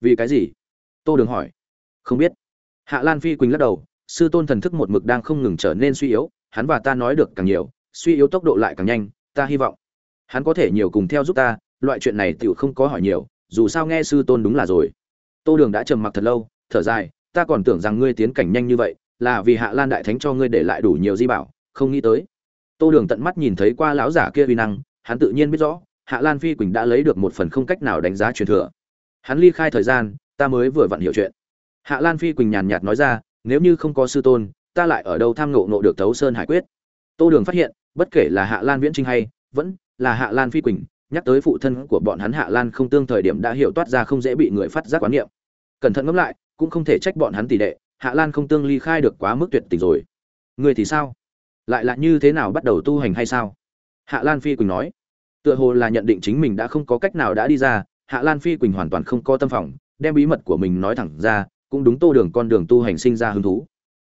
vì cái gì? Tô đường hỏi. Không biết. Hạ lan phi quỳnh lắc đầu, sư tôn thần thức một mực đang không ngừng trở nên suy yếu, hắn và ta nói được càng nhiều, suy yếu tốc độ lại càng nhanh, ta hy vọng hắn có thể nhiều cùng theo giúp ta, loại chuyện này tựu không có hỏi nhiều, dù sao nghe sư tôn đúng là rồi. Tô đường đã trầm mặc thật lâu, thở dài, ta còn tưởng rằng ngươi tiến cảnh nhanh như vậy, là vì hạ lan đại thánh cho ngươi để lại đủ nhiều di bảo, không nghĩ tới. Tô đường tận mắt nhìn thấy qua lão giả kia uy năng, hắn tự nhiên biết rõ, hạ lan phi quỳnh đã lấy được một phần không cách nào đánh giá truyền thừa hắn ly khai thời gian, ta mới vừa vặn hiểu chuyện. Hạ lan phi quỳnh nhàn nhạt nói ra, nếu như không có sư tôn, ta lại ở đâu tham ngộ nộ được thấu sơn hải quyết? Tô đường phát hiện, bất kể là hạ lan viễn trinh hay, vẫn là hạ lan phi quỳnh, nhắc tới phụ thân của bọn hắn hạ lan không tương thời điểm đã hiểu toát ra không dễ bị người phát giác quán niệm. Cẩn thận ngẫm lại, cũng không thể trách bọn hắn tỷ đệ, hạ lan không tương ly khai được quá mức tuyệt tình rồi. Người thì sao? Lại là như thế nào bắt đầu tu hành hay sao? Hạ lan phi quỳnh nói, tựa hồ là nhận định chính mình đã không có cách nào đã đi ra hạ lan phi quỳnh hoàn toàn không có tâm phòng, đem bí mật của mình nói thẳng ra, cũng đúng tô đường con đường tu hành sinh ra hứng thú.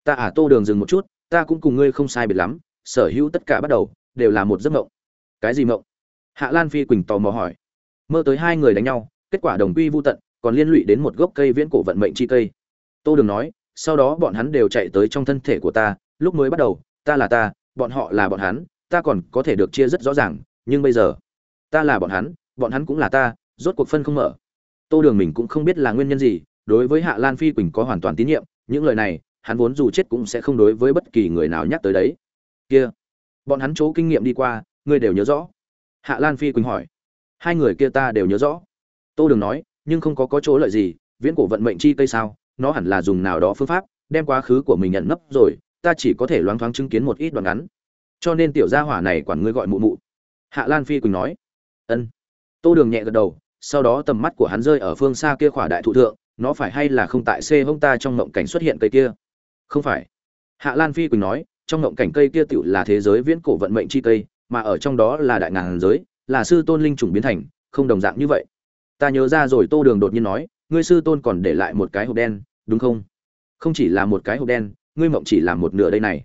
Ta à tô đường dừng một chút, ta cũng cùng ngươi không sai biệt lắm, sở hữu tất cả bắt đầu, đều là một giấc mộng. Cái gì mộng? Hạ lan phi quỳnh tò mò hỏi. Mơ tới hai người đánh nhau, kết quả đồng quy vô tận, còn liên lụy đến một gốc cây viễn cổ vận mệnh chi cây. Tô đường nói, sau đó bọn hắn đều chạy tới trong thân thể của ta, lúc mới bắt đầu, ta là ta, bọn họ là bọn hắn, ta còn có thể được chia rất rõ ràng, nhưng bây giờ, ta là bọn hắn bọn hắn cũng là ta rốt cuộc phân không mở. Tô đường mình cũng không biết là nguyên nhân gì, đối với hạ lan phi quỳnh có hoàn toàn tín nhiệm, những lời này, hắn vốn dù chết cũng sẽ không đối với bất kỳ người nào nhắc tới đấy. Kia, bọn hắn chỗ kinh nghiệm đi qua, ngươi đều nhớ rõ. Hạ lan phi quỳnh hỏi. Hai người kia ta đều nhớ rõ. Tô đường nói, nhưng không có có chỗ lợi gì, viễn cổ vận mệnh chi cây sao, nó hẳn là dùng nào đó phương pháp, đem quá khứ của mình nhận nấp rồi, ta chỉ có thể loáng thoáng chứng kiến một ít đoạn ngắn. Cho nên tiểu gia hỏa này quản ngươi gọi mụ mụ. Hạ lan phi quỳnh nói. Ân. Tô đường nhẹ gật đầu sau đó tầm mắt của hắn rơi ở phương xa kia khỏa đại thụ thượng, nó phải hay là không tại xê hông ta trong mộng cảnh xuất hiện cây kia? Không phải. Hạ lan phi quỳnh nói, trong mộng cảnh cây kia tựu là thế giới viễn cổ vận mệnh chi cây, mà ở trong đó là đại ngàn giới, là sư tôn linh chủng biến thành, không đồng dạng như vậy. Ta nhớ ra rồi, tô đường đột nhiên nói, ngươi sư tôn còn để lại một cái hộp đen, đúng không? Không chỉ là một cái hộp đen, ngươi mộng chỉ là một nửa đây này.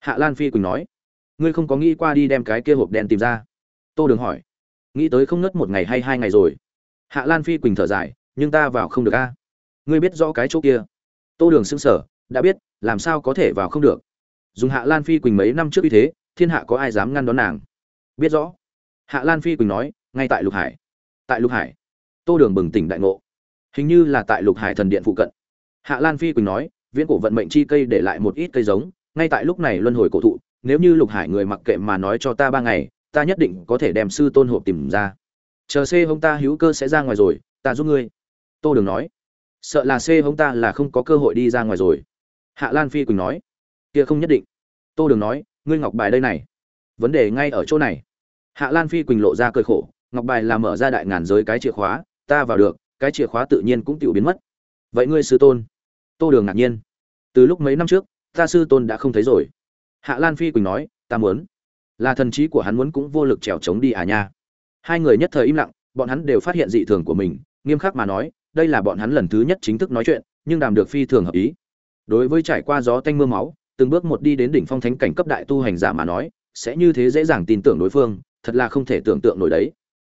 Hạ lan phi quỳnh nói, ngươi không có nghĩ qua đi đem cái kia hộp đen tìm ra? Tô đường hỏi, nghĩ tới không nứt một ngày hay hai ngày rồi hạ lan phi quỳnh thở dài, nhưng ta vào không được a. Ngươi biết rõ cái chỗ kia. Tô đường xưng sở đã biết, làm sao có thể vào không được? Dùng hạ lan phi quỳnh mấy năm trước như thế, thiên hạ có ai dám ngăn đón nàng? Biết rõ. Hạ lan phi quỳnh nói, ngay tại lục hải. Tại lục hải. Tô đường bừng tỉnh đại ngộ. Hình như là tại lục hải thần điện phụ cận. Hạ lan phi quỳnh nói, viễn cổ vận mệnh chi cây để lại một ít cây giống, ngay tại lúc này luân hồi cổ thụ, nếu như lục hải người mặc kệ mà nói cho ta ba ngày, ta nhất định có thể đem sư tôn hộp tìm ra chờ c hông ta hữu cơ sẽ ra ngoài rồi, ta giúp ngươi. Tô đường nói. Sợ là c hông ta là không có cơ hội đi ra ngoài rồi. Hạ lan phi quỳnh nói. Kia không nhất định. Tô đường nói, ngươi ngọc bài đây này. Vấn đề ngay ở chỗ này. Hạ lan phi quỳnh lộ ra cơi khổ, ngọc bài là mở ra đại ngàn giới cái chìa khóa, ta vào được, cái chìa khóa tự nhiên cũng tự biến mất. Vậy ngươi sư tôn? Tô đường ngạc nhiên. Từ lúc mấy năm trước, ta sư tôn đã không thấy rồi. Hạ lan phi quỳnh nói, ta muốn. Là thần trí của hắn muốn cũng vô lực trèo trống đi à nha hai người nhất thời im lặng, bọn hắn đều phát hiện dị thường của mình, nghiêm khắc mà nói, đây là bọn hắn lần thứ nhất chính thức nói chuyện, nhưng đàm được phi thường hợp ý. Đối với trải qua gió tanh mưa máu, từng bước một đi đến đỉnh phong thánh cảnh cấp đại tu hành giả mà nói, sẽ như thế dễ dàng tin tưởng đối phương, thật là không thể tưởng tượng nổi đấy.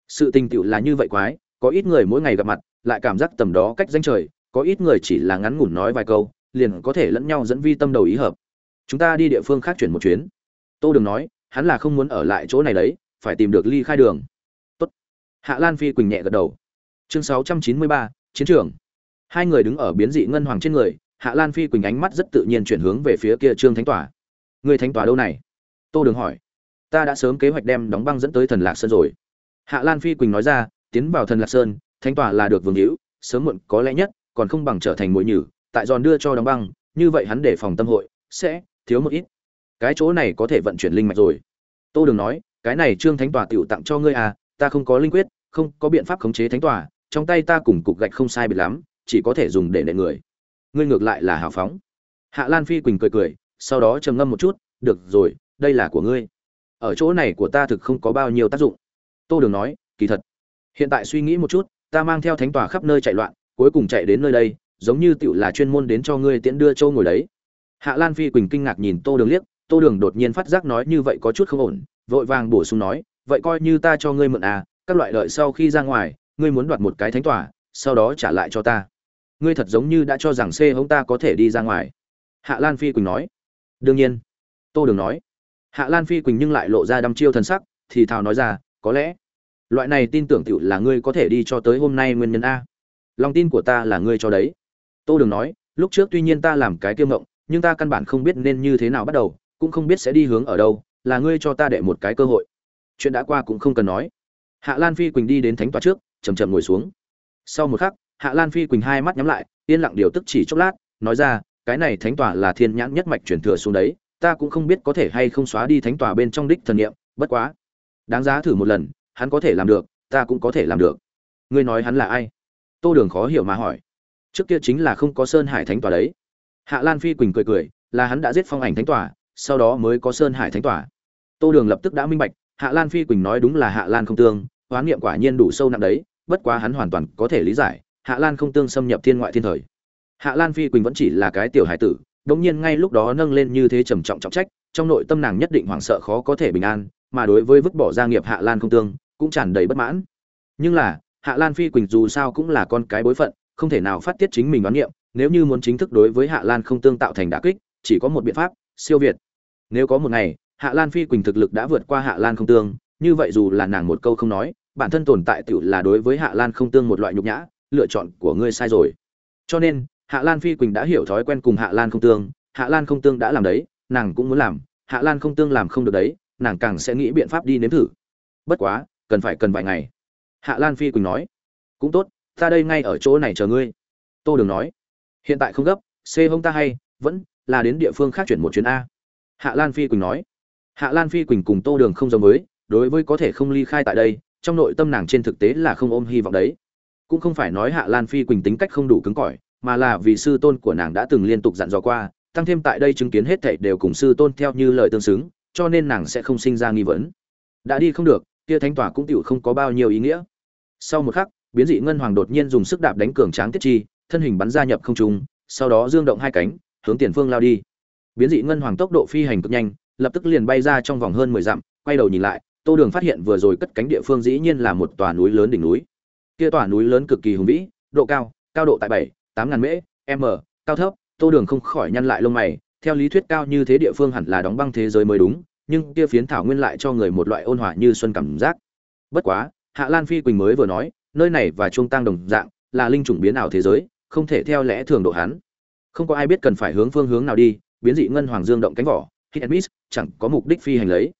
Sự tình tựu là như vậy quái, có ít người mỗi ngày gặp mặt, lại cảm giác tầm đó cách danh trời, có ít người chỉ là ngắn ngủn nói vài câu, liền có thể lẫn nhau dẫn vi tâm đầu ý hợp. Chúng ta đi địa phương khác chuyển một chuyến. Tô đường nói, hắn là không muốn ở lại chỗ này đấy, phải tìm được ly khai đường hạ lan phi quỳnh nhẹ gật đầu. Chương sáu trăm chín mươi ba, chiến trường. Hai người đứng ở biến dị ngân hoàng trên người, hạ lan phi quỳnh ánh mắt rất tự nhiên chuyển hướng về phía kia trương thánh tỏa người thánh tỏa đâu này? Tô đường hỏi. Ta đã sớm kế hoạch đem đóng băng dẫn tới thần lạc sơn rồi. Hạ lan phi quỳnh nói ra, tiến vào thần lạc sơn, thánh tỏa là được vương hữu, sớm muộn có lẽ nhất, còn không bằng trở thành muội nhử, tại giòn đưa cho đóng băng, như vậy hắn để phòng tâm hội, sẽ thiếu một ít. Cái chỗ này có thể vận chuyển linh mạch rồi. Tô đường nói, cái này trương thánh tòa tựu tặng cho ngươi à ta không có linh quyết, không có biện pháp khống chế thánh tòa, trong tay ta cùng cục gạch không sai biệt lắm, chỉ có thể dùng để nệ người. Ngươi ngược lại là hào phóng. Hạ lan phi quỳnh cười cười, sau đó trầm ngâm một chút, được rồi, đây là của ngươi. Ở chỗ này của ta thực không có bao nhiêu tác dụng. Tô đường nói, kỳ thật, hiện tại suy nghĩ một chút, ta mang theo thánh tòa khắp nơi chạy loạn, cuối cùng chạy đến nơi đây, giống như tựu là chuyên môn đến cho ngươi tiễn đưa châu ngồi đấy. Hạ lan phi quỳnh kinh ngạc nhìn tô đường liếc, tô đường đột nhiên phát giác nói như vậy có chút không ổn, vội vàng bổ sung nói vậy coi như ta cho ngươi mượn à các loại lợi sau khi ra ngoài, ngươi muốn đoạt một cái thánh tòa, sau đó trả lại cho ta. Ngươi thật giống như đã cho rằng c hống ta có thể đi ra ngoài. Hạ lan phi quỳnh nói. Đương nhiên. Tô đường nói. Hạ lan phi quỳnh nhưng lại lộ ra đăm chiêu thần sắc, thì thào nói ra, có lẽ loại này tin tưởng tựu là ngươi có thể đi cho tới hôm nay nguyên nhân a. Lòng tin của ta là ngươi cho đấy. Tô đường nói, lúc trước tuy nhiên ta làm cái kiêm ngộng, nhưng ta căn bản không biết nên như thế nào bắt đầu, cũng không biết sẽ đi hướng ở đâu, là ngươi cho ta để một cái cơ hội chuyện đã qua cũng không cần nói. Hạ lan phi quỳnh đi đến thánh tòa trước chầm chậm ngồi xuống. Sau một khắc, hạ lan phi quỳnh hai mắt nhắm lại, yên lặng điều tức chỉ chốc lát, nói ra, cái này thánh tòa là thiên nhãn nhất mạch chuyển thừa xuống đấy, ta cũng không biết có thể hay không xóa đi thánh tòa bên trong đích thần niệm, bất quá, đáng giá thử một lần, hắn có thể làm được, ta cũng có thể làm được. Ngươi nói hắn là ai? Tô đường khó hiểu mà hỏi. Trước kia chính là không có sơn hải thánh tòa đấy. Hạ lan phi quỳnh cười cười, là hắn đã giết phong ảnh thánh tòa, sau đó mới có sơn hải thánh tòa. Tô đường lập tức đã minh bạch hạ lan phi quỳnh nói đúng là hạ lan không tương hoán niệm quả nhiên đủ sâu nặng đấy, bất quá hắn hoàn toàn có thể lý giải, hạ lan không tương xâm nhập thiên ngoại thiên thời. Hạ lan phi quỳnh vẫn chỉ là cái tiểu hải tử, đống nhiên ngay lúc đó nâng lên như thế trầm trọng trọng trách, trong nội tâm nàng nhất định hoảng sợ khó có thể bình an, mà đối với vứt bỏ gia nghiệp hạ lan không tương, cũng tràn đầy bất mãn. Nhưng là, hạ lan phi quỳnh dù sao cũng là con cái bối phận, không thể nào phát tiết chính mình đoán niệm, nếu như muốn chính thức đối với hạ lan không tương tạo thành đả kích, chỉ có một biện pháp, siêu việt. Nếu có một ngày hạ lan phi quỳnh thực lực đã vượt qua hạ lan không tương, như vậy dù là nàng một câu không nói, bản thân tồn tại tự là đối với hạ lan không tương một loại nhục nhã, lựa chọn của ngươi sai rồi. Cho nên, hạ lan phi quỳnh đã hiểu thói quen cùng hạ lan không tương, hạ lan không tương đã làm đấy, nàng cũng muốn làm, hạ lan không tương làm không được đấy, nàng càng sẽ nghĩ biện pháp đi nếm thử. Bất quá, cần phải cần vài ngày. Hạ lan phi quỳnh nói, cũng tốt, ta đây ngay ở chỗ này chờ ngươi. Tô đường nói, hiện tại không gấp, c hông ta hay, vẫn là đến địa phương khác chuyển một chuyến a. Hạ lan phi quỳnh nói hạ lan phi quỳnh cùng tô đường không giống với, đối với có thể không ly khai tại đây, trong nội tâm nàng trên thực tế là không ôm hy vọng đấy. Cũng không phải nói hạ lan phi quỳnh tính cách không đủ cứng cỏi, mà là vì sư tôn của nàng đã từng liên tục dặn dò qua, tăng thêm tại đây chứng kiến hết thảy đều cùng sư tôn theo như lời tương xứng, cho nên nàng sẽ không sinh ra nghi vấn. Đã đi không được, kia thánh tòa cũng tiểu không có bao nhiêu ý nghĩa. Sau một khắc, biến dị ngân hoàng đột nhiên dùng sức đạp đánh cường tráng tiết chi, thân hình bắn ra nhập không trung, sau đó dương động hai cánh, hướng tiền phương lao đi. Biến dị ngân hoàng tốc độ phi hành cực nhanh lập tức liền bay ra trong vòng hơn mười dặm, quay đầu nhìn lại, tô đường phát hiện vừa rồi cất cánh địa phương dĩ nhiên là một tòa núi lớn đỉnh núi. Kia tòa núi lớn cực kỳ hùng vĩ, độ cao cao độ tại bảy, tám ngàn mễ, m, cao thấp, tô đường không khỏi nhăn lại lông mày, theo lý thuyết cao như thế địa phương hẳn là đóng băng thế giới mới đúng, nhưng kia phiến thảo nguyên lại cho người một loại ôn hòa như xuân cảm giác. Bất quá, hạ lan phi quỳnh mới vừa nói, nơi này và trung tăng đồng dạng, là linh chủng biến ảo thế giới, không thể theo lẽ thường độ hắn. Không có ai biết cần phải hướng phương hướng nào đi, biến dị ngân hoàng dương động cánh vỏ hit and miss, chẳng có mục đích phi hành lấy.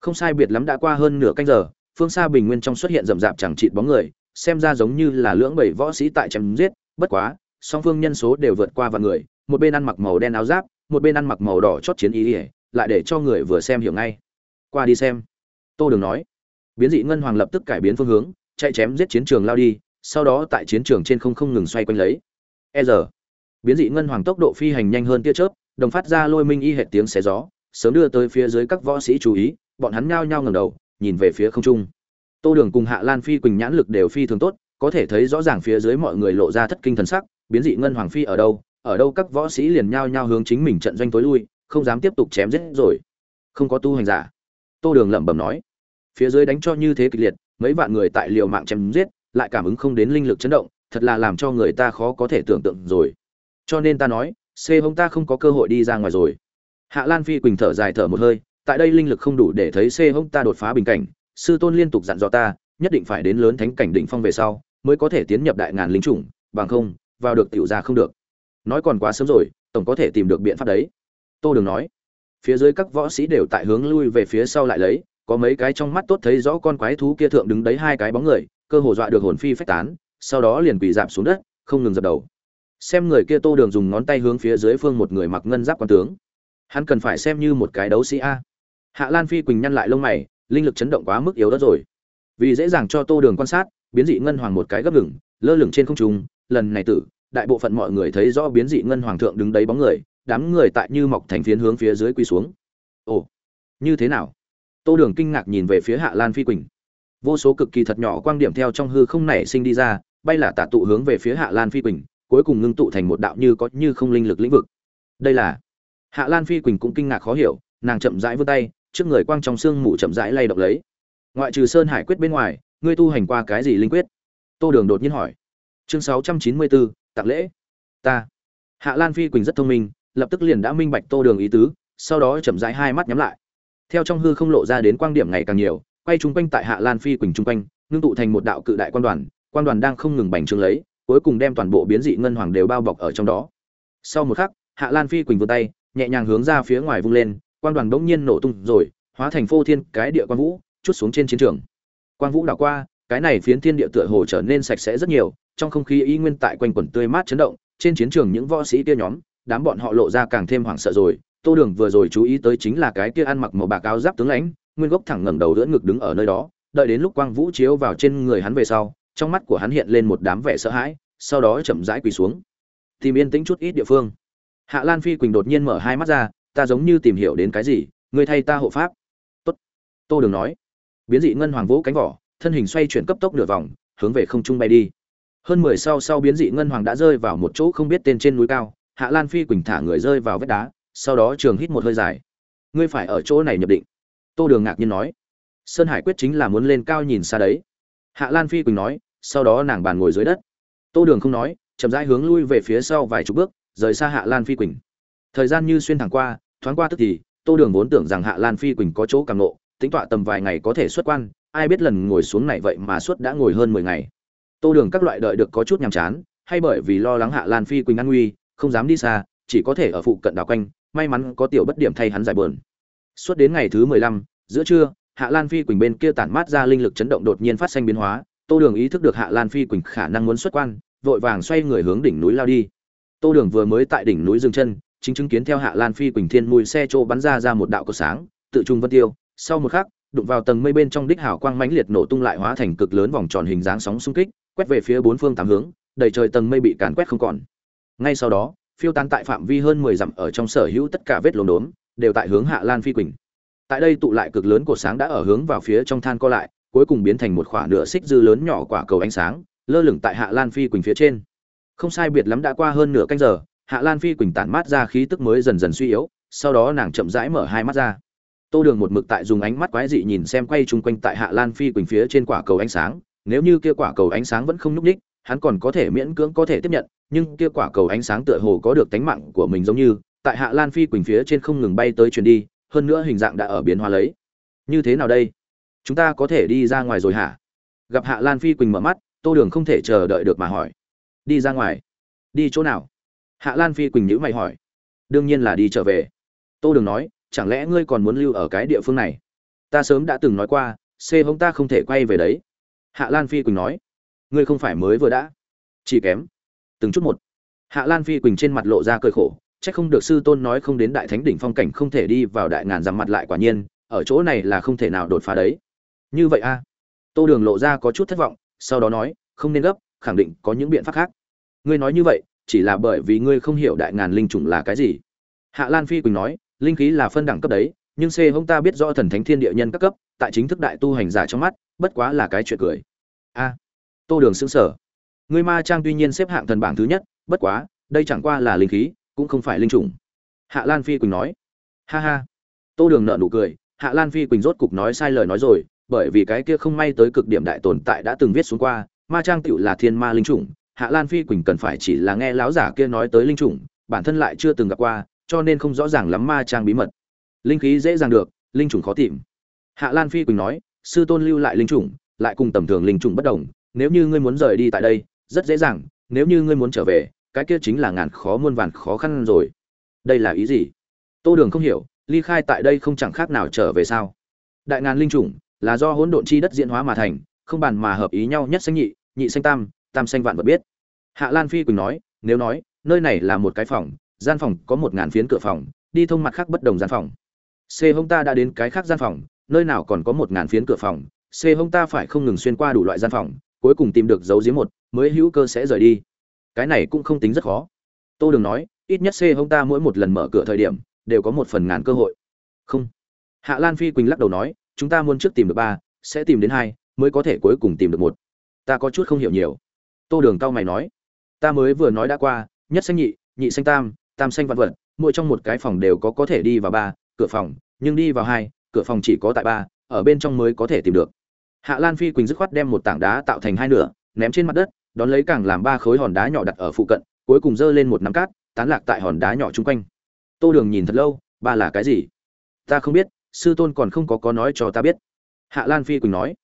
Không sai biệt lắm đã qua hơn nửa canh giờ, phương xa bình nguyên trong xuất hiện rậm rạp chẳng chịt bóng người, xem ra giống như là lưỡng bảy võ sĩ tại chém giết, bất quá, song phương nhân số đều vượt qua vạn người, một bên ăn mặc màu đen áo giáp, một bên ăn mặc màu đỏ chót chiến ý ỉa lại để cho người vừa xem hiểu ngay. Qua đi xem. Tô đường nói. Biến dị ngân hoàng lập tức cải biến phương hướng, chạy chém giết chiến trường lao đi, sau đó tại chiến trường trên không không ngừng xoay quanh lấy. E giờ. Biến dị ngân hoàng tốc độ phi hành nhanh hơn tia chớp, đồng phát ra lôi minh y hệ tiếng xé gió sớm đưa tới phía dưới các võ sĩ chú ý, bọn hắn nhao nhao ngẩng đầu, nhìn về phía không trung. Tô đường cùng hạ lan phi quỳnh nhãn lực đều phi thường tốt, có thể thấy rõ ràng phía dưới mọi người lộ ra thất kinh thần sắc, biến dị ngân hoàng phi ở đâu ở đâu các võ sĩ liền nhao nhao hướng chính mình trận doanh tối lui, không dám tiếp tục chém giết rồi. Không có tu hành giả. Tô đường lẩm bẩm nói. Phía dưới đánh cho như thế kịch liệt, mấy vạn người tại liều mạng chém giết, lại cảm ứng không đến linh lực chấn động, thật là làm cho người ta khó có thể tưởng tượng rồi. Cho nên ta nói c hông ta không có cơ hội đi ra ngoài rồi hạ lan phi quỳnh thở dài thở một hơi, tại đây linh lực không đủ để thấy c hông ta đột phá bình cảnh, sư tôn liên tục dặn dò ta, nhất định phải đến lớn thánh cảnh đỉnh phong về sau, mới có thể tiến nhập đại ngàn linh chủng, bằng không, vào được tiểu ra không được. Nói còn quá sớm rồi, tổng có thể tìm được biện pháp đấy. Tô đường nói. Phía dưới các võ sĩ đều tại hướng lui về phía sau lại lấy, có mấy cái trong mắt tốt thấy rõ con quái thú kia thượng đứng đấy hai cái bóng người, cơ hồ dọa được hồn phi phách tán, sau đó liền quỳ dạp xuống đất, không ngừng dập đầu. Xem người kia tô đường dùng ngón tay hướng phía dưới phương một người mặc ngân giáp quan tướng hắn cần phải xem như một cái đấu sĩ a. Hạ lan phi quỳnh nhăn lại lông mày, linh lực chấn động quá mức yếu đất rồi. Vì dễ dàng cho tô đường quan sát, biến dị ngân hoàng một cái gấp ngừng lơ lửng trên không trung, lần này tử, đại bộ phận mọi người thấy rõ biến dị ngân hoàng thượng đứng đấy bóng người, đám người tại như mọc thành phiến hướng phía dưới quỳ xuống. Ồ, như thế nào? Tô đường kinh ngạc nhìn về phía hạ lan phi quỳnh. Vô số cực kỳ thật nhỏ quang điểm theo trong hư không nảy sinh đi ra, bay là tạ tụ hướng về phía hạ lan phi quỳnh, cuối cùng ngưng tụ thành một đạo như có như không linh lực lĩnh vực. Đây là hạ lan phi quỳnh cũng kinh ngạc khó hiểu, nàng chậm rãi vươn tay, trước người quang trong xương mù chậm rãi lay động lấy. Ngoại trừ sơn hải quyết bên ngoài, ngươi tu hành qua cái gì linh quyết? Tô đường đột nhiên hỏi. Chương sáu trăm chín mươi bốn tặng lễ. Ta. Hạ lan phi quỳnh rất thông minh, lập tức liền đã minh bạch tô đường ý tứ, sau đó chậm rãi hai mắt nhắm lại. Theo trong hư không lộ ra đến quang điểm ngày càng nhiều, quay chung quanh tại hạ lan phi quỳnh chung quanh, ngưng tụ thành một đạo cự đại quan đoàn quan đoàn đang không ngừng bành trướng lấy, cuối cùng đem toàn bộ biến dị ngân hoàng đều bao bọc ở trong đó. Sau một khắc, hạ lan phi quỳnh vươn tay nhẹ nhàng hướng ra phía ngoài vung lên, quang đoàn bỗng nhiên nổ tung rồi, hóa thành phô thiên cái địa quan vũ, chút xuống trên chiến trường. Quang vũ đảo qua, cái này phiến thiên địa tựa hồ trở nên sạch sẽ rất nhiều, trong không khí y nguyên tại quanh quẩn tươi mát chấn động, trên chiến trường những võ sĩ kia nhóm, đám bọn họ lộ ra càng thêm hoảng sợ rồi. Tô đường vừa rồi chú ý tới chính là cái kia ăn mặc màu bạc áo giáp tướng lãnh, nguyên gốc thẳng ngẩng đầu đỡ ngực đứng ở nơi đó, đợi đến lúc quang vũ chiếu vào trên người hắn về sau, trong mắt của hắn hiện lên một đám vẻ sợ hãi, sau đó chậm rãi quỳ xuống. Tìm yên tĩnh chút ít địa phương hạ lan phi quỳnh đột nhiên mở hai mắt ra, ta giống như tìm hiểu đến cái gì, ngươi thay ta hộ pháp. Tốt. Tô đường nói. Biến dị ngân hoàng vũ cánh vỏ, thân hình xoay chuyển cấp tốc nửa vòng, hướng về không trung bay đi. Hơn mười sau sau biến dị ngân hoàng đã rơi vào một chỗ không biết tên trên núi cao, hạ lan phi quỳnh thả người rơi vào vách đá, sau đó trường hít một hơi dài. Ngươi phải ở chỗ này nhập định. Tô đường ngạc nhiên nói. Sơn hải quyết chính là muốn lên cao nhìn xa đấy. Hạ lan phi quỳnh nói, sau đó nàng bàn ngồi dưới đất. Tô đường không nói, chậm rãi hướng lui về phía sau vài chục bước rời xa hạ lan phi quỳnh. Thời gian như xuyên thẳng qua, thoáng qua tức thì, tô đường vốn tưởng rằng hạ lan phi quỳnh có chỗ càng nộ tính tọa tầm vài ngày có thể xuất quan, ai biết lần ngồi xuống này vậy mà suốt đã ngồi hơn mười ngày. Tô đường các loại đợi được có chút nhàm chán, hay bởi vì lo lắng hạ lan phi quỳnh an nguy, không dám đi xa, chỉ có thể ở phụ cận đảo quanh, may mắn có tiểu bất điểm thay hắn giải bờn suốt đến ngày thứ mười lăm, giữa trưa, hạ lan phi quỳnh bên kia tản mát ra linh lực chấn động đột nhiên phát sinh biến hóa, tô đường ý thức được hạ lan phi quỳnh khả năng muốn xuất quan, vội vàng xoay người hướng đỉnh núi lao đi tô đường vừa mới tại đỉnh núi dừng chân, chính chứng kiến theo hạ lan phi quỳnh thiên mùi xe trô bắn ra ra một đạo cột sáng, tự trung vân tiêu. Sau một khắc, đụng vào tầng mây bên trong đích hào quang mãnh liệt nổ tung lại hóa thành cực lớn vòng tròn hình dáng sóng xung kích, quét về phía bốn phương tám hướng, đầy trời tầng mây bị càn quét không còn. Ngay sau đó, phiêu tán tại phạm vi hơn mười dặm ở trong sở hữu tất cả vết lốm đốm, đều tại hướng hạ lan phi quỳnh. Tại đây tụ lại cực lớn của sáng đã ở hướng vào phía trong than co lại, cuối cùng biến thành một quả nửa xích dư lớn nhỏ quả cầu ánh sáng, lơ lửng tại hạ lan phi quỳnh phía trên không sai biệt lắm đã qua hơn nửa canh giờ, hạ lan phi quỳnh tản mát ra khí tức mới dần dần suy yếu, sau đó nàng chậm rãi mở hai mắt ra. Tô đường một mực tại dùng ánh mắt quái dị nhìn xem quay chung quanh tại hạ lan phi quỳnh phía trên quả cầu ánh sáng, nếu như kia quả cầu ánh sáng vẫn không nhúc ních hắn còn có thể miễn cưỡng có thể tiếp nhận, nhưng kia quả cầu ánh sáng tựa hồ có được tánh mạng của mình giống như, tại hạ lan phi quỳnh phía trên không ngừng bay tới truyền đi, hơn nữa hình dạng đã ở biến hóa lấy. Như thế nào đây? Chúng ta có thể đi ra ngoài rồi hả? Gặp hạ lan phi quỳnh mở mắt, tô đường không thể chờ đợi được mà hỏi đi ra ngoài. Đi chỗ nào? Hạ lan phi quỳnh nhữ mày hỏi. Đương nhiên là đi trở về. Tô đường nói, chẳng lẽ ngươi còn muốn lưu ở cái địa phương này? Ta sớm đã từng nói qua xê hông ta không thể quay về đấy. Hạ lan phi quỳnh nói. Ngươi không phải mới vừa đã. Chỉ kém. Từng chút một. Hạ lan phi quỳnh trên mặt lộ ra cơi khổ c h ắ c không được sư tôn nói không đến đại thánh đỉnh phong cảnh không thể đi vào đại ngàn dằm mặt lại quả nhiên, ở chỗ này là không thể nào đột phá đấy. Như vậy a tô đường lộ ra có chút thất vọng, sau đó nói, không nên gấp, khẳng định có những biện pháp khác ngươi nói như vậy, chỉ là bởi vì ngươi không hiểu đại ngàn linh chủng là cái gì. Hạ lan phi quỳnh nói, linh khí là phân đẳng cấp đấy, nhưng c hông ta biết rõ thần thánh thiên địa nhân các cấp, tại chính thức đại tu hành giả trong mắt, bất quá là cái chuyện cười. A, tô đường xứng sở ngươi ma trang tuy nhiên xếp hạng thần bảng thứ nhất, bất quá, đây chẳng qua là linh khí, cũng không phải linh chủng. Hạ lan phi quỳnh nói. Ha ha. Tô đường nợ nụ cười, hạ lan phi quỳnh rốt cục nói sai lời nói rồi, bởi vì cái kia không may tới cực điểm đại tồn tại đã từng viết xuống qua, ma trang tựu là thiên ma linh chủng hạ lan phi quỳnh cần phải chỉ là nghe láo giả kia nói tới linh chủng bản thân lại chưa từng gặp qua, cho nên không rõ ràng lắm ma trang bí mật. Linh khí dễ dàng được, linh chủng khó tìm. Hạ lan phi quỳnh nói, sư tôn lưu lại linh chủng lại cùng tầm thường linh chủng bất đồng, nếu như ngươi muốn rời đi tại đây, rất dễ dàng, nếu như ngươi muốn trở về, cái kia chính là ngàn khó muôn vàn khó khăn rồi. Đây là ý gì? Tô đường không hiểu, ly khai tại đây không chẳng khác nào trở về sao? Đại ngàn linh chủng là do hỗn độn chi đất diễn hóa mà thành, không bàn mà hợp ý nhau nhất xanh nhị nhị xanh tam tam xanh vạn vật biết. Hạ lan phi quỳnh nói, nếu nói, nơi này là một cái phòng, gian phòng có một ngàn phiến cửa phòng, đi thông mặt khác bất đồng gian phòng. C hông ta đã đến cái khác gian phòng, nơi nào còn có một ngàn phiến cửa phòng, c hông ta phải không ngừng xuyên qua đủ loại gian phòng, cuối cùng tìm được dấu giếm một, mới hữu cơ sẽ rời đi. Cái này cũng không tính rất khó. Tô đường nói, ít nhất c hông ta mỗi một lần mở cửa thời điểm, đều có một phần ngàn cơ hội. Không. Hạ lan phi quỳnh lắc đầu nói, chúng ta muốn trước tìm được ba, sẽ tìm đến hai, mới có thể cuối cùng tìm được một. Ta có chút không hiểu nhiều tô đường cao mày nói, ta mới vừa nói đã qua, nhất xanh nhị nhị xanh tam tam xanh vạn vật, mỗi trong một cái phòng đều có có thể đi vào ba, cửa phòng, nhưng đi vào hai, cửa phòng chỉ có tại ba, ở bên trong mới có thể tìm được. Hạ lan phi quỳnh dứt khoát đem một tảng đá tạo thành hai nửa, ném trên mặt đất, đón lấy càng làm ba khối hòn đá nhỏ đặt ở phụ cận, cuối cùng giơ lên một nắm cát, tán lạc tại hòn đá nhỏ chung quanh. Tô đường nhìn thật lâu, ba là cái gì? Ta không biết, sư tôn còn không có có nói cho ta biết. Hạ lan phi quỳnh nói,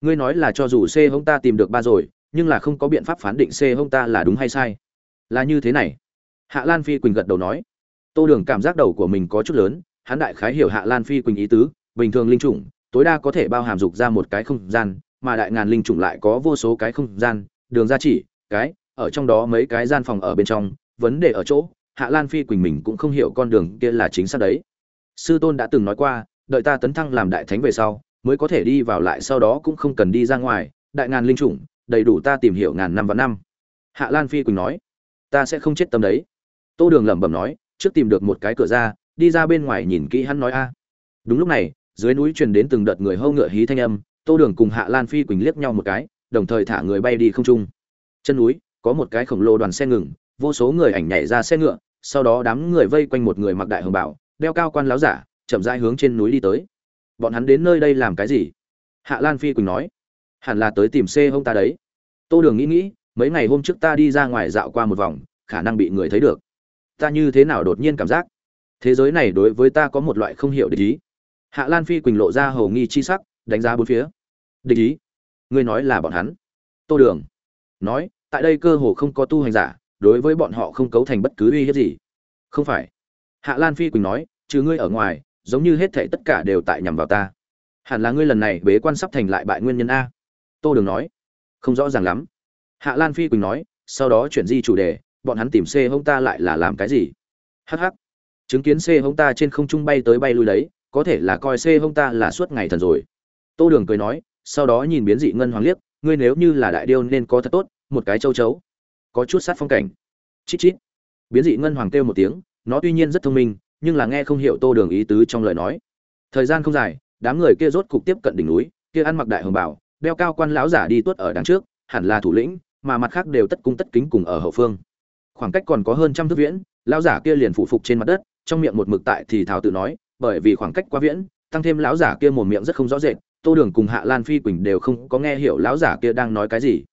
ngươi nói là cho dù c hông ta tìm được ba rồi nhưng là không có biện pháp phán định c hông ta là đúng hay sai. Là như thế này. Hạ lan phi quỳnh gật đầu nói. Tô đường cảm giác đầu của mình có chút lớn, hắn đại khái hiểu hạ lan phi quỳnh ý tứ, bình thường linh chủng, tối đa có thể bao hàm dục ra một cái không gian, mà đại ngàn linh chủng lại có vô số cái không gian, đường ra chỉ, cái, ở trong đó mấy cái gian phòng ở bên trong, vấn đề ở chỗ, hạ lan phi quỳnh mình cũng không hiểu con đường kia là chính xác đấy. Sư tôn đã từng nói qua, đợi ta tấn thăng làm đại thánh về sau, mới có thể đi vào lại, sau đó cũng không cần đi ra ngoài, đại ngàn linh chủng đầy đủ ta tìm hiểu ngàn năm và năm. Hạ lan phi quỳnh nói, ta sẽ không chết tâm đấy. Tô đường lẩm bẩm nói, trước tìm được một cái cửa ra, đi ra bên ngoài nhìn kỹ hắn nói a. Đúng lúc này, dưới núi truyền đến từng đợt người hâu ngựa hí thanh âm, tô đường cùng hạ lan phi quỳnh liếc nhau một cái, đồng thời thả người bay đi không trung. Chân núi, có một cái khổng lồ đoàn xe ngừng, vô số người ảnh nhảy ra xe ngựa, sau đó đám người vây quanh một người mặc đại hồng bảo, đeo cao quan láo giả, chậm rãi hướng trên núi đi tới. Bọn hắn đến nơi đây làm cái gì? Hạ lan phi quỳnh nói hẳn là tới tìm xê hông ta đấy. Tô đường nghĩ nghĩ, mấy ngày hôm trước ta đi ra ngoài dạo qua một vòng, khả năng bị người thấy được. Ta như thế nào đột nhiên cảm giác? Thế giới này đối với ta có một loại không hiểu địch ý. Hạ lan phi quỳnh lộ ra hầu nghi chi sắc, đánh giá bốn phía. Địch ý? Ngươi nói là bọn hắn. Tô đường nói, tại đây cơ hồ không có tu hành giả, đối với bọn họ không cấu thành bất cứ uy hiếp gì. Không phải. Hạ lan phi quỳnh nói, trừ ngươi ở ngoài, giống như hết thảy tất cả đều tại nhằm vào ta. Hẳn là ngươi lần này bế quan sắp thành lại bại nguyên nhân a tô đường nói. Không rõ ràng lắm. Hạ lan phi quỳnh nói, sau đó chuyển di chủ đề, bọn hắn tìm c hông ta lại là làm cái gì? Hh chứng kiến c hông ta trên không trung bay tới bay lui đấy, có thể là coi c hông ta là suốt ngày thần rồi. Tô đường cười nói, sau đó nhìn biến dị ngân hoàng liếc, ngươi nếu như là đại điêu nên có thật tốt, một cái châu chấu. Có chút sát phong cảnh. Chít chít. Biến dị ngân hoàng kêu một tiếng, nó tuy nhiên rất thông minh, nhưng là nghe không hiểu tô đường ý tứ trong lời nói. Thời gian không dài, đám người kia rốt cục tiếp cận đỉnh núi, kia ăn mặc đại hồng bảo đeo cao quan lão giả đi tuốt ở đằng trước, hẳn là thủ lĩnh, mà mặt khác đều tất cung tất kính cùng ở hậu phương. Khoảng cách còn có hơn trăm thước viễn, lão giả kia liền phụ phục trên mặt đất, trong miệng một mực tại thì thảo tự nói, bởi vì khoảng cách quá viễn, tăng thêm lão giả kia một miệng rất không rõ rệt, tô đường cùng hạ lan phi quỳnh đều không có nghe hiểu lão giả kia đang nói cái gì.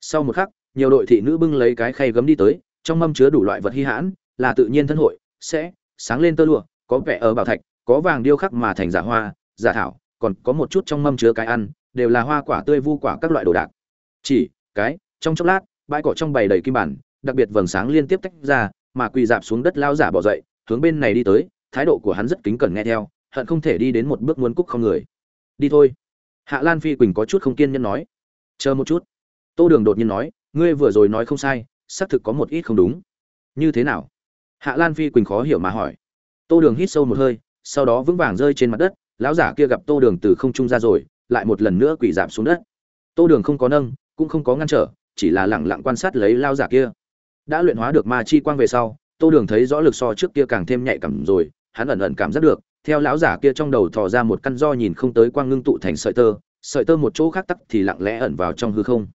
Sau một khắc, nhiều đội thị nữ bưng lấy cái khay gấm đi tới, trong mâm chứa đủ loại vật hy hãn, là tự nhiên thân hội, sẽ, sáng lên tơ lụa, có vẻ ở bảo thạch, có vàng điêu khắc mà thành giả hoa, giả thảo, còn có một chút trong mâm chứa cái ăn đều là hoa quả tươi vu quả các loại đồ đạc. Chỉ, cái, trong chốc lát, bãi cỏ trong bầy đầy kim bản, đặc biệt vầng sáng liên tiếp tách ra, mà quỳ dạp xuống đất lao giả bỏ dậy, hướng bên này đi tới, thái độ của hắn rất kính cẩn nghe theo, hận không thể đi đến một bước muốn cúc không người. Đi thôi. Hạ lan phi quỳnh có chút không kiên nhẫn nói. Chờ một chút. Tô đường đột nhiên nói, ngươi vừa rồi nói không sai, xác thực có một ít không đúng. Như thế nào? Hạ lan phi quỳnh khó hiểu mà hỏi. Tô đường hít sâu một hơi, sau đó vững vàng rơi trên mặt đất, lão giả kia gặp tô đường từ không trung ra rồi lại một lần nữa quỳ giảm xuống đất. Tô đường không có nâng, cũng không có ngăn trở, chỉ là lẳng lặng quan sát lấy lao giả kia. Đã luyện hóa được ma chi quang về sau, tô đường thấy rõ lực so trước kia càng thêm nhạy cảm rồi, hắn ẩn ẩn cảm giác được, theo lão giả kia trong đầu thò ra một căn do nhìn không tới quang ngưng tụ thành sợi tơ sợi tơ một chỗ khác tắc thì lặng lẽ ẩn vào trong hư không.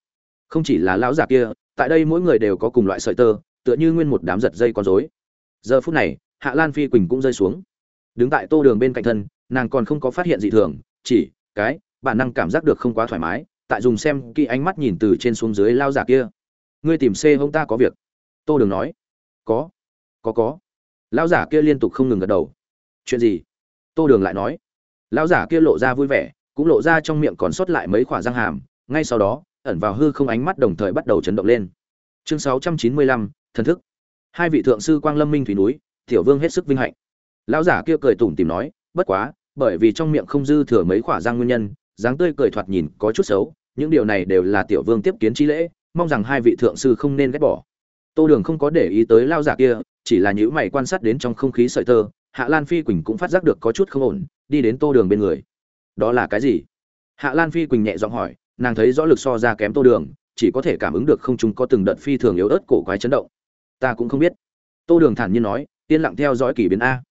Không chỉ là lão giả kia, tại đây mỗi người đều có cùng loại sợi tơ, tựa như nguyên một đám giật dây con rối. Giờ phút này, hạ lan phi quỳnh cũng rơi xuống. Đứng tại tô đường bên cạnh thân, nàng còn không có phát hiện gì thường, chỉ cái bản năng cảm giác được không quá thoải mái, tại dùng xem kỹ ánh mắt nhìn từ trên xuống dưới lao giả kia. Ngươi tìm c hông ta có việc. Tô đường nói. Có. Có có. Lão giả kia liên tục không ngừng gật đầu. Chuyện gì? Tô đường lại nói. Lão giả kia lộ ra vui vẻ, cũng lộ ra trong miệng còn sót lại mấy khoả răng hàm. Ngay sau đó, ẩn vào hư không ánh mắt đồng thời bắt đầu chấn động lên. Chương sáu trăm chín mươi lăm, thần thức. Hai vị thượng sư quang lâm minh thủy núi, tiểu vương hết sức vinh hạnh. Lão giả kia cười tủm tìm nói, bất quá, bởi vì trong miệng không dư thừa mấy khoả răng nguyên nhân dáng tươi cười thoạt nhìn có chút xấu, những điều này đều là tiểu vương tiếp kiến trí lễ, mong rằng hai vị thượng sư không nên ghét bỏ. Tô đường không có để ý tới lao giả kia, chỉ là những mày quan sát đến trong không khí sợi tơ, hạ lan phi quỳnh cũng phát giác được có chút không ổn, đi đến tô đường bên người. Đó là cái gì? Hạ lan phi quỳnh nhẹ giọng hỏi, nàng thấy rõ lực so ra kém tô đường, chỉ có thể cảm ứng được không chúng có từng đợt phi thường yếu ớt cổ quái chấn động. Ta cũng không biết. Tô đường thản nhiên nói, yên lặng theo dõi kỳ biến a.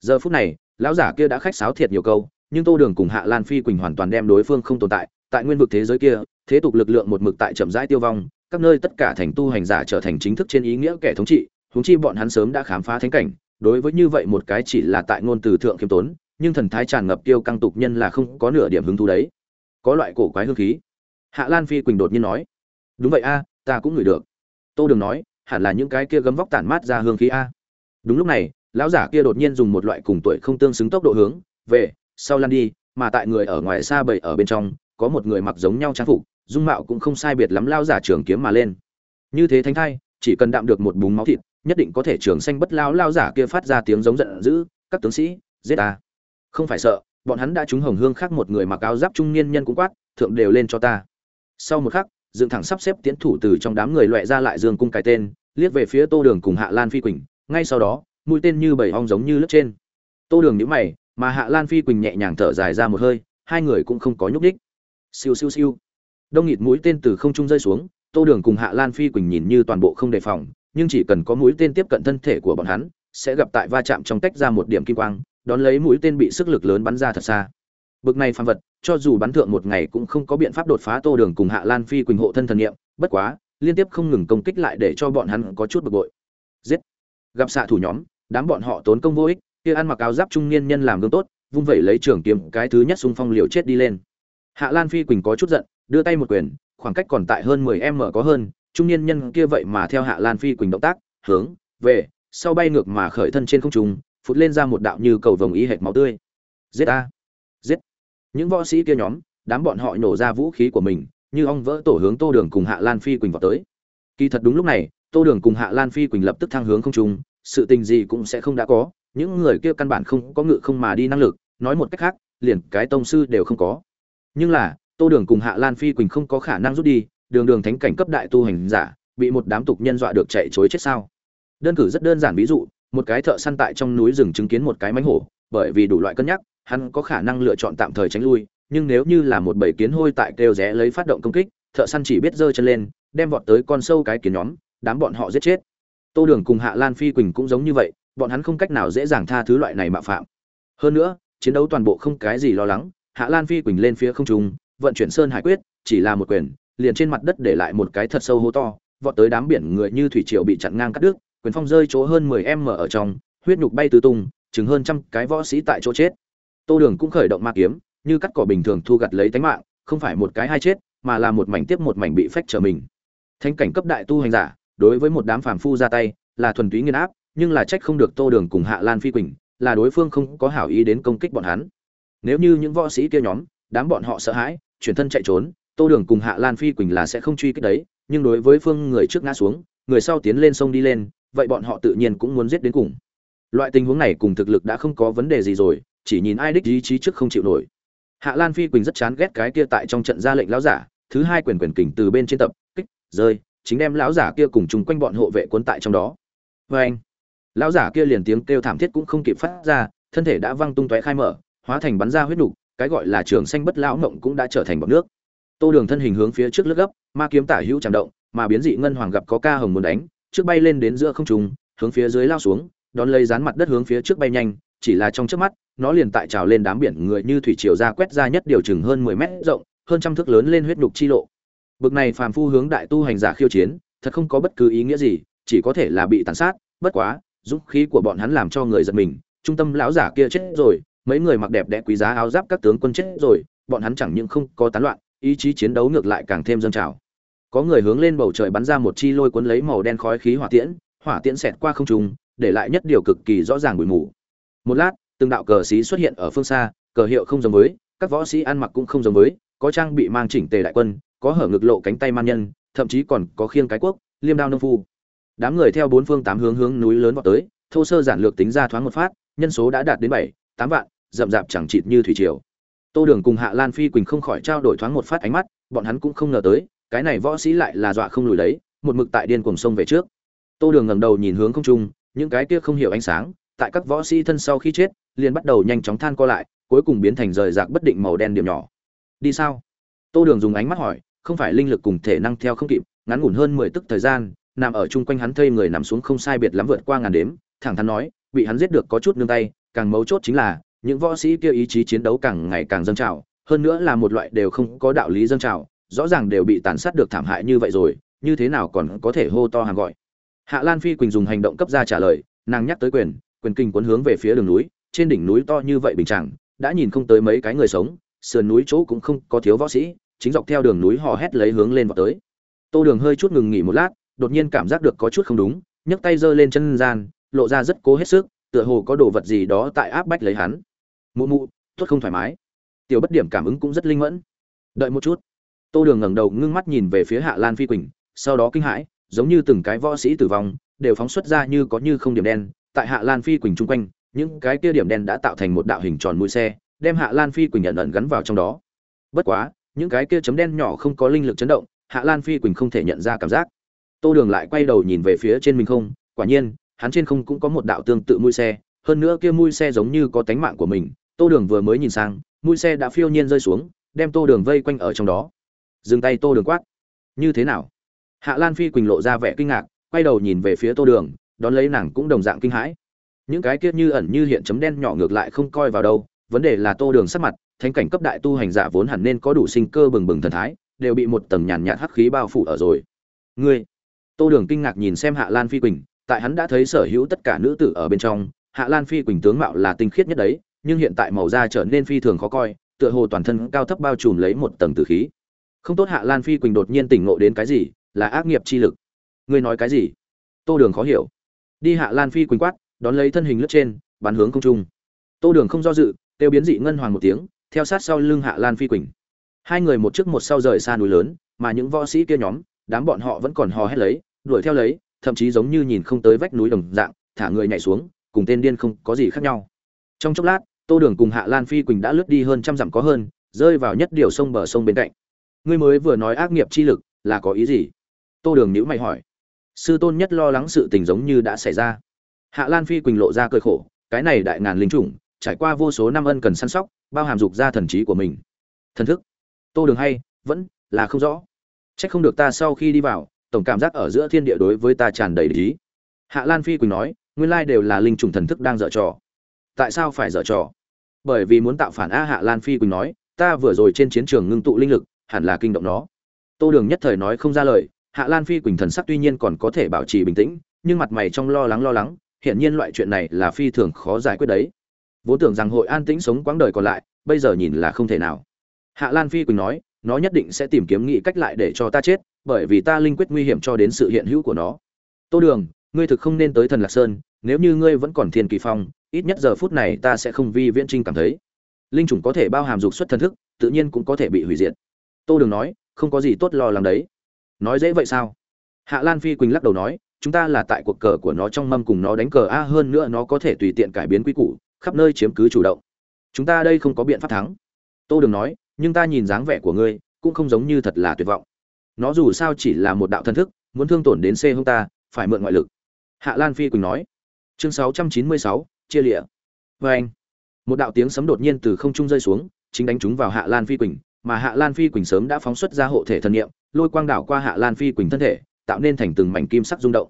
Giờ phút này, lão giả kia đã khách sáo thiệt nhiều câu nhưng tô đường cùng hạ lan phi quỳnh hoàn toàn đem đối phương không tồn tại tại nguyên vực thế giới kia, thế tục lực lượng một mực tại chậm rãi tiêu vong, các nơi tất cả thành tu hành giả trở thành chính thức trên ý nghĩa kẻ thống trị, huống chi bọn hắn sớm đã khám phá thánh cảnh, đối với như vậy một cái chỉ là tại ngôn từ thượng khiêm tốn, nhưng thần thái tràn ngập tiêu căng tục nhân là không có nửa điểm hứng thú đấy. Có loại cổ quái hương khí. Hạ lan phi quỳnh đột nhiên nói, đúng vậy a, ta cũng ngửi được. Tô đường nói, hẳn là những cái kia gấm vóc tản mát ra hương khí a. Đúng lúc này, lão giả kia đột nhiên dùng một loại cùng tuổi không tương xứng tốc độ hướng về sau lăn đi, mà tại người ở ngoài xa bầy ở bên trong, có một người mặc giống nhau trang phục, dung mạo cũng không sai biệt lắm lao giả trường kiếm mà lên. Như thế thánh thai, chỉ cần đạm được một búng máu thịt, nhất định có thể trường xanh bất lao lao giả kia phát ra tiếng giống giận dữ, các tướng sĩ, giết ta. Không phải sợ, bọn hắn đã trúng hồng hương khác một người mặc áo giáp trung niên nhân cũng quát, thượng đều lên cho ta. Sau một khắc, dựng thẳng sắp xếp tiến thủ từ trong đám người loẹ ra lại dương cung cái tên, liếc về phía tô đường cùng hạ lan phi quỳnh. Ngay sau đó, mũi tên như bảy ong giống như lướt trên. Tô đường nhíu mày mà hạ lan phi quỳnh nhẹ nhàng thở dài ra một hơi, hai người cũng không có nhúc đích siêu siêu siêu. Đông nghịt mũi tên từ không trung rơi xuống, tô đường cùng hạ lan phi quỳnh nhìn như toàn bộ không đề phòng, nhưng chỉ cần có mũi tên tiếp cận thân thể của bọn hắn, sẽ gặp tại va chạm trong tách ra một điểm kim quang, đón lấy mũi tên bị sức lực lớn bắn ra thật xa. Bực này phàm vật, cho dù bắn thượng một ngày cũng không có biện pháp đột phá tô đường cùng hạ lan phi quỳnh hộ thân thần nghiệm bất quá, liên tiếp không ngừng công kích lại để cho bọn hắn có chút bực bội. Giết. Gặp xạ thủ nhóm, đám bọn họ tốn công vô ích kia ăn mặc áo giáp trung niên nhân làm gương tốt, vung vẩy lấy trường kiếm, cái thứ nhất xung phong liều chết đi lên. Hạ lan phi quỳnh có chút giận, đưa tay một quyền, khoảng cách còn tại hơn mười m có hơn, trung niên nhân kia vậy mà theo hạ lan phi quỳnh động tác, hướng, về, sau bay ngược mà khởi thân trên không trung, phụt lên ra một đạo như cầu vồng ý hệt máu tươi. Giết a! Giết! Những võ sĩ kia nhóm, đám bọn họ nổ ra vũ khí của mình, như ong vỡ tổ hướng tô đường cùng hạ lan phi quỳnh vào tới. Kỳ thật đúng lúc này, tô đường cùng hạ lan phi quỳnh lập tức thang hướng không trung, sự tình gì cũng sẽ không đã có những người kia căn bản không có ngự không mà đi năng lực, nói một cách khác, liền cái tông sư đều không có. Nhưng là, tô đường cùng hạ lan phi quỳnh không có khả năng rút đi, đường đường thánh cảnh cấp đại tu hành giả, bị một đám tục nhân dọa được chạy chối chết sao? Đơn cử rất đơn giản ví dụ, một cái thợ săn tại trong núi rừng chứng kiến một cái mánh hổ, bởi vì đủ loại cân nhắc, hắn có khả năng lựa chọn tạm thời tránh lui, nhưng nếu như là một bầy kiến hôi tại kêu rẽ lấy phát động công kích, thợ săn chỉ biết giơ chân lên, đem vọt tới con sâu cái kiến nhóm, đám bọn họ giết chết. Tô đường cùng hạ lan phi quỳnh cũng giống như vậy bọn hắn không cách nào dễ dàng tha thứ loại này mạo phạm. Hơn nữa, chiến đấu toàn bộ không cái gì lo lắng, hạ lan phi quỳnh lên phía không trung, vận chuyển sơn hải quyết, chỉ là một quyền, liền trên mặt đất để lại một cái thật sâu hố to, vọt tới đám biển người như thủy triều bị chặn ngang cắt đứt, quyền phong rơi chỗ hơn 10 m ở trong, huyết nhục bay tứ tung, chừng hơn trăm cái võ sĩ tại chỗ chết. Tô đường cũng khởi động ma kiếm, như cắt cỏ bình thường thu gặt lấy tánh mạng, không phải một cái hai chết, mà là một mảnh tiếp một mảnh bị phách trở mình. Thanh cảnh cấp đại tu hành giả, đối với một đám phàm phu ra tay, là thuần túy nghiên áp nhưng là trách không được tô đường cùng hạ lan phi quỳnh, là đối phương không có hảo ý đến công kích bọn hắn. Nếu như những võ sĩ kia nhóm, đám bọn họ sợ hãi, chuyển thân chạy trốn, tô đường cùng hạ lan phi quỳnh là sẽ không truy kích đấy, nhưng đối với phương người trước ngã xuống, người sau tiến lên sông đi lên, vậy bọn họ tự nhiên cũng muốn giết đến cùng. Loại tình huống này cùng thực lực đã không có vấn đề gì rồi, chỉ nhìn ai đích ý chí trước không chịu nổi. Hạ lan phi quỳnh rất chán ghét cái kia tại trong trận ra lệnh lão giả, thứ hai quyền quyền kình từ bên trên tập, kích, rơi, chính đem lão giả kia cùng chung quanh bọn hộ vệ cuốn tại trong đó. Và anh lão giả kia liền tiếng kêu thảm thiết cũng không kịp phát ra thân thể đã văng tung tóe khai mở hóa thành bắn ra huyết đục, cái gọi là trường xanh bất lão mộng cũng đã trở thành bọt nước. Tô đường thân hình hướng phía trước lướt gấp ma kiếm tả hữu tràn động mà biến dị ngân hoàng gặp có ca hồng muốn đánh trước bay lên đến giữa không trung hướng phía dưới lao xuống đón lấy dán mặt đất hướng phía trước bay nhanh chỉ là trong trước mắt nó liền tại trào lên đám biển người như thủy triều ra quét ra nhất điều chừng hơn mười mét rộng hơn trăm thước lớn lên huyết đục chi lộ. Bực này phàm phu hướng đại tu hành giả khiêu chiến thật không có bất cứ ý nghĩa gì chỉ có thể là bị tàn sát bất quá dũng khí của bọn hắn làm cho người giật mình, trung tâm lão giả kia chết rồi, mấy người mặc đẹp đẽ quý giá áo giáp các tướng quân chết rồi, bọn hắn chẳng những không có tán loạn, ý chí chiến đấu ngược lại càng thêm dâng trào. Có người hướng lên bầu trời bắn ra một chi lôi cuốn lấy màu đen khói khí hỏa tiễn hỏa tiễn xẹt qua không trung, để lại nhất điều cực kỳ rõ ràng bụi mù. Một lát, từng đạo cờ sĩ xuất hiện ở phương xa, cờ hiệu không giống với, các võ sĩ ăn mặc cũng không giống với, có trang bị mang chỉnh tề đại quân, có hở ngực lộ cánh tay man nhân, thậm chí còn có khiêng cái quốc, liêm đao nông phu đám người theo bốn phương tám hướng hướng núi lớn vào tới, thô sơ giản lược tính ra thoáng một phát, nhân số đã đạt đến bảy, tám vạn, rậm rạp chẳng chịt như thủy triều. Tô đường cùng hạ lan phi quỳnh không khỏi trao đổi thoáng một phát ánh mắt, bọn hắn cũng không ngờ tới, cái này võ sĩ lại là dọa không lùi đấy, một mực tại điên cuồng sông về trước. Tô đường ngẩng đầu nhìn hướng không trung, những cái kia không hiểu ánh sáng, tại các võ sĩ thân sau khi chết, liền bắt đầu nhanh chóng than co lại, cuối cùng biến thành rời rạc bất định màu đen điểm nhỏ. Đi sao? Tô đường dùng ánh mắt hỏi, không phải linh lực cùng thể năng theo không kịp, ngắn ngủn hơn mười tức thời gian nằm ở chung quanh hắn thây người nằm xuống không sai biệt lắm vượt qua ngàn đếm, thẳng thắn nói, bị hắn giết được có chút nương tay, càng mấu chốt chính là, những võ sĩ kia ý chí chiến đấu càng ngày càng dâng trào, hơn nữa là một loại đều không có đạo lý dâng trào, rõ ràng đều bị tàn sát được thảm hại như vậy rồi, như thế nào còn có thể hô to hàng gọi. Hạ lan phi quỳnh dùng hành động cấp ra trả lời, nàng nhắc tới quyền quyền kinh cuốn hướng về phía đường núi, trên đỉnh núi to như vậy bình chẳng đã nhìn không tới mấy cái người sống, sườn núi chỗ cũng không có thiếu võ sĩ, chính dọc theo đường núi hò hét lấy hướng lên vào tới. Tô đường hơi chút ngừng nghỉ một lát đột nhiên cảm giác được có chút không đúng, nhấc tay giơ lên chân gian, lộ ra rất cố hết sức, tựa hồ có đồ vật gì đó tại áp bách lấy hắn. Mụ mụ tuất không thoải mái. Tiểu bất điểm cảm ứng cũng rất linh mẫn. Đợi một chút. Tô đường ngẩng đầu ngưng mắt nhìn về phía hạ lan phi quỳnh, sau đó kinh hãi, giống như từng cái võ sĩ tử vong, đều phóng xuất ra như có như không điểm đen. Tại hạ lan phi quỳnh chung quanh, những cái kia điểm đen đã tạo thành một đạo hình tròn mũi xe, đem hạ lan phi quỳnh nhận ẩn gắn vào trong đó. Bất quá, những cái kia chấm đen nhỏ không có linh lực chấn động, hạ lan phi quỳnh không thể nhận ra cảm giác tô đường lại quay đầu nhìn về phía trên mình không, quả nhiên, hắn trên không cũng có một đạo tương tự mũi xe, hơn nữa kia mũi xe giống như có tánh mạng của mình. Tô đường vừa mới nhìn sang mũi xe đã phiêu nhiên rơi xuống, đem tô đường vây quanh ở trong đó. Dừng tay tô đường quát. Như thế nào? Hạ lan phi quỳnh lộ ra vẻ kinh ngạc, quay đầu nhìn về phía tô đường, đón lấy nàng cũng đồng dạng kinh hãi. Những cái kia như ẩn như hiện chấm đen nhỏ ngược lại không coi vào đâu, vấn đề là tô đường sắc mặt, thánh cảnh cấp đại tu hành giả vốn hẳn nên có đủ sinh cơ bừng bừng thần thái, đều bị một tầng nhàn nhạt hắc khí bao phủ ở rồi. Ngươi tô đường kinh ngạc nhìn xem hạ lan phi quỳnh, tại hắn đã thấy sở hữu tất cả nữ tử ở bên trong, hạ lan phi quỳnh tướng mạo là tinh khiết nhất đấy, nhưng hiện tại màu da trở nên phi thường khó coi, tựa hồ toàn thân cao thấp bao trùm lấy một tầng tử khí. Không tốt hạ lan phi quỳnh đột nhiên tỉnh ngộ đến cái gì, là ác nghiệp chi lực. Ngươi nói cái gì? Tô đường khó hiểu. Đi hạ lan phi quỳnh quát, đón lấy thân hình lướt trên, bắn hướng không trung. Tô đường không do dự tiêu biến dị ngân hoàng một tiếng, theo sát sau lưng hạ lan phi quỳnh. Hai người một trước một sau rời xa núi lớn, mà những võ sĩ kia nhóm, đám bọn họ vẫn còn hò hét lấy đuổi theo lấy, thậm chí giống như nhìn không tới vách núi đồng dạng, thả người nhảy xuống, cùng tên điên không có gì khác nhau. Trong chốc lát, tô đường cùng hạ lan phi quỳnh đã lướt đi hơn trăm dặm có hơn, rơi vào nhất điều sông bờ sông bên cạnh. Ngươi mới vừa nói ác nghiệp chi lực, là có ý gì? Tô đường nhữ mày hỏi. Sư tôn nhất lo lắng sự tình giống như đã xảy ra. Hạ lan phi quỳnh lộ ra cơi khổ, cái này đại ngàn linh chủng, trải qua vô số năm ân cần săn sóc, bao hàm dục ra thần trí của mình. Thần thức. Tô đường hay, vẫn là không rõ. C h ắ c không được ta sau khi đi vào tổng cảm giác ở giữa thiên địa đối với ta tràn đầy lý hạ lan phi quỳnh nói, nguyên lai đều là linh trùng thần thức đang dở trò. Tại sao phải dở trò? Bởi vì muốn tạo phản a hạ lan phi quỳnh nói, ta vừa rồi trên chiến trường ngưng tụ linh lực, hẳn là kinh động nó. Tô đường nhất thời nói không ra lời, hạ lan phi quỳnh thần sắc tuy nhiên còn có thể bảo trì bình tĩnh, nhưng mặt mày trong lo lắng lo lắng, hiển nhiên loại chuyện này là phi thường khó giải quyết đấy. Vốn tưởng rằng hội an tĩnh sống quãng đời còn lại, bây giờ nhìn là không thể nào. Hạ lan phi quỳnh nói, nó nhất định sẽ tìm kiếm nghị cách lại để cho ta chết bởi vì ta linh quyết nguy hiểm cho đến sự hiện hữu của nó. Tô đường, ngươi thực không nên tới thần lạc sơn, nếu như ngươi vẫn còn thiên kỳ phong, ít nhất giờ phút này ta sẽ không vi viễn trinh cảm thấy. Linh chủng có thể bao hàm dục xuất thần thức, tự nhiên cũng có thể bị hủy diệt. Tô đường nói, không có gì tốt lo lắng đấy. Nói dễ vậy sao? Hạ lan phi quỳnh lắc đầu nói, chúng ta là tại cuộc cờ của nó trong mâm cùng nó đánh cờ, a, hơn nữa nó có thể tùy tiện cải biến quy củ, khắp nơi chiếm cứ chủ động. Chúng ta đây không có biện pháp thắng. Tô đường nói, nhưng ta nhìn dáng vẻ của ngươi, cũng không giống như thật là tuyệt vọng nó dù sao chỉ là một đạo thân thức, muốn thương tổn đến c hông ta, phải mượn ngoại lực. Hạ lan phi quỳnh nói. Chương sáu trăm chín mươi sáu, chia lịa. Vê anh, một đạo tiếng sấm đột nhiên từ không trung rơi xuống, chính đánh chúng vào hạ lan phi quỳnh, mà hạ lan phi quỳnh sớm đã phóng xuất ra hộ thể thần nghiệm lôi quang đảo qua hạ lan phi quỳnh thân thể, tạo nên thành từng mảnh kim sắc rung động.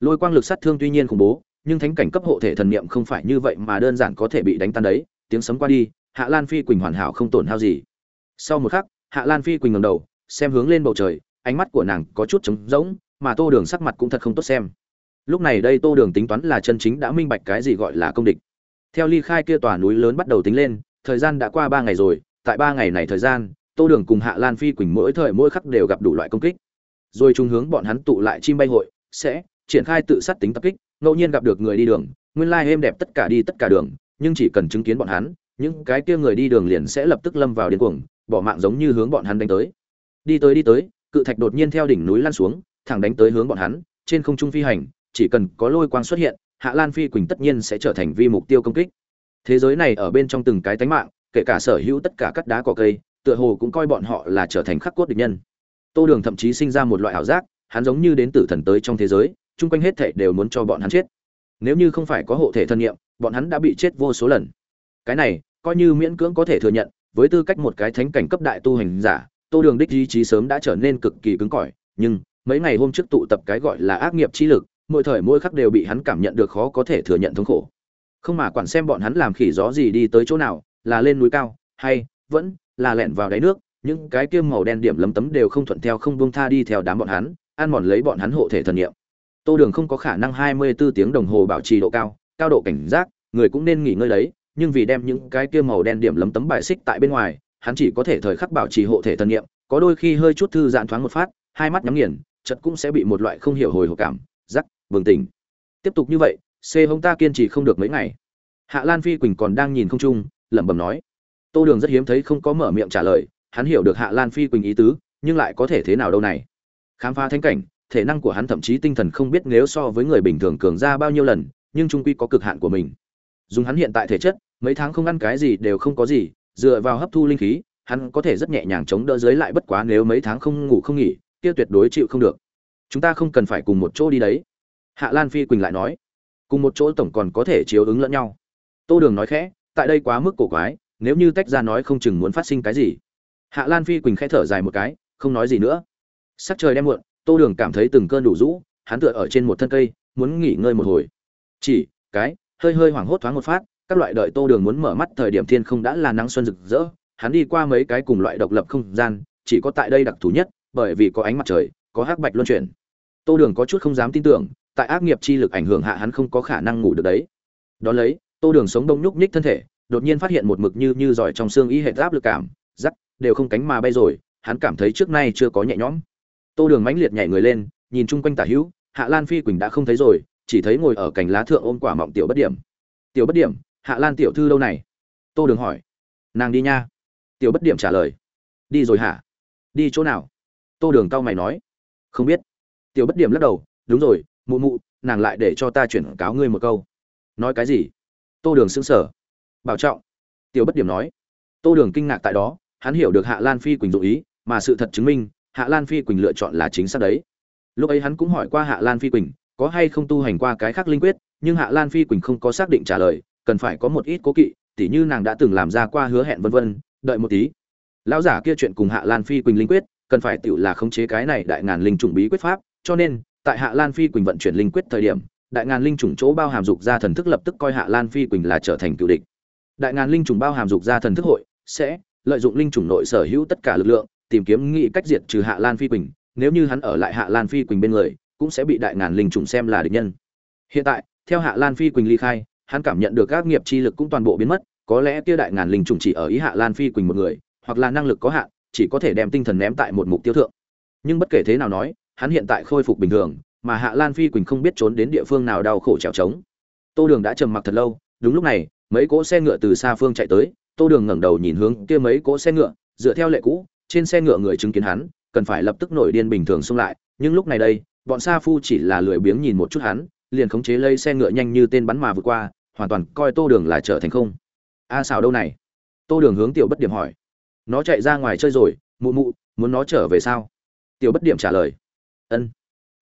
Lôi quang lực sát thương tuy nhiên khủng bố, nhưng thánh cảnh cấp hộ thể thần niệm không phải như vậy mà đơn giản có thể bị đánh tan đấy. Tiếng sấm qua đi, hạ lan phi quỳnh hoàn hảo không tổn hao gì. Sau một khắc, hạ lan phi quỳnh ngầm đầu, xem hướng lên bầu trời ánh mắt của nàng có chút trống rỗng, mà tô đường sắc mặt cũng thật không tốt xem. Lúc này đây tô đường tính toán là chân chính đã minh bạch cái gì gọi là công địch. Theo ly khai kia tòa núi lớn bắt đầu tính lên, thời gian đã qua ba ngày rồi, tại ba ngày này thời gian, tô đường cùng hạ lan phi quỳnh mỗi thời mỗi khắc đều gặp đủ loại công kích. Rồi trung hướng bọn hắn tụ lại chim bay hội, sẽ triển khai tự sát tính tập kích, ngẫu nhiên gặp được người đi đường, nguyên lai êm đẹp tất cả đi tất cả đường, nhưng chỉ cần chứng kiến bọn hắn, những cái kia người đi đường liền sẽ lập tức lâm vào điên cuồng, bỏ mạng giống như hướng bọn hắn đánh tới. Đi tới đi tới cự thạch đột nhiên theo đỉnh núi lan xuống, thẳng đánh tới hướng bọn hắn, trên không trung phi hành, chỉ cần có lôi quang xuất hiện, hạ lan phi quỳnh tất nhiên sẽ trở thành vi mục tiêu công kích. Thế giới này ở bên trong từng cái tánh mạng, kể cả sở hữu tất cả các đá cỏ cây, tựa hồ cũng coi bọn họ là trở thành khắc cốt địch nhân. Tô đường thậm chí sinh ra một loại ảo giác, hắn giống như đến tử thần tới trong thế giới, chung quanh hết thảy đều muốn cho bọn hắn chết. Nếu như không phải có hộ thể thân nhiệm, bọn hắn đã bị chết vô số lần. Cái này, coi như miễn cưỡng có thể thừa nhận, với tư cách một cái thánh cảnh cấp đại tu hành giả tô đường đích ý chí sớm đã trở nên cực kỳ cứng cỏi, nhưng mấy ngày hôm trước tụ tập cái gọi là ác nghiệp chi lực, mỗi thời mỗi khắc đều bị hắn cảm nhận được khó có thể thừa nhận thống khổ. Không mà quản xem bọn hắn làm khỉ gió gì đi tới chỗ nào, là lên núi cao, hay vẫn là lẹn vào đáy nước, những cái kiêm màu đen điểm lấm tấm đều không thuận theo không buông tha đi theo đám bọn hắn, ăn mòn lấy bọn hắn hộ thể thần niệm. Tô đường không có khả năng hai mươi 24 tiếng đồng hồ bảo trì độ cao cao độ cảnh giác, người cũng nên nghỉ ngơi đấy, nhưng vì đem những cái kia màu đen điểm lấm tấm bài xích tại bên ngoài hắn chỉ có thể thời khắc bảo trì hộ thể thần niệm có đôi khi hơi chút thư giãn thoáng một phát, hai mắt nhắm nghiền, chợt cũng sẽ bị một loại không hiểu hồi hộp cảm, rắc, bừng tỉnh. Tiếp tục như vậy, c hung ta kiên trì không được mấy ngày. Hạ lan phi quỳnh còn đang nhìn không trung, lẩm bẩm nói. Tô đường rất hiếm thấy không có mở miệng trả lời, hắn hiểu được hạ lan phi quỳnh ý tứ, nhưng lại có thể thế nào đâu này? Khám phá thánh cảnh, thể năng của hắn thậm chí tinh thần không biết nếu so với người bình thường cường ra bao nhiêu lần, nhưng trung quy có cực hạn của mình. Dùng hắn hiện tại thể chất, mấy tháng không ăn cái gì đều không có gì dựa vào hấp thu linh khí, hắn có thể rất nhẹ nhàng chống đỡ dưới lại bất quá nếu mấy tháng không ngủ không nghỉ, kia tuyệt đối chịu không được. Chúng ta không cần phải cùng một chỗ đi đấy. Hạ lan phi quỳnh lại nói. Cùng một chỗ tổng còn có thể chiếu ứng lẫn nhau. Tô đường nói khẽ, tại đây quá mức cổ quái, nếu như tách ra nói không chừng muốn phát sinh cái gì. Hạ lan phi quỳnh khẽ thở dài một cái, không nói gì nữa. Sắc trời đem muộn, tô đường cảm thấy từng cơn đủ rũ, hắn tựa ở trên một thân cây, muốn nghỉ ngơi một hồi. Chỉ, cái, hơi hơi hoảng hốt thoáng một phát các loại đợi tô đường muốn mở mắt thời điểm thiên không đã là nắng xuân rực rỡ, hắn đi qua mấy cái cùng loại độc lập không gian, chỉ có tại đây đặc thù nhất, bởi vì có ánh mặt trời, có hắc bạch luân chuyển. Tô đường có chút không dám tin tưởng, tại ác nghiệp chi lực ảnh hưởng hạ hắn không có khả năng ngủ được đấy. Đón lấy, tô đường sống đông nhúc nhích thân thể, đột nhiên phát hiện một mực như như giỏi trong xương y hệ áp lực cảm, rắc, đều không cánh mà bay rồi, hắn cảm thấy trước nay chưa có nhẹ nhõm. Tô đường mãnh liệt nhảy người lên, nhìn chung quanh tả hữu, hạ lan phi quỳnh đã không thấy rồi, chỉ thấy ngồi ở cành lá thượng ôm quả mọng tiểu bất điểm. Tiểu bất điểm hạ lan tiểu thư lâu này? Tô đường hỏi. Nàng đi nha. Tiểu bất điểm trả lời. Đi rồi hả? Đi chỗ nào? Tô đường cau mày nói. Không biết. Tiểu bất điểm lắc đầu. Đúng rồi, mụ mụ, nàng lại để cho ta chuyển cáo ngươi một câu. Nói cái gì? Tô đường xứng sở bảo trọng. Tiểu bất điểm nói. Tô đường kinh ngạc tại đó. Hắn hiểu được hạ lan phi quỳnh dụ ý, mà sự thật chứng minh, hạ lan phi quỳnh lựa chọn là chính xác đấy. Lúc ấy hắn cũng hỏi qua hạ lan phi quỳnh, có hay không tu hành qua cái khác linh quyết, nhưng hạ lan phi quỳnh không có xác định trả lời cần phải có một ít cố kỵ, tỉ như nàng đã từng làm ra qua hứa hẹn vân vân, đợi một tí. Lão giả kia chuyện cùng hạ lan phi quỳnh linh quyết, cần phải tự là khống chế cái này đại ngàn linh trùng bí quyết pháp, cho nên, tại hạ lan phi quỳnh vận chuyển linh quyết thời điểm, đại ngàn linh trùng chỗ bao hàm dục ra thần thức lập tức coi hạ lan phi quỳnh là trở thành cựu địch. Đại ngàn linh trùng bao hàm dục ra thần thức hội, sẽ lợi dụng linh trùng nội sở hữu tất cả lực lượng, tìm kiếm nghị cách diệt trừ hạ lan phi quỳnh, nếu như hắn ở lại hạ lan phi quỳnh bên người, cũng sẽ bị đại ngàn linh trùng xem là địch nhân. Hiện tại, theo hạ lan phi quỳnh ly khai hắn cảm nhận được các nghiệp chi lực cũng toàn bộ biến mất, có lẽ kia đại ngàn linh trùng chỉ ở ý hạ lan phi quỳnh một người, hoặc là năng lực có hạn, chỉ có thể đem tinh thần ném tại một mục tiêu thượng. Nhưng bất kể thế nào nói, hắn hiện tại khôi phục bình thường, mà hạ lan phi quỳnh không biết trốn đến địa phương nào đau khổ trèo trống. Tô đường đã trầm mặc thật lâu, đúng lúc này, mấy cỗ xe ngựa từ xa phương chạy tới, tô đường ngẩng đầu nhìn hướng kia mấy cỗ xe ngựa, dựa theo lệ cũ, trên xe ngựa người chứng kiến hắn, cần phải lập tức nổi điên bình thường xông lại, nhưng lúc này đây, bọn sa phu chỉ là lười biếng nhìn một chút hắn, liền khống chế lấy xe ngựa nhanh như tên bắn mà vượt qua hoàn toàn coi tô đường là trở thành không. A à, xào đâu này? Tô đường hướng tiểu bất điểm hỏi. Nó chạy ra ngoài chơi rồi mụ mụ muốn nó trở về sao? Tiểu bất điểm trả lời. Ân.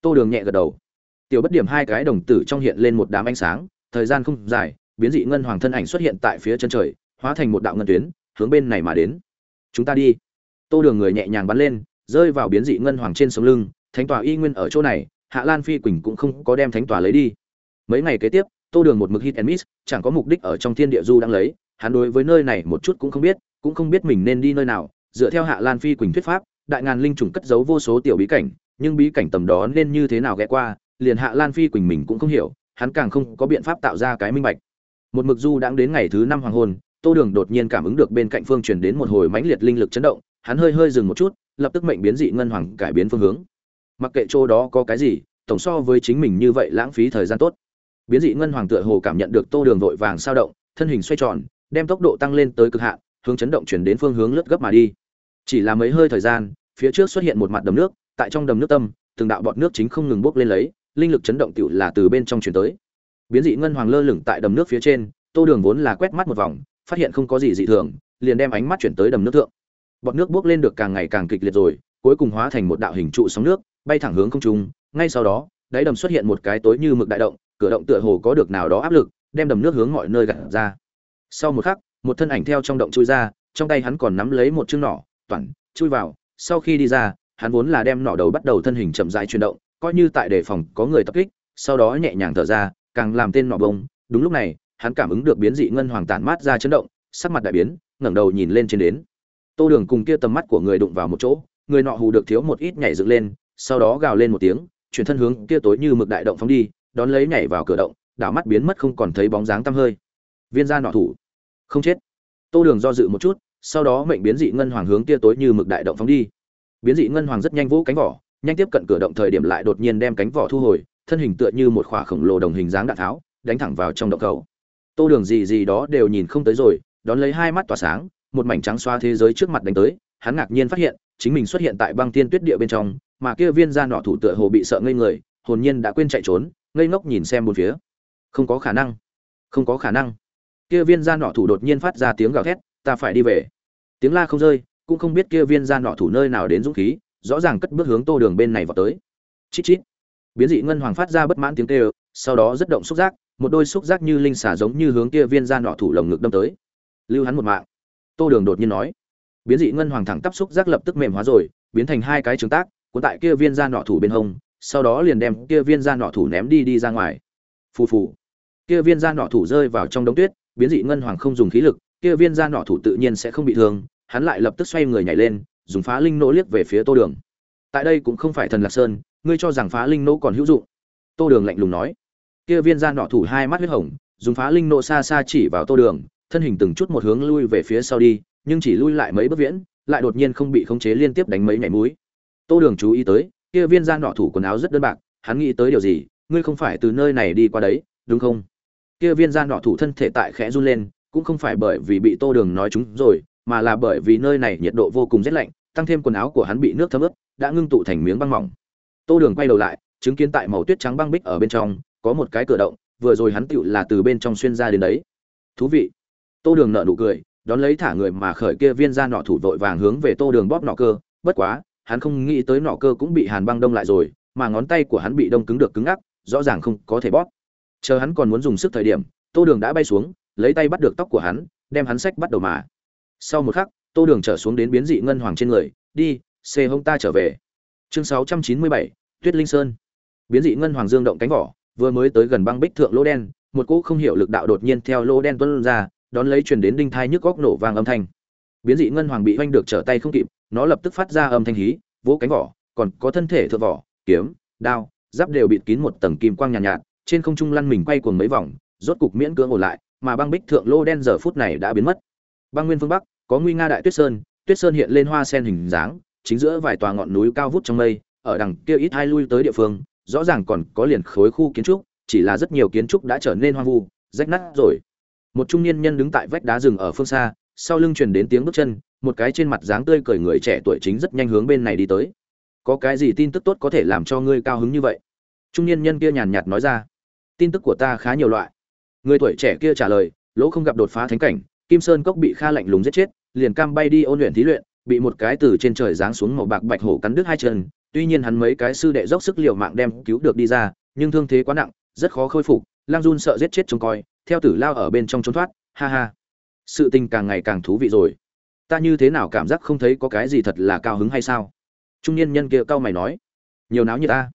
Tô đường nhẹ gật đầu. Tiểu bất điểm hai cái đồng tử trong hiện lên một đám ánh sáng thời gian không dài biến dị ngân hoàng thân ảnh xuất hiện tại phía chân trời hóa thành một đạo ngân tuyến hướng bên này mà đến. Chúng ta đi. Tô đường người nhẹ nhàng bắn lên rơi vào biến dị ngân hoàng trên sống lưng thánh tòa y nguyên ở chỗ này hạ lan phi quỳnh cũng không có đem thánh tòa lấy đi. Mấy ngày kế tiếp tô đường một mực hit and miss, chẳng có mục đích ở trong thiên địa du đang lấy, hắn đối với nơi này một chút cũng không biết, cũng không biết mình nên đi nơi nào. Dựa theo hạ lan phi quỳnh thuyết pháp, đại ngàn linh trùng cất giấu vô số tiểu bí cảnh, nhưng bí cảnh tầm đó nên như thế nào ghé qua, liền hạ lan phi quỳnh mình cũng không hiểu, hắn càng không có biện pháp tạo ra cái minh bạch. Một mực du đang đến ngày thứ năm hoàng hôn, tô đường đột nhiên cảm ứng được bên cạnh phương truyền đến một hồi mãnh liệt linh lực chấn động, hắn hơi hơi dừng một chút, lập tức mệnh biến dị ngân hoàng cải biến phương hướng. Mặc kệ chỗ đó có cái gì, tổng so với chính mình như vậy lãng phí thời gian tốt biến dị ngân hoàng tựa hồ cảm nhận được tô đường vội vàng sao động, thân hình xoay tròn, đem tốc độ tăng lên tới cực hạn, hướng chấn động chuyển đến phương hướng lướt gấp mà đi. Chỉ là mấy hơi thời gian, phía trước xuất hiện một mặt đầm nước, tại trong đầm nước tâm, từng đạo bọt nước chính không ngừng bốc lên lấy, linh lực chấn động tựu là từ bên trong chuyển tới. Biến dị ngân hoàng lơ lửng tại đầm nước phía trên, tô đường vốn là quét mắt một vòng, phát hiện không có gì dị thường, liền đem ánh mắt chuyển tới đầm nước thượng. Bọt nước bốc lên được càng ngày càng kịch liệt rồi, cuối cùng hóa thành một đạo hình trụ sóng nước, bay thẳng hướng không trung, ngay sau đó, đáy đầm xuất hiện một cái tối như mực đại động cửa động tựa hồ có được nào đó áp lực, đem đầm nước hướng mọi nơi gạt ra. Sau một khắc, một thân ảnh theo trong động chui ra, trong tay hắn còn nắm lấy một chương nỏ, toàn, chui vào. Sau khi đi ra, hắn vốn là đem nỏ đầu bắt đầu thân hình chậm rãi chuyển động, coi như tại đề phòng có người tập kích, sau đó nhẹ nhàng thở ra, càng làm tên nỏ bông. Đúng lúc này, hắn cảm ứng được biến dị ngân hoàng tản mát ra chấn động, sắc mặt đại biến, ngẩng đầu nhìn lên trên đến. Tô đường cùng kia tầm mắt của người đụng vào một chỗ, người nọ hù được thiếu một ít nhảy dựng lên, sau đó gào lên một tiếng, chuyển thân hướng kia tối như mực đại động phóng đi đón lấy nhảy vào cửa động, đảo mắt biến mất không còn thấy bóng dáng tăm hơi. Viên gia nọ thủ. Không chết. Tô đường do dự một chút, sau đó mệnh biến dị ngân hoàng hướng kia tối như mực đại động phóng đi. Biến dị ngân hoàng rất nhanh vỗ cánh vỏ, nhanh tiếp cận cửa động thời điểm lại đột nhiên đem cánh vỏ thu hồi, thân hình tựa như một khỏa khổng lồ đồng hình dáng đạn tháo, đánh thẳng vào trong động cầu. Tô đường gì gì đó đều nhìn không tới rồi, đón lấy hai mắt tỏa sáng, một mảnh trắng xoa thế giới trước mặt đánh tới, hắn ngạc nhiên phát hiện, chính mình xuất hiện tại băng tiên tuyết địa bên trong, mà kia viên gia nọ thủ tựa hồ bị sợ ngây người, hồn nhiên đã quên chạy trốn ngây ngốc nhìn xem bốn phía. Không có khả năng. Không có khả năng. Kia viên gia nọ thủ đột nhiên phát ra tiếng gào thét, ta phải đi về. Tiếng la không rơi, cũng không biết kia viên gia nọ thủ nơi nào đến dũng khí, rõ ràng cất bước hướng tô đường bên này vào tới. Chít chít. Biến dị ngân hoàng phát ra bất mãn tiếng kêu, sau đó rất động xúc giác, một đôi xúc giác như linh xả giống như hướng kia viên gia nọ thủ lồng ngực đâm tới. Lưu hắn một mạng. Tô đường đột nhiên nói. Biến dị ngân hoàng thẳng tắp xúc giác lập tức mềm hóa rồi, biến thành hai cái trứng tác, cuốn tại kia viên gia nọ thủ bên hông sau đó liền đem kia viên da nọ thủ ném đi đi ra ngoài. Phù phù. Kia viên da nọ thủ rơi vào trong đống tuyết, biến dị ngân hoàng không dùng khí lực, kia viên da nọ thủ tự nhiên sẽ không bị thương, hắn lại lập tức xoay người nhảy lên, dùng phá linh nỗ liếc về phía tô đường. Tại đây cũng không phải thần lạc sơn, ngươi cho rằng phá linh nỗ còn hữu dụng? Tô đường lạnh lùng nói. Kia viên da nọ thủ hai mắt huyết hồng, dùng phá linh nỗ xa xa chỉ vào tô đường, thân hình từng chút một hướng lui về phía sau đi, nhưng chỉ lui lại mấy bước viễn, lại đột nhiên không bị khống chế liên tiếp đánh mấy nhảy múi tô đường chú ý tới kia viên gia nọ thủ quần áo rất đơn bạc, hắn nghĩ tới điều gì, ngươi không phải từ nơi này đi qua đấy, đúng không? Kia viên gia nọ thủ thân thể tại khẽ run lên, cũng không phải bởi vì bị tô đường nói chúng rồi, mà là bởi vì nơi này nhiệt độ vô cùng rét lạnh, tăng thêm quần áo của hắn bị nước thấm ướt, đã ngưng tụ thành miếng băng mỏng. Tô đường quay đầu lại, chứng kiến tại màu tuyết trắng băng bích ở bên trong, có một cái cửa động, vừa rồi hắn tựu là từ bên trong xuyên ra đến đấy. Thú vị. Tô đường nợ nụ cười, đón lấy thả người mà khởi kia viên ra nọ thủ vội vàng hướng về tô đường bóp nọ cơ, bất quá hắn không nghĩ tới nọ cơ cũng bị hàn băng đông lại rồi, mà ngón tay của hắn bị đông cứng được cứng ngắc, rõ ràng không có thể bóp. Chờ hắn còn muốn dùng sức thời điểm, tô đường đã bay xuống, lấy tay bắt được tóc của hắn, đem hắn sách bắt đầu mà. Sau một khắc, tô đường trở xuống đến biến dị ngân hoàng trên người, đi xê hông ta trở về. Chương sáu trăm chín mươi bảy, tuyết linh sơn. Biến dị ngân hoàng dương động cánh vỏ, vừa mới tới gần băng bích thượng lỗ đen, một cỗ không hiểu lực đạo đột nhiên theo lỗ đen tuân ra, đón lấy truyền đến đinh thai nhức góc nổ vang âm thanh biến dị ngân hoàng bị oanh được trở tay không kịp nó lập tức phát ra âm thanh hí vỗ cánh vỏ còn có thân thể thượng vỏ kiếm đao giáp đều bịt kín một tầng kim quang nhàn nhạt, nhạt trên không trung lăn mình quay cuồng mấy vòng rốt cục miễn cưỡng ổn lại mà băng bích thượng lô đen giờ phút này đã biến mất. Băng nguyên phương bắc có nguy nga đại tuyết sơn tuyết sơn hiện lên hoa sen hình dáng chính giữa vài tòa ngọn núi cao vút trong mây ở đằng kia ít hai lui tới địa phương rõ ràng còn có liền khối khu kiến trúc chỉ là rất nhiều kiến trúc đã trở nên hoang vu rách nát rồi. Một trung niên nhân đứng tại vách đá rừng ở phương xa sau lưng truyền đến tiếng bước chân, một cái trên mặt dáng tươi cười người trẻ tuổi chính rất nhanh hướng bên này đi tới. Có cái gì tin tức tốt có thể làm cho ngươi cao hứng như vậy? Trung niên nhân kia nhàn nhạt nói ra. Tin tức của ta khá nhiều loại. Người tuổi trẻ kia trả lời, lỗ không gặp đột phá thánh cảnh, kim sơn cốc bị kha lạnh lùng giết chết, liền cam bay đi ôn luyện thí luyện, bị một cái từ trên trời giáng xuống màu bạc bạch hổ cắn đứt hai chân. Tuy nhiên hắn mấy cái sư đệ dốc sức liều mạng đem cứu được đi ra, nhưng thương thế quá nặng, rất khó khôi phục. Lang jun sợ giết chết trông coi, theo tử lao ở bên trong trốn thoát, ha ha sự tình càng ngày càng thú vị rồi. Ta như thế nào cảm giác không thấy có cái gì thật là cao hứng hay sao? Trung niên nhân kia cau mày nói. Nhiều náo như ta.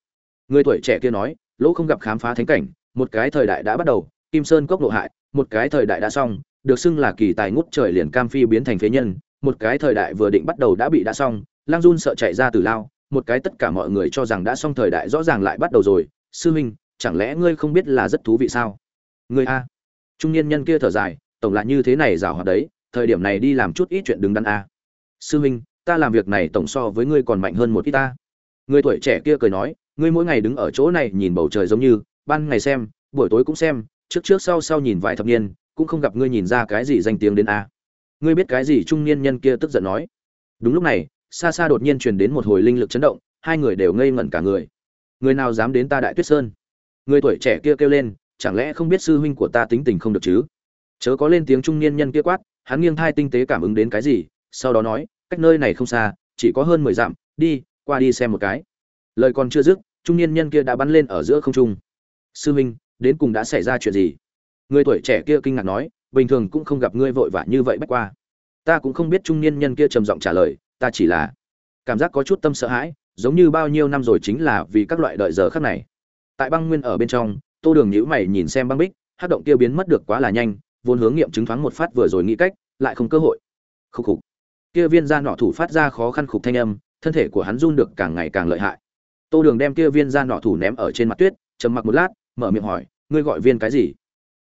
Người tuổi trẻ kia nói, lỗ không gặp khám phá thánh cảnh, một cái thời đại đã bắt đầu, kim sơn cốc độ hại, một cái thời đại đã xong, được xưng là kỳ tài ngút trời liền cam phi biến thành phế nhân, một cái thời đại vừa định bắt đầu đã bị đã xong lang run sợ chạy ra từ lao, một cái tất cả mọi người cho rằng đã xong thời đại rõ ràng lại bắt đầu rồi. Sư huynh chẳng lẽ ngươi không biết là rất thú vị sao? Ngươi a. Trung niên nhân kia thở dài tổng lại như thế này rào hoạt đấy thời điểm này đi làm chút ít chuyện đứng đắn a sư huynh, ta làm việc này tổng so với ngươi còn mạnh hơn một ít ta. Người tuổi trẻ kia cười nói ngươi mỗi ngày đứng ở chỗ này nhìn bầu trời giống như ban ngày xem buổi tối cũng xem trước trước sau sau nhìn vài thập niên cũng không gặp ngươi nhìn ra cái gì danh tiếng đến a ngươi biết cái gì trung niên nhân kia tức giận nói. Đúng lúc này xa xa đột nhiên truyền đến một hồi linh lực chấn động hai người đều ngây ngẩn cả người. Người nào dám đến ta đại tuyết sơn? Người tuổi trẻ kia kêu lên chẳng lẽ không biết sư huynh của ta tính tình không được chứ? Chớ có lên tiếng trung niên nhân kia quát, hắn nghiêng thai tinh tế cảm ứng đến cái gì, sau đó nói, cách nơi này không xa, chỉ có hơn mười dặm, đi, qua đi xem một cái. Lời còn chưa dứt, trung niên nhân kia đã bắn lên ở giữa không trung. Sư huynh đến cùng đã xảy ra chuyện gì? Người tuổi trẻ kia kinh ngạc nói, bình thường cũng không gặp ngươi vội vã như vậy bách qua. Ta cũng không biết trung niên nhân kia trầm giọng trả lời, ta chỉ là cảm giác có chút tâm sợ hãi, giống như bao nhiêu năm rồi chính là vì các loại đợi giờ khác này. Tại băng nguyên ở bên trong, tô đường nhữ mày nhìn xem băng bích hát động kia biến mất được quá là nhanh vốn hướng nghiệm chứng thoáng một phát vừa rồi nghĩ cách, lại không cơ hội. Khúc khục. Kia viên da nọ thủ phát ra khó khăn khục thanh âm, thân thể của hắn run được càng ngày càng lợi hại. Tô đường đem kia viên da nọ thủ ném ở trên mặt tuyết, trầm mặc một lát, mở miệng hỏi, ngươi gọi viên cái gì?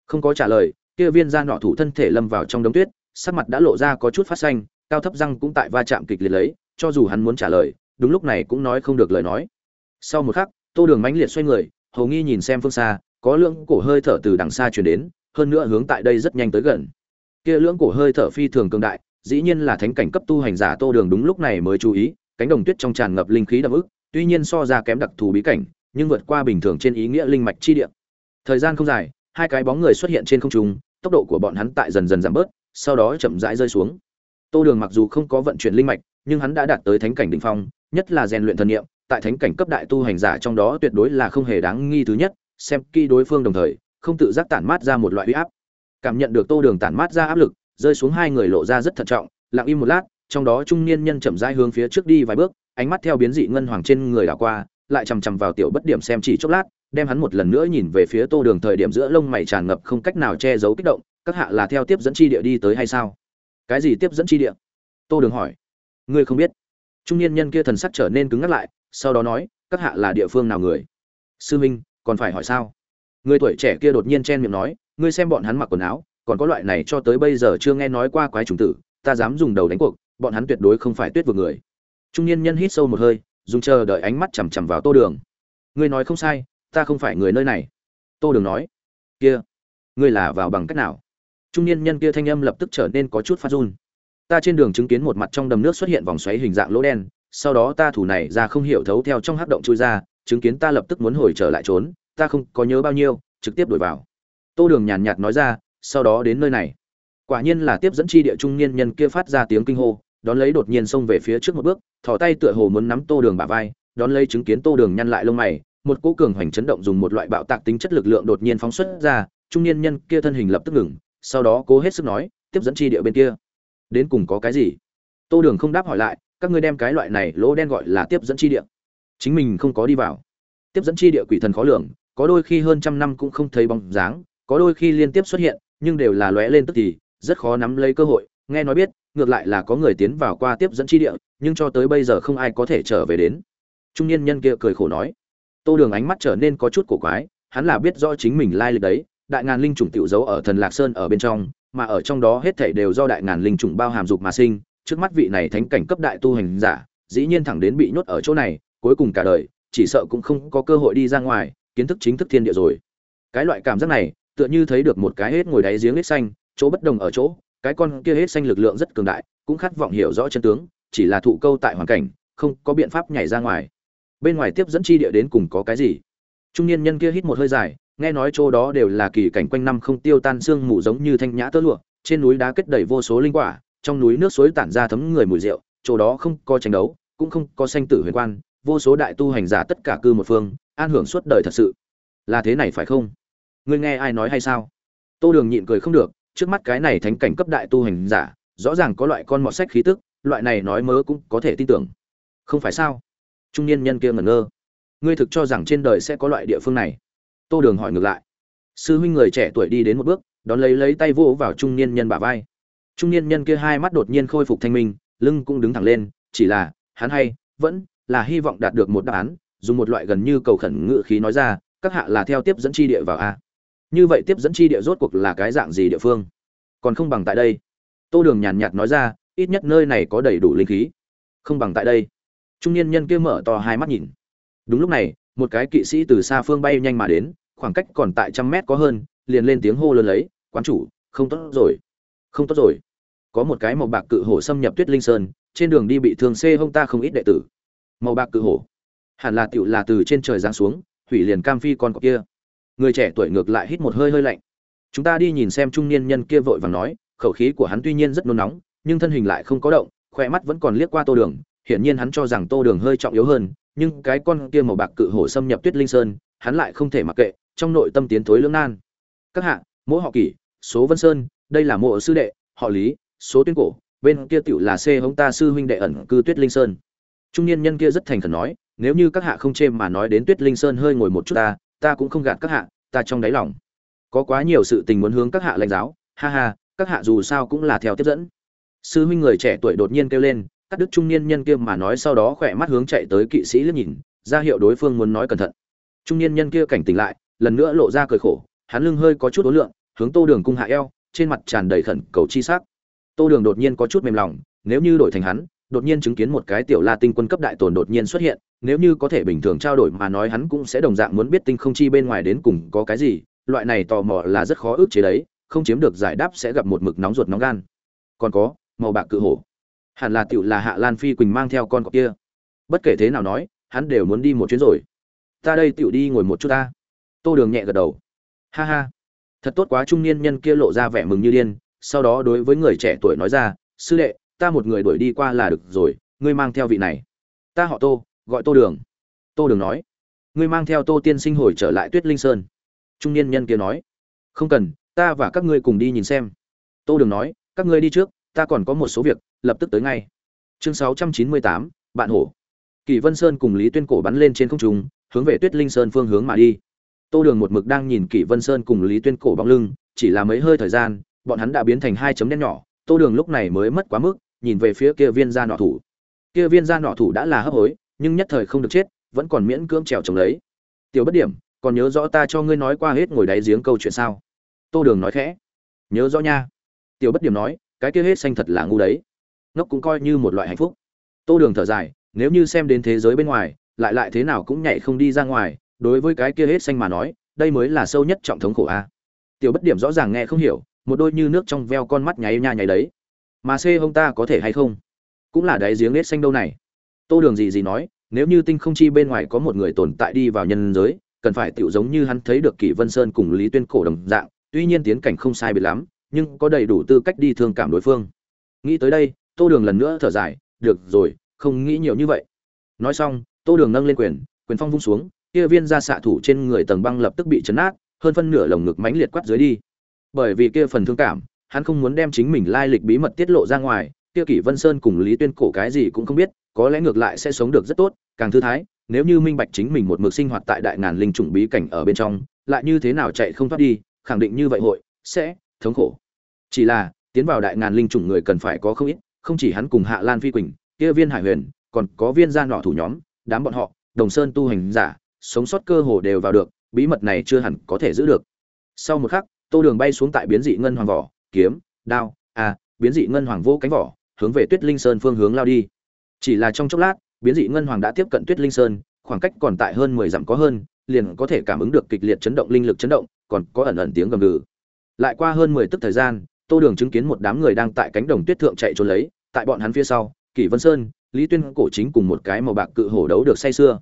Không có trả lời, kia viên da nọ thủ thân thể lâm vào trong đống tuyết, sắc mặt đã lộ ra có chút phát xanh, cao thấp răng cũng tại va chạm kịch liệt lấy, cho dù hắn muốn trả lời, đúng lúc này cũng nói không được lời nói. Sau một khắc, tô đường mãnh liệt xoay người, hầu nghi nhìn xem phương xa, có lượng cổ hơi thở từ đằng xa chuyển đến hơn nữa hướng tại đây rất nhanh tới gần. Kia lưỡng cổ hơi thở phi thường cường đại, dĩ nhiên là thánh cảnh cấp tu hành giả tô đường đúng lúc này mới chú ý, cánh đồng tuyết trong tràn ngập linh khí đậm ức, tuy nhiên so ra kém đặc thù bí cảnh, nhưng vượt qua bình thường trên ý nghĩa linh mạch chi địa. Thời gian không dài, hai cái bóng người xuất hiện trên không trung, tốc độ của bọn hắn tại dần dần giảm bớt, sau đó chậm rãi rơi xuống. Tô đường mặc dù không có vận chuyển linh mạch, nhưng hắn đã đạt tới thánh cảnh đỉnh phong, nhất là rèn luyện thần niệm, tại thánh cảnh cấp đại tu hành giả trong đó tuyệt đối là không hề đáng nghi thứ nhất, xem kỹ đối phương đồng thời không tự giác tản mát ra một loại uy áp. Cảm nhận được tô đường tản mát ra áp lực, rơi xuống hai người lộ ra rất thận trọng, lặng im một lát, trong đó trung niên nhân chậm rãi hướng phía trước đi vài bước, ánh mắt theo biến dị ngân hoàng trên người đảo qua, lại chằm chằm vào tiểu bất điểm xem chỉ chốc lát, đem hắn một lần nữa nhìn về phía tô đường thời điểm giữa lông mày tràn ngập không cách nào che giấu kích động, các hạ là theo tiếp dẫn chi địa đi tới hay sao? Cái gì tiếp dẫn chi địa? Tô đường hỏi. Ngươi không biết. Trung niên nhân kia thần sắc trở nên cứng ngắt lại, sau đó nói, các hạ là địa phương nào người? Sư minh, còn phải hỏi sao? Người tuổi trẻ kia đột nhiên chen miệng nói, ngươi xem bọn hắn mặc quần áo, còn có loại này cho tới bây giờ chưa nghe nói qua quái trùng tử, ta dám dùng đầu đánh cuộc, bọn hắn tuyệt đối không phải tuyết vừa người. Trung niên nhân hít sâu một hơi, dùng chờ đợi ánh mắt chằm chằm vào tô đường. Ngươi nói không sai, ta không phải người nơi này. Tô đường nói, kia, ngươi là vào bằng cách nào? Trung niên nhân kia thanh âm lập tức trở nên có chút phát run. Ta trên đường chứng kiến một mặt trong đầm nước xuất hiện vòng xoáy hình dạng lỗ đen, sau đó ta thủ này ra không hiểu thấu theo trong hắc động chui ra, chứng kiến ta lập tức muốn hồi trở lại trốn ta không có nhớ bao nhiêu, trực tiếp đổi vào. Tô đường nhàn nhạt nói ra, sau đó đến nơi này. Quả nhiên là tiếp dẫn chi địa trung niên nhân kia phát ra tiếng kinh hô, đón lấy đột nhiên xông về phía trước một bước, thò tay tựa hồ muốn nắm tô đường bả vai, đón lấy chứng kiến tô đường nhăn lại lông mày, một cỗ cường hoành chấn động dùng một loại bạo tạc tính chất lực lượng đột nhiên phóng xuất ra, trung niên nhân kia thân hình lập tức ngừng, sau đó cố hết sức nói, tiếp dẫn chi địa bên kia. Đến cùng có cái gì? Tô đường không đáp hỏi lại, các ngươi đem cái loại này lỗ đen gọi là tiếp dẫn chi địa. Chính mình không có đi vào. Tiếp dẫn chi địa quỷ thần khó lường có đôi khi hơn trăm năm cũng không thấy bóng dáng, có đôi khi liên tiếp xuất hiện, nhưng đều là lóe lên tức thì, rất khó nắm lấy cơ hội. Nghe nói biết, ngược lại là có người tiến vào qua tiếp dẫn chi địa, nhưng cho tới bây giờ không ai có thể trở về đến. Trung niên nhân kia cười khổ nói, tô đường ánh mắt trở nên có chút cổ quái, hắn là biết rõ chính mình lai lịch đấy, đại ngàn linh chủng tiểu giấu ở thần lạc sơn ở bên trong, mà ở trong đó hết thảy đều do đại ngàn linh chủng bao hàm dục mà sinh, trước mắt vị này thánh cảnh cấp đại tu hành giả, dĩ nhiên thẳng đến bị nhốt ở chỗ này, cuối cùng cả đời, chỉ sợ cũng không có cơ hội đi ra ngoài kiến thức chính thức thiên địa rồi. Cái loại cảm giác này, tựa như thấy được một cái hết ngồi đáy giếng hết xanh, chỗ bất đồng ở chỗ, cái con kia hết xanh lực lượng rất cường đại, cũng khát vọng hiểu rõ chân tướng, chỉ là thụ câu tại hoàn cảnh, không có biện pháp nhảy ra ngoài. Bên ngoài tiếp dẫn chi địa đến cùng có cái gì? Trung niên nhân kia hít một hơi dài, nghe nói chỗ đó đều là kỳ cảnh quanh năm không tiêu tan xương mù giống như thanh nhã tơ lụa, trên núi đá kết đầy vô số linh quả, trong núi nước suối tản ra thấm người mùi rượu, chỗ đó không có tranh đấu, cũng không có sanh tử huyền quan, vô số đại tu hành giả tất cả cư một phương an hưởng suốt đời thật sự. Là thế này phải không? Ngươi nghe ai nói hay sao? Tô đường nhịn cười không được, trước mắt cái này thánh cảnh cấp đại tu hành giả, rõ ràng có loại con mọt sách khí tức, loại này nói mớ cũng có thể tin tưởng. Không phải sao? Trung niên nhân kia ngẩn ngơ. Ngươi thực cho rằng trên đời sẽ có loại địa phương này? Tô đường hỏi ngược lại. Sư huynh người trẻ tuổi đi đến một bước, đón lấy lấy tay vô vào trung niên nhân bả vai. Trung niên nhân kia hai mắt đột nhiên khôi phục thanh minh, lưng cũng đứng thẳng lên, chỉ là, hắn hay, vẫn là hy vọng đạt được một đáp án dùng một loại gần như cầu khẩn ngự khí nói ra, các hạ là theo tiếp dẫn chi địa vào a. Như vậy tiếp dẫn chi địa rốt cuộc là cái dạng gì địa phương? Còn không bằng tại đây. Tô đường nhàn nhạt nói ra, ít nhất nơi này có đầy đủ linh khí. Không bằng tại đây. Trung niên nhân kia mở to hai mắt nhìn. Đúng lúc này, một cái kỵ sĩ từ xa phương bay nhanh mà đến, khoảng cách còn tại trăm mét có hơn, liền lên tiếng hô lớn lấy, quán chủ, không tốt rồi. Không tốt rồi. Có một cái màu bạc cự hổ xâm nhập tuyết linh sơn, trên đường đi bị thương xê hông ta không ít đệ tử. Màu bạc cự hổ hẳn là tựu là từ trên trời giáng xuống, hủy liền cam phi con cọp kia. Người trẻ tuổi ngược lại hít một hơi hơi lạnh. Chúng ta đi nhìn xem trung niên nhân kia vội vàng nói, khẩu khí của hắn tuy nhiên rất nôn nóng, nhưng thân hình lại không có động khoe mắt vẫn còn liếc qua tô đường, hiển nhiên hắn cho rằng tô đường hơi trọng yếu hơn, nhưng cái con kia màu bạc cự hổ xâm nhập tuyết linh sơn, hắn lại không thể mặc kệ, trong nội tâm tiến thối lưỡng nan. Các hạ mỗi họ kỷ, số vân sơn, đây là mộ sư đệ, họ lý, số tuyên cổ, bên kia tiểu là c hống ta sư huynh đệ ẩn cư tuyết linh sơn. Trung niên nhân kia rất thành khẩn nói nếu như các hạ không chê mà nói đến tuyết linh sơn hơi ngồi một chút ta ta cũng không gạt các hạ, ta trong đáy lòng. Có quá nhiều sự tình muốn hướng các hạ lãnh giáo, ha ha, các hạ dù sao cũng là theo tiếp dẫn. Sư huynh người trẻ tuổi đột nhiên kêu lên, các đức trung niên nhân kia mà nói sau đó khỏe mắt hướng chạy tới kỵ sĩ liếc nhìn, ra hiệu đối phương muốn nói cẩn thận. Trung niên nhân kia cảnh tỉnh lại, lần nữa lộ ra cười khổ, hắn lưng hơi có chút ối lượng hướng tô đường cung hạ eo, trên mặt tràn đầy khẩn cầu chi sắc. Tô đường đột nhiên có chút mềm lòng, nếu như đổi thành hắn đột nhiên chứng kiến một cái tiểu la tinh quân cấp đại tồn đột nhiên xuất hiện, nếu như có thể bình thường trao đổi mà nói hắn cũng sẽ đồng dạng muốn biết tinh không chi bên ngoài đến cùng có cái gì, loại này tò mò là rất khó ức chế đấy, không chiếm được giải đáp sẽ gặp một mực nóng ruột nóng gan. Còn có, màu bạc cự hổ. Hẳn là tiểu là hạ lan phi quỳnh mang theo con cọp kia. Bất kể thế nào nói, hắn đều muốn đi một chuyến rồi. Ta đây tiểu đi ngồi một chút ta. Tô đường nhẹ gật đầu. Ha ha. Thật tốt quá, trung niên nhân kia lộ ra vẻ mừng như điên, sau đó đối với người trẻ tuổi nói ra, sư đệ ta một người đuổi đi qua là được rồi, ngươi mang theo vị này. Ta họ tô, gọi tô đường. Tô đường nói. Ngươi mang theo tô tiên sinh hồi trở lại tuyết linh sơn. Trung niên nhân kia nói. Không cần, ta và các ngươi cùng đi nhìn xem. Tô đường nói. Các ngươi đi trước, ta còn có một số việc, lập tức tới ngay. Chương sáu trăm chín mươi tám, bạn hổ. Kỳ vân sơn cùng lý tuyên cổ bắn lên trên không trung, hướng về tuyết linh sơn phương hướng mà đi. Tô đường một mực đang nhìn kỷ vân sơn cùng lý tuyên cổ bóng lưng, chỉ là mấy hơi thời gian, bọn hắn đã biến thành hai chấm đen nhỏ. Tô đường lúc này mới mất quá mức nhìn về phía kia viên gia nọ thủ. Kia viên gia nọ thủ đã là hấp hối, nhưng nhất thời không được chết, vẫn còn miễn cưỡng trèo trồng lấy. Tiểu bất điểm, còn nhớ rõ ta cho ngươi nói qua hết ngồi đáy giếng câu chuyện sao? Tô đường nói khẽ. Nhớ rõ nha. Tiểu bất điểm nói, cái kia hết xanh thật là ngu đấy. Ngốc cũng coi như một loại hạnh phúc. Tô đường thở dài, nếu như xem đến thế giới bên ngoài, lại lại thế nào cũng nhảy không đi ra ngoài, đối với cái kia hết xanh mà nói, đây mới là sâu nhất trọng thống khổ a. Tiểu bất điểm rõ ràng nghe không hiểu, một đôi như nước trong veo con mắt nháy nha nháy đấy mà c hông ta có thể hay không? Cũng là đáy giếng nết xanh đâu này. Tô đường gì gì nói, nếu như tinh không chi bên ngoài có một người tồn tại đi vào nhân giới, cần phải tựu giống như hắn thấy được kỷ vân sơn cùng lý tuyên cổ đồng dạng, tuy nhiên tiến cảnh không sai biệt lắm, nhưng có đầy đủ tư cách đi thương cảm đối phương. Nghĩ tới đây, tô đường lần nữa thở dài, được rồi, không nghĩ nhiều như vậy. Nói xong, tô đường nâng lên quyền quyền phong vung xuống, kia viên ra xạ thủ trên người tầng băng lập tức bị chấn nát, hơn phân nửa lồng ngực mãnh liệt quát dưới đi. Bởi vì kia phần thương cảm hắn không muốn đem chính mình lai lịch bí mật tiết lộ ra ngoài, kia kỷ vân sơn cùng lý tuyên cổ cái gì cũng không biết, có lẽ ngược lại sẽ sống được rất tốt, càng thư thái, nếu như minh bạch chính mình một mực sinh hoạt tại đại ngàn linh trùng bí cảnh ở bên trong, lại như thế nào chạy không thoát đi, khẳng định như vậy hội sẽ thống khổ. Chỉ là, tiến vào đại ngàn linh trùng người cần phải có không ít, không chỉ hắn cùng hạ lan phi quỳnh, kia viên hải huyền, còn có viên gia nọ thủ nhóm, đám bọn họ, đồng sơn tu hành giả, sống sót cơ hồ đều vào được, bí mật này chưa hẳn có thể giữ được. Sau một khắc, tô đường bay xuống tại biến dị ngân hoàng vỏ kiếm đao a biến dị ngân hoàng vô cánh vỏ hướng về tuyết linh sơn phương hướng lao đi. Chỉ là trong chốc lát biến dị ngân hoàng đã tiếp cận tuyết linh sơn khoảng cách còn tại hơn mười dặm có hơn liền có thể cảm ứng được kịch liệt chấn động linh lực chấn động còn có ẩn ẩn tiếng gầm gừ. Lại qua hơn mười tức thời gian tô đường chứng kiến một đám người đang tại cánh đồng tuyết thượng chạy trốn lấy tại bọn hắn phía sau kỷ vân sơn lý tuyên cổ chính cùng một cái màu bạc cự hổ đấu được say xưa,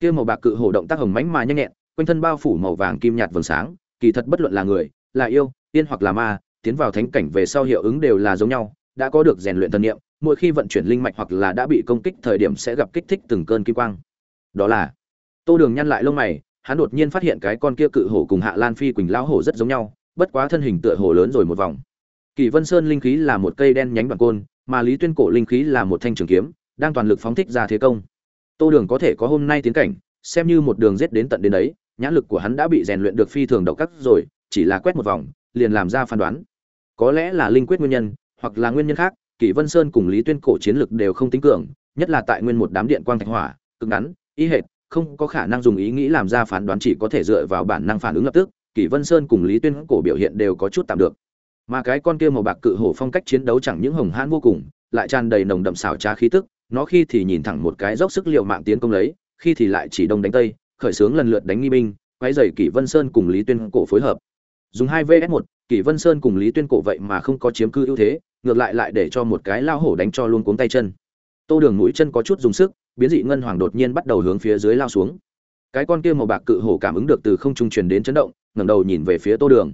kia màu bạc cự hổ động tác hồng mãnh mà nhanh nhẹn quanh thân bao phủ màu vàng kim nhạt vầng sáng kỳ thật bất luận là người là yêu tiên hoặc là ma tiến vào thánh cảnh về sau hiệu ứng đều là giống nhau, đã có được rèn luyện thần niệm, mỗi khi vận chuyển linh mạch hoặc là đã bị công kích thời điểm sẽ gặp kích thích từng cơn kim quang. Đó là, tô đường nhăn lại lông mày, hắn đột nhiên phát hiện cái con kia cự hổ cùng hạ lan phi quỳnh lão hổ rất giống nhau, bất quá thân hình tựa hổ lớn rồi một vòng. Kỳ vân sơn linh khí là một cây đen nhánh đoạn côn, mà lý tuyên cổ linh khí là một thanh trường kiếm, đang toàn lực phóng thích ra thế công. Tô đường có thể có hôm nay tiến cảnh, xem như một đường giết đến tận đến đấy, nhãn lực của hắn đã bị rèn luyện được phi thường độc cắt rồi, chỉ là quét một vòng, liền làm ra phán đoán có lẽ là linh quyết nguyên nhân, hoặc là nguyên nhân khác, kỷ vân sơn cùng lý tuyên cổ chiến lực đều không tính cường, nhất là tại nguyên một đám điện quang thạch hỏa, cực ngắn ý hệt, không có khả năng dùng ý nghĩ làm ra phán đoán chỉ có thể dựa vào bản năng phản ứng lập tức, kỷ vân sơn cùng lý tuyên cổ biểu hiện đều có chút tạm được. Mà cái con kia màu bạc cự hổ phong cách chiến đấu chẳng những hồng hãn vô cùng, lại tràn đầy nồng đậm xảo trá khí tức, nó khi thì nhìn thẳng một cái dốc sức liệu mạng tiến công lấy, khi thì lại chỉ đông đánh tây, khởi xướng lần lượt đánh nghi binh quay dày kỷ vân sơn cùng lý tuyên cổ phối hợp. Dùng hai vs một kỷ vân sơn cùng lý tuyên cổ vậy mà không có chiếm cư ưu thế, ngược lại lại để cho một cái lao hổ đánh cho luôn cuống tay chân. Tô đường mũi chân có chút dùng sức, biến dị ngân hoàng đột nhiên bắt đầu hướng phía dưới lao xuống. Cái con kia màu bạc cự hổ cảm ứng được từ không trung truyền đến chấn động, ngẩng đầu nhìn về phía tô đường.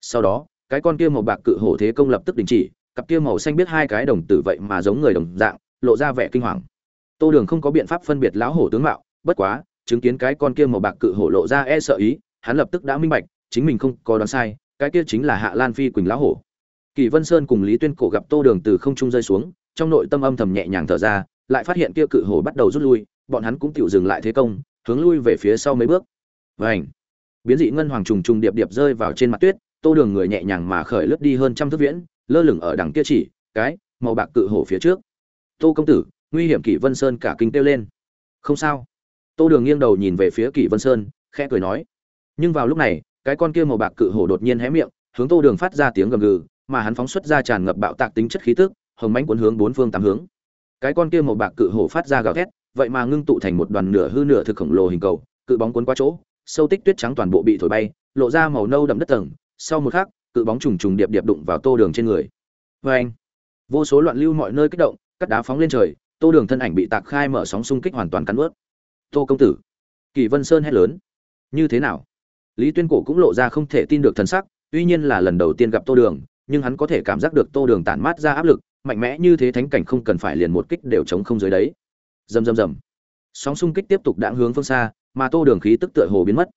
Sau đó, cái con kia màu bạc cự hổ thế công lập tức đình chỉ, cặp kia màu xanh biết hai cái đồng tử vậy mà giống người đồng dạng, lộ ra vẻ kinh hoàng. Tô đường không có biện pháp phân biệt lão hổ tướng mạo, bất quá, chứng kiến cái con kia màu bạc cự hổ lộ ra e sợ ý, hắn lập tức đã minh bạch, chính mình không có đoán sai cái kia chính là hạ lan phi quỳnh lão hổ. Kỳ vân sơn cùng lý tuyên cổ gặp tô đường từ không trung rơi xuống, trong nội tâm âm thầm nhẹ nhàng thở ra, lại phát hiện kia cự hổ bắt đầu rút lui, bọn hắn cũng tự dừng lại thế công, hướng lui về phía sau mấy bước. Vảnh biến dị ngân hoàng trùng trùng điệp điệp rơi vào trên mặt tuyết, tô đường người nhẹ nhàng mà khởi lướt đi hơn trăm thước viễn, lơ lửng ở đằng kia chỉ, cái, màu bạc cự hổ phía trước. Tô công tử, nguy hiểm kỷ vân sơn cả kinh kêu lên. Không sao. Tô đường nghiêng đầu nhìn về phía kỷ vân sơn, khẽ cười nói. Nhưng vào lúc này cái con kia màu bạc cự hổ đột nhiên hé miệng, hướng tô đường phát ra tiếng gầm gừ, mà hắn phóng xuất ra tràn ngập bạo tạc tính chất khí tức, hồng mãnh cuốn hướng bốn phương tám hướng. Cái con kia màu bạc cự hổ phát ra gào thét, vậy mà ngưng tụ thành một đoàn nửa hư nửa thực khổng lồ hình cầu, cự bóng cuốn qua chỗ, sâu tích tuyết trắng toàn bộ bị thổi bay, lộ ra màu nâu đậm đất tầng, sau một khắc, cự bóng trùng trùng điệp điệp đụng vào tô đường trên người. Vê vô số loạn lưu mọi nơi kích động, cắt đá phóng lên trời, tô đường thân ảnh bị tạc khai mở sóng xung kích hoàn toàn cắn ướt. Tô công tử! Kỳ vân sơn hét lớn. Như thế nào? Lý tuyên cổ cũng lộ ra không thể tin được thần sắc, tuy nhiên là lần đầu tiên gặp tô đường, nhưng hắn có thể cảm giác được tô đường tản mát ra áp lực, mạnh mẽ như thế thánh cảnh không cần phải liền một kích đều chống không dưới đấy. Rầm rầm rầm. Sóng xung kích tiếp tục đãng hướng phương xa, mà tô đường khí tức tựa hồ biến mất.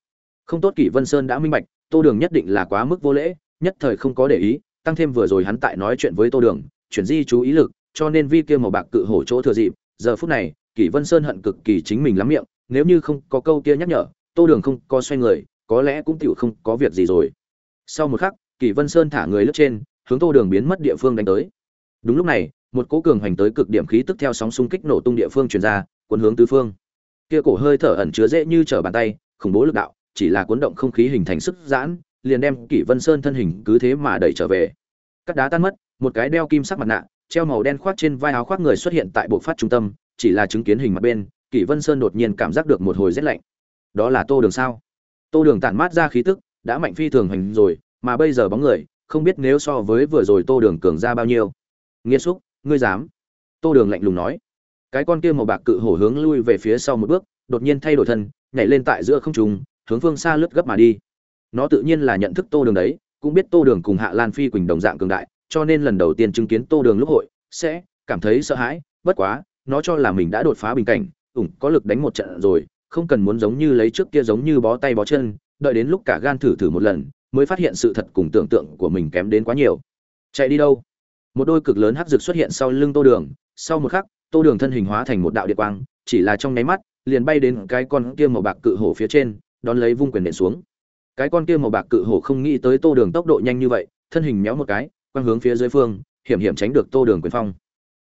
Không tốt kỷ vân sơn đã minh bạch, tô đường nhất định là quá mức vô lễ, nhất thời không có để ý, tăng thêm vừa rồi hắn tại nói chuyện với tô đường, chuyển di chú ý lực, cho nên vi kia màu bạc cự hổ chỗ thừa dịp, giờ phút này, kỷ vân sơn hận cực kỳ chính mình lắm miệng, nếu như không có câu kia nhắc nhở, tô đường không có xoay người có lẽ cũng tựu không có việc gì rồi. Sau một khắc kỷ vân sơn thả người lướt trên, hướng tô đường biến mất địa phương đánh tới. Đúng lúc này, một cỗ cường hành tới cực điểm khí tức theo sóng xung kích nổ tung địa phương truyền ra, cuốn hướng tứ phương. Kia cổ hơi thở ẩn chứa dễ như trở bàn tay, khủng bố lực đạo, chỉ là cuốn động không khí hình thành sức giãn, liền đem kỷ vân sơn thân hình cứ thế mà đẩy trở về. Cắt đá tan mất, một cái đeo kim sắc mặt nạ, treo màu đen khoác trên vai áo khoác người xuất hiện tại bộ phát trung tâm, chỉ là chứng kiến hình mặt bên kỷ vân sơn đột nhiên cảm giác được một hồi rét lạnh. Đó là tô đường sao? Tô đường tản mát ra khí tức, đã mạnh phi thường hành rồi, mà bây giờ bóng người, không biết nếu so với vừa rồi tô đường cường ra bao nhiêu. Nghiêm xúc, ngươi dám? Tô đường lạnh lùng nói. Cái con kia màu bạc cự hổ hướng lui về phía sau một bước, đột nhiên thay đổi thân, nhảy lên tại giữa không trung, hướng phương xa lướt gấp mà đi. Nó tự nhiên là nhận thức tô đường đấy, cũng biết tô đường cùng hạ lan phi quỳnh đồng dạng cường đại, cho nên lần đầu tiên chứng kiến tô đường lúc hội, sẽ cảm thấy sợ hãi, bất quá, nó cho là mình đã đột phá bình cảnh, ủng, có lực đánh một trận rồi không cần muốn giống như lấy trước kia giống như bó tay bó chân, đợi đến lúc cả gan thử thử một lần, mới phát hiện sự thật cùng tưởng tượng của mình kém đến quá nhiều. Chạy đi đâu? Một đôi cực lớn hắc dược xuất hiện sau lưng tô đường, sau một khắc, tô đường thân hình hóa thành một đạo điện quang, chỉ là trong nháy mắt, liền bay đến cái con kia màu bạc cự hổ phía trên, đón lấy vung quyền đệm xuống. Cái con kia màu bạc cự hổ không nghĩ tới tô đường tốc độ nhanh như vậy, thân hình méo một cái, quang hướng phía dưới phương, hiểm hiểm tránh được tô đường quyền phong.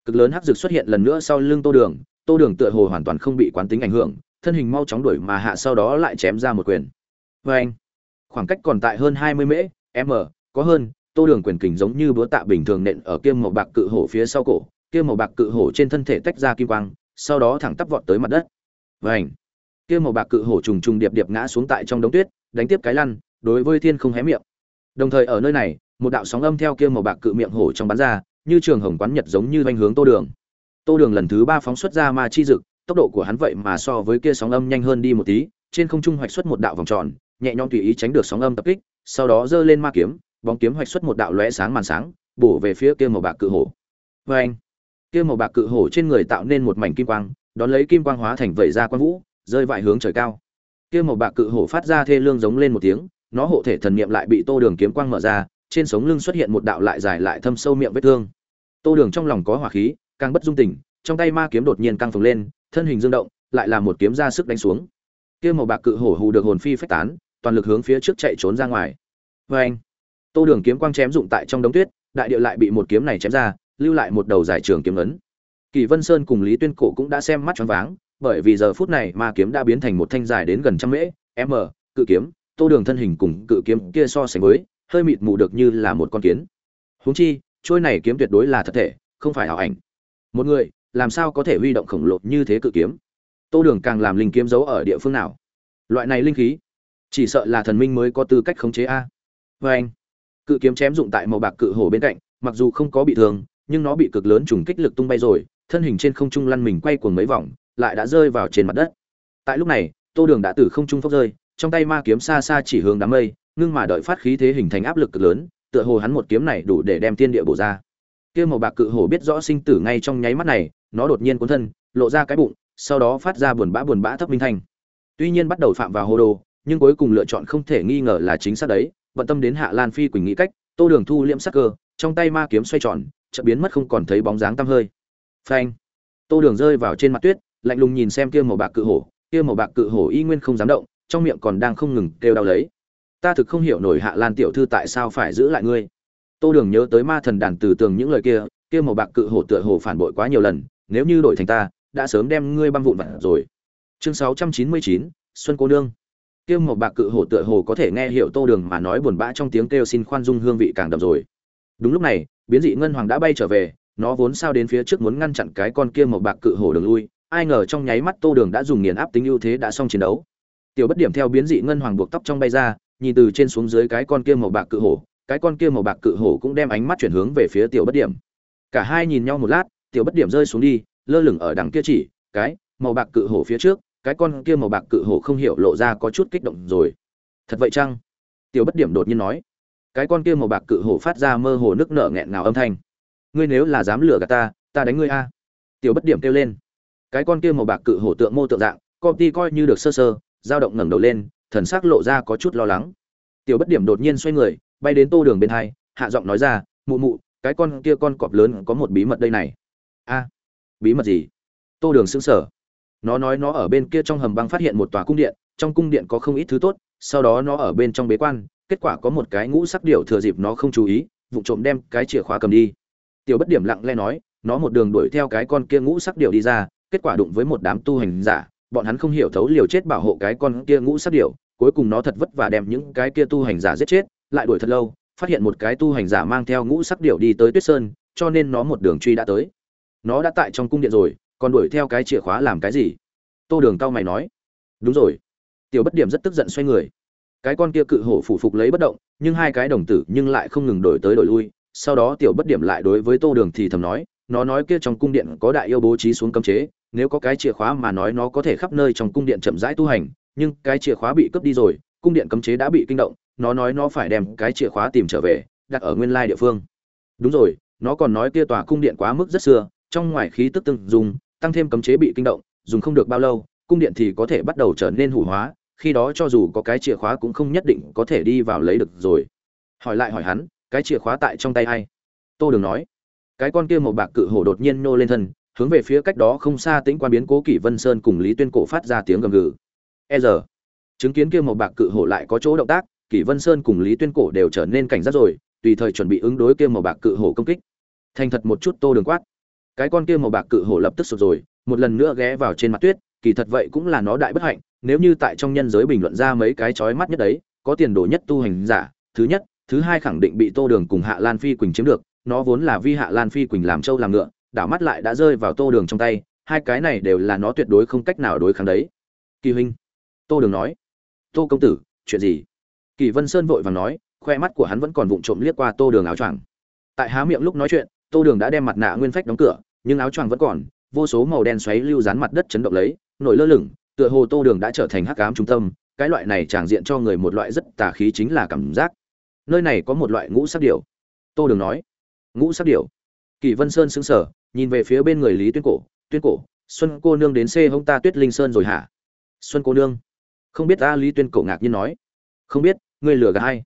Cực lớn hắc dược xuất hiện lần nữa sau lưng tô đường tô đường tựa hồ hoàn toàn không bị quán tính ảnh hưởng thân hình mau chóng đuổi mà hạ sau đó lại chém ra một quyền. Và anh khoảng cách còn tại hơn hai mươi mễ m có hơn tô đường quyền kình giống như búa tạ bình thường nện ở kia màu bạc cự hổ phía sau cổ kia màu bạc cự hổ trên thân thể tách ra kim quang sau đó thẳng tắp vọt tới mặt đất. Và anh, kia màu bạc cự hổ trùng trùng điệp điệp ngã xuống tại trong đống tuyết đánh tiếp cái lăn đối với thiên không hé miệng. Đồng thời ở nơi này một đạo sóng âm theo kia màu bạc cự miệng hổ trong bắn ra như trường hồng quán nhật giống như doanh hướng tô đường. Tô đường lần thứ ba phóng xuất ra ma chi dực tốc độ của hắn vậy mà so với kia sóng âm nhanh hơn đi một tí, trên không trung hoạch xuất một đạo vòng tròn, nhẹ nhõm tùy ý tránh được sóng âm tập kích, sau đó giơ lên ma kiếm, bóng kiếm hoạch xuất một đạo lóe sáng màn sáng, bổ về phía kia màu bạc cự hổ Oeng! anh, kia màu bạc cự hổ trên người tạo nên một mảnh kim quang, đón lấy kim quang hóa thành vẩy ra quang vũ, rơi vại hướng trời cao kia màu bạc cự hổ phát ra thê lương giống lên một tiếng, nó hộ thể thần niệm lại bị tô đường kiếm quang mở ra, trên sống lưng xuất hiện một đạo lại dài lại thâm sâu miệng vết thương tô đường trong lòng có hỏa khí, càng bất dung tình trong tay ma kiếm đột nhiên căng phồng lên, thân hình dương động, lại là một kiếm ra sức đánh xuống. Kia màu bạc cự hổ hù được hồn phi phách tán, toàn lực hướng phía trước chạy trốn ra ngoài. Oeng! tô đường kiếm quang chém dụng tại trong đống tuyết, đại địa lại bị một kiếm này chém ra, lưu lại một đầu dài trường kiếm ấn. Kỳ vân sơn cùng lý tuyên cổ cũng đã xem mắt choáng váng, bởi vì giờ phút này ma kiếm đã biến thành một thanh dài đến gần trăm mễ, m, cự kiếm, tô đường thân hình cùng cự kiếm kia so sánh với, hơi mịt mù được như là một con kiến. Huống chi, trôi này kiếm tuyệt đối là thật thể, không phải ảo ảnh. Một người làm sao có thể huy động khổng lồ như thế cự kiếm? Tô đường càng làm linh kiếm giấu ở địa phương nào? Loại này linh khí, chỉ sợ là thần minh mới có tư cách khống chế a. Vê anh, cự kiếm chém dụng tại màu bạc cự hổ bên cạnh, mặc dù không có bị thương, nhưng nó bị cực lớn trùng kích lực tung bay rồi, thân hình trên không trung lăn mình quay cuồng mấy vòng, lại đã rơi vào trên mặt đất. Tại lúc này, tô đường đã từ không trung phốc rơi, trong tay ma kiếm xa xa chỉ hướng đám mây, ngưng mà đợi phát khí thế hình thành áp lực cực lớn, tựa hồ hắn một kiếm này đủ để đem thiên địa bổ ra kia màu bạc cự hổ biết rõ sinh tử ngay trong nháy mắt này, nó đột nhiên cuốn thân, lộ ra cái bụng, sau đó phát ra buồn bã buồn bã thấp minh thanh. Tuy nhiên bắt đầu phạm vào hồ đồ, nhưng cuối cùng lựa chọn không thể nghi ngờ là chính xác đấy bận tâm đến hạ lan phi quỳnh nghĩ cách, tô đường thu liễm sắc cơ, trong tay ma kiếm xoay tròn, chợt biến mất không còn thấy bóng dáng tăm hơi. Phanh! Tô đường rơi vào trên mặt tuyết, lạnh lùng nhìn xem kia màu bạc cự hổ, kia màu bạc cự hổ y nguyên không dám động, trong miệng còn đang không ngừng kêu đau lấy. Ta thực không hiểu nổi hạ lan tiểu thư tại sao phải giữ lại ngươi tô đường nhớ tới ma thần đàn từ tường những lời kia kia màu bạc cự hổ tựa hồ phản bội quá nhiều lần, nếu như đổi thành ta, đã sớm đem ngươi băm vụn vặt rồi. Chương sáu trăm chín mươi chín, xuân cô nương. Kia màu bạc cự hổ tựa hồ có thể nghe hiểu tô đường mà nói buồn bã trong tiếng kêu xin khoan dung hương vị càng đậm rồi. Đúng lúc này, biến dị ngân hoàng đã bay trở về, nó vốn sao đến phía trước muốn ngăn chặn cái con kia màu bạc cự hổ đường lui, ai ngờ trong nháy mắt tô đường đã dùng nghiền áp tính ưu thế đã xong chiến đấu. Tiểu bất điểm theo biến dị ngân hoàng buộc tóc trong bay ra, nhìn từ trên xuống dưới cái con kia màu bạc cự hổ cái con kia màu bạc cự hổ cũng đem ánh mắt chuyển hướng về phía tiểu bất điểm. Cả hai nhìn nhau một lát, tiểu bất điểm rơi xuống đi, lơ lửng ở đằng kia chỉ, cái màu bạc cự hổ phía trước, cái con kia màu bạc cự hổ không hiểu lộ ra có chút kích động rồi. Thật vậy chăng? Tiểu bất điểm đột nhiên nói. Cái con kia màu bạc cự hổ phát ra mơ hồ nước nở nghẹn ngào âm thanh. Ngươi nếu là dám lừa gạt ta ta đánh ngươi a. Tiểu bất điểm kêu lên. Cái con kia màu bạc cự hổ tượng mô tượng dạng công ty coi như được sơ sơ, dao động ngẩng đầu lên, thần sắc lộ ra có chút lo lắng. Tiểu bất điểm đột nhiên xoay người bay đến tô đường bên hai, hạ giọng nói ra, mụ mụ, cái con kia con cọp lớn có một bí mật đây này. A, bí mật gì? Tô đường xứng sở nó nói nó ở bên kia trong hầm băng phát hiện một tòa cung điện, trong cung điện có không ít thứ tốt, sau đó nó ở bên trong bế quan, kết quả có một cái ngũ sắc điệu thừa dịp nó không chú ý, vụ trộm đem cái chìa khóa cầm đi. Tiểu bất điểm lặng lẽ nói, nó một đường đuổi theo cái con kia ngũ sắc điệu đi ra, kết quả đụng với một đám tu hành giả, bọn hắn không hiểu thấu liều chết bảo hộ cái con kia ngũ sắc điệu cuối cùng nó thật vất vả đem những cái kia tu hành giả giết chết lại đuổi thật lâu, phát hiện một cái tu hành giả mang theo ngũ sắc điệu đi tới tuyết sơn, cho nên nó một đường truy đã tới. Nó đã tại trong cung điện rồi, còn đuổi theo cái chìa khóa làm cái gì? Tô đường cao mày nói. Đúng rồi. Tiểu bất điểm rất tức giận xoay người. Cái con kia cự hổ phủ phục lấy bất động, nhưng hai cái đồng tử nhưng lại không ngừng đổi tới đổi lui. Sau đó tiểu bất điểm lại đối với tô đường thì thầm nói, nó nói kia trong cung điện có đại yêu bố trí xuống cấm chế, nếu có cái chìa khóa mà nói nó có thể khắp nơi trong cung điện chậm rãi tu hành, nhưng cái chìa khóa bị cướp đi rồi, cung điện cấm chế đã bị kinh động nó nói nó phải đem cái chìa khóa tìm trở về, đặt ở nguyên lai địa phương. Đúng rồi, nó còn nói kia tòa cung điện quá mức rất xưa, trong ngoài khí tức từng dùng tăng thêm cấm chế bị kinh động, dùng không được bao lâu, cung điện thì có thể bắt đầu trở nên hủ hóa, khi đó cho dù có cái chìa khóa cũng không nhất định có thể đi vào lấy được rồi. Hỏi lại hỏi hắn, cái chìa khóa tại trong tay ai? Tô đường nói. Cái con kia một bạc cự hổ đột nhiên nô lên thân, hướng về phía cách đó không xa tĩnh quan biến cố kỷ vân sơn cùng lý tuyên cổ phát ra tiếng gầm gừ. E giờ. Chứng kiến kia một bạc cự hổ lại có chỗ động tác kỷ vân sơn cùng lý tuyên cổ đều trở nên cảnh giác rồi, tùy thời chuẩn bị ứng đối kia màu bạc cự hổ công kích. Thành thật một chút tô đường quát. Cái con kia màu bạc cự hổ lập tức sụt rồi, một lần nữa ghé vào trên mặt tuyết, kỳ thật vậy cũng là nó đại bất hạnh, nếu như tại trong nhân giới bình luận ra mấy cái chói mắt nhất đấy, có tiền đồ nhất tu hành giả, thứ nhất, thứ hai khẳng định bị tô đường cùng hạ lan phi quỳnh chiếm được, nó vốn là vi hạ lan phi quỳnh làm trâu làm ngựa, đảo mắt lại đã rơi vào tô đường trong tay, hai cái này đều là nó tuyệt đối không cách nào đối kháng đấy. Kỳ huynh, tô đường nói, tô công tử, chuyện gì? Kỳ vân sơn vội vàng nói khoe mắt của hắn vẫn còn vụng trộm liếc qua tô đường áo choàng. Tại há miệng lúc nói chuyện tô đường đã đem mặt nạ nguyên phách đóng cửa nhưng áo choàng vẫn còn vô số màu đen xoáy lưu dán mặt đất chấn động lấy nổi lơ lửng tựa hồ tô đường đã trở thành hắc ám trung tâm cái loại này tràng diện cho người một loại rất tà khí chính là cảm giác. Nơi này có một loại ngũ sắc điểu. tô đường nói ngũ sắc điểu. kỳ vân sơn sững sờ, nhìn về phía bên người lý tuyên cổ tuyên cổ xuân cô nương đến xê hông ta tuyết linh sơn rồi hả? Xuân cô nương. Không biết ta lý tuyên cổ ngạc nhiên nói. Không biết ngươi lừa gạt hay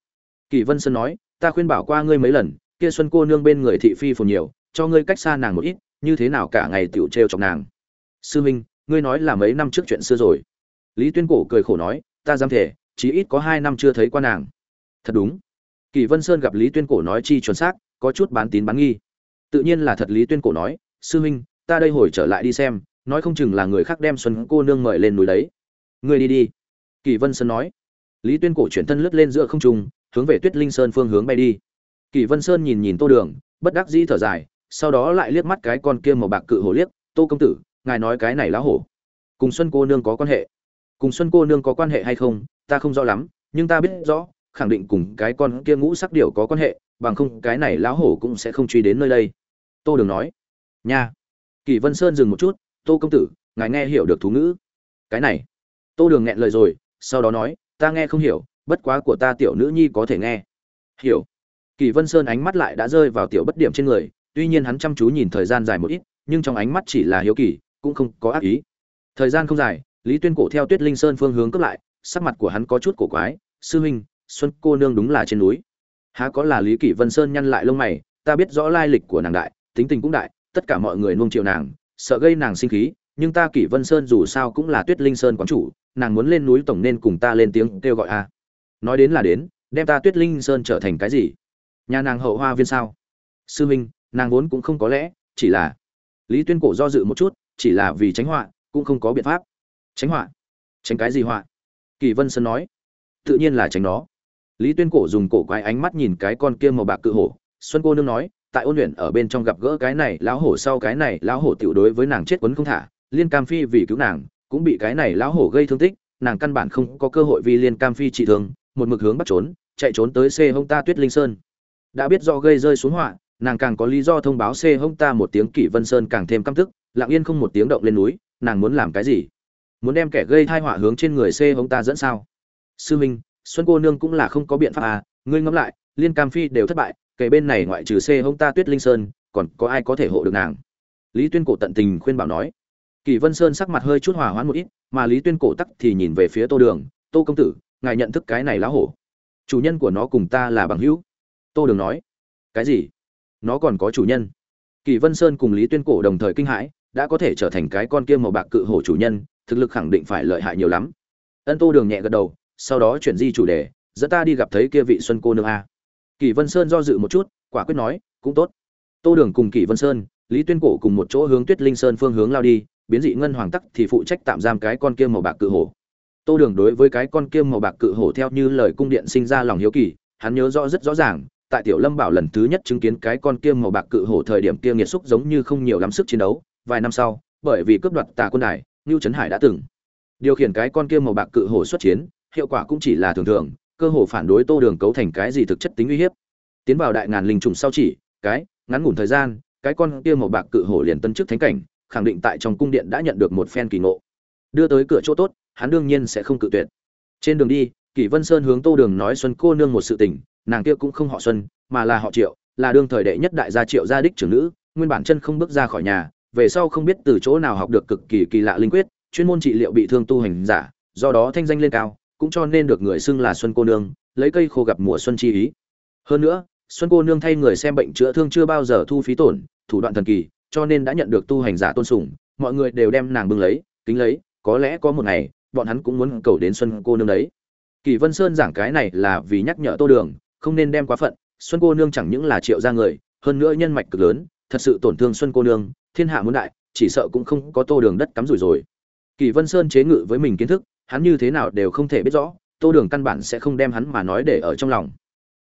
kỳ vân sơn nói, ta khuyên bảo qua ngươi mấy lần, kia xuân cô nương bên người thị phi phồn nhiều, cho ngươi cách xa nàng một ít, như thế nào cả ngày tiểu trêu chọc nàng. Sư minh, ngươi nói là mấy năm trước chuyện xưa rồi. Lý tuyên cổ cười khổ nói, ta dám thể chí ít có hai năm chưa thấy qua nàng. Thật đúng. Kỳ vân sơn gặp lý tuyên cổ nói chi chuẩn xác, có chút bán tín bán nghi. Tự nhiên là thật lý tuyên cổ nói, sư huynh ta đây hồi trở lại đi xem, nói không chừng là người khác đem xuân cô nương mời lên núi đấy. Ngươi đi đi. Kỳ vân sơn nói lý tuyên cổ chuyển thân lướt lên giữa không trung, hướng về tuyết linh sơn phương hướng bay đi. Kỳ vân sơn nhìn nhìn tô đường, bất đắc dĩ thở dài, sau đó lại liếc mắt cái con kia màu bạc cự hổ liếc, tô công tử, ngài nói cái này lá hổ. Cùng xuân cô nương có quan hệ. Cùng xuân cô nương có quan hệ hay không, ta không rõ lắm, nhưng ta biết rõ, khẳng định cùng cái con kia ngũ sắc điểu có quan hệ, bằng không cái này lão hổ cũng sẽ không truy đến nơi đây. Tô đường nói. Nha. Kỳ vân sơn dừng một chút, tô công tử, ngài nghe hiểu được thú ngữ. Cái này. Tô đường nghẹn lời rồi, sau đó nói ta nghe không hiểu, bất quá của ta tiểu nữ nhi có thể nghe. Hiểu. Kỳ vân sơn ánh mắt lại đã rơi vào tiểu bất điểm trên người, tuy nhiên hắn chăm chú nhìn thời gian dài một ít, nhưng trong ánh mắt chỉ là hiếu kỳ, cũng không có ác ý. Thời gian không dài, lý tuyên cổ theo tuyết linh sơn phương hướng cướp lại, sắc mặt của hắn có chút cổ quái, sư huynh, xuân cô nương đúng là trên núi. Há có là lý kỷ vân sơn nhăn lại lông mày, ta biết rõ lai lịch của nàng đại, tính tình cũng đại, tất cả mọi người nuông chiều nàng, sợ gây nàng sinh khí nhưng ta kỷ vân sơn dù sao cũng là tuyết linh sơn quán chủ, nàng muốn lên núi tổng nên cùng ta lên tiếng kêu gọi a. Nói đến là đến, đem ta tuyết linh sơn trở thành cái gì? Nhà nàng hậu hoa viên sao? Sư minh, nàng vốn cũng không có lẽ, chỉ là lý tuyên cổ do dự một chút, chỉ là vì tránh họa, cũng không có biện pháp. Tránh họa? Tránh cái gì họa? Kỳ vân sơn nói. Tự nhiên là tránh nó. Lý tuyên cổ dùng cổ quái ánh mắt nhìn cái con kia màu bạc cự hổ. Xuân cô nương nói, tại ôn luyện ở bên trong gặp gỡ cái này, lão hổ sau cái này, lão hổ tiểu đối với nàng chết quấn không thả liên cam phi vì cứu nàng, cũng bị cái này lão hổ gây thương tích, nàng căn bản không có cơ hội vì liên cam phi trị thương, một mực hướng bắt trốn, chạy trốn tới c hông ta tuyết linh sơn. Đã biết do gây rơi xuống họa, nàng càng có lý do thông báo c hông ta một tiếng kỷ vân sơn càng thêm căm tức, lặng yên không một tiếng động lên núi, nàng muốn làm cái gì? Muốn đem kẻ gây thai họa hướng trên người c hông ta dẫn sao? Sư minh, xuân cô nương cũng là không có biện pháp à ngươi ngẫm lại, liên cam phi đều thất bại kể bên này ngoại trừ c hông ta tuyết linh sơn, còn có ai có thể hộ được nàng? Lý tuyên cổ tận tình khuyên bảo nói kỳ vân sơn sắc mặt hơi chút hòa hoãn một ít, mà lý tuyên cổ tắc thì nhìn về phía tô đường, tô công tử, ngài nhận thức cái này lá hổ. Chủ nhân của nó cùng ta là bằng hữu. Tô đường nói, cái gì? Nó còn có chủ nhân? Kỳ vân sơn cùng lý tuyên cổ đồng thời kinh hãi, đã có thể trở thành cái con kia màu bạc cự hổ chủ nhân, thực lực khẳng định phải lợi hại nhiều lắm. Ân tô đường nhẹ gật đầu, sau đó chuyển di chủ đề, dẫn ta đi gặp thấy kia vị xuân cô nương a. Kỳ vân sơn do dự một chút, quả quyết nói, cũng tốt. Tô đường cùng kỳ vân sơn, lý tuyên cổ cùng một chỗ hướng tuyết linh sơn phương hướng lao đi biến dị ngân hoàng tắc thì phụ trách tạm giam cái con kia màu bạc cự hổ. Tô đường đối với cái con kia màu bạc cự hổ theo như lời cung điện sinh ra lòng hiếu kỳ, hắn nhớ rõ rất rõ ràng, tại tiểu lâm bảo lần thứ nhất chứng kiến cái con kia màu bạc cự hổ thời điểm kia nghiệt xúc giống như không nhiều lắm sức chiến đấu, vài năm sau, bởi vì cướp đoạt tà quân đài ngưu trấn hải đã từng điều khiển cái con kia màu bạc cự hổ xuất chiến, hiệu quả cũng chỉ là thường thường, cơ hồ phản đối tô đường cấu thành cái gì thực chất tính uy hiếp. Tiến vào đại ngàn linh trùng sau chỉ, cái, ngắn ngủn thời gian, cái con kia màu bạc cự hổ liền tân chức thánh cảnh khẳng định tại trong cung điện đã nhận được một phen kỳ ngộ. Đưa tới cửa chỗ tốt, hắn đương nhiên sẽ không cự tuyệt. Trên đường đi, kỷ vân sơn hướng tô đường nói xuân cô nương một sự tình, nàng kia cũng không họ xuân, mà là họ triệu, là đương thời đệ nhất đại gia triệu gia đích trưởng nữ, nguyên bản chân không bước ra khỏi nhà, về sau không biết từ chỗ nào học được cực kỳ kỳ lạ linh quyết, chuyên môn trị liệu bị thương tu hành giả, do đó thanh danh lên cao, cũng cho nên được người xưng là xuân cô nương, lấy cây khô gặp mùa xuân chi ý. Hơn nữa, xuân cô nương thay người xem bệnh chữa thương chưa bao giờ thu phí tổn, thủ đoạn thần kỳ cho nên đã nhận được tu hành giả tôn sùng, mọi người đều đem nàng bưng lấy, kính lấy, có lẽ có một ngày, bọn hắn cũng muốn cầu đến xuân cô nương đấy. Kỳ vân sơn giảng cái này là vì nhắc nhở tô đường, không nên đem quá phận, xuân cô nương chẳng những là triệu gia người, hơn nữa nhân mạch cực lớn, thật sự tổn thương xuân cô nương, thiên hạ muốn đại, chỉ sợ cũng không có tô đường đất cắm rủi rồi. Kỳ vân sơn chế ngự với mình kiến thức, hắn như thế nào đều không thể biết rõ, tô đường căn bản sẽ không đem hắn mà nói để ở trong lòng.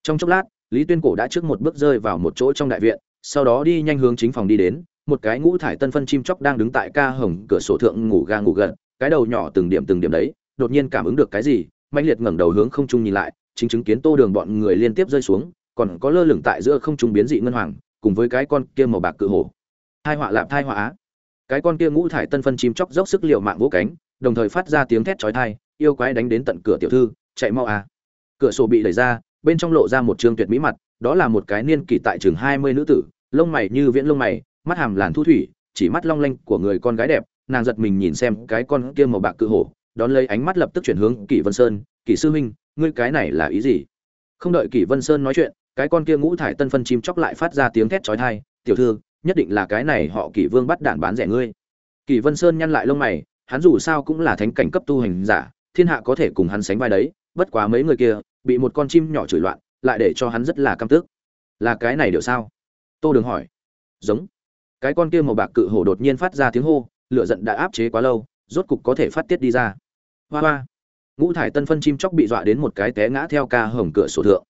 Trong chốc lát, lý tuyên cổ đã trước một bước rơi vào một chỗ trong đại viện, sau đó đi nhanh hướng chính phòng đi đến một cái ngũ thải tân phân chim chóc đang đứng tại ca hồng cửa sổ thượng ngủ ga ngủ gật, cái đầu nhỏ từng điểm từng điểm đấy, đột nhiên cảm ứng được cái gì mạnh liệt ngẩng đầu hướng không trung nhìn lại, chính chứng kiến tô đường bọn người liên tiếp rơi xuống, còn có lơ lửng tại giữa không trung biến dị ngân hoàng, cùng với cái con kia màu bạc cự hổ. Hai họa lạp thai họa á. Cái con kia ngũ thải tân phân chim chóc dốc sức liều mạng vỗ cánh, đồng thời phát ra tiếng thét chói tai, yêu quái đánh đến tận cửa tiểu thư, chạy mau à. Cửa sổ bị đẩy ra, bên trong lộ ra một trương tuyệt mỹ mặt, đó là một cái niên kỷ tại chừng hai mươi nữ tử, lông mày như viễn lông mày mắt hàm làn thu thủy, chỉ mắt long lanh của người con gái đẹp, nàng giật mình nhìn xem cái con kia màu bạc cự hổ, đón lấy ánh mắt lập tức chuyển hướng kỷ vân sơn, kỷ sư huynh, ngươi cái này là ý gì? Không đợi kỷ vân sơn nói chuyện, cái con kia ngũ thải tân phân chim chóc lại phát ra tiếng thét chói tai, tiểu thư, nhất định là cái này họ kỷ vương bắt đạn bán rẻ ngươi. Kỷ vân sơn nhăn lại lông mày, hắn dù sao cũng là thánh cảnh cấp tu hành giả, thiên hạ có thể cùng hắn sánh vai đấy, bất quá mấy người kia, bị một con chim nhỏ chửi loạn, lại để cho hắn rất là căm tức. Là cái này điều sao? Tô đường hỏi. Giống cái con kia màu bạc cự hổ đột nhiên phát ra tiếng hô, lửa giận đã áp chế quá lâu, rốt cục có thể phát tiết đi ra. Hoa hoa. Ngũ thải tân phân chim chóc bị dọa đến một cái té ngã theo ca hồng cửa sổ thượng.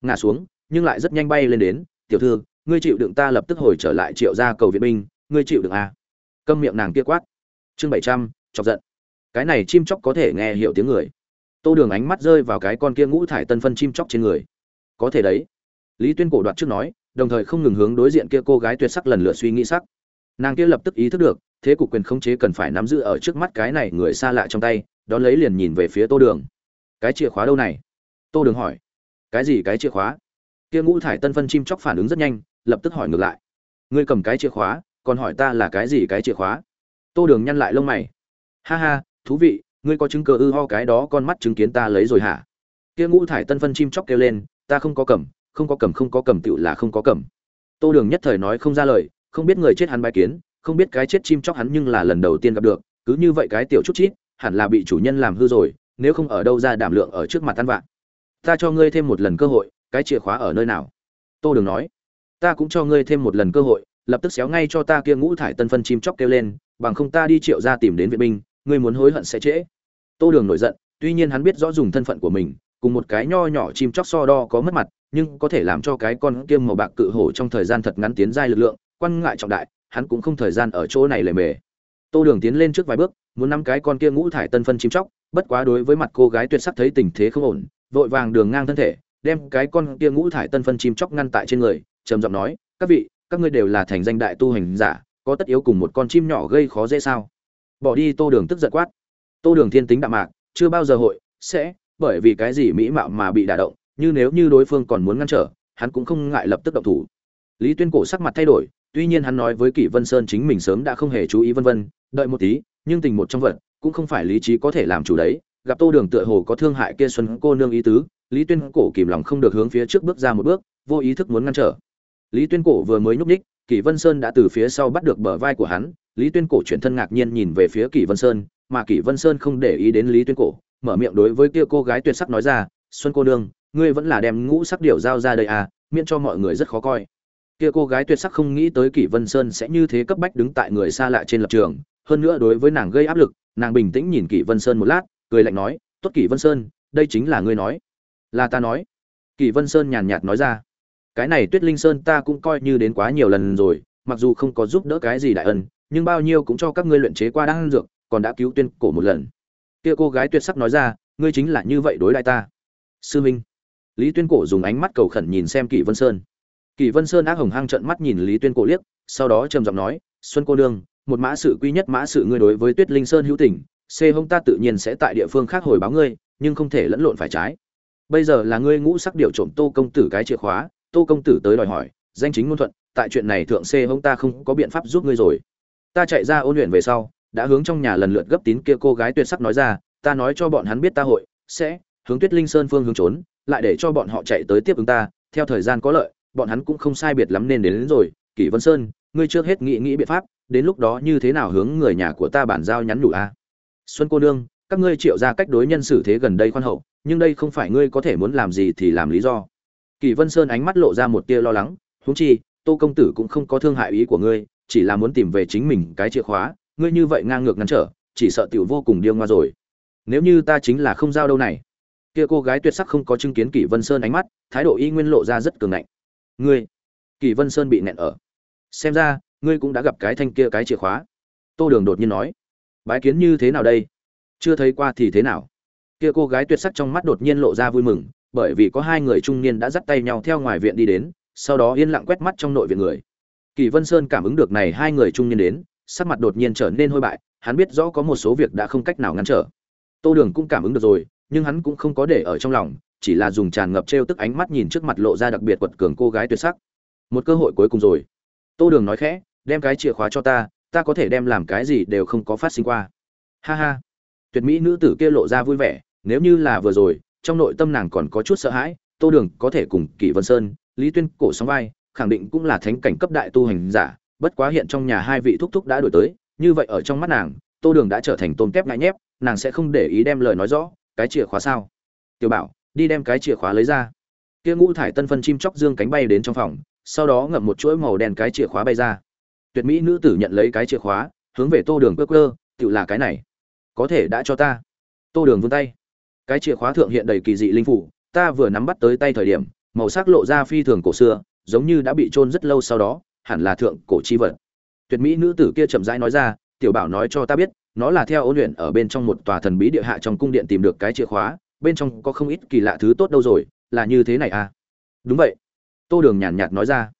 Ngã xuống, nhưng lại rất nhanh bay lên đến, tiểu thư, ngươi chịu đựng ta lập tức hồi trở lại triệu ra cầu viện binh, ngươi chịu đựng à. câm miệng nàng kia quát. Chương bảy trăm, chọc giận. Cái này chim chóc có thể nghe hiểu tiếng người. Tô đường ánh mắt rơi vào cái con kia ngũ thải tân phân chim chóc trên người. Có thể đấy. Lý tuyên cổ đoạt trước nói đồng thời không ngừng hướng đối diện kia cô gái tuyệt sắc lần lượt suy nghĩ sắc. Nàng kia lập tức ý thức được, thế cục quyền khống chế cần phải nắm giữ ở trước mắt cái này người xa lạ trong tay, đón lấy liền nhìn về phía tô đường. Cái chìa khóa đâu này? Tô đường hỏi. Cái gì cái chìa khóa? Kia ngũ thải tân phân chim chóc phản ứng rất nhanh, lập tức hỏi ngược lại. Ngươi cầm cái chìa khóa, còn hỏi ta là cái gì cái chìa khóa? Tô đường nhăn lại lông mày. Ha ha, thú vị, ngươi có chứng cờ ư ho cái đó con mắt chứng kiến ta lấy rồi hả? Kia ngũ thải tân phân chim chóc kêu lên, ta không có cầm không có cầm không có cầm tựu là không có cầm. Tô đường nhất thời nói không ra lời, không biết người chết hắn bài kiến, không biết cái chết chim chóc hắn nhưng là lần đầu tiên gặp được, cứ như vậy cái tiểu chút chít, hẳn là bị chủ nhân làm hư rồi, nếu không ở đâu ra đảm lượng ở trước mặt tan vạn ta cho ngươi thêm một lần cơ hội, cái chìa khóa ở nơi nào? Tô đường nói. Ta cũng cho ngươi thêm một lần cơ hội, lập tức xéo ngay cho ta kia ngũ thải tân phân chim chóc kêu lên, bằng không ta đi triệu ra tìm đến viện binh, ngươi muốn hối hận sẽ trễ. Tô đường nổi giận, tuy nhiên hắn biết rõ dùng thân phận của mình, cùng một cái nho nhỏ chim chóc so đo có mất mặt nhưng có thể làm cho cái con kiêm màu bạc cự hổ trong thời gian thật ngắn tiến giai lực lượng, quan ngại trọng đại, hắn cũng không thời gian ở chỗ này lề mề. Tô đường tiến lên trước vài bước, muốn nắm cái con kia ngũ thải tân phân chim chóc, bất quá đối với mặt cô gái tuyệt sắc thấy tình thế không ổn, vội vàng đường ngang thân thể, đem cái con kia ngũ thải tân phân chim chóc ngăn tại trên người, trầm giọng nói, các vị, các ngươi đều là thành danh đại tu hành giả, có tất yếu cùng một con chim nhỏ gây khó dễ sao? Bỏ đi, tô đường tức giận quát. Tô đường thiên tính đạm mạc, chưa bao giờ hội sẽ, bởi vì cái gì mỹ mạo mà bị đả động như nếu như đối phương còn muốn ngăn trở, hắn cũng không ngại lập tức động thủ. Lý tuyên cổ sắc mặt thay đổi, tuy nhiên hắn nói với kỷ vân sơn chính mình sớm đã không hề chú ý vân vân, đợi một tí, nhưng tình một trong vật, cũng không phải lý trí có thể làm chủ đấy. Gặp tô đường tựa hồ có thương hại kia xuân cô nương ý tứ, lý tuyên cổ kìm lòng không được hướng phía trước bước ra một bước, vô ý thức muốn ngăn trở. Lý tuyên cổ vừa mới nhúc ních kỷ vân sơn đã từ phía sau bắt được bờ vai của hắn. Lý tuyên cổ chuyển thân ngạc nhiên nhìn về phía kỷ vân sơn, mà kỷ vân sơn không để ý đến lý tuyên cổ, mở miệng đối với kia cô gái tuyệt sắc nói ra, xuân cô nương ngươi vẫn là đem ngũ sắc điệu giao ra đây à miễn cho mọi người rất khó coi. Kia cô gái tuyệt sắc không nghĩ tới kỷ vân sơn sẽ như thế cấp bách đứng tại người xa lạ trên lập trường. Hơn nữa đối với nàng gây áp lực, nàng bình tĩnh nhìn kỷ vân sơn một lát, cười lạnh nói, tốt kỷ vân sơn, đây chính là ngươi nói. Là ta nói. Kỷ vân sơn nhàn nhạt nói ra. Cái này tuyết linh sơn ta cũng coi như đến quá nhiều lần rồi, mặc dù không có giúp đỡ cái gì đại ân, nhưng bao nhiêu cũng cho các ngươi luyện chế qua đan dược, còn đã cứu tuyên cổ một lần. Kia cô gái tuyệt sắc nói ra, ngươi chính là như vậy đối đại ta. Sư minh lý tuyên cổ dùng ánh mắt cầu khẩn nhìn xem kỷ vân sơn. Kỷ vân sơn ác hồng hăng trận mắt nhìn lý tuyên cổ liếc, sau đó trầm giọng nói, xuân cô đương một mã sự quy nhất mã sự ngươi đối với tuyết linh sơn hữu tình, c hông ta tự nhiên sẽ tại địa phương khác hồi báo ngươi, nhưng không thể lẫn lộn phải trái. Bây giờ là ngươi ngũ sắc điều trộm tô công tử cái chìa khóa, tô công tử tới đòi hỏi, danh chính ngôn thuận, tại chuyện này thượng c hông ta không có biện pháp giúp ngươi rồi. Ta chạy ra ôn luyện về sau, đã hướng trong nhà lần lượt gấp tín kia cô gái tuyệt sắc nói ra, ta nói cho bọn hắn biết ta hội sẽ hướng tuyết linh sơn phương hướng trốn lại để cho bọn họ chạy tới tiếp ứng ta theo thời gian có lợi bọn hắn cũng không sai biệt lắm nên đến, đến rồi. Kỷ vân sơn ngươi trước hết nghĩ nghĩ biện pháp đến lúc đó như thế nào hướng người nhà của ta bản giao nhắn nhủ a? Xuân cô nương các ngươi triệu ra cách đối nhân xử thế gần đây khoan hậu nhưng đây không phải ngươi có thể muốn làm gì thì làm lý do. Kỳ vân sơn ánh mắt lộ ra một tia lo lắng huống chi tô công tử cũng không có thương hại ý của ngươi chỉ là muốn tìm về chính mình cái chìa khóa ngươi như vậy ngang ngược ngăn trở chỉ sợ tiểu vô cùng điêu ngoa rồi. Nếu như ta chính là không giao đâu này kia cô gái tuyệt sắc không có chứng kiến kỷ vân sơn ánh mắt, thái độ y nguyên lộ ra rất cường ngạnh. Ngươi, kỷ vân sơn bị nẹn ở. Xem ra, ngươi cũng đã gặp cái thanh kia cái chìa khóa. Tô đường đột nhiên nói. Bái kiến như thế nào đây? Chưa thấy qua thì thế nào? Kia cô gái tuyệt sắc trong mắt đột nhiên lộ ra vui mừng, bởi vì có hai người trung niên đã dắt tay nhau theo ngoài viện đi đến, sau đó yên lặng quét mắt trong nội viện người. Kỳ vân sơn cảm ứng được này hai người trung niên đến, sắc mặt đột nhiên trở nên hôi bại, hắn biết rõ có một số việc đã không cách nào ngăn trở. Tô đường cũng cảm ứng được rồi nhưng hắn cũng không có để ở trong lòng, chỉ là dùng tràn ngập trêu tức ánh mắt nhìn trước mặt lộ ra đặc biệt quật cường cô gái tuyệt sắc. Một cơ hội cuối cùng rồi. Tô đường nói khẽ, đem cái chìa khóa cho ta ta có thể đem làm cái gì đều không có phát sinh qua. Ha ha. Tuyệt mỹ nữ tử kia lộ ra vui vẻ, nếu như là vừa rồi, trong nội tâm nàng còn có chút sợ hãi, tô đường có thể cùng kỷ vân sơn, lý tuyên cổ sóng vai, khẳng định cũng là thánh cảnh cấp đại tu hành giả, bất quá hiện trong nhà hai vị thúc thúc đã đổi tới, như vậy ở trong mắt nàng, tô đường đã trở thành tôn kép ngại nhép, nàng sẽ không để ý đem lời nói rõ cái chìa khóa sao? Tiểu bảo, đi đem cái chìa khóa lấy ra. Kia ngũ thải tân phân chim chóc dương cánh bay đến trong phòng, sau đó ngậm một chuỗi màu đen cái chìa khóa bay ra. Tuyệt mỹ nữ tử nhận lấy cái chìa khóa, hướng về tô đường cơ cơ tự là cái này, có thể đã cho ta. Tô đường vươn tay. Cái chìa khóa thượng hiện đầy kỳ dị linh phủ, ta vừa nắm bắt tới tay thời điểm, màu sắc lộ ra phi thường cổ xưa, giống như đã bị trôn rất lâu sau đó, hẳn là thượng cổ chi vật. Tuyệt mỹ nữ tử kia chậm rãi nói ra, tiểu bảo nói cho ta biết nó là theo ôn luyện ở bên trong một tòa thần bí địa hạ trong cung điện tìm được cái chìa khóa, bên trong có không ít kỳ lạ thứ tốt đâu rồi, là như thế này à? Đúng vậy. Tô đường nhàn nhạt nói ra.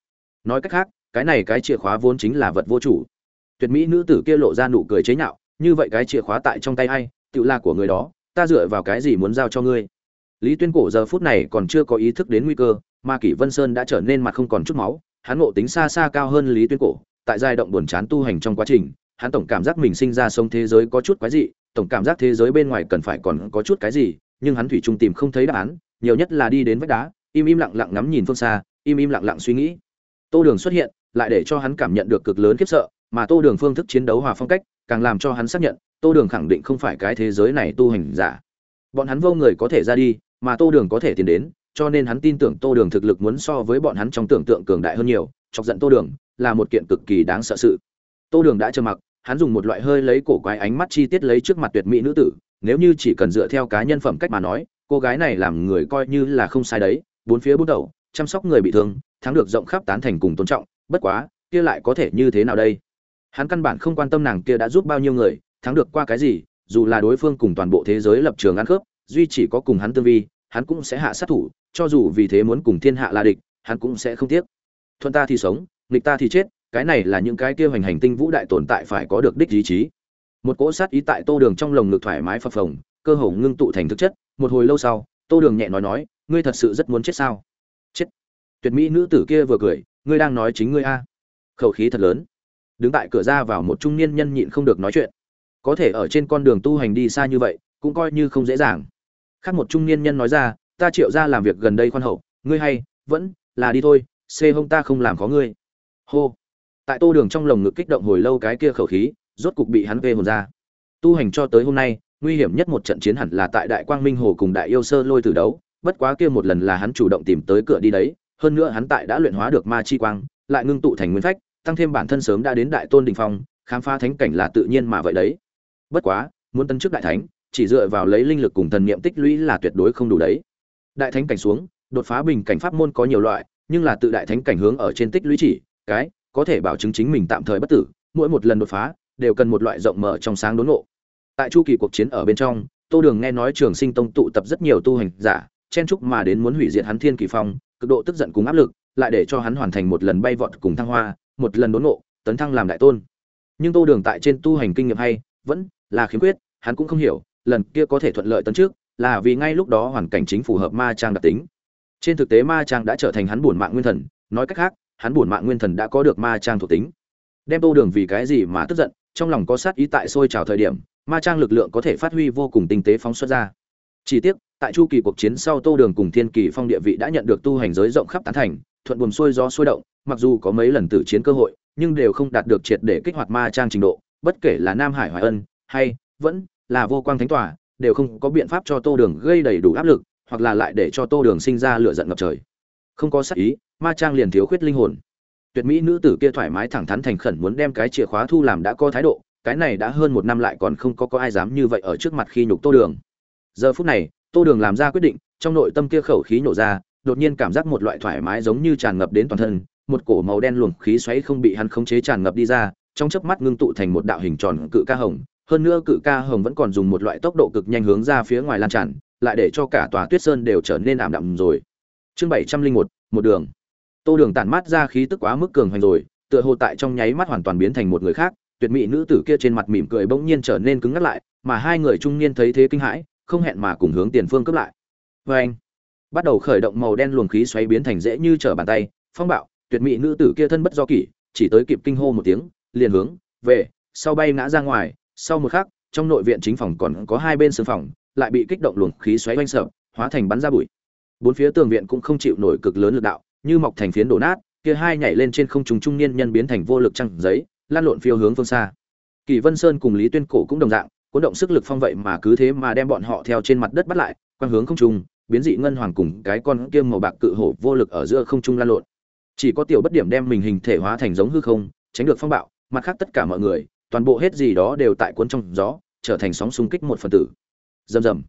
Nói cách khác, cái này cái chìa khóa vốn chính là vật vô chủ. Tuyệt mỹ nữ tử kia lộ ra nụ cười chế nhạo, như vậy cái chìa khóa tại trong tay ai, tự là của người đó, ta dựa vào cái gì muốn giao cho ngươi? Lý tuyên cổ giờ phút này còn chưa có ý thức đến nguy cơ, mà kỷ vân sơn đã trở nên mặt không còn chút máu, hắn ngộ tính xa xa cao hơn lý tuyên cổ, tại giai động buồn chán tu hành trong quá trình hắn tổng cảm giác mình sinh ra sống thế giới có chút quái dị, tổng cảm giác thế giới bên ngoài cần phải còn có chút cái gì, nhưng hắn thủy chung tìm không thấy đáp án, nhiều nhất là đi đến vách đá, im im lặng lặng ngắm nhìn phương xa, im im lặng lặng suy nghĩ. Tô đường xuất hiện, lại để cho hắn cảm nhận được cực lớn khiếp sợ, mà tô đường phương thức chiến đấu hòa phong cách, càng làm cho hắn xác nhận, tô đường khẳng định không phải cái thế giới này tu hành giả. Bọn hắn vô người có thể ra đi, mà tô đường có thể tiến đến, cho nên hắn tin tưởng tô đường thực lực muốn so với bọn hắn trong tưởng tượng cường đại hơn nhiều, chọc giận tô đường là một kiện cực kỳ đáng sợ sự. Tô đường đã trơ mặc hắn dùng một loại hơi lấy cổ quái ánh mắt chi tiết lấy trước mặt tuyệt mỹ nữ tử, nếu như chỉ cần dựa theo cá nhân phẩm cách mà nói, cô gái này làm người coi như là không sai đấy, bốn phía bút đầu, chăm sóc người bị thương, thắng được rộng khắp tán thành cùng tôn trọng, bất quá, kia lại có thể như thế nào đây? Hắn căn bản không quan tâm nàng kia đã giúp bao nhiêu người, thắng được qua cái gì, dù là đối phương cùng toàn bộ thế giới lập trường ăn khớp, duy chỉ có cùng hắn tương vi, hắn cũng sẽ hạ sát thủ, cho dù vì thế muốn cùng thiên hạ là địch, hắn cũng sẽ không tiếc. Thuận ta thì sống, nghịch ta thì chết cái này là những cái kia hoành hành tinh vũ đại tồn tại phải có được đích ý chí. Một cỗ sát ý tại tô đường trong lồng ngực thoải mái phập phồng, cơ hồ ngưng tụ thành thực chất, một hồi lâu sau, tô đường nhẹ nói nói, ngươi thật sự rất muốn chết sao? Chết. Tuyệt mỹ nữ tử kia vừa cười, ngươi đang nói chính ngươi a. Khẩu khí thật lớn. Đứng tại cửa ra vào một trung niên nhân nhịn không được nói chuyện. Có thể ở trên con đường tu hành đi xa như vậy, cũng coi như không dễ dàng. Khác một trung niên nhân nói ra, ta triệu ra làm việc gần đây khoan hậu, ngươi hay, vẫn là đi thôi, xê hông ta không làm có ngươi. Hô tại tô đường trong lồng ngực kích động hồi lâu cái kia khẩu khí, rốt cục bị hắn vê hồn ra. Tu hành cho tới hôm nay, nguy hiểm nhất một trận chiến hẳn là tại đại quang minh hồ cùng đại yêu sơ lôi từ đấu, bất quá kia một lần là hắn chủ động tìm tới cửa đi đấy, hơn nữa hắn tại đã luyện hóa được ma chi quang, lại ngưng tụ thành nguyên phách, tăng thêm bản thân sớm đã đến đại tôn đình phong, khám phá thánh cảnh là tự nhiên mà vậy đấy. Bất quá, muốn tân chức đại thánh, chỉ dựa vào lấy linh lực cùng thần niệm tích lũy là tuyệt đối không đủ đấy. Đại thánh cảnh xuống, đột phá bình cảnh pháp môn có nhiều loại, nhưng là tự đại thánh cảnh hướng ở trên tích lũy chỉ, cái có thể bảo chứng chính mình tạm thời bất tử, mỗi một lần đột phá đều cần một loại rộng mở trong sáng đốn ngộ. Tại chu kỳ cuộc chiến ở bên trong, tô đường nghe nói trường sinh tông tụ tập rất nhiều tu hành giả, chen chúc mà đến muốn hủy diệt hắn thiên kỳ phong, cực độ tức giận cùng áp lực, lại để cho hắn hoàn thành một lần bay vọt cùng thăng hoa, một lần đốn ngộ, tấn thăng làm đại tôn. Nhưng tô đường tại trên tu hành kinh nghiệm hay, vẫn là khiếm khuyết, hắn cũng không hiểu, lần kia có thể thuận lợi tấn trước là vì ngay lúc đó hoàn cảnh chính phù hợp ma trang đặc tính. Trên thực tế ma trang đã trở thành hắn buồn mạng nguyên thần, nói cách khác hắn buồn mạng nguyên thần đã có được ma trang thuộc tính. Đem tô đường vì cái gì mà tức giận, trong lòng có sát ý tại sôi trào thời điểm, ma trang lực lượng có thể phát huy vô cùng tinh tế phóng xuất ra. Chỉ tiếc, tại chu kỳ cuộc chiến sau tô đường cùng thiên kỳ phong địa vị đã nhận được tu hành giới rộng khắp tán thành, thuận buồm xuôi gió xuôi động, mặc dù có mấy lần tử chiến cơ hội, nhưng đều không đạt được triệt để kích hoạt ma trang trình độ, bất kể là nam hải hoài ân hay vẫn là vô quang thánh tòa, đều không có biện pháp cho tô đường gây đầy đủ áp lực, hoặc là lại để cho tô đường sinh ra lửa giận ngập trời. Không có sắc ý ma trang liền thiếu khuyết linh hồn. Tuyệt mỹ nữ tử kia thoải mái thẳng thắn thành khẩn muốn đem cái chìa khóa thu làm đã có thái độ, cái này đã hơn một năm lại còn không có có ai dám như vậy ở trước mặt khi nhục tô đường. Giờ phút này, tô đường làm ra quyết định, trong nội tâm kia khẩu khí nổ ra, đột nhiên cảm giác một loại thoải mái giống như tràn ngập đến toàn thân, một cổ màu đen luồng khí xoáy không bị hắn khống chế tràn ngập đi ra, trong chớp mắt ngưng tụ thành một đạo hình tròn cự ca hồng, hơn nữa cự ca hồng vẫn còn dùng một loại tốc độ cực nhanh hướng ra phía ngoài lan tràn, lại để cho cả tòa tuyết sơn đều trở nên ảm đạm rồi. Chương bảy trăm linh một một đường tô đường tản mát ra khí tức quá mức cường hoành rồi, tựa hồ tại trong nháy mắt hoàn toàn biến thành một người khác, tuyệt mỹ nữ tử kia trên mặt mỉm cười bỗng nhiên trở nên cứng ngắt lại, mà hai người trung niên thấy thế kinh hãi, không hẹn mà cùng hướng tiền phương cướp lại. Vê anh, bắt đầu khởi động màu đen luồng khí xoáy biến thành dễ như trở bàn tay, phong bạo, tuyệt mỹ nữ tử kia thân bất do kỷ, chỉ tới kịp kinh hô một tiếng, liền hướng, về, sau bay ngã ra ngoài, sau một khắc, trong nội viện chính phòng còn có hai bên sương phòng, lại bị kích động luồng khí xoáy oanh sợ hóa thành bắn ra bụi. Bốn phía tường viện cũng không chịu nổi cực lớn lực đạo như mọc thành phiến đổ nát, kia hai nhảy lên trên không trung trung niên nhân biến thành vô lực trăng giấy, lan lộn phiêu hướng phương xa. Kỳ vân sơn cùng lý tuyên cổ cũng đồng dạng, cuốn động sức lực phong vậy mà cứ thế mà đem bọn họ theo trên mặt đất bắt lại, quang hướng không trung, biến dị ngân hoàng cùng cái con kia màu bạc cự hổ vô lực ở giữa không trung lan lộn. Chỉ có tiểu bất điểm đem mình hình thể hóa thành giống hư không, tránh được phong bạo, mặt khác tất cả mọi người, toàn bộ hết gì đó đều tại cuốn trong gió, trở thành sóng xung kích một phần tử. Rầm rầm.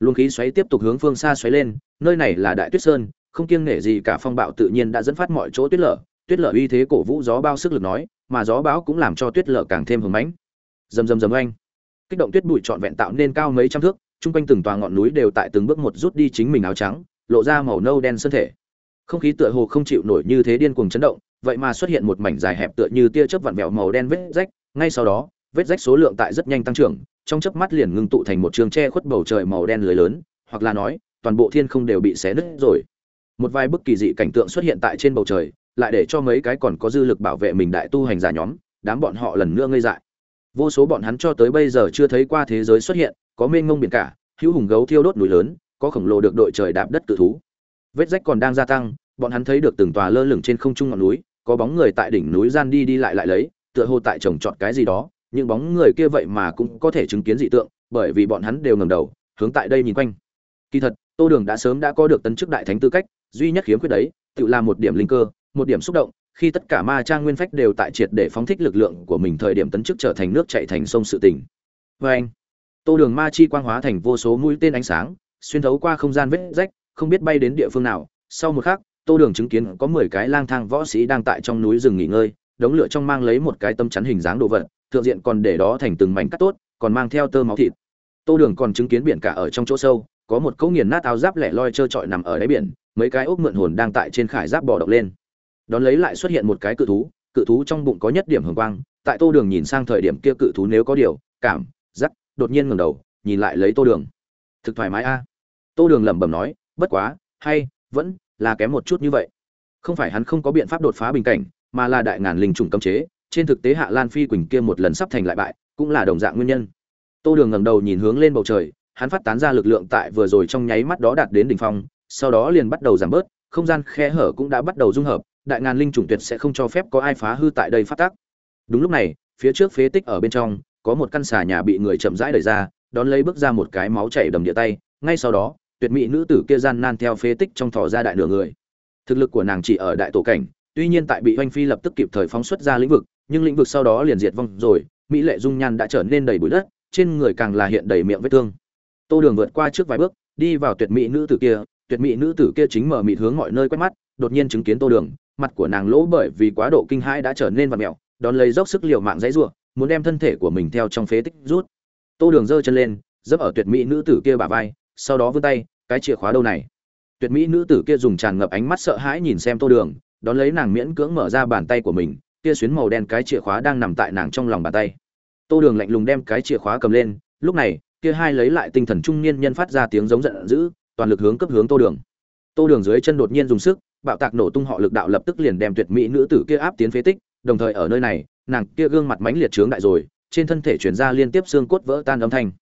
Luồng khí xoáy tiếp tục hướng phương xa xoáy lên, nơi này là đại tuyết sơn không kiêng nể gì cả phong bạo tự nhiên đã dẫn phát mọi chỗ tuyết lở. Tuyết lở uy thế cổ vũ gió bao sức lực nói, mà gió bão cũng làm cho tuyết lở càng thêm hùng mãnh. Rầm rầm rầm oanh. Kích động tuyết bụi trọn vẹn tạo nên cao mấy trăm thước, chung quanh từng tòa ngọn núi đều tại từng bước một rút đi chính mình áo trắng, lộ ra màu nâu đen sơn thể. Không khí tựa hồ không chịu nổi như thế điên cuồng chấn động, vậy mà xuất hiện một mảnh dài hẹp tựa như tia chớp vặn vẹo màu đen vết rách. Ngay sau đó, vết rách số lượng tại rất nhanh tăng trưởng, trong chớp mắt liền ngưng tụ thành một trường tre khuất bầu trời màu đen lưới lớn, hoặc là nói, toàn bộ thiên không đều bị xé nứt rồi một vài bức kỳ dị cảnh tượng xuất hiện tại trên bầu trời, lại để cho mấy cái còn có dư lực bảo vệ mình đại tu hành giả nhóm, đám bọn họ lần nữa ngây dại. Vô số bọn hắn cho tới bây giờ chưa thấy qua thế giới xuất hiện, có mênh mông biển cả, hữu hùng gấu thiêu đốt núi lớn, có khổng lồ được đội trời đạp đất cự thú. Vết rách còn đang gia tăng, bọn hắn thấy được từng tòa lơ lửng trên không trung ngọn núi, có bóng người tại đỉnh núi gian đi đi lại lại lấy, tựa hồ tại trồng trọt cái gì đó, những bóng người kia vậy mà cũng có thể chứng kiến dị tượng, bởi vì bọn hắn đều ngầm đầu, hướng tại đây nhìn quanh. Kỳ thật, tô đường đã sớm đã có được tấn chức đại thánh tư cách duy nhất khiếm khuyết đấy, tự là một điểm linh cơ, một điểm xúc động, khi tất cả ma trang nguyên phách đều tại triệt để phóng thích lực lượng của mình thời điểm tấn chức trở thành nước chạy thành sông sự tỉnh. vê anh, tô đường ma chi quang hóa thành vô số mũi tên ánh sáng, xuyên thấu qua không gian vết rách, không biết bay đến địa phương nào sau một khắc, tô đường chứng kiến có mười cái lang thang võ sĩ đang tại trong núi rừng nghỉ ngơi, đống lửa trong mang lấy một cái tâm chắn hình dáng đồ vật, thượng diện còn để đó thành từng mảnh cắt tốt, còn mang theo tơ máu thịt tô đường còn chứng kiến biển cả ở trong chỗ sâu, có một cỗ nghiền nát áo giáp lẻ loi trơ trọi nằm ở đáy biển mấy cái ốc mượn hồn đang tại trên khải giáp bò độc lên. Đón lấy lại xuất hiện một cái cự thú cự thú trong bụng có nhất điểm hồng quang, tại tô đường nhìn sang thời điểm kia cự thú nếu có điều, cảm, giác, đột nhiên ngẩng đầu, nhìn lại lấy tô đường. Thực thoải mái a. Tô đường lẩm bẩm nói, bất quá, hay, vẫn là kém một chút như vậy. Không phải hắn không có biện pháp đột phá bình cảnh, mà là đại ngàn linh trùng cấm chế, trên thực tế hạ lan phi quỳnh kia một lần sắp thành lại bại, cũng là đồng dạng nguyên nhân. Tô đường ngẩng đầu nhìn hướng lên bầu trời, hắn phát tán ra lực lượng tại vừa rồi trong nháy mắt đó đạt đến đỉnh phong sau đó liền bắt đầu giảm bớt, không gian khe hở cũng đã bắt đầu dung hợp, đại ngàn linh chủng tuyệt sẽ không cho phép có ai phá hư tại đây phát tác. Đúng lúc này, phía trước phế tích ở bên trong, có một căn xà nhà bị người chậm rãi đẩy ra, đón lấy bước ra một cái máu chảy đầm địa tay, ngay sau đó, tuyệt mỹ nữ tử kia gian nan theo phế tích trong thò ra đại nửa người. Thực lực của nàng chỉ ở đại tổ cảnh, tuy nhiên tại bị Hoành phi lập tức kịp thời phóng xuất ra lĩnh vực, nhưng lĩnh vực sau đó liền diệt vong rồi, mỹ lệ dung nhan đã trở nên đầy bụi đất, trên người càng là hiện đầy miệng vết thương. Tô đường vượt qua trước vài bước, đi vào tuyệt mỹ nữ tử kia tuyệt mỹ nữ tử kia chính mở mịt hướng mọi nơi quét mắt, đột nhiên chứng kiến tô đường, mặt của nàng lỗ bởi vì quá độ kinh hãi đã trở nên vặn mẹo đón lấy dốc sức liều mạng dãy rủa, muốn đem thân thể của mình theo trong phế tích rút. Tô đường giơ chân lên, dẫm ở tuyệt mỹ nữ tử kia bả vai, sau đó vươn tay, cái chìa khóa đâu này? Tuyệt mỹ nữ tử kia dùng tràn ngập ánh mắt sợ hãi nhìn xem tô đường, đón lấy nàng miễn cưỡng mở ra bàn tay của mình kia xuyến màu đen cái chìa khóa đang nằm tại nàng trong lòng bàn tay. Tô đường lạnh lùng đem cái chìa khóa cầm lên, lúc này, kia hai lấy lại tinh thần trung niên nhân phát ra tiếng giống giận dữ toàn lực hướng cấp hướng tô đường. Tô đường dưới chân đột nhiên dùng sức, bạo tạc nổ tung họ lực đạo lập tức liền đem tuyệt mỹ nữ tử kia áp tiến phế tích, đồng thời ở nơi này, nàng kia gương mặt mãnh liệt trướng đại rồi, trên thân thể chuyển ra liên tiếp xương cốt vỡ tan âm thanh.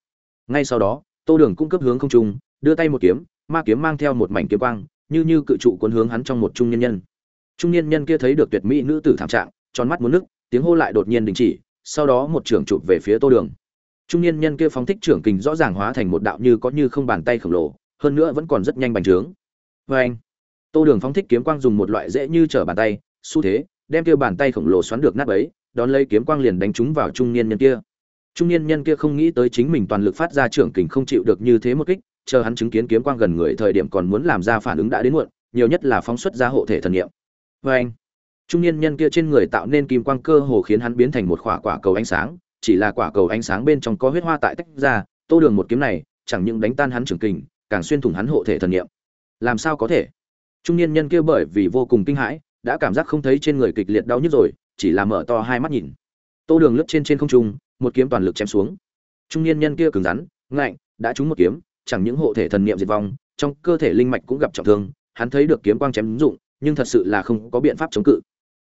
Ngay sau đó, tô đường cung cấp hướng không trung, đưa tay một kiếm, ma kiếm mang theo một mảnh kiếm quang, như như cự trụ cuốn hướng hắn trong một trung nhân nhân. Trung niên nhân kia thấy được tuyệt mỹ nữ tử thảm trạng, tròn mắt muốn nước tiếng hô lại đột nhiên đình chỉ, sau đó một trưởng chụp về phía tô đường. Trung niên nhân kia phóng thích trưởng kình rõ ràng hóa thành một đạo như có như không bàn tay khổng lồ hơn nữa vẫn còn rất nhanh bành trướng. Vê anh, tô đường phóng thích kiếm quang dùng một loại dễ như trở bàn tay, xu thế, đem kia bàn tay khổng lồ xoắn được nát ấy đón lấy kiếm quang liền đánh trúng vào trung niên nhân kia. Trung niên nhân kia không nghĩ tới chính mình toàn lực phát ra trưởng kình không chịu được như thế một kích, chờ hắn chứng kiến kiếm quang gần người thời điểm còn muốn làm ra phản ứng đã đến muộn, nhiều nhất là phóng xuất ra hộ thể thần niệm. Vê anh, trung niên nhân kia trên người tạo nên kim quang cơ hồ khiến hắn biến thành một quả quả cầu ánh sáng, chỉ là quả cầu ánh sáng bên trong có huyết hoa tại tách ra, tô đường một kiếm này, chẳng những đánh tan hắn trưởng kình càng xuyên thủng hắn hộ thể thần niệm. Làm sao có thể? Trung niên nhân kia bởi vì vô cùng kinh hãi, đã cảm giác không thấy trên người kịch liệt đau nhức rồi, chỉ là mở to hai mắt nhìn. Tô đường lướt trên trên không trung, một kiếm toàn lực chém xuống. Trung niên nhân kia cứng rắn, ngạnh, đã trúng một kiếm, chẳng những hộ thể thần niệm diệt vong, trong cơ thể linh mạch cũng gặp trọng thương, hắn thấy được kiếm quang chém dụng, nhưng thật sự là không có biện pháp chống cự.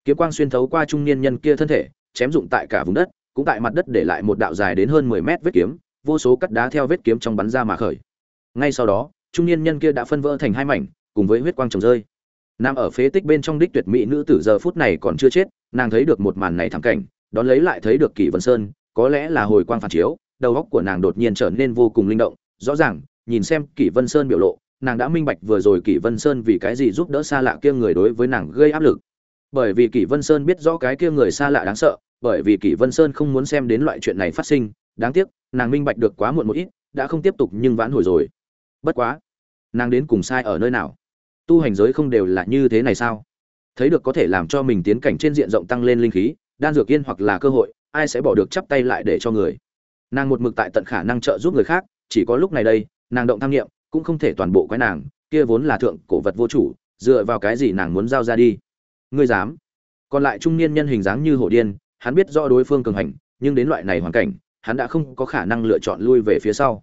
Kiếm quang xuyên thấu qua trung niên nhân kia thân thể, chém dụng tại cả vùng đất, cũng tại mặt đất để lại một đạo dài đến hơn mười mét vết kiếm, vô số cắt đá theo vết kiếm trong bắn ra mà khởi ngay sau đó, trung niên nhân kia đã phân vỡ thành hai mảnh, cùng với huyết quang trồng rơi. Nam ở phế tích bên trong đích tuyệt mỹ nữ tử giờ phút này còn chưa chết, nàng thấy được một màn này thảm cảnh, đón lấy lại thấy được kỷ vân sơn, có lẽ là hồi quang phản chiếu, đầu óc của nàng đột nhiên trở nên vô cùng linh động, rõ ràng, nhìn xem kỷ vân sơn biểu lộ, nàng đã minh bạch vừa rồi kỷ vân sơn vì cái gì giúp đỡ xa lạ kia người đối với nàng gây áp lực. Bởi vì kỷ vân sơn biết rõ cái kia người xa lạ đáng sợ, bởi vì kỷ vân sơn không muốn xem đến loại chuyện này phát sinh, đáng tiếc, nàng minh bạch được quá muộn một ít, đã không tiếp tục nhưng vãn hồi rồi bất quá, nàng đến cùng sai ở nơi nào? Tu hành giới không đều là như thế này sao? Thấy được có thể làm cho mình tiến cảnh trên diện rộng tăng lên linh khí, đan dược yên hoặc là cơ hội, ai sẽ bỏ được chắp tay lại để cho người? Nàng một mực tại tận khả năng trợ giúp người khác, chỉ có lúc này đây, nàng động tham nghiệm, cũng không thể toàn bộ quái nàng, kia vốn là thượng cổ vật vô chủ, dựa vào cái gì nàng muốn giao ra đi? Ngươi dám? Còn lại trung niên nhân hình dáng như hổ điên, hắn biết rõ đối phương cường hành, nhưng đến loại này hoàn cảnh, hắn đã không có khả năng lựa chọn lui về phía sau.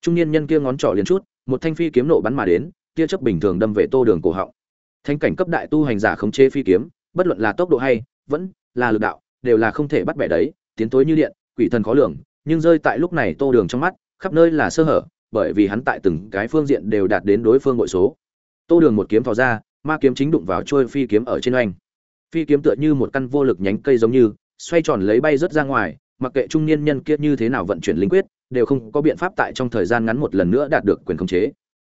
Trung niên nhân kia ngón trỏ liền chút một thanh phi kiếm nộ bắn mà đến, tia chớp bình thường đâm về tô đường cổ họng. Thanh cảnh cấp đại tu hành giả khống chế phi kiếm, bất luận là tốc độ hay, vẫn là lực đạo, đều là không thể bắt bẻ đấy, tiến tối như điện, quỷ thần khó lường, nhưng rơi tại lúc này tô đường trong mắt, khắp nơi là sơ hở, bởi vì hắn tại từng cái phương diện đều đạt đến đối phương bội số. Tô đường một kiếm thò ra, ma kiếm chính đụng vào trôi phi kiếm ở trên oanh. Phi kiếm tựa như một căn vô lực nhánh cây giống như, xoay tròn lấy bay rớt ra ngoài, mặc kệ trung niên nhân kia như thế nào vận chuyển linh quyết đều không có biện pháp tại trong thời gian ngắn một lần nữa đạt được quyền khống chế.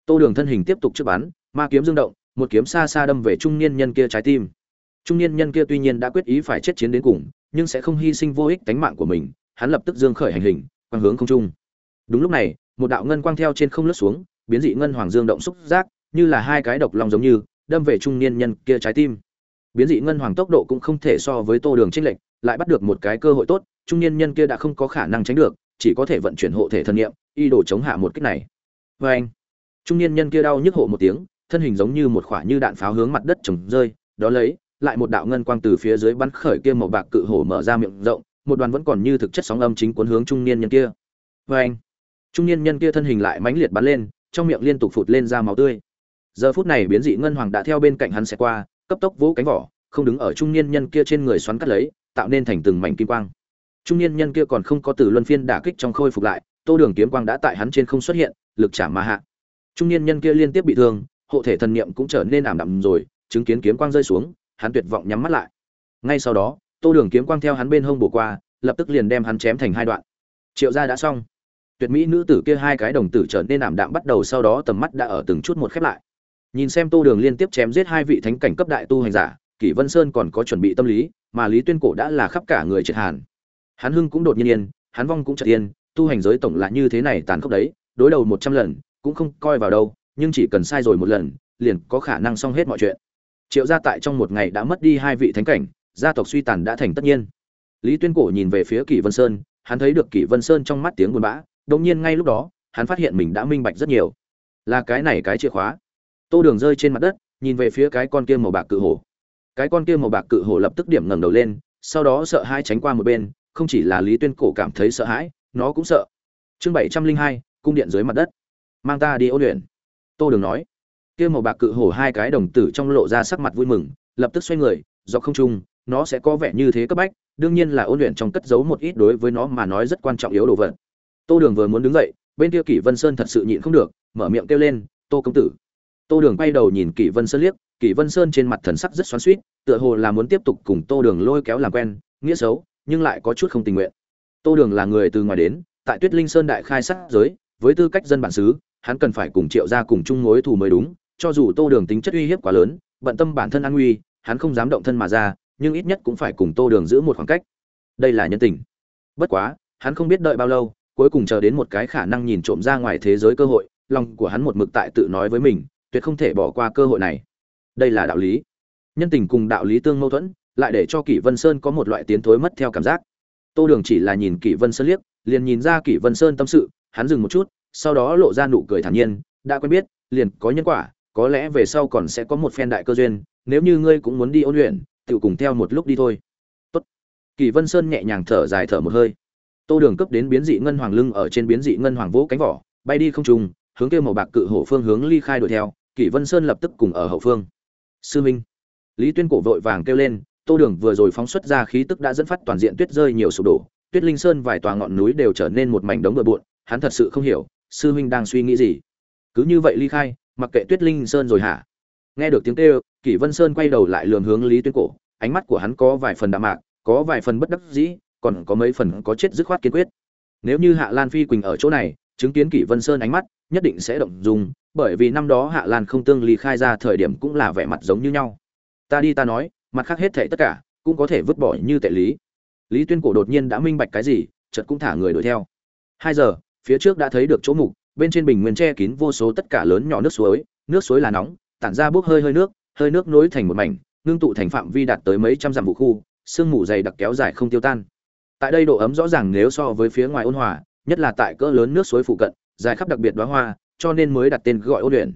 Tô đường thân hình tiếp tục trước bắn, ma kiếm dương động, một kiếm xa xa đâm về trung niên nhân kia trái tim. Trung niên nhân kia tuy nhiên đã quyết ý phải chết chiến đến cùng, nhưng sẽ không hy sinh vô ích tánh mạng của mình, hắn lập tức dương khởi hành hình, quang hướng không trung. Đúng lúc này, một đạo ngân quang theo trên không lướt xuống, biến dị ngân hoàng dương động xúc giác, như là hai cái độc long giống như, đâm về trung niên nhân kia trái tim. Biến dị ngân hoàng tốc độ cũng không thể so với tô đường trích lệnh lại bắt được một cái cơ hội tốt, trung niên nhân kia đã không có khả năng tránh được chỉ có thể vận chuyển hộ thể thân niệm y đồ chống hạ một kích này. Vê anh, trung niên nhân kia đau nhức hộ một tiếng, thân hình giống như một khoả như đạn pháo hướng mặt đất trồng rơi, đó lấy, lại một đạo ngân quang từ phía dưới bắn khởi kia màu bạc cự hổ mở ra miệng rộng, một đoàn vẫn còn như thực chất sóng âm chính cuốn hướng trung niên nhân kia. Vê anh, trung niên nhân kia thân hình lại mãnh liệt bắn lên, trong miệng liên tục phụt lên ra máu tươi. Giờ phút này biến dị ngân hoàng đã theo bên cạnh hắn sẽ qua, cấp tốc vỗ cánh vỏ, không đứng ở trung niên nhân kia trên người xoắn cắt lấy, tạo nên thành từng mảnh kim quang trung niên nhân kia còn không có từ luân phiên đả kích trong khôi phục lại, tô đường kiếm quang đã tại hắn trên không xuất hiện, lực trả mà hạ. Trung niên nhân kia liên tiếp bị thương, hộ thể thần niệm cũng trở nên ảm đạm rồi, chứng kiến kiếm quang rơi xuống, hắn tuyệt vọng nhắm mắt lại. Ngay sau đó, tô đường kiếm quang theo hắn bên hông bổ qua, lập tức liền đem hắn chém thành hai đoạn. Triệu gia đã xong. Tuyệt mỹ nữ tử kia hai cái đồng tử trở nên ảm đạm bắt đầu sau đó tầm mắt đã ở từng chút một khép lại. Nhìn xem tô đường liên tiếp chém giết hai vị thánh cảnh cấp đại tu hành giả, kỷ vân sơn còn có chuẩn bị tâm lý, mà lý tuyên cổ đã là khắp cả người triệt hàn hắn hưng cũng đột nhiên yên, hắn vong cũng chợt yên, tu hành giới tổng là như thế này tàn khốc đấy, đối đầu một trăm lần, cũng không coi vào đâu, nhưng chỉ cần sai rồi một lần, liền có khả năng xong hết mọi chuyện. Triệu gia tại trong một ngày đã mất đi hai vị thánh cảnh, gia tộc suy tàn đã thành tất nhiên. Lý tuyên cổ nhìn về phía kỷ vân sơn, hắn thấy được kỷ vân sơn trong mắt tiếng buồn bã, đột nhiên ngay lúc đó, hắn phát hiện mình đã minh bạch rất nhiều. Là cái này cái chìa khóa. Tô đường rơi trên mặt đất, nhìn về phía cái con kia màu bạc cự hổ. Cái con kia màu bạc cự hổ lập tức điểm ngẩng đầu lên, sau đó sợ hai tránh qua một bên không chỉ là lý tuyên cổ cảm thấy sợ hãi, nó cũng sợ. Chương bảy trăm linh hai, cung điện dưới mặt đất. Mang ta đi ôn luyện. Tô đường nói. Kia màu bạc cự hổ hai cái đồng tử trong lộ ra sắc mặt vui mừng, lập tức xoay người do không trung, nó sẽ có vẻ như thế cấp bách, đương nhiên là ôn luyện trong cất giấu một ít đối với nó mà nói rất quan trọng yếu đồ vật. Tô đường vừa muốn đứng dậy, bên kia kỷ vân sơn thật sự nhịn không được, mở miệng kêu lên, tô công tử. Tô đường quay đầu nhìn kỷ vân sơn liếc, kỷ vân sơn trên mặt thần sắc rất xoắn suýt tựa hồ là muốn tiếp tục cùng tô đường lôi kéo làm quen, nghĩa xấu nhưng lại có chút không tình nguyện. Tô đường là người từ ngoài đến, tại tuyết linh sơn đại khai sát giới, với tư cách dân bản xứ, hắn cần phải cùng triệu ra cùng chung mối thù mới đúng, cho dù tô đường tính chất uy hiếp quá lớn, bận tâm bản thân an nguy, hắn không dám động thân mà ra, nhưng ít nhất cũng phải cùng tô đường giữ một khoảng cách. Đây là nhân tình. Bất quá, hắn không biết đợi bao lâu, cuối cùng chờ đến một cái khả năng nhìn trộm ra ngoài thế giới cơ hội, lòng của hắn một mực tại tự nói với mình, tuyệt không thể bỏ qua cơ hội này. Đây là đạo lý. Nhân tình cùng đạo lý tương mâu thuẫn lại để cho kỷ vân sơn có một loại tiến thối mất theo cảm giác. Tô đường chỉ là nhìn kỷ vân sơn liếc, liền nhìn ra kỷ vân sơn tâm sự, hắn dừng một chút, sau đó lộ ra nụ cười thản nhiên, đã quen biết, liền có nhân quả, có lẽ về sau còn sẽ có một phen đại cơ duyên, nếu như ngươi cũng muốn đi ôn luyện, tự cùng theo một lúc đi thôi. Tốt. kỷ vân sơn nhẹ nhàng thở dài thở một hơi. Tô đường cấp đến biến dị ngân hoàng lưng ở trên biến dị ngân hoàng vỗ cánh vỏ, bay đi không trùng hướng kêu màu bạc cự hổ phương hướng ly khai đuổi theo, kỷ vân sơn lập tức cùng ở hậu phương. Sư minh. Lý tuyên cổ vội vàng kêu lên tô đường vừa rồi phóng xuất ra khí tức đã dẫn phát toàn diện tuyết rơi nhiều sụp đổ, tuyết linh sơn vài tòa ngọn núi đều trở nên một mảnh đống bừa bộn, hắn thật sự không hiểu, sư huynh đang suy nghĩ gì. Cứ như vậy ly khai, mặc kệ tuyết linh sơn rồi hả? Nghe được tiếng kêu, kỷ vân sơn quay đầu lại lường hướng lý tuyên cổ, ánh mắt của hắn có vài phần đạm mạc, có vài phần bất đắc dĩ, còn có mấy phần có chết dứt khoát kiên quyết. Nếu như hạ lan phi quỳnh ở chỗ này, chứng kiến kỷ vân sơn ánh mắt, nhất định sẽ động dung, bởi vì năm đó hạ lan không tương ly khai ra thời điểm cũng là vẻ mặt giống như nhau. Ta đi ta nói mặt khác hết thảy tất cả cũng có thể vứt bỏ như tệ lý. Lý tuyên cổ đột nhiên đã minh bạch cái gì, chợt cũng thả người đuổi theo. Hai giờ, phía trước đã thấy được chỗ mục, bên trên bình nguyên che kín vô số tất cả lớn nhỏ nước suối nước suối là nóng, tản ra bốc hơi hơi nước hơi nước nối thành một mảnh, ngưng tụ thành phạm vi đạt tới mấy trăm dặm vụ khu, sương mù dày đặc kéo dài không tiêu tan. Tại đây độ ấm rõ ràng nếu so với phía ngoài ôn hòa, nhất là tại cỡ lớn nước suối phụ cận, dài khắp đặc biệt đóa hoa, cho nên mới đặt tên gọi ôn luyện.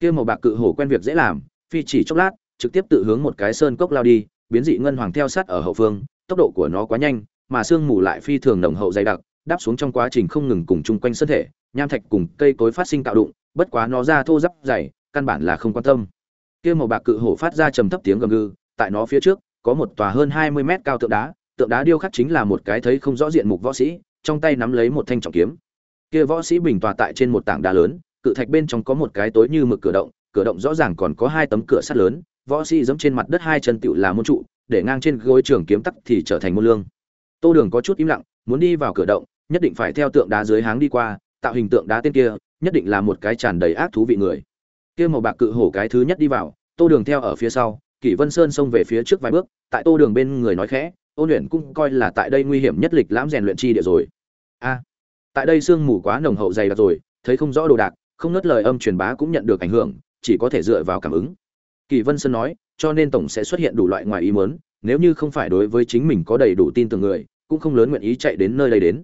Kia màu bạc cự hổ quen việc dễ làm, phi chỉ chốc lát trực tiếp tự hướng một cái sơn cốc lao đi, biến dị ngân hoàng theo sát ở hậu phương, tốc độ của nó quá nhanh, mà sương mù lại phi thường nồng hậu dày đặc, đáp xuống trong quá trình không ngừng cùng chung quanh sơn thể, nham thạch cùng cây cối phát sinh tạo đụng, bất quá nó ra thô ráp dày, căn bản là không quan tâm. Kia màu bạc cự hổ phát ra trầm thấp tiếng gầm gừ, tại nó phía trước, có một tòa hơn hai mươi mét cao tượng đá tượng đá điêu khắc chính là một cái thấy không rõ diện mục võ sĩ, trong tay nắm lấy một thanh trọng kiếm. Kia võ sĩ bình tòa tại trên một tảng đá lớn, cự thạch bên trong có một cái tối như mực cửa động cửa động rõ ràng còn có hai tấm cửa sắt lớn võ sĩ giẫm trên mặt đất hai chân tựu là môn trụ, để ngang trên gối trường kiếm tắc thì trở thành môn lương. Tô đường có chút im lặng, muốn đi vào cửa động, nhất định phải theo tượng đá dưới háng đi qua, tạo hình tượng đá tên kia, nhất định là một cái tràn đầy ác thú vị người. Kia màu bạc cự hổ cái thứ nhất đi vào, tô đường theo ở phía sau, kỷ vân sơn xông về phía trước vài bước, tại tô đường bên người nói khẽ ôn luyện cũng coi là tại đây nguy hiểm nhất lịch lãm rèn luyện chi địa rồi. A, tại đây sương mù quá nồng hậu dày đặc rồi, thấy không rõ đồ đạc, không nứt lời âm truyền bá cũng nhận được ảnh hưởng, chỉ có thể dựa vào cảm ứng kỳ vân sơn nói, cho nên tổng sẽ xuất hiện đủ loại ngoài ý muốn, nếu như không phải đối với chính mình có đầy đủ tin tưởng người, cũng không lớn nguyện ý chạy đến nơi đây đến.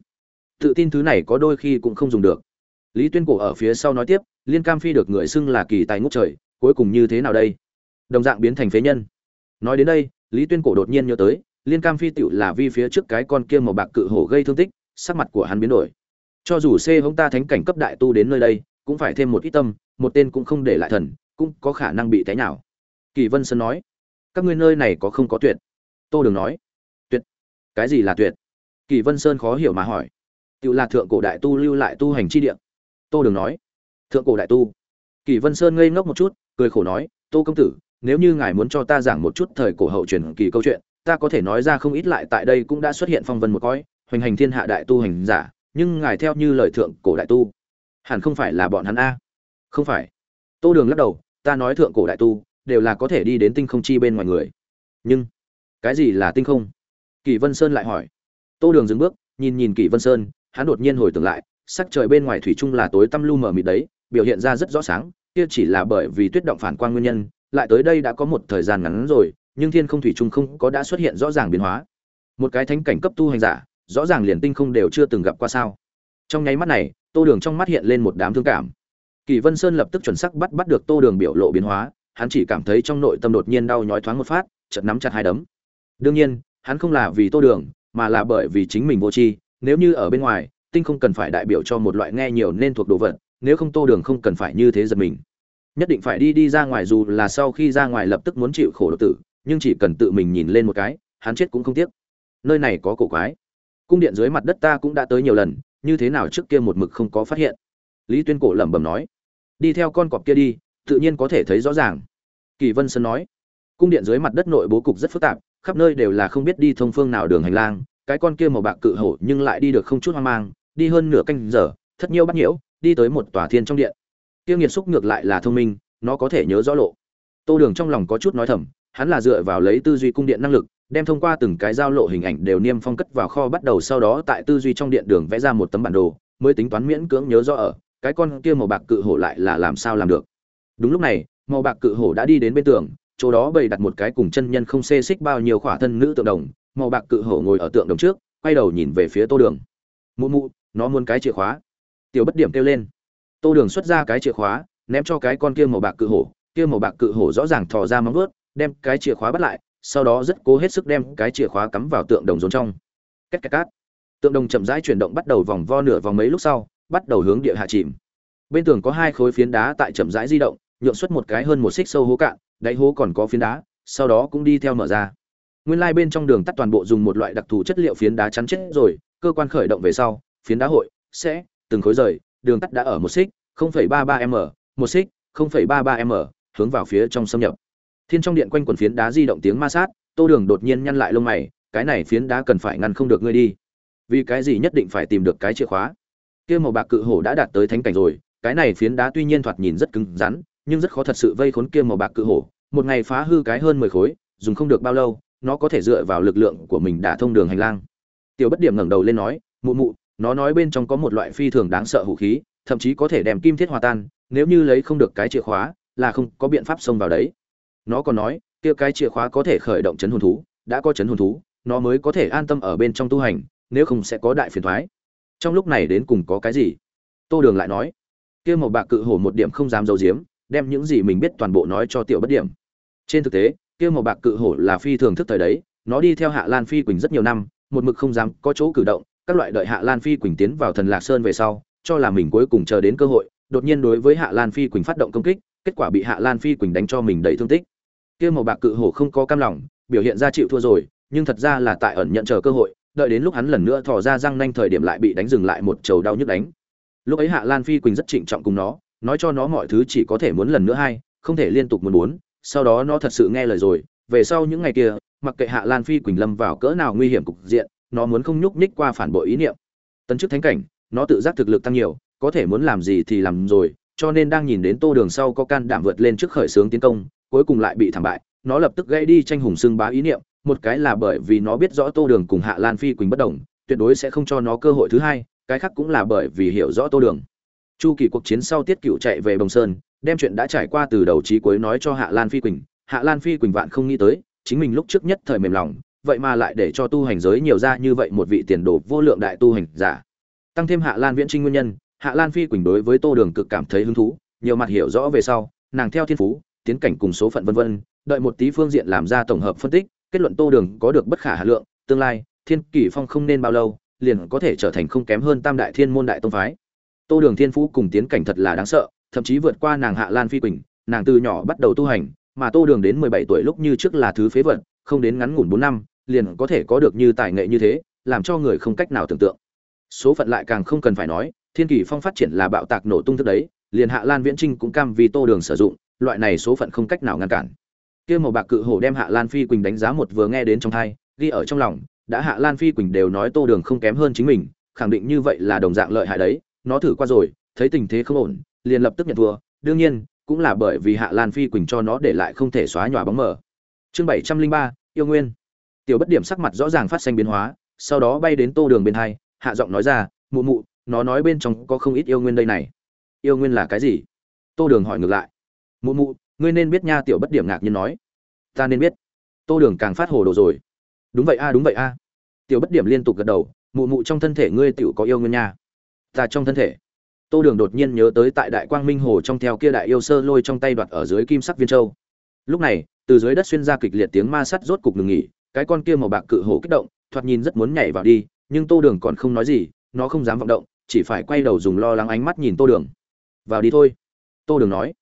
Tự tin thứ này có đôi khi cũng không dùng được. Lý tuyên cổ ở phía sau nói tiếp, liên cam phi được người xưng là kỳ tài ngút trời, cuối cùng như thế nào đây? Đồng dạng biến thành phế nhân. Nói đến đây, lý tuyên cổ đột nhiên nhớ tới, liên cam phi tựu là vi phía trước cái con kia màu bạc cự hổ gây thương tích, sắc mặt của hắn biến đổi. Cho dù c hống ta thánh cảnh cấp đại tu đến nơi đây, cũng phải thêm một ít tâm, một tên cũng không để lại thần, cũng có khả năng bị té nào kỳ vân sơn nói, các ngươi nơi này có không có tuyệt? Tô đường nói, tuyệt. Cái gì là tuyệt? Kỳ vân sơn khó hiểu mà hỏi tự là thượng cổ đại tu lưu lại tu hành chi địa. Tô đường nói, thượng cổ đại tu. Kỳ vân sơn ngây ngốc một chút, cười khổ nói, tô công tử, nếu như ngài muốn cho ta giảng một chút thời cổ hậu truyền kỳ câu chuyện, ta có thể nói ra không ít lại tại đây cũng đã xuất hiện phong vân một cõi, hoành hành thiên hạ đại tu hành giả, nhưng ngài theo như lời thượng cổ đại tu, hẳn không phải là bọn hắn a? Không phải. Tô đường lắc đầu, ta nói thượng cổ đại tu đều là có thể đi đến tinh không chi bên ngoài người. Nhưng, cái gì là tinh không? Kỷ vân sơn lại hỏi. Tô đường dừng bước, nhìn nhìn Kỷ vân sơn, hắn đột nhiên hồi tưởng lại, sắc trời bên ngoài thủy chung là tối tăm lu mờ mịt đấy, biểu hiện ra rất rõ sáng, kia chỉ là bởi vì tuyết động phản quang nguyên nhân, lại tới đây đã có một thời gian ngắn rồi, nhưng thiên không thủy chung không có đã xuất hiện rõ ràng biến hóa. Một cái thánh cảnh cấp tu hành giả, rõ ràng liền tinh không đều chưa từng gặp qua sao. Trong nháy mắt này, tô đường trong mắt hiện lên một đám thương cảm. Kỳ vân sơn lập tức chuẩn sắc bắt bắt được tô đường biểu lộ biến hóa hắn chỉ cảm thấy trong nội tâm đột nhiên đau nhói thoáng một phát, chợt nắm chặt hai đấm. Đương nhiên, hắn không là vì tô đường, mà là bởi vì chính mình vô tri, nếu như ở bên ngoài, tinh không cần phải đại biểu cho một loại nghe nhiều nên thuộc đồ vật, nếu không tô đường không cần phải như thế giật mình. Nhất định phải đi đi ra ngoài dù là sau khi ra ngoài lập tức muốn chịu khổ độc tử, nhưng chỉ cần tự mình nhìn lên một cái, hắn chết cũng không tiếc. Nơi này có cổ quái. Cung điện dưới mặt đất ta cũng đã tới nhiều lần, như thế nào trước kia một mực không có phát hiện? Lý tuyên cổ lẩm bẩm nói. Đi theo con cọp kia đi tự nhiên có thể thấy rõ ràng. Kỳ vân sơn nói, cung điện dưới mặt đất nội bố cục rất phức tạp, khắp nơi đều là không biết đi thông phương nào đường hành lang, cái con kia màu bạc cự hổ nhưng lại đi được không chút hoang mang, đi hơn nửa canh giờ, thất nhiêu bắt nhiễu, đi tới một tòa thiên trong điện. Tiêu nghiệt xúc ngược lại là thông minh, nó có thể nhớ rõ lộ. Tô đường trong lòng có chút nói thầm, hắn là dựa vào lấy tư duy cung điện năng lực, đem thông qua từng cái giao lộ hình ảnh đều niêm phong cất vào kho bắt đầu sau đó tại tư duy trong điện đường vẽ ra một tấm bản đồ, mới tính toán miễn cưỡng nhớ rõ ở, cái con kia màu bạc cự hổ lại là làm sao làm được đúng lúc này, màu bạc cự hổ đã đi đến bên tường, chỗ đó bày đặt một cái cùng chân nhân không xê xích bao nhiêu khỏa thân nữ tượng đồng. Màu bạc cự hổ ngồi ở tượng đồng trước, quay đầu nhìn về phía tô đường. Mụ mụ, nó muốn cái chìa khóa. Tiểu bất điểm kêu lên. Tô đường xuất ra cái chìa khóa, ném cho cái con kia màu bạc cự hổ. Kia màu bạc cự hổ rõ ràng thò ra móng vuốt, đem cái chìa khóa bắt lại, sau đó rất cố hết sức đem cái chìa khóa cắm vào tượng đồng rốn trong. Két két cát tượng đồng chậm rãi chuyển động bắt đầu vòng vo nửa vòng mấy lúc sau, bắt đầu hướng địa hạ chìm. Bên tường có hai khối phiến đá tại chậm rãi di động nhượng xuất một cái hơn một xích sâu hố cạn đáy hố còn có phiến đá sau đó cũng đi theo mở ra. Nguyên lai bên trong đường tắt toàn bộ dùng một loại đặc thù chất liệu phiến đá chắn chết rồi cơ quan khởi động về sau phiến đá hội sẽ từng khối rời đường tắt đã ở một xích 0,33 m một xích 0,33 m hướng vào phía trong xâm nhập. Thiên trong điện quanh quần phiến đá di động tiếng ma sát tô đường đột nhiên nhăn lại lông mày cái này phiến đá cần phải ngăn không được ngươi đi. Vì cái gì nhất định phải tìm được cái chìa khóa? Kia màu bạc cự hổ đã đạt tới thánh cảnh rồi cái này phiến đá tuy nhiên thoạt nhìn rất cứng rắn nhưng rất khó thật sự vây khốn kia màu bạc cự hổ. Một ngày phá hư cái hơn mười khối, dùng không được bao lâu, nó có thể dựa vào lực lượng của mình đả thông đường hành lang. Tiểu bất điểm ngẩng đầu lên nói, mụ mụ, nó nói bên trong có một loại phi thường đáng sợ vũ khí, thậm chí có thể đem kim thiết hòa tan, nếu như lấy không được cái chìa khóa, là không có biện pháp xông vào đấy. Nó còn nói, kia cái chìa khóa có thể khởi động chấn hồn thú, đã có chấn hồn thú, nó mới có thể an tâm ở bên trong tu hành, nếu không sẽ có đại phiền thoái trong lúc này đến cùng có cái gì? Tô đường lại nói, kia màu bạc cự hổ một điểm không dám giấu giếm đem những gì mình biết toàn bộ nói cho tiểu bất điểm. Trên thực tế, kia một bạc cự hổ là phi thường thức thời đấy, nó đi theo hạ lan phi quỳnh rất nhiều năm, một mực không dám có chỗ cử động, các loại đợi hạ lan phi quỳnh tiến vào thần lạc sơn về sau, cho là mình cuối cùng chờ đến cơ hội, đột nhiên đối với hạ lan phi quỳnh phát động công kích, kết quả bị hạ lan phi quỳnh đánh cho mình đầy thương tích. Kia màu bạc cự hổ không có cam lòng, biểu hiện ra chịu thua rồi, nhưng thật ra là tại ẩn nhận chờ cơ hội, đợi đến lúc hắn lần nữa thò ra răng nanh thời điểm lại bị đánh dừng lại một trầu đau nhức đánh. Lúc ấy hạ lan phi quỳnh rất trịnh trọng cùng nó nói cho nó mọi thứ chỉ có thể muốn lần nữa hai không thể liên tục muốn muốn, sau đó nó thật sự nghe lời rồi, về sau những ngày kia, mặc kệ hạ lan phi quỳnh lâm vào cỡ nào nguy hiểm cục diện, nó muốn không nhúc nhích qua phản bội ý niệm. Tấn chức thánh cảnh, nó tự giác thực lực tăng nhiều, có thể muốn làm gì thì làm rồi, cho nên đang nhìn đến tô đường sau có can đảm vượt lên trước khởi xướng tiến công, cuối cùng lại bị thảm bại, nó lập tức gây đi tranh hùng xưng bá ý niệm, một cái là bởi vì nó biết rõ tô đường cùng hạ lan phi quỳnh bất đồng, tuyệt đối sẽ không cho nó cơ hội thứ hai, cái khác cũng là bởi vì hiểu rõ tô đường chu kỳ cuộc chiến sau tiết cựu chạy về bồng sơn, đem chuyện đã trải qua từ đầu chí cuối nói cho hạ lan phi quỳnh. Hạ lan phi quỳnh vạn không nghĩ tới, chính mình lúc trước nhất thời mềm lòng, vậy mà lại để cho tu hành giới nhiều ra như vậy một vị tiền đồ vô lượng đại tu hành giả. Tăng thêm hạ lan viễn trinh nguyên nhân, hạ lan phi quỳnh đối với tô đường cực cảm thấy hứng thú, nhiều mặt hiểu rõ về sau, nàng theo thiên phú, tiến cảnh cùng số phận vân vân, đợi một tí phương diện làm ra tổng hợp phân tích, kết luận tô đường có được bất khả hà lượng, tương lai, thiên kỷ phong không nên bao lâu, liền có thể trở thành không kém hơn tam đại thiên môn đại tông phái tô đường thiên phú cùng tiến cảnh thật là đáng sợ, thậm chí vượt qua nàng hạ lan phi quỳnh, nàng từ nhỏ bắt đầu tu hành, mà tô đường đến mười bảy tuổi lúc như trước là thứ phế vật, không đến ngắn ngủn bốn năm, liền có thể có được như tài nghệ như thế, làm cho người không cách nào tưởng tượng. Số phận lại càng không cần phải nói, thiên kỷ phong phát triển là bạo tạc nổ tung thức đấy, liền hạ lan viễn trinh cũng cam vì tô đường sử dụng, loại này số phận không cách nào ngăn cản. Kia màu bạc cự hổ đem hạ lan phi quỳnh đánh giá một vừa nghe đến trong thai, ghi ở trong lòng, đã hạ lan phi quỳnh đều nói tô đường không kém hơn chính mình, khẳng định như vậy là đồng dạng lợi hại đấy nó thử qua rồi, thấy tình thế không ổn, liền lập tức nhận thua. Đương nhiên, cũng là bởi vì hạ lan phi quỳnh cho nó để lại không thể xóa nhòa bóng mờ. Chương bảy trăm linh ba, yêu nguyên. Tiểu bất điểm sắc mặt rõ ràng phát sinh biến hóa, sau đó bay đến tô đường bên hai, hạ giọng nói ra, mụ mụ, nó nói bên trong có không ít yêu nguyên đây này. Yêu nguyên là cái gì? Tô đường hỏi ngược lại. Mụ mụ, ngươi nên biết nha, tiểu bất điểm ngạc nhiên nói. Ta nên biết. Tô đường càng phát hồ đồ rồi. Đúng vậy a, đúng vậy a. Tiểu bất điểm liên tục gật đầu. Mụ mụ, trong thân thể ngươi tiểu có yêu nguyên nha ta trong thân thể. Tô đường đột nhiên nhớ tới tại đại quang minh hồ trong theo kia đại yêu sơ lôi trong tay đoạt ở dưới kim sắc viên châu. Lúc này, từ dưới đất xuyên ra kịch liệt tiếng ma sắt rốt cục ngừng nghỉ, cái con kia màu bạc cự hổ kích động, thoạt nhìn rất muốn nhảy vào đi, nhưng tô đường còn không nói gì, nó không dám vọng động, chỉ phải quay đầu dùng lo lắng ánh mắt nhìn tô đường. Vào đi thôi. Tô đường nói.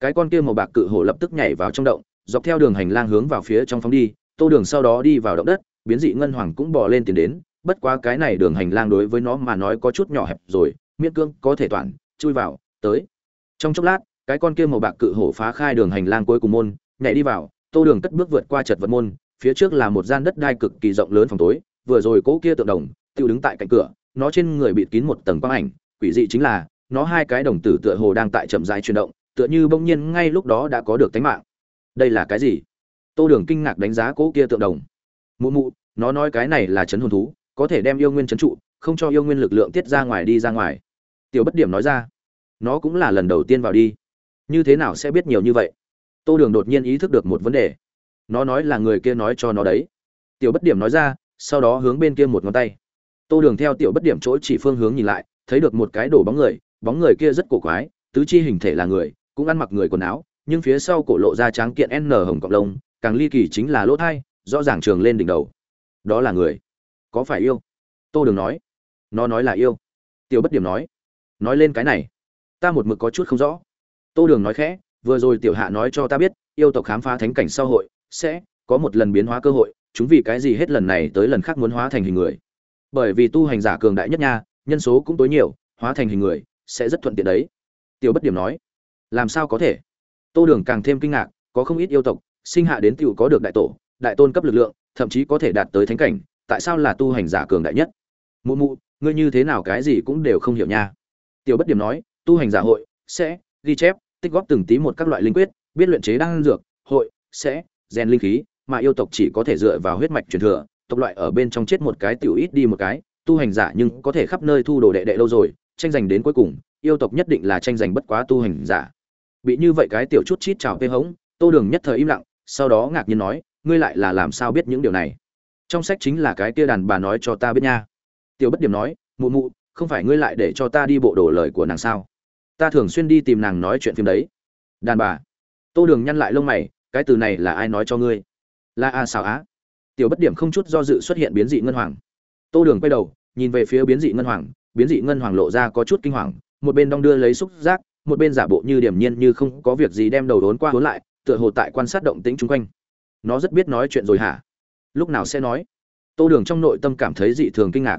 Cái con kia màu bạc cự hổ lập tức nhảy vào trong động, dọc theo đường hành lang hướng vào phía trong phóng đi, tô đường sau đó đi vào động đất, biến dị ngân hoàng cũng bò lên tiền đến bất quá cái này đường hành lang đối với nó mà nói có chút nhỏ hẹp rồi, miễn cương có thể toàn, chui vào, tới. Trong chốc lát, cái con kia màu bạc cự hổ phá khai đường hành lang cuối cùng môn, nhảy đi vào, tô đường cất bước vượt qua chật vật môn, phía trước là một gian đất đai cực kỳ rộng lớn phòng tối, vừa rồi cỗ kia tượng đồng tự đứng tại cạnh cửa, nó trên người bịt kín một tầng quang ảnh, quỷ dị chính là, nó hai cái đồng tử tựa hồ đang tại chậm rãi chuyển động, tựa như bỗng nhiên ngay lúc đó đã có được tánh mạng. Đây là cái gì? Tô đường kinh ngạc đánh giá cỗ kia tượng đồng. Mụ mụ, nó nói cái này là chấn hồn thú có thể đem yêu nguyên chấn trụ, không cho yêu nguyên lực lượng tiết ra ngoài đi ra ngoài. Tiểu bất điểm nói ra, nó cũng là lần đầu tiên vào đi. Như thế nào sẽ biết nhiều như vậy? Tô đường đột nhiên ý thức được một vấn đề. Nó nói là người kia nói cho nó đấy. Tiểu bất điểm nói ra, sau đó hướng bên kia một ngón tay. Tô đường theo tiểu bất điểm chỗ chỉ phương hướng nhìn lại, thấy được một cái đổ bóng người bóng người kia rất cổ quái, tứ chi hình thể là người, cũng ăn mặc người quần áo, nhưng phía sau cổ lộ ra tráng kiện n hồng cộng lông, càng ly kỳ chính là lỗ thai, rõ ràng trường lên đỉnh đầu. Đó là người có phải yêu? Tô đường nói. Nó nói là yêu. Tiểu bất điểm nói. Nói lên cái này, ta một mực có chút không rõ. Tô đường nói khẽ, vừa rồi tiểu hạ nói cho ta biết, yêu tộc khám phá thánh cảnh xã hội, sẽ có một lần biến hóa cơ hội, chúng vì cái gì hết lần này tới lần khác muốn hóa thành hình người. Bởi vì tu hành giả cường đại nhất nha, nhân số cũng tối nhiều, hóa thành hình người sẽ rất thuận tiện đấy. Tiểu bất điểm nói. Làm sao có thể? Tô đường càng thêm kinh ngạc, có không ít yêu tộc, sinh hạ đến t có được đại tổ, đại tôn cấp lực lượng, thậm chí có thể đạt tới thánh cảnh tại sao là tu hành giả cường đại nhất? Mụ mụ, ngươi như thế nào cái gì cũng đều không hiểu nha. Tiểu bất điểm nói, tu hành giả hội sẽ ghi chép, tích góp từng tí một các loại linh quyết, biết luyện chế đan dược, hội sẽ rèn linh khí, mà yêu tộc chỉ có thể dựa vào huyết mạch truyền thừa, tộc loại ở bên trong chết một cái tiểu ít đi một cái, tu hành giả nhưng có thể khắp nơi thu đồ đệ đệ lâu rồi, tranh giành đến cuối cùng, yêu tộc nhất định là tranh giành bất quá tu hành giả. Bị như vậy cái tiểu chút chít chào tê hống, tô đường nhất thời im lặng, sau đó ngạc nhiên nói, ngươi lại là làm sao biết những điều này? Trong sách chính là cái kia đàn bà nói cho ta biết nha. Tiểu bất điểm nói, mụ mụ, không phải ngươi lại để cho ta đi bộ đổ lời của nàng sao? Ta thường xuyên đi tìm nàng nói chuyện phim đấy. Đàn bà. Tô đường nhăn lại lông mày, cái từ này là ai nói cho ngươi? Là a xào á. Tiểu bất điểm không chút do dự xuất hiện biến dị ngân hoàng. Tô đường quay đầu, nhìn về phía biến dị ngân hoàng, biến dị ngân hoàng lộ ra có chút kinh hoàng, một bên đong đưa lấy xúc giác, một bên giả bộ như điểm nhiên như không có việc gì đem đầu đốn qua hốn lại, tựa hồ tại quan sát động tĩnh chung quanh. Nó rất biết nói chuyện rồi hả? Lúc nào sẽ nói? Tô đường trong nội tâm cảm thấy dị thường kinh ngạc.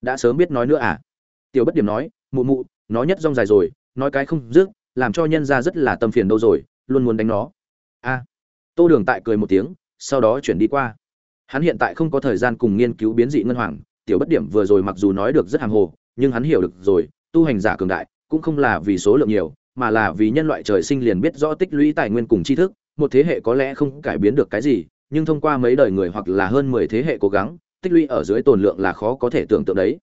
Đã sớm biết nói nữa à? Tiểu bất điểm nói, mụ mụ, nó nhất rong dài rồi, nói cái không dứt, làm cho nhân ra rất là tâm phiền đâu rồi, luôn muốn đánh nó. A. Tô đường tại cười một tiếng, sau đó chuyển đi qua. Hắn hiện tại không có thời gian cùng nghiên cứu biến dị ngân hoàng, tiểu bất điểm vừa rồi mặc dù nói được rất hàng hồ, nhưng hắn hiểu được rồi, tu hành giả cường đại, cũng không là vì số lượng nhiều, mà là vì nhân loại trời sinh liền biết rõ tích lũy tài nguyên cùng tri thức, một thế hệ có lẽ không cải biến được cái gì nhưng thông qua mấy đời người hoặc là hơn mười thế hệ cố gắng, tích lũy ở dưới tồn lượng là khó có thể tưởng tượng đấy.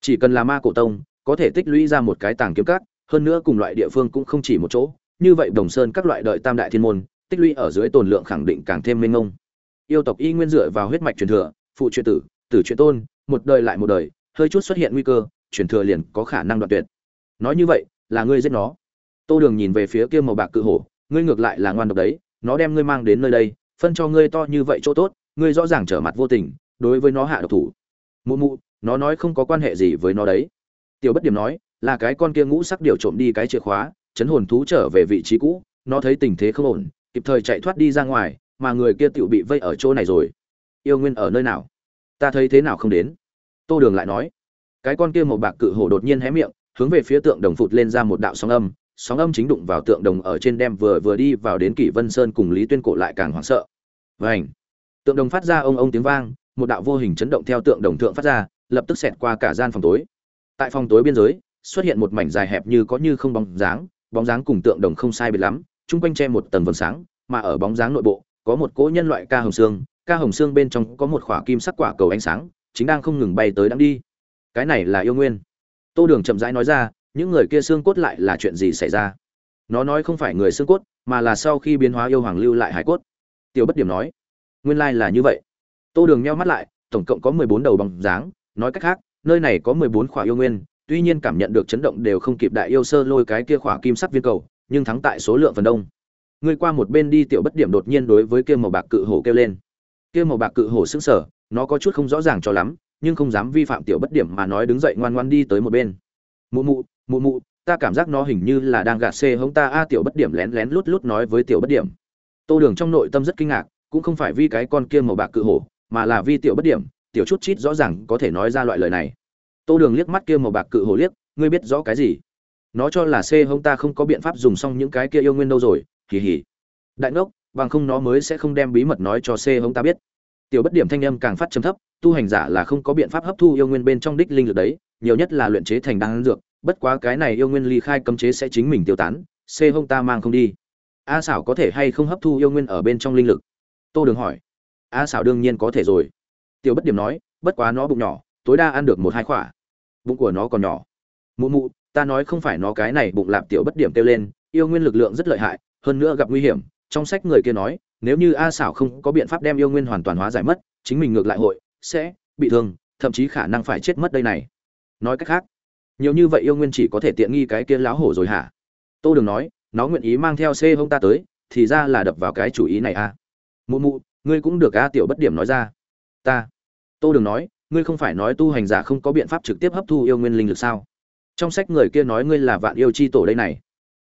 Chỉ cần là ma cổ tông, có thể tích lũy ra một cái tàng kiếm cát hơn nữa cùng loại địa phương cũng không chỉ một chỗ, như vậy đồng sơn các loại đợi tam đại thiên môn, tích lũy ở dưới tồn lượng khẳng định càng thêm mênh mông. Yêu tộc y nguyên dựa vào huyết mạch truyền thừa, phụ truyền tử tử truyền tôn, một đời lại một đời, hơi chút xuất hiện nguy cơ, truyền thừa liền có khả năng đoạn tuyệt. Nói như vậy, là ngươi giết nó. Tô đường nhìn về phía kia màu bạc cự hổ, ngươi ngược lại là ngoan độc đấy, nó đem ngươi mang đến nơi đây phân cho ngươi to như vậy chỗ tốt, ngươi rõ ràng trở mặt vô tình, đối với nó hạ độc thủ. Mụ mụ, nó nói không có quan hệ gì với nó đấy. Tiểu bất điểm nói, là cái con kia ngũ sắc điều trộm đi cái chìa khóa, chấn hồn thú trở về vị trí cũ, nó thấy tình thế không ổn, kịp thời chạy thoát đi ra ngoài, mà người kia tựu bị vây ở chỗ này rồi. Yêu nguyên ở nơi nào? Ta thấy thế nào không đến? Tô đường lại nói. Cái con kia một bạc cự hổ đột nhiên hé miệng, hướng về phía tượng đồng phụt lên ra một đạo sóng âm sóng âm chính đụng vào tượng đồng ở trên đem vừa vừa đi vào đến kỷ vân sơn cùng lý tuyên cổ lại càng hoảng sợ vảnh tượng đồng phát ra ông ông tiếng vang một đạo vô hình chấn động theo tượng đồng thượng phát ra lập tức xẹt qua cả gian phòng tối tại phòng tối biên giới xuất hiện một mảnh dài hẹp như có như không bóng dáng bóng dáng cùng tượng đồng không sai biệt lắm chung quanh che một tầng vầng sáng mà ở bóng dáng nội bộ có một cỗ nhân loại ca hồng xương ca hồng xương bên trong có một khỏa kim sắc quả cầu ánh sáng chính đang không ngừng bay tới đang đi cái này là yêu nguyên tô đường chậm rãi nói ra những người kia xương cốt lại là chuyện gì xảy ra? Nó nói không phải người xương cốt, mà là sau khi biến hóa yêu hoàng lưu lại hải cốt. Tiểu bất điểm nói, nguyên lai là như vậy. Tô đường meo mắt lại, tổng cộng có mười bốn đầu bóng dáng. Nói cách khác, nơi này có mười bốn khỏa yêu nguyên, tuy nhiên cảm nhận được chấn động đều không kịp đại yêu sơ lôi cái kia khỏa kim sắc viên cầu, nhưng thắng tại số lượng phần đông. Ngươi qua một bên đi, tiểu bất điểm đột nhiên đối với kia màu bạc cự hổ kêu lên. Kia màu bạc cự hổ sững sờ, nó có chút không rõ ràng cho lắm, nhưng không dám vi phạm tiểu bất điểm mà nói đứng dậy ngoan ngoan đi tới một bên. Mụ mụ mụ mụ, ta cảm giác nó hình như là đang gạt xê hống ta. A, tiểu bất điểm lén lén lút lút nói với tiểu bất điểm. Tô đường trong nội tâm rất kinh ngạc, cũng không phải vì cái con kia màu bạc cự hổ, mà là vì tiểu bất điểm. Tiểu chút chít rõ ràng có thể nói ra loại lời này. Tô đường liếc mắt kia màu bạc cự hổ liếc, ngươi biết rõ cái gì? Nó cho là xê hống ta không có biện pháp dùng xong những cái kia yêu nguyên đâu rồi, hì hì. Đại ngốc, bằng không nó mới sẽ không đem bí mật nói cho xê hống ta biết. Tiểu bất điểm thanh âm càng phát trầm thấp, tu hành giả là không có biện pháp hấp thu yêu nguyên bên trong đích linh lực đấy, nhiều nhất là luyện chế thành đan dược bất quá cái này yêu nguyên ly khai cấm chế sẽ chính mình tiêu tán xê hông ta mang không đi. A xảo có thể hay không hấp thu yêu nguyên ở bên trong linh lực? Tô đường hỏi. A xảo đương nhiên có thể rồi. Tiểu bất điểm nói, bất quá nó bụng nhỏ, tối đa ăn được một hai khỏa. Bụng của nó còn nhỏ. Mụ mụ, ta nói không phải nó cái này bụng lạp tiểu bất điểm kêu lên, yêu nguyên lực lượng rất lợi hại, hơn nữa gặp nguy hiểm. Trong sách người kia nói, nếu như a xảo không có biện pháp đem yêu nguyên hoàn toàn hóa giải mất, chính mình ngược lại hội, sẽ bị thương, thậm chí khả năng phải chết mất đây này. Nói cách khác nhiều như vậy yêu nguyên chỉ có thể tiện nghi cái kia láo hổ rồi hả? Tô đừng nói, nó nguyện ý mang theo c hông ta tới, thì ra là đập vào cái chủ ý này a à. mụ mụ, ngươi cũng được a tiểu bất điểm nói ra. Ta. Tô đừng nói, ngươi không phải nói tu hành giả không có biện pháp trực tiếp hấp thu yêu nguyên linh lực sao? Trong sách người kia nói ngươi là vạn yêu chi tổ đây này.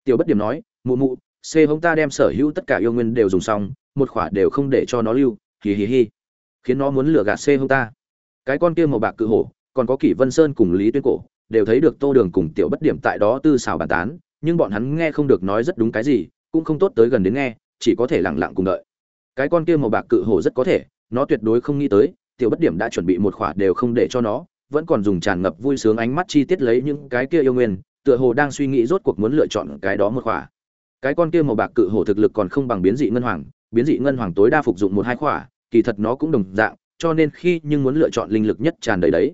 Tiểu bất điểm nói, mụ mụ c hông ta đem sở hữu tất cả yêu nguyên đều dùng xong, một khỏa đều không để cho nó lưu, hì hì hì. Khiến nó muốn lừa gạt c hông ta. Cái con kia màu bạc cự hổ, còn có kỷ vân sơn cùng lý tuyên cổ đều thấy được tô đường cùng tiểu bất điểm tại đó tư xào bàn tán, nhưng bọn hắn nghe không được nói rất đúng cái gì, cũng không tốt tới gần đến nghe, chỉ có thể lẳng lặng cùng đợi. Cái con kia màu bạc cự hổ rất có thể, nó tuyệt đối không nghĩ tới, tiểu bất điểm đã chuẩn bị một khỏa đều không để cho nó, vẫn còn dùng tràn ngập vui sướng ánh mắt chi tiết lấy những cái kia yêu nguyên, tựa hồ đang suy nghĩ rốt cuộc muốn lựa chọn cái đó một khỏa. Cái con kia màu bạc cự hổ thực lực còn không bằng biến dị ngân hoàng, biến dị ngân hoàng tối đa phục dụng một hai khỏa, kỳ thật nó cũng đồng dạng, cho nên khi nhưng muốn lựa chọn linh lực nhất tràn đầy đấy.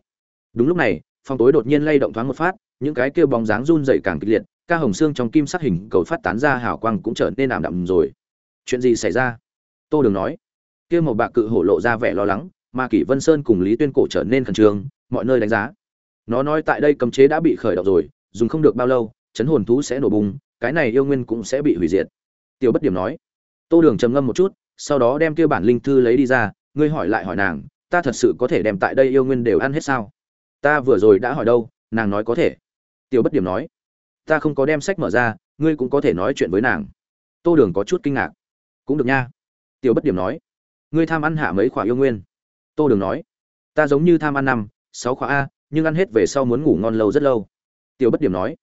Đúng lúc này phòng tối đột nhiên lay động thoáng một phát, những cái kia bóng dáng run dậy càng kịch liệt, ca hồng xương trong kim sắc hình cầu phát tán ra hào quang cũng trở nên ảm đạm rồi. Chuyện gì xảy ra? Tô đường nói. Kia một bạc cự hổ lộ ra vẻ lo lắng, mà kỷ vân sơn cùng lý tuyên cổ trở nên khẩn trương, mọi nơi đánh giá. Nó nói tại đây cấm chế đã bị khởi động rồi, dùng không được bao lâu, chấn hồn thú sẽ nổ bùng, cái này yêu nguyên cũng sẽ bị hủy diệt. Tiểu bất điểm nói. Tô đường trầm ngâm một chút, sau đó đem kia bản linh thư lấy đi ra, ngươi hỏi lại hỏi nàng, ta thật sự có thể đem tại đây yêu nguyên đều ăn hết sao? Ta vừa rồi đã hỏi đâu, nàng nói có thể. Tiểu bất điểm nói, ta không có đem sách mở ra, ngươi cũng có thể nói chuyện với nàng. Tô đường có chút kinh ngạc. Cũng được nha. Tiểu bất điểm nói, ngươi tham ăn hạ mấy khỏa yêu nguyên? Tô đường nói, ta giống như tham ăn năm, sáu khoả a, nhưng ăn hết về sau muốn ngủ ngon lâu rất lâu. Tiểu bất điểm nói,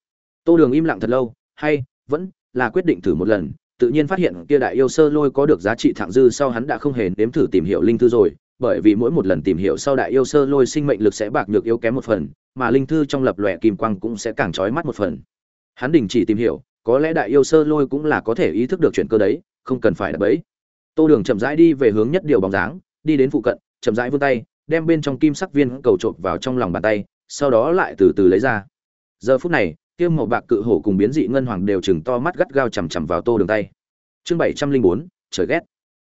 tô đường im lặng thật lâu, hay, vẫn là quyết định thử một lần, tự nhiên phát hiện kia đại yêu sơ lôi có được giá trị thẳng dư sau hắn đã không hề nếm thử tìm hiểu linh thư rồi bởi vì mỗi một lần tìm hiểu sau đại yêu sơ lôi sinh mệnh lực sẽ bạc nhược yếu kém một phần, mà linh thư trong lập lòe kim quang cũng sẽ càng trói mắt một phần. Hắn đình chỉ tìm hiểu, có lẽ đại yêu sơ lôi cũng là có thể ý thức được chuyện cơ đấy, không cần phải đập bẫy. Tô đường chậm rãi đi về hướng nhất điều bóng dáng, đi đến phụ cận, chậm rãi vươn tay, đem bên trong kim sắc viên cầu trộn vào trong lòng bàn tay, sau đó lại từ từ lấy ra. Giờ phút này, kia màu bạc cự hổ cùng biến dị ngân hoàng đều chừng to mắt gắt gao chằm chằm vào tô đường tay. Chương bảy trăm linh bốn, trời ghét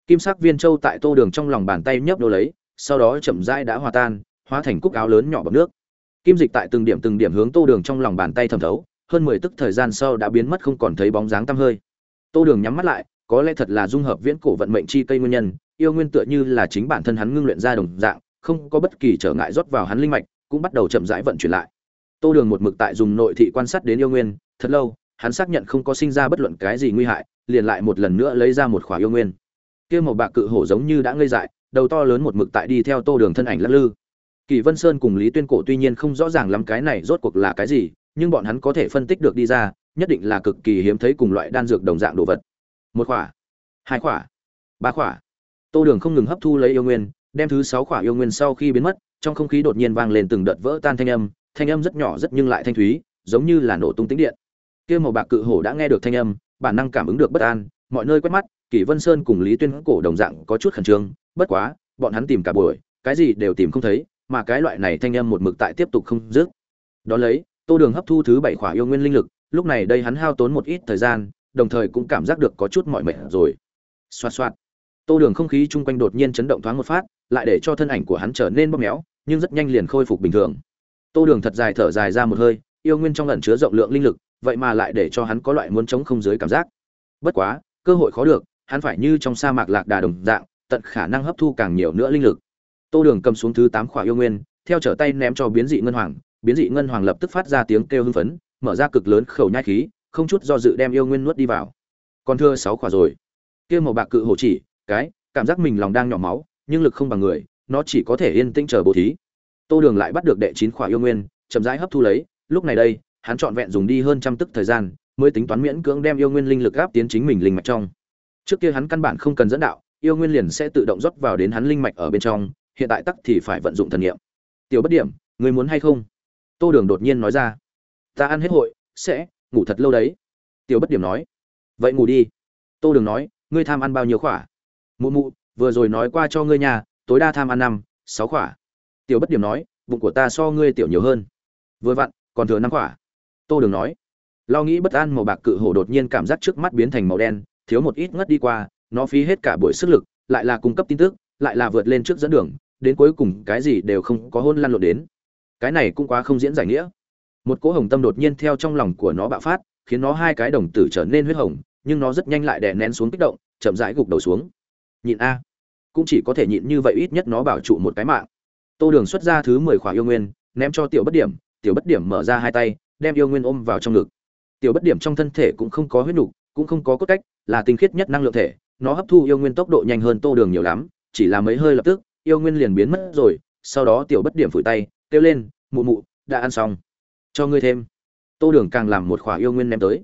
kim sắc viên châu tại tô đường trong lòng bàn tay nhấp đô lấy, sau đó chậm rãi đã hòa tan, hóa thành cúc áo lớn nhỏ bọc nước. Kim dịch tại từng điểm từng điểm hướng tô đường trong lòng bàn tay thẩm thấu, hơn mười tức thời gian sau đã biến mất không còn thấy bóng dáng tăm hơi. Tô đường nhắm mắt lại, có lẽ thật là dung hợp viễn cổ vận mệnh chi cây nguyên nhân, yêu nguyên tựa như là chính bản thân hắn ngưng luyện ra đồng dạng, không có bất kỳ trở ngại rót vào hắn linh mạch, cũng bắt đầu chậm rãi vận chuyển lại. Tô đường một mực tại dùng nội thị quan sát đến yêu nguyên, thật lâu, hắn xác nhận không có sinh ra bất luận cái gì nguy hại, liền lại một lần nữa lấy ra một khỏa yêu nguyên kia màu bạc cự hổ giống như đã ngây dại, đầu to lớn một mực tại đi theo tô đường thân ảnh lắc lư. Kỳ vân sơn cùng lý tuyên cổ tuy nhiên không rõ ràng lắm cái này rốt cuộc là cái gì, nhưng bọn hắn có thể phân tích được đi ra, nhất định là cực kỳ hiếm thấy cùng loại đan dược đồng dạng đồ vật. Một khỏa, hai khỏa, ba khỏa. Tô đường không ngừng hấp thu lấy yêu nguyên, đem thứ sáu khỏa yêu nguyên sau khi biến mất, trong không khí đột nhiên vang lên từng đợt vỡ tan thanh âm thanh âm rất nhỏ rất nhưng lại thanh thúy, giống như là nổ tung tĩnh điện. Kia màu bạc cự hổ đã nghe được thanh âm, bản năng cảm ứng được bất an, mọi nơi quét mắt kỷ vân sơn cùng lý tuyên cổ đồng dạng có chút khẩn trương, bất quá, bọn hắn tìm cả buổi, cái gì đều tìm không thấy, mà cái loại này thanh âm một mực tại tiếp tục không dứt. Đó lấy, tô đường hấp thu thứ bảy khỏa yêu nguyên linh lực, lúc này đây hắn hao tốn một ít thời gian, đồng thời cũng cảm giác được có chút mỏi mệt rồi. Xoạt xoạt. Tô đường không khí chung quanh đột nhiên chấn động thoáng một phát, lại để cho thân ảnh của hắn trở nên bóp méo, nhưng rất nhanh liền khôi phục bình thường. Tô đường thật dài thở dài ra một hơi, yêu nguyên trong ẩn chứa rộng lượng linh lực, vậy mà lại để cho hắn có loại muốn chống không dưới cảm giác. Bất quá, cơ hội khó được hắn phải như trong sa mạc lạc đà đồng dạng, tận khả năng hấp thu càng nhiều nữa linh lực. Tô đường cầm xuống thứ tám khỏa yêu nguyên, theo trở tay ném cho biến dị ngân hoàng. Biến dị ngân hoàng lập tức phát ra tiếng kêu hưng phấn, mở ra cực lớn khẩu nhai khí, không chút do dự đem yêu nguyên nuốt đi vào. Còn thưa sáu khỏa rồi. Kia màu bạc cự hổ chỉ, cái, cảm giác mình lòng đang nhỏ máu, nhưng lực không bằng người, nó chỉ có thể yên tĩnh chờ bố thí. Tô đường lại bắt được đệ chín khỏa yêu nguyên, chậm rãi hấp thu lấy. Lúc này đây, hắn trọn vẹn dùng đi hơn trăm tức thời gian, mới tính toán miễn cưỡng đem yêu nguyên linh lực áp tiến chính mình linh mạch trong trước kia hắn căn bản không cần dẫn đạo, yêu nguyên liền sẽ tự động rót vào đến hắn linh mạch ở bên trong, hiện tại tắc thì phải vận dụng thần nghiệm tiểu bất điểm, người muốn hay không? Tô đường đột nhiên nói ra. Ta ăn hết hội, sẽ, ngủ thật lâu đấy. Tiểu bất điểm nói. Vậy ngủ đi. Tô đường nói, ngươi tham ăn bao nhiêu khỏa? Mụ mụ, vừa rồi nói qua cho ngươi nhà tối đa tham ăn năm, sáu khỏa. Tiểu bất điểm nói, bụng của ta so ngươi tiểu nhiều hơn. Vừa vặn, còn thừa năm khỏa. Tô đường nói. Lo nghĩ bất an màu bạc cự hổ đột nhiên cảm giác trước mắt biến thành màu đen thiếu một ít ngất đi qua, nó phí hết cả buổi sức lực, lại là cung cấp tin tức, lại là vượt lên trước dẫn đường, đến cuối cùng cái gì đều không có hôn lăn lộn đến. Cái này cũng quá không diễn giải nghĩa. Một cỗ hồng tâm đột nhiên theo trong lòng của nó bạo phát, khiến nó hai cái đồng tử trở nên huyết hồng, nhưng nó rất nhanh lại đè nén xuống kích động, chậm rãi gục đầu xuống. Nhịn a. Cũng chỉ có thể nhịn như vậy ít nhất nó bảo trụ một cái mạng. Tô đường xuất ra thứ mười khỏa yêu nguyên, ném cho tiểu bất điểm, tiểu bất điểm mở ra hai tay, đem yêu nguyên ôm vào trong ngực. Tiểu bất điểm trong thân thể cũng không có huyết nục, cũng không có cốt cách là tinh khiết nhất năng lượng thể, nó hấp thu yêu nguyên tốc độ nhanh hơn tô đường nhiều lắm, chỉ là mấy hơi lập tức, yêu nguyên liền biến mất rồi, sau đó tiểu bất điểm phủi tay, kêu lên, mụ mụ, đã ăn xong. Cho ngươi thêm. Tô đường càng làm một khỏa yêu nguyên ném tới.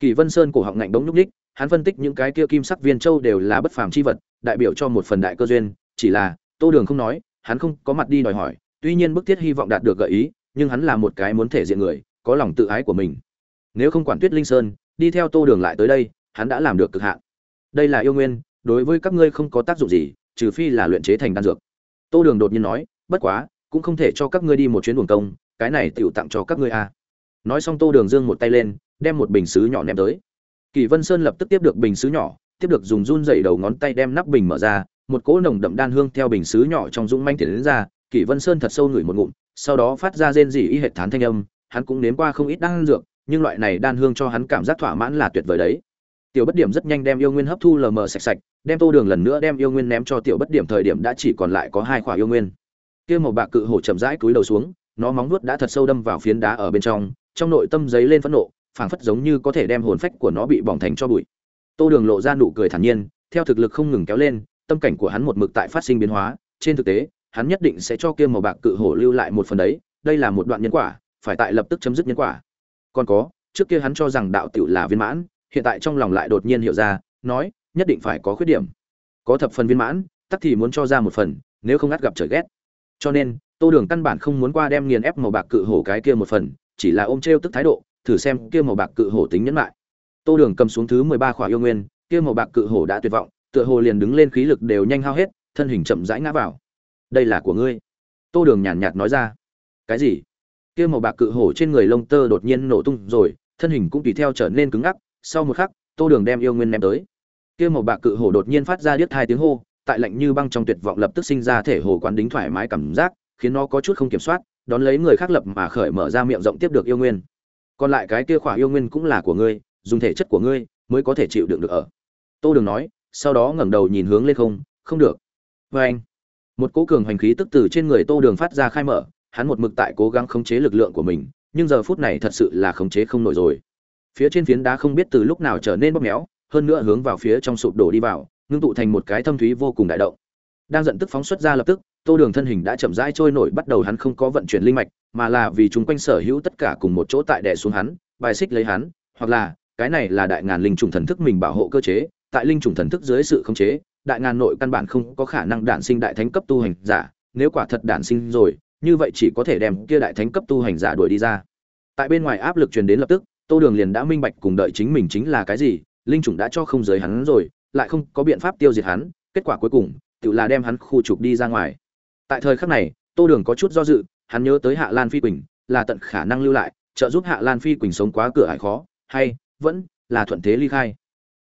Kỳ vân sơn cổ họng ngạnh bỗng nhúc ních hắn phân tích những cái kia kim sắc viên châu đều là bất phàm chi vật, đại biểu cho một phần đại cơ duyên, chỉ là, tô đường không nói, hắn không có mặt đi đòi hỏi, tuy nhiên bức thiết hy vọng đạt được gợi ý, nhưng hắn là một cái muốn thể diện người, có lòng tự ái của mình. Nếu không quản tuyết linh sơn, đi theo tô đường lại tới đây hắn đã làm được cực hạn. Đây là yêu nguyên, đối với các ngươi không có tác dụng gì, trừ phi là luyện chế thành đan dược. Tô đường đột nhiên nói, bất quá, cũng không thể cho các ngươi đi một chuyến uổng công, cái này tiểu tặng cho các ngươi a nói xong tô đường giương một tay lên, đem một bình sứ nhỏ ném tới. Kỳ vân sơn lập tức tiếp được bình sứ nhỏ, tiếp được dùng run dậy đầu ngón tay đem nắp bình mở ra, một cỗ nồng đậm đan hương theo bình sứ nhỏ trong dũng manh tiến ra, kỳ vân sơn thật sâu ngửi một ngụm, sau đó phát ra rên rỉ y hệt thán thanh âm, hắn cũng nếm qua không ít đan dược, nhưng loại này đan hương cho hắn cảm giác thỏa mãn là tuyệt vời đấy tiểu bất điểm rất nhanh đem yêu nguyên hấp thu lờ mờ sạch sạch, đem tô đường lần nữa đem yêu nguyên ném cho tiểu bất điểm thời điểm đã chỉ còn lại có hai khoả yêu nguyên. Kia màu bạc cự hổ chậm rãi cúi đầu xuống, nó móng nuốt đã thật sâu đâm vào phiến đá ở bên trong trong nội tâm giấy lên phẫn nộ, phảng phất giống như có thể đem hồn phách của nó bị bỏng thành cho bụi. Tô đường lộ ra nụ cười thản nhiên, theo thực lực không ngừng kéo lên, tâm cảnh của hắn một mực tại phát sinh biến hóa, trên thực tế, hắn nhất định sẽ cho kia màu bạc cự hổ lưu lại một phần đấy, đây là một đoạn nhân quả, phải tại lập tức chấm dứt nhân quả. Còn có, trước kia hắn cho rằng đạo tiểu là viên mãn hiện tại trong lòng lại đột nhiên hiểu ra, nói, nhất định phải có khuyết điểm. Có thập phần viên mãn, tắc thì muốn cho ra một phần, nếu không ngắt gặp trời ghét. Cho nên, tô đường căn bản không muốn qua đem nghiền ép màu bạc cự hổ cái kia một phần, chỉ là ôm t tức thái độ, thử xem kia màu bạc cự hổ tính nhẫn lại. Tô đường cầm xuống thứ mười ba khỏa yêu nguyên, kia màu bạc cự hổ đã tuyệt vọng, tựa hồ liền đứng lên khí lực đều nhanh hao hết, thân hình chậm rãi ngã vào. Đây là của ngươi. Tô đường nhàn nhạt nói ra. Cái gì? Kia màu bạc cự hổ trên người lông tơ đột nhiên nổ tung rồi, thân hình cũng tùy theo trở nên cứng ngắc sau một khắc, tô đường đem yêu nguyên ném tới. Kia màu bạc cự hổ đột nhiên phát ra điếc hai tiếng hô, tại lạnh như băng trong tuyệt vọng lập tức sinh ra thể hồ quán đính thoải mái cảm giác, khiến nó có chút không kiểm soát, đón lấy người khác lập mà khởi mở ra miệng rộng tiếp được yêu nguyên. Còn lại cái kia khỏa yêu nguyên cũng là của ngươi, dùng thể chất của ngươi mới có thể chịu đựng được ở. Tô đường nói, sau đó ngẩng đầu nhìn hướng lên không không được. Vê anh, một cỗ cường hành khí tức từ trên người tô đường phát ra khai mở, hắn một mực tại cố gắng khống chế lực lượng của mình, nhưng giờ phút này thật sự là khống chế không nổi rồi phía trên phiến đá không biết từ lúc nào trở nên bóp méo, hơn nữa hướng vào phía trong sụp đổ đi vào, ngưng tụ thành một cái thâm thúy vô cùng đại động. Đang giận tức phóng xuất ra lập tức, tô đường thân hình đã chậm rãi trôi nổi, bắt đầu hắn không có vận chuyển linh mạch, mà là vì chúng quanh sở hữu tất cả cùng một chỗ tại đè xuống hắn, bài xích lấy hắn, hoặc là, cái này là đại ngàn linh trùng thần thức mình bảo hộ cơ chế, tại linh trùng thần thức dưới sự khống chế, đại ngàn nội căn bản không có khả năng đản sinh đại thánh cấp tu hành giả, nếu quả thật đản sinh rồi, như vậy chỉ có thể đem kia đại thánh cấp tu hành giả đuổi đi ra. Tại bên ngoài áp lực truyền đến lập tức tô đường liền đã minh bạch cùng đợi chính mình chính là cái gì, linh chủng đã cho không giới hắn rồi, lại không có biện pháp tiêu diệt hắn, kết quả cuối cùng, tự là đem hắn khu trục đi ra ngoài. Tại thời khắc này, tô đường có chút do dự, hắn nhớ tới hạ lan phi quỳnh, là tận khả năng lưu lại, trợ giúp hạ lan phi quỳnh sống quá cửa hải khó, hay, vẫn, là thuận thế ly khai.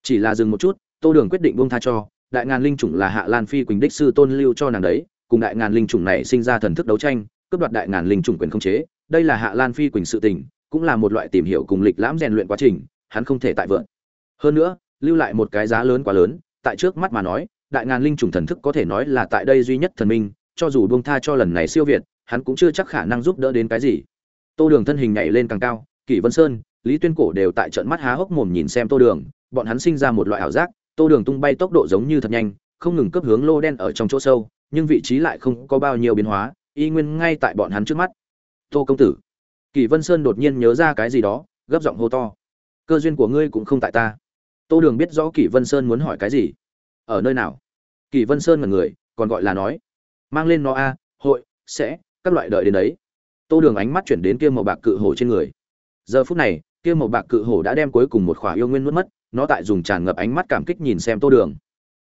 Chỉ là dừng một chút, tô đường quyết định buông tha cho, đại ngàn linh chủng là hạ lan phi quỳnh đích sư tôn lưu cho nàng đấy, cùng đại ngàn linh chủng này sinh ra thần thức đấu tranh, cướp đoạt đại ngàn linh chủng quyền không chế, đây là hạ lan phi quỳnh sự tình cũng là một loại tìm hiểu cùng lịch lãm rèn luyện quá trình, hắn không thể tại vượn hơn nữa, lưu lại một cái giá lớn quá lớn, tại trước mắt mà nói, đại ngàn linh trùng thần thức có thể nói là tại đây duy nhất thần minh, cho dù buông tha cho lần này siêu việt, hắn cũng chưa chắc khả năng giúp đỡ đến cái gì. Tô đường thân hình nhảy lên càng cao, kỷ vân sơn, lý tuyên cổ đều tại trận mắt há hốc mồm nhìn xem tô đường, bọn hắn sinh ra một loại ảo giác, tô đường tung bay tốc độ giống như thật nhanh, không ngừng cấp hướng lô đen ở trong chỗ sâu, nhưng vị trí lại không có bao nhiêu biến hóa, y nguyên ngay tại bọn hắn trước mắt. Tô công tử Kỳ vân sơn đột nhiên nhớ ra cái gì đó, gấp giọng hô to. Cơ duyên của ngươi cũng không tại ta. Tô đường biết rõ kỷ vân sơn muốn hỏi cái gì. Ở nơi nào? Kỷ vân sơn là người, còn gọi là nói. Mang lên nó a, hội, sẽ, các loại đợi đến đấy. Tô đường ánh mắt chuyển đến kia màu bạc cự hổ trên người. Giờ phút này, kia màu bạc cự hổ đã đem cuối cùng một khỏa yêu nguyên nuốt mất, nó tại dùng tràn ngập ánh mắt cảm kích nhìn xem tô đường.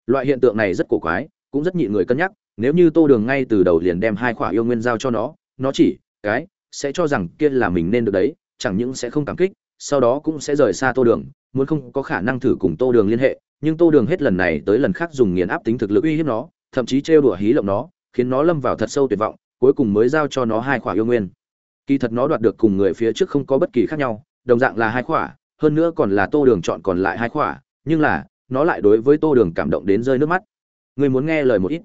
Loại hiện tượng này rất cổ quái, cũng rất nhị người cân nhắc, nếu như tô đường ngay từ đầu liền đem hai khỏa yêu nguyên giao cho nó nó chỉ, cái sẽ cho rằng kia là mình nên được đấy, chẳng những sẽ không cảm kích, sau đó cũng sẽ rời xa tô đường, muốn không có khả năng thử cùng tô đường liên hệ, nhưng tô đường hết lần này tới lần khác dùng nghiền áp tính thực lực uy hiếp nó, thậm chí trêu đùa hí lộng nó, khiến nó lâm vào thật sâu tuyệt vọng, cuối cùng mới giao cho nó hai khỏa yêu nguyên. Kỳ thật nó đoạt được cùng người phía trước không có bất kỳ khác nhau, đồng dạng là hai khỏa, hơn nữa còn là tô đường chọn còn lại hai khỏa, nhưng là, nó lại đối với tô đường cảm động đến rơi nước mắt. Người muốn nghe lời một ít.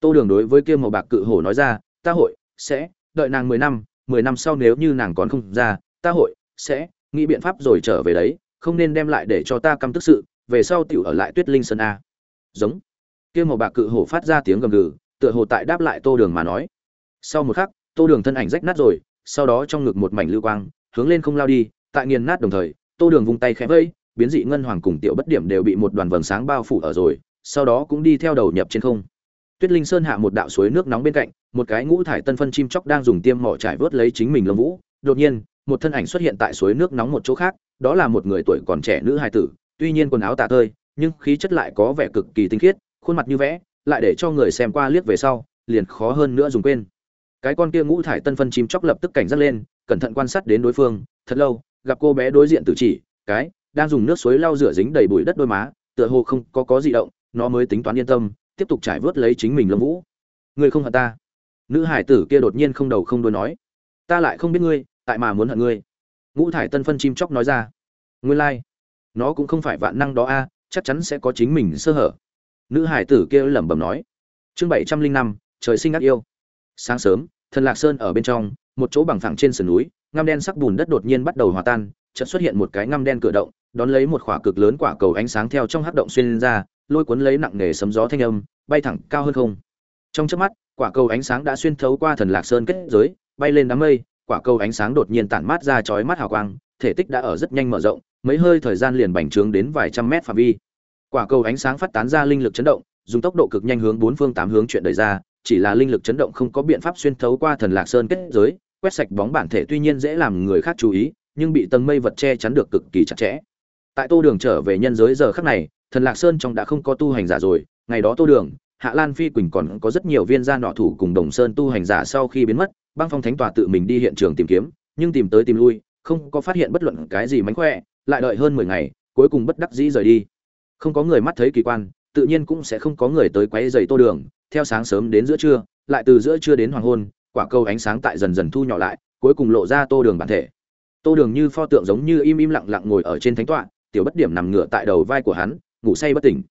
Tô đường đối với kia màu bạc cự hổ nói ra, ta hội, sẽ, đợi nàng mười năm mười năm sau nếu như nàng còn không ra, ta hội sẽ nghĩ biện pháp rồi trở về đấy, không nên đem lại để cho ta căm tức sự, về sau tiểu ở lại tuyết linh sơn a. Giống. Kia màu bạc cự hổ phát ra tiếng gầm gừ, tựa hồ tại đáp lại tô đường mà nói. Sau một khắc, tô đường thân ảnh rách nát rồi, sau đó trong ngực một mảnh lưu quang, hướng lên không lao đi, tại nghiền nát đồng thời, tô đường vung tay khẽ vẫy, biến dị ngân hoàng cùng tiểu bất điểm đều bị một đoàn vầng sáng bao phủ ở rồi, sau đó cũng đi theo đầu nhập trên không tuyết linh sơn hạ một đạo suối nước nóng bên cạnh, một cái ngũ thải tân phân chim chóc đang dùng tiêm mỏ trải vớt lấy chính mình lông vũ. Đột nhiên, một thân ảnh xuất hiện tại suối nước nóng một chỗ khác, đó là một người tuổi còn trẻ nữ hài tử. Tuy nhiên quần áo tả tơi, nhưng khí chất lại có vẻ cực kỳ tinh khiết, khuôn mặt như vẽ, lại để cho người xem qua liếc về sau, liền khó hơn nữa dùng quên. Cái con kia ngũ thải tân phân chim chóc lập tức cảnh giác lên, cẩn thận quan sát đến đối phương. Thật lâu, gặp cô bé đối diện tử chỉ, cái, đang dùng nước suối lau rửa dính đầy bụi đất đôi má, tựa hồ không có có gì động, nó mới tính toán yên tâm tiếp tục trải vớt lấy chính mình lâm vũ. Ngươi không hận ta? Nữ hải tử kia đột nhiên không đầu không đuôi nói. Ta lại không biết ngươi, tại mà muốn hận ngươi. Ngũ thải tân phân chim chóc nói ra. Nguyên lai、like. nó cũng không phải vạn năng đó a, chắc chắn sẽ có chính mình sơ hở. Nữ hải tử kia lẩm bẩm nói. Chương bảy trăm linh năm, trời sinh ác yêu. Sáng sớm, thần lạc sơn ở bên trong, một chỗ bằng phẳng trên sườn núi, ngăm đen sắc bùn đất đột nhiên bắt đầu hòa tan, chợt xuất hiện một cái ngăm đen cửa động, đón lấy một khỏa cực lớn quả cầu ánh sáng theo trong hắc động xuyên lên ra lôi cuốn lấy nặng nề sấm gió thanh âm, bay thẳng cao hơn không. Trong chớp mắt, quả cầu ánh sáng đã xuyên thấu qua thần lạc sơn kết giới, bay lên đám mây, quả cầu ánh sáng đột nhiên tản mát ra chói mắt hào quang, thể tích đã ở rất nhanh mở rộng, mấy hơi thời gian liền bành trướng đến vài trăm mét phạm vi. Quả cầu ánh sáng phát tán ra linh lực chấn động, dùng tốc độ cực nhanh hướng bốn phương tám hướng chuyển đời ra, chỉ là linh lực chấn động không có biện pháp xuyên thấu qua thần lạc sơn kết giới, quét sạch bóng bản thể tuy nhiên dễ làm người khác chú ý, nhưng bị tầng mây vật che chắn được cực kỳ chặt chẽ. Tại tô đường trở về nhân giới giờ khắc này thần lạc sơn trong đã không có tu hành giả rồi, ngày đó tô đường, hạ lan phi quỳnh còn có rất nhiều viên gia nọ thủ cùng đồng sơn tu hành giả sau khi biến mất, băng phong thánh tòa tự mình đi hiện trường tìm kiếm, nhưng tìm tới tìm lui, không có phát hiện bất luận cái gì mánh khỏe, lại đợi hơn mười ngày, cuối cùng bất đắc dĩ rời đi. Không có người mắt thấy kỳ quan, tự nhiên cũng sẽ không có người tới quấy rầy tô đường, theo sáng sớm đến giữa trưa, lại từ giữa trưa đến hoàng hôn, quả cầu ánh sáng tại dần dần thu nhỏ lại, cuối cùng lộ ra tô đường bản thể. Tô đường như pho tượng giống như im im lặng lặng ngồi ở trên thánh tọa, tiểu bất điểm nằm ngửa tại đầu vai của hắn ngủ say bất tỉnh.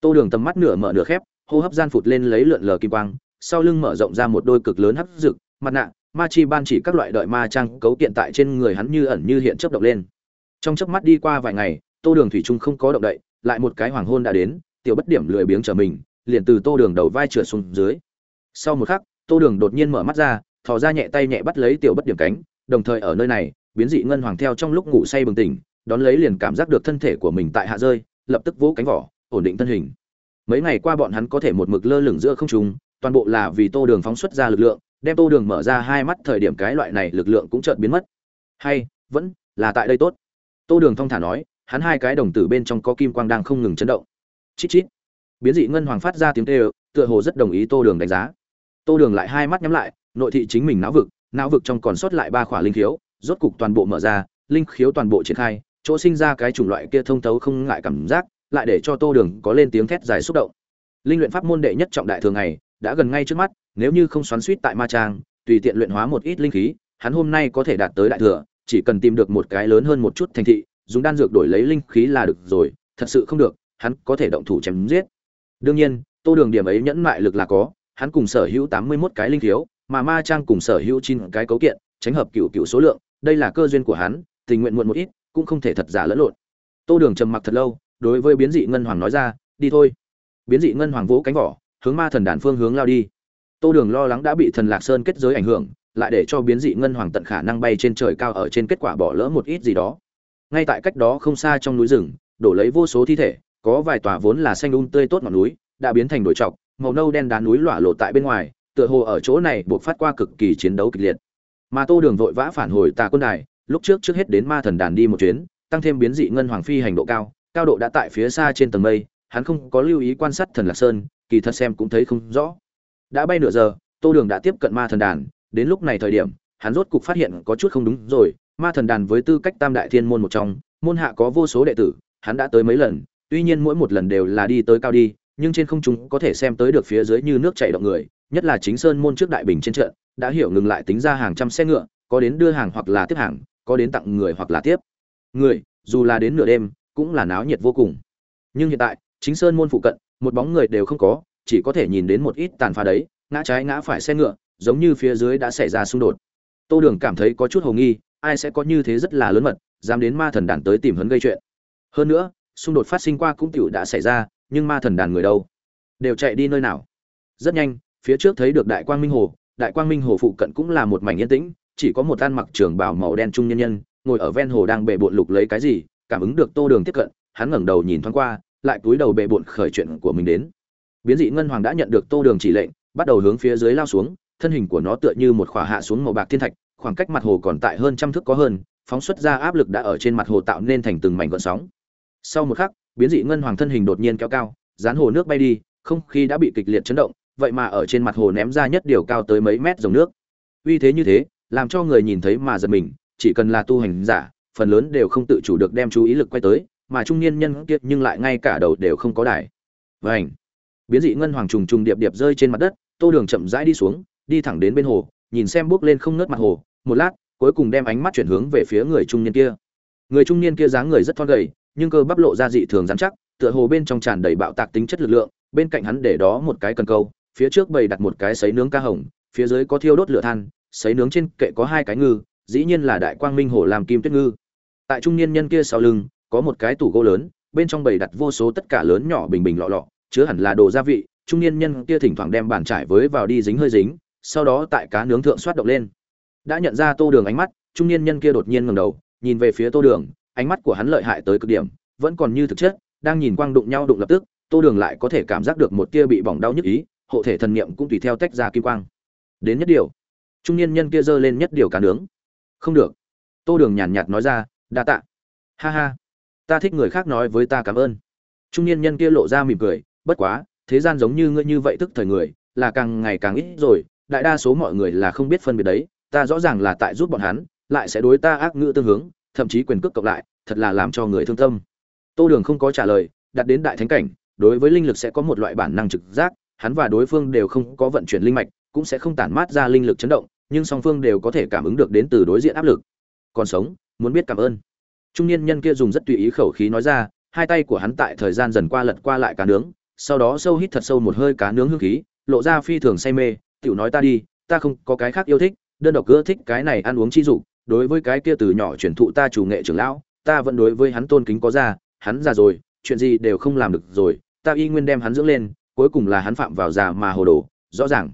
Tô đường tầm mắt nửa mở nửa khép, hô hấp gian phụt lên lấy lượn lờ kim quang, sau lưng mở rộng ra một đôi cực lớn hấp rực mặt nạ, ma chi ban chỉ các loại đợi ma trang cấu kiện tại trên người hắn như ẩn như hiện chớp động lên. Trong chớp mắt đi qua vài ngày, tô đường thủy trung không có động đậy, lại một cái hoàng hôn đã đến, tiểu bất điểm lười biếng trở mình, liền từ tô đường đầu vai trượt xuống dưới. Sau một khắc, tô đường đột nhiên mở mắt ra, thò ra nhẹ tay nhẹ bắt lấy tiểu bất điểm cánh, đồng thời ở nơi này, biến dị ngân hoàng theo trong lúc ngủ say bừng tỉnh, đón lấy liền cảm giác được thân thể của mình tại hạ rơi lập tức vỗ cánh vỏ, ổn định thân hình. Mấy ngày qua bọn hắn có thể một mực lơ lửng giữa không trung, toàn bộ là vì tô đường phóng xuất ra lực lượng, đem tô đường mở ra hai mắt thời điểm cái loại này lực lượng cũng chợt biến mất. Hay, vẫn là tại đây tốt. Tô đường thong thả nói, hắn hai cái đồng tử bên trong có kim quang đang không ngừng chấn động. Chít chít. Biến dị ngân hoàng phát ra tiếng tê ơ tựa hồ rất đồng ý tô đường đánh giá. Tô đường lại hai mắt nhắm lại, nội thị chính mình não vực não vực trong còn sót lại ba khỏa linh khiếu, rốt cục toàn bộ mở ra, linh khiếu toàn bộ triển khai chỗ sinh ra cái chủng loại kia thông thấu không ngại cảm giác, lại để cho tô đường có lên tiếng thét dài xúc động. Linh luyện pháp môn đệ nhất trọng đại thường ngày, đã gần ngay trước mắt, nếu như không xoắn suýt tại ma trang, tùy tiện luyện hóa một ít linh khí, hắn hôm nay có thể đạt tới đại thừa, chỉ cần tìm được một cái lớn hơn một chút thành thị, dùng đan dược đổi lấy linh khí là được rồi, thật sự không được, hắn có thể động thủ chém giết. Đương nhiên, tô đường điểm ấy nhẫn mại lực là có, hắn cùng sở hữu tám mươi mốt cái linh thiếu mà ma trang cùng sở hữu chín cái cấu kiện, tránh hợp cựu cựu số lượng, đây là cơ duyên của hắn, tình nguyện muộn một ít cũng không thể thật giả lẫn lộn. Tô đường trầm mặc thật lâu, đối với biến dị ngân hoàng nói ra, đi thôi. Biến dị ngân hoàng vỗ cánh vỏ, hướng ma thần đàn phương hướng lao đi. Tô đường lo lắng đã bị thần lạc sơn kết giới ảnh hưởng, lại để cho biến dị ngân hoàng tận khả năng bay trên trời cao ở trên kết quả bỏ lỡ một ít gì đó. Ngay tại cách đó không xa trong núi rừng, đổ lấy vô số thi thể, có vài tòa vốn là xanh um tươi tốt ngọn núi, đã biến thành đồi trọc, màu nâu đen đá núi lỏa lộ tại bên ngoài, tựa hồ ở chỗ này buộc phát qua cực kỳ chiến đấu kịch liệt. Mà tô đường vội vã phản hồi tà quân đài lúc trước trước hết đến ma thần đàn đi một chuyến, tăng thêm biến dị ngân hoàng phi hành độ cao cao độ đã tại phía xa trên tầng mây, hắn không có lưu ý quan sát thần lạc sơn, kỳ thật xem cũng thấy không rõ. Đã bay nửa giờ, tô đường đã tiếp cận ma thần đàn, đến lúc này thời điểm, hắn rốt cục phát hiện có chút không đúng rồi, ma thần đàn với tư cách tam đại thiên môn một trong, môn hạ có vô số đệ tử, hắn đã tới mấy lần, tuy nhiên mỗi một lần đều là đi tới cao đi, nhưng trên không trung có thể xem tới được phía dưới như nước chảy động người, nhất là chính sơn môn trước đại bình trên trận, đã hiểu ngừng lại tính ra hàng trăm xe ngựa, có đến đưa hàng hoặc là tiếp hàng có đến tặng người hoặc là tiếp. Người, dù là đến nửa đêm, cũng là náo nhiệt vô cùng. Nhưng hiện tại, chính sơn môn phụ cận, một bóng người đều không có, chỉ có thể nhìn đến một ít tàn phá đấy, ngã trái ngã phải xe ngựa, giống như phía dưới đã xảy ra xung đột. Tô đường cảm thấy có chút hồ nghi, ai sẽ có như thế rất là lớn mật, dám đến ma thần đàn tới tìm hấn gây chuyện. Hơn nữa, xung đột phát sinh qua cũng tựu đã xảy ra, nhưng ma thần đàn người đâu? Đều chạy đi nơi nào? Rất nhanh, phía trước thấy được đại quang minh hồ, đại quang minh hồ phụ cận cũng là một mảnh yên tĩnh chỉ có một ăn mặc trường bào màu đen trung nhân nhân, ngồi ở ven hồ đang bệ bộn lục lấy cái gì, cảm ứng được tô đường tiếp cận, hắn ngẩng đầu nhìn thoáng qua, lại cúi đầu bệ bộn khởi chuyện của mình đến. Biến dị ngân hoàng đã nhận được tô đường chỉ lệnh, bắt đầu hướng phía dưới lao xuống, thân hình của nó tựa như một khỏa hạ xuống màu bạc thiên thạch, khoảng cách mặt hồ còn tại hơn trăm thước có hơn, phóng xuất ra áp lực đã ở trên mặt hồ tạo nên thành từng mảnh gọn sóng. Sau một khắc, biến dị ngân hoàng thân hình đột nhiên kéo cao, dán hồ nước bay đi, không khí đã bị kịch liệt chấn động, vậy mà ở trên mặt hồ ném ra nhất điều cao tới mấy mét dòng nước. Uy thế như thế làm cho người nhìn thấy mà giật mình, chỉ cần là tu hành giả, phần lớn đều không tự chủ được đem chú ý lực quay tới, mà trung niên nhân kia nhưng lại ngay cả đầu đều không có đài. Vảnh biến dị ngân hoàng trùng trùng điệp điệp rơi trên mặt đất, tô đường chậm rãi đi xuống, đi thẳng đến bên hồ, nhìn xem bước lên không ngớt mặt hồ, một lát, cuối cùng đem ánh mắt chuyển hướng về phía người trung niên kia. Người trung niên kia dáng người rất thon gầy, nhưng cơ bắp lộ ra dị thường dán chắc, tựa hồ bên trong tràn đầy bạo tạc tính chất lực lượng, bên cạnh hắn để đó một cái cần câu, phía trước bày đặt một cái sấy nướng ca hồng, phía dưới có thiêu đốt lửa than sấy nướng trên kệ có hai cái ngư, dĩ nhiên là đại quang minh hồ làm kim tuyết ngư. Tại trung niên nhân kia sau lưng, có một cái tủ gỗ lớn, bên trong bày đặt vô số tất cả lớn nhỏ bình bình lọ lọ, chứa hẳn là đồ gia vị. Trung niên nhân kia thỉnh thoảng đem bàn trải với vào đi dính hơi dính, sau đó tại cá nướng thượng xoát động lên. Đã nhận ra tô đường ánh mắt, trung niên nhân kia đột nhiên ngầm đầu, nhìn về phía tô đường, ánh mắt của hắn lợi hại tới cực điểm, vẫn còn như thực chất, đang nhìn quang đụng nhau đụng lập tức, tô đường lại có thể cảm giác được một tia bị bỏng đau nhức ý, hộ thể thần niệm cũng tùy theo tách ra kim quang. Đến nhất điều trung niên nhân kia giơ lên nhất điều cá nướng. Không được. Tô đường nhàn nhạt nói ra, đa tạ. Ha ha. Ta thích người khác nói với ta cảm ơn. Trung niên nhân kia lộ ra mỉm cười, bất quá, thế gian giống như ngươi như vậy tức thời người, là càng ngày càng ít rồi, đại đa số mọi người là không biết phân biệt đấy, ta rõ ràng là tại giúp bọn hắn, lại sẽ đối ta ác ngữ tương hướng, thậm chí quyền cước cộng lại, thật là làm cho người thương tâm. Tô đường không có trả lời đạt đến đại thánh cảnh, đối với linh lực sẽ có một loại bản năng trực giác, hắn và đối phương đều không có vận chuyển linh mạch cũng sẽ không tản mát ra linh lực chấn động, nhưng song phương đều có thể cảm ứng được đến từ đối diện áp lực. Còn sống, muốn biết cảm ơn. Trung niên nhân kia dùng rất tùy ý khẩu khí nói ra, hai tay của hắn tại thời gian dần qua lật qua lại cá nướng, sau đó sâu hít thật sâu một hơi cá nướng hương khí, lộ ra phi thường say mê, tiểu nói ta đi, ta không có cái khác yêu thích, đơn độc ưa thích cái này ăn uống chi dục, đối với cái kia từ nhỏ truyền thụ ta chủ nghệ trưởng lão, ta vẫn đối với hắn tôn kính có ra, hắn già rồi, chuyện gì đều không làm được rồi, ta y nguyên đem hắn dưỡng lên, cuối cùng là hắn phạm vào già mà hồ đồ, rõ ràng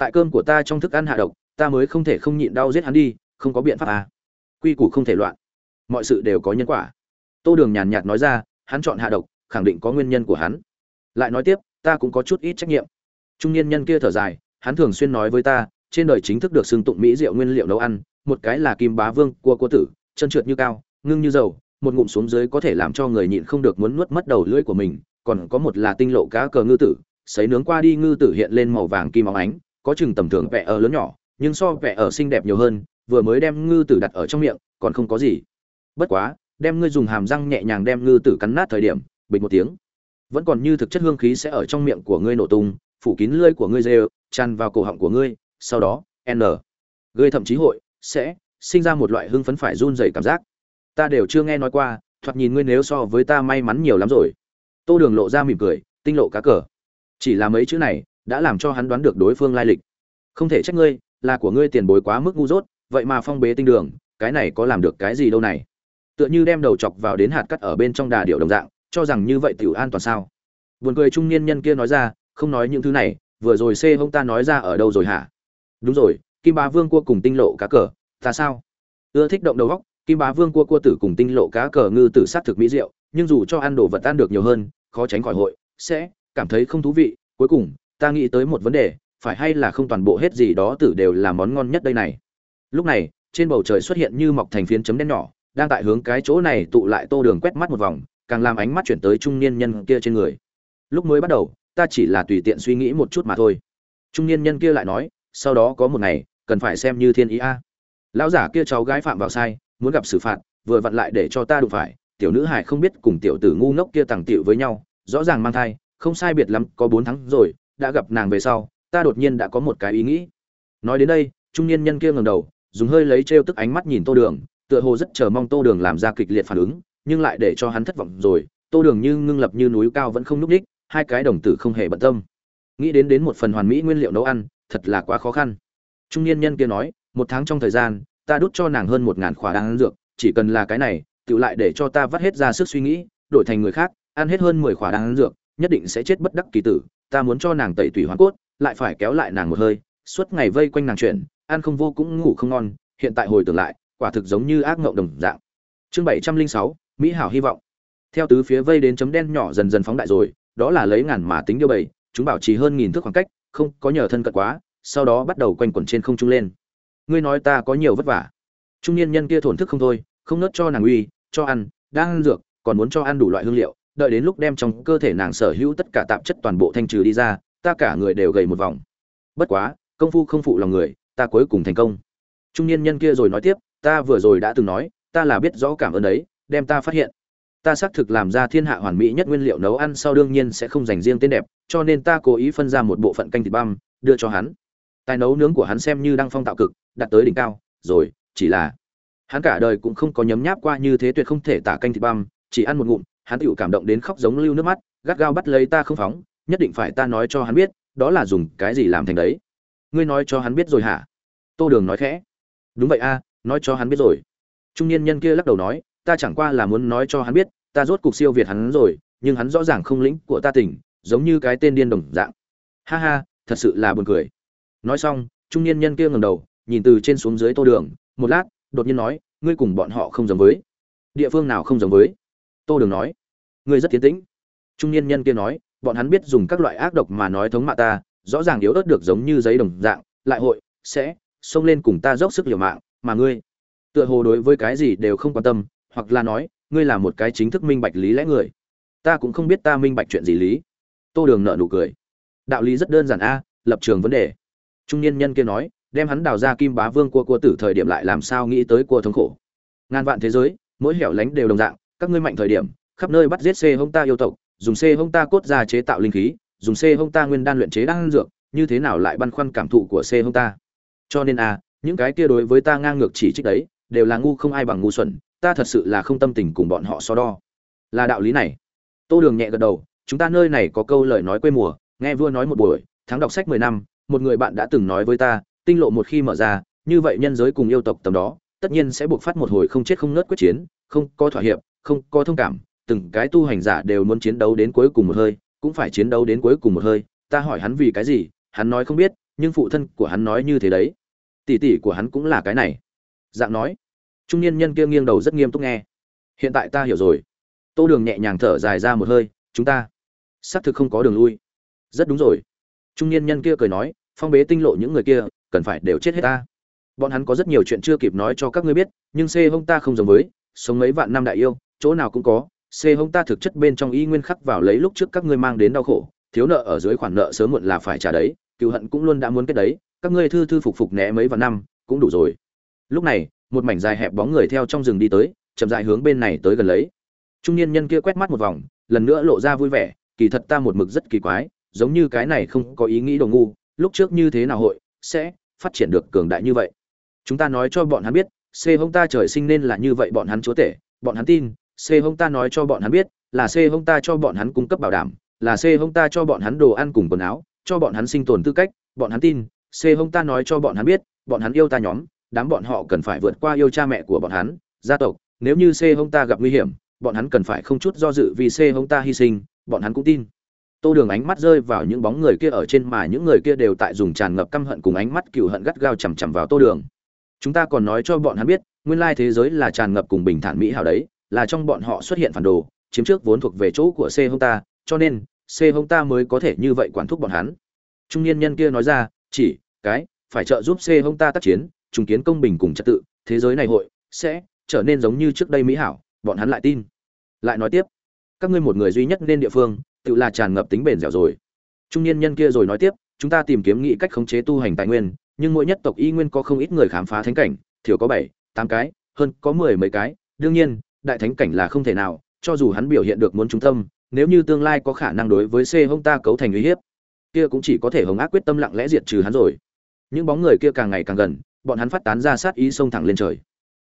tại cơm của ta trong thức ăn hạ độc, ta mới không thể không nhịn đau giết hắn đi, không có biện pháp à. quy củ không thể loạn. Mọi sự đều có nhân quả. Tô đường nhàn nhạt nói ra, hắn chọn hạ độc, khẳng định có nguyên nhân của hắn. Lại nói tiếp, ta cũng có chút ít trách nhiệm. Trung niên nhân kia thở dài, hắn thường xuyên nói với ta, trên đời chính thức được xưng tụng mỹ rượu nguyên liệu nấu ăn, một cái là kim bá vương cua cua tử, chân trượt như cao, ngưng như dầu, một ngụm xuống dưới có thể làm cho người nhịn không được muốn nuốt mất đầu lưỡi của mình, còn có một là tinh lộ cá cờ ngư tử, sấy nướng qua đi ngư tử hiện lên màu vàng kim óng ánh có chừng tầm thường vẻ ở lớn nhỏ, nhưng so vẻ ở xinh đẹp nhiều hơn, vừa mới đem ngư tử đặt ở trong miệng, còn không có gì. Bất quá, đem ngươi dùng hàm răng nhẹ nhàng đem ngư tử cắn nát thời điểm, bình một tiếng. Vẫn còn như thực chất hương khí sẽ ở trong miệng của ngươi nổ tung, phủ kín lưỡi của ngươi rêu, tràn vào cổ họng của ngươi, sau đó, n. Ngươi thậm chí hội, sẽ, sinh ra một loại hưng phấn phải run rẩy cảm giác. Ta đều chưa nghe nói qua, thoạt nhìn ngươi nếu so với ta may mắn nhiều lắm rồi. Tô đường lộ ra mỉm cười, tinh lộ cá cờ. Chỉ là mấy chữ này đã làm cho hắn đoán được đối phương lai lịch. Không thể trách ngươi, là của ngươi tiền bối quá mức ngu dốt, vậy mà phong bế tinh đường, cái này có làm được cái gì đâu này? Tựa như đem đầu chọc vào đến hạt cắt ở bên trong đà điệu đồng dạng, cho rằng như vậy tiểu an toàn sao? Buồn cười trung niên nhân kia nói ra, không nói những thứ này, vừa rồi xê hông ta nói ra ở đâu rồi hả? Đúng rồi, kim bá vương cua cùng tinh lộ cá cờ, ta sao? Ưa thích động đầu góc, kim bá vương cua cua tử cùng tinh lộ cá cờ ngư tử sát thực mỹ rượu nhưng dù cho ăn đồ vật ăn được nhiều hơn, khó tránh khỏi hội, sẽ cảm thấy không thú vị, cuối cùng ta nghĩ tới một vấn đề, phải hay là không toàn bộ hết gì đó tử đều là món ngon nhất đây này. Lúc này, trên bầu trời xuất hiện như mọc thành phiến chấm đen nhỏ, đang tại hướng cái chỗ này tụ lại tô đường quét mắt một vòng, càng làm ánh mắt chuyển tới trung niên nhân kia trên người. Lúc mới bắt đầu, ta chỉ là tùy tiện suy nghĩ một chút mà thôi. Trung niên nhân kia lại nói, sau đó có một ngày, cần phải xem như thiên ý a. Lão giả kia cháu gái phạm vào sai, muốn gặp xử phạt, vừa vặn lại để cho ta đụng phải, tiểu nữ hải không biết cùng tiểu tử ngu ngốc kia tàng tiệu với nhau, rõ ràng mang thai, không sai biệt lắm, có bốn tháng rồi đã gặp nàng về sau ta đột nhiên đã có một cái ý nghĩ. Nói đến đây trung niên nhân kia ngẩng đầu dùng hơi lấy trêu tức ánh mắt nhìn tô đường tựa hồ rất chờ mong tô đường làm ra kịch liệt phản ứng nhưng lại để cho hắn thất vọng rồi. Tô đường như ngưng lập như núi cao vẫn không núc ních, hai cái đồng tử không hề bận tâm. Nghĩ đến đến một phần hoàn mỹ nguyên liệu nấu ăn thật là quá khó khăn. Trung niên nhân kia nói một tháng trong thời gian ta đút cho nàng hơn một ngàn khỏa đan dược chỉ cần là cái này tự lại để cho ta vắt hết ra sức suy nghĩ đổi thành người khác ăn hết hơn mười khỏa đan dược nhất định sẽ chết bất đắc kỳ tử ta muốn cho nàng tẩy tủy hoàn cốt, lại phải kéo lại nàng một hơi, suốt ngày vây quanh nàng chuyện, ăn không vô cũng ngủ không ngon, hiện tại hồi tưởng lại, quả thực giống như ác ngộng đồng dạng. Chương bảy trăm linh sáu, mỹ hảo hy vọng. Theo tứ phía vây đến chấm đen nhỏ dần dần phóng đại rồi, đó là lấy ngàn mà tính điêu bầy chúng bảo trì hơn nghìn thước khoảng cách, không có nhờ thân cận quá, sau đó bắt đầu quanh quẩn trên không trung lên. Ngươi nói ta có nhiều vất vả. Trung niên nhân kia thổn thức không thôi, không nớt cho nàng uy, cho ăn, đang ăn dược, còn muốn cho ăn đủ loại hương liệu đợi đến lúc đem trong cơ thể nàng sở hữu tất cả tạp chất toàn bộ thanh trừ đi ra, ta cả người đều gầy một vòng. Bất quá, công phu không phụ lòng người, ta cuối cùng thành công. Trung niên nhân kia rồi nói tiếp, ta vừa rồi đã từng nói, ta là biết rõ cảm ơn đấy đem ta phát hiện. Ta xác thực làm ra thiên hạ hoàn mỹ nhất nguyên liệu nấu ăn sau đương nhiên sẽ không dành riêng tên đẹp, cho nên ta cố ý phân ra một bộ phận canh thịt băm, đưa cho hắn. Tài nấu nướng của hắn xem như đang phong tạo cực, đạt tới đỉnh cao, rồi, chỉ là hắn cả đời cũng không có nhấm nháp qua như thế tuyệt không thể tả canh thịt băm, chỉ ăn một ngụm hắn tựu cảm động đến khóc giống lưu nước mắt, gắt gao bắt lấy ta không phóng, nhất định phải ta nói cho hắn biết, đó là dùng cái gì làm thành đấy. Ngươi nói cho hắn biết rồi hả? Tô đường nói khẽ. Đúng vậy a, nói cho hắn biết rồi. Trung niên nhân kia lắc đầu nói, ta chẳng qua là muốn nói cho hắn biết, ta rốt cuộc siêu việt hắn rồi, nhưng hắn rõ ràng không lĩnh của ta tỉnh giống như cái tên điên đồng dạng. Ha ha, thật sự là buồn cười. Nói xong, trung niên nhân kia ngẩng đầu, nhìn từ trên xuống dưới tô đường, một lát, đột nhiên nói, ngươi cùng bọn họ không giống với. Địa phương nào không giống với? Tô đường nói ngươi rất tiến tĩnh. Trung niên nhân kia nói, bọn hắn biết dùng các loại ác độc mà nói thống mạ ta, rõ ràng yếu ớt được giống như giấy đồng dạng, lại hội, sẽ, xông lên cùng ta dốc sức liều mạng, mà ngươi, tựa hồ đối với cái gì đều không quan tâm, hoặc là nói, ngươi là một cái chính thức minh bạch lý lẽ người. Ta cũng không biết ta minh bạch chuyện gì lý. Tô đường nợ nụ cười. Đạo lý rất đơn giản a, lập trường vấn đề. Trung niên nhân kia nói, đem hắn đào ra kim bá vương cua cua tử thời điểm lại làm sao nghĩ tới cua thống khổ. Ngàn vạn thế giới, mỗi hẻo lánh đều đồng dạng, các ngươi mạnh thời điểm khắp nơi bắt giết xê hông ta yêu tộc, dùng c hông ta cốt ra chế tạo linh khí, dùng c hông ta nguyên đan luyện chế đan dược, như thế nào lại băn khoăn cảm thụ của c hông ta? Cho nên a những cái kia đối với ta ngang ngược chỉ trích đấy, đều là ngu không ai bằng ngu xuẩn, ta thật sự là không tâm tình cùng bọn họ so đo. Là đạo lý này. Tô đường nhẹ gật đầu, chúng ta nơi này có câu lời nói quê mùa, nghe vua nói một buổi, tháng đọc sách mười năm, một người bạn đã từng nói với ta, tinh lộ một khi mở ra, như vậy nhân giới cùng yêu tộc tầm đó, tất nhiên sẽ buộc phát một hồi không chết không nớt quyết chiến, không có thỏa hiệp, không có thông cảm từng cái tu hành giả đều muốn chiến đấu đến cuối cùng một hơi, cũng phải chiến đấu đến cuối cùng một hơi, ta hỏi hắn vì cái gì, hắn nói không biết, nhưng phụ thân của hắn nói như thế đấy. Tỷ tỷ của hắn cũng là cái này. Dạng nói. Trung niên nhân kia nghiêng đầu rất nghiêm túc nghe. Hiện tại ta hiểu rồi. Tô đường nhẹ nhàng thở dài ra một hơi, chúng ta. Xác thực không có đường lui. Rất đúng rồi. Trung niên nhân kia cười nói, phong bế tinh lộ những người kia, cần phải đều chết hết ta. Bọn hắn có rất nhiều chuyện chưa kịp nói cho các ngươi biết, nhưng c hông ta không giống với, sống mấy vạn năm đại yêu, chỗ nào cũng có c hông ta thực chất bên trong y nguyên khắc vào lấy lúc trước các ngươi mang đến đau khổ, thiếu nợ ở dưới khoản nợ sớm muộn là phải trả đấy, cựu hận cũng luôn đã muốn kết đấy, các ngươi thư thư phục phục né mấy vạn năm, cũng đủ rồi. Lúc này, một mảnh dài hẹp bóng người theo trong rừng đi tới, chậm dài hướng bên này tới gần lấy. Trung niên nhân kia quét mắt một vòng, lần nữa lộ ra vui vẻ, kỳ thật ta một mực rất kỳ quái, giống như cái này không có ý nghĩ đồ ngu, lúc trước như thế nào hội, sẽ phát triển được cường đại như vậy. Chúng ta nói cho bọn hắn biết, c hông ta trời sinh nên là như vậy, bọn hắn chúa tể, bọn hắn tin c hông ta nói cho bọn hắn biết là c hông ta cho bọn hắn cung cấp bảo đảm là c hông ta cho bọn hắn đồ ăn cùng quần áo cho bọn hắn sinh tồn tư cách bọn hắn tin c hông ta nói cho bọn hắn biết bọn hắn yêu ta nhóm đám bọn họ cần phải vượt qua yêu cha mẹ của bọn hắn gia tộc nếu như c hông ta gặp nguy hiểm bọn hắn cần phải không chút do dự vì c hông ta hy sinh bọn hắn cũng tin tô đường ánh mắt rơi vào những bóng người kia ở trên mà những người kia đều tại dùng tràn ngập căm hận cùng ánh mắt cừu hận gắt gao chằm chằm vào tô đường chúng ta còn nói cho bọn hắn biết nguyên lai thế giới là tràn ngập cùng bình thản mỹ hảo đấy là trong bọn họ xuất hiện phản đồ, chiếm trước vốn thuộc về chỗ của c hông ta, cho nên c hông ta mới có thể như vậy quản thúc bọn hắn. Trung niên nhân kia nói ra, chỉ, cái, phải trợ giúp c hông ta tác chiến, trùng kiến công bình cùng trật tự, thế giới này hội sẽ trở nên giống như trước đây mỹ hảo, bọn hắn lại tin. Lại nói tiếp, các ngươi một người duy nhất nên địa phương, tự là tràn ngập tính bền dẻo rồi. Trung niên nhân kia rồi nói tiếp, chúng ta tìm kiếm nghĩ cách khống chế tu hành tài nguyên, nhưng mỗi nhất tộc y nguyên có không ít người khám phá thánh cảnh, thiểu có bảy, tám cái, hơn có mười mấy cái. Đương nhiên đại thánh cảnh là không thể nào, cho dù hắn biểu hiện được muốn trung tâm, nếu như tương lai có khả năng đối với c hông ta cấu thành uy hiếp, kia cũng chỉ có thể hồng ác quyết tâm lặng lẽ diệt trừ hắn rồi. Những bóng người kia càng ngày càng gần, bọn hắn phát tán ra sát ý xông thẳng lên trời.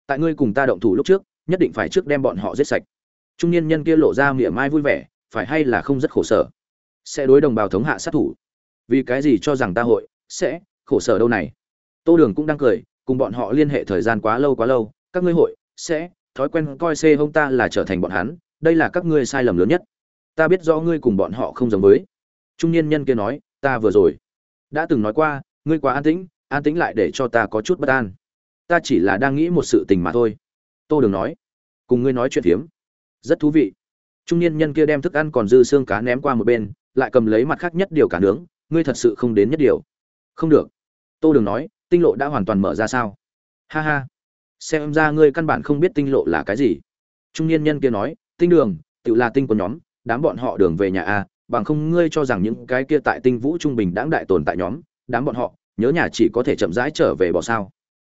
Tại ngươi cùng ta động thủ lúc trước, nhất định phải trước đem bọn họ giết sạch. Trung niên nhân kia lộ ra mỉa mai vui vẻ, phải hay là không rất khổ sở? Sẽ đối đồng bào thống hạ sát thủ. Vì cái gì cho rằng ta hội, sẽ khổ sở đâu này? Tô đường cũng đang cười, cùng bọn họ liên hệ thời gian quá lâu quá lâu, các ngươi hội, sẽ thói quen coi xê hông ta là trở thành bọn hắn đây là các ngươi sai lầm lớn nhất. Ta biết rõ ngươi cùng bọn họ không giống với. Trung niên nhân kia nói ta vừa rồi đã từng nói qua ngươi quá an tĩnh an tĩnh lại để cho ta có chút bất an. Ta chỉ là đang nghĩ một sự tình mà thôi. Tô đường nói cùng ngươi nói chuyện hiếm, rất thú vị. Trung niên nhân kia đem thức ăn còn dư xương cá ném qua một bên lại cầm lấy mặt khác nhất điều cả nướng ngươi thật sự không đến nhất điều. Không được. Tô đường nói tinh lộ đã hoàn toàn mở ra sao? Ha ha xem ra ngươi căn bản không biết tinh lộ là cái gì. Trung niên nhân kia nói, tinh đường tự là tinh của nhóm, đám bọn họ đường về nhà a, bằng không ngươi cho rằng những cái kia tại tinh vũ trung bình đáng đại tồn tại nhóm, đám bọn họ, nhớ nhà chỉ có thể chậm rãi trở về bỏ sao?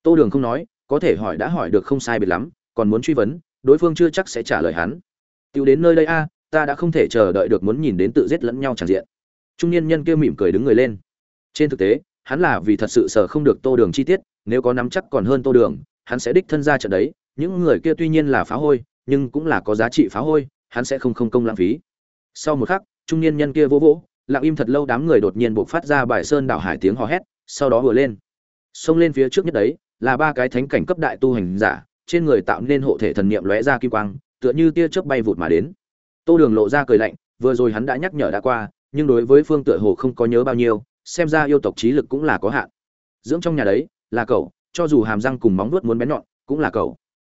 Tô đường không nói, có thể hỏi đã hỏi được không sai biệt lắm, còn muốn truy vấn, đối phương chưa chắc sẽ trả lời hắn. Tiêu đến nơi đây a, ta đã không thể chờ đợi được muốn nhìn đến tự giết lẫn nhau tràn diện. Trung niên nhân kia mỉm cười đứng người lên. Trên thực tế, hắn là vì thật sự sợ không được tô đường chi tiết, nếu có nắm chắc còn hơn tô đường hắn sẽ đích thân ra trận đấy, những người kia tuy nhiên là phá hôi, nhưng cũng là có giá trị phá hôi, hắn sẽ không không công lãng phí. Sau một khắc, trung niên nhân kia vỗ vỗ, lặng im thật lâu đám người đột nhiên buộc phát ra bài sơn đảo hải tiếng hò hét, sau đó vừa lên. Xông lên phía trước nhất đấy, là ba cái thánh cảnh cấp đại tu hành giả, trên người tạo nên hộ thể thần niệm lóe ra kim quang, tựa như tia chớp bay vụt mà đến. Tô đường lộ ra cười lạnh, vừa rồi hắn đã nhắc nhở đã qua, nhưng đối với phương tựa hồ không có nhớ bao nhiêu, xem ra yêu tộc trí lực cũng là có hạn. Dưỡng trong nhà đấy, là cậu cho dù hàm răng cùng móng vuốt muốn bén nhọn cũng là cậu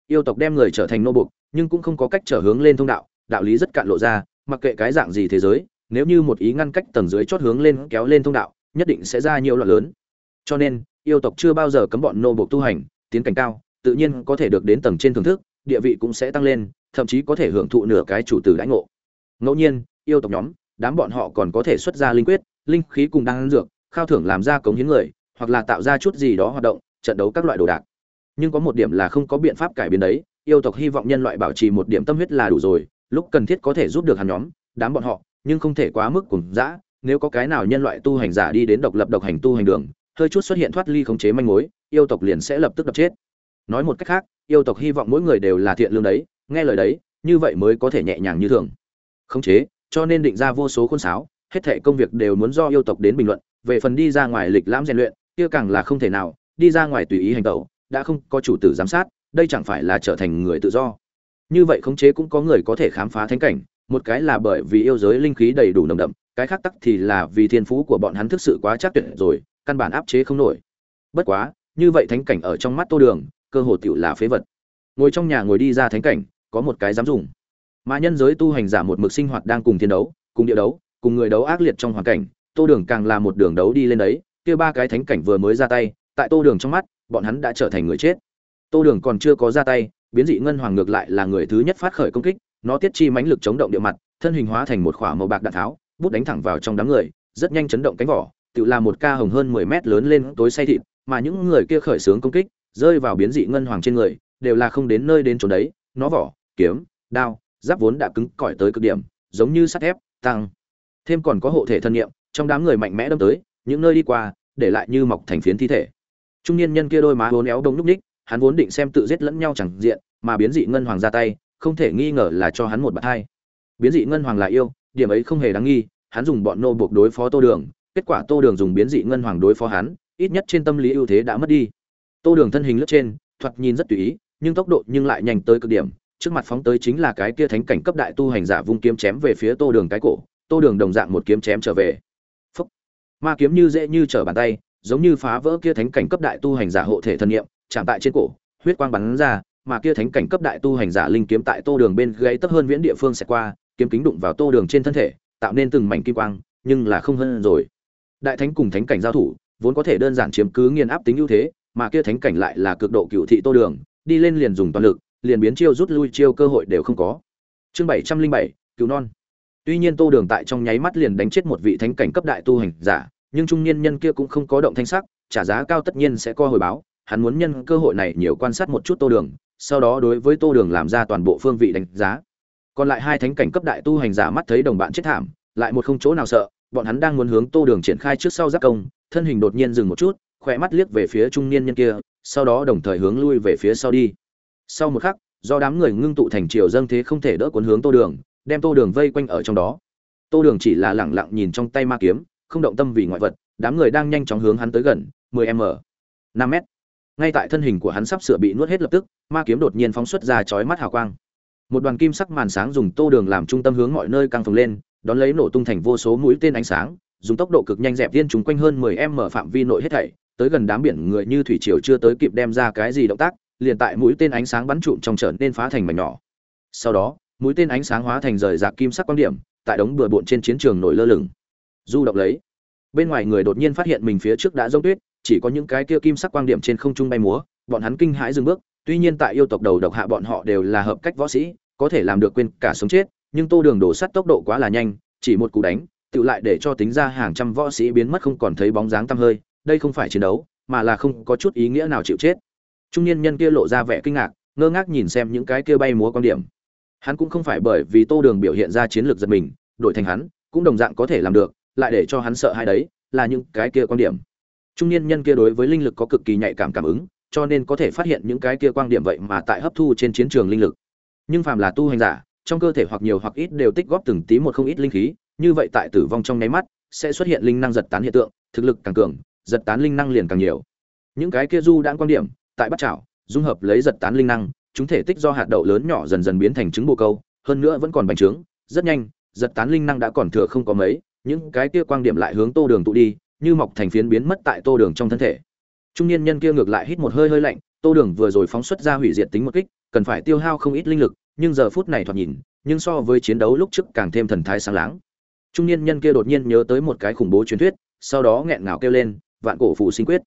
yêu tộc đem người trở thành nô buộc, nhưng cũng không có cách trở hướng lên thông đạo đạo lý rất cạn lộ ra mặc kệ cái dạng gì thế giới nếu như một ý ngăn cách tầng dưới chót hướng lên kéo lên thông đạo nhất định sẽ ra nhiều loạn lớn. Cho nên yêu tộc chưa bao giờ cấm bọn nô buộc tu hành tiến cảnh cao tự nhiên có thể được đến tầng trên thưởng thức địa vị cũng sẽ tăng lên thậm chí có thể hưởng thụ nửa cái chủ tử đãi ngộ. Ngẫu nhiên yêu tộc nhóm đám bọn họ còn có thể xuất ra linh quyết linh khí cùng đang dược khao thưởng làm ra cống hiến người hoặc là tạo ra chút gì đó hoạt động trận đấu các loại đồ đạc. Nhưng có một điểm là không có biện pháp cải biến đấy, yêu tộc hy vọng nhân loại bảo trì một điểm tâm huyết là đủ rồi, lúc cần thiết có thể giúp được hắn nhóm, đám bọn họ, nhưng không thể quá mức cùng dã, nếu có cái nào nhân loại tu hành giả đi đến độc lập độc hành tu hành đường, hơi chút xuất hiện thoát ly khống chế manh mối, yêu tộc liền sẽ lập tức đập chết. Nói một cách khác, yêu tộc hy vọng mỗi người đều là thiện lương đấy, nghe lời đấy, như vậy mới có thể nhẹ nhàng như thường. Khống chế, cho nên định ra vô số khuôn sáo, hết thệ công việc đều muốn do yêu tộc đến bình luận, về phần đi ra ngoài lịch lãm rèn luyện, kia càng là không thể nào đi ra ngoài tùy ý hành động đã không có chủ tử giám sát, đây chẳng phải là trở thành người tự do. Như vậy khống chế cũng có người có thể khám phá thánh cảnh, một cái là bởi vì yêu giới linh khí đầy đủ nồng đậm, cái khác tắc thì là vì thiên phú của bọn hắn thực sự quá chắc tuyệt rồi, căn bản áp chế không nổi. Bất quá, như vậy thánh cảnh ở trong mắt tô đường, cơ hồ tựu là phế vật. Ngồi trong nhà ngồi đi ra thánh cảnh, có một cái dám dùng. Mà nhân giới tu hành giả một mực sinh hoạt đang cùng thiên đấu, cùng địa đấu, cùng người đấu ác liệt trong hoàn cảnh, tô đường càng là một đường đấu đi lên đấy, kia ba cái thánh cảnh vừa mới ra tay tại tô đường trong mắt, bọn hắn đã trở thành người chết. Tô đường còn chưa có ra tay, biến dị ngân hoàng ngược lại là người thứ nhất phát khởi công kích, nó tiết chi mãnh lực chống động địa mặt, thân hình hóa thành một khỏa màu bạc đạn tháo, bút đánh thẳng vào trong đám người, rất nhanh chấn động cánh vỏ, tự là một ca hồng hơn mười mét lớn lên tối say thịt, mà những người kia khởi xướng công kích, rơi vào biến dị ngân hoàng trên người, đều là không đến nơi đến chỗ đấy, nó vỏ, kiếm, đao, giáp vốn đã cứng cỏi tới cực điểm, giống như sắt thép, tăng. Thêm còn có hộ thể thân nhiệm trong đám người mạnh mẽ đâm tới, những nơi đi qua, để lại như mọc thành phiến thi thể trung niên nhân kia đôi má hốn éo đông núc ních, hắn vốn định xem tự giết lẫn nhau chẳng diện, mà biến dị ngân hoàng ra tay, không thể nghi ngờ là cho hắn một bạt hai. Biến dị ngân hoàng là yêu, điểm ấy không hề đáng nghi, hắn dùng bọn nô buộc đối phó tô đường, kết quả tô đường dùng biến dị ngân hoàng đối phó hắn, ít nhất trên tâm lý ưu thế đã mất đi. Tô đường thân hình lướt trên, thoạt nhìn rất tùy ý, nhưng tốc độ nhưng lại nhanh tới cực điểm, trước mặt phóng tới chính là cái kia thánh cảnh cấp đại tu hành giả vung kiếm chém về phía tô đường cái cổ, tô đường đồng dạng một kiếm chém trở về. Phúc. Ma kiếm như dễ như trở bàn tay giống như phá vỡ kia thánh cảnh cấp đại tu hành giả hộ thể thân nhiệm chạm tại trên cổ, huyết quang bắn ra, mà kia thánh cảnh cấp đại tu hành giả linh kiếm tại tô đường bên gáy tấp hơn viễn địa phương sẽ qua, kiếm kính đụng vào tô đường trên thân thể, tạo nên từng mảnh kim quang, nhưng là không hơn rồi. Đại thánh cùng thánh cảnh giao thủ, vốn có thể đơn giản chiếm cứ nghiền áp tính ưu thế, mà kia thánh cảnh lại là cực độ cựu thị tô đường, đi lên liền dùng toàn lực, liền biến chiêu rút lui chiêu cơ hội đều không có. Chương bảy trăm linh bảy, cứu non. Tuy nhiên tô đường tại trong nháy mắt liền đánh chết một vị thánh cảnh cấp đại tu hành giả nhưng trung niên nhân kia cũng không có động thanh sắc, trả giá cao tất nhiên sẽ co hồi báo, hắn muốn nhân cơ hội này nhiều quan sát một chút tô đường, sau đó đối với tô đường làm ra toàn bộ phương vị đánh giá. Còn lại hai thánh cảnh cấp đại tu hành giả mắt thấy đồng bạn chết thảm, lại một không chỗ nào sợ, bọn hắn đang muốn hướng tô đường triển khai trước sau giác công, thân hình đột nhiên dừng một chút, khỏe mắt liếc về phía trung niên nhân kia, sau đó đồng thời hướng lui về phía sau đi. Sau một khắc, do đám người ngưng tụ thành triều dâng thế không thể đỡ cuốn hướng tô đường, đem tô đường vây quanh ở trong đó. Tô đường chỉ là lẳng lặng nhìn trong tay ma kiếm không động tâm vì ngoại vật, đám người đang nhanh chóng hướng hắn tới gần 10 m 5 m ngay tại thân hình của hắn sắp sửa bị nuốt hết lập tức, ma kiếm đột nhiên phóng xuất ra chói mắt hào quang. Một đoàn kim sắc màn sáng dùng tô đường làm trung tâm hướng mọi nơi căng phồng lên, đón lấy nổ tung thành vô số mũi tên ánh sáng, dùng tốc độ cực nhanh dẹp tiên chúng quanh hơn 10 m phạm vi nội hết thảy, tới gần đám biển người như thủy triều chưa tới kịp đem ra cái gì động tác, liền tại mũi tên ánh sáng bắn trụm trong trở nên phá thành mảnh nhỏ. Sau đó, mũi tên ánh sáng hóa thành rời rạc kim sắc quang điểm, tại đống bừa bộn trên chiến trường nổi lơ lửng du động lấy. Bên ngoài người đột nhiên phát hiện mình phía trước đã rông tuyết, chỉ có những cái kia kim sắc quang điểm trên không trung bay múa, bọn hắn kinh hãi dừng bước, tuy nhiên tại yêu tộc đầu độc hạ bọn họ đều là hợp cách võ sĩ, có thể làm được quên cả sống chết, nhưng tô đường đổ sắt tốc độ quá là nhanh, chỉ một cú đánh, tự lại để cho tính ra hàng trăm võ sĩ biến mất không còn thấy bóng dáng tăm hơi, đây không phải chiến đấu, mà là không có chút ý nghĩa nào chịu chết. Trung niên nhân kia lộ ra vẻ kinh ngạc, ngơ ngác nhìn xem những cái kia bay múa quan điểm. Hắn cũng không phải bởi vì tô đường biểu hiện ra chiến lược giật mình, đổi thành hắn, cũng đồng dạng có thể làm được lại để cho hắn sợ hai đấy, là những cái kia quan điểm. Trung niên nhân kia đối với linh lực có cực kỳ nhạy cảm cảm ứng, cho nên có thể phát hiện những cái kia quan điểm vậy mà tại hấp thu trên chiến trường linh lực. Nhưng phàm là tu hành giả, trong cơ thể hoặc nhiều hoặc ít đều tích góp từng tí một không ít linh khí, như vậy tại tử vong trong nháy mắt, sẽ xuất hiện linh năng giật tán hiện tượng, thực lực càng cường, giật tán linh năng liền càng nhiều. Những cái kia du đãng quan điểm, tại bắt chảo, dung hợp lấy giật tán linh năng, chúng thể tích do hạt đậu lớn nhỏ dần dần biến thành trứng bồ câu, hơn nữa vẫn còn bành trướng, rất nhanh, giật tán linh năng đã còn thừa không có mấy những cái kia quang điểm lại hướng tô đường tụ đi, như mọc thành phiến biến mất tại tô đường trong thân thể. Trung niên nhân kia ngược lại hít một hơi hơi lạnh, tô đường vừa rồi phóng xuất ra hủy diệt tính một kích, cần phải tiêu hao không ít linh lực, nhưng giờ phút này thoạt nhìn, nhưng so với chiến đấu lúc trước càng thêm thần thái sáng láng. Trung niên nhân kia đột nhiên nhớ tới một cái khủng bố truyền thuyết, sau đó nghẹn ngào kêu lên, vạn cổ phụ sinh quyết,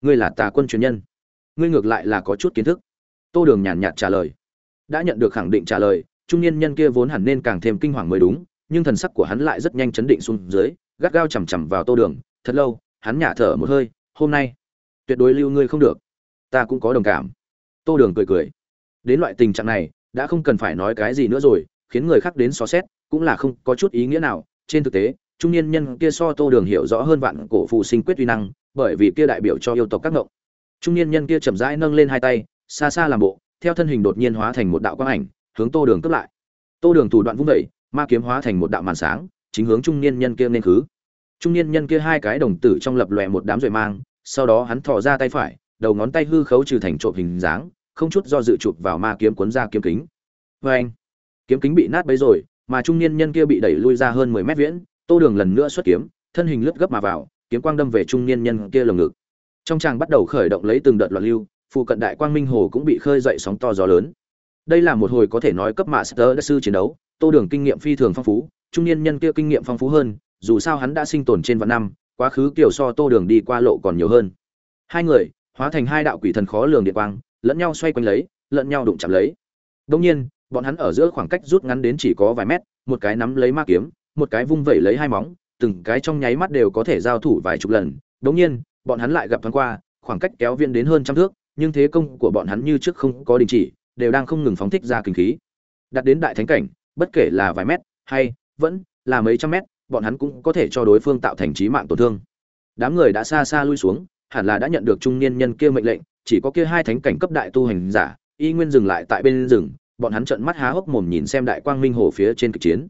ngươi là tà quân truyền nhân. Ngươi ngược lại là có chút kiến thức. Tô đường nhàn nhạt trả lời. Đã nhận được khẳng định trả lời, trung niên nhân kia vốn hẳn nên càng thêm kinh hoàng mới đúng nhưng thần sắc của hắn lại rất nhanh chấn định xuống dưới, gắt gao chằm chằm vào tô đường, thật lâu, hắn nhả thở một hơi, hôm nay, tuyệt đối lưu ngươi không được, ta cũng có đồng cảm. Tô đường cười cười. Đến loại tình trạng này, đã không cần phải nói cái gì nữa rồi, khiến người khác đến xó xét, cũng là không có chút ý nghĩa nào. Trên thực tế, trung niên nhân kia so tô đường hiểu rõ hơn vạn cổ phù sinh quyết uy năng, bởi vì kia đại biểu cho yêu tộc các ngộng. Trung niên nhân kia chậm rãi nâng lên hai tay, xa xa làm bộ, theo thân hình đột nhiên hóa thành một đạo quang ảnh, hướng tô đường cướp lại. Tô đường thủ đoạn vung vẩy ma kiếm hóa thành một đạo màn sáng, chính hướng trung niên nhân kia nên khứ. Trung niên nhân kia hai cái đồng tử trong lập lòe một đám rồi mang, sau đó hắn thò ra tay phải, đầu ngón tay hư khấu trừ thành trộm hình dáng, không chút do dự chụp vào ma kiếm cuốn ra kiếm kính. Vê anh, kiếm kính bị nát bấy rồi, mà trung niên nhân kia bị đẩy lui ra hơn mười mét viễn, tô đường lần nữa xuất kiếm, thân hình lướt gấp mà vào, kiếm quang đâm về trung niên nhân kia lồng ngực. Trong tràng bắt đầu khởi động lấy từng đợt loạn lưu, phụ cận đại quang minh hồ cũng bị khơi dậy sóng to gió lớn. Đây là một hồi có thể nói cấp mạ sơ đã sư chiến đấu tô đường kinh nghiệm phi thường phong phú, trung niên nhân kia kinh nghiệm phong phú hơn, dù sao hắn đã sinh tồn trên vạn năm, quá khứ kiểu so tô đường đi qua lộ còn nhiều hơn. Hai người, hóa thành hai đạo quỷ thần khó lường điện quang, lẫn nhau xoay quanh lấy, lẫn nhau đụng chạm lấy. Đông nhiên, bọn hắn ở giữa khoảng cách rút ngắn đến chỉ có vài mét, một cái nắm lấy ma kiếm, một cái vung vẩy lấy hai móng, từng cái trong nháy mắt đều có thể giao thủ vài chục lần. Đống nhiên, bọn hắn lại gặp thoáng qua, khoảng cách kéo viên đến hơn trăm thước, nhưng thế công của bọn hắn như trước không có đình chỉ, đều đang không ngừng phóng thích ra kinh khí. Đặt đến đại thánh cảnh bất kể là vài mét hay vẫn là mấy trăm mét, bọn hắn cũng có thể cho đối phương tạo thành trí mạng tổn thương. Đám người đã xa xa lui xuống, hẳn là đã nhận được trung niên nhân kia mệnh lệnh, chỉ có kia hai thánh cảnh cấp đại tu hành giả, y nguyên dừng lại tại bên rừng, bọn hắn trợn mắt há hốc mồm nhìn xem đại quang minh hồ phía trên kịch chiến.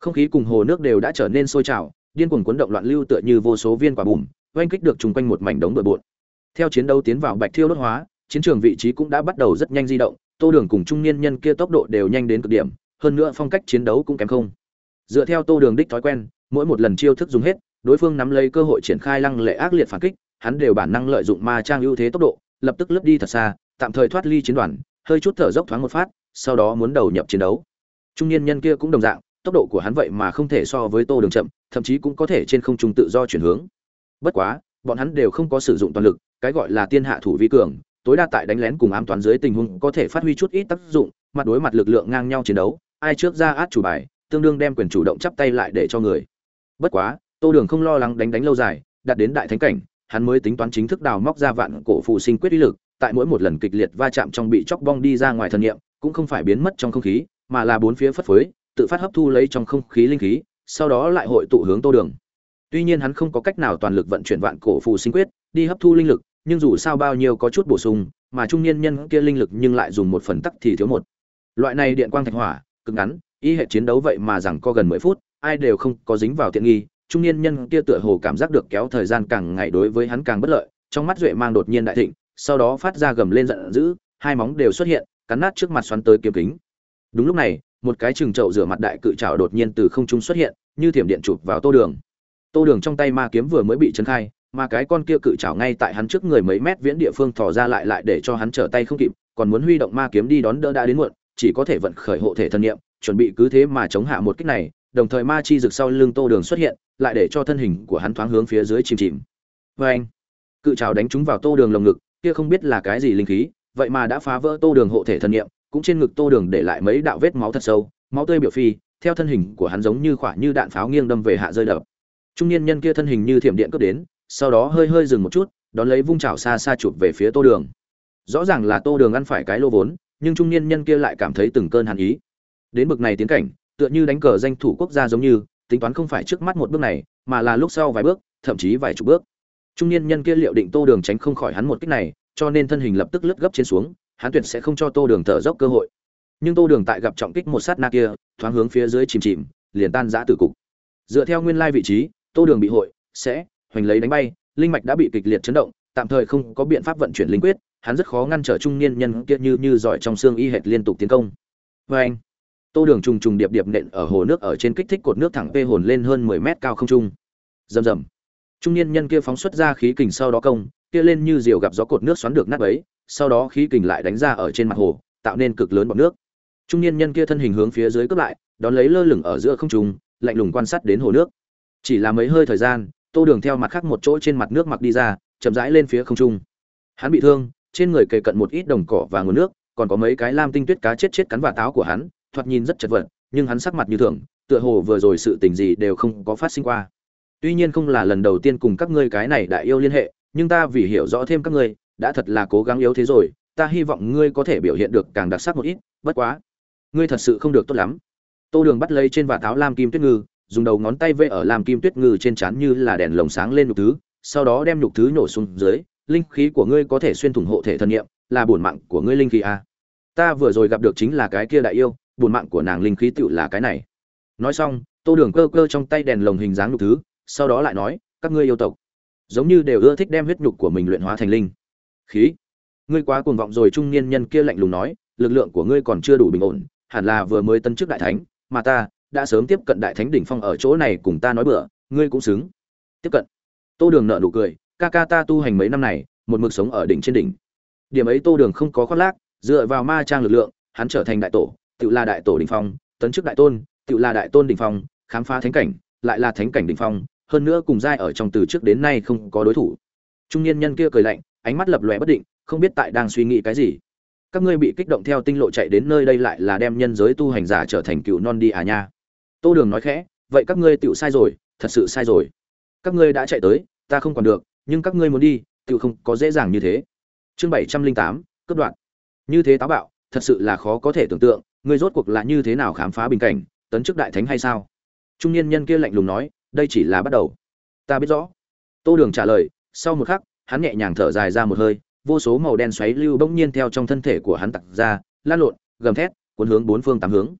Không khí cùng hồ nước đều đã trở nên sôi trào, điên cuồng cuốn động loạn lưu tựa như vô số viên quả bùm oanh kích được chung quanh một mảnh đống bừa bộn. Theo chiến đấu tiến vào bạch thiêu đốt hóa, chiến trường vị trí cũng đã bắt đầu rất nhanh di động, tô đường cùng trung niên nhân kia tốc độ đều nhanh đến cực điểm hơn nữa phong cách chiến đấu cũng kém không. Dựa theo tô đường đích thói quen, mỗi một lần chiêu thức dùng hết, đối phương nắm lấy cơ hội triển khai lăng lệ ác liệt phản kích, hắn đều bản năng lợi dụng ma trang ưu thế tốc độ, lập tức lướt đi thật xa, tạm thời thoát ly chiến đoàn, hơi chút thở dốc thoáng một phát, sau đó muốn đầu nhập chiến đấu. Trung niên nhân kia cũng đồng dạng, tốc độ của hắn vậy mà không thể so với tô đường chậm, thậm chí cũng có thể trên không trung tự do chuyển hướng. Bất quá, bọn hắn đều không có sử dụng toàn lực, cái gọi là tiên hạ thủ vi cường, tối đa tại đánh lén cùng ám toán dưới tình huống có thể phát huy chút ít tác dụng, mặt đối mặt lực lượng ngang nhau chiến đấu ai trước ra át chủ bài, tương đương đem quyền chủ động chắp tay lại để cho người. Bất quá, tô đường không lo lắng đánh đánh lâu dài, đạt đến đại thánh cảnh, hắn mới tính toán chính thức đào móc ra vạn cổ phụ sinh quyết uy lực, tại mỗi một lần kịch liệt va chạm trong bị chóc bong đi ra ngoài thần niệm, cũng không phải biến mất trong không khí, mà là bốn phía phất phới, tự phát hấp thu lấy trong không khí linh khí, sau đó lại hội tụ hướng tô đường. Tuy nhiên hắn không có cách nào toàn lực vận chuyển vạn cổ phù sinh quyết, đi hấp thu linh lực, nhưng dù sao bao nhiêu có chút bổ sung, mà trung niên nhân kia linh lực nhưng lại dùng một phần tắc thì thiếu một. Loại này điện quang thạch hỏa cực ngắn, y hệ chiến đấu vậy mà rằng co gần mười phút, ai đều không có dính vào tiện nghi, trung niên nhân kia tựa hồ cảm giác được kéo thời gian càng ngày đối với hắn càng bất lợi, trong mắt duệ mang đột nhiên đại thịnh, sau đó phát ra gầm lên giận dữ, hai móng đều xuất hiện, cắn nát trước mặt xoắn tới kiếm kính. Đúng lúc này, một cái chừng trậu rửa mặt đại cự trảo đột nhiên từ không trung xuất hiện, như thiểm điện chụp vào tô đường. Tô đường trong tay ma kiếm vừa mới bị chấn khai, mà cái con kia cự trảo ngay tại hắn trước người mấy mét viễn địa phương thò ra lại lại để cho hắn trở tay không kịp, còn muốn huy động ma kiếm đi đón đỡ đã đến muộn chỉ có thể vận khởi hộ thể thân nhiệm chuẩn bị cứ thế mà chống hạ một kích này, đồng thời ma chi rực sau lưng tô đường xuất hiện, lại để cho thân hình của hắn thoáng hướng phía dưới chìm chìm. Vê anh cự trào đánh trúng vào tô đường lồng ngực, kia không biết là cái gì linh khí, vậy mà đã phá vỡ tô đường hộ thể thân nhiệm cũng trên ngực tô đường để lại mấy đạo vết máu thật sâu, máu tươi biểu phi, theo thân hình của hắn giống như khỏa như đạn pháo nghiêng đâm về hạ rơi đập. Trung niên nhân kia thân hình như thiểm điện cướp đến, sau đó hơi hơi dừng một chút, đón lấy vung chảo xa xa chụp về phía tô đường. Rõ ràng là tô đường ăn phải cái lô vốn nhưng trung niên nhân kia lại cảm thấy từng cơn hàn ý. Đến bực này tiến cảnh, tựa như đánh cờ danh thủ quốc gia giống như, tính toán không phải trước mắt một bước này, mà là lúc sau vài bước, thậm chí vài chục bước. Trung niên nhân kia liệu định tô đường tránh không khỏi hắn một kích này, cho nên thân hình lập tức lướt gấp trên xuống, hắn tuyệt sẽ không cho tô đường thở dốc cơ hội. Nhưng tô đường tại gặp trọng kích một sát na kia, thoáng hướng phía dưới chìm chìm, liền tan rã tử cục. Dựa theo nguyên lai vị trí, tô đường bị hội, sẽ hoành lấy đánh bay, linh mạch đã bị kịch liệt chấn động, tạm thời không có biện pháp vận chuyển linh quyết hắn rất khó ngăn trở trung niên nhân kia như như giỏi trong xương y hệt liên tục tiến công. Vê anh, tô đường trùng trùng điệp điệp nện ở hồ nước ở trên kích thích cột nước thẳng vê hồn lên hơn mười mét cao không trung. Rầm rầm. Trung niên nhân kia phóng xuất ra khí kình sau đó công, kia lên như diều gặp gió cột nước xoắn được nát ấy sau đó khí kình lại đánh ra ở trên mặt hồ, tạo nên cực lớn bọt nước. Trung niên nhân kia thân hình hướng phía dưới cướp lại, đón lấy lơ lửng ở giữa không trung, lạnh lùng quan sát đến hồ nước. Chỉ là mấy hơi thời gian, tô đường theo mặt khác một chỗ trên mặt nước mặc đi ra, chậm rãi lên phía không trung. Hắn bị thương trên người kề cận một ít đồng cỏ và nguồn nước, còn có mấy cái lam tinh tuyết cá chết chết cắn vào táo của hắn, thoạt nhìn rất chật vật, nhưng hắn sắc mặt như thường, tựa hồ vừa rồi sự tình gì đều không có phát sinh qua. Tuy nhiên không là lần đầu tiên cùng các ngươi cái này đại yêu liên hệ, nhưng ta vì hiểu rõ thêm các ngươi, đã thật là cố gắng yếu thế rồi, ta hy vọng ngươi có thể biểu hiện được càng đặc sắc một ít, bất quá, ngươi thật sự không được tốt lắm. Tô đường bắt lấy trên vạt áo lam kim tuyết ngư, dùng đầu ngón tay vê ở lam kim tuyết ngư trên trán như là đèn lồng sáng lên nhục thứ, sau đó đem nhục thứ nổ xuống dưới linh khí của ngươi có thể xuyên thủng hộ thể thân niệm, là bổn mạng của ngươi linh khí a ta vừa rồi gặp được chính là cái kia đại yêu bổn mạng của nàng linh khí tựu là cái này. Nói xong tô đường cơ cơ trong tay đèn lồng hình dáng lục thứ sau đó lại nói các ngươi yêu tộc giống như đều ưa thích đem huyết nhục của mình luyện hóa thành linh. Khí. Ngươi quá cuồng vọng rồi trung niên nhân kia lạnh lùng nói lực lượng của ngươi còn chưa đủ bình ổn hẳn là vừa mới tân chức đại thánh mà ta đã sớm tiếp cận đại thánh đỉnh phong ở chỗ này cùng ta nói bữa ngươi cũng xứng. Tiếp cận. Tô đường nợ nụ cười ca ca ta tu hành mấy năm này, một mực sống ở đỉnh trên đỉnh. Điểm ấy tô đường không có khoác lác, dựa vào ma trang lực lượng, hắn trở thành đại tổ, tự là đại tổ đỉnh phong, tấn chức đại tôn, tự là đại tôn đỉnh phong, khám phá thánh cảnh, lại là thánh cảnh đỉnh phong, hơn nữa cùng giai ở trong từ trước đến nay không có đối thủ. Trung niên nhân kia cười lạnh, ánh mắt lập lòe bất định, không biết tại đang suy nghĩ cái gì. Các ngươi bị kích động theo tinh lộ chạy đến nơi đây lại là đem nhân giới tu hành giả trở thành cựu non đi à nha. Tô đường nói khẽ, vậy các ngươi tựu sai rồi, thật sự sai rồi. Các ngươi đã chạy tới, ta không còn được nhưng các ngươi muốn đi tựu không có dễ dàng như thế. Chương bảy trăm linh tám cấp đoạn như thế táo bạo, thật sự là khó có thể tưởng tượng, ngươi rốt cuộc là như thế nào khám phá bình cảnh, tấn chức đại thánh hay sao? Trung niên nhân kia lạnh lùng nói, đây chỉ là bắt đầu. Ta biết rõ. Tô đường trả lời, sau một khắc, hắn nhẹ nhàng thở dài ra một hơi, vô số màu đen xoáy lưu bỗng nhiên theo trong thân thể của hắn tặc ra, lan lộn, gầm thét, cuốn hướng bốn phương tám hướng.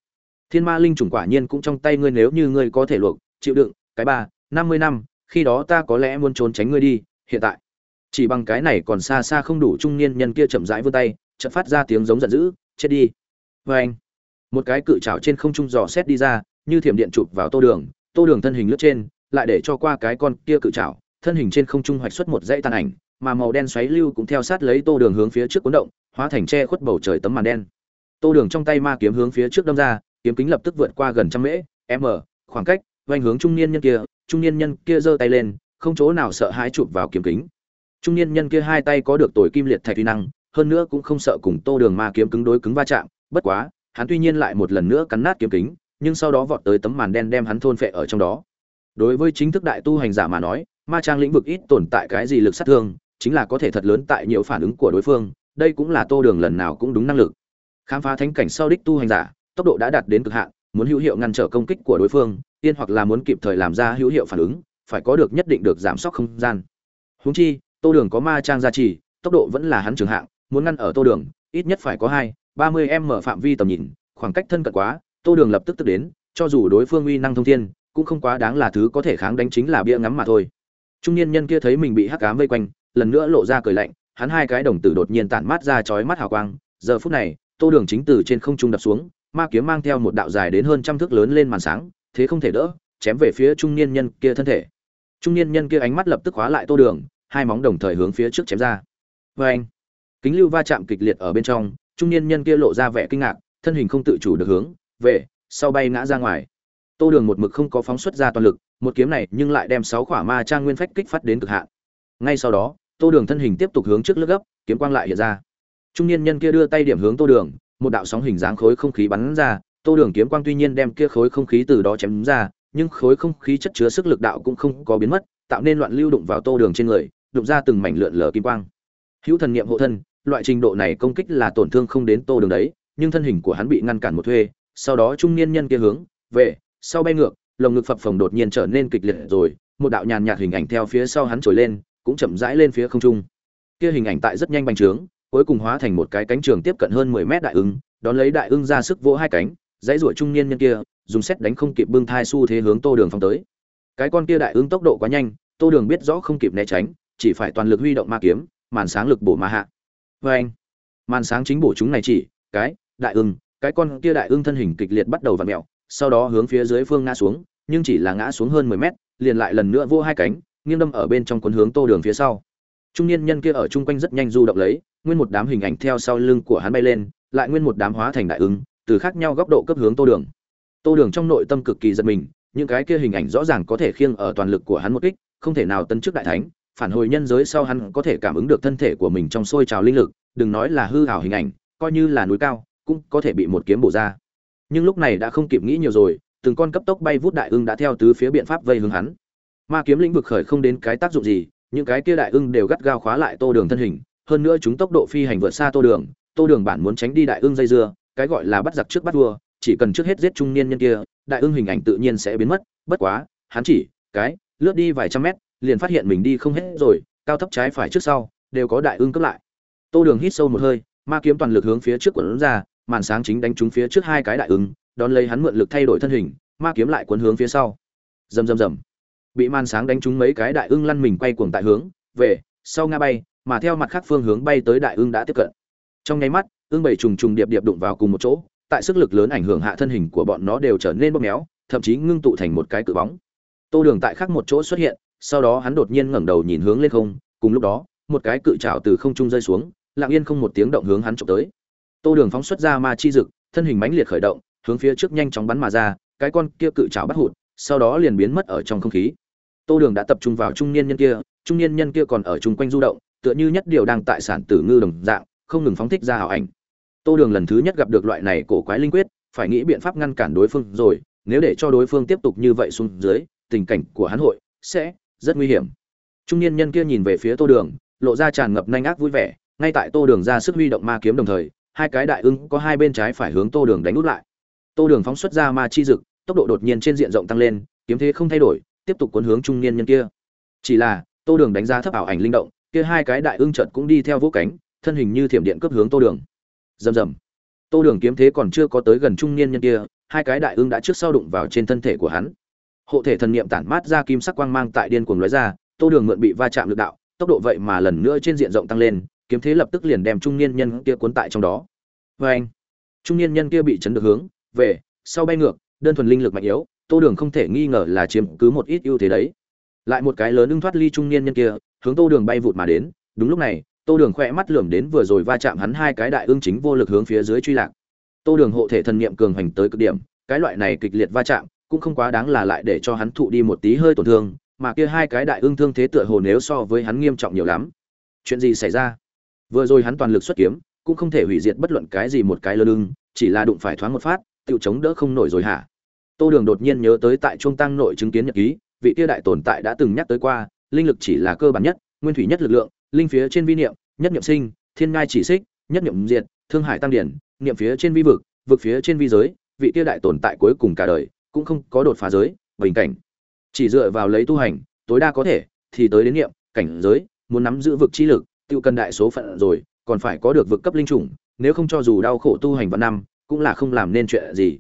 Thiên ma linh trùng quả nhiên cũng trong tay ngươi nếu như ngươi có thể luộc, chịu đựng, cái ba, năm mươi năm, khi đó ta có lẽ muốn trốn tránh ngươi đi hiện tại. Chỉ bằng cái này còn xa xa không đủ trung niên nhân kia chậm rãi vươn tay, chợt phát ra tiếng giống giận dữ, chết đi. Vê anh, một cái cự trào trên không trung dò xét đi ra, như thiểm điện chụp vào tô đường tô đường thân hình lướt trên, lại để cho qua cái con kia cự trào thân hình trên không trung hoạch xuất một dãy tàn ảnh, mà màu đen xoáy lưu cũng theo sát lấy tô đường hướng phía trước cuốn động, hóa thành che khuất bầu trời tấm màn đen. Tô đường trong tay ma kiếm hướng phía trước đâm ra, kiếm kính lập tức vượt qua gần trăm mễ, m, khoảng cách vanh hướng trung niên nhân kia, trung niên nhân kia giơ tay lên không chỗ nào sợ hãi chụp vào kiếm kính. Trung niên nhân kia hai tay có được tuổi kim liệt thạch uy năng, hơn nữa cũng không sợ cùng tô đường ma kiếm cứng đối cứng va chạm, bất quá, hắn tuy nhiên lại một lần nữa cắn nát kiếm kính, nhưng sau đó vọt tới tấm màn đen đem hắn thôn phệ ở trong đó. Đối với chính thức đại tu hành giả mà nói, ma trang lĩnh vực ít tồn tại cái gì lực sát thương, chính là có thể thật lớn tại nhiều phản ứng của đối phương, đây cũng là tô đường lần nào cũng đúng năng lực. Khám phá thánh cảnh sau đích tu hành giả, tốc độ đã đạt đến cực hạn, muốn hữu hiệu ngăn trở công kích của đối phương tiên hoặc là muốn kịp thời làm ra hữu hiệu phản ứng phải có được nhất định được giảm sốc không gian. Húng chi, tô đường có ma trang gia trì, tốc độ vẫn là hắn trường hạng, muốn ngăn ở tô đường, ít nhất phải có hai, ba mươi em mở phạm vi tầm nhìn, khoảng cách thân cận quá, tô đường lập tức tức đến, cho dù đối phương uy năng thông thiên, cũng không quá đáng là thứ có thể kháng đánh chính là bia ngắm mà thôi. Trung niên nhân kia thấy mình bị hắc ám vây quanh, lần nữa lộ ra cười lạnh, hắn hai cái đồng tử đột nhiên tản mát ra chói mắt hào quang, giờ phút này, tô đường chính từ trên không trung đập xuống, ma kiếm mang theo một đạo dài đến hơn trăm thước lớn lên màn sáng, thế không thể đỡ, chém về phía trung niên nhân kia thân thể trung niên nhân kia ánh mắt lập tức khóa lại tô đường, hai móng đồng thời hướng phía trước chém ra. Vê anh. Kính lưu va chạm kịch liệt ở bên trong, trung niên nhân kia lộ ra vẻ kinh ngạc, thân hình không tự chủ được hướng về sau bay ngã ra ngoài. Tô đường một mực không có phóng xuất ra toàn lực, một kiếm này nhưng lại đem sáu khỏa ma trang nguyên phách kích phát đến cực hạn. Ngay sau đó, tô đường thân hình tiếp tục hướng trước lướt gấp, kiếm quang lại hiện ra. Trung niên nhân kia đưa tay điểm hướng tô đường, một đạo sóng hình dáng khối không khí bắn ra, tô đường kiếm quang tuy nhiên đem kia khối không khí từ đó chém ra nhưng khối không khí chất chứa sức lực đạo cũng không có biến mất, tạo nên loạn lưu đụng vào tô đường trên người, đụng ra từng mảnh lượn lờ kim quang. Hữu thần niệm hộ thân, loại trình độ này công kích là tổn thương không đến tô đường đấy, nhưng thân hình của hắn bị ngăn cản một thuê, sau đó trung niên nhân kia hướng, về, sau bay ngược, lồng ngực phập phồng đột nhiên trở nên kịch liệt rồi, một đạo nhàn nhạt hình ảnh theo phía sau hắn trồi lên, cũng chậm rãi lên phía không trung. Kia hình ảnh tại rất nhanh bành trướng, cuối cùng hóa thành một cái cánh trường tiếp cận hơn mười mét đại ưng, đón lấy đại ưng ra sức vỗ hai cánh, dãy rủa trung niên nhân kia dùng xét đánh không kịp bưng thai xu thế hướng tô đường phong tới. Cái con kia đại ứng tốc độ quá nhanh, tô đường biết rõ không kịp né tránh, chỉ phải toàn lực huy động ma kiếm, màn sáng lực bổ ma hạ. Vê anh, màn sáng chính bổ chúng này chỉ, cái, đại ưng cái con kia đại ưng thân hình kịch liệt bắt đầu vặn mẹo, sau đó hướng phía dưới phương ngã xuống, nhưng chỉ là ngã xuống hơn mười mét, liền lại lần nữa vô hai cánh, nghiêng đâm ở bên trong cuốn hướng tô đường phía sau. Trung niên nhân kia ở chung quanh rất nhanh du động lấy, nguyên một đám hình ảnh theo sau lưng của hắn bay lên, lại nguyên một đám hóa thành đại ứng, từ khác nhau góc độ cấp hướng tô đường tô đường trong nội tâm cực kỳ giật mình, những cái kia hình ảnh rõ ràng có thể khiêng ở toàn lực của hắn một kích, không thể nào tấn trước đại thánh, phản hồi nhân giới sau hắn có thể cảm ứng được thân thể của mình trong sôi trào linh lực, đừng nói là hư ảo hình ảnh, coi như là núi cao, cũng có thể bị một kiếm bổ ra. Nhưng lúc này đã không kịp nghĩ nhiều rồi, từng con cấp tốc bay vút đại ưng đã theo tứ phía biện pháp vây hướng hắn. Ma kiếm lĩnh vực khởi không đến cái tác dụng gì, những cái kia đại ưng đều gắt gao khóa lại tô đường thân hình, hơn nữa chúng tốc độ phi hành vượt xa tô đường tô đường bản muốn tránh đi đại ưng dây dưa, cái gọi là bắt giặc trước bắt vua chỉ cần trước hết giết trung niên nhân kia, đại ương hình ảnh tự nhiên sẽ biến mất, bất quá, hắn chỉ, cái, lướt đi vài trăm mét, liền phát hiện mình đi không hết rồi, cao thấp trái phải trước sau, đều có đại ương cấp lại. Tô đường hít sâu một hơi, ma kiếm toàn lực hướng phía trước quấn ra, màn sáng chính đánh trúng phía trước hai cái đại ưng, đón lấy hắn mượn lực thay đổi thân hình, ma kiếm lại cuốn hướng phía sau. Rầm rầm rầm. Bị màn sáng đánh trúng mấy cái đại ưng lăn mình quay cuồng tại hướng, về, sau nga bay, mà theo mặt khác phương hướng bay tới đại ưng đã tiếp cận. Trong nháy mắt, ưng bảy trùng trùng điệp điệp đụng vào cùng một chỗ tại sức lực lớn ảnh hưởng hạ thân hình của bọn nó đều trở nên bóp méo, thậm chí ngưng tụ thành một cái cự bóng. Tô đường tại khác một chỗ xuất hiện, sau đó hắn đột nhiên ngẩng đầu nhìn hướng lên không, cùng lúc đó, một cái cự trào từ không trung rơi xuống, lặng yên không một tiếng động hướng hắn trộm tới. Tô đường phóng xuất ra ma chi dực, thân hình mãnh liệt khởi động, hướng phía trước nhanh chóng bắn mà ra, cái con kia cự trào bắt hụt, sau đó liền biến mất ở trong không khí. Tô đường đã tập trung vào trung niên nhân kia, trung niên nhân kia còn ở chung quanh du động, tựa như nhất điều đang tại sản tử ngư đồng dạng, không ngừng phóng thích ra ảo ảnh tô đường lần thứ nhất gặp được loại này cổ quái linh quyết, phải nghĩ biện pháp ngăn cản đối phương rồi, nếu để cho đối phương tiếp tục như vậy xuống dưới, tình cảnh của hắn hội sẽ rất nguy hiểm. Trung niên nhân kia nhìn về phía tô đường, lộ ra tràn ngập nhanh ác vui vẻ, ngay tại tô đường ra sức huy động ma kiếm đồng thời, hai cái đại ưng có hai bên trái phải hướng tô đường đánh út lại. Tô đường phóng xuất ra ma chi dực, tốc độ đột nhiên trên diện rộng tăng lên, kiếm thế không thay đổi, tiếp tục cuốn hướng trung niên nhân kia. Chỉ là, tô đường đánh ra thấp ảo ảnh linh động, kia hai cái đại ưng trận cũng đi theo vỗ cánh, thân hình như thiểm điện cấp hướng tô đường rầm rầm. Tô đường kiếm thế còn chưa có tới gần trung niên nhân kia, hai cái đại ương đã trước sau đụng vào trên thân thể của hắn. Hộ thể thần niệm tản mát ra kim sắc quang mang tại điên cuồng lóe ra, tô đường mượn bị va chạm lực đạo, tốc độ vậy mà lần nữa trên diện rộng tăng lên, kiếm thế lập tức liền đem trung niên nhân kia cuốn tại trong đó. Vê anh, trung niên nhân kia bị chấn được hướng, về, sau bay ngược, đơn thuần linh lực mạnh yếu, tô đường không thể nghi ngờ là chiếm cứ một ít ưu thế đấy. Lại một cái lớn ưng thoát ly trung niên nhân kia, hướng tô đường bay vụt mà đến, đúng lúc này tô đường khỏe mắt lườm đến vừa rồi va chạm hắn hai cái đại ương chính vô lực hướng phía dưới truy lạc. Tô đường hộ thể thần niệm cường hành tới cực điểm, cái loại này kịch liệt va chạm cũng không quá đáng là lại để cho hắn thụ đi một tí hơi tổn thương, mà kia hai cái đại ương thương thế tựa hồ nếu so với hắn nghiêm trọng nhiều lắm. Chuyện gì xảy ra? Vừa rồi hắn toàn lực xuất kiếm, cũng không thể hủy diệt bất luận cái gì một cái lơ lưng, chỉ là đụng phải thoáng một phát tự chống đỡ không nổi rồi hả? Tô đường đột nhiên nhớ tới tại trung tăng nội chứng kiến nhật ký, vị kia đại tồn tại đã từng nhắc tới qua, linh lực chỉ là cơ bản nhất nguyên thủy nhất lực lượng, linh phía trên vi niệm, nhất niệm sinh, thiên ngai chỉ xích, nhất niệm diệt, thương hải tăng điển, niệm phía trên vi vực vực phía trên vi giới, vị tiêu đại tồn tại cuối cùng cả đời, cũng không có đột phá giới, bình cảnh. Chỉ dựa vào lấy tu hành, tối đa có thể, thì tới đến niệm, cảnh giới, muốn nắm giữ vực chi lực tự cần đại số phận rồi, còn phải có được vực cấp linh chủng, nếu không cho dù đau khổ tu hành vạn năm, cũng là không làm nên chuyện gì.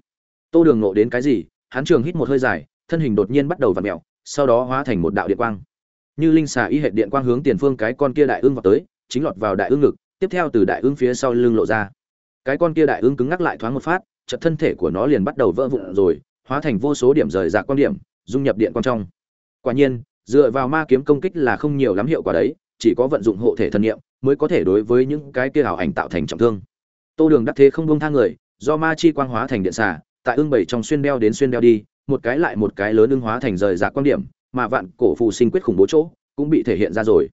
Tô đường nộ đến cái gì, hắn trường hít một hơi dài, thân hình đột nhiên bắt đầu vặn mẹo sau đó hóa thành một đạo điện quang như linh xà y hệ điện quang hướng tiền phương cái con kia đại ương vào tới, chính lọt vào đại ương ngực, tiếp theo từ đại ương phía sau lưng lộ ra. Cái con kia đại ương cứng ngắc lại thoáng một phát chật thân thể của nó liền bắt đầu vỡ vụn rồi, hóa thành vô số điểm rời rạc quan điểm, dung nhập điện quang trong. Quả nhiên, dựa vào ma kiếm công kích là không nhiều lắm hiệu quả đấy, chỉ có vận dụng hộ thể thân niệm mới có thể đối với những cái kia ảo ảnh tạo thành trọng thương. Tô đường đắc thế không buông tha người, do ma chi quang hóa thành điện xà, tại ương bảy trong xuyên đeo đến xuyên đeo đi, một cái lại một cái lớn ương hóa thành rời rạc quan điểm mà vạn cổ phù sinh quyết khủng bố chỗ cũng bị thể hiện ra rồi.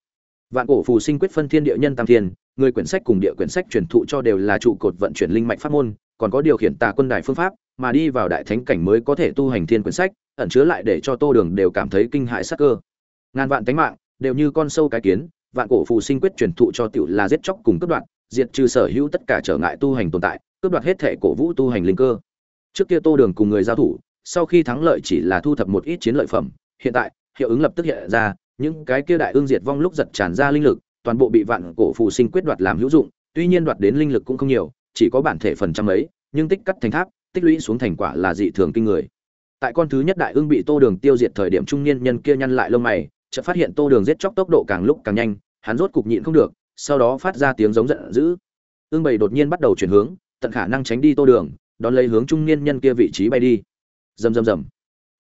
Vạn cổ phù sinh quyết phân thiên địa nhân tam thiên, người quyển sách cùng địa quyển sách truyền thụ cho đều là trụ cột vận chuyển linh mạch pháp môn, còn có điều khiển tà quân đài phương pháp, mà đi vào đại thánh cảnh mới có thể tu hành thiên quyển sách, ẩn chứa lại để cho tô đường đều cảm thấy kinh hại sắc cơ. Ngàn vạn tánh mạng, đều như con sâu cái kiến, vạn cổ phù sinh quyết truyền thụ cho tiểu là giết chóc cùng cướp đoạt, diệt trừ sở hữu tất cả trở ngại tu hành tồn tại, cướp đoạt hết thể cổ vũ tu hành linh cơ. Trước kia tô đường cùng người giao thủ, sau khi thắng lợi chỉ là thu thập một ít chiến lợi phẩm hiện tại, hiệu ứng lập tức hiện ra, những cái kia đại ương diệt vong lúc giật tràn ra linh lực, toàn bộ bị vạn cổ phù sinh quyết đoạt làm hữu dụng, tuy nhiên đoạt đến linh lực cũng không nhiều, chỉ có bản thể phần trăm ấy, nhưng tích cắt thành tháp, tích lũy xuống thành quả là dị thường kinh người. Tại con thứ nhất đại ương bị tô đường tiêu diệt thời điểm trung niên nhân kia nhăn lại lông mày, chợt phát hiện tô đường giết chóc tốc độ càng lúc càng nhanh, hắn rốt cục nhịn không được, sau đó phát ra tiếng giống giận dữ. Ương bầy đột nhiên bắt đầu chuyển hướng, tận khả năng tránh đi tô đường, đón lấy hướng trung niên nhân kia vị trí bay đi. Rầm rầm rầm.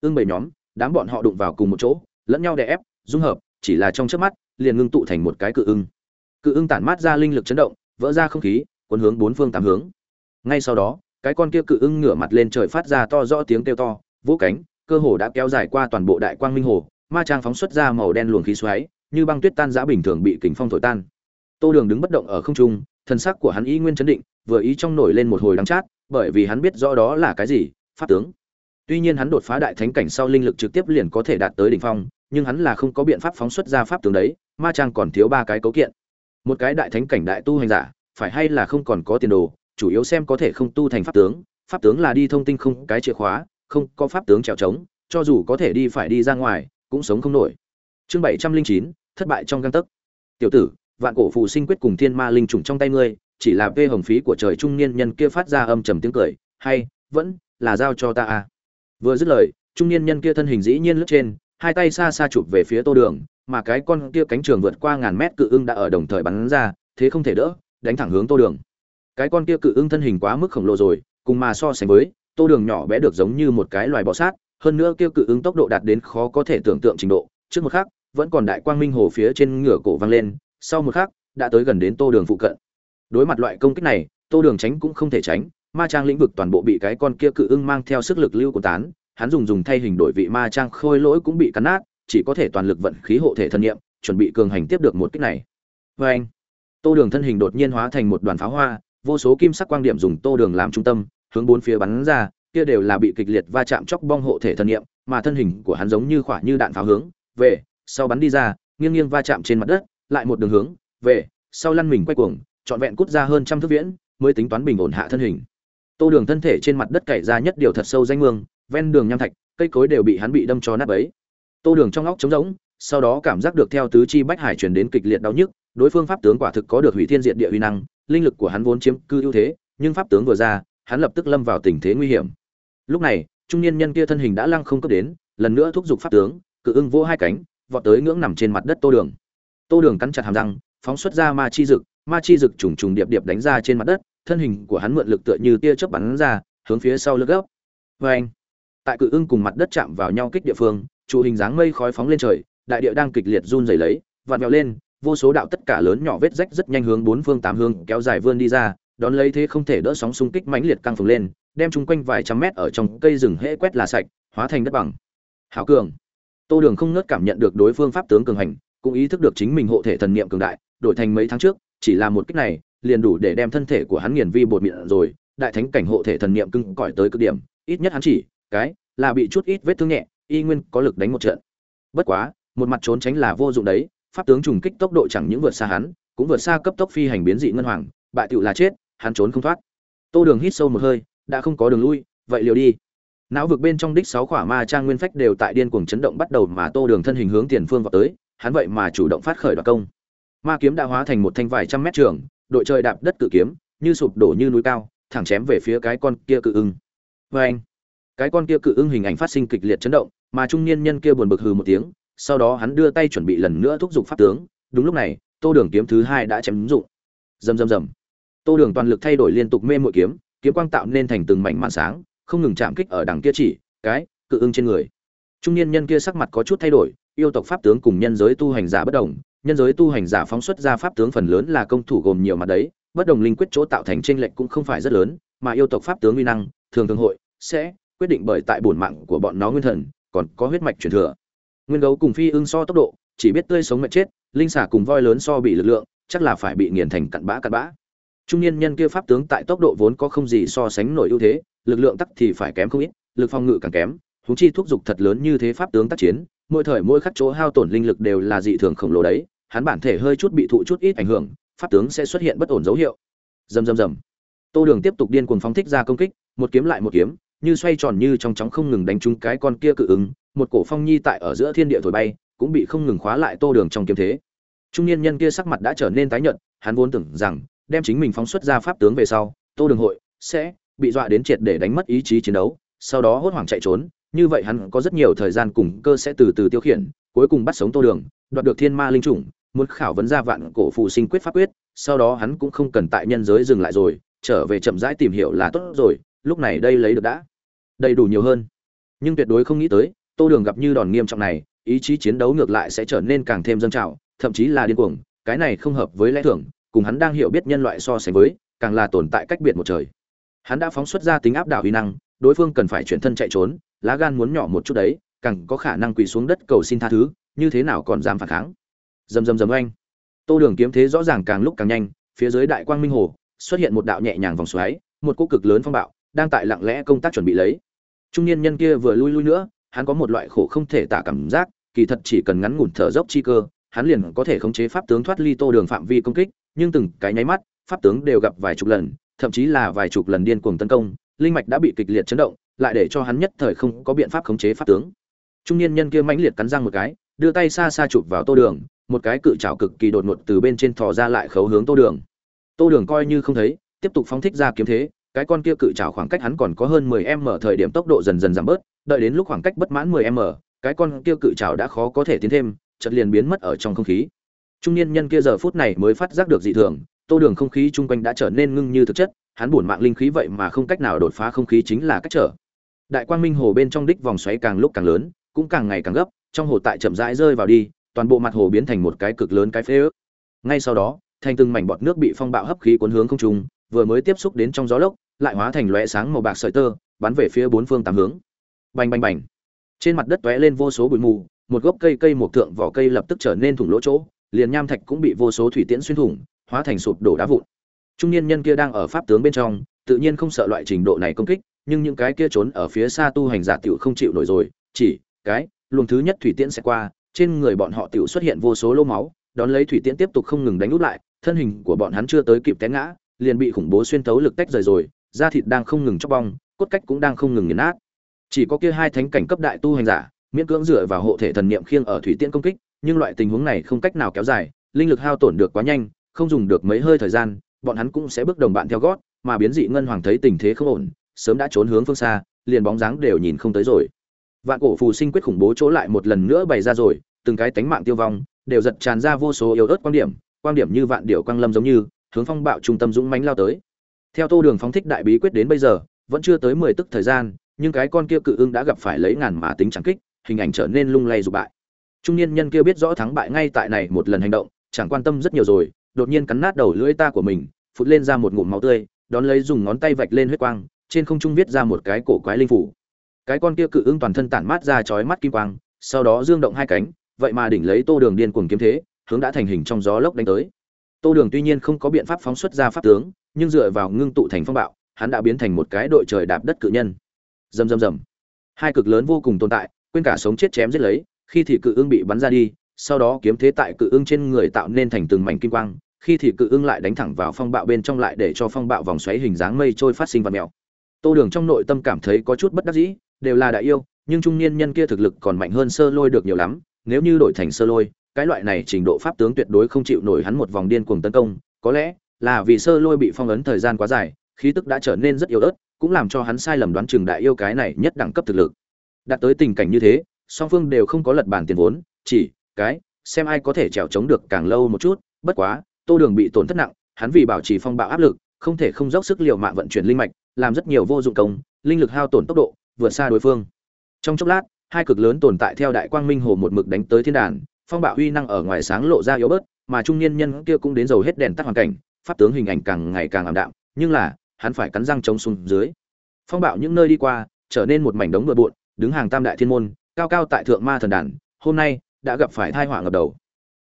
Ương bầy nhóm đám bọn họ đụng vào cùng một chỗ, lẫn nhau đè ép, dung hợp, chỉ là trong chớp mắt, liền ngưng tụ thành một cái cự ưng. Cự ưng tản mát ra linh lực chấn động, vỡ ra không khí, cuốn hướng bốn phương tám hướng. Ngay sau đó, cái con kia cự ưng ngửa mặt lên trời phát ra to rõ tiếng kêu to, vỗ cánh, cơ hồ đã kéo dài qua toàn bộ đại quang minh hồ, ma trang phóng xuất ra màu đen luồng khí xoáy, như băng tuyết tan giã bình thường bị kính phong thổi tan. Tô đường đứng bất động ở không trung, thân sắc của hắn ý nguyên chấn định, vừa ý trong nổi lên một hồi đắng chát, bởi vì hắn biết rõ đó là cái gì, pháp tướng tuy nhiên hắn đột phá đại thánh cảnh sau linh lực trực tiếp liền có thể đạt tới đỉnh phong, nhưng hắn là không có biện pháp phóng xuất ra pháp tướng đấy, ma trang còn thiếu ba cái cấu kiện. Một cái đại thánh cảnh đại tu hành giả, phải hay là không còn có tiền đồ, chủ yếu xem có thể không tu thành pháp tướng. Pháp tướng là đi thông tinh không, cái chìa khóa, không có pháp tướng trèo trống, cho dù có thể đi phải đi ra ngoài, cũng sống không nổi. Chương bảy trăm linh chín, thất bại trong gang tấc. Tiểu tử, vạn cổ phù sinh quyết cùng thiên ma linh trùng trong tay ngươi, chỉ là vê hồng phí của trời trung niên nhân kia phát ra âm trầm tiếng cười, hay, vẫn là giao cho ta à vừa dứt lời, trung niên nhân kia thân hình dĩ nhiên lướt trên, hai tay xa xa chụp về phía tô đường, mà cái con kia cánh trường vượt qua ngàn mét cự ưng đã ở đồng thời bắn ra, thế không thể đỡ, đánh thẳng hướng tô đường. Cái con kia cự ưng thân hình quá mức khổng lồ rồi, cùng mà so sánh với, tô đường nhỏ bé được giống như một cái loài bọ sát, hơn nữa kia cự ưng tốc độ đạt đến khó có thể tưởng tượng trình độ. Trước một khắc, vẫn còn đại quang minh hồ phía trên ngửa cổ vang lên, sau một khắc, đã tới gần đến tô đường phụ cận. Đối mặt loại công kích này, tô đường tránh cũng không thể tránh ma trang lĩnh vực toàn bộ bị cái con kia cự ưng mang theo sức lực lưu của tán, hắn dùng dùng thay hình đổi vị ma trang khôi lỗi cũng bị cắn nát, chỉ có thể toàn lực vận khí hộ thể thân nhiệm, chuẩn bị cường hành tiếp được một kích này. Vê anh, tô đường thân hình đột nhiên hóa thành một đoàn pháo hoa, vô số kim sắc quang điểm dùng tô đường làm trung tâm, hướng bốn phía bắn ra, kia đều là bị kịch liệt va chạm chóc bong hộ thể thân nhiệm, mà thân hình của hắn giống như khỏa như đạn pháo hướng, về, sau bắn đi ra, nghiêng nghiêng va chạm trên mặt đất, lại một đường hướng, về, sau lăn mình quay cuồng, trọn vẹn cút ra hơn trăm thước viễn, mới tính toán bình ổn hạ thân hình tô đường thân thể trên mặt đất cày ra nhất điều thật sâu danh mương, ven đường nham thạch, cây cối đều bị hắn bị đâm cho nát bấy. Tô đường trong óc trống rỗng, sau đó cảm giác được theo tứ chi bách hải truyền đến kịch liệt đau nhức, đối phương pháp tướng quả thực có được hủy thiên diệt địa uy năng, linh lực của hắn vốn chiếm cư ưu thế, nhưng pháp tướng vừa ra, hắn lập tức lâm vào tình thế nguy hiểm. Lúc này, trung niên nhân kia thân hình đã lăng không cấp đến, lần nữa thúc giục pháp tướng, cự ưng vỗ hai cánh, vọt tới ngưỡng nằm trên mặt đất tô đường. Tô đường cắn chặt hàm răng, phóng xuất ra ma chi dực, ma chi dực trùng trùng điệp điệp đánh ra trên mặt đất thân hình của hắn mượn lực tựa như tia chớp bắn ra, hướng phía sau lướt gấp Oeng. tại cự ưng cùng mặt đất chạm vào nhau kích địa phương, trụ hình dáng mây khói phóng lên trời, đại địa đang kịch liệt run rẩy lấy, vặn vẹo lên, vô số đạo tất cả lớn nhỏ vết rách rất nhanh hướng bốn phương tám hướng kéo dài vươn đi ra, đón lấy thế không thể đỡ sóng xung kích mãnh liệt căng phồng lên, đem chúng quanh vài trăm mét ở trong cây rừng hễ quét là sạch, hóa thành đất bằng hảo cường tô đường không ngớt cảm nhận được đối phương pháp tướng cường hành, cũng ý thức được chính mình hộ thể thần niệm cường đại, đổi thành mấy tháng trước, chỉ là một kích này liền đủ để đem thân thể của hắn nghiền vi bột mịn rồi, đại thánh cảnh hộ thể thần niệm cưng cỏi tới cực điểm, ít nhất hắn chỉ, cái, là bị chút ít vết thương nhẹ, y nguyên có lực đánh một trận. Bất quá, một mặt trốn tránh là vô dụng đấy, pháp tướng trùng kích tốc độ chẳng những vượt xa hắn, cũng vượt xa cấp tốc phi hành biến dị ngân hoàng, bại tựu là chết, hắn trốn không thoát. Tô đường hít sâu một hơi, đã không có đường lui, vậy liều đi. Não vực bên trong đích sáu khỏa ma trang nguyên phách đều tại điên cuồng chấn động bắt đầu mà tô đường thân hình hướng tiền phương vào tới, hắn vậy mà chủ động phát khởi đoạt công. Ma kiếm đã hóa thành một thanh vài trăm mét trường đội trời đạp đất cự kiếm, như sụp đổ như núi cao, thẳng chém về phía cái con kia cự ưng. Vê anh, cái con kia cự ưng hình ảnh phát sinh kịch liệt chấn động, mà trung niên nhân kia buồn bực hừ một tiếng, sau đó hắn đưa tay chuẩn bị lần nữa thúc giục pháp tướng. Đúng lúc này, tô đường kiếm thứ hai đã chém dụng. Rầm rầm rầm. Tô đường toàn lực thay đổi liên tục mê mội kiếm kiếm quang tạo nên thành từng mảnh màn sáng, không ngừng chạm kích ở đằng kia chỉ, cái cự ưng trên người. Trung niên nhân kia sắc mặt có chút thay đổi, yêu tộc pháp tướng cùng nhân giới tu hành giả bất đồng nhân giới tu hành giả phóng xuất ra pháp tướng phần lớn là công thủ gồm nhiều mặt đấy, bất đồng linh quyết chỗ tạo thành tranh lệch cũng không phải rất lớn, mà yêu tộc pháp tướng uy năng, thường thường hội, sẽ quyết định bởi tại bổn mạng của bọn nó nguyên thần, còn có huyết mạch truyền thừa. Nguyên gấu cùng phi ưng so tốc độ, chỉ biết tươi sống mệt chết, linh xả cùng voi lớn so bị lực lượng, chắc là phải bị nghiền thành cặn bã cặn bã. Trung niên nhân kia pháp tướng tại tốc độ vốn có không gì so sánh nổi ưu thế, lực lượng tắc thì phải kém không ít, lực phòng ngự càng kém húng chi thúc giục thật lớn như thế pháp tướng tác chiến, mỗi thời mỗi khắc chỗ hao tổn linh lực đều là dị thường khổng lồ đấy hắn bản thể hơi chút bị thụ chút ít ảnh hưởng, pháp tướng sẽ xuất hiện bất ổn dấu hiệu. Rầm rầm rầm. Tô đường tiếp tục điên cuồng phóng thích ra công kích, một kiếm lại một kiếm, như xoay tròn như trong chóng không ngừng đánh trúng cái con kia cự ứng, một cổ phong nhi tại ở giữa thiên địa thổi bay, cũng bị không ngừng khóa lại tô đường trong kiếm thế. Trung niên nhân kia sắc mặt đã trở nên tái nhợt, hắn vốn tưởng rằng, đem chính mình phóng xuất ra pháp tướng về sau, tô đường hội sẽ bị dọa đến triệt để đánh mất ý chí chiến đấu, sau đó hốt hoảng chạy trốn như vậy hắn có rất nhiều thời gian cùng cơ sẽ từ từ tiêu khiển, cuối cùng bắt sống tô đường, đoạt được thiên ma linh chủng, muốn khảo vấn ra vạn cổ phù sinh quyết pháp quyết, sau đó hắn cũng không cần tại nhân giới dừng lại rồi, trở về chậm rãi tìm hiểu là tốt rồi, lúc này đây lấy được đã. Đầy đủ nhiều hơn. Nhưng tuyệt đối không nghĩ tới, tô đường gặp như đòn nghiêm trọng này, ý chí chiến đấu ngược lại sẽ trở nên càng thêm dâng trào, thậm chí là điên cuồng, cái này không hợp với lẽ thường, cùng hắn đang hiểu biết nhân loại so sánh với, càng là tồn tại cách biệt một trời. Hắn đã phóng xuất ra tính áp đảo uy năng, đối phương cần phải chuyển thân chạy trốn lá gan muốn nhỏ một chút đấy, càng có khả năng quỳ xuống đất cầu xin tha thứ, như thế nào còn dám phản kháng? Dầm dầm dầm anh tô đường kiếm thế rõ ràng càng lúc càng nhanh, phía dưới đại quang minh hồ, xuất hiện một đạo nhẹ nhàng vòng xoáy, một cỗ cực lớn phong bạo, đang tại lặng lẽ công tác chuẩn bị lấy. Trung niên nhân kia vừa lui lui nữa, hắn có một loại khổ không thể tả cảm giác, kỳ thật chỉ cần ngắn ngủn thở dốc chi cơ, hắn liền có thể khống chế pháp tướng thoát ly tô đường phạm vi công kích, nhưng từng cái nháy mắt, pháp tướng đều gặp vài chục lần, thậm chí là vài chục lần điên cuồng tấn công, linh mạch đã bị kịch liệt chấn động lại để cho hắn nhất thời không có biện pháp khống chế pháp tướng. Trung niên nhân kia mãnh liệt cắn răng một cái, đưa tay xa xa chụp vào tô đường, một cái cự trảo cực kỳ đột ngột từ bên trên thò ra lại khấu hướng tô đường. Tô đường coi như không thấy, tiếp tục phóng thích ra kiếm thế, cái con kia cự trảo khoảng cách hắn còn có hơn 10 m thời điểm tốc độ dần dần giảm bớt, đợi đến lúc khoảng cách bất mãn 10 m, cái con kia cự trảo đã khó có thể tiến thêm, chợt liền biến mất ở trong không khí. Trung niên nhân kia giờ phút này mới phát giác được dị thường, tô đường không khí chung quanh đã trở nên ngưng như thực chất, hắn buồn mạng linh khí vậy mà không cách nào đột phá không khí chính là cách trở đại quang minh hồ bên trong đích vòng xoáy càng lúc càng lớn, cũng càng ngày càng gấp, trong hồ tại chậm rãi rơi vào đi, toàn bộ mặt hồ biến thành một cái cực lớn cái phế ước. Ngay sau đó, thành từng mảnh bọt nước bị phong bạo hấp khí cuốn hướng không trung, vừa mới tiếp xúc đến trong gió lốc, lại hóa thành lóe sáng màu bạc sợi tơ, bắn về phía bốn phương tám hướng. Bành bành bành. Trên mặt đất tóe lên vô số bụi mù, một gốc cây cây một tượng vỏ cây lập tức trở nên thủng lỗ chỗ, liền nham thạch cũng bị vô số thủy tiễn xuyên thủng, hóa thành sụp đổ đá vụn. Trung niên nhân kia đang ở pháp tướng bên trong, tự nhiên không sợ loại trình độ này công kích nhưng những cái kia trốn ở phía xa tu hành giả tiểu không chịu nổi rồi, chỉ cái luồng thứ nhất thủy tiễn sẽ qua, trên người bọn họ tiểu xuất hiện vô số lỗ máu, đón lấy thủy tiễn tiếp tục không ngừng đánh út lại, thân hình của bọn hắn chưa tới kịp té ngã, liền bị khủng bố xuyên thấu lực tách rời rồi, da thịt đang không ngừng chóc bong, cốt cách cũng đang không ngừng nghiền nát. Chỉ có kia hai thánh cảnh cấp đại tu hành giả, miễn cưỡng dựa vào hộ thể thần niệm khiêng ở thủy tiễn công kích, nhưng loại tình huống này không cách nào kéo dài, linh lực hao tổn được quá nhanh, không dùng được mấy hơi thời gian, bọn hắn cũng sẽ bước đồng bạn theo gót, mà biến dị ngân hoàng thấy tình thế không ổn sớm đã trốn hướng phương xa, liền bóng dáng đều nhìn không tới rồi. Vạn cổ phù sinh quyết khủng bố chỗ lại một lần nữa bày ra rồi, từng cái tánh mạng tiêu vong, đều giật tràn ra vô số yếu ớt quan điểm quan điểm như vạn điệu quang lâm giống như, hướng phong bạo trung tâm dũng mãnh lao tới. Theo tô đường phóng thích đại bí quyết đến bây giờ, vẫn chưa tới mười tức thời gian, nhưng cái con kia cự ưng đã gặp phải lấy ngàn mã tính chẳng kích, hình ảnh trở nên lung lay rụt bại. Trung niên nhân kia biết rõ thắng bại ngay tại này một lần hành động, chẳng quan tâm rất nhiều rồi, đột nhiên cắn nát đầu lưỡi ta của mình, phụt lên ra một ngụm máu tươi, đón lấy dùng ngón tay vạch lên huyết quang trên không trung viết ra một cái cổ quái linh phủ. Cái con kia cự ưng toàn thân tản mát ra chói mắt kim quang, sau đó dương động hai cánh, vậy mà đỉnh lấy tô đường điên cuồng kiếm thế, hướng đã thành hình trong gió lốc đánh tới. Tô đường tuy nhiên không có biện pháp phóng xuất ra pháp tướng, nhưng dựa vào ngưng tụ thành phong bạo, hắn đã biến thành một cái đội trời đạp đất cự nhân. Rầm rầm rầm. Hai cực lớn vô cùng tồn tại, quên cả sống chết chém giết lấy, khi thì cự ưng bị bắn ra đi, sau đó kiếm thế tại cự ưng trên người tạo nên thành từng mảnh kim quang, khi thì cự ưng lại đánh thẳng vào phong bạo bên trong lại để cho phong bạo vòng xoáy hình dáng mây trôi phát sinh vật mèo tô đường trong nội tâm cảm thấy có chút bất đắc dĩ, đều là đại yêu, nhưng trung niên nhân kia thực lực còn mạnh hơn sơ lôi được nhiều lắm, nếu như đổi thành sơ lôi, cái loại này trình độ pháp tướng tuyệt đối không chịu nổi hắn một vòng điên cuồng tấn công, có lẽ là vì sơ lôi bị phong ấn thời gian quá dài, khí tức đã trở nên rất yếu ớt, cũng làm cho hắn sai lầm đoán chừng đại yêu cái này nhất đẳng cấp thực lực. Đạt tới tình cảnh như thế, song phương đều không có lật bàn tiền vốn, chỉ, cái, xem ai có thể trèo chống được càng lâu một chút, bất quá, tô đường bị tổn thất nặng, hắn vì bảo trì phong bạo áp lực, không thể không dốc sức liều mạng vận chuyển linh mạch làm rất nhiều vô dụng công, linh lực hao tổn tốc độ, vượt xa đối phương. Trong chốc lát, hai cực lớn tồn tại theo đại quang minh hồ một mực đánh tới thiên đàn, phong bạo uy năng ở ngoài sáng lộ ra yếu bớt, mà trung niên nhân kia cũng đến dầu hết đèn tắt hoàn cảnh, pháp tướng hình ảnh càng ngày càng ảm đạm, nhưng là, hắn phải cắn răng chống xuống dưới. Phong bạo những nơi đi qua, trở nên một mảnh đống bừa bộn, đứng hàng tam đại thiên môn, cao cao tại thượng ma thần đàn, hôm nay, đã gặp phải thai họa ngập đầu.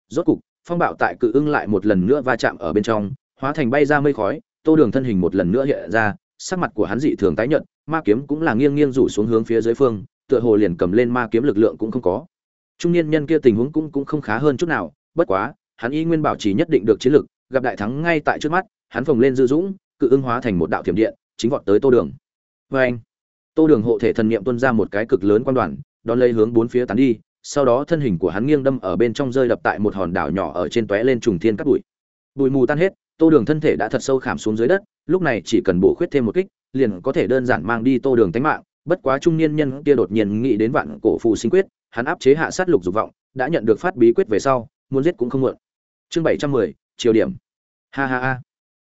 Rốt cục, phong bạo tại cự ưng lại một lần nữa va chạm ở bên trong, hóa thành bay ra mây khói, tô đường thân hình một lần nữa hiện ra sắc mặt của hắn dị thường tái nhợt, ma kiếm cũng là nghiêng nghiêng rủ xuống hướng phía dưới phương, tựa hồ liền cầm lên ma kiếm lực lượng cũng không có. Trung niên nhân kia tình huống cũng cũng không khá hơn chút nào, bất quá, hắn y nguyên bảo trì nhất định được chiến lực, gặp đại thắng ngay tại trước mắt, hắn phồng lên dư dũng, cự ứng hóa thành một đạo thiểm điện, chính vọt tới tô đường. Vê anh, tô đường hộ thể thần niệm tuôn ra một cái cực lớn quan đoàn, đón lấy hướng bốn phía tán đi, sau đó thân hình của hắn nghiêng đâm ở bên trong rơi đập tại một hòn đảo nhỏ ở trên tóe lên trùng thiên cát bụi. Bụi mù tan hết tô đường thân thể đã thật sâu khảm xuống dưới đất, lúc này chỉ cần bổ khuyết thêm một kích, liền có thể đơn giản mang đi tô đường tánh mạng. Bất quá trung niên nhân kia đột nhiên nghĩ đến vạn cổ phù sinh quyết, hắn áp chế hạ sát lục dục vọng, đã nhận được phát bí quyết về sau, muốn giết cũng không muộn chương bảy trăm mười chiều điểm. Ha ha ha.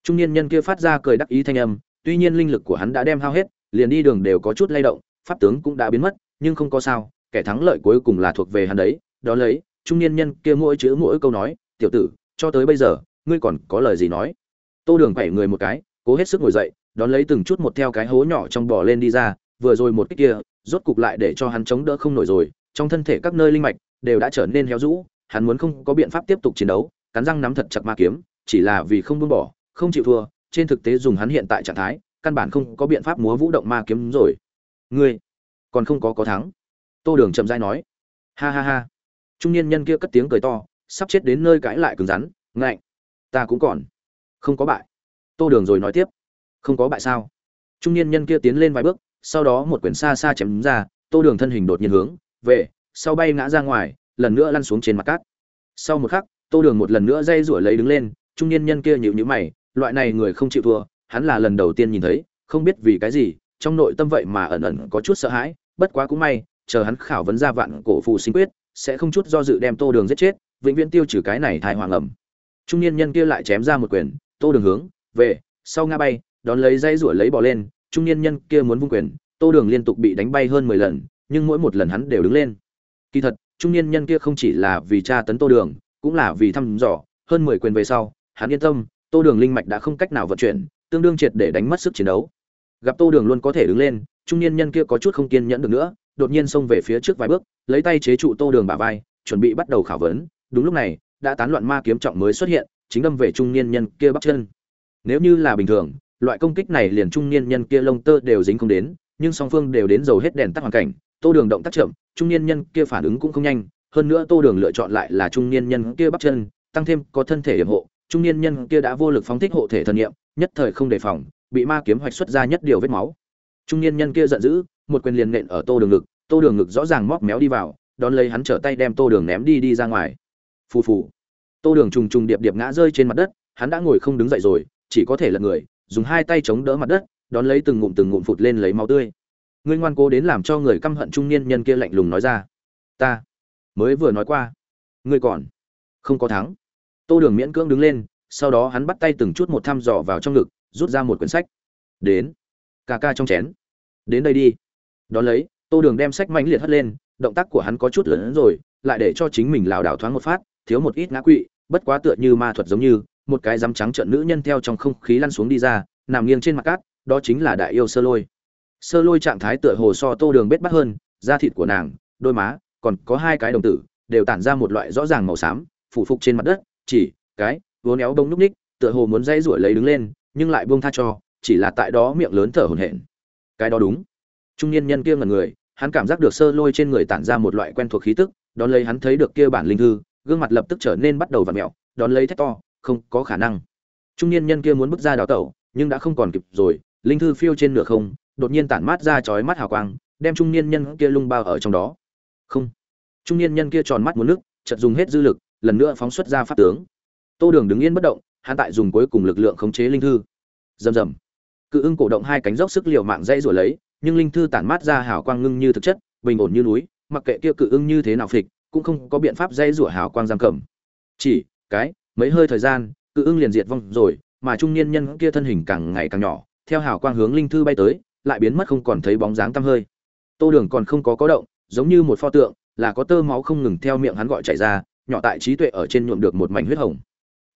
Trung niên nhân kia phát ra cười đắc ý thanh âm, tuy nhiên linh lực của hắn đã đem hao hết, liền đi đường đều có chút lay động, pháp tướng cũng đã biến mất, nhưng không có sao, kẻ thắng lợi cuối cùng là thuộc về hắn đấy. Đó lấy, trung niên nhân kia mỗi chữ mỗi câu nói, tiểu tử, cho tới bây giờ ngươi còn có lời gì nói? Tô đường quẩy người một cái, cố hết sức ngồi dậy, đón lấy từng chút một theo cái hố nhỏ trong bò lên đi ra, vừa rồi một cái kia, rốt cục lại để cho hắn chống đỡ không nổi rồi, trong thân thể các nơi linh mạch đều đã trở nên héo rũ, hắn muốn không có biện pháp tiếp tục chiến đấu, cắn răng nắm thật chặt ma kiếm, chỉ là vì không buông bỏ, không chịu thua, trên thực tế dùng hắn hiện tại trạng thái, căn bản không có biện pháp múa vũ động ma kiếm rồi. Ngươi còn không có có thắng. Tô đường chậm rãi nói. Ha ha ha. Trung niên nhân kia cất tiếng cười to, sắp chết đến nơi cãi lại cứng rắn, ngạnh ta cũng còn. Không có bại. Tô đường rồi nói tiếp. Không có bại sao? Trung niên nhân kia tiến lên vài bước, sau đó một quyển xa xa chém ra, tô đường thân hình đột nhiên hướng về sau bay ngã ra ngoài, lần nữa lăn xuống trên mặt cát. Sau một khắc, tô đường một lần nữa dây rủi lấy đứng lên, trung niên nhân kia nhịu nhữ mày, loại này người không chịu thua, hắn là lần đầu tiên nhìn thấy, không biết vì cái gì, trong nội tâm vậy mà ẩn ẩn có chút sợ hãi, bất quá cũng may, chờ hắn khảo vấn ra vạn cổ phù sinh quyết, sẽ không chút do dự đem tô đường giết chết, vĩnh viễn tiêu trừ cái này thai hoàng ẩm trung niên nhân kia lại chém ra một quyền, tô đường hướng, về, sau ngã bay, đón lấy dây rủa lấy bỏ lên, trung niên nhân kia muốn vung quyền, tô đường liên tục bị đánh bay hơn mười lần, nhưng mỗi một lần hắn đều đứng lên. Kỳ thật, trung niên nhân kia không chỉ là vì tra tấn tô đường, cũng là vì thăm dò, hơn mười quyền về sau, hắn yên tâm, tô đường linh mạch đã không cách nào vận chuyển, tương đương triệt để đánh mất sức chiến đấu. Gặp tô đường luôn có thể đứng lên, trung niên nhân kia có chút không kiên nhẫn được nữa, đột nhiên xông về phía trước vài bước, lấy tay chế trụ tô đường bả vai, chuẩn bị bắt đầu khảo vấn. Đúng lúc này đã tán loạn ma kiếm trọng mới xuất hiện, chính đâm về trung niên nhân kia bắt chân. Nếu như là bình thường, loại công kích này liền trung niên nhân kia lông tơ đều dính không đến, nhưng song phương đều đến dầu hết đèn tắt hoàn cảnh, tô đường động tác chậm, trung niên nhân kia phản ứng cũng không nhanh, hơn nữa tô đường lựa chọn lại là trung niên nhân kia bắt chân, tăng thêm có thân thể hiểm hộ, trung niên nhân kia đã vô lực phóng thích hộ thể thần niệm, nhất thời không đề phòng, bị ma kiếm hoạch xuất ra nhất điều vết máu. Trung niên nhân kia giận dữ, một quyền liền nện ở tô đường ngực, tô đường ngực rõ ràng móc méo đi vào, đón lấy hắn trở tay đem tô đường ném đi đi ra ngoài phù phù. Tô đường trùng trùng điệp điệp ngã rơi trên mặt đất, hắn đã ngồi không đứng dậy rồi, chỉ có thể lật người, dùng hai tay chống đỡ mặt đất, đón lấy từng ngụm từng ngụm phụt lên lấy máu tươi. Ngươi ngoan cố đến làm cho người căm hận trung niên nhân kia lạnh lùng nói ra. Ta mới vừa nói qua, ngươi còn không có thắng. Tô đường miễn cưỡng đứng lên, sau đó hắn bắt tay từng chút một thăm dò vào trong ngực, rút ra một quyển sách. Đến, ca ca trong chén. Đến đây đi. Đón lấy, tô đường đem sách mãnh liệt hất lên, động tác của hắn có chút lớn hơn rồi, lại để cho chính mình lảo đảo thoáng một phát thiếu một ít ngã quỵ, bất quá tựa như ma thuật giống như, một cái rắm trắng trợn nữ nhân theo trong không khí lăn xuống đi ra, nằm nghiêng trên mặt cát, đó chính là đại yêu sơ lôi. Sơ lôi trạng thái tựa hồ so tô đường bết bắt hơn, da thịt của nàng, đôi má, còn có hai cái đồng tử, đều tản ra một loại rõ ràng màu xám, phủ phục trên mặt đất, chỉ, cái vốn éo bông núc ních, tựa hồ muốn dây ruổi lấy đứng lên, nhưng lại buông tha cho, chỉ là tại đó miệng lớn thở hổn hển. Cái đó đúng. Trung niên nhân kia ngần người, hắn cảm giác được sơ lôi trên người tản ra một loại quen thuộc khí tức, đón lấy hắn thấy được kia bản linh thư gương mặt lập tức trở nên bắt đầu vặn mẹo, đón lấy thét to, không có khả năng. Trung niên nhân kia muốn bước ra đào tẩu, nhưng đã không còn kịp rồi, linh thư phiêu trên nửa không, đột nhiên tản mát ra chói mắt hào quang, đem trung niên nhân kia lung bao ở trong đó. Không. Trung niên nhân kia tròn mắt muốn nước, chợt dùng hết dư lực, lần nữa phóng xuất ra pháp tướng. Tô đường đứng yên bất động, hắn tại dùng cuối cùng lực lượng khống chế linh thư. Rầm rầm. Cự ưng cổ động hai cánh dốc sức liều mạng dây rồi lấy, nhưng linh thư tản mát ra hào quang ngưng như thực chất, bình ổn như núi, mặc kệ kia cự ưng như thế nào phịch cũng không có biện pháp dây rủa hào quang giam cầm. Chỉ, cái, mấy hơi thời gian, cự ưng liền diệt vong rồi, mà trung niên nhân kia thân hình càng ngày càng nhỏ, theo hào quang hướng linh thư bay tới, lại biến mất không còn thấy bóng dáng tăm hơi. Tô đường còn không có có động, giống như một pho tượng, là có tơ máu không ngừng theo miệng hắn gọi chảy ra, nhỏ tại trí tuệ ở trên nhuộm được một mảnh huyết hồng.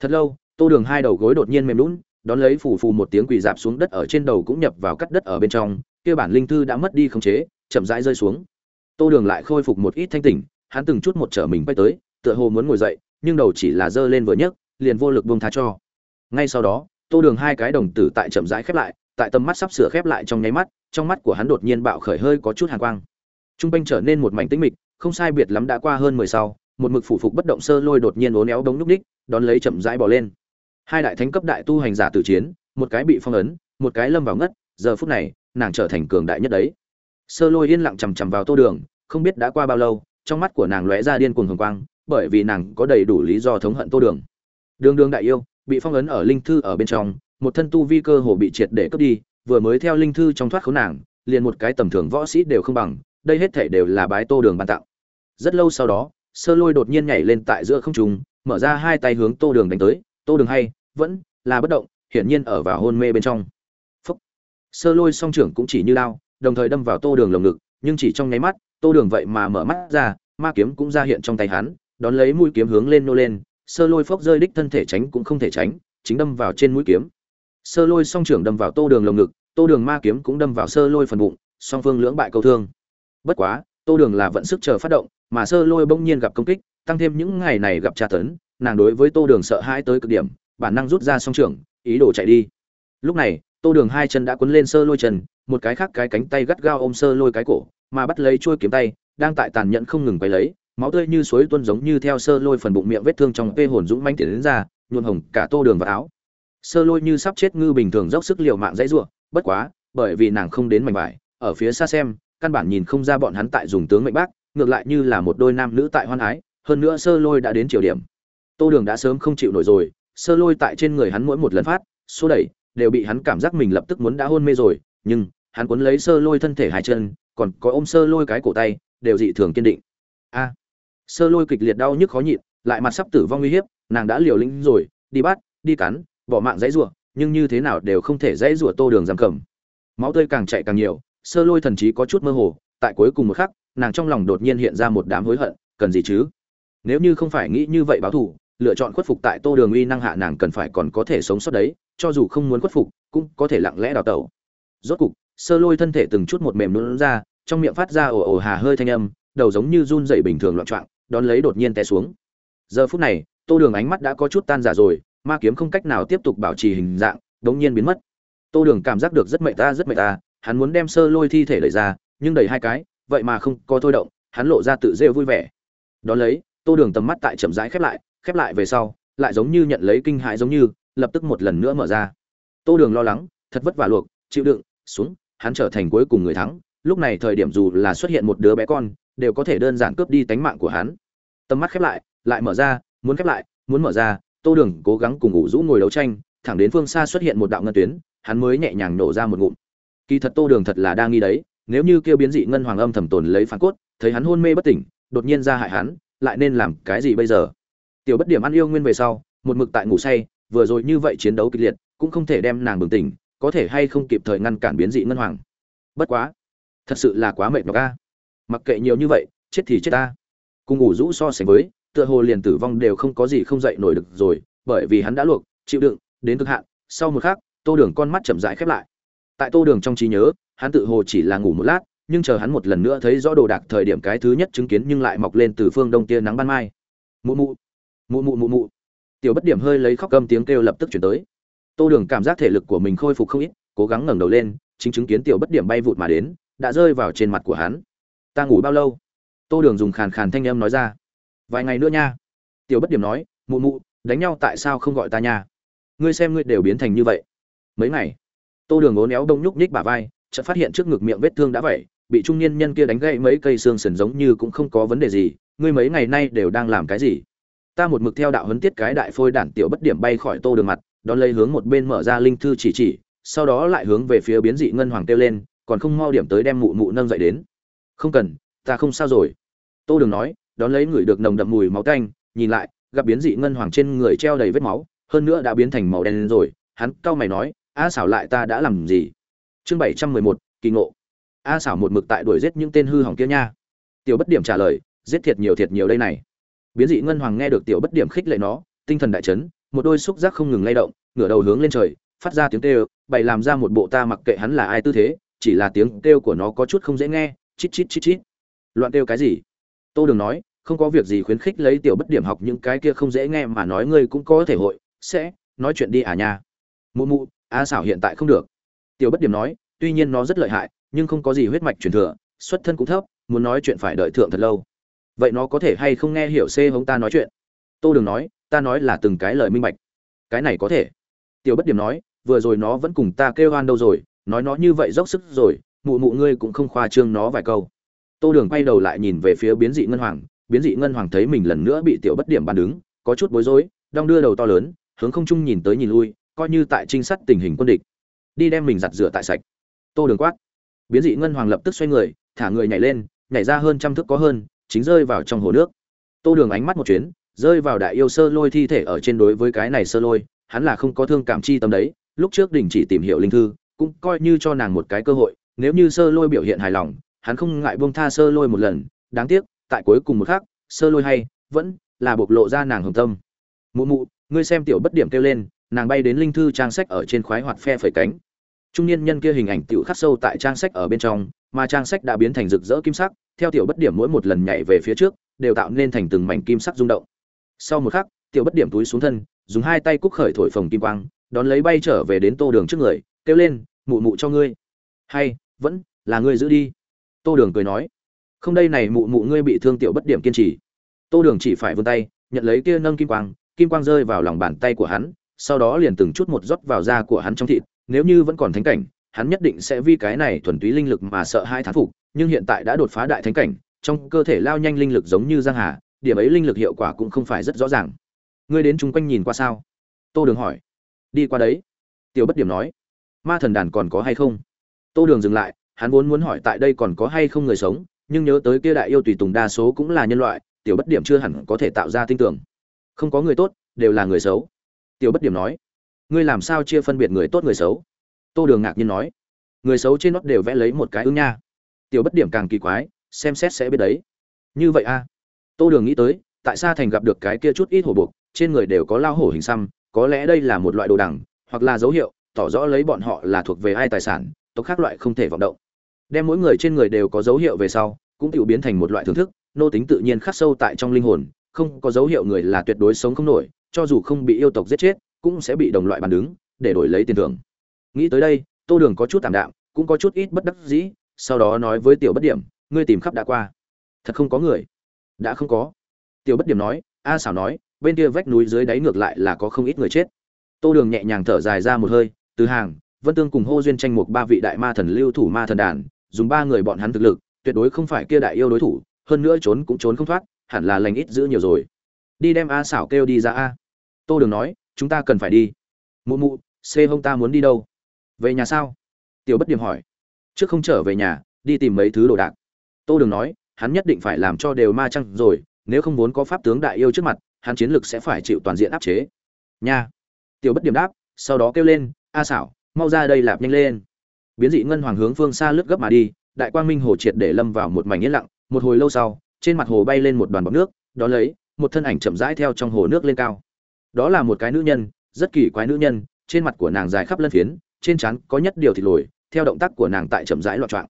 Thật lâu, tô đường hai đầu gối đột nhiên mềm lún, đón lấy phù phù một tiếng quỳ dạp xuống đất ở trên đầu cũng nhập vào cắt đất ở bên trong, kia bản linh thư đã mất đi khống chế, chậm rãi rơi xuống. Tô đường lại khôi phục một ít thanh tỉnh hắn từng chút một trở mình quay tới, tựa hồ muốn ngồi dậy, nhưng đầu chỉ là giơ lên vừa nhấc, liền vô lực buông tha cho. Ngay sau đó, tô đường hai cái đồng tử tại chậm rãi khép lại, tại tầm mắt sắp sửa khép lại trong nháy mắt, trong mắt của hắn đột nhiên bạo khởi hơi có chút hàn quang. Trung quanh trở nên một mảnh tĩnh mịch, không sai biệt lắm đã qua hơn mười sau, một mực phủ phục bất động sơ lôi đột nhiên uốn éo đống núc ních, đón lấy chậm rãi bỏ lên. Hai đại thánh cấp đại tu hành giả tử chiến, một cái bị phong ấn, một cái lâm vào ngất, giờ phút này, nàng trở thành cường đại nhất đấy. Sơ lôi yên lặng chằm chằm vào tô đường, không biết đã qua bao lâu trong mắt của nàng lóe ra điên cuồng hồng quang, bởi vì nàng có đầy đủ lý do thống hận tô đường. Đường đường đại yêu, bị phong ấn ở linh thư ở bên trong, một thân tu vi cơ hồ bị triệt để cướp đi, vừa mới theo linh thư trong thoát khốn nàng, liền một cái tầm thường võ sĩ đều không bằng, đây hết thể đều là bái tô đường ban tặng. Rất lâu sau đó, sơ lôi đột nhiên nhảy lên tại giữa không trung, mở ra hai tay hướng tô đường đánh tới, tô đường hay, vẫn là bất động, hiển nhiên ở vào hôn mê bên trong. Phúc. sơ lôi song trưởng cũng chỉ như lao, đồng thời đâm vào tô đường lồng ngực, nhưng chỉ trong nháy mắt tô đường vậy mà mở mắt ra, ma kiếm cũng ra hiện trong tay hắn, đón lấy mũi kiếm hướng lên nô lên, sơ lôi phốc rơi đích thân thể tránh cũng không thể tránh, chính đâm vào trên mũi kiếm. Sơ lôi song trưởng đâm vào tô đường lồng ngực, tô đường ma kiếm cũng đâm vào sơ lôi phần bụng, song phương lưỡng bại câu thương. Bất quá, tô đường là vận sức chờ phát động, mà sơ lôi bỗng nhiên gặp công kích, tăng thêm những ngày này gặp tra tấn, nàng đối với tô đường sợ hãi tới cực điểm, bản năng rút ra song trưởng, ý đồ chạy đi. Lúc này, tô đường hai chân đã quấn lên sơ lôi chân một cái khác cái cánh tay gắt gao ôm sơ lôi cái cổ, mà bắt lấy chuôi kiếm tay, đang tại tàn nhẫn không ngừng quay lấy, máu tươi như suối tuôn giống như theo sơ lôi phần bụng miệng vết thương trong vê hồn dũng manh tiến đến ra, nhuộm hồng cả tô đường và áo. Sơ lôi như sắp chết ngư bình thường dốc sức liều mạng dãy rủa, bất quá, bởi vì nàng không đến mảnh vải, ở phía xa xem, căn bản nhìn không ra bọn hắn tại dùng tướng mệnh bác, ngược lại như là một đôi nam nữ tại hoan ái hơn nữa sơ lôi đã đến chiều điểm. Tô đường đã sớm không chịu nổi rồi, sơ lôi tại trên người hắn mỗi một lần phát xô đẩy, đều bị hắn cảm giác mình lập tức muốn đã hôn mê rồi, nhưng hắn cuốn lấy sơ lôi thân thể hai chân, còn có ôm sơ lôi cái cổ tay, đều dị thường kiên định. A, sơ lôi kịch liệt đau nhức khó nhịn, lại mặt sắp tử vong uy hiếp, nàng đã liều lĩnh rồi, đi bắt, đi cắn, bỏ mạng dãy rủa, nhưng như thế nào đều không thể dãy rủa tô đường giam cầm. Máu tươi càng chạy càng nhiều, sơ lôi thần trí có chút mơ hồ, tại cuối cùng một khắc, nàng trong lòng đột nhiên hiện ra một đám hối hận, cần gì chứ? Nếu như không phải nghĩ như vậy báo thù, lựa chọn khuất phục tại tô đường uy năng hạ nàng cần phải còn có thể sống sót đấy, cho dù không muốn khuất phục, cũng có thể lặng lẽ đào tẩu. Rốt cục sơ lôi thân thể từng chút một mềm lún ra, trong miệng phát ra ồ ồ hà hơi thanh âm, đầu giống như run dậy bình thường loạn trọng đón lấy đột nhiên té xuống. Giờ phút này, tô đường ánh mắt đã có chút tan giả rồi, ma kiếm không cách nào tiếp tục bảo trì hình dạng, đống nhiên biến mất. Tô đường cảm giác được rất mệt ta, rất mệt ta, hắn muốn đem sơ lôi thi thể đẩy ra, nhưng đẩy hai cái, vậy mà không có thôi động, hắn lộ ra tự rêu vui vẻ. Đón lấy, tô đường tầm mắt tại chậm rãi khép lại khép lại về sau, lại giống như nhận lấy kinh hãi giống như, lập tức một lần nữa mở ra. Tô đường lo lắng, thật vất vả luộc, chịu đựng, xuống hắn trở thành cuối cùng người thắng, lúc này thời điểm dù là xuất hiện một đứa bé con, đều có thể đơn giản cướp đi tánh mạng của hắn. Tầm mắt khép lại lại mở ra, muốn khép lại, muốn mở ra, tô đường cố gắng cùng ngủ rũ ngồi đấu tranh, thẳng đến phương xa xuất hiện một đạo ngân tuyến, hắn mới nhẹ nhàng nổ ra một ngụm. Kỳ thật tô đường thật là đa nghi đấy, nếu như kêu biến dị ngân hoàng âm thầm tồn lấy phản cốt, thấy hắn hôn mê bất tỉnh, đột nhiên ra hại hắn, lại nên làm cái gì bây giờ? Tiểu bất điểm ăn yêu nguyên về sau, một mực tại ngủ say, vừa rồi như vậy chiến đấu kịch liệt, cũng không thể đem nàng bừng tỉnh có thể hay không kịp thời ngăn cản biến dị ngân hoàng. Bất quá, thật sự là quá mệt nhọc ca mặc kệ nhiều như vậy, chết thì chết ta. Cùng ngủ rũ so sánh với, tựa hồ liền tử vong đều không có gì không dậy nổi được rồi, bởi vì hắn đã luộc, chịu đựng, đến cực hạn, sau một khắc, tô đường con mắt chậm rãi khép lại. Tại tô đường trong trí nhớ, hắn tự hồ chỉ là ngủ một lát, nhưng chờ hắn một lần nữa thấy rõ đồ đạc thời điểm cái thứ nhất chứng kiến nhưng lại mọc lên từ phương đông tia nắng ban mai. Mụ mụ mụ mụ mụ mụ. Tiểu bất điểm hơi lấy khóc câm tiếng kêu lập tức chuyển tới tô đường cảm giác thể lực của mình khôi phục không ít, cố gắng ngẩng đầu lên, chính chứng kiến tiểu bất điểm bay vụt mà đến, đã rơi vào trên mặt của hắn. Ta ngủ bao lâu? Tô đường dùng khàn khàn thanh âm nói ra. Vài ngày nữa nha. Tiểu bất điểm nói, mụ mụ, đánh nhau tại sao không gọi ta nha? Ngươi xem ngươi đều biến thành như vậy. Mấy ngày? Tô đường ốn éo đông nhúc nhích bả vai, chợt phát hiện trước ngực miệng vết thương đã vậy bị trung niên nhân kia đánh gãy mấy cây xương sườn giống như cũng không có vấn đề gì, ngươi mấy ngày nay đều đang làm cái gì? Ta một mực theo đạo huấn tiết cái đại phôi đản tiểu bất điểm bay khỏi tô đường mặt đón lấy hướng một bên mở ra linh thư chỉ chỉ, sau đó lại hướng về phía biến dị ngân hoàng kêu lên, còn không mau điểm tới đem mụ mụ nâng dậy đến. Không cần, ta không sao rồi. Tô đường nói, đón lấy người được nồng đậm mùi máu tanh, nhìn lại, gặp biến dị ngân hoàng trên người treo đầy vết máu, hơn nữa đã biến thành màu đen rồi, hắn cau mày nói, a xảo lại ta đã làm gì? Chương bảy trăm mười một, kỳ ngộ. A xảo một mực tại đuổi giết những tên hư hỏng kia nha. Tiểu bất điểm trả lời, giết thiệt nhiều thiệt nhiều đây này. Biến dị ngân hoàng nghe được tiểu bất điểm khích lệ nó, tinh thần đại chấn một đôi xúc giác không ngừng lay động, ngửa đầu hướng lên trời, phát ra tiếng kêu, bày làm ra một bộ ta mặc kệ hắn là ai tư thế, chỉ là tiếng kêu của nó có chút không dễ nghe, chít chít chít chít. Loạn kêu cái gì? Tô đường nói, không có việc gì khuyến khích lấy tiểu bất điểm học những cái kia không dễ nghe mà nói ngươi cũng có thể hội, sẽ, nói chuyện đi à nha. Mụ mụ, a xảo hiện tại không được. Tiểu bất điểm nói, tuy nhiên nó rất lợi hại, nhưng không có gì huyết mạch truyền thừa, xuất thân cũng thấp, muốn nói chuyện phải đợi thượng thật lâu. Vậy nó có thể hay không nghe hiểu c hống ta nói chuyện? Tô đường nói ta nói là từng cái lời minh bạch. Cái này có thể. Tiểu bất điểm nói, vừa rồi nó vẫn cùng ta kêu hoan đâu rồi, nói nó như vậy dốc sức rồi, mụ mụ ngươi cũng không khoa trương nó vài câu. Tô đường quay đầu lại nhìn về phía biến dị ngân hoàng, biến dị ngân hoàng thấy mình lần nữa bị tiểu bất điểm bàn đứng, có chút bối rối, đong đưa đầu to lớn, hướng không trung nhìn tới nhìn lui, coi như tại trinh sát tình hình quân địch. Đi đem mình giặt rửa tại sạch. Tô đường quát. Biến dị ngân hoàng lập tức xoay người, thả người nhảy lên, nhảy ra hơn trăm thước có hơn, chính rơi vào trong hồ nước. Tô đường ánh mắt một chuyến rơi vào đại yêu sơ lôi thi thể ở trên đối với cái này sơ lôi, hắn là không có thương cảm chi tâm đấy, lúc trước đình chỉ tìm hiểu linh thư, cũng coi như cho nàng một cái cơ hội, nếu như sơ lôi biểu hiện hài lòng, hắn không ngại buông tha sơ lôi một lần, đáng tiếc, tại cuối cùng một khắc, sơ lôi hay, vẫn là bộc lộ ra nàng hồng tâm. Mụ mụ, ngươi xem tiểu bất điểm kêu lên, nàng bay đến linh thư trang sách ở trên khoái hoạt phe phẩy cánh. Trung niên nhân kia hình ảnh tiểu khắc sâu tại trang sách ở bên trong, mà trang sách đã biến thành rực rỡ kim sắc, theo tiểu bất điểm mỗi một lần nhảy về phía trước, đều tạo nên thành từng mảnh kim sắc rung động sau một khắc, tiểu bất điểm túi xuống thân, dùng hai tay cúc khởi thổi phồng kim quang, đón lấy bay trở về đến tô đường trước người, kêu lên, mụ mụ cho ngươi. Hay, vẫn là ngươi giữ đi. Tô đường cười nói, không đây này mụ mụ ngươi bị thương tiểu bất điểm kiên trì. Tô đường chỉ phải vươn tay, nhận lấy kia nâng kim quang kim quang rơi vào lòng bàn tay của hắn, sau đó liền từng chút một rót vào da của hắn trong thịt, nếu như vẫn còn thánh cảnh, hắn nhất định sẽ vì cái này thuần túy linh lực mà sợ hai thán phục, nhưng hiện tại đã đột phá đại thánh cảnh, trong cơ thể lao nhanh linh lực giống như giang hà điểm ấy linh lực hiệu quả cũng không phải rất rõ ràng. Ngươi đến chung quanh nhìn qua sao? Tô đường hỏi. Đi qua đấy. Tiểu bất điểm nói. Ma thần đàn còn có hay không? Tô đường dừng lại, hắn vốn muốn hỏi tại đây còn có hay không người sống, nhưng nhớ tới kia đại yêu tùy tùng đa số cũng là nhân loại, tiểu bất điểm chưa hẳn có thể tạo ra tin tưởng. Không có người tốt, đều là người xấu. Tiểu bất điểm nói. Ngươi làm sao chia phân biệt người tốt người xấu? Tô đường ngạc nhiên nói. Người xấu trên nót đều vẽ lấy một cái ứng nha. Tiểu bất điểm càng kỳ quái, xem xét sẽ biết đấy. Như vậy a à? Tô đường nghĩ tới, tại sao thành gặp được cái kia chút ít hổ buộc, trên người đều có lao hổ hình xăm, có lẽ đây là một loại đồ đằng, hoặc là dấu hiệu, tỏ rõ lấy bọn họ là thuộc về ai tài sản, tộc khác loại không thể vọng động. Đem mỗi người trên người đều có dấu hiệu về sau, cũng tự biến thành một loại thưởng thức, nô tính tự nhiên khắc sâu tại trong linh hồn, không có dấu hiệu người là tuyệt đối sống không nổi, cho dù không bị yêu tộc giết chết, cũng sẽ bị đồng loại bàn đứng, để đổi lấy tiền thưởng. Nghĩ tới đây, tô đường có chút tạm đạm, cũng có chút ít bất đắc dĩ, sau đó nói với tiểu bất điểm, ngươi tìm khắp đã qua. Thật không có người đã không có. Tiểu bất điểm nói, a xảo nói, bên kia vách núi dưới đáy ngược lại là có không ít người chết. Tô đường nhẹ nhàng thở dài ra một hơi, từ hàng, vân tương cùng hô duyên tranh một ba vị đại ma thần lưu thủ ma thần đàn, dùng ba người bọn hắn thực lực, tuyệt đối không phải kia đại yêu đối thủ, hơn nữa trốn cũng trốn không thoát, hẳn là lành ít giữ nhiều rồi. Đi đem a xảo kêu đi ra a. Tô đường nói, chúng ta cần phải đi. Mụ mụ c hông ta muốn đi đâu? Về nhà sao? Tiểu bất điểm hỏi. Trước không trở về nhà, đi tìm mấy thứ đồ đạc. Tô đường nói hắn nhất định phải làm cho đều ma chăng rồi, nếu không muốn có pháp tướng đại yêu trước mặt, hắn chiến lực sẽ phải chịu toàn diện áp chế. Nha. Tiểu bất điểm đáp, sau đó kêu lên, a xảo, mau ra đây lạp nhanh lên. Biến dị ngân hoàng hướng phương xa lướt gấp mà đi, đại quang minh hồ triệt để lâm vào một mảnh yên lặng, một hồi lâu sau, trên mặt hồ bay lên một đoàn bọc nước, đó lấy, một thân ảnh chậm rãi theo trong hồ nước lên cao. Đó là một cái nữ nhân, rất kỳ quái nữ nhân, trên mặt của nàng dài khắp lân phiến, trên trán có nhất điều thịt lồi, theo động tác của nàng tại chậm rãi loạn trạng.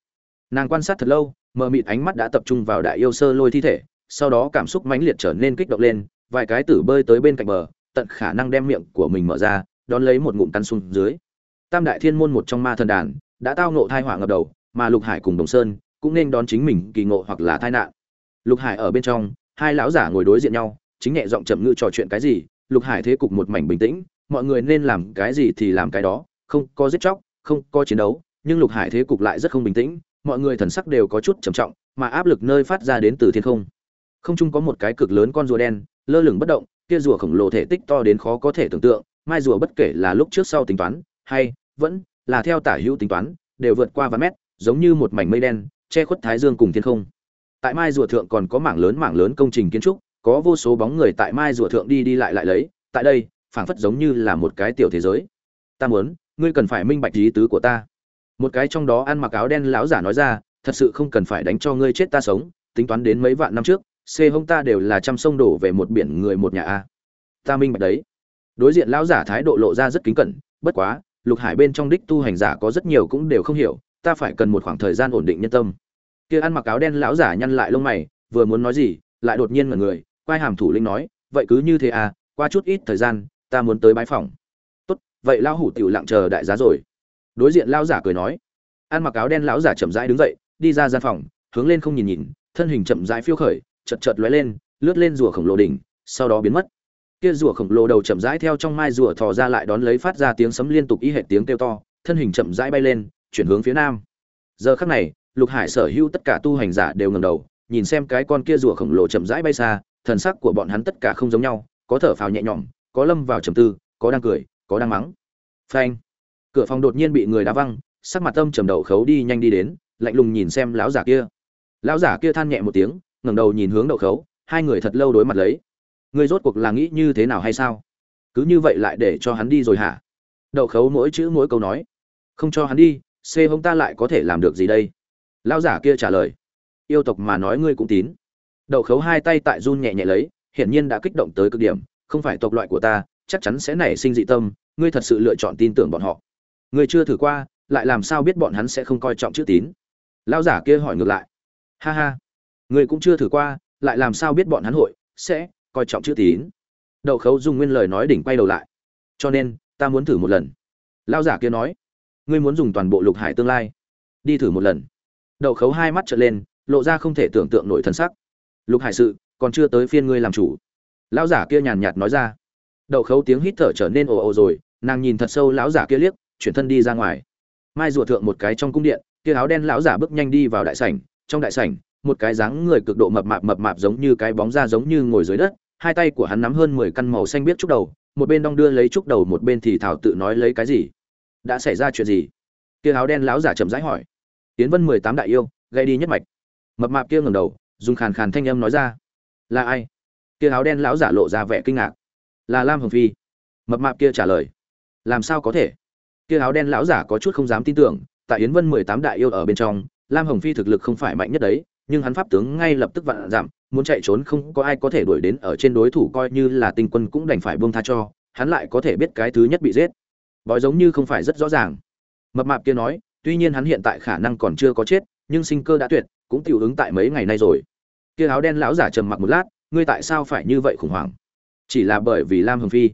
nàng quan sát thật lâu mờ mịt ánh mắt đã tập trung vào đại yêu sơ lôi thi thể, sau đó cảm xúc mãnh liệt trở nên kích động lên, vài cái tử bơi tới bên cạnh bờ, tận khả năng đem miệng của mình mở ra, đón lấy một ngụm cắn xuống dưới. Tam đại thiên môn một trong ma thần đàn, đã tao ngộ thai hỏa ngập đầu, mà lục hải cùng đồng sơn cũng nên đón chính mình kỳ ngộ hoặc là tai nạn. Lục hải ở bên trong, hai lão giả ngồi đối diện nhau, chính nhẹ giọng chậm ngự trò chuyện cái gì, lục hải thế cục một mảnh bình tĩnh, mọi người nên làm cái gì thì làm cái đó, không có giết chóc, không có chiến đấu, nhưng lục hải thế cục lại rất không bình tĩnh mọi người thần sắc đều có chút trầm trọng, mà áp lực nơi phát ra đến từ thiên không. Không chung có một cái cực lớn con rùa đen, lơ lửng bất động, kia rùa khổng lồ thể tích to đến khó có thể tưởng tượng, mai rùa bất kể là lúc trước sau tính toán, hay vẫn là theo tả hữu tính toán, đều vượt qua vài mét, giống như một mảnh mây đen, che khuất thái dương cùng thiên không. Tại mai rùa thượng còn có mảng lớn mảng lớn công trình kiến trúc, có vô số bóng người tại mai rùa thượng đi đi lại lại lấy, tại đây, phảng phất giống như là một cái tiểu thế giới. Ta muốn, ngươi cần phải minh bạch ý tứ của ta một cái trong đó ăn mặc áo đen lão giả nói ra, thật sự không cần phải đánh cho ngươi chết ta sống, tính toán đến mấy vạn năm trước, xê hông ta đều là trăm sông đổ về một biển người một nhà a. Ta minh bạch đấy. Đối diện lão giả thái độ lộ ra rất kính cẩn, bất quá, lục hải bên trong đích tu hành giả có rất nhiều cũng đều không hiểu, ta phải cần một khoảng thời gian ổn định nhân tâm. Kia ăn mặc áo đen lão giả nhăn lại lông mày, vừa muốn nói gì, lại đột nhiên ngẩn người quay hàm thủ linh nói, vậy cứ như thế à qua chút ít thời gian, ta muốn tới bái phòng tốt, vậy lão hủ tiểu lặng chờ đại giá rồi đối diện lão giả cười nói. Ăn mặc áo đen lão giả chậm rãi đứng dậy, đi ra gian phòng, hướng lên không nhìn nhìn, thân hình chậm rãi phiêu khởi chật chật lóe lên, lướt lên rùa khổng lồ đỉnh, sau đó biến mất. Kia rùa khổng lồ đầu chậm rãi theo trong mai rùa thò ra lại đón lấy phát ra tiếng sấm liên tục y hệ tiếng kêu to, thân hình chậm rãi bay lên, chuyển hướng phía nam. Giờ khắc này, lục hải sở hữu tất cả tu hành giả đều ngẩng đầu, nhìn xem cái con kia rùa khổng lồ chậm rãi bay xa, thần sắc của bọn hắn tất cả không giống nhau, có thở phào nhẹ nhõm, có lâm vào trầm tư, có đang cười, có đang mắng. Phanh cửa phòng đột nhiên bị người đá văng, sắc mặt tâm trầm đầu khấu đi nhanh đi đến, lạnh lùng nhìn xem lão giả kia. Lão giả kia than nhẹ một tiếng, ngẩng đầu nhìn hướng đậu khấu, hai người thật lâu đối mặt lấy. Ngươi rốt cuộc là nghĩ như thế nào hay sao? Cứ như vậy lại để cho hắn đi rồi hả? Đậu khấu mỗi chữ mỗi câu nói. Không cho hắn đi xê hông ta lại có thể làm được gì đây? Lão giả kia trả lời. Yêu tộc mà nói ngươi cũng tín. Đậu khấu hai tay tại run nhẹ nhẹ lấy, hiển nhiên đã kích động tới cực điểm, không phải tộc loại của ta, chắc chắn sẽ nảy sinh dị tâm, ngươi thật sự lựa chọn tin tưởng bọn họ ngươi chưa thử qua, lại làm sao biết bọn hắn sẽ không coi trọng chữ tín? Lão giả kia hỏi ngược lại. Ha ha. Ngươi cũng chưa thử qua, lại làm sao biết bọn hắn hội sẽ coi trọng chữ tín? Đậu khấu dùng nguyên lời nói đỉnh quay đầu lại. Cho nên, ta muốn thử một lần. Lão giả kia nói. Ngươi muốn dùng toàn bộ lục hải tương lai. Đi thử một lần. Đậu khấu hai mắt trợn lên, lộ ra không thể tưởng tượng nổi thân sắc. Lục hải sự, còn chưa tới phiên ngươi làm chủ. Lão giả kia nhàn nhạt nói ra. Đậu khấu tiếng hít thở trở nên ồ ồ rồi, nàng nhìn thật sâu lão giả kia liếc chuyển thân đi ra ngoài. Mai rùa thượng một cái trong cung điện, kia áo đen lão giả bước nhanh đi vào đại sảnh, trong đại sảnh, một cái dáng người cực độ mập mạp mập mạp giống như cái bóng da giống như ngồi dưới đất, hai tay của hắn nắm hơn mười căn màu xanh biết chúc đầu, một bên đong đưa lấy chúc đầu một bên thì thảo tự nói lấy cái gì? Đã xảy ra chuyện gì? Kia áo đen lão giả chậm rãi hỏi. Tiến vân mười tám đại yêu gây đi nhất mạch. Mập mạp kia ngẩng đầu, dùng khàn khàn thanh âm nói ra. Là ai? Kia áo đen lão giả lộ ra vẻ kinh ngạc. Là lam hồng phi. Mập mạp kia trả lời. Làm sao có thể? Kia áo đen lão giả có chút không dám tin tưởng, tại yến vân mười tám đại yêu ở bên trong, lam hồng phi thực lực không phải mạnh nhất đấy, nhưng hắn pháp tướng ngay lập tức vạn giảm, muốn chạy trốn không có ai có thể đuổi đến ở trên đối thủ coi như là tinh quân cũng đành phải buông tha cho, hắn lại có thể biết cái thứ nhất bị giết. Bói giống như không phải rất rõ ràng. Mập mạp kia nói, tuy nhiên hắn hiện tại khả năng còn chưa có chết, nhưng sinh cơ đã tuyệt, cũng tiêu ứng tại mấy ngày nay rồi. Kia áo đen lão giả trầm mặc một lát, ngươi tại sao phải như vậy khủng hoảng? Chỉ là bởi vì lam hồng phi.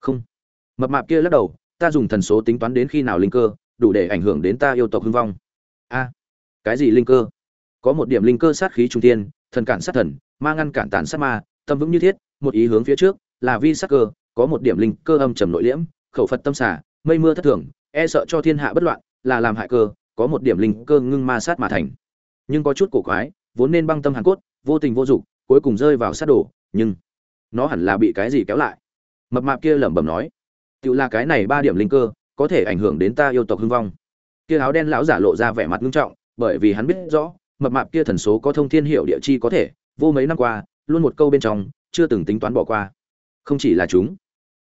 Không. Mập mạp kia lắc đầu ta dùng thần số tính toán đến khi nào linh cơ, đủ để ảnh hưởng đến ta yêu tộc hưng vong. A, cái gì linh cơ? Có một điểm linh cơ sát khí trung tiên, thần cản sát thần, ma ngăn cản tàn sát ma, tâm vững như thiết, một ý hướng phía trước, là vi sắc cơ, có một điểm linh cơ âm trầm nội liễm, khẩu phật tâm xả mây mưa thất thường e sợ cho thiên hạ bất loạn, là làm hại cơ, có một điểm linh cơ ngưng ma sát mà thành. Nhưng có chút cổ quái, vốn nên băng tâm hàn cốt, vô tình vô dụng cuối cùng rơi vào sát đổ nhưng nó hẳn là bị cái gì kéo lại? Mập mạp kia lẩm bẩm nói tự là cái này ba điểm linh cơ, có thể ảnh hưởng đến ta yêu tộc hưng vong. Kia áo đen lão giả lộ ra vẻ mặt nghiêm trọng, bởi vì hắn biết rõ, mập mạp kia thần số có thông thiên hiệu địa chi có thể, vô mấy năm qua, luôn một câu bên trong, chưa từng tính toán bỏ qua. Không chỉ là chúng.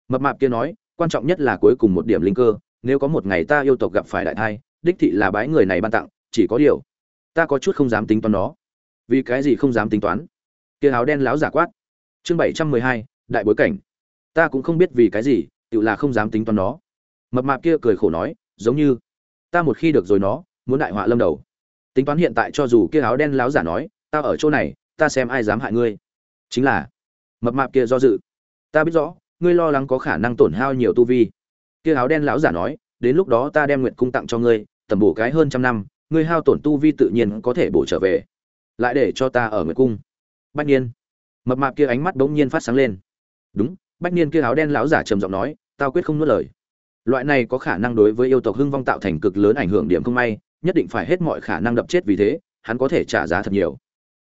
Mập mạp kia nói, quan trọng nhất là cuối cùng một điểm linh cơ, nếu có một ngày ta yêu tộc gặp phải đại thai, đích thị là bái người này ban tặng, chỉ có điều, ta có chút không dám tính toán nó. Vì cái gì không dám tính toán? Kia áo đen láo giả quát. Chương bảy trăm mười hai, đại bối cảnh. Ta cũng không biết vì cái gì tự là không dám tính toán nó. Mập mạp kia cười khổ nói, giống như, ta một khi được rồi nó, muốn đại họa lâm đầu. Tính toán hiện tại cho dù kia áo đen láo giả nói, ta ở chỗ này, ta xem ai dám hại ngươi. Chính là, mập mạp kia do dự, ta biết rõ, ngươi lo lắng có khả năng tổn hao nhiều tu vi. Kia áo đen lão giả nói, đến lúc đó ta đem nguyện cung tặng cho ngươi, tầm bổ cái hơn trăm năm, ngươi hao tổn tu vi tự nhiên có thể bổ trở về. Lại để cho ta ở nguyện cung. Bách niên. Mập mạp kia ánh mắt bỗng nhiên phát sáng lên. Đúng. Bách niên kia áo đen lão giả trầm giọng nói tao quyết không nuốt lời. Loại này có khả năng đối với yêu tộc hưng vong tạo thành cực lớn ảnh hưởng điểm không may, nhất định phải hết mọi khả năng đập chết vì thế, hắn có thể trả giá thật nhiều.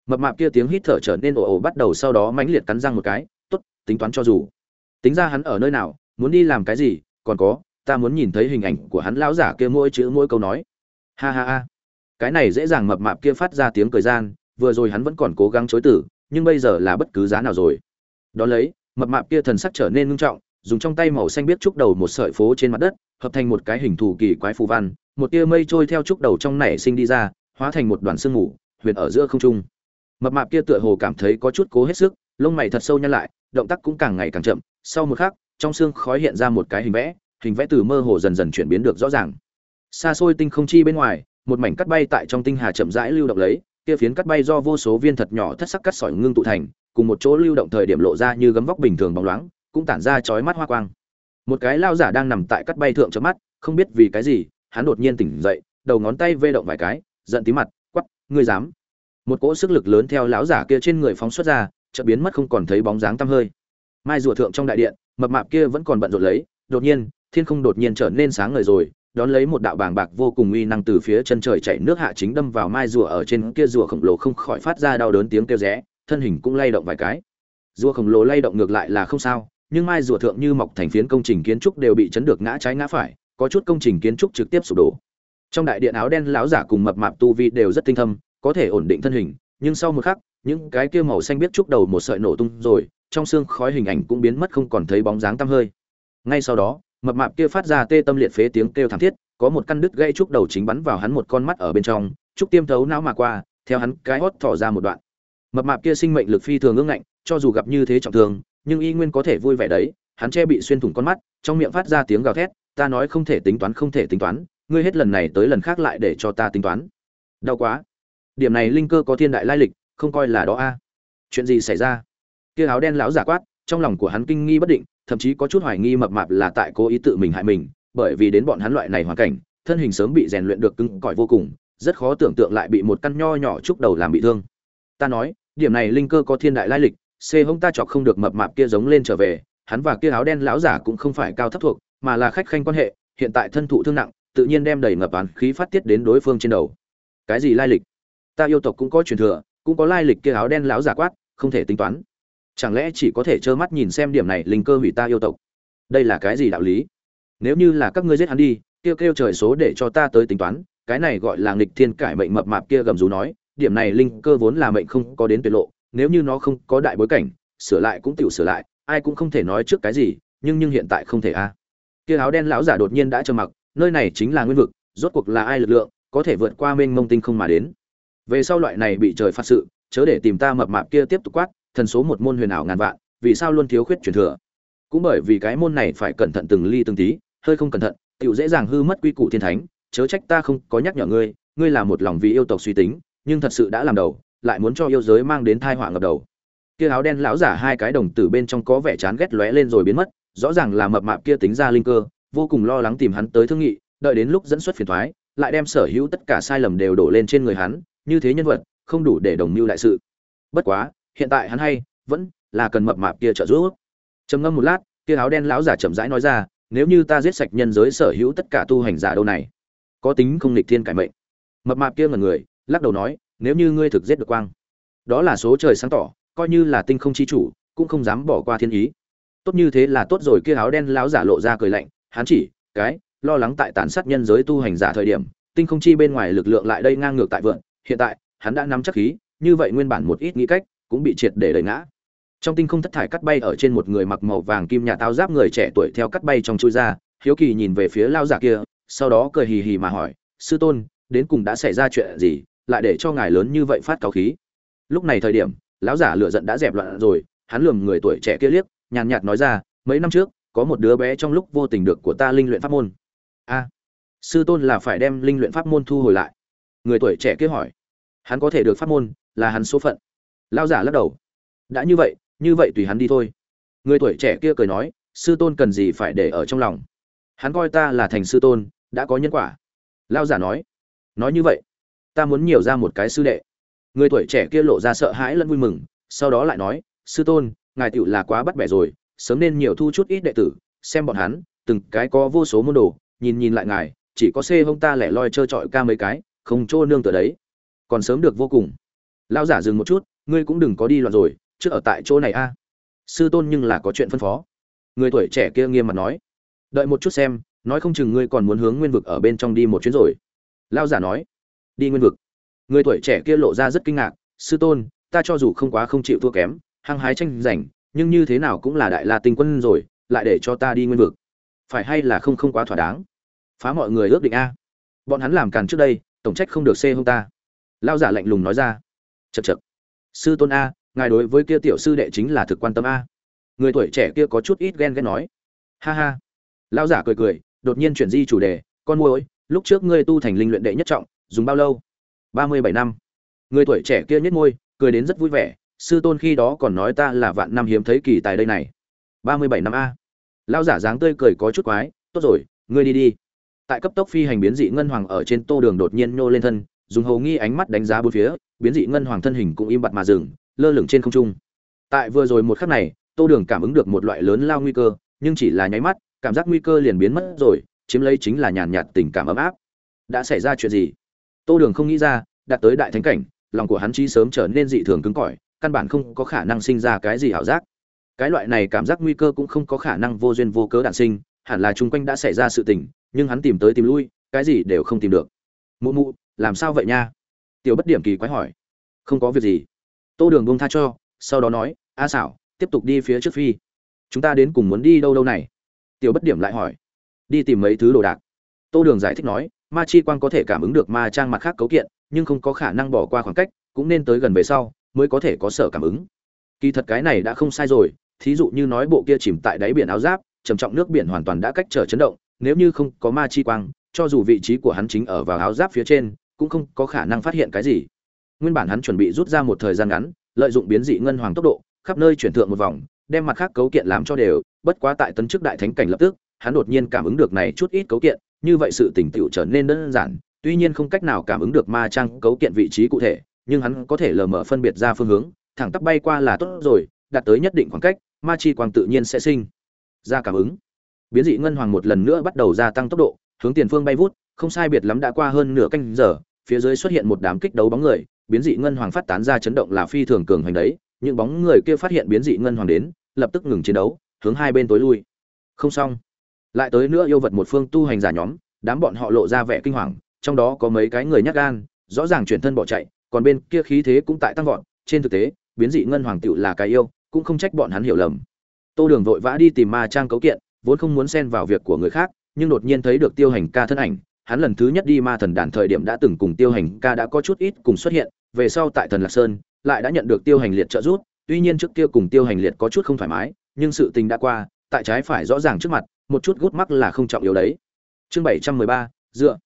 Mập mạp kia tiếng hít thở trở nên ồ ồ bắt đầu sau đó mãnh liệt cắn răng một cái, tốt, tính toán cho dù. Tính ra hắn ở nơi nào, muốn đi làm cái gì, còn có, ta muốn nhìn thấy hình ảnh của hắn lão giả kia mỗi chữ mỗi câu nói. Ha ha ha. Cái này dễ dàng mập mạp kia phát ra tiếng cười gian, vừa rồi hắn vẫn còn cố gắng chối tử nhưng bây giờ là bất cứ giá nào rồi. Đ ó lấy, mập mạp kia thần sắc trở nên ngưng trọng dùng trong tay màu xanh biết trúc đầu một sợi phố trên mặt đất, hợp thành một cái hình thù kỳ quái phù văn, một tia mây trôi theo trúc đầu trong nảy sinh đi ra, hóa thành một đoàn sương mù, huyền ở giữa không trung. Mập mạp kia tựa hồ cảm thấy có chút cố hết sức, lông mày thật sâu nhăn lại, động tác cũng càng ngày càng chậm. Sau một khắc, trong xương khói hiện ra một cái hình vẽ hình vẽ từ mơ hồ dần dần chuyển biến được rõ ràng. Xa xôi tinh không chi bên ngoài, một mảnh cắt bay tại trong tinh hà chậm rãi lưu động lấy, kia phiến cắt bay do vô số viên thật nhỏ thất sắc cắt sỏi ngưng tụ thành, cùng một chỗ lưu động thời điểm lộ ra như gấm vóc bình thường bóng loáng cũng tản ra chói mắt hoa quang. Một cái lao giả đang nằm tại cắt bay thượng chớp mắt, không biết vì cái gì, hắn đột nhiên tỉnh dậy, đầu ngón tay vê động vài cái, giận tí mặt quắp ngươi dám. Một cỗ sức lực lớn theo lão giả kia trên người phóng xuất ra, chợt biến mất không còn thấy bóng dáng tăm hơi. Mai rùa thượng trong đại điện, mập mạp kia vẫn còn bận rộn lấy, đột nhiên, thiên không đột nhiên trở nên sáng ngời rồi, đón lấy một đạo bàng bạc vô cùng uy năng từ phía chân trời chạy nước hạ chính đâm vào mai rùa ở trên kia rùa khổng lồ không khỏi phát ra đau đớn tiếng kêu rẽ, thân hình cũng lay động vài cái. Rùa khổng lồ lay động ngược lại là không sao nhưng mai rùa thượng như mọc thành phiến công trình kiến trúc đều bị chấn được ngã trái ngã phải, có chút công trình kiến trúc trực tiếp sụp đổ. Trong đại điện áo đen lão giả cùng mập mạp tu vi đều rất tinh thâm, có thể ổn định thân hình, nhưng sau một khắc, những cái kia màu xanh biết trúc đầu một sợi nổ tung rồi, trong xương khói hình ảnh cũng biến mất không còn thấy bóng dáng tăm hơi. Ngay sau đó, mập mạp kia phát ra tê tâm liệt phế tiếng kêu thảm thiết, có một căn đứt gây trúc đầu chính bắn vào hắn một con mắt ở bên trong, trúc tiêm thấu não mà qua, theo hắn cái hót thỏ ra một đoạn. Mập mạp kia sinh mệnh lực phi thường ương ngạnh, cho dù gặp như thế trọng thương nhưng y nguyên có thể vui vẻ đấy, hắn che bị xuyên thủng con mắt, trong miệng phát ra tiếng gào thét, ta nói không thể tính toán, không thể tính toán, ngươi hết lần này tới lần khác lại để cho ta tính toán. Đau quá. Điểm này linh cơ có thiên đại lai lịch, không coi là đó a. Chuyện gì xảy ra? Kia áo đen lão giả quát, trong lòng của hắn kinh nghi bất định, thậm chí có chút hoài nghi mập mạp là tại cố ý tự mình hại mình, bởi vì đến bọn hắn loại này hoàn cảnh, thân hình sớm bị rèn luyện được cứng cỏi vô cùng, rất khó tưởng tượng lại bị một căn nho nhỏ chúc đầu làm bị thương. Ta nói, điểm này linh cơ có thiên đại lai lịch c hông ta chọc không được mập mạp kia giống lên trở về, hắn và kia áo đen lão giả cũng không phải cao thấp thuộc, mà là khách khanh quan hệ, hiện tại thân thụ thương nặng, tự nhiên đem đầy ngập án khí phát tiết đến đối phương trên đầu. Cái gì lai lịch? Ta yêu tộc cũng có truyền thừa, cũng có lai lịch kia áo đen lão giả quát, không thể tính toán. Chẳng lẽ chỉ có thể trơ mắt nhìn xem điểm này linh cơ hủy ta yêu tộc? Đây là cái gì đạo lý? Nếu như là các ngươi giết hắn đi, kêu kêu trời số để cho ta tới tính toán, cái này gọi là nghịch thiên cải mệnh mập mạp kia gầm rú nói, điểm này linh cơ vốn là mệnh không có đến tuyệt lộ nếu như nó không có đại bối cảnh, sửa lại cũng tự sửa lại, ai cũng không thể nói trước cái gì, nhưng nhưng hiện tại không thể a kia áo đen lão giả đột nhiên đã trơ mặc, nơi này chính là nguyên vực, rốt cuộc là ai lực lượng, có thể vượt qua mênh mông tinh không mà đến. Về sau loại này bị trời phạt sự, chớ để tìm ta mập mạp kia tiếp tục quát, thần số một môn huyền ảo ngàn vạn, vì sao luôn thiếu khuyết truyền thừa? Cũng bởi vì cái môn này phải cẩn thận từng ly từng tí, hơi không cẩn thận tựu dễ dàng hư mất quy củ thiên thánh, chớ trách ta không có nhắc nhở ngươi ngươi là một lòng vì yêu tộc suy tính, nhưng thật sự đã làm đầu lại muốn cho yêu giới mang đến thai họa ngập đầu. Kia áo đen lão giả hai cái đồng tử bên trong có vẻ chán ghét lóe lên rồi biến mất, rõ ràng là mập mạp kia tính ra linh cơ, vô cùng lo lắng tìm hắn tới thương nghị, đợi đến lúc dẫn xuất phiền thoái, lại đem sở hữu tất cả sai lầm đều đổ lên trên người hắn, như thế nhân vật, không đủ để đồng mưu đại sự. Bất quá, hiện tại hắn hay, vẫn là cần mập mạp kia trợ giúp. Trầm ngâm một lát, kia áo đen lão giả chậm rãi nói ra, nếu như ta giết sạch nhân giới sở hữu tất cả tu hành giả đâu này, có tính không nghịch thiên cải mệnh. Mập mạp kia ngẩn người, lắc đầu nói nếu như ngươi thực giết được quang, đó là số trời sáng tỏ, coi như là tinh không chi chủ, cũng không dám bỏ qua thiên ý. Tốt như thế là tốt rồi, kia áo đen lão giả lộ ra cười lạnh, hắn chỉ cái lo lắng tại tàn sát nhân giới tu hành giả thời điểm, tinh không chi bên ngoài lực lượng lại đây ngang ngược tại vượn, hiện tại, hắn đã nắm chắc khí, như vậy nguyên bản một ít nghĩ cách, cũng bị triệt để đẩy ngã. Trong tinh không thất thải cắt bay ở trên một người mặc màu vàng kim nhà tao giáp người trẻ tuổi theo cắt bay trong chui ra, hiếu kỳ nhìn về phía lao giả kia, sau đó cười hì hì mà hỏi, sư tôn, đến cùng đã xảy ra chuyện gì? Lại để cho ngài lớn như vậy phát cáo khí. Lúc này thời điểm, lão giả lựa giận đã dẹp loạn rồi, hắn lườm người tuổi trẻ kia liếc, nhàn nhạt nói ra, mấy năm trước, có một đứa bé trong lúc vô tình được của ta linh luyện pháp môn. A, sư tôn là phải đem linh luyện pháp môn thu hồi lại. Người tuổi trẻ kia hỏi. Hắn có thể được pháp môn, là hắn số phận. Lão giả lắc đầu. Đã như vậy như vậy tùy hắn đi thôi. Người tuổi trẻ kia cười nói, sư tôn cần gì phải để ở trong lòng? Hắn coi ta là thành sư tôn, đã có nhân quả. Lao giả nói. Nói như vậy ta muốn nhiều ra một cái sư đệ. Người tuổi trẻ kia lộ ra sợ hãi lẫn vui mừng, sau đó lại nói, sư tôn, ngài tựu là quá bắt bẻ rồi, sớm nên nhiều thu chút ít đệ tử, xem bọn hắn, từng cái có vô số môn đồ, nhìn nhìn lại ngài, chỉ có xê hông ta lẻ loi trơ trọi ca mấy cái, không trô nương tựa đấy. Còn sớm được vô cùng. Lão giả dừng một chút, ngươi cũng đừng có đi loạn rồi, trước ở tại chỗ này a. Sư tôn nhưng là có chuyện phân phó. Người tuổi trẻ kia nghiêm mặt nói, đợi một chút xem, nói không chừng ngươi còn muốn hướng nguyên vực ở bên trong đi một chuyến rồi. Lão giả nói đi nguyên vực. Người tuổi trẻ kia lộ ra rất kinh ngạc, sư tôn, ta cho dù không quá không chịu thua kém, hăng hái tranh giành, nhưng như thế nào cũng là đại la tinh quân rồi, lại để cho ta đi nguyên vực. Phải hay là không không quá thỏa đáng? Phá mọi người ước định a. Bọn hắn làm càn trước đây, tổng trách không được xê hông ta. Lao giả lạnh lùng nói ra. Chật chật sư tôn a, ngài đối với kia tiểu sư đệ chính là thực quan tâm a. Người tuổi trẻ kia có chút ít ghen ghét nói. Ha ha. Lao giả cười cười, đột nhiên chuyển di chủ đề. Con môi lúc trước ngươi tu thành linh luyện đệ nhất trọng dùng bao lâu? Ba mươi bảy năm. Người tuổi trẻ kia nhếch môi, cười đến rất vui vẻ, sư tôn khi đó còn nói ta là vạn năm hiếm thấy kỳ tài đây này. Ba mươi bảy năm a. Lao giả dáng tươi cười có chút quái, tốt rồi, ngươi đi đi. Tại cấp tốc phi hành biến dị ngân hoàng ở trên tô đường đột nhiên nhô lên thân, dùng hầu nghi ánh mắt đánh giá bốn phía, biến dị ngân hoàng thân hình cũng im bặt mà dừng, lơ lửng trên không trung. Tại vừa rồi một khắc này, tô đường cảm ứng được một loại lớn lao nguy cơ, nhưng chỉ là nháy mắt, cảm giác nguy cơ liền biến mất rồi, chiếm lấy chính là nhàn nhạt tình cảm ấm áp. Đã xảy ra chuyện gì? Tô đường không nghĩ ra, đạt tới đại thánh cảnh, lòng của hắn chí sớm trở nên dị thường cứng cỏi, căn bản không có khả năng sinh ra cái gì ảo giác. Cái loại này cảm giác nguy cơ cũng không có khả năng vô duyên vô cớ đản sinh, hẳn là chung quanh đã xảy ra sự tình, nhưng hắn tìm tới tìm lui, cái gì đều không tìm được. Mụ mụ, làm sao vậy nha? Tiểu bất điểm kỳ quái hỏi. Không có việc gì. Tô đường buông tha cho, sau đó nói, a xảo, tiếp tục đi phía trước phi. Chúng ta đến cùng muốn đi đâu đâu này? Tiểu bất điểm lại hỏi. Đi tìm mấy thứ đồ đạc. Tô đường giải thích nói ma chi quang có thể cảm ứng được ma trang mặt khác cấu kiện, nhưng không có khả năng bỏ qua khoảng cách, cũng nên tới gần về sau, mới có thể có sở cảm ứng. Kỳ thật cái này đã không sai rồi, thí dụ như nói bộ kia chìm tại đáy biển áo giáp, trầm trọng nước biển hoàn toàn đã cách trở chấn động, nếu như không có ma chi quang, cho dù vị trí của hắn chính ở vào áo giáp phía trên, cũng không có khả năng phát hiện cái gì. Nguyên bản hắn chuẩn bị rút ra một thời gian ngắn, lợi dụng biến dị ngân hoàng tốc độ, khắp nơi chuyển thượng một vòng, đem mặt khác cấu kiện làm cho đều, bất quá tại tấn chức đại thánh cảnh lập tức, hắn đột nhiên cảm ứng được này chút ít cấu kiện như vậy sự tỉnh tựu trở nên đơn giản, tuy nhiên không cách nào cảm ứng được ma trang cấu kiện vị trí cụ thể, nhưng hắn có thể lờ mờ phân biệt ra phương hướng, thẳng tắp bay qua là tốt rồi, đạt tới nhất định khoảng cách, ma chi quang tự nhiên sẽ sinh ra cảm ứng. Biến dị ngân hoàng một lần nữa bắt đầu gia tăng tốc độ, hướng tiền phương bay vút, không sai biệt lắm đã qua hơn nửa canh giờ, phía dưới xuất hiện một đám kích đấu bóng người, biến dị ngân hoàng phát tán ra chấn động là phi thường cường hành đấy, những bóng người kia phát hiện biến dị ngân hoàng đến, lập tức ngừng chiến đấu, hướng hai bên tối lui. Không xong lại tới nữa yêu vật một phương tu hành giả nhóm, đám bọn họ lộ ra vẻ kinh hoàng, trong đó có mấy cái người nhát gan, rõ ràng chuyển thân bỏ chạy, còn bên kia khí thế cũng tại tăng vọt, trên thực tế, biến dị ngân hoàng tựu là cái yêu, cũng không trách bọn hắn hiểu lầm. Tô đường vội vã đi tìm ma trang cấu kiện, vốn không muốn xen vào việc của người khác, nhưng đột nhiên thấy được tiêu hành ca thân ảnh, hắn lần thứ nhất đi ma thần đàn thời điểm đã từng cùng tiêu hành ca đã có chút ít cùng xuất hiện, về sau tại thần lạc sơn, lại đã nhận được tiêu hành liệt trợ giúp, tuy nhiên trước kia cùng tiêu hành liệt có chút không thoải mái, nhưng sự tình đã qua tại trái phải rõ ràng trước mặt, một chút gút mắc là không trọng yếu đấy. Chương bảy trăm mười ba, dựa.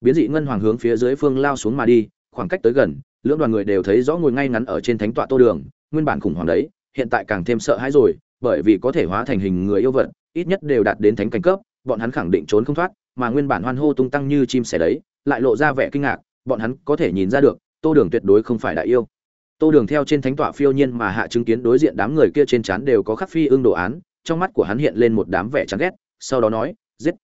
Biến dị ngân hoàng hướng phía dưới phương lao xuống mà đi, khoảng cách tới gần, lưỡng đoàn người đều thấy rõ ngồi ngay ngắn ở trên thánh tọa tô đường, nguyên bản khủng hoảng đấy, hiện tại càng thêm sợ hãi rồi, bởi vì có thể hóa thành hình người yêu vật, ít nhất đều đạt đến thánh cảnh cấp, bọn hắn khẳng định trốn không thoát, mà nguyên bản hoan hô tung tăng như chim sẻ đấy, lại lộ ra vẻ kinh ngạc, bọn hắn có thể nhìn ra được, tô đường tuyệt đối không phải đại yêu. Tô đường theo trên thánh tọa phiêu nhiên mà hạ chứng kiến đối diện đám người kia trên trán đều có khắc phi ương đồ án trong mắt của hắn hiện lên một đám vẻ chán ghét sau đó nói giết!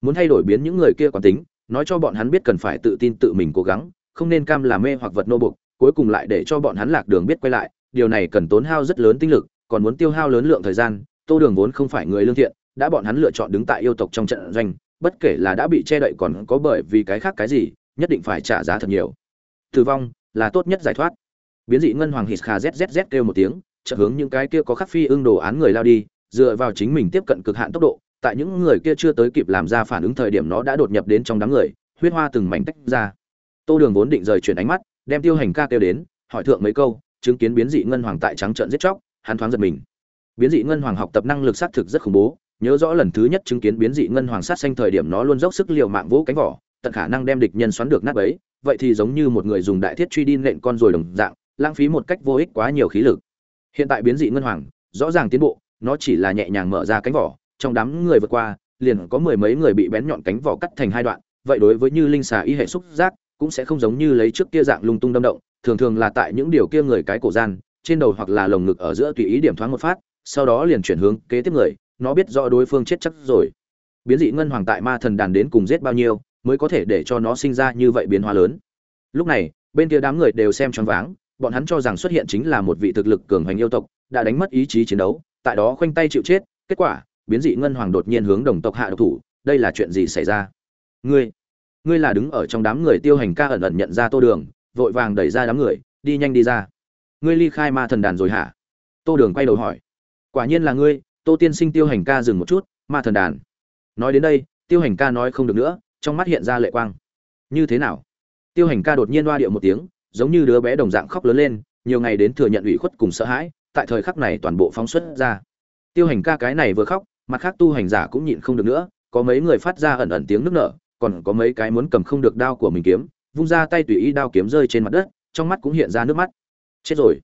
Muốn thay đổi biến những người kia quán tính nói cho bọn hắn biết cần phải tự tin tự mình cố gắng không nên cam làm mê hoặc vật nô bộc, cuối cùng lại để cho bọn hắn lạc đường biết quay lại. Điều này cần tốn hao rất lớn tinh lực còn muốn tiêu hao lớn lượng thời gian. Tô đường vốn không phải người lương thiện đã bọn hắn lựa chọn đứng tại yêu tộc trong trận doanh bất kể là đã bị che đậy còn có bởi vì cái khác cái gì nhất định phải trả giá thật nhiều. Tử vong là tốt nhất giải thoát. Biến dị ngân hoàng hít kha zzz kêu một tiếng chợt hướng những cái kia có khắc phi ương đồ án người lao đi dựa vào chính mình tiếp cận cực hạn tốc độ, tại những người kia chưa tới kịp làm ra phản ứng thời điểm nó đã đột nhập đến trong đám người, huyết hoa từng mảnh tách ra. Tô đường vốn định rời chuyển ánh mắt, đem tiêu hành ca kêu đến, hỏi thượng mấy câu, chứng kiến biến dị ngân hoàng tại trắng trợn giết chóc, hắn thoáng giật mình. Biến dị ngân hoàng học tập năng lực xác thực rất khủng bố, nhớ rõ lần thứ nhất chứng kiến biến dị ngân hoàng sát xanh thời điểm nó luôn dốc sức liều mạng vỗ cánh vỏ, tận khả năng đem địch nhân xoắn được nát ấy vậy thì giống như một người dùng đại thiết truy đi nện con rồi đồng dạng, lãng phí một cách vô ích quá nhiều khí lực. Hiện tại biến dị ngân hoàng, rõ ràng tiến bộ nó chỉ là nhẹ nhàng mở ra cánh vỏ, trong đám người vượt qua, liền có mười mấy người bị bén nhọn cánh vỏ cắt thành hai đoạn. Vậy đối với như linh xà y hệ xúc giác, cũng sẽ không giống như lấy trước kia dạng lung tung đâm động, thường thường là tại những điều kia người cái cổ gian, trên đầu hoặc là lồng ngực ở giữa tùy ý điểm thoáng một phát, sau đó liền chuyển hướng kế tiếp người, nó biết rõ đối phương chết chắc rồi. Biến dị ngân hoàng tại ma thần đàn đến cùng giết bao nhiêu, mới có thể để cho nó sinh ra như vậy biến hóa lớn. Lúc này, bên kia đám người đều xem choáng váng, bọn hắn cho rằng xuất hiện chính là một vị thực lực cường hành yêu tộc, đã đánh mất ý chí chiến đấu tại đó khoanh tay chịu chết, kết quả, biến dị ngân hoàng đột nhiên hướng đồng tộc hạ độc thủ, đây là chuyện gì xảy ra? Ngươi ngươi là đứng ở trong đám người tiêu hành ca ẩn ẩn nhận ra tô đường, vội vàng đẩy ra đám người, đi nhanh đi ra. Ngươi ly khai ma thần đàn rồi hả? Tô đường quay đầu hỏi. Quả nhiên là ngươi, tô tiên sinh tiêu hành ca dừng một chút, ma thần đàn. Nói đến đây, tiêu hành ca nói không được nữa, trong mắt hiện ra lệ quang. Như thế nào? Tiêu hành ca đột nhiên đoa điệu một tiếng, giống như đứa bé đồng dạng khóc lớn lên, nhiều ngày đến thừa nhận ủy khuất cùng sợ hãi tại thời khắc này toàn bộ phóng xuất ra. Tiêu hành ca cái này vừa khóc, mặt khác tu hành giả cũng nhịn không được nữa, có mấy người phát ra ẩn ẩn tiếng nức nở, còn có mấy cái muốn cầm không được đao của mình kiếm, vung ra tay tùy ý đao kiếm rơi trên mặt đất, trong mắt cũng hiện ra nước mắt. Chết rồi.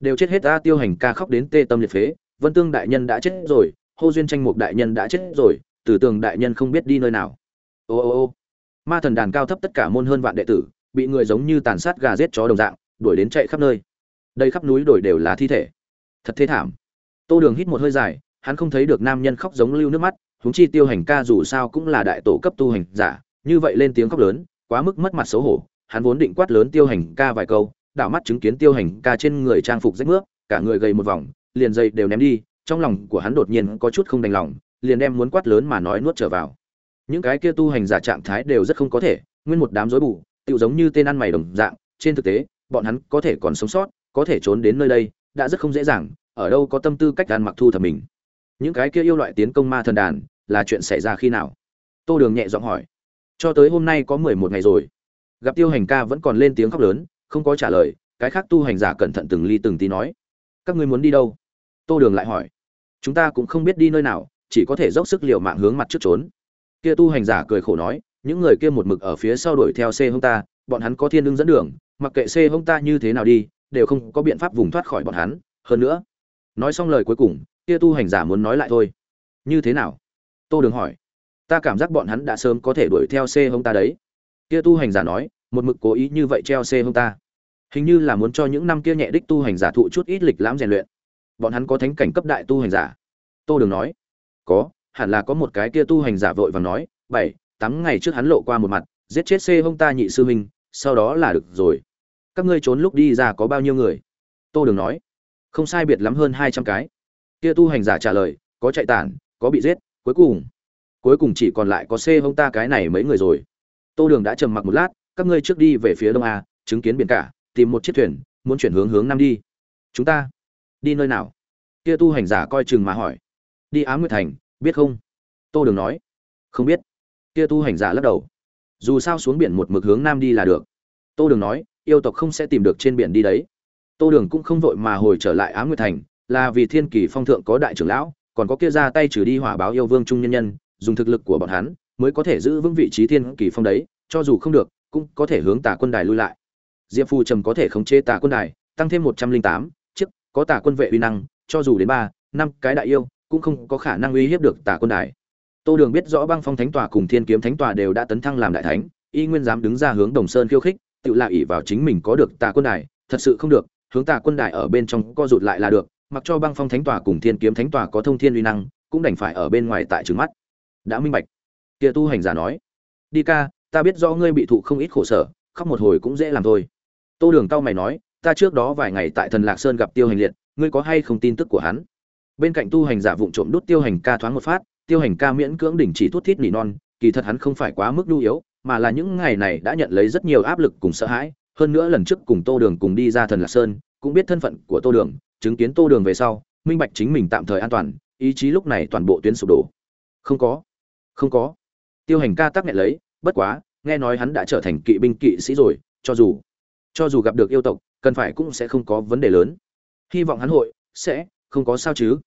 Đều chết hết ta, tiêu hành ca khóc đến tê tâm liệt phế, vân tương đại nhân đã chết rồi, hô duyên tranh mục đại nhân đã chết rồi, tử tường đại nhân không biết đi nơi nào. Ô ô ô. Ma thần đàn cao thấp tất cả môn hơn vạn đệ tử, bị người giống như tàn sát gà giết chó đồng dạng, đuổi đến chạy khắp nơi. Đây khắp núi đồi đều là thi thể thật thế thảm. Tô đường hít một hơi dài, hắn không thấy được nam nhân khóc giống lưu nước mắt, huống chi tiêu hành ca dù sao cũng là đại tổ cấp tu hành giả, như vậy lên tiếng khóc lớn, quá mức mất mặt xấu hổ. Hắn vốn định quát lớn tiêu hành ca vài câu, đảo mắt chứng kiến tiêu hành ca trên người trang phục rách nước cả người gầy một vòng, liền dây đều ném đi, trong lòng của hắn đột nhiên có chút không đành lòng, liền đem muốn quát lớn mà nói nuốt trở vào. Những cái kia tu hành giả trạng thái đều rất không có thể, nguyên một đám rối bù tự giống như tên ăn mày đồng dạng, trên thực tế, bọn hắn có thể còn sống sót, có thể trốn đến nơi đây đã rất không dễ dàng, ở đâu có tâm tư cách ăn mặc thu thập mình. Những cái kia yêu loại tiến công ma thần đàn, là chuyện xảy ra khi nào? Tô đường nhẹ giọng hỏi. Cho tới hôm nay có mười một ngày rồi. Gặp tiêu hành ca vẫn còn lên tiếng khóc lớn, không có trả lời, cái khác tu hành giả cẩn thận từng ly từng tí nói. Các ngươi muốn đi đâu? Tô đường lại hỏi. Chúng ta cũng không biết đi nơi nào, chỉ có thể dốc sức liều mạng hướng mặt trước trốn. Kia tu hành giả cười khổ nói, những người kia một mực ở phía sau đuổi theo xe hông ta, bọn hắn có thiên đương dẫn đường, mặc kệ xe hông ta như thế nào đi đều không có biện pháp vùng thoát khỏi bọn hắn. Hơn nữa, nói xong lời cuối cùng, kia tu hành giả muốn nói lại thôi. Như thế nào? Tô đường hỏi. Ta cảm giác bọn hắn đã sớm có thể đuổi theo xe hông ta đấy. Kia tu hành giả nói, một mực cố ý như vậy treo xe hông ta. Hình như là muốn cho những năm kia nhẹ đích tu hành giả thụ chút ít lịch lãm rèn luyện. Bọn hắn có thánh cảnh cấp đại tu hành giả? Tô đường nói. Có, hẳn là có một cái kia tu hành giả vội và nói, bảy, tám ngày trước hắn lộ qua một mặt, giết chết xê hông ta nhị sư huynh, sau đó là được rồi các ngươi trốn lúc đi ra có bao nhiêu người? Tô đường nói. Không sai biệt lắm hơn hai trăm cái. Kia tu hành giả trả lời, có chạy tản, có bị giết, cuối cùng. Cuối cùng chỉ còn lại có xê hông ta cái này mấy người rồi. Tô đường đã trầm mặc một lát, các ngươi trước đi về phía đông a, chứng kiến biển cả, tìm một chiếc thuyền, muốn chuyển hướng hướng nam đi. Chúng ta đi nơi nào? Kia tu hành giả coi chừng mà hỏi. Đi á nguyệt thành, biết không? Tô đường nói. Không biết. Kia tu hành giả lắc đầu. Dù sao xuống biển một mực hướng nam đi là được. Tô đường nói yêu tộc không sẽ tìm được trên biển đi đấy. Tô đường cũng không vội mà hồi trở lại á nguyệt thành, là vì thiên kỳ phong thượng có đại trưởng lão, còn có kia ra tay trừ đi hỏa báo yêu vương trung nhân nhân, dùng thực lực của bọn hắn mới có thể giữ vững vị trí thiên kỳ phong đấy, cho dù không được, cũng có thể hướng tà quân đài lui lại. Diệp phù trầm có thể khống chế tà quân đài, tăng thêm một trăm linh tám chiếc, có tà quân vệ uy năng, cho dù đến ba, năm cái đại yêu, cũng không có khả năng uy hiếp được tà quân đài. Tô đường biết rõ băng phong thánh tòa cùng thiên kiếm thánh tòa đều đã tấn thăng làm đại thánh, y nguyên dám đứng ra hướng đồng sơn khiêu khích tự lại ỷ vào chính mình có được tà quân đài, thật sự không được, hướng tà quân đài ở bên trong co rụt lại là được, mặc cho băng phong thánh tòa cùng thiên kiếm thánh tòa có thông thiên uy năng, cũng đành phải ở bên ngoài tại trứng mắt. Đã minh bạch. Kia tu hành giả nói, đi ca, ta biết rõ ngươi bị thụ không ít khổ sở, khóc một hồi cũng dễ làm thôi. Tô đường cao mày nói, ta trước đó vài ngày tại thần lạc sơn gặp tiêu hành liệt, ngươi có hay không tin tức của hắn? Bên cạnh tu hành giả vụng trộm đút tiêu hành ca thoáng một phát, tiêu hành ca miễn cưỡng đỉnh chỉ thút thít nỉ non, kỳ thật hắn không phải quá mức nhu yếu mà là những ngày này đã nhận lấy rất nhiều áp lực cùng sợ hãi. Hơn nữa lần trước cùng tô đường cùng đi ra thần lạc sơn, cũng biết thân phận của tô đường, chứng kiến tô đường về sau, minh bạch chính mình tạm thời an toàn, ý chí lúc này toàn bộ tuyến sụp đổ. Không có không có. Tiêu hành ca tắc nghẹn lấy, bất quá, nghe nói hắn đã trở thành kỵ binh kỵ sĩ rồi, cho dù cho dù gặp được yêu tộc, cần phải cũng sẽ không có vấn đề lớn. Hy vọng hắn hội sẽ không có sao chứ.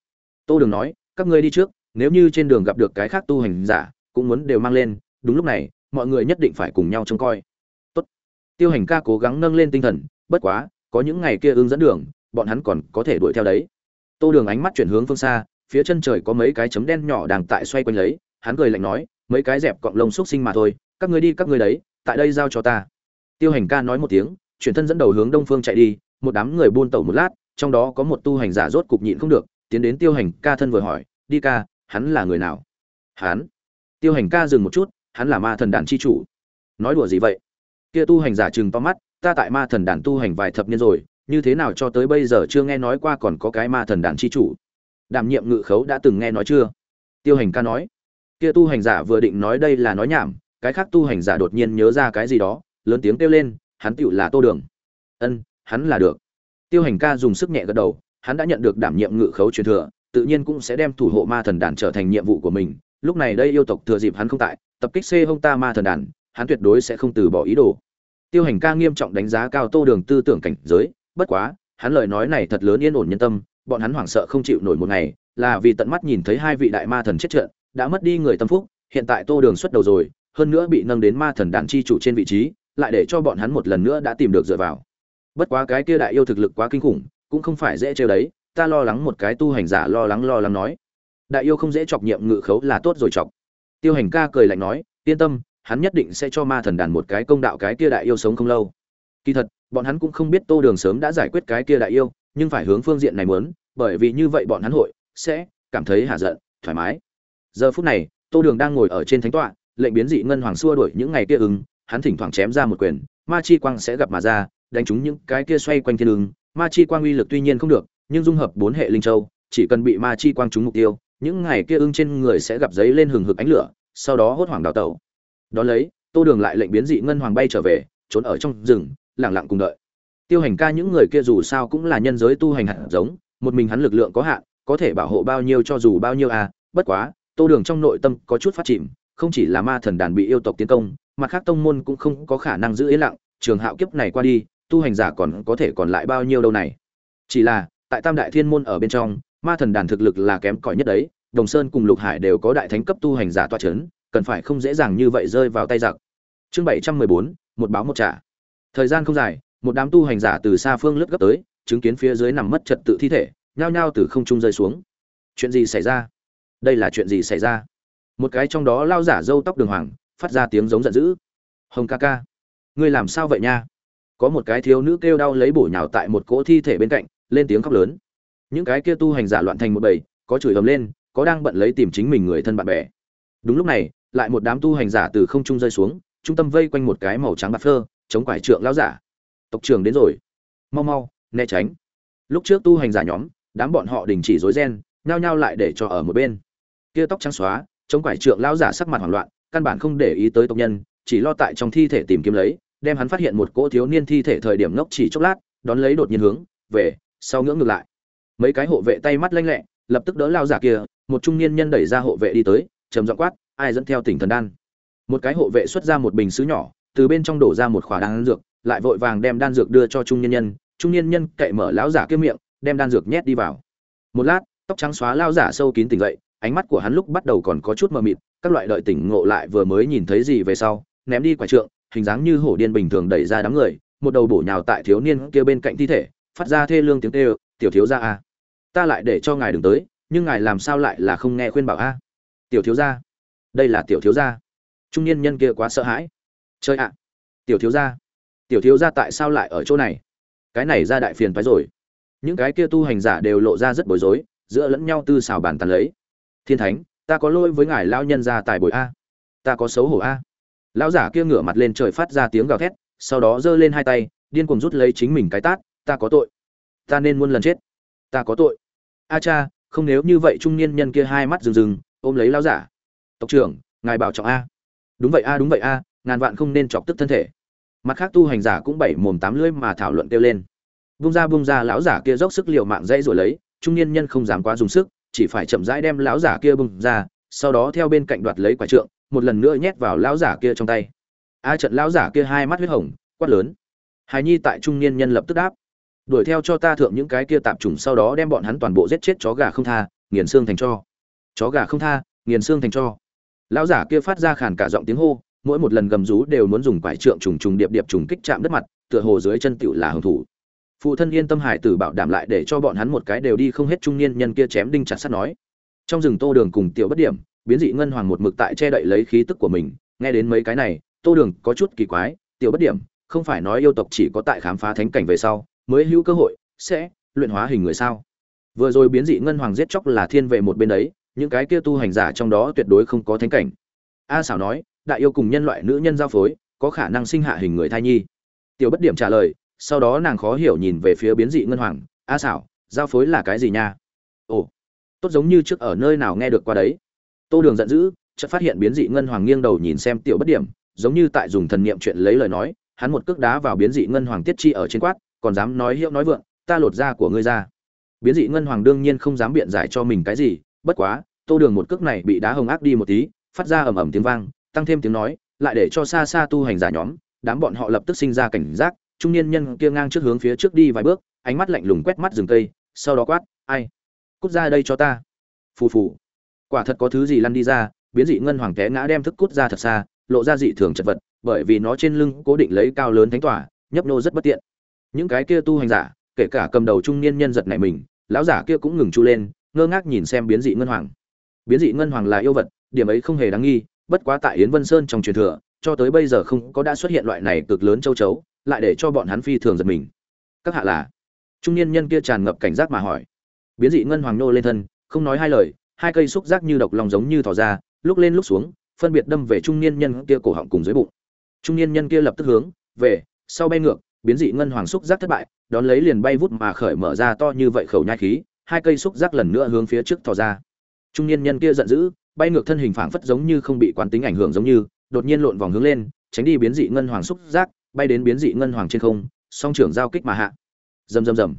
Tô đường nói, các ngươi đi trước, nếu như trên đường gặp được cái khác tu hành giả, cũng muốn đều mang lên, đúng lúc này mọi người nhất định phải cùng nhau trông coi. Tốt. tiêu hành ca cố gắng nâng lên tinh thần, bất quá, có những ngày kia ương dẫn đường, bọn hắn còn có thể đuổi theo đấy. Tô đường ánh mắt chuyển hướng phương xa, phía chân trời có mấy cái chấm đen nhỏ đang tại xoay quanh lấy, hắn cười lạnh nói, mấy cái dẹp cọng lông xúc sinh mà thôi, các ngươi đi các ngươi đấy, tại đây giao cho ta. Tiêu hành ca nói một tiếng, chuyển thân dẫn đầu hướng đông phương chạy đi, một đám người buôn tẩu một lát, trong đó có một tu hành giả rốt cục nhịn không được, tiến đến tiêu hành ca thân vừa hỏi, đi ca, hắn là người nào? Hắn. Tiêu hành ca dừng một chút hắn là ma thần đàn chi chủ. Nói đùa gì vậy? Kia tu hành giả chừng to mắt, ta tại ma thần đàn tu hành vài thập niên rồi, như thế nào cho tới bây giờ chưa nghe nói qua còn có cái ma thần đàn chi chủ? Đảm nhiệm ngự khấu đã từng nghe nói chưa? Tiêu hành ca nói. Kia tu hành giả vừa định nói đây là nói nhảm, cái khác tu hành giả đột nhiên nhớ ra cái gì đó, lớn tiếng kêu lên, hắn tựu là tô đường. Ân, hắn là được. Tiêu hành ca dùng sức nhẹ gật đầu, hắn đã nhận được đảm nhiệm ngự khấu truyền thừa, tự nhiên cũng sẽ đem thủ hộ ma thần đàn trở thành nhiệm vụ của mình. Lúc này đây yêu tộc thừa dịp hắn không tại tập kích c hông ta ma thần đàn, hắn tuyệt đối sẽ không từ bỏ ý đồ. Tiêu hành ca nghiêm trọng đánh giá cao tô đường tư tưởng cảnh giới, bất quá, hắn lời nói này thật lớn yên ổn nhân tâm, bọn hắn hoảng sợ không chịu nổi một ngày, là vì tận mắt nhìn thấy hai vị đại ma thần chết trận, đã mất đi người tâm phúc, hiện tại tô đường xuất đầu rồi, hơn nữa bị nâng đến ma thần đàn chi chủ trên vị trí, lại để cho bọn hắn một lần nữa đã tìm được dựa vào. Bất quá cái kia đại yêu thực lực quá kinh khủng, cũng không phải dễ chơi đấy, ta lo lắng một cái tu hành giả lo lắng lo lắng nói. Đại yêu không dễ chọc nhiệm ngự khấu là tốt rồi chọc tiêu hành ca cười lạnh nói, yên tâm, hắn nhất định sẽ cho ma thần đàn một cái công đạo cái kia đại yêu sống không lâu. Kỳ thật, bọn hắn cũng không biết tô đường sớm đã giải quyết cái kia đại yêu, nhưng phải hướng phương diện này muốn, bởi vì như vậy bọn hắn hội sẽ cảm thấy hạ giận, thoải mái. Giờ phút này, tô đường đang ngồi ở trên thánh tọa, lệnh biến dị ngân hoàng xua đuổi những ngày kia ứng hắn thỉnh thoảng chém ra một quyền, ma chi quang sẽ gặp mà ra, đánh trúng những cái kia xoay quanh thiên ứng ma chi quang uy lực tuy nhiên không được, nhưng dung hợp bốn hệ linh châu, chỉ cần bị ma chi quang trúng mục tiêu những ngày kia ưng trên người sẽ gặp giấy lên hừng hực ánh lửa, sau đó hốt hoảng đào tẩu. Đón lấy, tô đường lại lệnh biến dị ngân hoàng bay trở về, trốn ở trong rừng lẳng lặng cùng đợi. Tiêu hành ca những người kia dù sao cũng là nhân giới tu hành hạt giống, một mình hắn lực lượng có hạn, có thể bảo hộ bao nhiêu cho dù bao nhiêu à bất quá, tô đường trong nội tâm có chút phát chìm, không chỉ là ma thần đàn bị yêu tộc tiến công, mặt khác tông môn cũng không có khả năng giữ yên lặng, trường hạo kiếp này qua đi, tu hành giả còn có thể còn lại bao nhiêu đâu này. Chỉ là, tại tam đại thiên môn ở bên trong ma thần đàn thực lực là kém cỏi nhất đấy, đồng sơn cùng lục hải đều có đại thánh cấp tu hành giả toa c h ấ n cần phải không dễ dàng như vậy rơi vào tay giặc. Chương bảy trăm mười bốn, một báo một trả. Thời gian không dài, một đám tu hành giả từ xa phương lướt gấp tới, chứng kiến phía dưới nằm mất trật tự thi thể, nhao nhao từ không trung rơi xuống. Chuyện gì xảy ra? Đây là chuyện gì xảy ra? Một cái trong đó lao giả râu tóc đường hoàng, phát ra tiếng giống giận dữ. Hồng ca ca, ngươi làm sao vậy nha? Có một cái thiếu nữ kêu đau lấy bổ nhào tại một cỗ thi thể bên cạnh, lên tiếng khóc lớn những cái kia tu hành giả loạn thành một bầy, có chửi ầm lên, có đang bận lấy tìm chính mình người thân bạn bè. Đúng lúc này, lại một đám tu hành giả từ không trung rơi xuống, trung tâm vây quanh một cái màu trắng bạc phơ, chống quải trượng lão giả. Tộc trưởng đến rồi. Mau mau, né tránh. Lúc trước tu hành giả nhóm, đám bọn họ đình chỉ rối ren, nhao nhao lại để cho ở một bên. Kia tóc trắng xóa, chống quải trượng lão giả sắc mặt hoảng loạn, căn bản không để ý tới tộc nhân, chỉ lo tại trong thi thể tìm kiếm lấy, đem hắn phát hiện một cỗ thiếu niên thi thể thời điểm ngốc chỉ chốc lát, đón lấy đột nhiên hướng về, sau ngưỡng ngược lại mấy cái hộ vệ tay mắt lanh lẹ, lập tức đỡ lao giả kia, một trung niên nhân đẩy ra hộ vệ đi tới, trầm giọng quát, ai dẫn theo tỉnh thần đan? Một cái hộ vệ xuất ra một bình xứ nhỏ, từ bên trong đổ ra một khỏa đan dược, lại vội vàng đem đan dược đưa cho trung niên nhân. Trung niên nhân cậy mở lão giả kia miệng, đem đan dược nhét đi vào. Một lát, tóc trắng xóa lao giả sâu kín tỉnh dậy, ánh mắt của hắn lúc bắt đầu còn có chút mờ mịt, các loại đợi tỉnh ngộ lại vừa mới nhìn thấy gì về sau, ném đi quả trượng, hình dáng như hổ điên bình thường đẩy ra đám người, một đầu bổ nhào tại thiếu niên kia bên cạnh thi thể, phát ra thê lương tiếng kêu, tiểu thiếu gia a ta lại để cho ngài đừng tới, nhưng ngài làm sao lại là không nghe khuyên bảo a? Tiểu thiếu gia. Đây là tiểu thiếu gia. Trung niên nhân kia quá sợ hãi. Chơi ạ. Tiểu thiếu gia. Tiểu thiếu gia tại sao lại ở chỗ này? Cái này ra đại phiền phái rồi. Những cái kia tu hành giả đều lộ ra rất bối rối, giữa lẫn nhau tư xào bàn tàn lấy. Thiên thánh, ta có lỗi với ngài lao nhân gia tài bồi a. Ta có xấu hổ a. Lão giả kia ngửa mặt lên trời phát ra tiếng gào thét, sau đó giơ lên hai tay, điên cuồng rút lấy chính mình cái tát, ta có tội. Ta nên muôn lần chết ta có tội. A cha, không nếu như vậy trung niên nhân kia hai mắt rừng rừng, ôm lấy lão giả. Tộc trưởng, ngài bảo trọng a. Đúng vậy a, đúng vậy a, ngàn vạn không nên chọc tức thân thể. Mặt khác tu hành giả cũng bảy mồm tám lưỡi mà thảo luận kêu lên. Bung ra bung ra lão giả kia dốc sức liều mạng dãy rồi lấy, trung niên nhân không dám quá dùng sức, chỉ phải chậm rãi đem lão giả kia bung ra, sau đó theo bên cạnh đoạt lấy quả trượng, một lần nữa nhét vào lão giả kia trong tay. A trận lão giả kia hai mắt huyết hồng, quát lớn. Hài nhi tại trung niên nhân lập tức đáp đuổi theo cho ta thượng những cái kia tạp trùng sau đó đem bọn hắn toàn bộ giết chết, chó gà không tha, nghiền xương thành cho. Chó gà không tha, nghiền xương thành cho. Lão giả kia phát ra khàn cả giọng tiếng hô, mỗi một lần gầm rú đều muốn dùng quải trượng trùng trùng điệp điệp trùng kích chạm đất mặt, tựa hồ dưới chân tựu là hưởng thủ. Phụ thân yên tâm hải tử bảo đảm lại để cho bọn hắn một cái đều đi không hết trung niên nhân kia chém đinh chặt sắt nói. Trong rừng tô đường cùng tiểu bất điểm, biến dị ngân hoàng một mực tại che đậy lấy khí tức của mình, nghe đến mấy cái này, tô đường có chút kỳ quái, tiểu bất điểm, không phải nói yêu tộc chỉ có tại khám phá thánh cảnh về sau mới hữu cơ hội, sẽ luyện hóa hình người sao? Vừa rồi biến dị ngân hoàng giết chóc là thiên về một bên đấy, những cái kia tu hành giả trong đó tuyệt đối không có thánh cảnh. A xảo nói, đại yêu cùng nhân loại nữ nhân giao phối, có khả năng sinh hạ hình người thai nhi. Tiểu bất điểm trả lời, sau đó nàng khó hiểu nhìn về phía biến dị ngân hoàng. A xảo giao phối là cái gì nha? Ồ, tốt giống như trước ở nơi nào nghe được qua đấy. Tô đường giận dữ, chợt phát hiện biến dị ngân hoàng nghiêng đầu nhìn xem tiểu bất điểm, giống như tại dùng thần niệm chuyện lấy lời nói, hắn một cước đá vào biến dị ngân hoàng tiết chi ở trên quát còn dám nói hiệu nói vượng, ta lột da của ngươi ra. Biến dị ngân hoàng đương nhiên không dám biện giải cho mình cái gì, bất quá, tô đường một cước này bị đá hồng ác đi một tí, phát ra ầm ầm tiếng vang, tăng thêm tiếng nói, lại để cho xa xa tu hành giả nhóm, đám bọn họ lập tức sinh ra cảnh giác, trung niên nhân kia ngang trước hướng phía trước đi vài bước, ánh mắt lạnh lùng quét mắt rừng cây, sau đó quát, ai? Cút ra đây cho ta. Phù phù. Quả thật có thứ gì lăn đi ra, biến dị ngân hoàng té ngã đem thức cút ra thật xa, lộ ra dị thường chật vật, bởi vì nó trên lưng cố định lấy cao lớn thánh tỏa nhấp nô rất bất tiện những cái kia tu hành giả, kể cả cầm đầu trung niên nhân giật này mình, lão giả kia cũng ngừng chu lên, ngơ ngác nhìn xem biến dị ngân hoàng. Biến dị ngân hoàng là yêu vật, điểm ấy không hề đáng nghi, bất quá tại yến vân sơn trong truyền thừa, cho tới bây giờ không có đã xuất hiện loại này cực lớn châu chấu, lại để cho bọn hắn phi thường giật mình. Các hạ là? Trung niên nhân kia tràn ngập cảnh giác mà hỏi. Biến dị ngân hoàng nô lên thân, không nói hai lời, hai cây xúc giác như độc lòng giống như thỏ ra, lúc lên lúc xuống, phân biệt đâm về trung niên nhân kia cổ họng cùng dưới bụng. Trung niên nhân kia lập tức hướng về, sau bay ngược biến dị ngân hoàng xúc giác thất bại, đón lấy liền bay vút mà khởi mở ra to như vậy khẩu nhai khí, hai cây xúc giác lần nữa hướng phía trước thò ra. Trung niên nhân kia giận dữ, bay ngược thân hình phảng phất giống như không bị quán tính ảnh hưởng giống như, đột nhiên lộn vòng hướng lên, tránh đi biến dị ngân hoàng xúc giác, bay đến biến dị ngân hoàng trên không, song trưởng giao kích mà hạ. Rầm rầm rầm.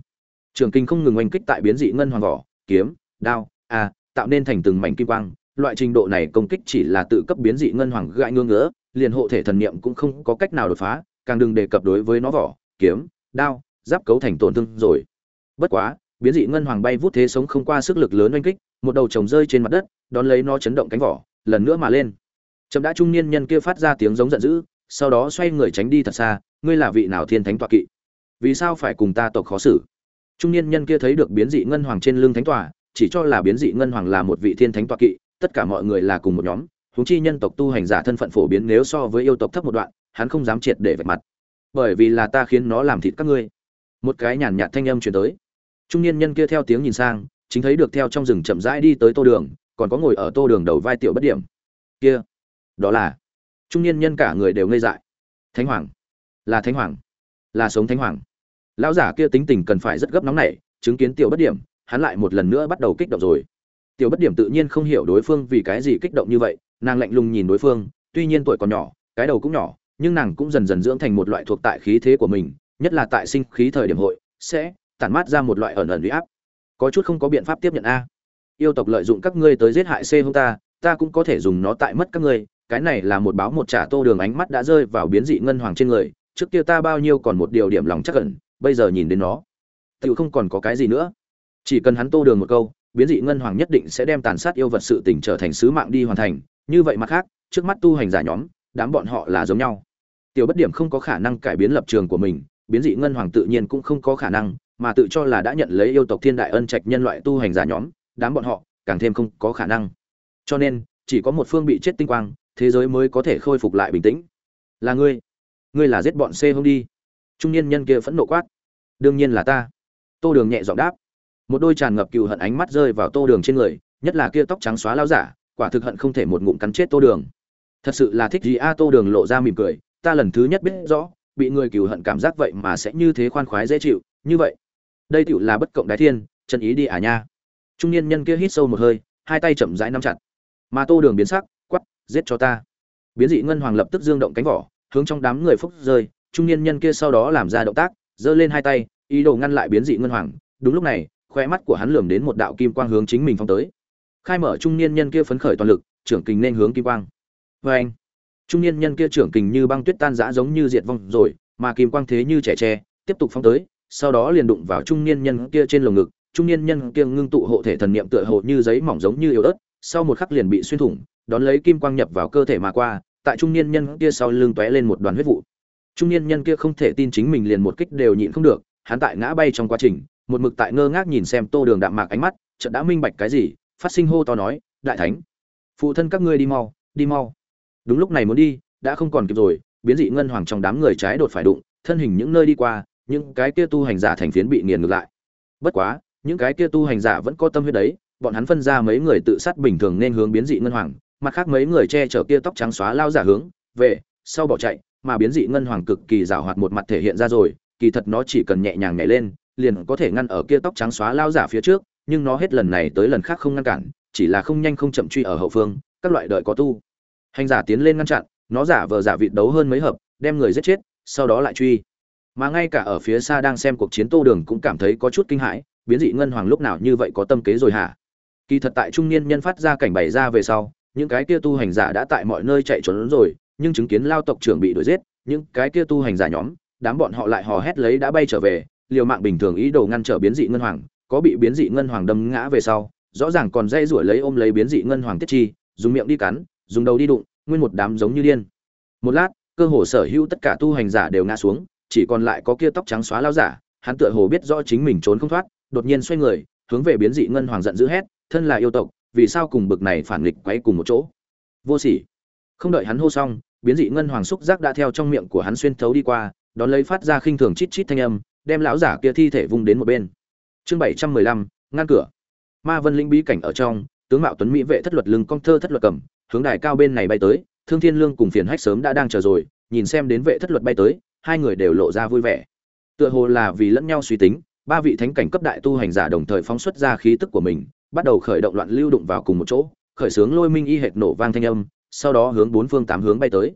Trường kinh không ngừng oanh kích tại biến dị ngân hoàng vỏ, kiếm, đao, a, tạo nên thành từng mảnh kim quang. Loại trình độ này công kích chỉ là tự cấp biến dị ngân hoàng gãi ngứa ngỡ liền hộ thể thần niệm cũng không có cách nào đột phá càng đừng đề cập đối với nó vỏ, kiếm, đao, giáp cấu thành tổn thương rồi. Bất quá, biến dị ngân hoàng bay vút thế sống không qua sức lực lớn oanh kích, một đầu chồng rơi trên mặt đất, đón lấy nó chấn động cánh vỏ, lần nữa mà lên. Chậm đã trung niên nhân kia phát ra tiếng giống giận dữ, sau đó xoay người tránh đi thật xa, ngươi là vị nào thiên thánh tọa kỵ? Vì sao phải cùng ta tộc khó xử? Trung niên nhân kia thấy được biến dị ngân hoàng trên lưng thánh tòa, chỉ cho là biến dị ngân hoàng là một vị thiên thánh tọa kỵ, tất cả mọi người là cùng một nhóm huống chi nhân tộc tu hành giả thân phận phổ biến nếu so với yêu tộc thấp một đoạn, hắn không dám triệt để vạch mặt. Bởi vì là ta khiến nó làm thịt các ngươi. Một cái nhàn nhạt thanh âm truyền tới. Trung niên nhân kia theo tiếng nhìn sang, chính thấy được theo trong rừng chậm rãi đi tới tô đường, còn có ngồi ở tô đường đầu vai tiểu bất điểm. Kia, đó là, trung niên nhân cả người đều ngây dại. Thánh hoàng, là thánh hoàng, là sống thánh hoàng. Lão giả kia tính tình cần phải rất gấp nóng nảy, chứng kiến tiểu bất điểm, hắn lại một lần nữa bắt đầu kích động rồi. Tiểu bất điểm tự nhiên không hiểu đối phương vì cái gì kích động như vậy nàng lạnh lùng nhìn đối phương tuy nhiên tuổi còn nhỏ cái đầu cũng nhỏ nhưng nàng cũng dần dần dưỡng thành một loại thuộc tại khí thế của mình nhất là tại sinh khí thời điểm hội sẽ tản mát ra một loại ẩn ẩn uy áp. Có chút không có biện pháp tiếp nhận a. Yêu tộc lợi dụng các ngươi tới giết hại c hông ta ta cũng có thể dùng nó tại mất các ngươi cái này là một báo một trả tô đường ánh mắt đã rơi vào biến dị ngân hoàng trên người trước kia ta bao nhiêu còn một điều điểm lòng chắc ẩn, bây giờ nhìn đến nó tự không còn có cái gì nữa. Chỉ cần hắn tô đường một câu biến dị ngân hoàng nhất định sẽ đem tàn sát yêu vật sự tình trở thành sứ mạng đi hoàn thành như vậy mặt khác, trước mắt tu hành giả nhóm, đám bọn họ là giống nhau. Tiểu bất điểm không có khả năng cải biến lập trường của mình, biến dị ngân hoàng tự nhiên cũng không có khả năng, mà tự cho là đã nhận lấy yêu tộc thiên đại ân trạch nhân loại tu hành giả nhóm, đám bọn họ càng thêm không có khả năng. Cho nên, chỉ có một phương bị chết tinh quang, thế giới mới có thể khôi phục lại bình tĩnh. Là ngươi. Ngươi là giết bọn c không đi. Trung niên nhân kia phẫn nộ quát. Đương nhiên là ta. Tô đường nhẹ giọng đáp. Một đôi tràn ngập cựu hận ánh mắt rơi vào tô đường trên người, nhất là kia tóc trắng xóa lao giả quả thực hận không thể một ngụm cắn chết tô đường. Thật sự là thích gì a, tô đường lộ ra mỉm cười, ta lần thứ nhất biết rõ, bị người cựu hận cảm giác vậy mà sẽ như thế khoan khoái dễ chịu, như vậy. Đây tựu là bất cộng đái thiên, chân ý đi à nha. Trung niên nhân kia hít sâu một hơi, hai tay chậm rãi nắm chặt. Mà tô đường biến sắc quắp giết cho ta. Biến dị ngân hoàng lập tức dương động cánh vỏ, hướng trong đám người phúc rơi, trung niên nhân kia sau đó làm ra động tác, giơ lên hai tay, ý đồ ngăn lại biến dị ngân hoàng. Đúng lúc này khoe mắt của hắn lườm đến một đạo kim quang hướng chính mình phong tới khai mở trung niên nhân kia phấn khởi toàn lực, trưởng kình nên hướng kim quang. Vê anh, trung niên nhân kia trưởng kình như băng tuyết tan rã giống như diệt vong rồi, mà kim quang thế như trẻ tre, tiếp tục phong tới, sau đó liền đụng vào trung niên nhân kia trên lồng ngực, trung niên nhân kia ngưng tụ hộ thể thần niệm tựa hồ như giấy mỏng giống như yếu ớt sau một khắc liền bị xuyên thủng, đón lấy kim quang nhập vào cơ thể mà qua, tại trung niên nhân kia sau lưng tóe lên một đoàn huyết vụ. Trung niên nhân kia không thể tin chính mình liền một kích đều nhịn không được, hắn tại ngã bay trong quá trình, một mực tại ngơ ngác nhìn xem tô đường đạm mạc ánh mắt, chợt đã minh bạch cái gì phát sinh hô to nói, đại thánh, phụ thân các ngươi đi mau đi mau. Đúng lúc này muốn đi, đã không còn kịp rồi, biến dị ngân hoàng trong đám người trái đột phải đụng, thân hình những nơi đi qua, những cái kia tu hành giả thành phiến bị nghiền ngược lại. Bất quá, những cái kia tu hành giả vẫn có tâm huyết đấy, bọn hắn phân ra mấy người tự sát bình thường nên hướng biến dị ngân hoàng, mặt khác mấy người che chở kia tóc trắng xóa lao giả hướng, về, sau bỏ chạy, mà biến dị ngân hoàng cực kỳ rào hoạt một mặt thể hiện ra rồi, kỳ thật nó chỉ cần nhẹ nhàng nhảy lên, liền có thể ngăn ở kia tóc trắng xóa lao giả phía trước nhưng nó hết lần này tới lần khác không ngăn cản, chỉ là không nhanh không chậm truy ở hậu phương, các loại đợi có tu. Hành giả tiến lên ngăn chặn, nó giả vờ giả vịt đấu hơn mấy hợp, đem người giết chết, sau đó lại truy. Mà ngay cả ở phía xa đang xem cuộc chiến tô đường cũng cảm thấy có chút kinh hãi, biến dị ngân hoàng lúc nào như vậy có tâm kế rồi hả? Kỳ thật tại trung niên nhân phát ra cảnh bày ra về sau, những cái kia tu hành giả đã tại mọi nơi chạy trốn rồi, nhưng chứng kiến lao tộc trưởng bị đuổi giết, những cái kia tu hành giả nhóm, đám bọn họ lại hò hét lấy đã bay trở về, liều mạng bình thường ý đồ ngăn trở biến dị ngân hoàng có bị biến dị ngân hoàng đâm ngã về sau, rõ ràng còn dây rủi lấy ôm lấy biến dị ngân hoàng tiết chi, dùng miệng đi cắn, dùng đầu đi đụng, nguyên một đám giống như điên. Một lát, cơ hồ sở hữu tất cả tu hành giả đều ngã xuống, chỉ còn lại có kia tóc trắng xóa lao giả, hắn tựa hồ biết rõ chính mình trốn không thoát, đột nhiên xoay người, hướng về biến dị ngân hoàng giận dữ hét, thân là yêu tộc, vì sao cùng bực này phản nghịch quấy cùng một chỗ? Vô sỉ. Không đợi hắn hô xong, biến dị ngân hoàng xúc giác đã theo trong miệng của hắn xuyên thấu đi qua, đón lấy phát ra khinh thường chít chít thanh âm, đem lão giả kia thi thể vung đến một bên chương bảy trăm mười lăm, ngăn cửa. Ma vân linh bí cảnh ở trong, tướng mạo tuấn mỹ vệ thất luật lưng cong thơ thất luật cầm, hướng đài cao bên này bay tới, thương thiên lương cùng phiền hách sớm đã đang chờ rồi, nhìn xem đến vệ thất luật bay tới, hai người đều lộ ra vui vẻ. Tựa hồ là vì lẫn nhau suy tính, ba vị thánh cảnh cấp đại tu hành giả đồng thời phóng xuất ra khí tức của mình, bắt đầu khởi động loạn lưu đụng vào cùng một chỗ, khởi sướng lôi minh y hệt nổ vang thanh âm, sau đó hướng bốn phương tám hướng bay tới.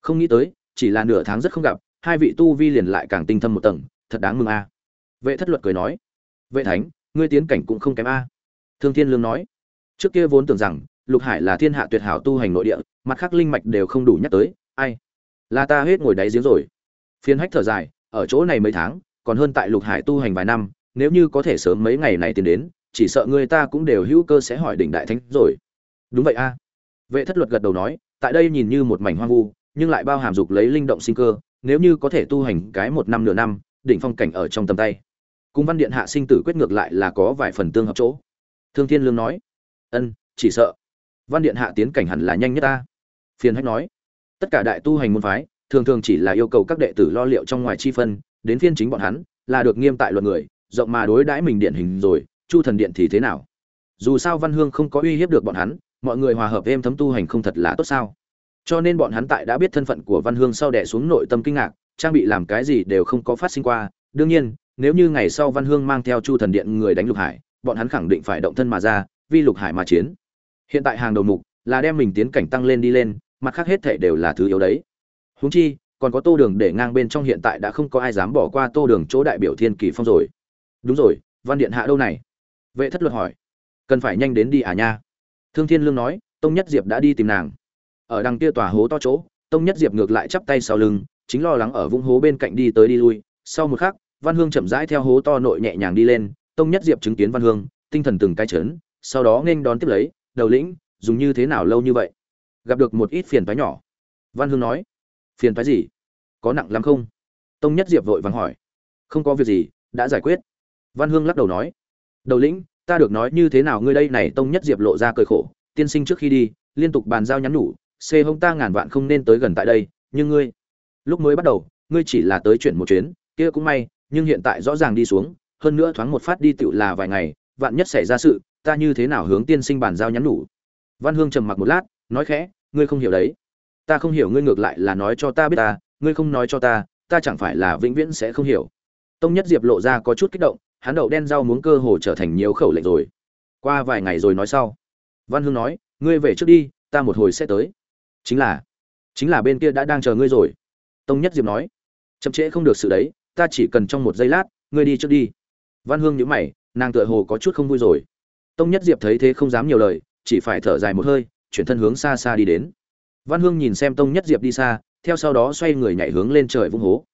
Không nghĩ tới, chỉ là nửa tháng rất không gặp, hai vị tu vi liền lại càng tinh thâm một tầng, thật đáng mừng a. Vệ thất luật cười nói vệ thánh, ngươi tiến cảnh cũng không kém a. Thương thiên lương nói. Trước kia vốn tưởng rằng, lục hải là thiên hạ tuyệt hảo tu hành nội địa, mặt khác linh mạch đều không đủ nhắc tới, ai? Là ta hết ngồi đáy giếng rồi. Phiên hách thở dài, ở chỗ này mấy tháng, còn hơn tại lục hải tu hành vài năm, nếu như có thể sớm mấy ngày này tiến đến, chỉ sợ người ta cũng đều hữu cơ sẽ hỏi đỉnh đại thánh rồi. Đúng vậy a. Vệ thất luật gật đầu nói, tại đây nhìn như một mảnh hoang vu, nhưng lại bao hàm dục lấy linh động sinh cơ, nếu như có thể tu hành cái một năm nửa năm, đỉnh phong cảnh ở trong tầm tay cung văn điện hạ sinh tử quyết ngược lại là có vài phần tương hợp chỗ. Thương thiên lương nói, ân, chỉ sợ văn điện hạ tiến cảnh hẳn là nhanh nhất ta. Phiền hách nói, tất cả đại tu hành môn phái, thường thường chỉ là yêu cầu các đệ tử lo liệu trong ngoài chi phân, đến phiên chính bọn hắn, là được nghiêm tại luật người, rộng mà đối đãi mình điển hình rồi, chu thần điện thì thế nào? Dù sao văn hương không có uy hiếp được bọn hắn, mọi người hòa hợp êm thấm tu hành không thật là tốt sao? Cho nên bọn hắn tại đã biết thân phận của văn hương sau đẻ xuống nội tâm kinh ngạc, trang bị làm cái gì đều không có phát sinh qua đương nhiên, nếu như ngày sau văn hương mang theo chu thần điện người đánh lục hải, bọn hắn khẳng định phải động thân mà ra, vì lục hải mà chiến. Hiện tại hàng đầu mục là đem mình tiến cảnh tăng lên đi lên, mặt khác hết thể đều là thứ yếu đấy. Húng chi, còn có tô đường để ngang bên trong hiện tại đã không có ai dám bỏ qua tô đường chỗ đại biểu thiên kỳ phong rồi. Đúng rồi, văn điện hạ đâu này? Vệ thất luật hỏi. Cần phải nhanh đến đi à nha? Thương thiên lương nói, tông nhất diệp đã đi tìm nàng. Ở đằng kia tòa hố to chỗ, tông nhất diệp ngược lại chắp tay sau lưng, chính lo lắng ở vũng hố bên cạnh đi tới đi lui, sau một khắc văn hương chậm rãi theo hố to nội nhẹ nhàng đi lên, tông nhất diệp chứng kiến văn hương, tinh thần từng cái chấn, sau đó nghênh đón tiếp lấy, đầu lĩnh, dùng như thế nào lâu như vậy? Gặp được một ít phiền toái nhỏ. Văn hương nói, phiền toái gì? Có nặng lắm không? Tông nhất diệp vội vàng hỏi, không có việc gì, đã giải quyết. Văn hương lắc đầu nói, đầu lĩnh, ta được nói như thế nào ngươi đây này? Tông nhất diệp lộ ra cười khổ, tiên sinh trước khi đi, liên tục bàn giao nhắn nhủ, xê hông ta ngàn vạn không nên tới gần tại đây, nhưng ngươi, lúc mới bắt đầu, ngươi chỉ là tới chuyển một chuyến, kia cũng may nhưng hiện tại rõ ràng đi xuống, hơn nữa thoáng một phát đi tựu là vài ngày, vạn nhất xảy ra sự, ta như thế nào hướng tiên sinh bàn giao nhắn nhủ. Văn hương trầm mặc một lát, nói khẽ, ngươi không hiểu đấy. Ta không hiểu ngươi ngược lại là nói cho ta biết ta, ngươi không nói cho ta ta chẳng phải là vĩnh viễn sẽ không hiểu. Tông nhất diệp lộ ra có chút kích động, hắn đậu đen rau muống cơ hồ trở thành nhiều khẩu lệnh rồi. Qua vài ngày rồi nói sau. Văn hương nói, ngươi về trước đi, ta một hồi sẽ tới. Chính là chính là bên kia đã đang chờ ngươi rồi. Tông nhất diệp nói, chậm trễ không được sự đấy ta chỉ cần trong một giây lát, ngươi đi trước đi. Văn hương nhíu mày, nàng tựa hồ có chút không vui rồi. Tông nhất diệp thấy thế không dám nhiều lời, chỉ phải thở dài một hơi, chuyển thân hướng xa xa đi đến. Văn hương nhìn xem tông nhất diệp đi xa, theo sau đó xoay người nhảy hướng lên trời vung hố.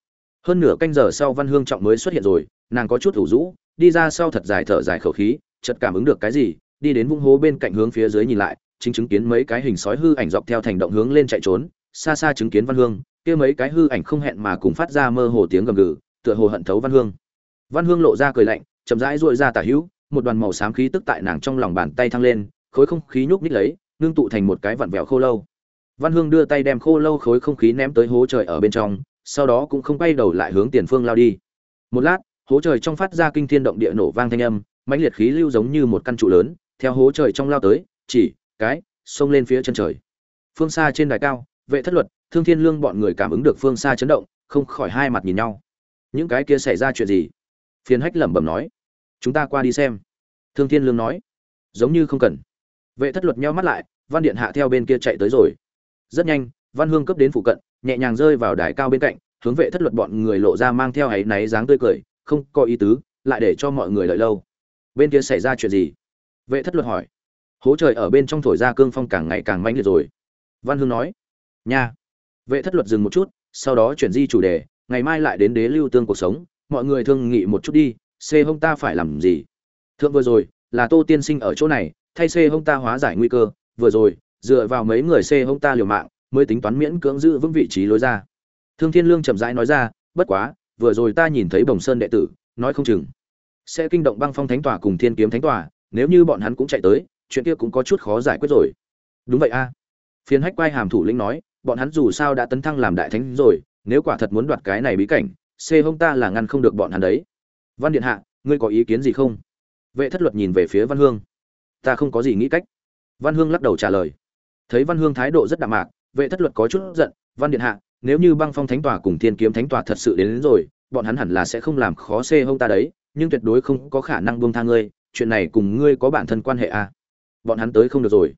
Hơn nửa canh giờ sau văn hương trọng mới xuất hiện rồi, nàng có chút thủ rũ, đi ra sau thật dài thở dài khẩu khí, chợt cảm ứng được cái gì, đi đến vung hố bên cạnh hướng phía dưới nhìn lại, chính chứng kiến mấy cái hình sói hư ảnh dọc theo thành động hướng lên chạy trốn, xa xa chứng kiến văn hương, kia mấy cái hư ảnh không hẹn mà cùng phát ra mơ hồ tiếng gầm gừ tựa hồ hận thấu văn hương. Văn hương lộ ra cười lạnh, chậm rãi duỗi ra tả hữu, một đoàn màu xám khí tức tại nàng trong lòng bàn tay thăng lên, khối không khí nhúc nhích lấy nương tụ thành một cái vặn vẹo khô lâu. Văn hương đưa tay đem khô lâu khối không khí ném tới hố trời ở bên trong, sau đó cũng không quay đầu lại hướng tiền phương lao đi. Một lát, hố trời trong phát ra kinh thiên động địa nổ vang thanh âm, mãnh liệt khí lưu giống như một căn trụ lớn, theo hố trời trong lao tới, chỉ, cái, xông lên phía chân trời. Phương xa trên đài cao, vệ thất luật, thương thiên lương bọn người cảm ứng được phương xa chấn động, không khỏi hai mặt nhìn nhau những cái kia xảy ra chuyện gì? Phiền hách lẩm bẩm nói. Chúng ta qua đi xem. Thương thiên lương nói. Giống như không cần. Vệ thất luật nheo mắt lại, văn điện hạ theo bên kia chạy tới rồi. Rất nhanh, văn hương cấp đến phụ cận, nhẹ nhàng rơi vào đài cao bên cạnh, hướng vệ thất luật bọn người lộ ra mang theo áy náy dáng tươi cười, không có ý tứ, lại để cho mọi người đợi lâu. Bên kia xảy ra chuyện gì? Vệ thất luật hỏi. Hố trời ở bên trong thổi ra cương phong càng ngày càng mãnh liệt rồi. Văn hương nói. Nha. Vệ thất luật dừng một chút, sau đó chuyển di chủ đề ngày mai lại đến đế lưu tương cuộc sống, mọi người thương nghị một chút đi, c hông ta phải làm gì? Thượng vừa rồi, là tô tiên sinh ở chỗ này, thay c hông ta hóa giải nguy cơ, vừa rồi, dựa vào mấy người c hông ta liều mạng, mới tính toán miễn cưỡng giữ vững vị trí lối ra. Thương thiên lương chậm rãi nói ra, bất quá, vừa rồi ta nhìn thấy bồng sơn đệ tử, nói không chừng sẽ kinh động băng phong thánh tòa cùng thiên kiếm thánh tòa, nếu như bọn hắn cũng chạy tới, chuyện kia cũng có chút khó giải quyết rồi. Đúng vậy a. Phiến hách quay hàm thủ lĩnh nói, bọn hắn dù sao đã tấn thăng làm đại thánh rồi nếu quả thật muốn đoạt cái này bí cảnh c hông ta là ngăn không được bọn hắn đấy. Văn điện hạ ngươi có ý kiến gì không? Vệ thất luật nhìn về phía văn hương. Ta không có gì nghĩ cách. Văn hương lắc đầu trả lời. Thấy văn hương thái độ rất đạm mạc vệ thất luật có chút giận. Văn điện hạ nếu như băng phong thánh tòa cùng thiên kiếm thánh tòa thật sự đến, đến rồi bọn hắn hẳn là sẽ không làm khó xê hông ta đấy nhưng tuyệt đối không có khả năng buông tha ngươi. Chuyện này cùng ngươi có bản thân quan hệ à. bọn hắn tới không được rồi.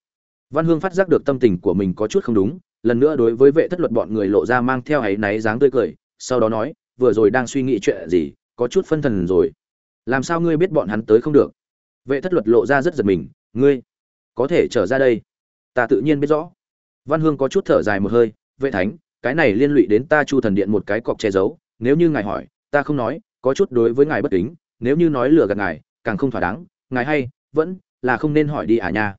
Văn hương phát giác được tâm tình của mình có chút không đúng lần nữa đối với vệ thất luật bọn người lộ ra mang theo áy náy dáng tươi cười, sau đó nói, vừa rồi đang suy nghĩ chuyện gì, có chút phân thần rồi. Làm sao ngươi biết bọn hắn tới không được? Vệ thất luật lộ ra rất giật mình, ngươi, có thể trở ra đây. Ta tự nhiên biết rõ. Văn hương có chút thở dài một hơi, vệ thánh, cái này liên lụy đến ta chu thần điện một cái cọc che giấu, nếu như ngài hỏi, ta không nói, có chút đối với ngài bất kính, nếu như nói lừa gạt ngài, càng không thỏa đáng, ngài hay, vẫn là không nên hỏi đi à nha.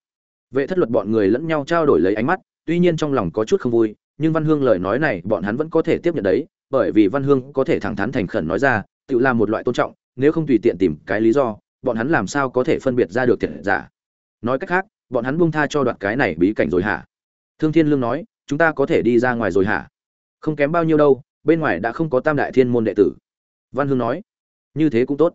Vệ thất luật bọn người lẫn nhau trao đổi lấy ánh mắt tuy nhiên trong lòng có chút không vui, nhưng văn hương lời nói này bọn hắn vẫn có thể tiếp nhận đấy, bởi vì văn hương có thể thẳng thắn thành khẩn nói ra, tự làm một loại tôn trọng, nếu không tùy tiện tìm cái lý do, bọn hắn làm sao có thể phân biệt ra được thiệt giả. Nói cách khác, bọn hắn buông tha cho đoạn cái này bí cảnh rồi hả? Thương thiên lương nói, chúng ta có thể đi ra ngoài rồi hả? Không kém bao nhiêu đâu, bên ngoài đã không có tam đại thiên môn đệ tử. Văn hương nói, như thế cũng tốt.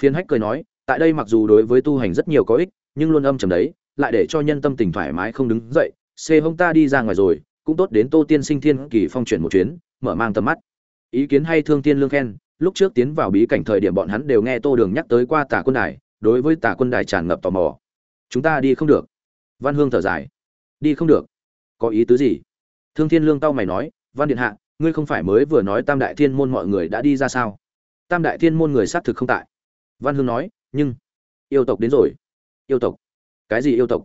Phiên hách cười nói, tại đây mặc dù đối với tu hành rất nhiều có ích, nhưng luôn âm trầm đấy, lại để cho nhân tâm tình thoải mái không đứng dậy xê hông ta đi ra ngoài rồi, cũng tốt đến tô tiên sinh thiên kỳ phong chuyển một chuyến, mở mang tầm mắt. Ý kiến hay thương tiên lương khen, lúc trước tiến vào bí cảnh thời điểm bọn hắn đều nghe tô đường nhắc tới qua tả quân đài, đối với tả quân đài tràn ngập tò mò. Chúng ta đi không được. Văn hương thở dài. Đi không được. Có ý tứ gì? Thương thiên lương tao mày nói, văn điện hạ, ngươi không phải mới vừa nói tam đại thiên môn mọi người đã đi ra sao? Tam đại thiên môn người xác thực không tại. Văn hương nói, nhưng, yêu tộc đến rồi. Yêu tộc? Cái gì yêu tộc?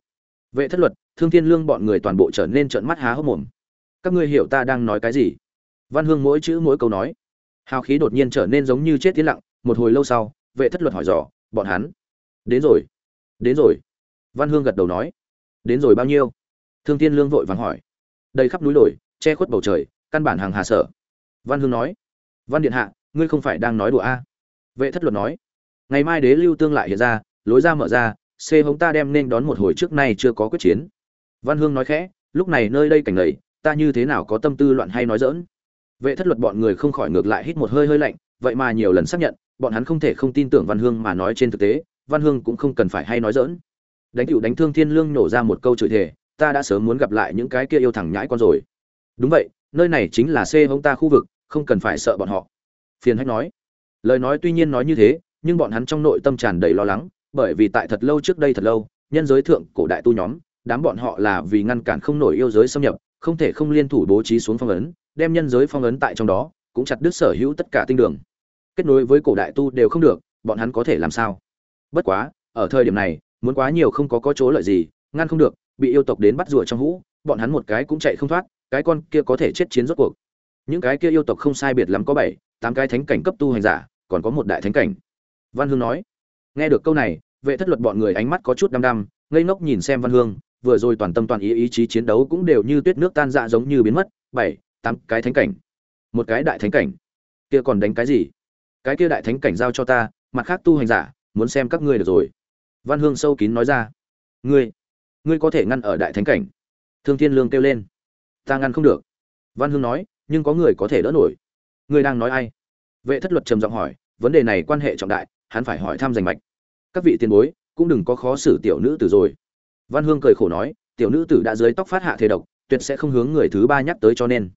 Vệ thất luật thương thiên lương bọn người toàn bộ trở nên trợn mắt há hốc mồm. Các ngươi hiểu ta đang nói cái gì? Văn hương mỗi chữ mỗi câu nói. Hào khí đột nhiên trở nên giống như chết tiến lặng, một hồi lâu sau, vệ thất luật hỏi dò, bọn hắn? Đến rồi đến rồi. Văn hương gật đầu nói. Đến rồi bao nhiêu? Thương thiên lương vội vàng hỏi. Đầy khắp núi đồi, che khuất bầu trời, căn bản hàng hà sở. Văn hương nói. Văn điện hạ, ngươi không phải đang nói đùa a? À? vệ thất luật nói. Ngày mai đế lưu tương lại hiện ra, lối ra mở ra c hống ta đem nên đón một hồi trước nay chưa có quyết chiến văn hương nói khẽ, lúc này nơi đây cảnh lầy ta như thế nào có tâm tư loạn hay nói dỡn vệ thất luật bọn người không khỏi ngược lại hít một hơi hơi lạnh, vậy mà nhiều lần xác nhận, bọn hắn không thể không tin tưởng văn hương mà nói trên thực tế, văn hương cũng không cần phải hay nói dỡn đánh cựu đánh thương thiên lương nổ ra một câu chửi thề, ta đã sớm muốn gặp lại những cái kia yêu thẳng nhãi con rồi. Đúng vậy, nơi này chính là c hông ta khu vực, không cần phải sợ bọn họ. Phiền hách nói. Lời nói tuy nhiên nói như thế, nhưng bọn hắn trong nội tâm tràn đầy lo lắng, bởi vì tại thật lâu trước đây thật lâu, nhân giới thượng cổ đại tu nhóm đám bọn họ là vì ngăn cản không nổi yêu giới xâm nhập, không thể không liên thủ bố trí xuống phong ấn, đem nhân giới phong ấn tại trong đó, cũng chặt đứt sở hữu tất cả tinh đường. Kết nối với cổ đại tu đều không được, bọn hắn có thể làm sao? Bất quá, ở thời điểm này, muốn quá nhiều không có có chỗ lợi gì, ngăn không được, bị yêu tộc đến bắt rùa trong hũ, bọn hắn một cái cũng chạy không thoát, cái con kia có thể chết chiến rốt cuộc. Những cái kia yêu tộc không sai biệt lắm có bảy, tám cái thánh cảnh cấp tu hành giả, còn có một đại thánh cảnh. Văn hương nói. Nghe được câu này, vệ thất luật bọn người ánh mắt có chút đăm đăm, ngây ngốc nhìn xem văn hương vừa rồi toàn tâm toàn ý ý chí chiến đấu cũng đều như tuyết nước tan dạ giống như biến mất. Bảy, tám, cái thánh cảnh. Một cái đại thánh cảnh. Kia còn đánh cái gì? Cái kia đại thánh cảnh giao cho ta, mặt khác tu hành giả, muốn xem các ngươi được rồi. Văn hương sâu kín nói ra. Ngươi ngươi có thể ngăn ở đại thánh cảnh. Thương thiên lương kêu lên. Ta ngăn không được. Văn hương nói, nhưng có người có thể đỡ nổi. Ngươi đang nói ai? Vệ thất luật trầm giọng hỏi, vấn đề này quan hệ trọng đại, hắn phải hỏi thăm danh mạch. Các vị tiền bối, cũng đừng có khó xử tiểu nữ tử rồi văn hương cười khổ nói, tiểu nữ tử đã dưới tóc phát hạ thế độc, tuyệt sẽ không hướng người thứ ba nhắc tới cho nên.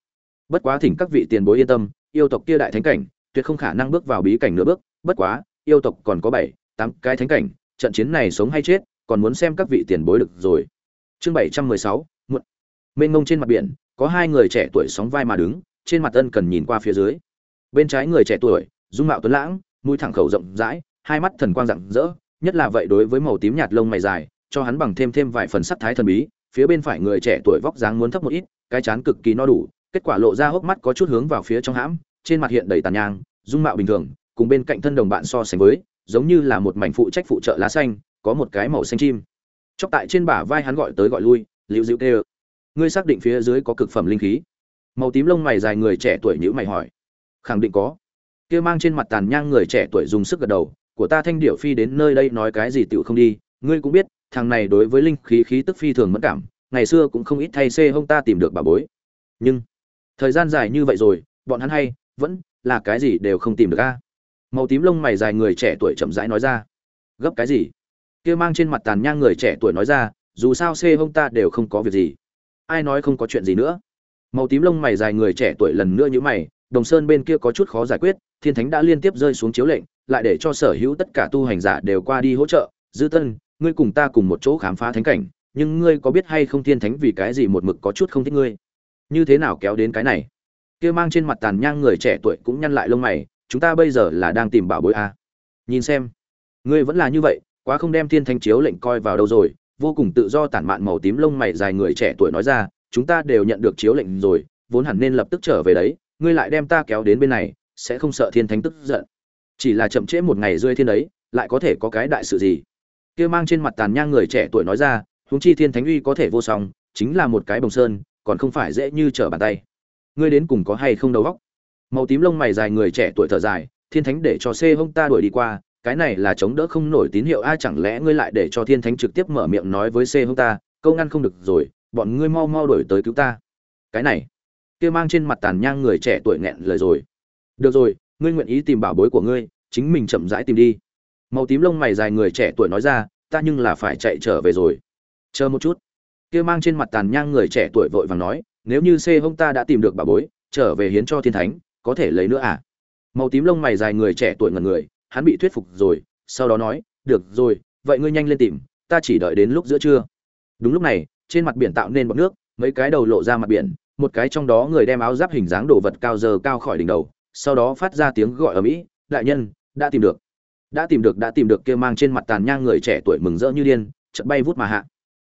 Bất quá thỉnh các vị tiền bối yên tâm, yêu tộc kia đại thánh cảnh, tuyệt không khả năng bước vào bí cảnh nửa bước. Bất quá, yêu tộc còn có bảy, tám cái thánh cảnh, trận chiến này sống hay chết, còn muốn xem các vị tiền bối được rồi. Chương bảy trăm mười sáu, muộn. Mênh mông trên mặt biển, có hai người trẻ tuổi sóng vai mà đứng, trên mặt ân cần nhìn qua phía dưới. Bên trái người trẻ tuổi, dung mạo tuấn lãng, mũi thẳng khẩu rộng rãi, hai mắt thần quang rạng rỡ, nhất là vậy đối với màu tím nhạt lông mày dài cho hắn bằng thêm thêm vài phần sắc thái thần bí, phía bên phải người trẻ tuổi vóc dáng muốn thấp một ít, cái chán cực kỳ no đủ, kết quả lộ ra hốc mắt có chút hướng vào phía trong hãm, trên mặt hiện đầy tàn nhang, dung mạo bình thường, cùng bên cạnh thân đồng bạn so sánh với, giống như là một mảnh phụ trách phụ trợ lá xanh, có một cái màu xanh chim. Chóc tại trên bả vai hắn gọi tới gọi lui, liễu dịu tê ngươi xác định phía dưới có cực phẩm linh khí? Màu tím lông mày dài người trẻ tuổi nhữ mày hỏi. Khẳng định có. Kia mang trên mặt tàn nhang người trẻ tuổi dùng sức gật đầu, của ta thanh điệu phi đến nơi đây nói cái gì tựu không đi, ngươi cũng biết thằng này đối với linh khí khí tức phi thường mất cảm, ngày xưa cũng không ít thay xê hông ta tìm được bà bối. Nhưng, thời gian dài như vậy rồi, bọn hắn hay, vẫn là cái gì đều không tìm được a. Màu tím lông mày dài người trẻ tuổi chậm rãi nói ra. Gấp cái gì? Kia mang trên mặt tàn nhang người trẻ tuổi nói ra, dù sao xê hông ta đều không có việc gì. Ai nói không có chuyện gì nữa? Màu tím lông mày dài người trẻ tuổi lần nữa như mày, đồng sơn bên kia có chút khó giải quyết, thiên thánh đã liên tiếp rơi xuống chiếu lệnh, lại để cho sở hữu tất cả tu hành giả đều qua đi hỗ trợ dư tân, ngươi cùng ta cùng một chỗ khám phá thánh cảnh, nhưng ngươi có biết hay không thiên thánh vì cái gì một mực có chút không thích ngươi? Như thế nào kéo đến cái này? Kia mang trên mặt tàn nhang người trẻ tuổi cũng nhăn lại lông mày, chúng ta bây giờ là đang tìm bảo bối a. À. nhìn xem. Ngươi vẫn là như vậy, quá không đem thiên thánh chiếu lệnh coi vào đâu rồi, vô cùng tự do tản mạn màu tím lông mày dài người trẻ tuổi nói ra, chúng ta đều nhận được chiếu lệnh rồi, vốn hẳn nên lập tức trở về đấy, ngươi lại đem ta kéo đến bên này, sẽ không sợ thiên thánh tức giận. Chỉ là chậm trễ một ngày rơi thiên đấy lại có thể có cái đại sự gì? Kia mang trên mặt tàn nhang người trẻ tuổi nói ra, huống chi thiên thánh uy có thể vô song, chính là một cái bồng sơn, còn không phải dễ như trở bàn tay. Ngươi đến cùng có hay không đầu góc màu tím lông mày dài người trẻ tuổi thở dài, thiên thánh để cho xê hông ta đuổi đi qua, cái này là chống đỡ không nổi tín hiệu a, chẳng lẽ ngươi lại để cho thiên thánh trực tiếp mở miệng nói với xê hông ta, câu ngăn không được rồi, bọn ngươi mau mau đuổi tới cứu ta. Cái này, kia mang trên mặt tàn nhang người trẻ tuổi nghẹn lời rồi. Được rồi, ngươi nguyện ý tìm bảo bối của ngươi, chính mình chậm rãi tìm đi màu tím lông mày dài người trẻ tuổi nói ra, ta nhưng là phải chạy trở về rồi. Chờ một chút. Kia mang trên mặt tàn nhang người trẻ tuổi vội vàng nói, nếu như c hông ta đã tìm được bà bối, trở về hiến cho thiên thánh, có thể lấy nữa à? Màu tím lông mày dài người trẻ tuổi ngần người, hắn bị thuyết phục rồi, sau đó nói, được rồi, vậy ngươi nhanh lên tìm, ta chỉ đợi đến lúc giữa trưa. Đúng lúc này, trên mặt biển tạo nên bọt nước, mấy cái đầu lộ ra mặt biển, một cái trong đó người đem áo giáp hình dáng đồ vật cao giờ cao khỏi đỉnh đầu, sau đó phát ra tiếng gọi ở mỹ, đại nhân, đã tìm được đã tìm được, đã tìm được kia mang trên mặt tàn nhang người trẻ tuổi mừng rỡ như điên, chợt bay vút mà hạ.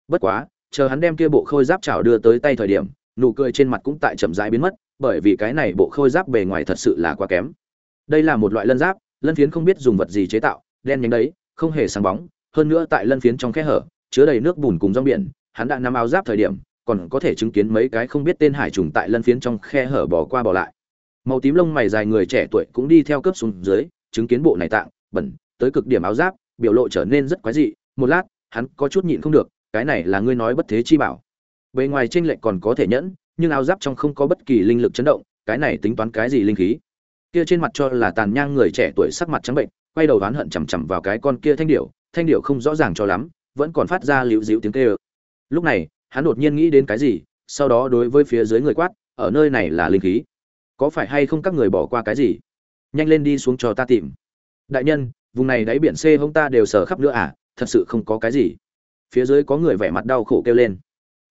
Bất quá, chờ hắn đem kia bộ khôi giáp chảo đưa tới tay thời điểm, nụ cười trên mặt cũng tại chậm rãi biến mất, bởi vì cái này bộ khôi giáp bề ngoài thật sự là quá kém. Đây là một loại lân giáp, lân phiến không biết dùng vật gì chế tạo, đen nhánh đấy, không hề sáng bóng, hơn nữa tại lân phiến trong khe hở, chứa đầy nước bùn cùng rong biển, hắn đã nắm áo giáp thời điểm, còn có thể chứng kiến mấy cái không biết tên hải trùng tại lân phiến trong khe hở bỏ qua bỏ lại. Màu tím lông mày dài người trẻ tuổi cũng đi theo cấp xuống dưới, chứng kiến bộ này tạng bẩn, tới cực điểm áo giáp, biểu lộ trở nên rất quái dị. Một lát, hắn có chút nhịn không được, cái này là ngươi nói bất thế chi bảo. Bề ngoài tranh lệch còn có thể nhẫn, nhưng áo giáp trong không có bất kỳ linh lực chấn động, cái này tính toán cái gì linh khí? Kia trên mặt cho là tàn nhang người trẻ tuổi sắc mặt trắng bệnh, quay đầu đoán hận chằm chằm vào cái con kia thanh điệu thanh điệu không rõ ràng cho lắm, vẫn còn phát ra liễu dịu tiếng kêu. Lúc này, hắn đột nhiên nghĩ đến cái gì, sau đó đối với phía dưới người quát, ở nơi này là linh khí. Có phải hay không các người bỏ qua cái gì? Nhanh lên đi xuống cho ta tìm đại nhân, vùng này đáy biển c hông ta đều sờ khắp nữa à thật sự không có cái gì. Phía dưới có người vẻ mặt đau khổ kêu lên.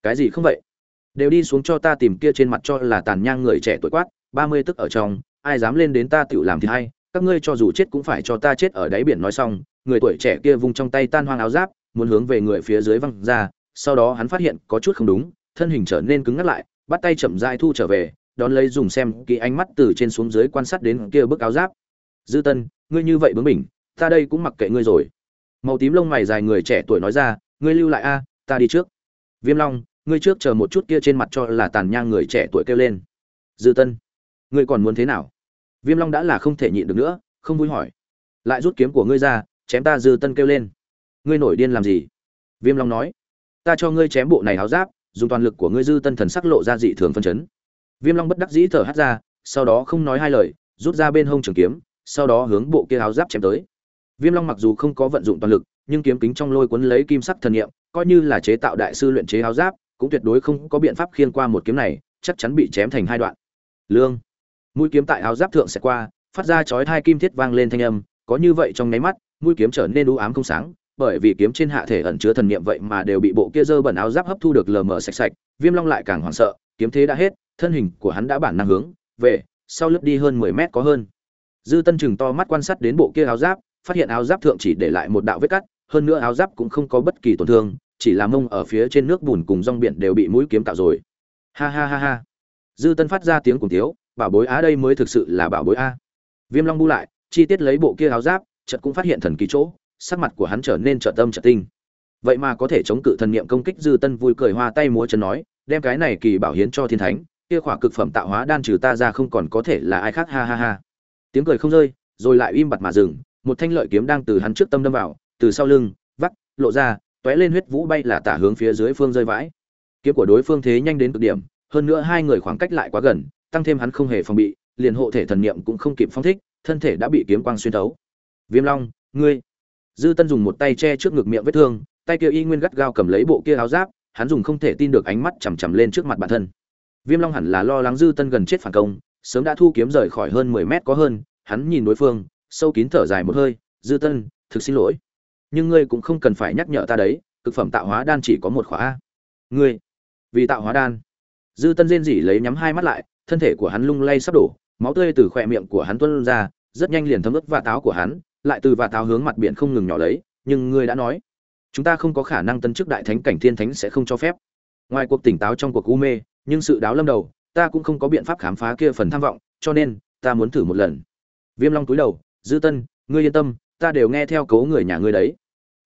Cái gì không vậy? Đều đi xuống cho ta tìm kia trên mặt cho là tàn nhang người trẻ tuổi quát, ba mươi tức ở trong, ai dám lên đến ta tự làm thì hay, các ngươi cho dù chết cũng phải cho ta chết ở đáy biển nói xong. Người tuổi trẻ kia vung trong tay tan hoang áo giáp, muốn hướng về người phía dưới văng ra, sau đó hắn phát hiện có chút không đúng, thân hình trở nên cứng ngắt lại, bắt tay chậm dai thu trở về, đón lấy dùng xem kỹ ánh mắt từ trên xuống dưới quan sát đến kia bức áo giáp. Dư tân ngươi như vậy bướng mình ta đây cũng mặc kệ ngươi rồi. Màu tím lông mày dài người trẻ tuổi nói ra, ngươi lưu lại a, ta đi trước. Viêm long, ngươi trước chờ một chút kia trên mặt cho là tàn nhang người trẻ tuổi kêu lên. Dư tân, ngươi còn muốn thế nào? Viêm long đã là không thể nhịn được nữa, không vui hỏi. Lại rút kiếm của ngươi ra, chém ta, dư tân kêu lên. Ngươi nổi điên làm gì? Viêm long nói. Ta cho ngươi chém bộ này áo giáp, dùng toàn lực của ngươi dư tân thần sắc lộ ra dị thường phân chấn. Viêm long bất đắc dĩ thở hắt ra, sau đó không nói hai lời, rút ra bên hông trường kiếm sau đó hướng bộ kia áo giáp chém tới. Viêm long mặc dù không có vận dụng toàn lực, nhưng kiếm kính trong lôi cuốn lấy kim sắc thần niệm, coi như là chế tạo đại sư luyện chế áo giáp, cũng tuyệt đối không có biện pháp khiên qua một kiếm này, chắc chắn bị chém thành hai đoạn. Lương. Mũi kiếm tại áo giáp thượng sẽ qua, phát ra chói hai kim thiết vang lên thanh âm, có như vậy trong nháy mắt, mũi kiếm trở nên u ám không sáng, bởi vì kiếm trên hạ thể ẩn chứa thần niệm vậy mà đều bị bộ kia dơ bẩn áo giáp hấp thu được lờ mờ sạch sạch, viêm long lại càng hoảng sợ, kiếm thế đã hết, thân hình của hắn đã bản năng hướng về, sau lướt đi hơn mười mét có hơn dư tân chừng to mắt quan sát đến bộ kia áo giáp, phát hiện áo giáp thượng chỉ để lại một đạo vết cắt, hơn nữa áo giáp cũng không có bất kỳ tổn thương, chỉ là mông ở phía trên nước bùn cùng rong biển đều bị mũi kiếm tạo rồi. Ha ha ha ha. Dư tân phát ra tiếng cùng tiếu, bảo bối á, đây mới thực sự là bảo bối a viêm long bu lại, chi tiết lấy bộ kia áo giáp, chợt cũng phát hiện thần kỳ chỗ, sắc mặt của hắn trở nên trợ tâm trợ tinh. Vậy mà có thể chống cự thần niệm công kích, dư tân vui cười hoa tay múa chân nói, đem cái này kỳ bảo hiến cho thiên thánh, kia khỏa cực phẩm tạo hóa đan trừ ta ra không còn có thể là ai khác. Ha ha ha tiếng cười không rơi, rồi lại im bặt mà dừng, một thanh lợi kiếm đang từ hắn trước tâm đâm vào, từ sau lưng, vắt, lộ ra, tóe lên huyết vũ bay là tả hướng phía dưới phương rơi vãi. Kiếm của đối phương thế nhanh đến cực điểm, hơn nữa hai người khoảng cách lại quá gần, tăng thêm hắn không hề phòng bị, liền hộ thể thần niệm cũng không kịp phong thích, thân thể đã bị kiếm quang xuyên thấu. Viêm long, ngươi. Dư tân dùng một tay che trước ngực miệng vết thương, tay kia y nguyên gắt gao cầm lấy bộ kia áo giáp, hắn dùng không thể tin được ánh mắt chằm chằm lên trước mặt bản thân. Viêm long hẳn là lo lắng dư tân gần chết phản công, sớm đã thu kiếm rời khỏi hơn mười mét có hơn hắn nhìn đối phương, sâu kín thở dài một hơi, dư tân, thực xin lỗi, nhưng ngươi cũng không cần phải nhắc nhở ta đấy, cực phẩm tạo hóa đan chỉ có một khóa ngươi? Vì tạo hóa đan? Dư tân rên rỉ lấy nhắm hai mắt lại, thân thể của hắn lung lay sắp đổ, máu tươi từ khỏe miệng của hắn tuôn ra, rất nhanh liền thấm ướt và táo của hắn, lại từ và táo hướng mặt biển không ngừng nhỏ lấy, nhưng ngươi đã nói, chúng ta không có khả năng tân chức đại thánh cảnh thiên thánh sẽ không cho phép. Ngoài cuộc tỉnh táo trong cuộc u mê, nhưng sự đáo lâm đầu, ta cũng không có biện pháp khám phá kia phần tham vọng, cho nên, ta muốn thử một lần viêm long túi đầu, dư tân, ngươi yên tâm, ta đều nghe theo cố người nhà ngươi đấy.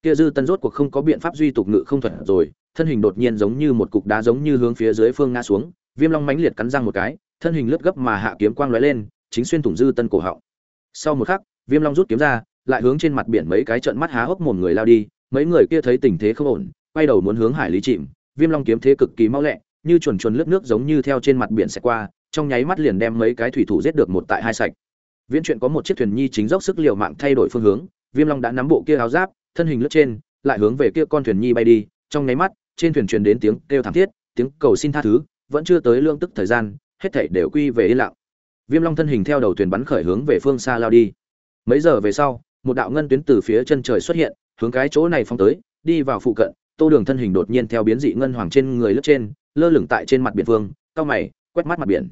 Kia dư tân rốt cuộc không có biện pháp duy tục ngự không thuật rồi, thân hình đột nhiên giống như một cục đá giống như hướng phía dưới phương ngã xuống, viêm long mãnh liệt cắn răng một cái, thân hình lướt gấp mà hạ kiếm quang lóe lên, chính xuyên thủng dư tân cổ họng. Sau một khắc, viêm long rút kiếm ra, lại hướng trên mặt biển mấy cái trận mắt há hốc mồm người lao đi, mấy người kia thấy tình thế không ổn, quay đầu muốn hướng hải lý chìm, viêm long kiếm thế cực kỳ mau lẹ, như chuồn chuồn lướt nước giống như theo trên mặt biển sẽ qua, trong nháy mắt liền đem mấy cái thủy thủ giết được một tại hai sạch viễn truyện có một chiếc thuyền nhi chính dốc sức liều mạng thay đổi phương hướng, viêm long đã nắm bộ kia áo giáp, thân hình lướt trên, lại hướng về kia con thuyền nhi bay đi, trong nháy mắt, trên thuyền truyền đến tiếng kêu thảm thiết, tiếng cầu xin tha thứ, vẫn chưa tới lương tức thời gian, hết thảy đều quy về yên lặng. Viêm long thân hình theo đầu thuyền bắn khởi hướng về phương xa lao đi. Mấy giờ về sau, một đạo ngân tuyến từ phía chân trời xuất hiện, hướng cái chỗ này phóng tới, đi vào phụ cận, tô đường thân hình đột nhiên theo biến dị ngân hoàng trên người lướt trên, lơ lửng tại trên mặt biển phương cao mày, quét mắt mặt biển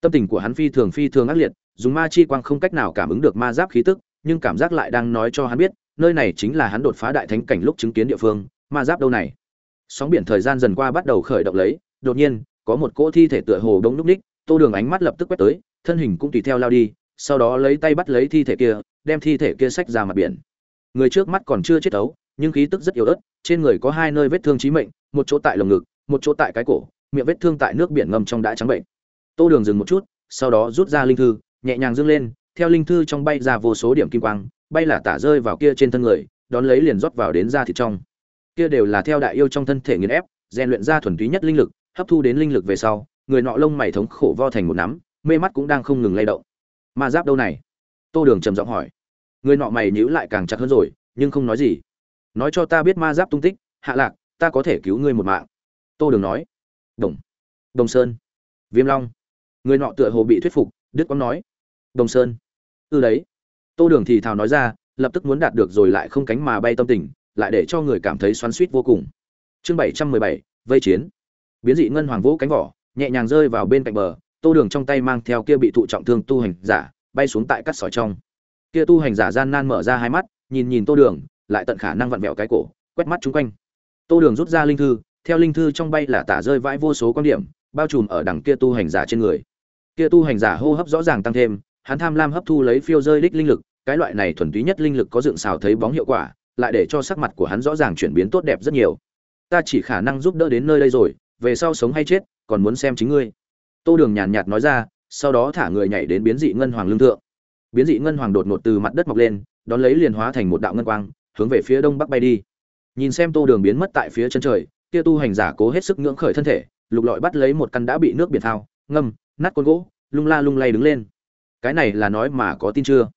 tâm tình của hắn phi thường phi thường ác liệt, dùng ma chi quang không cách nào cảm ứng được ma giáp khí tức, nhưng cảm giác lại đang nói cho hắn biết, nơi này chính là hắn đột phá đại thánh cảnh lúc chứng kiến địa phương, ma giáp đâu này. Sóng biển thời gian dần qua bắt đầu khởi động lấy, đột nhiên, có một cỗ thi thể tựa hồ đông núc ních, tô đường ánh mắt lập tức quét tới, thân hình cũng tùy theo lao đi, sau đó lấy tay bắt lấy thi thể kia, đem thi thể kia xách ra mặt biển. Người trước mắt còn chưa chết ấu nhưng khí tức rất yếu ớt, trên người có hai nơi vết thương chí mệnh, một chỗ tại lồng ngực, một chỗ tại cái cổ, miệng vết thương tại nước biển ngâm trong đã trắng bệnh tô đường dừng một chút, sau đó rút ra linh thư, nhẹ nhàng dâng lên, theo linh thư trong bay ra vô số điểm kim quang, bay là tả rơi vào kia trên thân người, đón lấy liền rót vào đến da thịt trong. Kia đều là theo đại yêu trong thân thể nghiền ép, rèn luyện ra thuần túy nhất linh lực, hấp thu đến linh lực về sau, người nọ lông mày thống khổ vo thành một nắm, mê mắt cũng đang không ngừng lay động. Ma giáp đâu này? Tô đường trầm giọng hỏi. Người nọ mày nhíu lại càng chặt hơn rồi, nhưng không nói gì. Nói cho ta biết ma giáp tung tích, hạ lạc, ta có thể cứu ngươi một mạng. Tô đường nói. Đồng. Đồng sơn. Viêm long người nọ tựa hồ bị thuyết phục, đức quang nói, đồng sơn. Ư đấy. Tô đường thì thào nói ra, lập tức muốn đạt được rồi lại không cánh mà bay tâm tình, lại để cho người cảm thấy xoắn suýt vô cùng. Chương bảy trăm mười bảy, vây chiến. Biến dị ngân hoàng vũ cánh vỏ, nhẹ nhàng rơi vào bên cạnh bờ, tô đường trong tay mang theo kia bị thụ trọng thương tu hành giả, bay xuống tại cắt sỏi trong. Kia tu hành giả gian nan mở ra hai mắt, nhìn nhìn tô đường, lại tận khả năng vặn vẹo cái cổ, quét mắt chung quanh. Tô đường rút ra linh thư, theo linh thư trong bay là tả rơi vãi vô số quan điểm bao trùm ở đằng kia tu hành giả trên người. Kia tu hành giả hô hấp rõ ràng tăng thêm, hắn tham lam hấp thu lấy phiêu rơi đích linh lực, cái loại này thuần túy nhất linh lực có dựng xào thấy bóng hiệu quả, lại để cho sắc mặt của hắn rõ ràng chuyển biến tốt đẹp rất nhiều. Ta chỉ khả năng giúp đỡ đến nơi đây rồi, về sau sống hay chết, còn muốn xem chính ngươi. Tô đường nhàn nhạt nói ra, sau đó thả người nhảy đến biến dị ngân hoàng lương thượng. Biến dị ngân hoàng đột ngột từ mặt đất mọc lên, đón lấy liền hóa thành một đạo ngân quang, hướng về phía đông bắc bay đi. Nhìn xem tô đường biến mất tại phía chân trời, kia tu hành giả cố hết sức ngưỡng khởi thân thể lục lọi bắt lấy một căn đã bị nước biển thao ngâm, nát con gỗ, lung la lung lay đứng lên. Cái này là nói mà có tin chưa?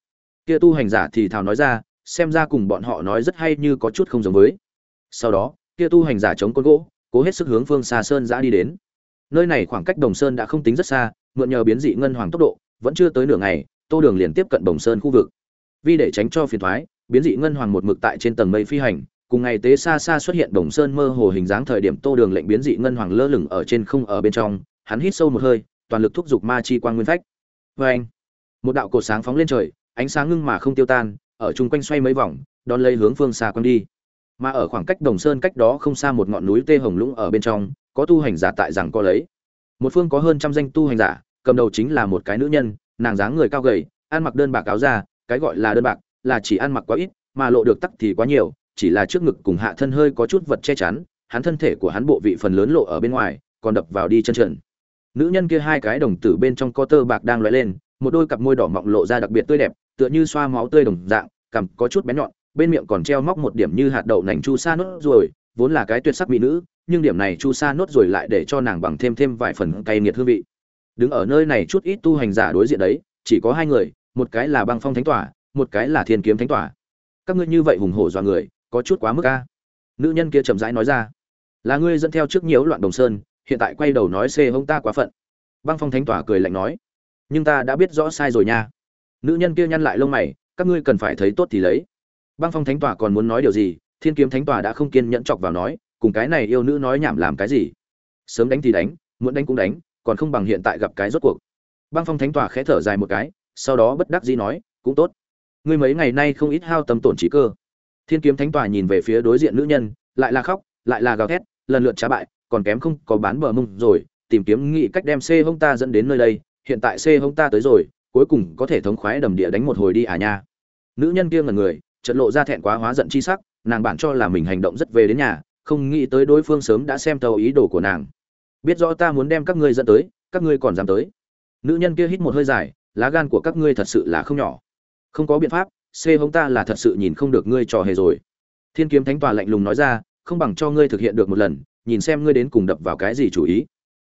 Kia tu hành giả thì thào nói ra, xem ra cùng bọn họ nói rất hay như có chút không giống với. Sau đó, kia tu hành giả chống con gỗ, cố hết sức hướng phương xa sơn giã đi đến. Nơi này khoảng cách đồng sơn đã không tính rất xa, mượn nhờ biến dị ngân hoàng tốc độ, vẫn chưa tới nửa ngày, tô đường liền tiếp cận đồng sơn khu vực. Vì để tránh cho phiền thoái, biến dị ngân hoàng một mực tại trên tầng mây phi hành cùng ngày tế xa xa xuất hiện đồng sơn mơ hồ hình dáng thời điểm tô đường lệnh biến dị ngân hoàng lơ lửng ở trên không ở bên trong, hắn hít sâu một hơi, toàn lực thúc giục ma chi quang nguyên phách. Vê anh, một đạo cột sáng phóng lên trời, ánh sáng ngưng mà không tiêu tan, ở chung quanh xoay mấy vòng, đón lấy hướng phương xa quang đi. Mà ở khoảng cách đồng sơn cách đó không xa một ngọn núi tê hồng lũng ở bên trong, có tu hành giả tại rằng có lấy. Một phương có hơn trăm danh tu hành giả, cầm đầu chính là một cái nữ nhân, nàng dáng người cao gầy, ăn mặc đơn bạc áo ra cái gọi là đơn bạc, là chỉ ăn mặc quá ít, mà lộ được tắc thì quá nhiều chỉ là trước ngực cùng hạ thân hơi có chút vật che chắn, hắn thân thể của hắn bộ vị phần lớn lộ ở bên ngoài, còn đập vào đi chân trần. Nữ nhân kia hai cái đồng tử bên trong có tơ bạc đang lóe lên, một đôi cặp môi đỏ mọng lộ ra đặc biệt tươi đẹp, tựa như xoa máu tươi đồng dạng, cằm có chút bén nhọn, bên miệng còn treo móc một điểm như hạt đậu nành chu sa nốt rồi vốn là cái tuyệt sắc mỹ nữ, nhưng điểm này chu sa nốt rồi lại để cho nàng bằng thêm thêm vài phần cay nghiệt hương vị. Đứng ở nơi này chút ít tu hành giả đối diện đấy, chỉ có hai người, một cái là băng phong thánh tỏa một cái là thiên kiếm thánh tỏa các ngươi như vậy hùng hổ dọa người có chút quá mức a. Nữ nhân kia chậm rãi nói ra, là ngươi dẫn theo trước nhiễu loạn đồng sơn, hiện tại quay đầu nói xê hông ta quá phận. Băng phong thánh tỏa cười lạnh nói, nhưng ta đã biết rõ sai rồi nha. Nữ nhân kia nhăn lại lông mày, các ngươi cần phải thấy tốt thì lấy. Băng phong thánh tỏa còn muốn nói điều gì, thiên kiếm thánh tỏa đã không kiên nhẫn chọc vào nói, cùng cái này yêu nữ nói nhảm làm cái gì? Sớm đánh thì đánh, muốn đánh cũng đánh, còn không bằng hiện tại gặp cái rốt cuộc. Băng phong thánh tỏa khẽ thở dài một cái, sau đó bất đắc dĩ nói, cũng tốt. Ngươi mấy ngày nay không ít hao tâm tổn trí cơ thiên kiếm thánh tòa nhìn về phía đối diện nữ nhân, lại là khóc, lại là gào thét, lần lượt trả bại, còn kém không có bán bờ mông rồi, tìm kiếm nghị cách đem c hông ta dẫn đến nơi đây, hiện tại c hông ta tới rồi, cuối cùng có thể thống khoái đầm địa đánh một hồi đi à nha. Nữ nhân kia ngần người trận lộ ra thẹn quá hóa giận chi sắc, nàng bản cho là mình hành động rất về đến nhà, không nghĩ tới đối phương sớm đã xem thấu ý đồ của nàng. Biết rõ ta muốn đem các ngươi dẫn tới, các ngươi còn dám tới. Nữ nhân kia hít một hơi dài, lá gan của các ngươi thật sự là không nhỏ. Không có biện pháp c hống ta là thật sự nhìn không được ngươi trò hề rồi. Thiên kiếm thánh tòa lạnh lùng nói ra, không bằng cho ngươi thực hiện được một lần, nhìn xem ngươi đến cùng đập vào cái gì chủ ý.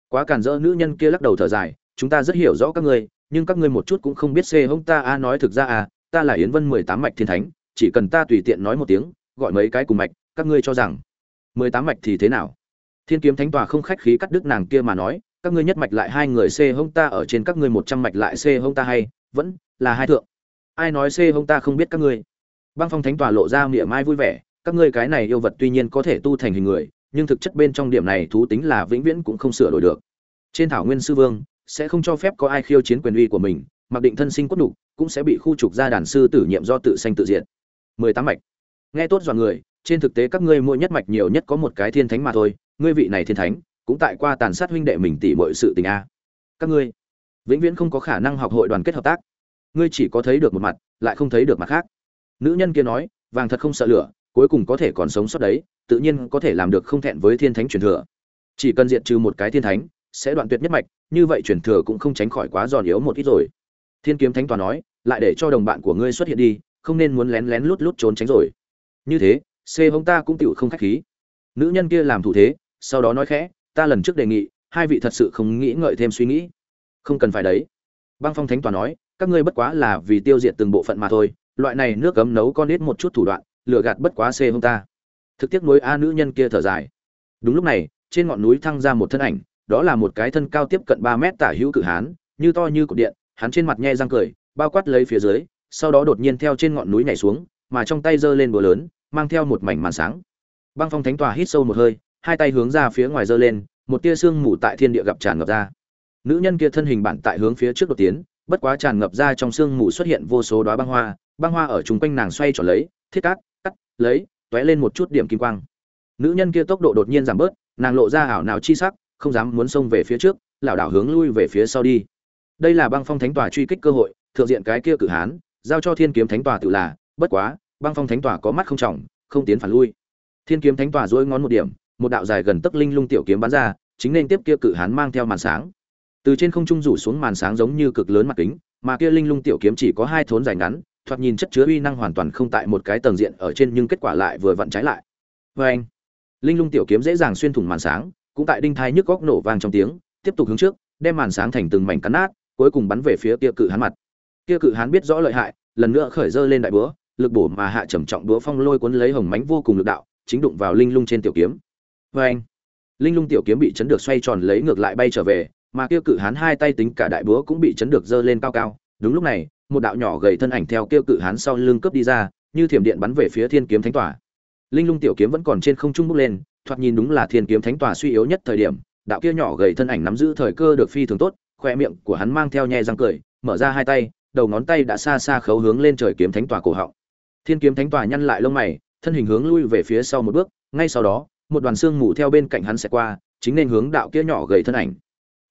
Quá cản rỡ nữ nhân kia lắc đầu thở dài, chúng ta rất hiểu rõ các ngươi, nhưng các ngươi một chút cũng không biết c hống ta, a, nói thực ra à ta là yến vân mười tám mạch thiên thánh, chỉ cần ta tùy tiện nói một tiếng, gọi mấy cái cùng mạch, các ngươi cho rằng mười tám mạch thì thế nào? Thiên kiếm thánh tòa không khách khí cắt đứt nàng kia mà nói, các ngươi nhất mạch lại hai người, c hông ta ở trên các ngươi một trăm mạch lại c hông ta hay vẫn là hai thượng ai nói c hông ta không biết các ngươi. Băng phong thánh tòa lộ ra miệng mai vui vẻ, các ngươi cái này yêu vật tuy nhiên có thể tu thành hình người, nhưng thực chất bên trong điểm này thú tính là vĩnh viễn cũng không sửa đổi được. Trên thảo nguyên sư vương, sẽ không cho phép có ai khiêu chiến quyền uy của mình, mặc định thân sinh cốt đục, cũng sẽ bị khu trục ra đàn sư tử nhiệm do tự sanh tự diện mười tám mạch. Nghe tốt dọn người, trên thực tế các ngươi mỗi nhất mạch nhiều nhất có một cái thiên thánh mà thôi, ngươi vị này thiên thánh, cũng tại qua tàn sát huynh đệ mình tỉ mọi sự tình a. Các ngươi, vĩnh viễn không có khả năng học hội đoàn kết hợp tác ngươi chỉ có thấy được một mặt, lại không thấy được mặt khác. Nữ nhân kia nói, vàng thật không sợ lửa, cuối cùng có thể còn sống sót đấy, tự nhiên có thể làm được không thẹn với thiên thánh truyền thừa. Chỉ cần diệt trừ một cái thiên thánh, sẽ đoạn tuyệt nhất mạch, như vậy truyền thừa cũng không tránh khỏi quá giòn yếu một ít rồi. Thiên kiếm thánh toàn nói, lại để cho đồng bạn của ngươi xuất hiện đi, không nên muốn lén lén lút lút trốn tránh rồi. Như thế, c hông ta cũng tựu không khách khí. Nữ nhân kia làm thủ thế, sau đó nói khẽ, ta lần trước đề nghị, hai vị thật sự không nghĩ ngợi thêm suy nghĩ. Không cần phải đấy. Băng phong thánh toàn nói các ngươi bất quá là vì tiêu diệt từng bộ phận mà thôi, loại này nước cấm nấu con ít một chút thủ đoạn lựa gạt bất quá xê hông ta. Thực tiếc nối a nữ nhân kia thở dài. Đúng lúc này, trên ngọn núi thăng ra một thân ảnh, đó là một cái thân cao tiếp cận ba mét tả hữu cự hán, như to như cột điện, hắn trên mặt nhe răng cười, bao quát lấy phía dưới, sau đó đột nhiên theo trên ngọn núi nhảy xuống, mà trong tay giơ lên búa lớn, mang theo một mảnh màn sáng. Băng phong thánh tòa hít sâu một hơi, hai tay hướng ra phía ngoài giơ lên, một tia sương mù tại thiên địa gặp tràn ngập ra. Nữ nhân kia thân hình bản tại hướng phía trước đột tiến bất quá tràn ngập ra trong sương mù xuất hiện vô số đóa băng hoa băng hoa ở chung quanh nàng xoay tròn lấy, thiết cát, cắt, lấy, tóe lên một chút điểm kim quang. Nữ nhân kia tốc độ đột nhiên giảm bớt, nàng lộ ra ảo nào chi sắc, không dám muốn xông về phía trước, lảo đảo hướng lui về phía sau đi. Đây là băng phong thánh tòa truy kích cơ hội, thượng diện cái kia cử hán, giao cho thiên kiếm thánh tòa tự là, bất quá, băng phong thánh tòa có mắt không trọng, không tiến phản lui. Thiên kiếm thánh tòa duỗi ngón một điểm, một đạo dài gần tấc linh lung tiểu kiếm bắn ra, chính nên tiếp kia cự hán mang theo màn sáng từ trên không trung rủ xuống màn sáng giống như cực lớn mặt kính, mà kia linh lung tiểu kiếm chỉ có hai thốn dài ngắn, thoạt nhìn chất chứa uy năng hoàn toàn không tại một cái tầng diện ở trên nhưng kết quả lại vừa vặn trái lại. Vê anh, linh lung tiểu kiếm dễ dàng xuyên thủng màn sáng, cũng tại đinh thai nhức góc nổ vang trong tiếng, tiếp tục hướng trước, đem màn sáng thành từng mảnh cắn nát, cuối cùng bắn về phía kia cự hán mặt. Kia cự hán biết rõ lợi hại, lần nữa khởi dơ lên đại búa, lực bổ mà hạ trầm trọng búa phong lôi cuốn lấy hồng mánh vô cùng lực đạo, chính đụng vào linh lung trên tiểu kiếm. Vê anh, linh lung tiểu kiếm bị chấn được xoay tròn lấy ngược lại bay trở về mà kia cự hán hai tay tính cả đại búa cũng bị chấn được dơ lên cao cao. Đúng lúc này, một đạo nhỏ gầy thân ảnh theo kia cự hán sau lưng cướp đi ra, như thiểm điện bắn về phía thiên kiếm thánh tỏa linh lung tiểu kiếm vẫn còn trên không trung bước lên, thoạt nhìn đúng là thiên kiếm thánh tỏa suy yếu nhất thời điểm. Đạo kia nhỏ gầy thân ảnh nắm giữ thời cơ được phi thường tốt khoe miệng của hắn mang theo nhe răng cười, mở ra hai tay, đầu ngón tay đã xa xa khấu hướng lên trời kiếm thánh tỏa cổ họng. Thiên kiếm thánh tỏa nhăn lại lông mày, thân hình hướng lui về phía sau một bước, ngay sau đó, một đoàn xương mù theo bên cạnh hắn sẽ qua, chính nên hướng đạo kia nhỏ gầy thân ảnh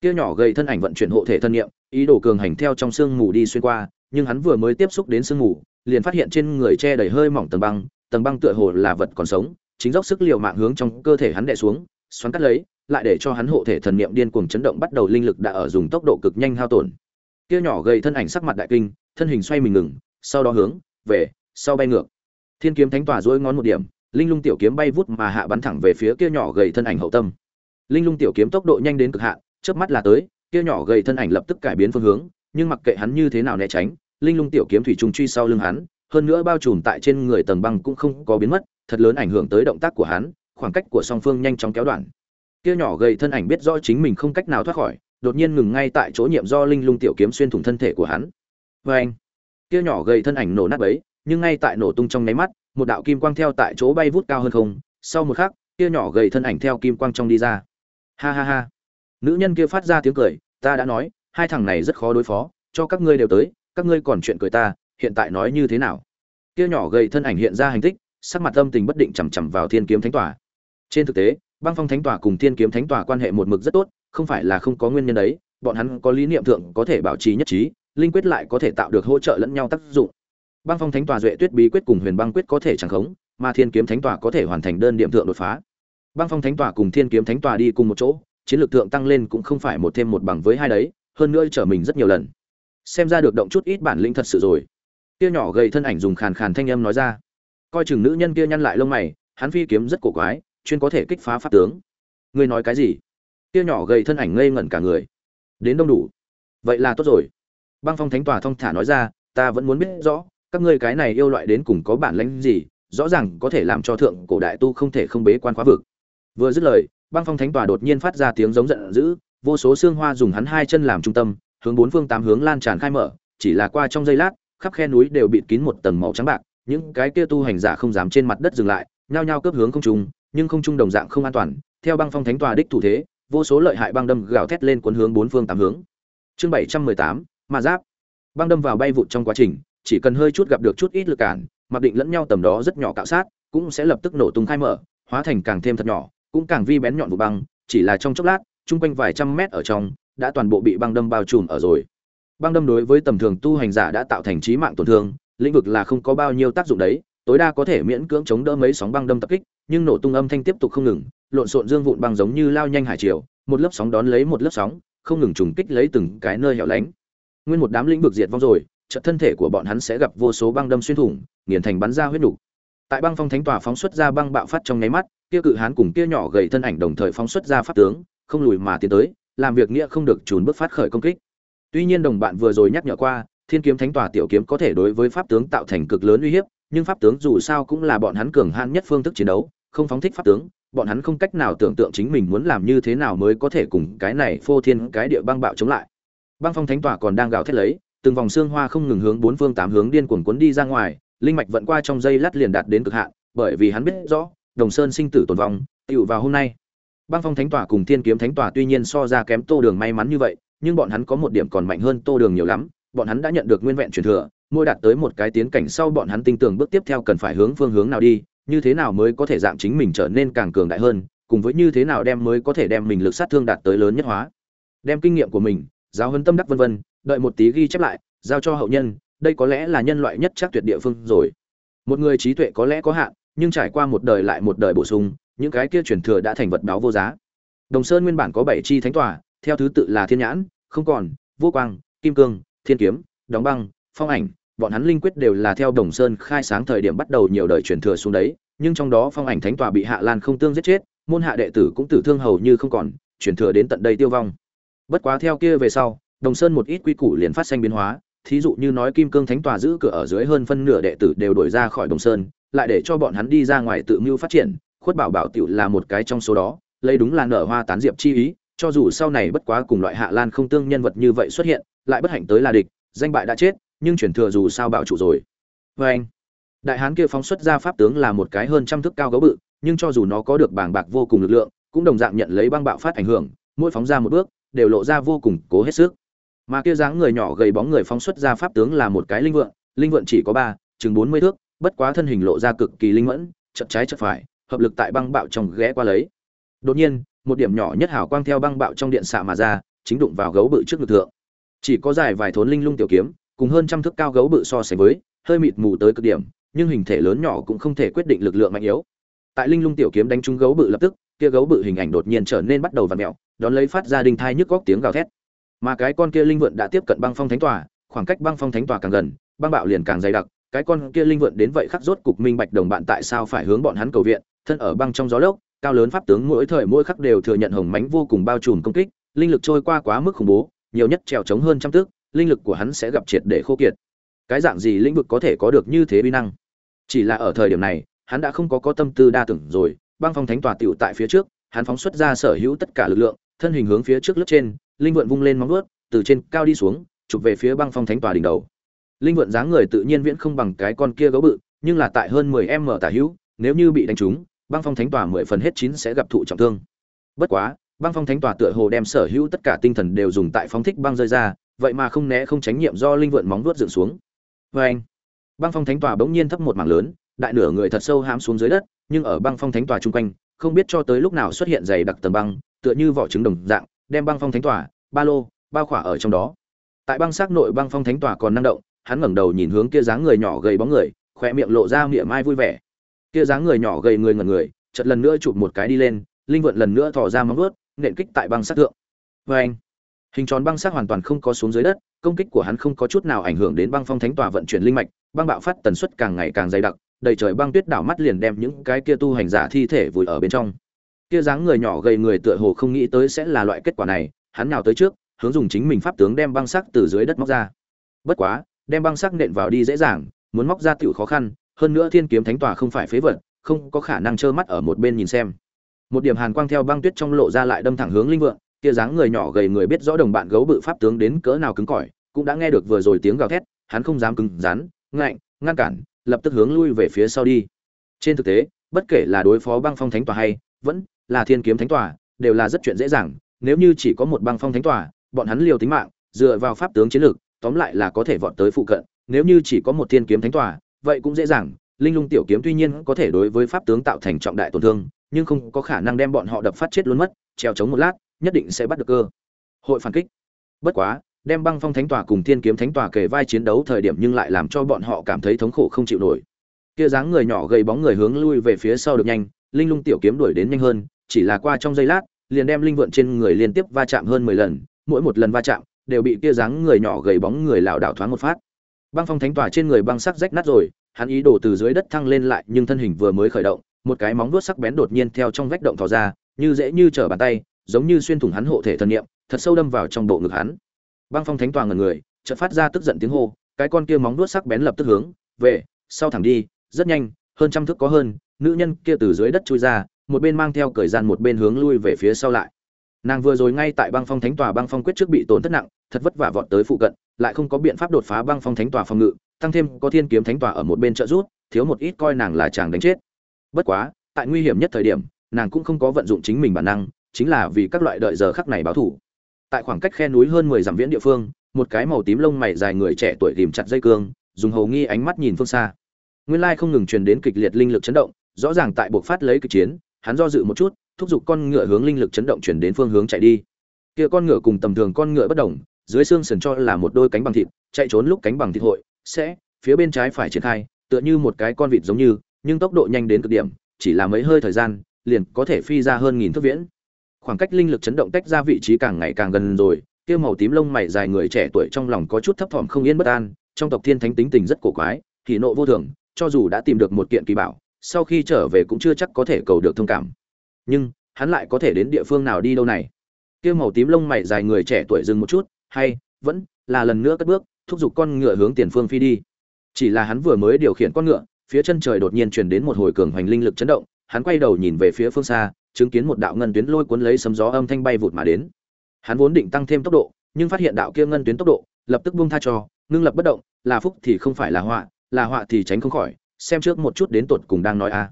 kia nhỏ gầy thân ảnh vận chuyển hộ thể thân niệm, ý đồ cường hành theo trong xương mù đi xuyên qua, nhưng hắn vừa mới tiếp xúc đến xương mù, liền phát hiện trên người che đầy hơi mỏng tầng băng tầng băng tựa hồ là vật còn sống, chính dốc sức liều mạng hướng trong cơ thể hắn đè xuống, xoắn cắt lấy, lại để cho hắn hộ thể thần niệm điên cuồng chấn động bắt đầu linh lực đã ở dùng tốc độ cực nhanh hao tổn. Kia nhỏ gầy thân ảnh sắc mặt đại kinh, thân hình xoay mình ngừng, sau đó hướng về sau bay ngược. Thiên kiếm thánh tỏa duỗi ngón một điểm, linh lung tiểu kiếm bay vút mà hạ bắn thẳng về phía kia nhỏ gầy thân ảnh hậu tâm. Linh lung tiểu kiếm tốc độ nhanh đến cực hạn chớp mắt là tới, kia nhỏ gầy thân ảnh lập tức cải biến phương hướng, nhưng mặc kệ hắn như thế nào né tránh, linh lung tiểu kiếm thủy trùng truy sau lưng hắn, hơn nữa bao trùm tại trên người tầng băng cũng không có biến mất, thật lớn ảnh hưởng tới động tác của hắn, khoảng cách của song phương nhanh chóng kéo đoạn. Kia nhỏ gầy thân ảnh biết rõ chính mình không cách nào thoát khỏi, đột nhiên ngừng ngay tại chỗ nhiệm do linh lung tiểu kiếm xuyên thủng thân thể của hắn. Và anh kia nhỏ gầy thân ảnh nổ nát ấy nhưng ngay tại nổ tung trong nháy mắt, một đạo kim quang theo tại chỗ bay vút cao hơn không, sau một khắc, kia nhỏ gầy thân ảnh theo kim quang trong đi ra. Ha ha ha nữ nhân kia phát ra tiếng cười, ta đã nói, hai thằng này rất khó đối phó, cho các ngươi đều tới, các ngươi còn chuyện cười ta, hiện tại nói như thế nào? Kia nhỏ gầy thân ảnh hiện ra hành tích, sắc mặt âm tình bất định chằm chằm vào thiên kiếm thánh tòa. Trên thực tế, băng phong thánh tòa cùng thiên kiếm thánh tòa quan hệ một mực rất tốt, không phải là không có nguyên nhân đấy, bọn hắn có lý niệm thượng có thể bảo trì nhất trí, linh quyết lại có thể tạo được hỗ trợ lẫn nhau tác dụng. Băng phong thánh tòa duệ tuyết bí quyết cùng huyền băng quyết có thể chẳng khống, mà thiên kiếm thánh tòa có thể hoàn thành đơn điểm thượng đột phá. Băng phong thánh tòa cùng thiên kiếm thánh tòa đi cùng một chỗ chiến lược thượng tăng lên cũng không phải một thêm một bằng với hai đấy, hơn nữa trở mình rất nhiều lần. Xem ra được động chút ít bản lĩnh thật sự rồi. Kia nhỏ gầy thân ảnh dùng khàn khàn thanh âm nói ra. Coi chừng nữ nhân kia nhăn lại lông mày, hắn phi kiếm rất cổ quái, chuyên có thể kích phá pháp tướng. Ngươi nói cái gì? Kia nhỏ gầy thân ảnh ngây ngẩn cả người. Đến đông đủ. Vậy là tốt rồi. Băng phong thánh tòa thong thả nói ra, ta vẫn muốn biết rõ, các ngươi cái này yêu loại đến cùng có bản lãnh gì, rõ ràng có thể làm cho thượng cổ đại tu không thể không bế quan khóa vực. Vừa dứt lời băng phong thánh tòa đột nhiên phát ra tiếng giống giận dữ, vô số xương hoa dùng hắn hai chân làm trung tâm, hướng bốn phương tám hướng lan tràn khai mở, chỉ là qua trong giây lát, khắp khe núi đều bịt kín một tầng màu trắng bạc, những cái kia tu hành giả không dám trên mặt đất dừng lại, nhao nhao cướp hướng không trung, nhưng không trung đồng dạng không an toàn, theo băng phong thánh tòa đích thủ thế, vô số lợi hại băng đâm gào thét lên cuốn hướng bốn phương tám hướng. Chương bảy trăm mười tám, ma giáp. Băng đâm vào bay vụt trong quá trình, chỉ cần hơi chút gặp được chút ít lực cản, mặc định lẫn nhau tầm đó rất nhỏ cạo sát, cũng sẽ lập tức nổ tung khai mở, hóa thành càng thêm thật nhỏ cũng càng vi bén nhọn vụ băng, chỉ là trong chốc lát, chung quanh vài trăm mét ở trong, đã toàn bộ bị băng đâm bao trùm ở rồi băng đâm đối với tầm thường tu hành giả đã tạo thành trí mạng tổn thương, lĩnh vực là không có bao nhiêu tác dụng đấy, tối đa có thể miễn cưỡng chống đỡ mấy sóng băng đâm tập kích, nhưng nổ tung âm thanh tiếp tục không ngừng, lộn xộn dương vụn băng giống như lao nhanh hải triều, một lớp sóng đón lấy một lớp sóng, không ngừng trùng kích lấy từng cái nơi hẻo lánh nguyên một đám lĩnh vực diệt vong rồi trận thân thể của bọn hắn sẽ gặp vô số băng đâm xuyên thủng, nghiền thành bắn ra huyết đủ. tại băng phong thánh tòa phóng xuất ra băng bạo phát trong nháy mắt kia cự hán cùng kia nhỏ gầy thân ảnh đồng thời phóng xuất ra pháp tướng, không lùi mà tiến tới, làm việc nghĩa không được chùn bước phát khởi công kích. Tuy nhiên đồng bạn vừa rồi nhắc nhở qua, thiên kiếm thánh tòa tiểu kiếm có thể đối với pháp tướng tạo thành cực lớn uy hiếp, nhưng pháp tướng dù sao cũng là bọn hắn cường hãn nhất phương thức chiến đấu, không phóng thích pháp tướng, bọn hắn không cách nào tưởng tượng chính mình muốn làm như thế nào mới có thể cùng cái này phô thiên cái địa băng bạo chống lại. Băng phong thánh tỏa còn đang gào thét lấy, từng vòng xương hoa không ngừng hướng bốn phương tám hướng điên cuồng cuốn đi ra ngoài, linh mạch vận qua trong dây lát liền đạt đến cực hạn, bởi vì hắn biết rõ đồng sơn sinh tử tồn vong tựu vào hôm nay. Băng phong thánh tòa cùng thiên kiếm thánh tòa tuy nhiên so ra kém tô đường may mắn như vậy, nhưng bọn hắn có một điểm còn mạnh hơn tô đường nhiều lắm, bọn hắn đã nhận được nguyên vẹn truyền thừa, mỗi đạt tới một cái tiến cảnh sau bọn hắn tin tưởng bước tiếp theo cần phải hướng phương hướng nào đi, như thế nào mới có thể dạng chính mình trở nên càng cường đại hơn, cùng với như thế nào đem mới có thể đem mình lực sát thương đạt tới lớn nhất hóa. Đem kinh nghiệm của mình, giáo huấn tâm đắc vân vân, đợi một tí ghi chép lại, giao cho hậu nhân, đây có lẽ là nhân loại nhất chắc tuyệt địa phương rồi. Một người trí tuệ có lẽ có hạn nhưng trải qua một đời lại một đời bổ sung, những cái kia truyền thừa đã thành vật báo vô giá. Đồng sơn nguyên bản có bảy chi thánh tòa, theo thứ tự là thiên nhãn, không còn, vô quang, kim cương, thiên kiếm, đóng băng, phong ảnh. Bọn hắn linh quyết đều là theo đồng sơn khai sáng thời điểm bắt đầu nhiều đời truyền thừa xuống đấy, nhưng trong đó phong ảnh thánh tòa bị hạ lan không tương giết chết, môn hạ đệ tử cũng tử thương hầu như không còn, truyền thừa đến tận đây tiêu vong. Bất quá theo kia về sau, đồng sơn một ít quy củ liền phát sinh biến hóa thí dụ như nói kim cương thánh tòa giữ cửa ở dưới hơn phân nửa đệ tử đều đổi ra khỏi đồng sơn, lại để cho bọn hắn đi ra ngoài tự mưu phát triển, khuất bảo bảo tiểu là một cái trong số đó, lấy đúng là nở hoa tán diệp chi ý, cho dù sau này bất quá cùng loại hạ lan không tương nhân vật như vậy xuất hiện, lại bất hạnh tới là địch, danh bại đã chết, nhưng chuyển thừa dù sao bảo trụ rồi. Vê anh, đại hán kia phóng xuất ra pháp tướng là một cái hơn trăm thước cao gấu bự, nhưng cho dù nó có được bàng bạc vô cùng lực lượng, cũng đồng dạng nhận lấy băng bạo phát ảnh hưởng, mỗi phóng ra một bước, đều lộ ra vô cùng cố hết sức mà kia dáng người nhỏ gầy bóng người phóng xuất ra pháp tướng là một cái linh vượng linh vượng chỉ có ba, chừng bốn mươi thước, bất quá thân hình lộ ra cực kỳ linh mẫn chật trái chật phải, hợp lực tại băng bạo trong ghé qua lấy. Đột nhiên, một điểm nhỏ nhất hào quang theo băng bạo trong điện xạ mà ra, chính đụng vào gấu bự trước lực thượng. Chỉ có dài vài thốn linh lung tiểu kiếm, cùng hơn trăm thước cao gấu bự so sánh với, hơi mịt mù tới cực điểm, nhưng hình thể lớn nhỏ cũng không thể quyết định lực lượng mạnh yếu. Tại linh lung tiểu kiếm đánh trúng gấu bự lập tức, kia gấu bự hình ảnh đột nhiên trở nên bắt đầu vặn mẹo đón lấy phát ra đinh thai nhức góc tiếng gào thét mà cái con kia linh vượn đã tiếp cận băng phong thánh tòa, khoảng cách băng phong thánh tòa càng gần, băng bạo liền càng dày đặc. Cái con kia linh vượn đến vậy khắc rốt cục minh bạch đồng bạn tại sao phải hướng bọn hắn cầu viện. Thân ở băng trong gió lốc, cao lớn pháp tướng mỗi thời mỗi khắc đều thừa nhận hồng mánh vô cùng bao trùm công kích, linh lực trôi qua quá mức khủng bố, nhiều nhất trèo trống hơn trăm tước, linh lực của hắn sẽ gặp triệt để khô kiệt. Cái dạng gì lĩnh vực có thể có được như thế bi năng? Chỉ là ở thời điểm này, hắn đã không có có tâm tư đa tưởng rồi. Băng phong thánh tòa tiểu tại phía trước, hắn phóng xuất ra sở hữu tất cả lực lượng, thân hình hướng phía trước lướt trên linh vượn vung lên móng vuốt, từ trên cao đi xuống, chụp về phía băng phong thánh tòa đỉnh đầu. Linh vượn dáng người tự nhiên viễn không bằng cái con kia gấu bự, nhưng là tại hơn 10 m tả hữu, nếu như bị đánh trúng, băng phong thánh tòa mười phần hết chín sẽ gặp thụ trọng thương. Bất quá, băng phong thánh tòa tựa hồ đem sở hữu tất cả tinh thần đều dùng tại phóng thích băng rơi ra, vậy mà không né không tránh nhiệm do linh vượn móng vuốt dựng xuống. Vê anh, băng phong thánh tòa bỗng nhiên thấp một mảng lớn, đại nửa người thật sâu hãm xuống dưới đất, nhưng ở băng phong thánh tòa chung quanh, không biết cho tới lúc nào xuất hiện dày đặc tầng băng, tựa như vỏ trứng đồng dạng đem băng phong thánh tòa, ba lô, bao khỏa ở trong đó. Tại băng xác nội băng phong thánh tòa còn năng động, hắn ngẩng đầu nhìn hướng kia dáng người nhỏ gầy bóng người khỏe miệng lộ ra miệng mai vui vẻ. Kia dáng người nhỏ gầy người ngẩn người, chợt lần nữa chụp một cái đi lên, linh vượn lần nữa thò ra móng vuốt, nện kích tại băng sát thượng. Vê anh, hình tròn băng sát hoàn toàn không có xuống dưới đất, công kích của hắn không có chút nào ảnh hưởng đến băng phong thánh tòa vận chuyển linh mạch, băng bạo phát tần suất càng ngày càng dày đặc, đầy trời băng tuyết đảo mắt liền đem những cái kia tu hành giả thi thể vùi ở bên trong kia dáng người nhỏ gầy người tựa hồ không nghĩ tới sẽ là loại kết quả này, hắn nào tới trước, hướng dùng chính mình pháp tướng đem băng sắc từ dưới đất móc ra. Bất quá, đem băng sắc nện vào đi dễ dàng, muốn móc ra tiểu khó khăn, hơn nữa thiên kiếm thánh tòa không phải phế vật, không có khả năng trơ mắt ở một bên nhìn xem. Một điểm hàn quang theo băng tuyết trong lộ ra lại đâm thẳng hướng linh vượng, kia dáng người nhỏ gầy người biết rõ đồng bạn gấu bự pháp tướng đến cỡ nào cứng cỏi, cũng đã nghe được vừa rồi tiếng gào thét, hắn không dám cứng rắn, ngạnh, ngăn cản, lập tức hướng lui về phía sau đi. Trên thực tế, bất kể là đối phó băng phong thánh tòa hay vẫn là thiên kiếm thánh tòa, đều là rất chuyện dễ dàng, nếu như chỉ có một băng phong thánh tòa, bọn hắn liều tính mạng, dựa vào pháp tướng chiến lược, tóm lại là có thể vọt tới phụ cận, nếu như chỉ có một thiên kiếm thánh tòa, vậy cũng dễ dàng, linh lung tiểu kiếm tuy nhiên có thể đối với pháp tướng tạo thành trọng đại tổn thương, nhưng không có khả năng đem bọn họ đập phát chết luôn mất treo chống một lát, nhất định sẽ bắt được cơ. Hội phản kích. Bất quá, đem băng phong thánh tòa cùng thiên kiếm thánh tòa kề vai chiến đấu thời điểm nhưng lại làm cho bọn họ cảm thấy thống khổ không chịu nổi. Kia dáng người nhỏ gầy bóng người hướng lui về phía sau được nhanh, linh lung tiểu kiếm đuổi đến nhanh hơn chỉ là qua trong giây lát, liền đem linh vượn trên người liên tiếp va chạm hơn mười lần, mỗi một lần va chạm đều bị kia dáng người nhỏ gầy bóng người lảo đảo thoáng một phát. Băng phong thánh tỏa trên người băng sắc rách nát rồi, hắn ý đồ từ dưới đất thăng lên lại, nhưng thân hình vừa mới khởi động, một cái móng vuốt sắc bén đột nhiên theo trong vách động thò ra, như dễ như trở bàn tay, giống như xuyên thủng hắn hộ thể thần niệm, thật sâu đâm vào trong bộ ngực hắn. Băng phong thánh tỏa ngẩn người, chợt phát ra tức giận tiếng hô, cái con kia móng vuốt sắc bén lập tức hướng về, sau thẳng đi, rất nhanh, hơn trăm thước có hơn, nữ nhân kia từ dưới đất chui ra một bên mang theo cởi gian một bên hướng lui về phía sau lại. Nàng vừa rồi ngay tại băng phong thánh tòa băng phong quyết trước bị tổn thất nặng, thật vất vả vọt tới phụ cận, lại không có biện pháp đột phá băng phong thánh tòa phòng ngự, tăng thêm có thiên kiếm thánh tòa ở một bên trợ rút thiếu một ít coi nàng là chàng đánh chết. Bất quá, tại nguy hiểm nhất thời điểm, nàng cũng không có vận dụng chính mình bản năng, chính là vì các loại đợi giờ khắc này báo thủ. Tại khoảng cách khe núi hơn mười dặm viễn địa phương, một cái màu tím lông mày dài người trẻ tuổi tìm chặt dây cương, dùng hầu nghi ánh mắt nhìn phương xa. Nguyên lai không ngừng truyền đến kịch liệt linh lực chấn động, rõ ràng tại buộc phát lấy kịch chiến hắn do dự một chút, thúc giục con ngựa hướng linh lực chấn động chuyển đến phương hướng chạy đi. Kia con ngựa cùng tầm thường con ngựa bất đồng, dưới xương sườn cho là một đôi cánh bằng thịt, chạy trốn lúc cánh bằng thịt hội, sẽ, phía bên trái phải triển khai, tựa như một cái con vịt giống như, nhưng tốc độ nhanh đến cực điểm, chỉ là mấy hơi thời gian, liền có thể phi ra hơn nghìn thước viễn. Khoảng cách linh lực chấn động tách ra vị trí càng ngày càng gần rồi, kia màu tím lông mày dài người trẻ tuổi trong lòng có chút thấp thỏm không yên bất an, trong tộc thiên thánh tính tình rất cổ quái thì nộ vô thường, cho dù đã tìm được một kiện kỳ bảo sau khi trở về cũng chưa chắc có thể cầu được thông cảm. Nhưng, hắn lại có thể đến địa phương nào đi đâu này? Kia màu tím lông mày dài người trẻ tuổi dừng một chút, hay, vẫn là lần nữa cất bước, thúc giục con ngựa hướng tiền phương phi đi. Chỉ là hắn vừa mới điều khiển con ngựa, phía chân trời đột nhiên truyền đến một hồi cường hoành linh lực chấn động, hắn quay đầu nhìn về phía phương xa, chứng kiến một đạo ngân tuyến lôi cuốn lấy sấm gió âm thanh bay vụt mà đến. Hắn vốn định tăng thêm tốc độ, nhưng phát hiện đạo kia ngân tuyến tốc độ, lập tức buông tha cho, ngưng lập bất động, là phúc thì không phải là họa là họa thì tránh không khỏi xem trước một chút đến tột cùng đang nói a.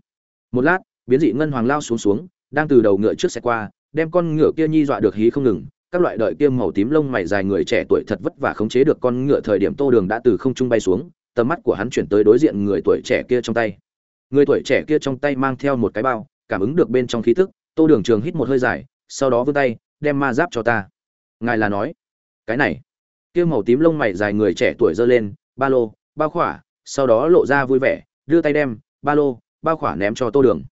Một lát, biến dị ngân hoàng lao xuống xuống, đang từ đầu ngựa trước xe qua, đem con ngựa kia nhi dọa được hí không ngừng. Các loại đợi kia màu tím lông mày dài người trẻ tuổi thật vất vả khống chế được con ngựa thời điểm tô đường đã từ không trung bay xuống, tầm mắt của hắn chuyển tới đối diện người tuổi trẻ kia trong tay. Người tuổi trẻ kia trong tay mang theo một cái bao, cảm ứng được bên trong khí tức, tô đường trường hít một hơi dài, sau đó vươn tay, đem ma giáp cho ta. Ngài là nói, cái này. Kia màu tím lông mày dài người trẻ tuổi giơ lên, ba lô bao khỏa, sau đó lộ ra vui vẻ đưa tay đem ba lô, bao khỏa ném cho tô đường.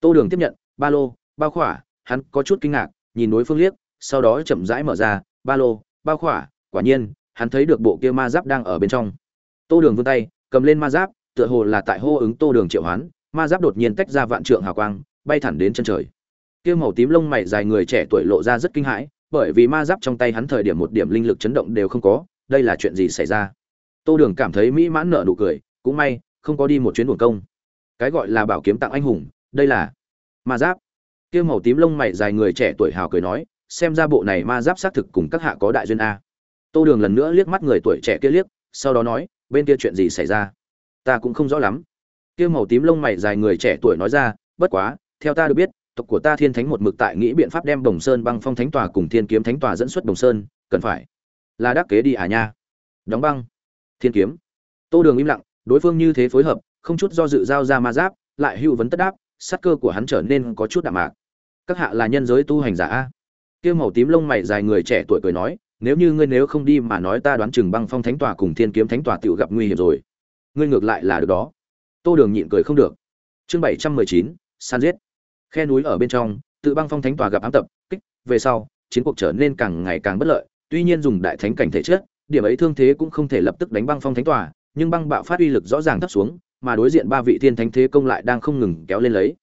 Tô đường tiếp nhận, ba lô, bao khỏa, hắn có chút kinh ngạc, nhìn đối phương liếc, sau đó chậm rãi mở ra, ba lô, bao khỏa, quả nhiên, hắn thấy được bộ kia ma giáp đang ở bên trong. Tô đường vươn tay, cầm lên ma giáp, tựa hồ là tại hô ứng tô đường triệu hoán, ma giáp đột nhiên tách ra vạn trượng hào quang, bay thẳng đến chân trời. Kia màu tím lông mày dài người trẻ tuổi lộ ra rất kinh hãi, bởi vì ma giáp trong tay hắn thời điểm một điểm linh lực chấn động đều không có, đây là chuyện gì xảy ra? Tô đường cảm thấy mỹ mãn nở nụ cười, cũng may không có đi một chuyến buồn công. Cái gọi là bảo kiếm tặng anh hùng, đây là ma giáp. Kia màu tím lông mày dài người trẻ tuổi hào cười nói, xem ra bộ này ma giáp xác thực cùng các hạ có đại duyên a. Tô đường lần nữa liếc mắt người tuổi trẻ kia liếc, sau đó nói, bên kia chuyện gì xảy ra? Ta cũng không rõ lắm. Kia màu tím lông mày dài người trẻ tuổi nói ra, bất quá, theo ta được biết, tộc của ta thiên thánh một mực tại nghĩ biện pháp đem đồng sơn băng phong thánh tòa cùng thiên kiếm thánh tòa dẫn xuất đồng sơn, cần phải là đắc kế đi à nha. Đóng băng. Thiên kiếm. Tô đường im lặng đối phương như thế phối hợp, không chút do dự giao ra ma giáp, lại hữu vấn tất đáp, sát cơ của hắn trở nên có chút đạm mạc. Các hạ là nhân giới tu hành giả a. Kia màu tím lông mày dài người trẻ tuổi cười nói, nếu như ngươi nếu không đi mà nói ta đoán chừng băng phong thánh tòa cùng thiên kiếm thánh tòa tự gặp nguy hiểm rồi. Ngươi ngược lại là được đó. Tô đường nhịn cười không được. Chương bảy trăm mười chín, san giết. Khe núi ở bên trong, tự băng phong thánh tòa gặp ám tập, kích, về sau, chiến cuộc trở nên càng ngày càng bất lợi, tuy nhiên dùng đại thánh cảnh thể chết điểm ấy thương thế cũng không thể lập tức đánh băng phong thánh tòa nhưng băng bạo phát uy lực rõ ràng thấp xuống, mà đối diện ba vị thiên thánh thế công lại đang không ngừng kéo lên lấy.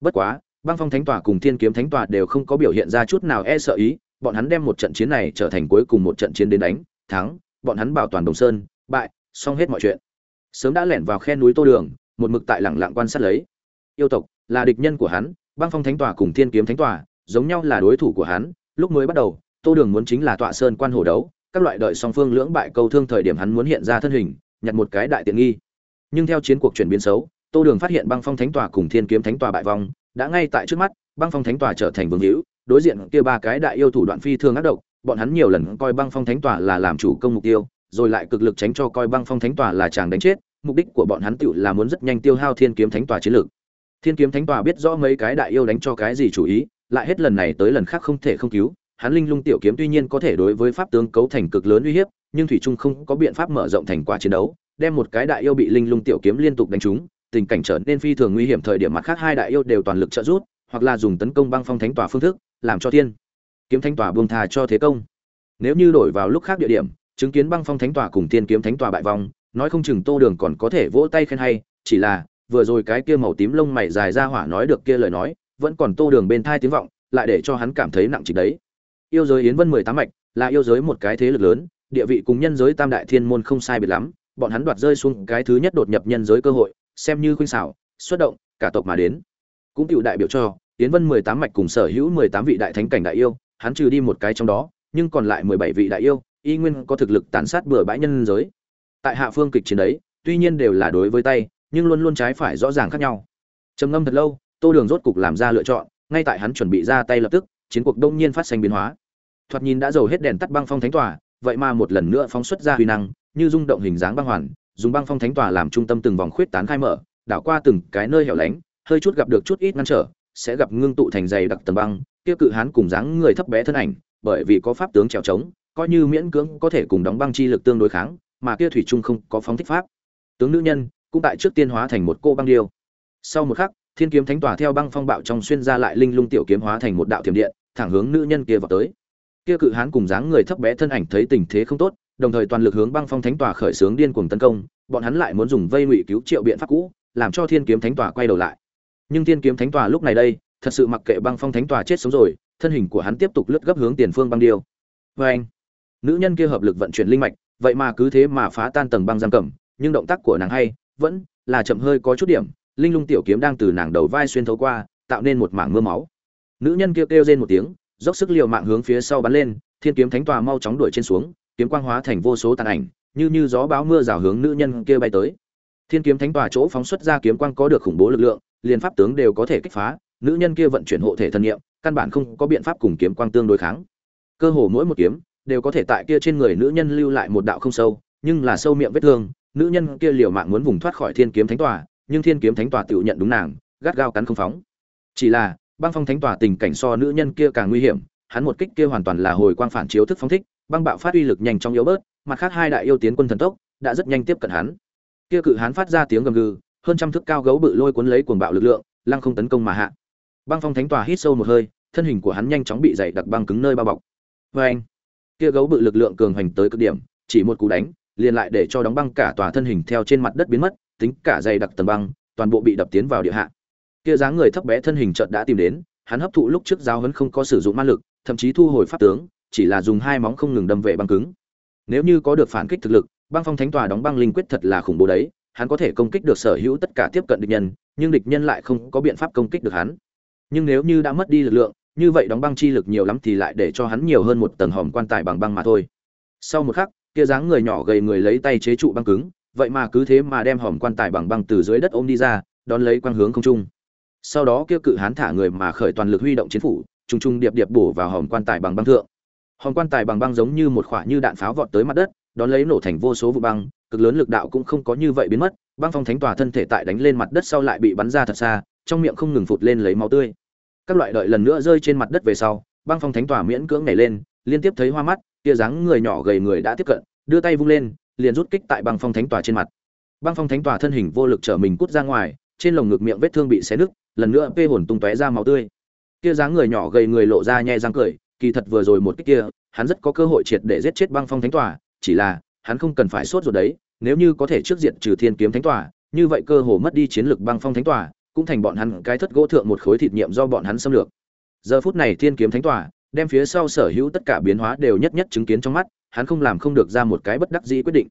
Bất quá, băng phong thánh tòa cùng thiên kiếm thánh tòa đều không có biểu hiện ra chút nào e sợ ý, bọn hắn đem một trận chiến này trở thành cuối cùng một trận chiến đến đánh, thắng, bọn hắn bảo toàn đồng sơn, bại, xong hết mọi chuyện. Sớm đã lẻn vào khe núi tô đường, một mực tại lẳng lặng quan sát lấy. Yêu tộc là địch nhân của hắn, băng phong thánh tòa cùng thiên kiếm thánh tòa giống nhau là đối thủ của hắn, lúc mới bắt đầu, tô đường muốn chính là tọa sơn quan hổ đấu, các loại đợi song phương lưỡng bại câu thương thời điểm hắn muốn hiện ra thân hình nhặt một cái đại tiện nghi. Nhưng theo chiến cuộc chuyển biến xấu, tô đường phát hiện băng phong thánh tòa cùng thiên kiếm thánh tòa bại vong, đã ngay tại trước mắt, băng phong thánh tòa trở thành vương hữu, đối diện kia ba cái đại yêu thủ đoạn phi thường ác độc, bọn hắn nhiều lần coi băng phong thánh tòa là làm chủ công mục tiêu, rồi lại cực lực tránh cho coi băng phong thánh tòa là chàng đánh chết, mục đích của bọn hắn tựu là muốn rất nhanh tiêu hao thiên kiếm thánh tòa chiến lược thiên kiếm thánh tòa biết rõ mấy cái đại yêu đánh cho cái gì chủ ý, lại hết lần này tới lần khác không thể không cứu hắn linh lung tiểu kiếm tuy nhiên có thể đối với pháp tướng cấu thành cực lớn uy hiếp, nhưng thủy trung không có biện pháp mở rộng thành quả chiến đấu, đem một cái đại yêu bị linh lung tiểu kiếm liên tục đánh trúng, tình cảnh trở nên phi thường nguy hiểm thời điểm mặt khác hai đại yêu đều toàn lực trợ giúp, hoặc là dùng tấn công băng phong thánh tòa phương thức, làm cho thiên kiếm thánh tòa buông thà cho thế công. Nếu như đổi vào lúc khác địa điểm, chứng kiến băng phong thánh tòa cùng tiên kiếm thánh tòa bại vong, nói không chừng tô đường còn có thể vỗ tay khen hay, chỉ là, vừa rồi cái kia màu tím lông mày dài ra hỏa nói được kia lời nói, vẫn còn tô đường bên thai tiếng vọng, lại để cho hắn cảm thấy nặng trịch đấy yêu giới yến vân mười tám mạch là yêu giới một cái thế lực lớn, địa vị cùng nhân giới tam đại thiên môn không sai biệt lắm, bọn hắn đoạt rơi xuống cái thứ nhất đột nhập nhân giới cơ hội, xem như khuynh xảo, xuất động, cả tộc mà đến. Cũng cựu đại biểu cho, yến vân mười tám mạch cùng sở hữu mười tám vị đại thánh cảnh đại yêu, hắn trừ đi một cái trong đó, nhưng còn lại mười bảy vị đại yêu, y nguyên có thực lực tàn sát bừa bãi nhân giới. Tại hạ phương kịch chiến đấy, tuy nhiên đều là đối với tay, nhưng luôn luôn trái phải rõ ràng khác nhau. Trầm ngâm thật lâu, tô đường rốt cục làm ra lựa chọn, ngay tại hắn chuẩn bị ra tay lập tức, chiến cuộc đông nhiên phát sinh biến hóa thoạt nhìn đã dầu hết đèn tắt băng phong thánh tòa, vậy mà một lần nữa phóng xuất ra huy năng, như rung động hình dáng băng hoàn, dùng băng phong thánh tòa làm trung tâm từng vòng khuyết tán khai mở, đảo qua từng cái nơi hẻo lánh, hơi chút gặp được chút ít ngăn trở, sẽ gặp ngưng tụ thành dày đặc tầng băng, kia cự hán cùng dáng người thấp bé thân ảnh, bởi vì có pháp tướng trèo trống, coi như miễn cưỡng có thể cùng đóng băng chi lực tương đối kháng, mà kia thủy trung không có phóng thích pháp. Tướng nữ nhân cũng tại trước tiên hóa thành một cô băng điêu. Sau một khắc, thiên kiếm thánh tòa theo băng phong bạo trong xuyên ra lại linh lung tiểu kiếm hóa thành một đạo thiểm điện, thẳng hướng nữ nhân kia vào tới kia cự hán cùng dáng người thấp bé thân ảnh thấy tình thế không tốt đồng thời toàn lực hướng băng phong thánh tòa khởi xướng điên cuồng tấn công bọn hắn lại muốn dùng vây ngụy cứu triệu biện pháp cũ làm cho thiên kiếm thánh tòa quay đầu lại. Nhưng thiên kiếm thánh tòa lúc này đây thật sự mặc kệ băng phong thánh tòa chết sống rồi thân hình của hắn tiếp tục lướt gấp hướng tiền phương băng điêu. Vê anh nữ nhân kia hợp lực vận chuyển linh mạch vậy mà cứ thế mà phá tan tầng băng giam cầm nhưng động tác của nàng hay vẫn là chậm hơi có chút điểm linh lung tiểu kiếm đang từ nàng đầu vai xuyên thấu qua tạo nên một mảng mưa máu. Nữ nhân kia kêu, kêu rên một tiếng dốc sức liều mạng hướng phía sau bắn lên thiên kiếm thánh tòa mau chóng đuổi trên xuống kiếm quang hóa thành vô số tàn ảnh như như gió báo mưa rào hướng nữ nhân kia bay tới. Thiên kiếm thánh tòa chỗ phóng xuất ra kiếm quang có được khủng bố lực lượng liền pháp tướng đều có thể kích phá nữ nhân kia vận chuyển hộ thể thân niệm, căn bản không có biện pháp cùng kiếm quang tương đối kháng. Cơ hồ mỗi một kiếm đều có thể tại kia trên người nữ nhân lưu lại một đạo không sâu nhưng là sâu miệng vết thương nữ nhân kia liều mạng muốn vùng thoát khỏi thiên kiếm thánh tòa nhưng thiên kiếm thánh tòa tự nhận đúng nàng gắt gao cắn không phóng. Chỉ là băng phong thánh tòa tình cảnh so nữ nhân kia càng nguy hiểm, hắn một kích kia hoàn toàn là hồi quang phản chiếu thức phóng thích, băng bạo phát uy lực nhanh chóng yếu bớt, mặt khác hai đại yêu tiến quân thần tốc, đã rất nhanh tiếp cận hắn. Kia cự hắn phát ra tiếng gầm gừ, hơn trăm thước cao gấu bự lôi cuốn lấy cuồng bạo lực lượng, lăng không tấn công mà hạ. Băng phong thánh tòa hít sâu một hơi, thân hình của hắn nhanh chóng bị dày đặc băng cứng nơi bao bọc. Vê anh kia gấu bự lực lượng cường hành tới cực điểm, chỉ một cú đánh, liền lại để cho đóng băng cả tòa thân hình theo trên mặt đất biến mất, tính cả dày đặc tầng băng, toàn bộ bị đập tiến vào địa hạ kia dáng người thấp bé thân hình chợt đã tìm đến, hắn hấp thụ lúc trước giáo hấn không có sử dụng ma lực, thậm chí thu hồi pháp tướng, chỉ là dùng hai móng không ngừng đâm về băng cứng. Nếu như có được phản kích thực lực, băng phong thánh tòa đóng băng linh quyết thật là khủng bố đấy, hắn có thể công kích được sở hữu tất cả tiếp cận địch nhân, nhưng địch nhân lại không có biện pháp công kích được hắn. Nhưng nếu như đã mất đi lực lượng, như vậy đóng băng chi lực nhiều lắm thì lại để cho hắn nhiều hơn một tầng hòm quan tài bằng băng mà thôi. Sau một khắc, kia dáng người nhỏ gầy người lấy tay chế trụ băng cứng, vậy mà cứ thế mà đem hòm quan tài bằng băng từ dưới đất ôm đi ra, đón lấy quang hướng không trung sau đó kia cự hán thả người mà khởi toàn lực huy động chiến phủ, trùng trùng điệp điệp bổ vào hòm quan tài bằng băng thượng. Hòm quan tài bằng băng giống như một khỏa như đạn pháo vọt tới mặt đất, đón lấy nổ thành vô số vụ băng, cực lớn lực đạo cũng không có như vậy biến mất, băng phong thánh tòa thân thể tại đánh lên mặt đất sau lại bị bắn ra thật xa, trong miệng không ngừng phụt lên lấy máu tươi. Các loại đợi lần nữa rơi trên mặt đất về sau, băng phong thánh tòa miễn cưỡng nhảy lên, liên tiếp thấy hoa mắt kia dáng người nhỏ gầy người đã tiếp cận, đưa tay vung lên, liền rút kích tại băng phong thánh tòa trên mặt. Băng phong thánh tòa thân hình vô lực trở mình cút ra ngoài trên lồng ngực miệng vết thương bị xé nứt, lần nữa vê hồn tung tóe ra máu tươi. Kia dáng người nhỏ gầy người lộ ra nhe răng cười, kỳ thật vừa rồi một cái kia, hắn rất có cơ hội triệt để giết chết băng phong thánh tòa, chỉ là, hắn không cần phải sốt ruột đấy, nếu như có thể trước diện trừ thiên kiếm thánh tòa, như vậy cơ hồ mất đi chiến lực băng phong thánh tòa, cũng thành bọn hắn cái thất gỗ thượng một khối thịt nhiệm do bọn hắn xâm lược. Giờ phút này thiên kiếm thánh tòa, đem phía sau sở hữu tất cả biến hóa đều nhất nhất chứng kiến trong mắt, hắn không làm không được ra một cái bất đắc dĩ quyết định.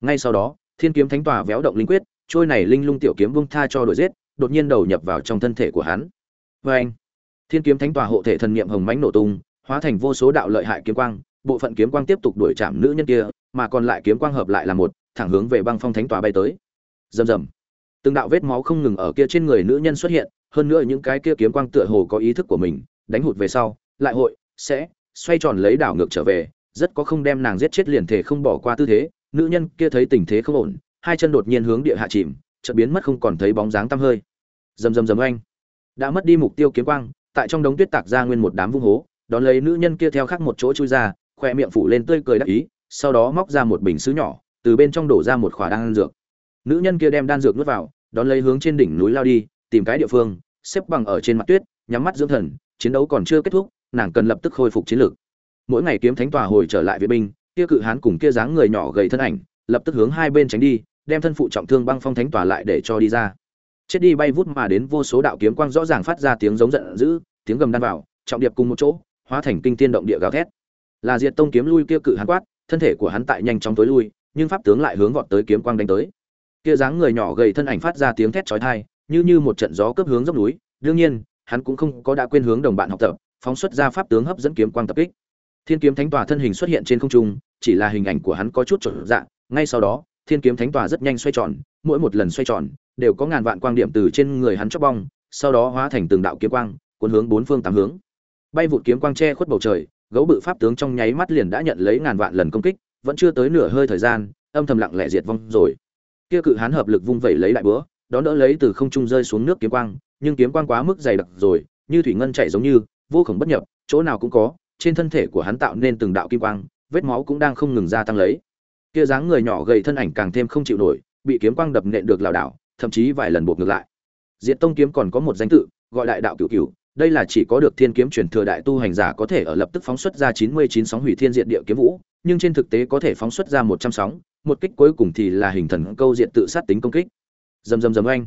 Ngay sau đó, thiên kiếm thánh tòa véo động linh quyết trôi này linh lung tiểu kiếm vung tha cho đội giết, đột nhiên đầu nhập vào trong thân thể của hắn. Vê anh, thiên kiếm thánh tòa hộ thể thần niệm hồng mãnh nổ tung, hóa thành vô số đạo lợi hại kiếm quang, bộ phận kiếm quang tiếp tục đuổi chạm nữ nhân kia, mà còn lại kiếm quang hợp lại là một, thẳng hướng về băng phong thánh tòa bay tới. Rầm rầm. Từng đạo vết máu không ngừng ở kia trên người nữ nhân xuất hiện, hơn nữa những cái kia kiếm quang tựa hồ có ý thức của mình, đánh hụt về sau, lại hội, sẽ, xoay tròn lấy đảo ngược trở về, rất có không đem nàng giết chết liền thể không bỏ qua tư thế, nữ nhân kia thấy tình thế không ổn hai chân đột nhiên hướng địa hạ chìm, chợt biến mất không còn thấy bóng dáng tăm hơi. Rầm rầm rầm oanh. Đã mất đi mục tiêu kiếm quang, tại trong đống tuyết tạc ra nguyên một đám vung hố, đón lấy nữ nhân kia theo khác một chỗ chui ra khoe miệng phủ lên tươi cười đắc ý, sau đó móc ra một bình sứ nhỏ, từ bên trong đổ ra một khỏa đan dược. Nữ nhân kia đem đan dược nuốt vào, đón lấy hướng trên đỉnh núi lao đi, tìm cái địa phương, xếp bằng ở trên mặt tuyết, nhắm mắt dưỡng thần, chiến đấu còn chưa kết thúc, nàng cần lập tức khôi phục chiến lược mỗi ngày kiếm thánh tòa hồi trở lại viện binh, kia cự hán cùng kia dáng người nhỏ gầy thân ảnh, lập tức hướng hai bên tránh đi đem thân phụ trọng thương băng phong thánh tòa lại để cho đi ra. Chết đi bay vút mà đến vô số đạo kiếm quang rõ ràng phát ra tiếng giống giận dữ, tiếng gầm đan vào, trọng điệp cùng một chỗ, hóa thành kinh tiên động địa gào thét. Là diệt tông kiếm lui kia cự hắn quát, thân thể của hắn tại nhanh chóng tối lui, nhưng pháp tướng lại hướng vọt tới kiếm quang đánh tới. Kia dáng người nhỏ gầy thân ảnh phát ra tiếng thét chói tai, như như một trận gió cướp hướng dốc núi. Đương nhiên, hắn cũng không có đã quên hướng đồng bạn học tập, phóng xuất ra pháp tướng hấp dẫn kiếm quang tập kích. Thiên kiếm thánh tòa thân hình xuất hiện trên không trung, chỉ là hình ảnh của hắn có chút trộn dạng, ngay sau đó thiên kiếm thánh tòa rất nhanh xoay tròn, mỗi một lần xoay tròn, đều có ngàn vạn quang điểm từ trên người hắn chóc bong, sau đó hóa thành từng đạo kiếm quang, cuốn hướng bốn phương tám hướng. Bay vụt kiếm quang che khuất bầu trời, gấu bự pháp tướng trong nháy mắt liền đã nhận lấy ngàn vạn lần công kích, vẫn chưa tới nửa hơi thời gian, âm thầm lặng lẽ diệt vong rồi. Kia cự hán hợp lực vung vẩy lấy lại bữa đón đỡ lấy từ không trung rơi xuống nước kiếm quang, nhưng kiếm quang quá mức dày đặc rồi, như thủy ngân chạy giống như, vô khổng bất nhập, chỗ nào cũng có, trên thân thể của hắn tạo nên từng đạo kim quang, vết máu cũng đang không ngừng gia tăng lấy kia dáng người nhỏ gầy thân ảnh càng thêm không chịu nổi, bị kiếm quang đập nện được lảo đảo, thậm chí vài lần buộc ngược lại. Diệt tông kiếm còn có một danh tự, gọi đại đạo cửu cửu, đây là chỉ có được thiên kiếm truyền thừa đại tu hành giả có thể ở lập tức phóng xuất ra 99 sóng hủy thiên diệt địa kiếm vũ, nhưng trên thực tế có thể phóng xuất ra 100 sóng, một kích cuối cùng thì là hình thần câu diện tự sát tính công kích. Rầm rầm rầm anh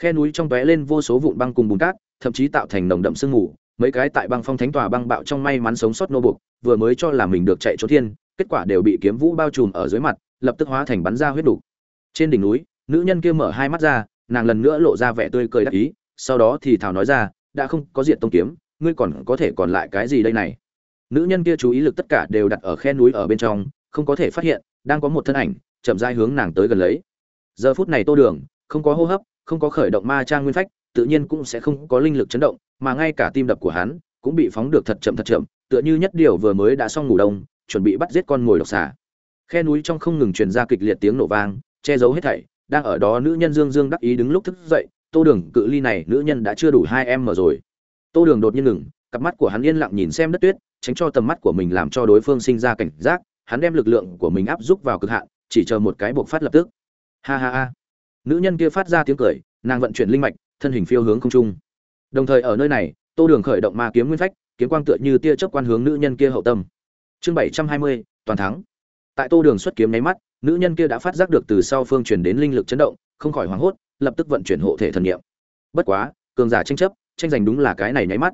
khe núi trong tóe lên vô số vụn băng cùng bùn cát, thậm chí tạo thành nồng đậm sương mù, mấy cái tại băng phong thánh tòa băng bạo trong may mắn sống sót nô buộc, vừa mới cho là mình được chạy trốn thiên kết quả đều bị kiếm vũ bao trùm ở dưới mặt, lập tức hóa thành bắn ra huyết đủ. trên đỉnh núi, nữ nhân kia mở hai mắt ra, nàng lần nữa lộ ra vẻ tươi cười đắc ý, sau đó thì thảo nói ra, đã không có diện tông kiếm, ngươi còn có thể còn lại cái gì đây này nữ nhân kia chú ý lực tất cả đều đặt ở khe núi ở bên trong, không có thể phát hiện, đang có một thân ảnh, chậm rãi hướng nàng tới gần lấy giờ phút này tô đường, không có hô hấp, không có khởi động ma trang nguyên phách, tự nhiên cũng sẽ không có linh lực chấn động, mà ngay cả tim đập của hắn cũng bị phóng được thật chậm thật chậm, tựa như nhất điều vừa mới đã xong ngủ đông chuẩn bị bắt giết con ngồi độc xà. Khe núi trong không ngừng truyền ra kịch liệt tiếng nổ vang, che giấu hết thảy, đang ở đó nữ nhân dương dương đắc ý đứng lúc thức dậy, tô đường, cự ly này nữ nhân đã chưa đủ hai em mở rồi. Tô đường đột nhiên ngừng, cặp mắt của hắn yên lặng nhìn xem đất tuyết, tránh cho tầm mắt của mình làm cho đối phương sinh ra cảnh giác, hắn đem lực lượng của mình áp giúp vào cực hạn, chỉ chờ một cái buộc phát lập tức. Ha ha ha. Nữ nhân kia phát ra tiếng cười, nàng vận chuyển linh mạch, thân hình phiêu hướng không trung. Đồng thời ở nơi này, tô đường khởi động ma kiếm nguyên phách, kiếm quang tựa như tia chớp quan hướng nữ nhân kia hậu tâm chương bảy trăm hai mươi, toàn thắng. Tại tô đường xuất kiếm nháy mắt, nữ nhân kia đã phát giác được từ sau phương truyền đến linh lực chấn động, không khỏi hoảng hốt, lập tức vận chuyển hộ thể thần niệm. Bất quá, cường giả tranh chấp, tranh giành đúng là cái này nháy mắt.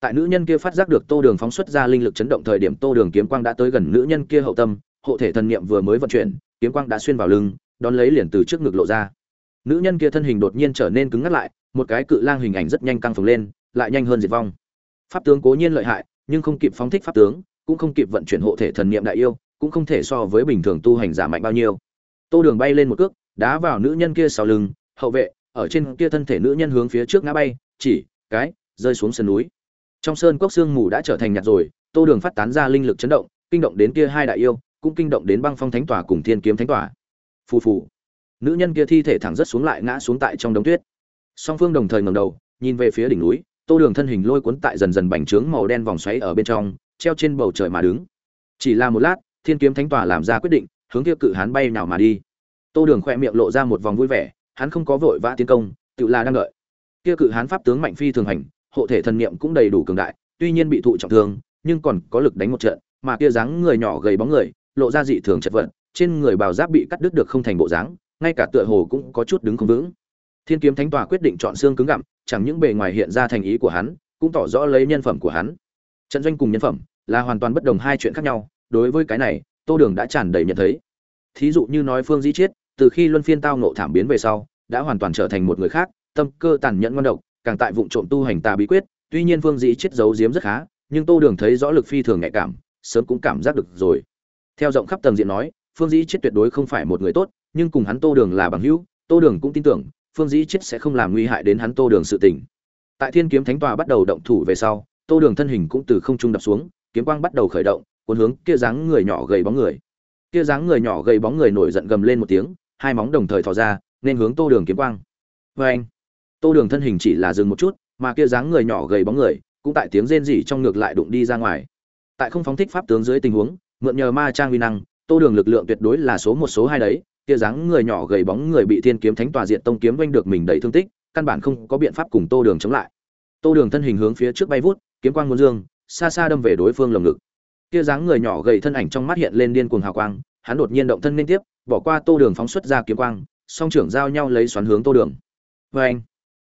Tại nữ nhân kia phát giác được tô đường phóng xuất ra linh lực chấn động thời điểm, tô đường kiếm quang đã tới gần nữ nhân kia hậu tâm, hộ thể thần niệm vừa mới vận chuyển, kiếm quang đã xuyên vào lưng, đón lấy liền từ trước ngực lộ ra. Nữ nhân kia thân hình đột nhiên trở nên cứng ngắt lại, một cái cự lang hình ảnh rất nhanh căng phồng lên, lại nhanh hơn diệt vong. Pháp tướng cố nhiên lợi hại, nhưng không kịp phóng thích pháp tướng cũng không kịp vận chuyển hộ thể thần niệm đại yêu, cũng không thể so với bình thường tu hành giả mạnh bao nhiêu. Tô đường bay lên một cước, đá vào nữ nhân kia sau lưng, hậu vệ, ở trên kia thân thể nữ nhân hướng phía trước ngã bay, chỉ, cái, rơi xuống sườn núi. Trong sơn cốc xương mù đã trở thành nhạt rồi, tô đường phát tán ra linh lực chấn động, kinh động đến kia hai đại yêu, cũng kinh động đến băng phong thánh tòa cùng thiên kiếm thánh tòa. Phù phù. Nữ nhân kia thi thể thẳng rất xuống lại ngã xuống tại trong đống tuyết. Song phương đồng thời ngẩng đầu, nhìn về phía đỉnh núi, tô đường thân hình lôi cuốn tại dần dần bành trướng màu đen vòng xoáy ở bên trong treo trên bầu trời mà đứng. Chỉ là một lát, thiên kiếm thánh tòa làm ra quyết định, hướng kia cự hán bay nào mà đi. Tô đường khoe miệng lộ ra một vòng vui vẻ, hắn không có vội vã tiến công, tự là đang đợi. Kia cự hán pháp tướng mạnh phi thường hành, hộ thể thần niệm cũng đầy đủ cường đại, tuy nhiên bị thụ trọng thương, nhưng còn có lực đánh một trận, mà kia dáng người nhỏ gầy bóng người, lộ ra dị thường chật vật, trên người bào giáp bị cắt đứt được không thành bộ dáng, ngay cả tựa hồ cũng có chút đứng không vững. Thiên kiếm thánh tòa quyết định chọn xương cứng gặm, chẳng những bề ngoài hiện ra thành ý của hắn, cũng tỏ rõ lấy nhân phẩm của hắn. Trận doanh cùng nhân phẩm là hoàn toàn bất đồng hai chuyện khác nhau, đối với cái này, tô đường đã tràn đầy nhận thấy. Thí dụ như nói phương dĩ chiết, từ khi luân phiên tao nộ thảm biến về sau, đã hoàn toàn trở thành một người khác, tâm cơ tàn nhẫn ngon độc, càng tại vụ trộm tu hành tà bí quyết, tuy nhiên phương dĩ chiết giấu giếm rất khá, nhưng tô đường thấy rõ lực phi thường nhạy cảm, sớm cũng cảm giác được rồi. Theo rộng khắp tầng diện nói, phương dĩ chết tuyệt đối không phải một người tốt, nhưng cùng hắn tô đường là bằng hữu, tô đường cũng tin tưởng, phương dĩ chết sẽ không làm nguy hại đến hắn tô đường sự tình. Tại thiên kiếm thánh tòa bắt đầu động thủ về sau, tô đường thân hình cũng từ không trung đập xuống kiếm quang bắt đầu khởi động, cuốn hướng kia dáng người nhỏ gầy bóng người. Kia dáng người nhỏ gầy bóng người nổi giận gầm lên một tiếng, hai móng đồng thời thò ra, nên hướng tô đường kiếm quang. Vê anh, tô đường thân hình chỉ là dừng một chút, mà kia dáng người nhỏ gầy bóng người cũng tại tiếng rên rỉ trong ngược lại đụng đi ra ngoài. Tại không phóng thích pháp tướng dưới tình huống, mượn nhờ ma trang uy năng, tô đường lực lượng tuyệt đối là số một số hai đấy. Kia dáng người nhỏ gầy bóng người bị thiên kiếm thánh tòa diện tông kiếm vanh được mình đầy thương tích, căn bản không có biện pháp cùng tô đường chống lại. Tô đường thân hình hướng phía trước bay vút, kiếm quang muôn dương xa xa đâm về đối phương lồng ngực. Kia dáng người nhỏ gầy thân ảnh trong mắt hiện lên điên cuồng hào quang hắn đột nhiên động thân liên tiếp bỏ qua tô đường phóng xuất ra kiếm quang song trưởng giao nhau lấy xoắn hướng tô đường. Vê anh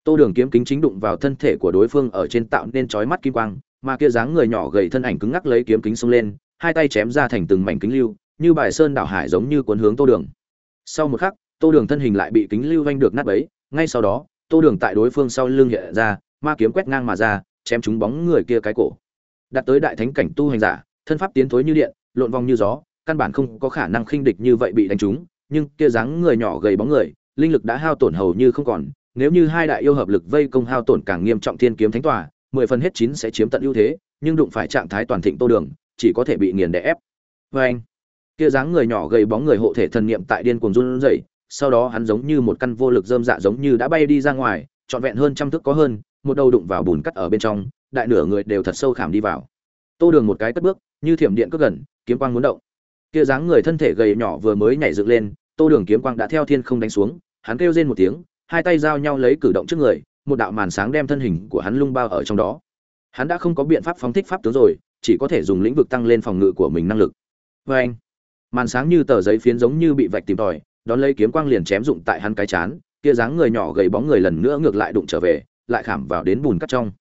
tô đường kiếm kính chính đụng vào thân thể của đối phương ở trên tạo nên chói mắt kim quang mà kia dáng người nhỏ gầy thân ảnh cứng ngắc lấy kiếm kính xông lên hai tay chém ra thành từng mảnh kính lưu như bài sơn đảo hải giống như cuốn hướng tô đường. Sau một khắc tô đường thân hình lại bị kính lưu vanh được nát ấy, ngay sau đó tô đường tại đối phương sau lưng hiện ra ma kiếm quét ngang mà ra chém trúng bóng người kia cái cổ đặt tới đại thánh cảnh tu hành giả, thân pháp tiến thối như điện, lộn vòng như gió, căn bản không có khả năng khinh địch như vậy bị đánh trúng, nhưng kia dáng người nhỏ gầy bóng người, linh lực đã hao tổn hầu như không còn, nếu như hai đại yêu hợp lực vây công hao tổn càng nghiêm trọng thiên kiếm thánh tòa, mười phần hết chín sẽ chiếm tận ưu thế, nhưng đụng phải trạng thái toàn thịnh tô đường, chỉ có thể bị nghiền đè ép. Vê anh, kia dáng người nhỏ gầy bóng người hộ thể thần niệm tại điên cuồng run rẩy, sau đó hắn giống như một căn vô lực dơm dạ giống như đã bay đi ra ngoài, trọn vẹn hơn trăm thước có hơn, một đầu đụng vào bùn cắt ở bên trong đại nửa người đều thật sâu khảm đi vào. Tô đường một cái cất bước, như thiểm điện cất gần, kiếm quang muốn động. Kia dáng người thân thể gầy nhỏ vừa mới nhảy dựng lên, tô đường kiếm quang đã theo thiên không đánh xuống, hắn kêu rên một tiếng, hai tay giao nhau lấy cử động trước người, một đạo màn sáng đem thân hình của hắn lung bao ở trong đó. Hắn đã không có biện pháp phóng thích pháp tướng rồi, chỉ có thể dùng lĩnh vực tăng lên phòng ngự của mình năng lực. Vê anh, màn sáng như tờ giấy phiến giống như bị vạch tìm tòi, đón lấy kiếm quang liền chém dụng tại hắn cái chán, kia dáng người nhỏ gầy bóng người lần nữa ngược lại đụng trở về, lại khảm vào đến bùn cắt trong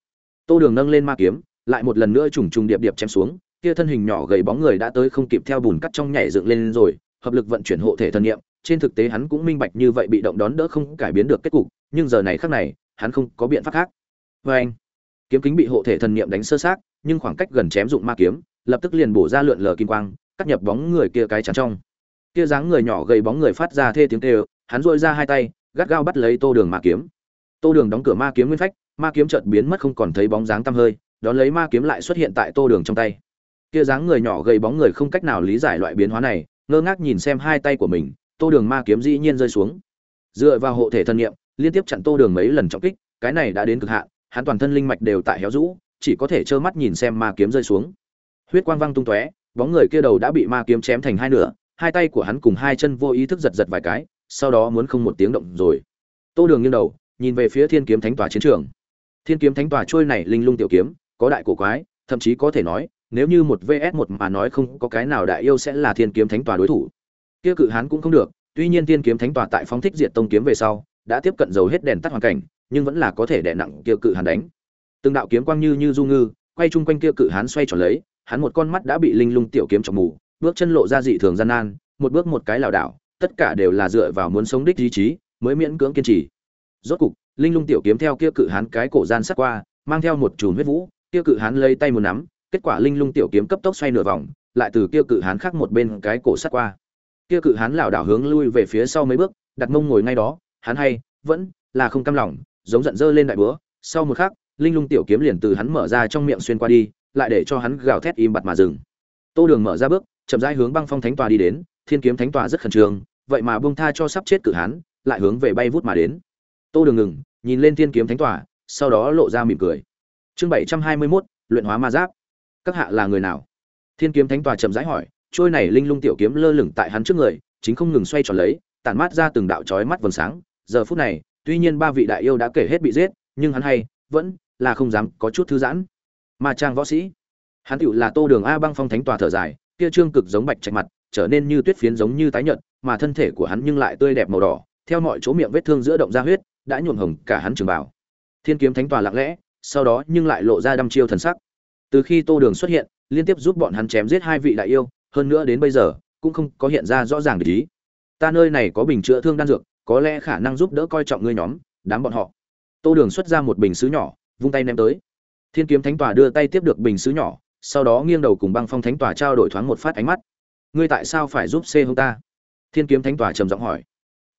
tô đường nâng lên ma kiếm, lại một lần nữa trùng trùng điệp điệp chém xuống, kia thân hình nhỏ gầy bóng người đã tới không kịp theo bùn cắt trong nhảy dựng lên rồi, hợp lực vận chuyển hộ thể thần niệm, trên thực tế hắn cũng minh bạch như vậy bị động đón đỡ không cải biến được kết cục, nhưng giờ này khác này, hắn không có biện pháp khác. Vê anh, kiếm kính bị hộ thể thần niệm đánh sơ sát, nhưng khoảng cách gần chém dụng ma kiếm, lập tức liền bổ ra lượn lờ kim quang, cắt nhập bóng người kia cái chắn trong. Kia dáng người nhỏ gầy bóng người phát ra thê tiếng kêu, hắn dội ra hai tay, gắt gao bắt lấy tô đường ma kiếm. Tô đường đóng cửa ma kiếm nguyên phách ma kiếm chợt biến mất không còn thấy bóng dáng tăm hơi, đón lấy ma kiếm lại xuất hiện tại tô đường trong tay. Kia dáng người nhỏ gầy bóng người không cách nào lý giải loại biến hóa này, ngơ ngác nhìn xem hai tay của mình, tô đường ma kiếm dĩ nhiên rơi xuống. Dựa vào hộ thể thân nhiệm liên tiếp chặn tô đường mấy lần trọng kích, cái này đã đến cực hạn, hắn toàn thân linh mạch đều tại héo rũ, chỉ có thể trơ mắt nhìn xem ma kiếm rơi xuống. Huyết quang văng tung tóe, bóng người kia đầu đã bị ma kiếm chém thành hai nửa, hai tay của hắn cùng hai chân vô ý thức giật giật vài cái, sau đó muốn không một tiếng động rồi. Tô đường nghiêng đầu, nhìn về phía thiên kiếm thánh tòa chiến trường thiên kiếm thánh tòa trôi này linh lung tiểu kiếm, có đại cổ quái, thậm chí có thể nói, nếu như một vs một mà nói không có cái nào đại yêu sẽ là thiên kiếm thánh tòa đối thủ. Kia cự hán cũng không được, tuy nhiên thiên kiếm thánh tòa tại phóng thích diệt tông kiếm về sau, đã tiếp cận dầu hết đèn tắt hoàn cảnh, nhưng vẫn là có thể đè nặng kia cự hán đánh. Từng đạo kiếm quang như như du ngư, quay chung quanh kia cự hán xoay tròn lấy, hắn một con mắt đã bị linh lung tiểu kiếm trong mù, bước chân lộ ra dị thường gian nan, một bước một cái lảo đảo, tất cả đều là dựa vào muốn sống đích ý chí, mới miễn cưỡng kiên trì. Rốt cục linh lung tiểu kiếm theo kia cự hán cái cổ gian sát qua, mang theo một chùm huyết vũ, kia cự hán lấy tay một nắm, kết quả linh lung tiểu kiếm cấp tốc xoay nửa vòng, lại từ kia cự hán khác một bên cái cổ sát qua. Kia cự hán lảo đảo hướng lui về phía sau mấy bước, đặt mông ngồi ngay đó, hắn hay, vẫn là không cam lòng, giống giận dơ lên đại búa. Sau một khắc, linh lung tiểu kiếm liền từ hắn mở ra trong miệng xuyên qua đi, lại để cho hắn gào thét im bặt mà dừng. Tô đường mở ra bước, chậm rãi hướng băng phong thánh tòa đi đến, thiên kiếm thánh tòa rất khẩn trương, vậy mà buông tha cho sắp chết cự hán, lại hướng về bay vút mà đến. Tô đường ngừng nhìn lên thiên kiếm thánh tỏa sau đó lộ ra mỉm cười. Chương bảy trăm hai mươi mốt, luyện hóa ma giáp. Các hạ là người nào? Thiên kiếm thánh tòa chậm rãi hỏi, trôi này linh lung tiểu kiếm lơ lửng tại hắn trước người, chính không ngừng xoay tròn lấy, tản mát ra từng đạo chói mắt vầng sáng. Giờ phút này, tuy nhiên ba vị đại yêu đã kể hết bị giết, nhưng hắn hay, vẫn là không dám có chút thư giãn. Ma trang võ sĩ. Hắn tựu là tô đường a băng phong thánh tòa thở dài, kia trương cực giống bạch trạch mặt, trở nên như tuyết phiến giống như tái nhợt, mà thân thể của hắn nhưng lại tươi đẹp màu đỏ, theo mọi chỗ miệng vết thương giữa động ra huyết đã nhuộm hồng cả hắn trường bảo thiên kiếm thánh tòa lặng lẽ, sau đó nhưng lại lộ ra đăm chiêu thần sắc. Từ khi tô đường xuất hiện, liên tiếp giúp bọn hắn chém giết hai vị đại yêu, hơn nữa đến bây giờ, cũng không có hiện ra rõ ràng để ý. Ta nơi này có bình chữa thương đan dược, có lẽ khả năng giúp đỡ coi trọng ngươi nhóm, đám bọn họ. Tô đường xuất ra một bình xứ nhỏ, vung tay ném tới. Thiên kiếm thánh tòa đưa tay tiếp được bình sứ nhỏ, sau đó nghiêng đầu cùng băng phong thánh tòa trao đổi thoáng một phát ánh mắt. Ngươi tại sao phải giúp c hông ta? Thiên kiếm thánh tòa trầm giọng hỏi.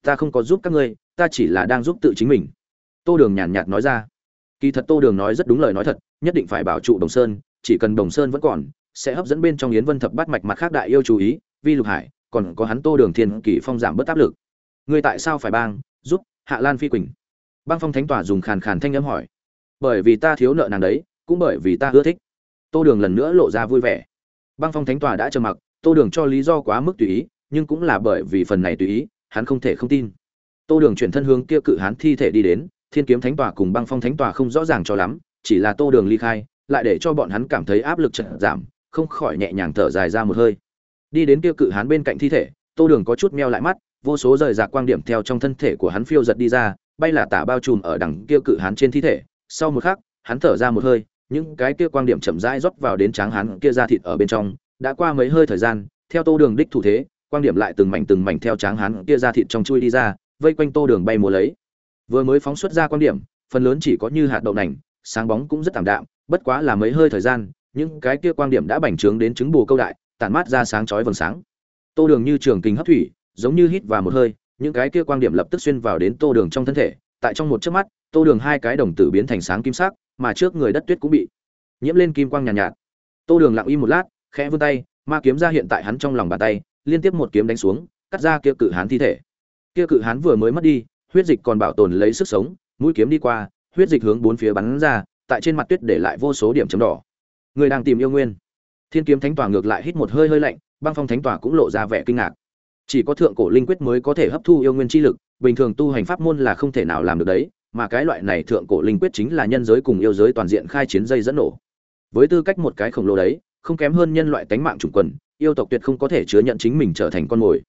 Ta không có giúp các ngươi ta chỉ là đang giúp tự chính mình. Tô đường nhàn nhạt nói ra. Kỳ thật tô đường nói rất đúng lời nói thật, nhất định phải bảo trụ đồng sơn, chỉ cần đồng sơn vẫn còn, sẽ hấp dẫn bên trong yến vân thập bát mạch mặt khác đại yêu chú ý, vi lục hải, còn có hắn tô đường thiên kỳ phong giảm bớt áp lực. Ngươi tại sao phải bang, giúp hạ lan phi quỳnh? Bang phong thánh tỏa dùng khàn khàn thanh âm hỏi. Bởi vì ta thiếu nợ nàng đấy, cũng bởi vì ta ưa thích. Tô đường lần nữa lộ ra vui vẻ. Bang phong thánh tỏa đã trầm mặc, tô đường cho lý do quá mức tùy ý, nhưng cũng là bởi vì phần này tùy ý, hắn không thể không tin tô đường chuyển thân hướng kia cự hán thi thể đi đến, thiên kiếm thánh tòa cùng băng phong thánh tòa không rõ ràng cho lắm, chỉ là tô đường ly khai, lại để cho bọn hắn cảm thấy áp lực chậm giảm, không khỏi nhẹ nhàng thở dài ra một hơi. Đi đến kia cự hán bên cạnh thi thể, tô đường có chút meo lại mắt, vô số rời rạc quang điểm theo trong thân thể của hắn phiêu giật đi ra, bay là tả bao trùm ở đằng kia cự hán trên thi thể. Sau một khắc, hắn thở ra một hơi, những cái kia quang điểm chậm rãi rót vào đến tráng hắn kia ra thịt ở bên trong, đã qua mấy hơi thời gian, theo tô đường đích thủ thế, quang điểm lại từng mảnh từng mảnh theo tráng hắn kia ra thịt trong chui đi ra vây quanh tô đường bay múa lấy. Vừa mới phóng xuất ra quang điểm phần lớn chỉ có như hạt đậu nành sáng bóng cũng rất tạm đạm bất quá là mấy hơi thời gian những cái kia quang điểm đã bành trướng đến trứng bù câu đại tản mát ra sáng chói vầng sáng. Tô đường như trường kinh hấp thủy giống như hít vào một hơi những cái kia quang điểm lập tức xuyên vào đến tô đường trong thân thể tại trong một chớp mắt tô đường hai cái đồng tử biến thành sáng kim sắc mà trước người đất tuyết cũng bị nhiễm lên kim quang nhàn nhạt, nhạt. Tô đường lặng im một lát khẽ vươn tay ma kiếm ra hiện tại hắn trong lòng bàn tay liên tiếp một kiếm đánh xuống cắt ra kia cự hán thi thể kia cự hán vừa mới mất đi, huyết dịch còn bảo tồn lấy sức sống, mũi kiếm đi qua, huyết dịch hướng bốn phía bắn ra, tại trên mặt tuyết để lại vô số điểm chấm đỏ. Người đang tìm yêu nguyên. Thiên kiếm thánh tòa ngược lại hít một hơi hơi lạnh, băng phong thánh tòa cũng lộ ra vẻ kinh ngạc. Chỉ có thượng cổ linh quyết mới có thể hấp thu yêu nguyên chi lực, bình thường tu hành pháp môn là không thể nào làm được đấy, mà cái loại này thượng cổ linh quyết chính là nhân giới cùng yêu giới toàn diện khai chiến dây dẫn nổ. Với tư cách một cái khổng lồ đấy, không kém hơn nhân loại tánh mạng chủng quần, yêu tộc tuyệt không có thể chứa nhận chính mình trở thành con mồi.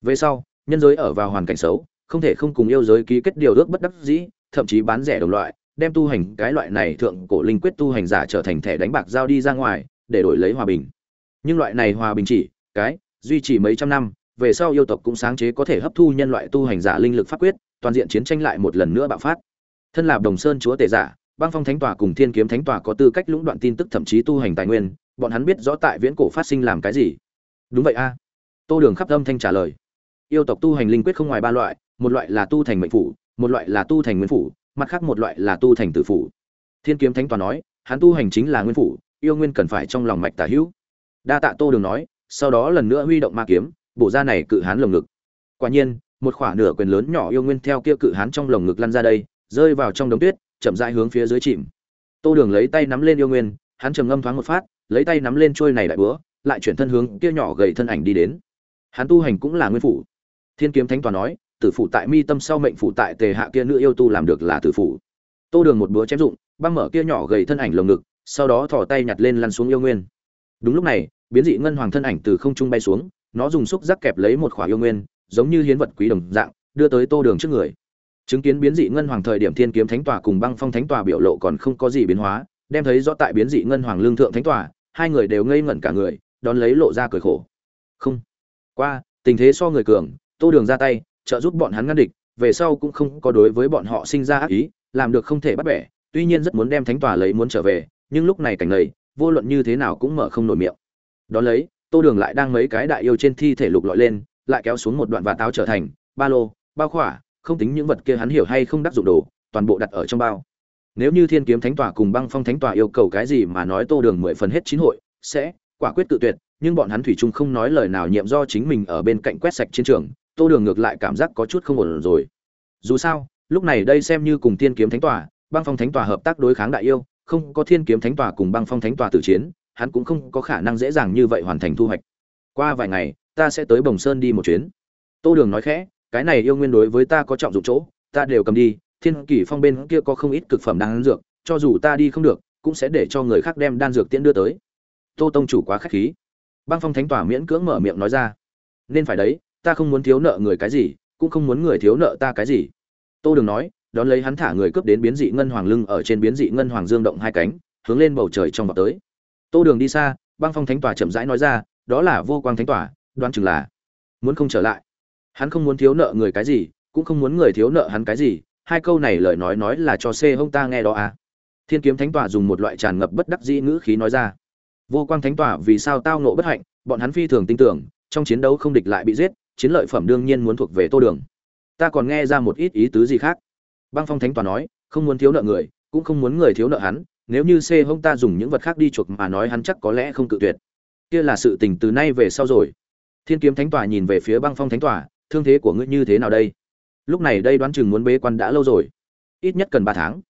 Về sau nhân giới ở vào hoàn cảnh xấu, không thể không cùng yêu giới ký kết điều ước bất đắc dĩ, thậm chí bán rẻ đồng loại, đem tu hành cái loại này thượng cổ linh quyết tu hành giả trở thành thẻ đánh bạc giao đi ra ngoài, để đổi lấy hòa bình. Nhưng loại này hòa bình chỉ, cái, duy trì mấy trăm năm, về sau yêu tộc cũng sáng chế có thể hấp thu nhân loại tu hành giả linh lực pháp quyết, toàn diện chiến tranh lại một lần nữa bạo phát. Thân là đồng sơn chúa tể giả, băng phong thánh tòa cùng thiên kiếm thánh tòa có tư cách lũng đoạn tin tức thậm chí tu hành tài nguyên, bọn hắn biết rõ tại viễn cổ phát sinh làm cái gì. Đúng vậy a. Tô đường khắp âm thanh trả lời yêu tộc tu hành linh quyết không ngoài ba loại, một loại là tu thành mệnh phủ, một loại là tu thành nguyên phủ, mặt khác một loại là tu thành tử phủ. Thiên kiếm thánh Toàn nói, hắn tu hành chính là nguyên phủ, yêu nguyên cần phải trong lòng mạch tả hữu. Đa tạ tô đường nói, sau đó lần nữa huy động ma kiếm, bổ ra này cự hán lồng ngực. Quả nhiên, một khoảng nửa quyền lớn nhỏ yêu nguyên theo kia cự hán trong lồng ngực lăn ra đây, rơi vào trong đống tuyết, chậm rãi hướng phía dưới chìm. Tô đường lấy tay nắm lên yêu nguyên, hắn trầm ngâm thoáng một phát, lấy tay nắm lên trôi này đại búa, lại chuyển thân hướng kia nhỏ gầy thân ảnh đi đến. Hắn tu hành cũng là nguyên phủ thiên kiếm thánh toàn nói, tử phụ tại mi tâm sau mệnh phụ tại tề hạ kia nữ yêu tu làm được là tử phụ tô đường một búa chém dụng, băng mở kia nhỏ gầy thân ảnh lồng ngực, sau đó thò tay nhặt lên lăn xuống yêu nguyên. Đúng lúc này, biến dị ngân hoàng thân ảnh từ không trung bay xuống, nó dùng xúc giác kẹp lấy một khỏa yêu nguyên, giống như hiến vật quý đồng dạng, đưa tới tô đường trước người. Chứng kiến biến dị ngân hoàng thời điểm thiên kiếm thánh tòa cùng băng phong thánh tòa biểu lộ còn không có gì biến hóa, đem thấy rõ tại biến dị ngân hoàng lương thượng thánh tòa, hai người đều ngây ngẩn cả người, đón lấy lộ ra cười khổ. Không. Qua, tình thế so người cường tô đường ra tay, trợ giúp bọn hắn ngăn địch, về sau cũng không có đối với bọn họ sinh ra ác ý, làm được không thể bắt bẻ, tuy nhiên rất muốn đem thánh tòa lấy muốn trở về, nhưng lúc này cảnh này, vô luận như thế nào cũng mở không nổi miệng. Đón lấy, tô đường lại đang mấy cái đại yêu trên thi thể lục lọi lên, lại kéo xuống một đoạn và táo trở thành, ba lô, bao khỏa, không tính những vật kia hắn hiểu hay không đắc dụng đồ, toàn bộ đặt ở trong bao. Nếu như thiên kiếm thánh tòa cùng băng phong thánh tòa yêu cầu cái gì mà nói tô đường mười phần hết chín hội, sẽ quả quyết tự tuyệt, nhưng bọn hắn thủy chung không nói lời nào nhiệm do chính mình ở bên cạnh quét sạch chiến trường tô đường ngược lại cảm giác có chút không ổn rồi. Dù sao, lúc này đây xem như cùng thiên kiếm thánh tòa, băng phong thánh tòa hợp tác đối kháng đại yêu, không có thiên kiếm thánh tòa cùng băng phong thánh tòa tử chiến, hắn cũng không có khả năng dễ dàng như vậy hoàn thành thu hoạch. Qua vài ngày, ta sẽ tới bồng sơn đi một chuyến. Tô đường nói khẽ, cái này yêu nguyên đối với ta có trọng dụng chỗ, ta đều cầm đi, thiên kỷ phong bên kia có không ít cực phẩm đan dược, cho dù ta đi không được, cũng sẽ để cho người khác đem đan dược tiễn đưa tới. Tô tông chủ quá khách khí. Băng phong thánh tỏa miễn cưỡng mở miệng nói ra. Nên phải đấy ta không muốn thiếu nợ người cái gì cũng không muốn người thiếu nợ ta cái gì. Tô đường nói đón lấy hắn thả người cướp đến biến dị ngân hoàng lưng ở trên biến dị ngân hoàng dương động hai cánh hướng lên bầu trời trong vọt tới. Tô đường đi xa băng phong thánh tòa chậm rãi nói ra đó là vô quang thánh tòa, đoán chừng là muốn không trở lại. Hắn không muốn thiếu nợ người cái gì cũng không muốn người thiếu nợ hắn cái gì hai câu này lời nói nói là cho c hông ta nghe đó à. Thiên kiếm thánh tòa dùng một loại tràn ngập bất đắc dĩ ngữ khí nói ra. Vô quang thánh tòa vì sao tao nộ bất hạnh bọn hắn phi thường tin tưởng trong chiến đấu không địch lại bị giết chiến lợi phẩm đương nhiên muốn thuộc về tô đường. Ta còn nghe ra một ít ý tứ gì khác. Băng phong thánh tòa nói, không muốn thiếu nợ người, cũng không muốn người thiếu nợ hắn, nếu như xê hông ta dùng những vật khác đi chuộc mà nói hắn chắc có lẽ không cự tuyệt. Kia là sự tình từ nay về sau rồi. Thiên kiếm thánh tòa nhìn về phía băng phong thánh tòa, thương thế của ngươi như thế nào đây? Lúc này đây đoán chừng muốn bế quan đã lâu rồi. Ít nhất cần ba tháng.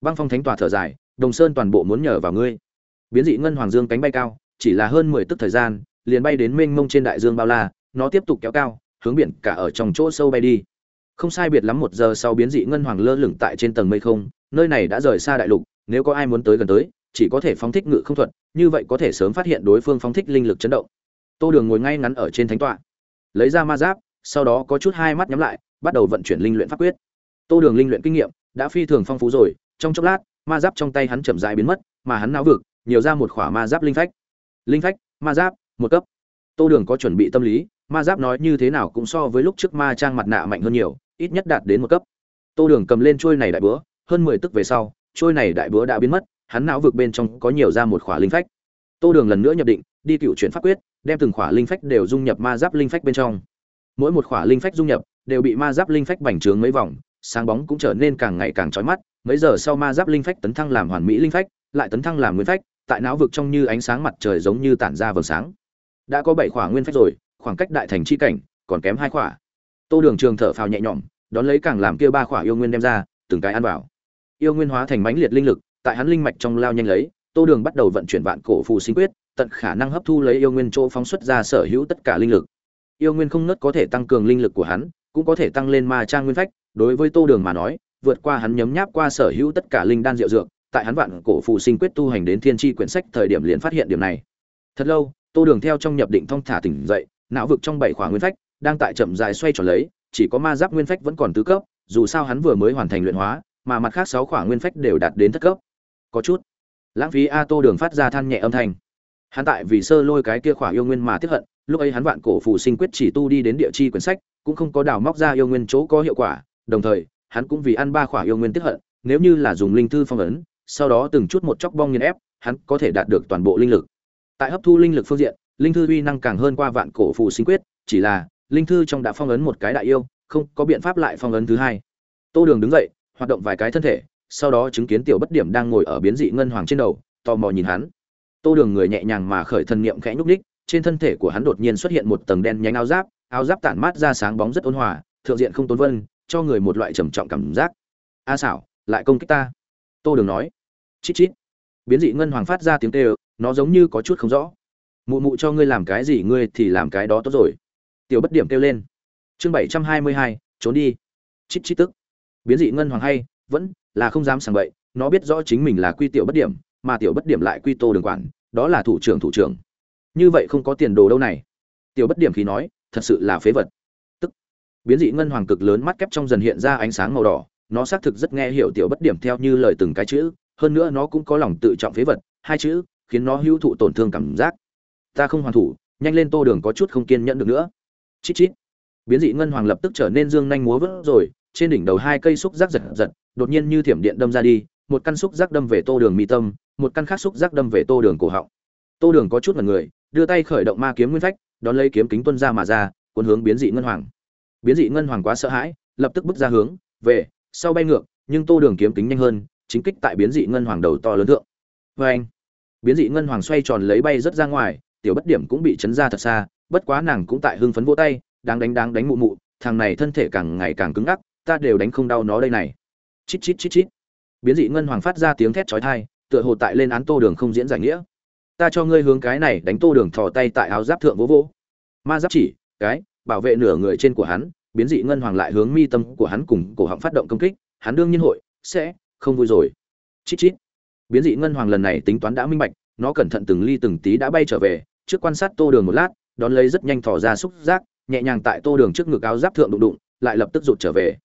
Băng phong thánh tòa thở dài, đồng sơn toàn bộ muốn nhờ vào ngươi. Biến dị ngân hoàng dương cánh bay cao, chỉ là hơn mười tức thời gian, liền bay đến mênh mông trên đại dương bao la nó tiếp tục kéo cao, hướng biển cả ở trong chỗ sâu bay đi. Không sai biệt lắm một giờ sau biến dị ngân hoàng lơ lửng tại trên tầng mây không, nơi này đã rời xa đại lục, nếu có ai muốn tới gần tới, chỉ có thể phóng thích ngự không thuật, như vậy có thể sớm phát hiện đối phương phóng thích linh lực chấn động. Tô đường ngồi ngay ngắn ở trên thánh tọa, lấy ra ma giáp, sau đó có chút hai mắt nhắm lại, bắt đầu vận chuyển linh luyện pháp quyết. Tô đường linh luyện kinh nghiệm đã phi thường phong phú rồi, trong chốc lát, ma giáp trong tay hắn chậm rãi biến mất, mà hắn não vực, nhiều ra một khỏa ma giáp linh phách. Linh phách, ma giáp, một cấp tô đường có chuẩn bị tâm lý, ma giáp nói như thế nào cũng so với lúc trước ma trang mặt nạ mạnh hơn nhiều, ít nhất đạt đến một cấp. Tô đường cầm lên trôi này đại búa, hơn mười tức về sau trôi này đại búa đã biến mất, hắn não vực bên trong có nhiều ra một khỏa linh phách. Tô đường lần nữa nhập định, đi cựu chuyển pháp quyết, đem từng khỏa linh phách đều dung nhập ma giáp linh phách bên trong. Mỗi một khỏa linh phách dung nhập, đều bị ma giáp linh phách bành trướng mấy vòng, sáng bóng cũng trở nên càng ngày càng trói mắt. Mấy giờ sau ma giáp linh phách tấn thăng làm hoàn mỹ linh phách, lại tấn thăng làm nguyên phách, tại não vực trong như ánh sáng mặt trời giống như tản ra vầng sáng đã có bảy khỏa nguyên phách rồi, khoảng cách đại thành chi cảnh còn kém hai khỏa. Tô đường trường thở phào nhẹ nhõm, đón lấy càng làm kia ba khỏa yêu nguyên đem ra, từng cái ăn vào. Yêu nguyên hóa thành mãnh liệt linh lực, tại hắn linh mạch trong lao nhanh lấy, tô đường bắt đầu vận chuyển vạn cổ phù sinh quyết, tận khả năng hấp thu lấy yêu nguyên chỗ phóng xuất ra sở hữu tất cả linh lực. Yêu nguyên không nớt có thể tăng cường linh lực của hắn, cũng có thể tăng lên ma trang nguyên phách, đối với tô đường mà nói, vượt qua hắn nhấm nháp qua sở hữu tất cả linh đan diệu dược, tại hắn vạn cổ phù sinh quyết tu hành đến thiên tri quyển sách thời điểm liền phát hiện điểm này. Thật lâu tô đường theo trong nhập định thong thả tỉnh dậy, não vực trong bảy khóa nguyên phách đang tại chậm dài xoay tròn lấy, chỉ có ma giáp nguyên phách vẫn còn tứ cấp, dù sao hắn vừa mới hoàn thành luyện hóa, mà mặt khác sáu khỏa nguyên phách đều đạt đến thất cấp. Có chút lãng phí a tô đường phát ra than nhẹ âm thanh. Hắn tại vì sơ lôi cái kia khỏa yêu nguyên mà tiếp hận, lúc ấy hắn vạn cổ phù sinh quyết chỉ tu đi đến địa chi quyển sách, cũng không có đào móc ra yêu nguyên chỗ có hiệu quả, đồng thời, hắn cũng vì ăn ba khỏa yêu nguyên tiếp hận, nếu như là dùng linh thư phong ấn, sau đó từng chút một chóc bong nghiền ép, hắn có thể đạt được toàn bộ linh lực tại hấp thu linh lực phương diện, linh thư uy năng càng hơn qua vạn cổ phù sinh quyết, chỉ là, linh thư trong đã phong ấn một cái đại yêu, không có biện pháp lại phong ấn thứ hai. Tô đường đứng dậy, hoạt động vài cái thân thể, sau đó chứng kiến tiểu bất điểm đang ngồi ở biến dị ngân hoàng trên đầu, tò mò nhìn hắn. Tô đường người nhẹ nhàng mà khởi thần niệm khẽ nhúc ních trên thân thể của hắn đột nhiên xuất hiện một tầng đen nhánh áo giáp áo giáp tản mát ra sáng bóng rất ôn hòa, thượng diện không tốn vân, cho người một loại trầm trọng cảm giác. A xảo lại công kích ta. Tô đường nói. Chít chít. Biến dị ngân hoàng phát ra tiếng kêu nó giống như có chút không rõ. Mụ mụ cho ngươi làm cái gì, ngươi thì làm cái đó tốt rồi. Tiểu bất điểm kêu lên. Chương bảy trăm hai mươi hai, trốn đi. Chít chít tức. Biến dị ngân hoàng hay, vẫn là không dám sàng bậy, nó biết rõ chính mình là quy tiểu bất điểm, mà tiểu bất điểm lại quy tô đường quản, đó là thủ trưởng thủ trưởng. Như vậy không có tiền đồ đâu này. Tiểu bất điểm khi nói, thật sự là phế vật. Tức. Biến dị ngân hoàng cực lớn mắt kép trong dần hiện ra ánh sáng màu đỏ, nó xác thực rất nghe hiểu tiểu bất điểm theo như lời từng cái chữ, hơn nữa nó cũng có lòng tự trọng phế vật, hai chữ khiến nó hữu thụ tổn thương cảm giác. Ta không hoàn thủ, nhanh lên tô đường có chút không kiên nhẫn được nữa. Chít chít. Biến dị ngân hoàng lập tức trở nên dương nhanh múa vớt rồi, trên đỉnh đầu hai cây xúc giác giật giật, đột nhiên như thiểm điện đâm ra đi, một căn xúc giác đâm về tô đường mi tâm, một căn khác xúc giác đâm về tô đường cổ họng. Tô đường có chút mật người, đưa tay khởi động ma kiếm nguyên phách, đón lấy kiếm kính tuân ra mà ra, cuốn hướng biến dị ngân hoàng. Biến dị ngân hoàng quá sợ hãi, lập tức bước ra hướng, về, sau bay ngược, nhưng tô đường kiếm kính nhanh hơn, chính kích tại biến dị ngân hoàng đầu to lớn thượng. Vê anh biến dị ngân hoàng xoay tròn lấy bay rất ra ngoài, tiểu bất điểm cũng bị chấn ra thật xa, bất quá nàng cũng tại hưng phấn vỗ tay, đáng đánh đáng đánh mụ mụ, thằng này thân thể càng ngày càng cứng ngắc, ta đều đánh không đau nó đây này. Chít chít chít chít. Biến dị ngân hoàng phát ra tiếng thét chói tai, tựa hồ tại lên án tô đường không diễn giải nghĩa. Ta cho ngươi hướng cái này đánh tô đường thò tay tại áo giáp thượng vỗ vỗ. Ma giáp chỉ, cái, bảo vệ nửa người trên của hắn, biến dị ngân hoàng lại hướng mi tâm của hắn cùng cổ họng phát động công kích, hắn đương nhiên hội, sẽ, không vui rồi. Chít chít biến dị ngân hoàng lần này tính toán đã minh bạch, nó cẩn thận từng ly từng tí đã bay trở về, trước quan sát tô đường một lát, đón lấy rất nhanh thò ra xúc giác, nhẹ nhàng tại tô đường trước ngực áo giáp thượng đụng đụng, lại lập tức rụt trở về.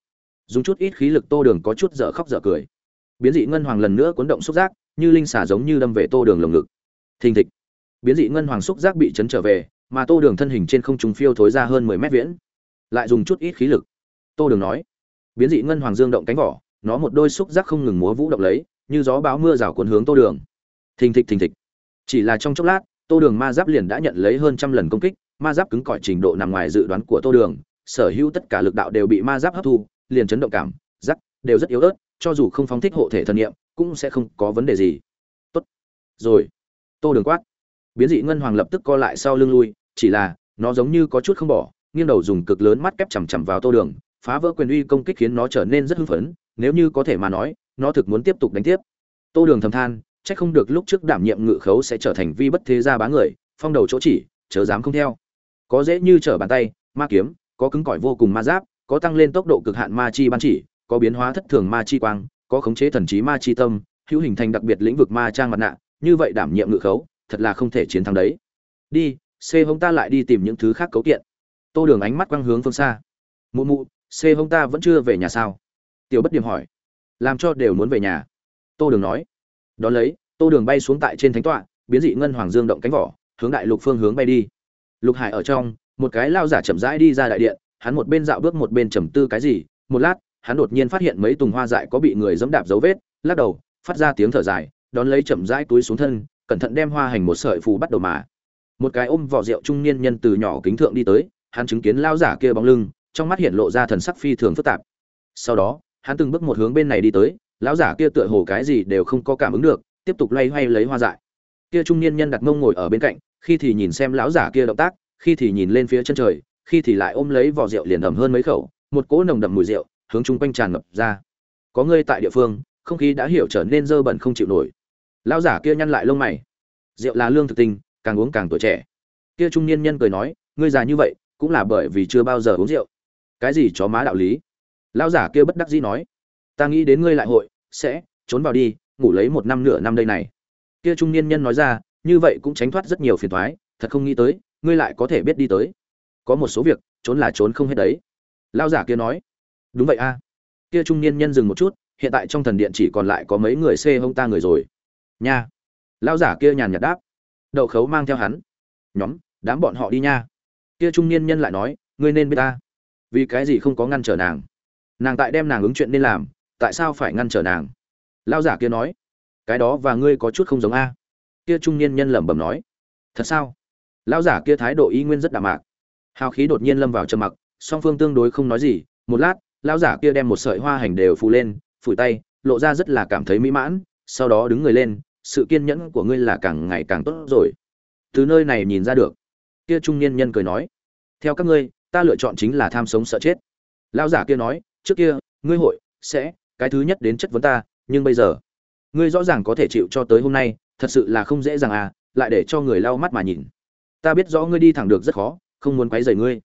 Dùng chút ít khí lực tô đường có chút dở khóc dở cười. Biến dị ngân hoàng lần nữa cuốn động xúc giác, như linh xả giống như đâm về tô đường lồng ngực. Thình thịch. Biến dị ngân hoàng xúc giác bị chấn trở về, mà tô đường thân hình trên không trùng phiêu thối ra hơn mười mét viễn. Lại dùng chút ít khí lực. Tô đường nói. Biến dị ngân hoàng dương động cánh vỏ, nó một đôi xúc giác không ngừng múa vũ động lấy như gió bão mưa rào cuốn hướng tô đường. Thình thịch thình thịch. Chỉ là trong chốc lát, tô đường ma giáp liền đã nhận lấy hơn trăm lần công kích, ma giáp cứng cỏi trình độ nằm ngoài dự đoán của tô đường, sở hữu tất cả lực đạo đều bị ma giáp hấp thu, liền chấn động cảm, giác đều rất yếu ớt, cho dù không phóng thích hộ thể thần nghiệm cũng sẽ không có vấn đề gì. Tốt. Rồi. Tô đường quát. Biến dị ngân hoàng lập tức co lại sau lưng lui, chỉ là, nó giống như có chút không bỏ, nghiêng đầu dùng cực lớn mắt kép chằm chằm vào tô đường, phá vỡ quyền uy công kích khiến nó trở nên rất hưng phấn, nếu như có thể mà nói nó thực muốn tiếp tục đánh tiếp. Tô đường thầm than, chắc không được lúc trước đảm nhiệm ngự khấu sẽ trở thành vi bất thế gia bá người, phong đầu chỗ chỉ, chớ dám không theo. Có dễ như trở bàn tay, ma kiếm, có cứng cỏi vô cùng ma giáp, có tăng lên tốc độ cực hạn ma chi ban chỉ, có biến hóa thất thường ma chi quang, có khống chế thần trí ma chi tâm, hữu hình thành đặc biệt lĩnh vực ma trang mặt nạ, như vậy đảm nhiệm ngự khấu, thật là không thể chiến thắng đấy. Đi, c hông ta lại đi tìm những thứ khác cấu kiện. Tô đường ánh mắt quang hướng phương xa. Mụ mụ, c hông ta vẫn chưa về nhà sao? Tiểu bất điểm hỏi làm cho đều muốn về nhà. Tô đường nói. Đón lấy, tô đường bay xuống tại trên thánh tọa, biến dị ngân hoàng dương động cánh vỏ, hướng đại lục phương hướng bay đi. Lục hải ở trong, một cái lao giả chậm rãi đi ra đại điện, hắn một bên dạo bước một bên trầm tư cái gì, một lát, hắn đột nhiên phát hiện mấy tùng hoa dại có bị người dẫm đạp dấu vết, lắc đầu, phát ra tiếng thở dài, đón lấy chậm rãi túi xuống thân, cẩn thận đem hoa hành một sợi phù bắt đầu mà. Một cái ôm vỏ rượu trung niên nhân từ nhỏ kính thượng đi tới, hắn chứng kiến lao giả kia bóng lưng, trong mắt hiện lộ ra thần sắc phi thường phức tạp. Sau đó hắn từng bước một hướng bên này đi tới, lão giả kia tựa hồ cái gì đều không có cảm ứng được, tiếp tục loay hoay lấy hoa dại. Kia trung niên nhân đặt mông ngồi ở bên cạnh, khi thì nhìn xem lão giả kia động tác, khi thì nhìn lên phía chân trời, khi thì lại ôm lấy vỏ rượu liền ẩm hơn mấy khẩu, một cỗ nồng đậm mùi rượu hướng chung quanh tràn ngập ra. Có ngươi tại địa phương, không khí đã hiểu trở nên dơ bẩn không chịu nổi. Lão giả kia nhăn lại lông mày. Rượu là lương thực tinh càng uống càng tuổi trẻ. Kia trung niên nhân cười nói, ngươi già như vậy, cũng là bởi vì chưa bao giờ uống rượu. Cái gì chó má đạo lý? Lão giả kia bất đắc dĩ nói, ta nghĩ đến ngươi lại hội, sẽ trốn vào đi, ngủ lấy một năm nửa năm đây này. Kia trung niên nhân nói ra, như vậy cũng tránh thoát rất nhiều phiền toái, thật không nghĩ tới, ngươi lại có thể biết đi tới. Có một số việc, trốn là trốn không hết đấy. Lão giả kia nói, đúng vậy a. Kia trung niên nhân dừng một chút, hiện tại trong thần điện chỉ còn lại có mấy người xê hông ta người rồi. Nha. Lão giả kia nhàn nhạt đáp, đậu khấu mang theo hắn. Nhóm, đám bọn họ đi nha. Kia trung niên nhân lại nói, ngươi nên biết ta, vì cái gì không có ngăn trở nàng? Nàng tại đem nàng ứng chuyện nên làm, tại sao phải ngăn trở nàng? Lão giả kia nói, cái đó và ngươi có chút không giống a. Kia trung niên nhân lẩm bẩm nói, thật sao? Lão giả kia thái độ ý nguyên rất đạm mạc. Hào khí đột nhiên lâm vào trầm mặc, song phương tương đối không nói gì, một lát, lão giả kia đem một sợi hoa hành đều phủ lên, phủi tay, lộ ra rất là cảm thấy mỹ mãn, sau đó đứng người lên, sự kiên nhẫn của ngươi là càng ngày càng tốt rồi. Từ nơi này nhìn ra được, kia trung niên nhân cười nói, theo các ngươi, ta lựa chọn chính là tham sống sợ chết. Lão giả kia nói trước kia, ngươi hội, sẽ, cái thứ nhất đến chất vấn ta, nhưng bây giờ, ngươi rõ ràng có thể chịu cho tới hôm nay, thật sự là không dễ dàng à lại để cho người lau mắt mà nhìn. Ta biết rõ ngươi đi thẳng được rất khó, không muốn quấy rầy ngươi.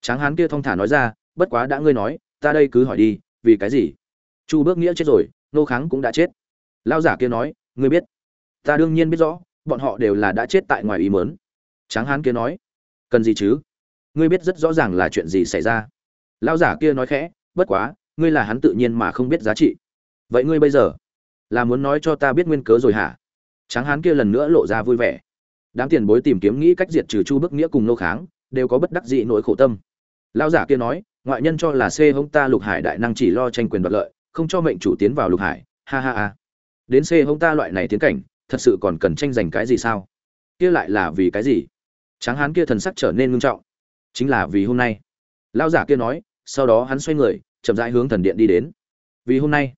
Tráng hán kia thong thả nói ra, bất quá đã ngươi nói, ta đây cứ hỏi đi, vì cái gì? Chu bước nghĩa chết rồi, nô kháng cũng đã chết. Lao giả kia nói, ngươi biết, ta đương nhiên biết rõ, bọn họ đều là đã chết tại ngoài ý mớn tráng hán kia nói, cần gì chứ? Ngươi biết rất rõ ràng là chuyện gì xảy ra. Lao giả kia nói khẽ bất quá, ngươi là hắn tự nhiên mà không biết giá trị. Vậy ngươi bây giờ là muốn nói cho ta biết nguyên cớ rồi hả? Tráng hán kia lần nữa lộ ra vui vẻ. Đám tiền bối tìm kiếm nghĩ cách diệt trừ chu bức nghĩa cùng nô kháng, đều có bất đắc dị nỗi khổ tâm. Lao giả kia nói, ngoại nhân cho là c hông ta lục hải đại năng chỉ lo tranh quyền đoạt lợi, không cho mệnh chủ tiến vào lục hải. Ha ha ha. Đến c hông ta loại này tiến cảnh, thật sự còn cần tranh giành cái gì sao? Kia lại là vì cái gì? Tráng hán kia thần sắc trở nên ngưng trọng. Chính là vì hôm nay. Lao giả kia nói sau đó hắn xoay người, chậm rãi hướng thần điện đi đến. Vì hôm nay?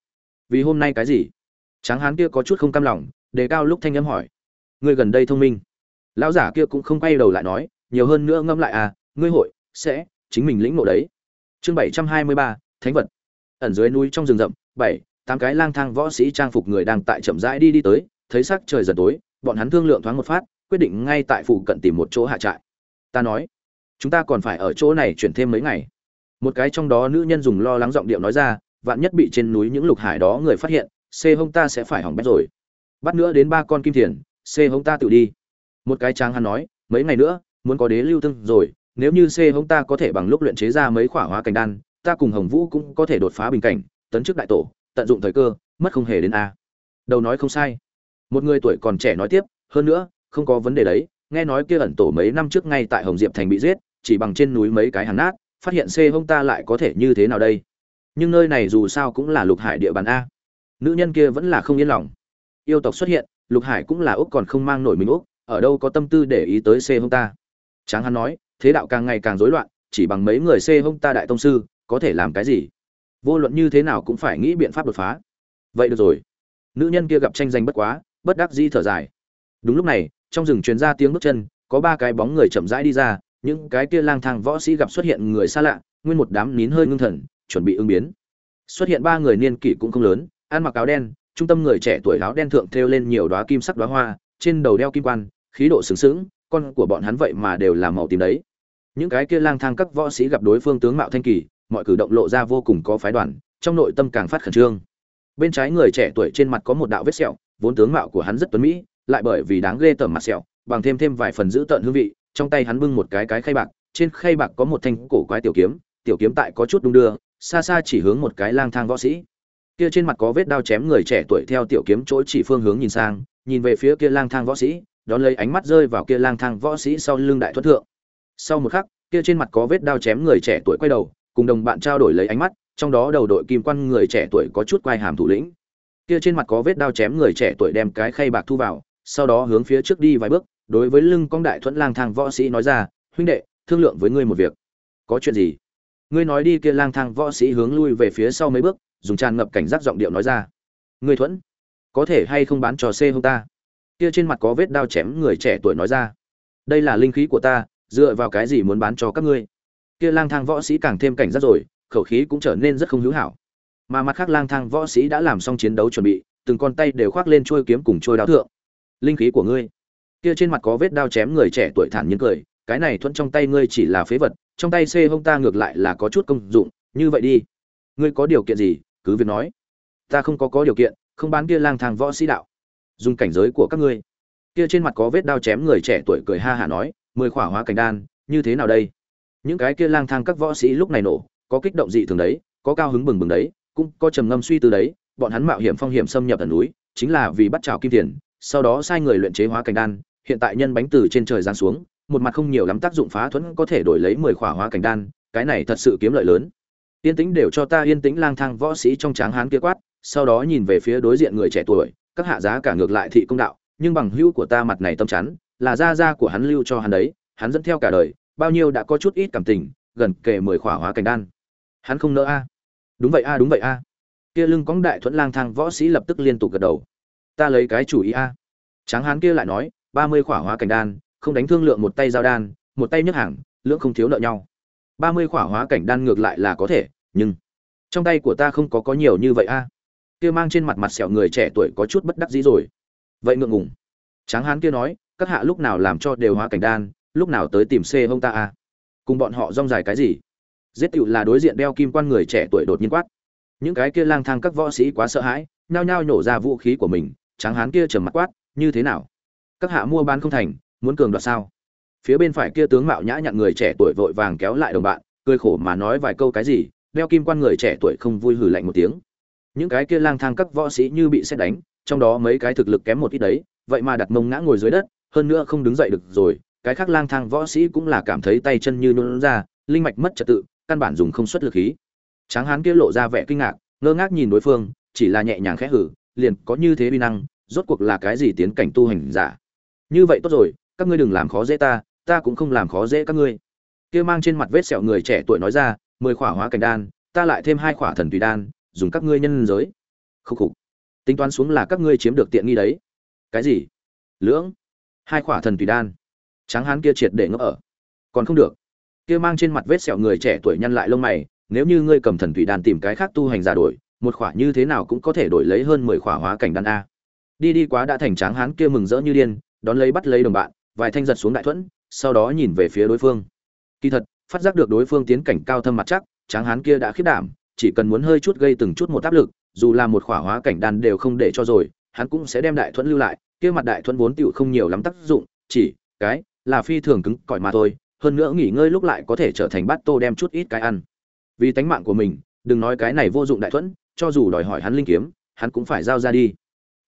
Vì hôm nay cái gì? Tráng hán kia có chút không cam lòng, đề cao lúc thanh âm hỏi. Ngươi gần đây thông minh. Lão giả kia cũng không quay đầu lại nói, nhiều hơn nữa ngâm lại à ngươi hội, sẽ, chính mình lĩnh ngộ đấy. Chương bảy trăm hai mươi ba, thánh vật. Ẩn dưới núi trong rừng rậm, bảy, tám cái lang thang võ sĩ trang phục người đang tại chậm rãi đi đi tới, thấy sắc trời dần tối, bọn hắn thương lượng thoáng một phát, quyết định ngay tại phụ cận tìm một chỗ hạ trại. Ta nói, chúng ta còn phải ở chỗ này chuyển thêm mấy ngày một cái trong đó nữ nhân dùng lo lắng giọng điệu nói ra, vạn nhất bị trên núi những lục hải đó người phát hiện c hông ta sẽ phải hỏng bét rồi. Bắt nữa đến ba con kim thiền c hông ta tự đi. Một cái tráng hắn nói, mấy ngày nữa, muốn có đế lưu tương rồi, nếu như c hông ta có thể bằng lúc luyện chế ra mấy khỏa hóa cảnh đan, ta cùng hồng vũ cũng có thể đột phá bình cảnh, tấn chức đại tổ, tận dụng thời cơ, mất không hề đến a. Đầu nói không sai. Một người tuổi còn trẻ nói tiếp, hơn nữa, không có vấn đề đấy, nghe nói kia ẩn tổ mấy năm trước ngay tại hồng diệp thành bị giết, chỉ bằng trên núi mấy cái hàng nát phát hiện c hông ta lại có thể như thế nào đây? Nhưng nơi này dù sao cũng là lục hải địa bàn a. Nữ nhân kia vẫn là không yên lòng. Yêu tộc xuất hiện, lục hải cũng là úc còn không mang nổi mình úc, ở đâu có tâm tư để ý tới c hông ta? Tráng hắn nói, thế đạo càng ngày càng rối loạn, chỉ bằng mấy người c hông ta đại tông sư, có thể làm cái gì? Vô luận như thế nào cũng phải nghĩ biện pháp đột phá. Vậy được rồi. Nữ nhân kia gặp tranh giành bất quá, bất đắc di thở dài. Đúng lúc này, trong rừng truyền ra tiếng bước chân, có ba cái bóng người chậm rãi đi ra những cái kia lang thang võ sĩ gặp xuất hiện người xa lạ, nguyên một đám nín hơi ngưng thần, chuẩn bị ứng biến. Xuất hiện ba người niên kỷ cũng không lớn, ăn mặc áo đen, trung tâm người trẻ tuổi áo đen thượng thêu lên nhiều đóa kim sắc đóa hoa, trên đầu đeo kim quan, khí độ sướng sướng con của bọn hắn vậy mà đều là màu tím đấy. Những cái kia lang thang các võ sĩ gặp đối phương tướng mạo thanh kỳ, mọi cử động lộ ra vô cùng có phái đoàn, trong nội tâm càng phát khẩn trương. Bên trái người trẻ tuổi trên mặt có một đạo vết sẹo, vốn tướng mạo của hắn rất tuấn mỹ, lại bởi vì đáng ghê tởm mặt sẹo, bằng thêm thêm vài phần giữ tợn hương vị trong tay hắn bưng một cái cái khay bạc, trên khay bạc có một thanh cổ quái tiểu kiếm tiểu kiếm tại có chút đung đưa, xa xa chỉ hướng một cái lang thang võ sĩ. Kia trên mặt có vết đao chém người trẻ tuổi theo tiểu kiếm chỗ chỉ phương hướng nhìn sang, nhìn về phía kia lang thang võ sĩ, đón lấy ánh mắt rơi vào kia lang thang võ sĩ sau lưng đại thuật thượng. Sau một khắc, kia trên mặt có vết đao chém người trẻ tuổi quay đầu, cùng đồng bạn trao đổi lấy ánh mắt, trong đó đầu đội kim quan người trẻ tuổi có chút quay hàm thủ lĩnh. Kia trên mặt có vết đao chém người trẻ tuổi đem cái khay bạc thu vào, sau đó hướng phía trước đi vài bước đối với lưng cong đại thuẫn lang thang võ sĩ nói ra, huynh đệ, thương lượng với ngươi một việc. Có chuyện gì? Ngươi nói đi, kia lang thang võ sĩ hướng lui về phía sau mấy bước, dùng tràn ngập cảnh giác giọng điệu nói ra. Ngươi thuẫn, có thể hay không bán trò xê hông ta? Kia trên mặt có vết đao chém người trẻ tuổi nói ra. Đây là linh khí của ta, dựa vào cái gì muốn bán cho các ngươi? Kia lang thang võ sĩ càng thêm cảnh giác rồi, khẩu khí cũng trở nên rất không hữu hảo. Mà mặt khác lang thang võ sĩ đã làm xong chiến đấu chuẩn bị, từng con tay đều khoác lên trôi kiếm cùng trôi đao thượng. Linh khí của ngươi kia trên mặt có vết đao chém người trẻ tuổi thản nhiên cười, cái này thuận trong tay ngươi chỉ là phế vật, trong tay xê hông ta ngược lại là có chút công dụng, như vậy đi. Ngươi có điều kiện gì? Cứ việc nói. Ta không có có điều kiện, không bán kia lang thang võ sĩ đạo. Dùng cảnh giới của các ngươi. Kia trên mặt có vết đao chém người trẻ tuổi cười ha hả nói, mười khỏa hóa cảnh đan, như thế nào đây? Những cái kia lang thang các võ sĩ lúc này nổ, có kích động dị thường đấy, có cao hứng bừng bừng đấy, cũng có trầm ngâm suy tư đấy, bọn hắn mạo hiểm phong hiểm xâm nhập tận núi, chính là vì bắt trào kim tiền, sau đó sai người luyện chế hóa cảnh đan hiện tại nhân bánh từ trên trời giáng xuống, một mặt không nhiều lắm tác dụng phá thuẫn có thể đổi lấy mười khỏa hóa cảnh đan, cái này thật sự kiếm lợi lớn. Yên tĩnh đều cho ta yên tĩnh lang thang võ sĩ trong tráng hán kia quát, sau đó nhìn về phía đối diện người trẻ tuổi, các hạ giá cả ngược lại thị công đạo, nhưng bằng hữu của ta mặt này tâm chắn, là gia gia của hắn lưu cho hắn đấy, hắn dẫn theo cả đời, bao nhiêu đã có chút ít cảm tình, gần kề mười khỏa hóa cảnh đan. Hắn không nỡ a. Đúng vậy a, đúng vậy a. Kia lưng cóng đại thuẫn lang thang võ sĩ lập tức liên tục gật đầu. Ta lấy cái chủ ý a. Tráng hán kia lại nói ba mươi khỏa hóa cảnh đan, không đánh thương lượng một tay giao đan, một tay nhấc hàng, lưỡng không thiếu nợ nhau. ba mươi khỏa hóa cảnh đan ngược lại là có thể, nhưng trong tay của ta không có có nhiều như vậy a. Kia mang trên mặt mặt sẹo người trẻ tuổi có chút bất đắc dĩ rồi. Vậy ngượng ngùng. Tráng hán kia nói, các hạ lúc nào làm cho đều hóa cảnh đan, lúc nào tới tìm c hông ta a. Cùng bọn họ rong dài cái gì? Giết tựu là đối diện đeo kim quan người trẻ tuổi đột nhiên quát. Những cái kia lang thang các võ sĩ quá sợ hãi, nhao nhao nhổ ra vũ khí của mình, tráng hán kia trầm mặt quát, như thế nào? Các hạ mua bán không thành, muốn cường đoạt sao? Phía bên phải kia tướng mạo nhã nhặn người trẻ tuổi vội vàng kéo lại đồng bạn, cười khổ mà nói vài câu cái gì, đeo kim quan người trẻ tuổi không vui hử lạnh một tiếng. Những cái kia lang thang các võ sĩ như bị xét đánh, trong đó mấy cái thực lực kém một ít đấy, vậy mà đặt mông ngã ngồi dưới đất, hơn nữa không đứng dậy được rồi, cái khác lang thang võ sĩ cũng là cảm thấy tay chân như nôn ra, linh mạch mất trật tự, căn bản dùng không xuất lực khí. Tráng hán kia lộ ra vẻ kinh ngạc, ngơ ngác nhìn đối phương, chỉ là nhẹ nhàng khẽ hử liền có như thế uy năng, rốt cuộc là cái gì tiến cảnh tu hành giả? Như vậy tốt rồi, các ngươi đừng làm khó dễ ta ta cũng không làm khó dễ các ngươi. Kia mang trên mặt vết sẹo người trẻ tuổi nói ra, mười khỏa hóa cảnh đan, ta lại thêm hai khỏa thần tùy đan, dùng các ngươi nhân giới. Khúc khục. Tính toán xuống là các ngươi chiếm được tiện nghi đấy. Cái gì? Lưỡng. Hai khỏa thần tùy đan. Tráng hán kia triệt để ngốc ở. Còn không được. Kia mang trên mặt vết sẹo người trẻ tuổi nhăn lại lông mày, nếu như ngươi cầm thần thủy đan tìm cái khác tu hành giả đổi, một khỏa như thế nào cũng có thể đổi lấy hơn mười khỏa hóa cảnh đan a. Đi đi quá đã thành tráng hán kia mừng rỡ như điên đón lấy bắt lấy đồng bạn, vài thanh giật xuống đại thuẫn, sau đó nhìn về phía đối phương. Kỳ thật, phát giác được đối phương tiến cảnh cao thâm mặt chắc, tráng hán kia đã khiết đảm, chỉ cần muốn hơi chút gây từng chút một áp lực, dù là một khỏa hóa cảnh đan đều không để cho rồi, hắn cũng sẽ đem đại thuẫn lưu lại, kia mặt đại thuẫn vốn tựu không nhiều lắm tác dụng, chỉ cái là phi thường cứng cỏi mà thôi, hơn nữa nghỉ ngơi lúc lại có thể trở thành bát tô đem chút ít cái ăn. Vì tánh mạng của mình, đừng nói cái này vô dụng đại thuẫn, cho dù đòi hỏi hắn linh kiếm, hắn cũng phải giao ra đi.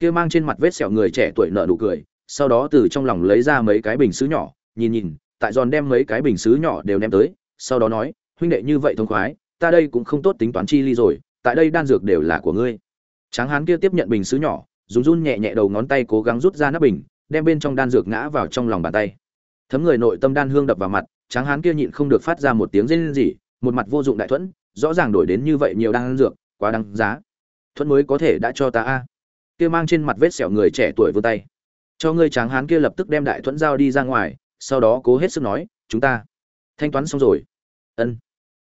Kia mang trên mặt vết sẹo người trẻ tuổi nợ nụ cười sau đó từ trong lòng lấy ra mấy cái bình xứ nhỏ, nhìn nhìn, tại giòn đem mấy cái bình xứ nhỏ đều ném tới, sau đó nói, huynh đệ như vậy thông khoái, ta đây cũng không tốt tính toán chi ly rồi, tại đây đan dược đều là của ngươi. Tráng hán kia tiếp nhận bình xứ nhỏ, run run nhẹ nhẹ đầu ngón tay cố gắng rút ra nắp bình, đem bên trong đan dược ngã vào trong lòng bàn tay. Thấm người nội tâm đan hương đập vào mặt, tráng hán kia nhịn không được phát ra một tiếng rên rỉ, một mặt vô dụng đại thuẫn, rõ ràng đổi đến như vậy nhiều đan dược, quá đáng giá. Thuẫn mới có thể đã cho ta a. Kia mang trên mặt vết sẹo người trẻ tuổi vươn tay cho ngươi tráng hán kia lập tức đem đại thuẫn giao đi ra ngoài, sau đó cố hết sức nói, chúng ta thanh toán xong rồi. Ân.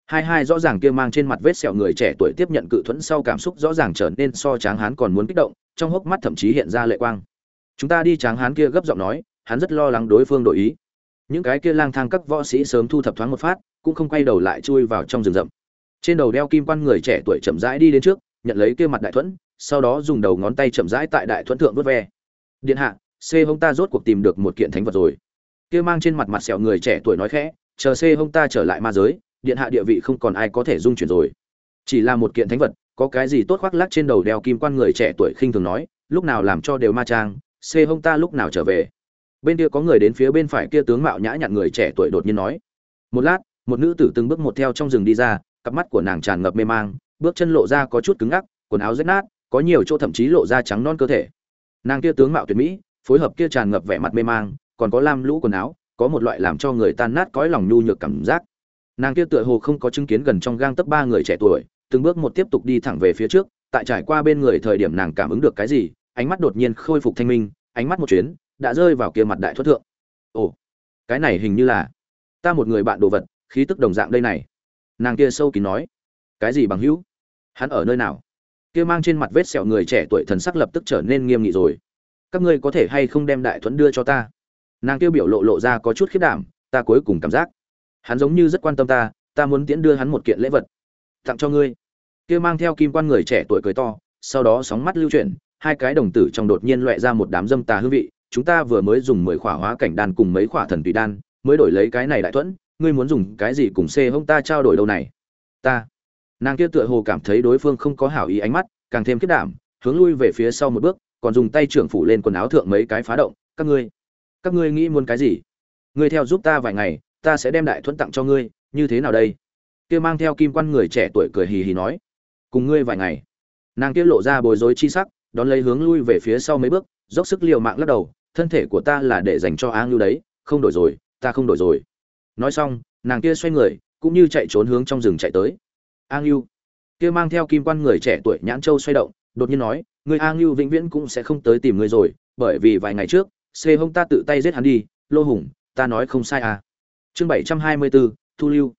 Hai hai rõ ràng kia mang trên mặt vết sẹo người trẻ tuổi tiếp nhận cự thuẫn sau cảm xúc rõ ràng trở nên so tráng hán còn muốn kích động, trong hốc mắt thậm chí hiện ra lệ quang. Chúng ta đi, tráng hán kia gấp giọng nói, hắn rất lo lắng đối phương đổi ý. Những cái kia lang thang các võ sĩ sớm thu thập thoáng một phát, cũng không quay đầu lại chui vào trong rừng rậm. Trên đầu đeo kim quan người trẻ tuổi chậm rãi đi đến trước, nhận lấy kia mặt đại thuẫn, sau đó dùng đầu ngón tay chậm rãi tại đại thuẫn thượng vớt ve. Điện hạ c hông ta rốt cuộc tìm được một kiện thánh vật rồi. Kia mang trên mặt mặt sẹo người trẻ tuổi nói khẽ, chờ c hông ta trở lại ma giới, điện hạ địa vị không còn ai có thể dung chuyển rồi. Chỉ là một kiện thánh vật, có cái gì tốt khoác lác trên đầu đeo kim quan người trẻ tuổi khinh thường nói, lúc nào làm cho đều ma trang, c hông ta lúc nào trở về. Bên kia có người đến phía bên phải kia tướng mạo nhã nhặn người trẻ tuổi đột nhiên nói. Một lát, một nữ tử từng bước một theo trong rừng đi ra, cặp mắt của nàng tràn ngập mê mang, bước chân lộ ra có chút cứng ngắc, quần áo rách nát, có nhiều chỗ thậm chí lộ ra trắng non cơ thể. Nàng kia tướng mạo tuyệt mỹ phối hợp kia tràn ngập vẻ mặt mê mang, còn có lam lũ quần áo, có một loại làm cho người tan nát cõi lòng nhu nhược cảm giác. Nàng kia tựa hồ không có chứng kiến gần trong gang tấc ba người trẻ tuổi, từng bước một tiếp tục đi thẳng về phía trước, tại trải qua bên người thời điểm nàng cảm ứng được cái gì, ánh mắt đột nhiên khôi phục thanh minh, ánh mắt một chuyến, đã rơi vào kia mặt đại thoát thượng. Ồ, cái này hình như là ta một người bạn đồ vật, khí tức đồng dạng đây này. Nàng kia sâu kín nói, cái gì bằng hữu? Hắn ở nơi nào? Kia mang trên mặt vết sẹo người trẻ tuổi thần sắc lập tức trở nên nghiêm nghị rồi các ngươi có thể hay không đem đại thuẫn đưa cho ta? Nàng kia biểu lộ lộ ra có chút khiết đảm, ta cuối cùng cảm giác. Hắn giống như rất quan tâm ta ta muốn tiễn đưa hắn một kiện lễ vật. Tặng cho ngươi. Kia mang theo kim quan người trẻ tuổi cười to, sau đó sóng mắt lưu chuyển, hai cái đồng tử trong đột nhiên loẹ ra một đám dâm tà hương vị. Chúng ta vừa mới dùng mười khỏa hóa cảnh đan cùng mấy khỏa thần tùy đan, mới đổi lấy cái này đại thuẫn. Ngươi muốn dùng cái gì cùng xê hông ta trao đổi đâu này? Ta. Nàng kia tựa hồ cảm thấy đối phương không có hảo ý ánh mắt, càng thêm kết đảm, hướng lui về phía sau một bước còn dùng tay trưởng phủ lên quần áo thượng mấy cái phá động, các ngươi các ngươi nghĩ muốn cái gì? Ngươi theo giúp ta vài ngày, ta sẽ đem đại thuẫn tặng cho ngươi, như thế nào đây? Kia mang theo kim quan người trẻ tuổi cười hì hì nói, cùng ngươi vài ngày. Nàng kia lộ ra bối rối chi sắc, đón lấy hướng lui về phía sau mấy bước, dốc sức liều mạng lắc đầu, thân thể của ta là để dành cho á ngưu đấy, không đổi rồi, ta không đổi rồi. Nói xong, nàng kia xoay người, cũng như chạy trốn hướng trong rừng chạy tới. A ngưu. Kia mang theo kim quan người trẻ tuổi nhãn châu xoay động, đột nhiên nói người a ngưu vĩnh viễn cũng sẽ không tới tìm ngươi rồi, bởi vì vài ngày trước xê hông ta tự tay giết hắn đi, lô hùng, ta nói không sai à. Chương bảy trăm hai mươi bốn thu lưu.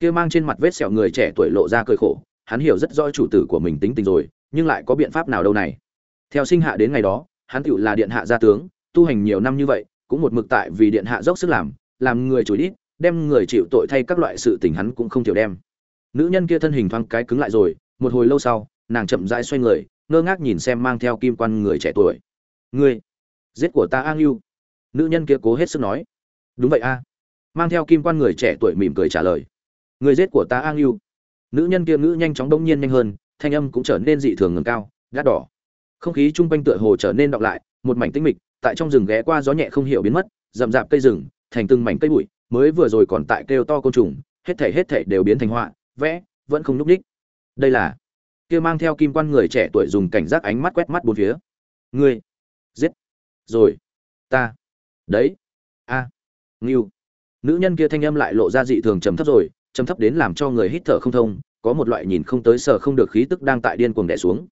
Kia mang trên mặt vết sẹo người trẻ tuổi lộ ra cười khổ, hắn hiểu rất rõ chủ tử của mình tính tình rồi, nhưng lại có biện pháp nào đâu này. Theo sinh hạ đến ngày đó, hắn tựu là điện hạ gia tướng, tu hành nhiều năm như vậy, cũng một mực tại vì điện hạ dốc sức làm làm người chủ đít đem người chịu tội thay các loại sự tình hắn cũng không thiểu đem. Nữ nhân kia thân hình thoáng cái cứng lại rồi, một hồi lâu sau, nàng chậm rãi xoay người ngơ ngác nhìn xem mang theo kim quan người trẻ tuổi. Ngươi, giết của ta a ngưu nữ nhân kia cố hết sức nói. Đúng vậy a. Mang theo kim quan người trẻ tuổi mỉm cười trả lời. Người giết của ta a ngưu nữ nhân kia ngữ nhanh chóng đông nhiên nhanh hơn, thanh âm cũng trở nên dị thường ngừng cao gắt đỏ. Không khí chung quanh tựa hồ trở nên đọng lại, một mảnh tĩnh mịch, tại trong rừng ghé qua gió nhẹ không hiểu biến mất, rậm rạp cây rừng, thành từng mảnh cây bụi, mới vừa rồi còn tại kêu to côn trùng, hết thảy hết thảy đều biến thành họa, vẽ, vẫn không nhúc ních đây là kia mang theo kim quan người trẻ tuổi dùng cảnh giác ánh mắt quét mắt bốn phía. Ngươi, giết. Rồi, ta. Đấy. A. À. ngưu. Nữ nhân kia thanh âm lại lộ ra dị thường trầm thấp rồi, trầm thấp đến làm cho người hít thở không thông, có một loại nhìn không tới sở không được khí tức đang tại điên cuồng đè xuống.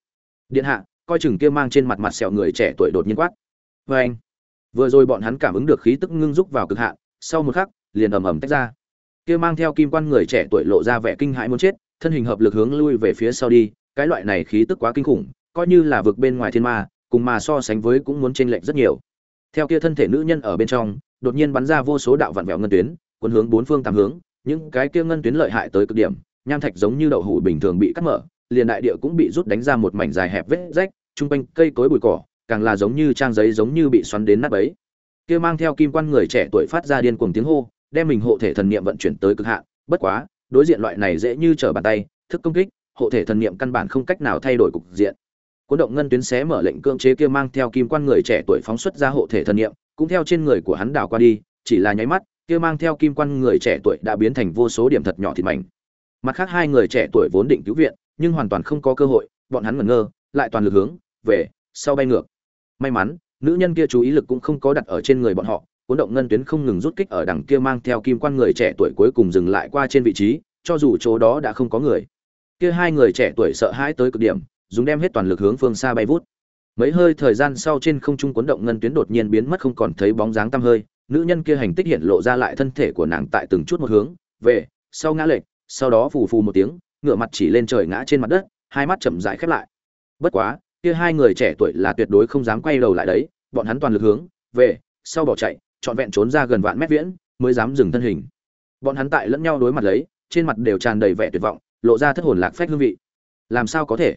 Điện hạ, coi chừng kia mang trên mặt mặt sẹo người trẻ tuổi đột nhiên quát. Vê anh. Vừa rồi bọn hắn cảm ứng được khí tức ngưng rúc vào cực hạn, sau một khắc, liền ầm ầm tách ra. Kia mang theo kim quan người trẻ tuổi lộ ra vẻ kinh hãi muốn chết, thân hình hợp lực hướng lui về phía sau đi cái loại này khí tức quá kinh khủng, coi như là vực bên ngoài thiên ma, cùng mà so sánh với cũng muốn chênh lệch rất nhiều. Theo kia thân thể nữ nhân ở bên trong, đột nhiên bắn ra vô số đạo vặn vẹo ngân tuyến, cuốn hướng bốn phương tám hướng, những cái kia ngân tuyến lợi hại tới cực điểm, nham thạch giống như đậu hũ bình thường bị cắt mở, liền đại địa cũng bị rút đánh ra một mảnh dài hẹp vết rách trung quanh cây cối bụi cỏ, càng là giống như trang giấy giống như bị xoắn đến nát bấy. Kia mang theo kim quan người trẻ tuổi phát ra điên cuồng tiếng hô, đem mình hộ thể thần niệm vận chuyển tới cực hạn, bất quá, đối diện loại này dễ như trở bàn tay, thức công kích hộ thể thần niệm căn bản không cách nào thay đổi cục diện. Cuốn động ngân tuyến xé mở lệnh cưỡng chế kia mang theo kim quan người trẻ tuổi phóng xuất ra hộ thể thần niệm, cũng theo trên người của hắn đảo qua đi, chỉ là nháy mắt, kia mang theo kim quan người trẻ tuổi đã biến thành vô số điểm thật nhỏ thịt mảnh. Mặt khác hai người trẻ tuổi vốn định cứu viện, nhưng hoàn toàn không có cơ hội, bọn hắn ngẩn ngơ, lại toàn lực hướng về sau bay ngược. May mắn, nữ nhân kia chú ý lực cũng không có đặt ở trên người bọn họ, cuốn động ngân tuyến không ngừng rút kích ở đằng kia mang theo kim quan người trẻ tuổi cuối cùng dừng lại qua trên vị trí, cho dù chỗ đó đã không có người kia hai người trẻ tuổi sợ hãi tới cực điểm, dùng đem hết toàn lực hướng phương xa bay vút. Mấy hơi thời gian sau trên không trung cuốn động ngân tuyến đột nhiên biến mất không còn thấy bóng dáng tăm hơi, nữ nhân kia hành tích hiện lộ ra lại thân thể của nàng tại từng chút một hướng, về, sau ngã lệch, sau đó phù phù một tiếng ngựa mặt chỉ lên trời ngã trên mặt đất, hai mắt chậm rãi khép lại. Bất quá, kia hai người trẻ tuổi là tuyệt đối không dám quay đầu lại đấy, bọn hắn toàn lực hướng, về, sau bỏ chạy, trọn vẹn trốn ra gần vạn mét viễn, mới dám dừng thân hình. Bọn hắn tại lẫn nhau đối mặt lấy, trên mặt đều tràn đầy vẻ tuyệt vọng lộ ra thất hồn lạc phách hương vị. Làm sao có thể?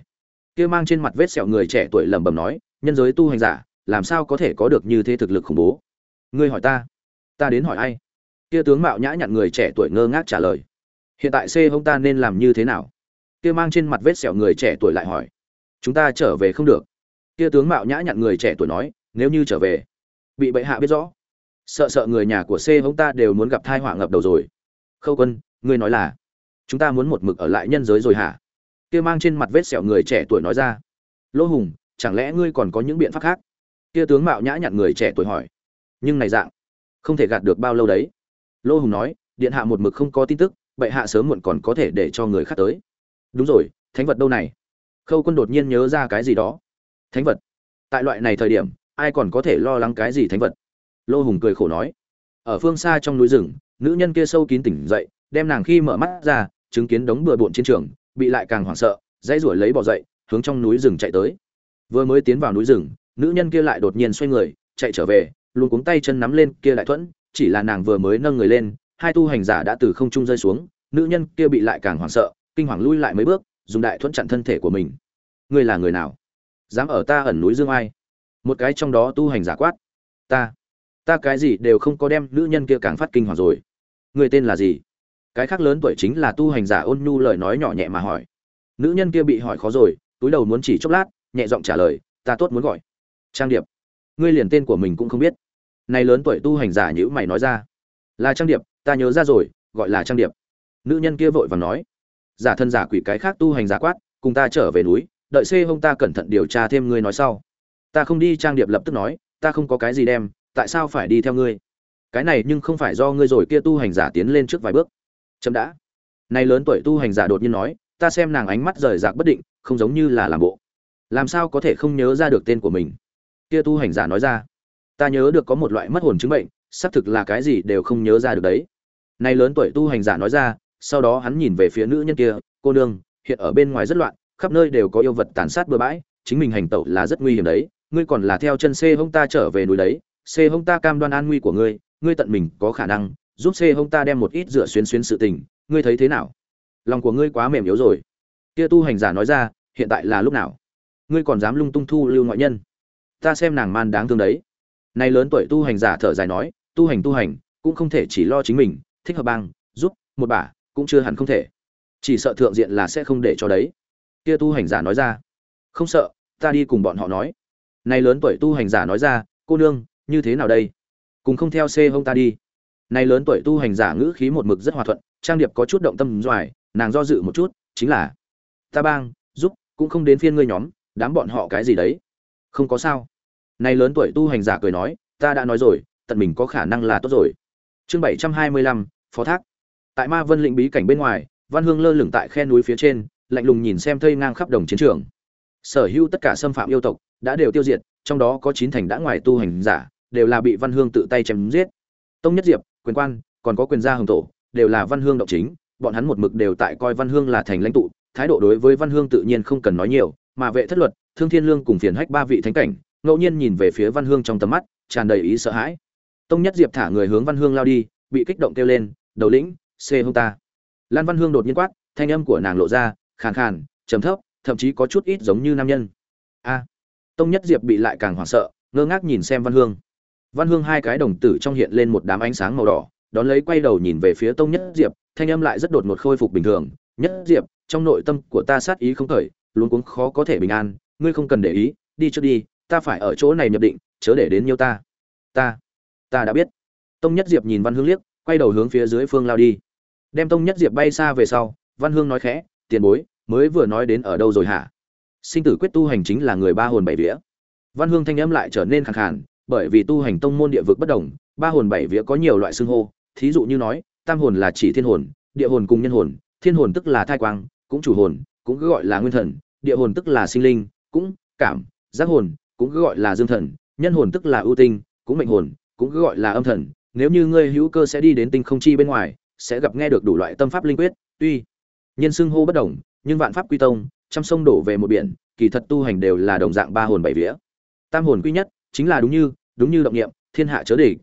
Kia mang trên mặt vết sẹo người trẻ tuổi lẩm bẩm nói, nhân giới tu hành giả, làm sao có thể có được như thế thực lực khủng bố? Ngươi hỏi ta ta đến hỏi ai? Kia tướng mạo nhã nhặn người trẻ tuổi ngơ ngác trả lời, hiện tại c hông ta nên làm như thế nào? Kia mang trên mặt vết sẹo người trẻ tuổi lại hỏi, chúng ta trở về không được. Kia tướng mạo nhã nhặn người trẻ tuổi nói, nếu như trở về, bị bệ hạ biết rõ, sợ sợ người nhà của c hông ta đều muốn gặp thai họa ngập đầu rồi. Khâu quân, ngươi nói là chúng ta muốn một mực ở lại nhân giới rồi hả? Kia mang trên mặt vết sẹo người trẻ tuổi nói ra. Lỗ hùng, chẳng lẽ ngươi còn có những biện pháp khác? Kia tướng mạo nhã nhặn người trẻ tuổi hỏi. Nhưng này dạng, không thể gạt được bao lâu đấy. Lỗ hùng nói, điện hạ một mực không có tin tức, bệ hạ sớm muộn còn có thể để cho người khác tới. Đúng rồi, thánh vật đâu này? Khâu quân đột nhiên nhớ ra cái gì đó. Thánh vật. Tại loại này thời điểm, ai còn có thể lo lắng cái gì thánh vật? Lô hùng cười khổ nói. Ở phương xa trong núi rừng, nữ nhân kia sâu kín tỉnh dậy đem nàng khi mở mắt ra, chứng kiến đống bừa bộn chiến trường, bị lại càng hoảng sợ, dãy ruổi lấy bỏ dậy, hướng trong núi rừng chạy tới. Vừa mới tiến vào núi rừng, nữ nhân kia lại đột nhiên xoay người, chạy trở về, luôn cuống tay chân nắm lên kia lại thuẫn, chỉ là nàng vừa mới nâng người lên, hai tu hành giả đã từ không trung rơi xuống, nữ nhân kia bị lại càng hoảng sợ, kinh hoàng lui lại mấy bước, dùng đại thuẫn chặn thân thể của mình. Ngươi là người nào? Dám ở ta ẩn núi dương ai? Một cái trong đó tu hành giả quát. Ta. Ta cái gì đều không có đem nữ nhân kia càng phát kinh hoàng rồi. Người tên là gì? Cái khác lớn tuổi chính là tu hành giả ôn nhu lời nói nhỏ nhẹ mà hỏi. Nữ nhân kia bị hỏi khó rồi, túi đầu muốn chỉ chốc lát, nhẹ giọng trả lời, ta tốt muốn gọi. Trang điệp, ngươi liền tên của mình cũng không biết. Này lớn tuổi tu hành giả nhữ mày nói ra, là trang điệp, ta nhớ ra rồi, gọi là trang điệp. Nữ nhân kia vội vàng nói, giả thân giả quỷ cái khác tu hành giả quát, cùng ta trở về núi, đợi xê hông ta cẩn thận điều tra thêm ngươi nói sau. Ta không đi, trang điệp lập tức nói, ta không có cái gì đem, tại sao phải đi theo ngươi? Cái này nhưng không phải do ngươi rồi, kia tu hành giả tiến lên trước vài bước chậm đã. Nay lớn tuổi tu hành giả đột nhiên nói, ta xem nàng ánh mắt rời rạc bất định, không giống như là làm bộ. Làm sao có thể không nhớ ra được tên của mình? Kia tu hành giả nói ra, ta nhớ được có một loại mất hồn chứng bệnh, xác thực là cái gì đều không nhớ ra được đấy. Nay lớn tuổi tu hành giả nói ra, sau đó hắn nhìn về phía nữ nhân kia, cô nương, hiện ở bên ngoài rất loạn, khắp nơi đều có yêu vật tàn sát bừa bãi, chính mình hành tẩu là rất nguy hiểm đấy, ngươi còn là theo chân xê hông ta trở về núi đấy, xê hông ta cam đoan an nguy của ngươi ngươi tận mình có khả năng giúp xê hông ta đem một ít rửa xuyên xuyên sự tình, ngươi thấy thế nào? Lòng của ngươi quá mềm yếu rồi. Kia tu hành giả nói ra, hiện tại là lúc nào? Ngươi còn dám lung tung thu lưu ngoại nhân? Ta xem nàng man đáng thương đấy. Nay lớn tuổi tu hành giả thở dài nói, tu hành tu hành, cũng không thể chỉ lo chính mình, thích hợp bang giúp, một bả cũng chưa hẳn không thể. Chỉ sợ thượng diện là sẽ không để cho đấy. Kia tu hành giả nói ra, không sợ, ta đi cùng bọn họ nói. Nay lớn tuổi tu hành giả nói ra, cô nương, như thế nào đây? Cùng không theo xê hông ta đi nay lớn tuổi tu hành giả ngữ khí một mực rất hòa thuận, trang điệp có chút động tâm doài, nàng do dự một chút, chính là, ta bang, giúp, cũng không đến phiên ngươi nhóm, đám bọn họ cái gì đấy? Không có sao. Nay lớn tuổi tu hành giả cười nói, ta đã nói rồi, tận mình có khả năng là tốt rồi. Chương bảy trăm hai mươi lăm, phó thác. Tại ma vân lĩnh bí cảnh bên ngoài, văn hương lơ lửng tại khe núi phía trên, lạnh lùng nhìn xem thây ngang khắp đồng chiến trường. Sở hữu tất cả xâm phạm yêu tộc, đã đều tiêu diệt, trong đó có chín thành đã ngoài tu hành giả, đều là bị văn hương tự tay chém giết. Tông nhất diệp quyền quan, còn có quyền gia hồng tổ, đều là văn hương động chính, bọn hắn một mực đều tại coi văn hương là thành lãnh tụ, thái độ đối với văn hương tự nhiên không cần nói nhiều, mà vệ thất luật, thương thiên lương cùng phiền hách ba vị thánh cảnh, ngẫu nhiên nhìn về phía văn hương trong tầm mắt, tràn đầy ý sợ hãi. Tông nhất diệp thả người hướng văn hương lao đi, bị kích động kêu lên, đầu lĩnh xê hông ta. Lan văn hương đột nhiên quát, thanh âm của nàng lộ ra, khàn khàn, trầm thấp, thậm chí có chút ít giống như nam nhân. A. Tông nhất diệp bị lại càng hoảng sợ, ngơ ngác nhìn xem văn hương văn hương hai cái đồng tử trong hiện lên một đám ánh sáng màu đỏ, đón lấy quay đầu nhìn về phía tông nhất diệp, thanh âm lại rất đột ngột khôi phục bình thường. Nhất diệp, trong nội tâm của ta sát ý không khởi luôn cuống khó có thể bình an, ngươi không cần để ý, đi trước đi, ta phải ở chỗ này nhập định, chớ để đến nhiêu ta. Ta ta đã biết. Tông nhất diệp nhìn văn hương liếc, quay đầu hướng phía dưới phương lao đi. Đem tông nhất diệp bay xa về sau, văn hương nói khẽ, tiền bối, mới vừa nói đến ở đâu rồi hả? Sinh tử quyết tu hành chính là người ba hồn bảy vía. Văn hương thanh âm lại trở nên khàn khàn bởi vì tu hành tông môn địa vực bất đồng, ba hồn bảy vía có nhiều loại xưng hô, thí dụ như nói, tam hồn là chỉ thiên hồn, địa hồn cùng nhân hồn, thiên hồn tức là thai quang, cũng chủ hồn, cũng cứ gọi là nguyên thần, địa hồn tức là sinh linh, cũng cảm, giác hồn, cũng cứ gọi là dương thần, nhân hồn tức là ưu tinh, cũng mệnh hồn, cũng cứ gọi là âm thần. Nếu như ngươi hữu cơ sẽ đi đến tinh không chi bên ngoài, sẽ gặp nghe được đủ loại tâm pháp linh quyết, tuy nhân xưng hô bất đồng, nhưng vạn pháp quy tông, trăm sông đổ về một biển, kỳ thật tu hành đều là đồng dạng ba hồn bảy vía. Tam hồn quy nhất chính là đúng như đúng như động niệm, thiên hạ chớ địch.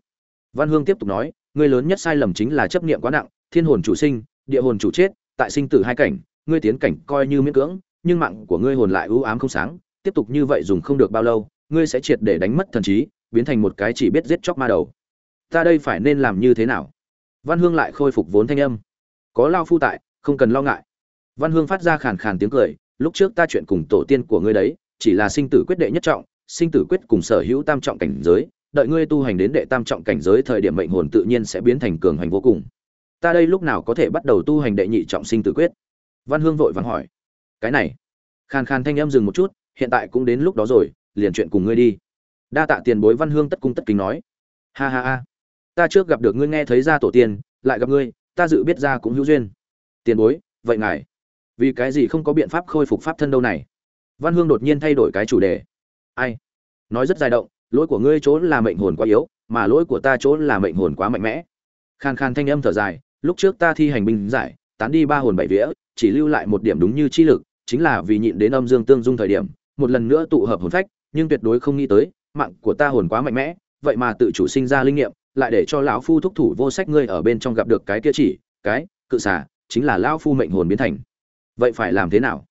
Văn hương tiếp tục nói ngươi lớn nhất sai lầm chính là chấp niệm quá nặng, thiên hồn chủ sinh, địa hồn chủ chết, tại sinh tử hai cảnh, ngươi tiến cảnh coi như miễn cưỡng, nhưng mạng của ngươi hồn lại ưu ám không sáng, tiếp tục như vậy dùng không được bao lâu, ngươi sẽ triệt để đánh mất thần trí, biến thành một cái chỉ biết giết chóc ma đầu. Ta đây phải nên làm như thế nào? Văn hương lại khôi phục vốn thanh âm. Có lao phu tại, không cần lo ngại. Văn hương phát ra khàn khàn tiếng cười, lúc trước ta chuyện cùng tổ tiên của ngươi đấy, chỉ là sinh tử quyết đệ nhất trọng sinh tử quyết cùng sở hữu tam trọng cảnh giới, đợi ngươi tu hành đến đệ tam trọng cảnh giới thời điểm mệnh hồn tự nhiên sẽ biến thành cường hành vô cùng. Ta đây lúc nào có thể bắt đầu tu hành đệ nhị trọng sinh tử quyết? Văn hương vội vàng hỏi. Cái này. Khàn khàn thanh âm dừng một chút, hiện tại cũng đến lúc đó rồi, liền chuyện cùng ngươi đi. Đa tạ tiền bối văn hương tất cung tất kính nói. Ha ha ha. Ta trước gặp được ngươi nghe thấy ra tổ tiên, lại gặp ngươi, ta dự biết ra cũng hữu duyên. Tiền bối, vậy ngài. Vì cái gì không có biện pháp khôi phục pháp thân đâu này? Văn hương đột nhiên thay đổi cái chủ đề ai? Nói rất dài động, lỗi của ngươi chỗ là mệnh hồn quá yếu, mà lỗi của ta chỗ là mệnh hồn quá mạnh mẽ. Khan khan thanh âm thở dài, lúc trước ta thi hành binh giải, tán đi ba hồn bảy vía, chỉ lưu lại một điểm đúng như chi lực, chính là vì nhịn đến âm dương tương dung thời điểm, một lần nữa tụ hợp hồn phách, nhưng tuyệt đối không nghĩ tới, mạng của ta hồn quá mạnh mẽ, vậy mà tự chủ sinh ra linh nghiệm, lại để cho lão phu thúc thủ vô sách ngươi ở bên trong gặp được cái kia chỉ, cái, cự xả chính là lão phu mệnh hồn biến thành. Vậy phải làm thế nào?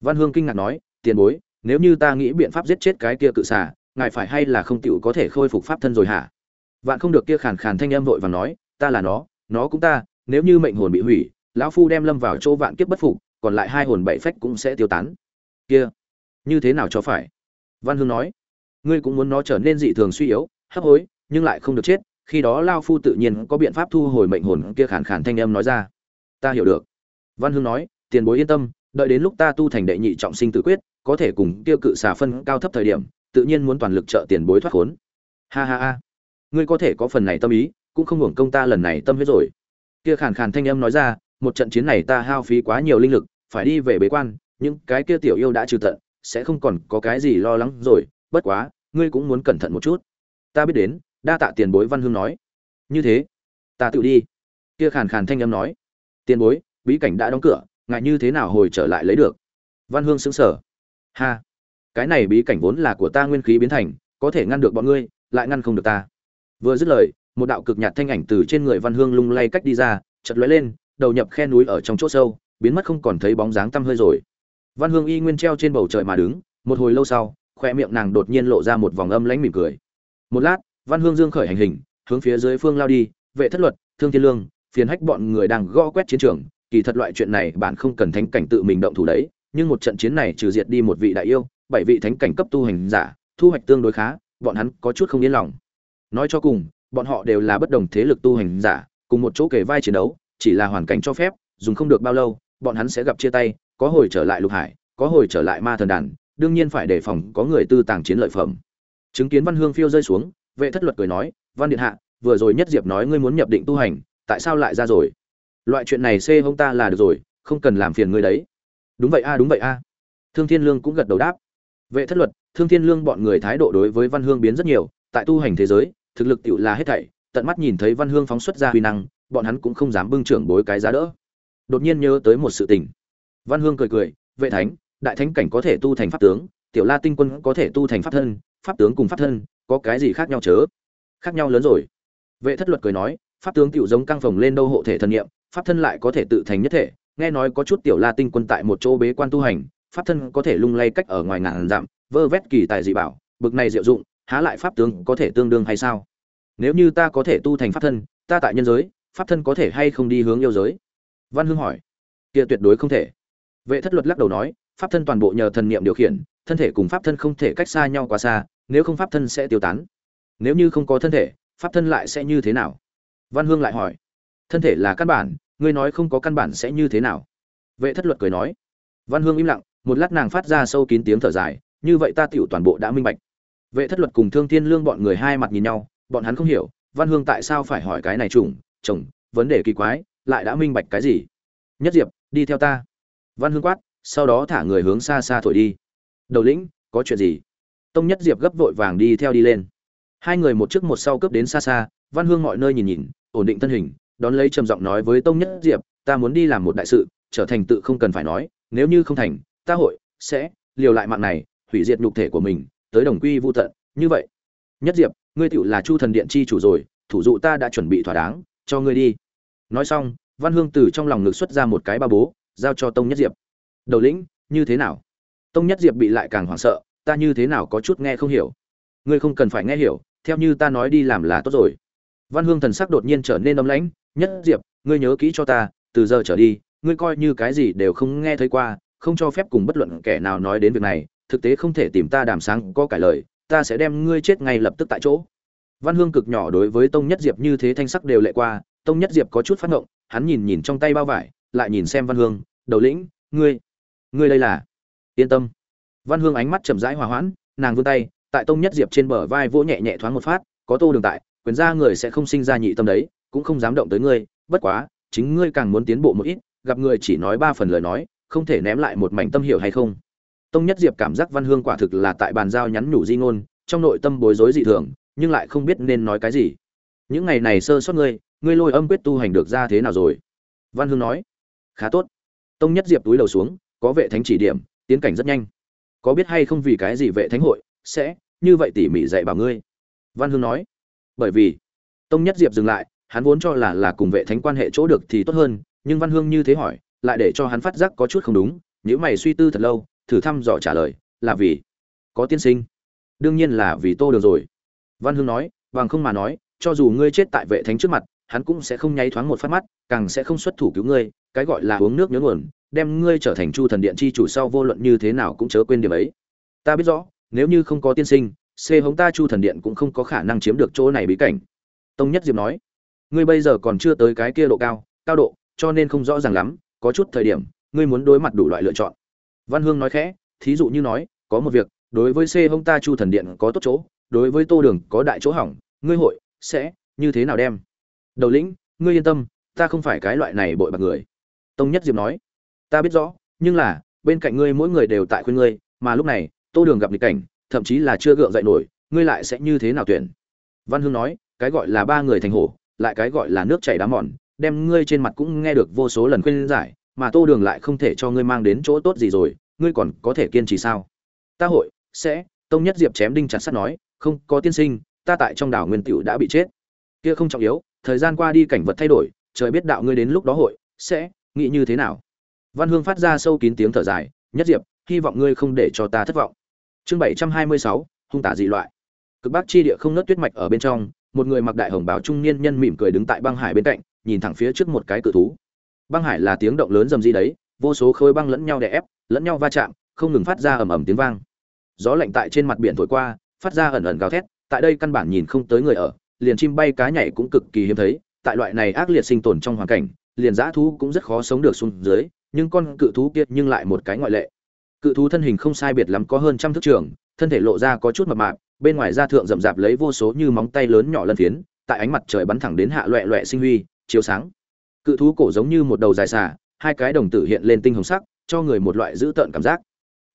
Văn hương kinh ngạc nói, tiền bối nếu như ta nghĩ biện pháp giết chết cái kia cự xả ngài phải hay là không tựu có thể khôi phục pháp thân rồi hả? Vạn không được kia khàn khàn thanh âm vội và nói, ta là nó nó cũng ta, nếu như mệnh hồn bị hủy, lão phu đem lâm vào chỗ vạn kiếp bất phục, còn lại hai hồn bảy phách cũng sẽ tiêu tán. Kia, như thế nào cho phải? Văn hương nói, ngươi cũng muốn nó trở nên dị thường suy yếu, hấp hối, nhưng lại không được chết, khi đó lao phu tự nhiên có biện pháp thu hồi mệnh hồn kia khàn khàn thanh âm nói ra. Ta hiểu được. Văn hương nói, tiền bối yên tâm, đợi đến lúc ta tu thành đệ nhị trọng sinh tử quyết có thể cùng tiêu cự xà phân cao thấp thời điểm, tự nhiên muốn toàn lực trợ tiền bối thoát khốn. Ha ha ha. Ngươi có thể có phần này tâm ý, cũng không hưởng công ta lần này tâm huyết rồi. Kia khàn khàn thanh âm nói ra, một trận chiến này ta hao phí quá nhiều linh lực, phải đi về bế quan, những cái kia tiểu yêu đã trừ tận, sẽ không còn có cái gì lo lắng rồi, bất quá, ngươi cũng muốn cẩn thận một chút. Ta biết đến, đa tạ tiền bối văn hương nói. Như thế, ta tự đi. Kia khàn khàn thanh âm nói. Tiền bối, bí cảnh đã đóng cửa ngại như thế nào hồi trở lại lấy được? Văn hương sững sờ ha, cái này bí cảnh vốn là của ta nguyên khí biến thành, có thể ngăn được bọn ngươi, lại ngăn không được ta. Vừa dứt lời, một đạo cực nhạt thanh ảnh từ trên người văn hương lung lay cách đi ra chật lóe lên, đầu nhập khe núi ở trong chỗ sâu, biến mất không còn thấy bóng dáng tăm hơi rồi. Văn hương y nguyên treo trên bầu trời mà đứng, một hồi lâu sau, khoe miệng nàng đột nhiên lộ ra một vòng âm lãnh mỉm cười. Một lát, văn hương dương khởi hành hình, hướng phía dưới phương lao đi, vệ thất luật, thương thiên lương, phiền hách bọn người đang gõ quét chiến trường, kỳ thật loại chuyện này bạn không cần thánh cảnh tự mình động thủ đấy nhưng một trận chiến này trừ diệt đi một vị đại yêu, bảy vị thánh cảnh cấp tu hành giả, thu hoạch tương đối khá, bọn hắn có chút không yên lòng. Nói cho cùng, bọn họ đều là bất đồng thế lực tu hành giả, cùng một chỗ kề vai chiến đấu, chỉ là hoàn cảnh cho phép, dùng không được bao lâu, bọn hắn sẽ gặp chia tay, có hồi trở lại lục hải, có hồi trở lại ma thần đàn, đương nhiên phải đề phòng có người tư tàng chiến lợi phẩm. Chứng kiến văn hương phiêu rơi xuống, vệ thất luật cười nói, văn điện hạ, vừa rồi nhất diệp nói ngươi muốn nhập định tu hành, tại sao lại ra rồi? Loại chuyện này xê hông ta là được rồi, không cần làm phiền ngươi đấy đúng vậy a, đúng vậy a. Thương thiên lương cũng gật đầu đáp. Vệ thất luật, thương thiên lương bọn người thái độ đối với văn hương biến rất nhiều. Tại tu hành thế giới, thực lực tựu là hết thảy. Tận mắt nhìn thấy văn hương phóng xuất ra huy năng, bọn hắn cũng không dám bưng trưởng bối cái giá đỡ. Đột nhiên nhớ tới một sự tình. Văn hương cười cười, vệ thánh, đại thánh cảnh có thể tu thành pháp tướng, tiểu la tinh quân có thể tu thành pháp thân, pháp tướng cùng pháp thân, có cái gì khác nhau chớ? Khác nhau lớn rồi. Vệ thất luật cười nói, pháp tướng tiểu giống căng phồng lên đâu hộ thể thần nghiệm pháp thân lại có thể tự thành nhất thể nghe nói có chút tiểu la tinh quân tại một chỗ bế quan tu hành, pháp thân có thể lung lay cách ở ngoài ngàn dặm, vơ vét kỳ tài dị bảo, bực này diệu dụng, há lại pháp tướng có thể tương đương hay sao? Nếu như ta có thể tu thành pháp thân, ta tại nhân giới, pháp thân có thể hay không đi hướng yêu giới? Văn hương hỏi. Kia tuyệt đối không thể. Vệ thất luật lắc đầu nói, pháp thân toàn bộ nhờ thần niệm điều khiển, thân thể cùng pháp thân không thể cách xa nhau quá xa, nếu không pháp thân sẽ tiêu tán. Nếu như không có thân thể, pháp thân lại sẽ như thế nào? Văn hương lại hỏi. Thân thể là căn bản ngươi nói không có căn bản sẽ như thế nào? Vệ thất luật cười nói. Văn hương im lặng, một lát nàng phát ra sâu kín tiếng thở dài, như vậy ta tựu toàn bộ đã minh bạch. Vệ thất luật cùng thương thiên lương bọn người hai mặt nhìn nhau, bọn hắn không hiểu, văn hương tại sao phải hỏi cái này trùng chồng, vấn đề kỳ quái, lại đã minh bạch cái gì? Nhất diệp, đi theo ta. Văn hương quát, sau đó thả người hướng xa xa thổi đi. Đầu lĩnh, có chuyện gì? Tông nhất diệp gấp vội vàng đi theo đi lên. Hai người một trước một sau cướp đến xa xa, văn hương mọi nơi nhìn nhìn, ổn định thân hình đón lấy trầm giọng nói với tông nhất diệp, ta muốn đi làm một đại sự, trở thành tự không cần phải nói, nếu như không thành, ta hội sẽ liều lại mạng này, hủy diệt nhục thể của mình, tới đồng quy vô tận. Như vậy, nhất diệp, ngươi tựu là chu thần điện chi chủ rồi, thủ dụ ta đã chuẩn bị thỏa đáng, cho ngươi đi. Nói xong, văn hương từ trong lòng ngực xuất ra một cái ba bố, giao cho tông nhất diệp. Đầu lĩnh, như thế nào? Tông nhất diệp bị lại càng hoảng sợ, ta như thế nào có chút nghe không hiểu? Ngươi không cần phải nghe hiểu, theo như ta nói đi làm là tốt rồi. Văn hương thần sắc đột nhiên trở nên ấm lãnh nhất diệp, ngươi nhớ kỹ cho ta, từ giờ trở đi, ngươi coi như cái gì đều không nghe thấy qua, không cho phép cùng bất luận kẻ nào nói đến việc này, thực tế không thể tìm ta đàm sáng có cải lời, ta sẽ đem ngươi chết ngay lập tức tại chỗ. Văn hương cực nhỏ đối với tông nhất diệp như thế thanh sắc đều lệ qua, tông nhất diệp có chút phát ngộng, hắn nhìn nhìn trong tay bao vải, lại nhìn xem văn hương, đầu lĩnh, ngươi ngươi đây là? Yên tâm. Văn hương ánh mắt chậm rãi hòa hoãn, nàng vươn tay, tại tông nhất diệp trên bờ vai vỗ nhẹ nhẹ thoáng một phát, có tô đường tại, quyền ra người sẽ không sinh ra nhị tâm đấy cũng không dám động tới ngươi, bất quá, chính ngươi càng muốn tiến bộ một ít, gặp người chỉ nói ba phần lời nói, không thể ném lại một mảnh tâm hiểu hay không? Tông nhất diệp cảm giác văn hương quả thực là tại bàn giao nhắn nhủ di ngôn, trong nội tâm bối rối dị thường, nhưng lại không biết nên nói cái gì. Những ngày này sơ sót ngươi ngươi lôi âm quyết tu hành được ra thế nào rồi? Văn hương nói, khá tốt. Tông nhất diệp túi đầu xuống, có vệ thánh chỉ điểm, tiến cảnh rất nhanh. Có biết hay không vì cái gì vệ thánh hội sẽ như vậy tỉ mỉ dạy bảo ngươi? Văn hương nói, bởi vì tông nhất diệp dừng lại hắn vốn cho là là cùng vệ thánh quan hệ chỗ được thì tốt hơn, nhưng văn hương như thế hỏi, lại để cho hắn phát giác có chút không đúng nếu mày suy tư thật lâu, thử thăm dò trả lời, là vì có tiên sinh. Đương nhiên là vì tô đường rồi. Văn hương nói, bằng không mà nói, cho dù ngươi chết tại vệ thánh trước mặt, hắn cũng sẽ không nháy thoáng một phát mắt, càng sẽ không xuất thủ cứu ngươi, cái gọi là uống nước nhớ nguồn, đem ngươi trở thành chu thần điện chi chủ sau vô luận như thế nào cũng chớ quên điểm ấy. Ta biết rõ, nếu như không có tiên sinh xê hống ta chu thần điện cũng không có khả năng chiếm được chỗ này bí cảnh. Tông nhất diệp nói ngươi bây giờ còn chưa tới cái kia độ cao cao độ, cho nên không rõ ràng lắm, có chút thời điểm, ngươi muốn đối mặt đủ loại lựa chọn. Văn hương nói khẽ, thí dụ như nói, có một việc, đối với c hông ta chu thần điện có tốt chỗ, đối với tô đường có đại chỗ hỏng, ngươi hội, sẽ, như thế nào đem? Đầu lĩnh, ngươi yên tâm, ta không phải cái loại này bội bạc người. Tông nhất diệp nói, ta biết rõ, nhưng là, bên cạnh ngươi mỗi người đều tại khuyên ngươi, mà lúc này, tô đường gặp nghịch cảnh, thậm chí là chưa gượng dậy nổi, ngươi lại sẽ như thế nào tuyển? Văn hương nói, cái gọi là ba người thành hổ lại cái gọi là nước chảy đá mòn, đem ngươi trên mặt cũng nghe được vô số lần khuyên giải, mà tô đường lại không thể cho ngươi mang đến chỗ tốt gì rồi, ngươi còn có thể kiên trì sao? Ta hội, sẽ, tông nhất diệp chém đinh chặt sắt nói, không, có tiên sinh, ta tại trong đảo nguyên tiểu đã bị chết. Kia không trọng yếu, thời gian qua đi cảnh vật thay đổi, trời biết đạo ngươi đến lúc đó hội, sẽ, nghĩ như thế nào? Văn hương phát ra sâu kín tiếng thở dài, nhất diệp, hy vọng ngươi không để cho ta thất vọng. Chương bảy trăm hai mươi sáu, hung tả dị loại. Cực bắc chi địa không nớt tuyết mạch ở bên trong một người mặc đại hồng báo trung niên nhân mỉm cười đứng tại băng hải bên cạnh, nhìn thẳng phía trước một cái cự thú. Băng hải là tiếng động lớn rầm rì đấy, vô số khối băng lẫn nhau đè ép, lẫn nhau va chạm, không ngừng phát ra ầm ầm tiếng vang. Gió lạnh tại trên mặt biển thổi qua, phát ra ẩn ẩn gào thét, tại đây căn bản nhìn không tới người ở, liền chim bay cá nhảy cũng cực kỳ hiếm thấy, tại loại này ác liệt sinh tồn trong hoàn cảnh, liền dã thú cũng rất khó sống được xuống dưới, nhưng con cự thú kia nhưng lại một cái ngoại lệ. Cự thú thân hình không sai biệt lắm có hơn trăm thước trường, thân thể lộ ra có chút mập mạp bên ngoài da thượng rậm rạp lấy vô số như móng tay lớn nhỏ lân phiến, tại ánh mặt trời bắn thẳng đến hạ loẹ loẹ sinh huy, chiếu sáng. Cự thú cổ giống như một đầu dài xà, hai cái đồng tử hiện lên tinh hồng sắc, cho người một loại dữ tợn cảm giác.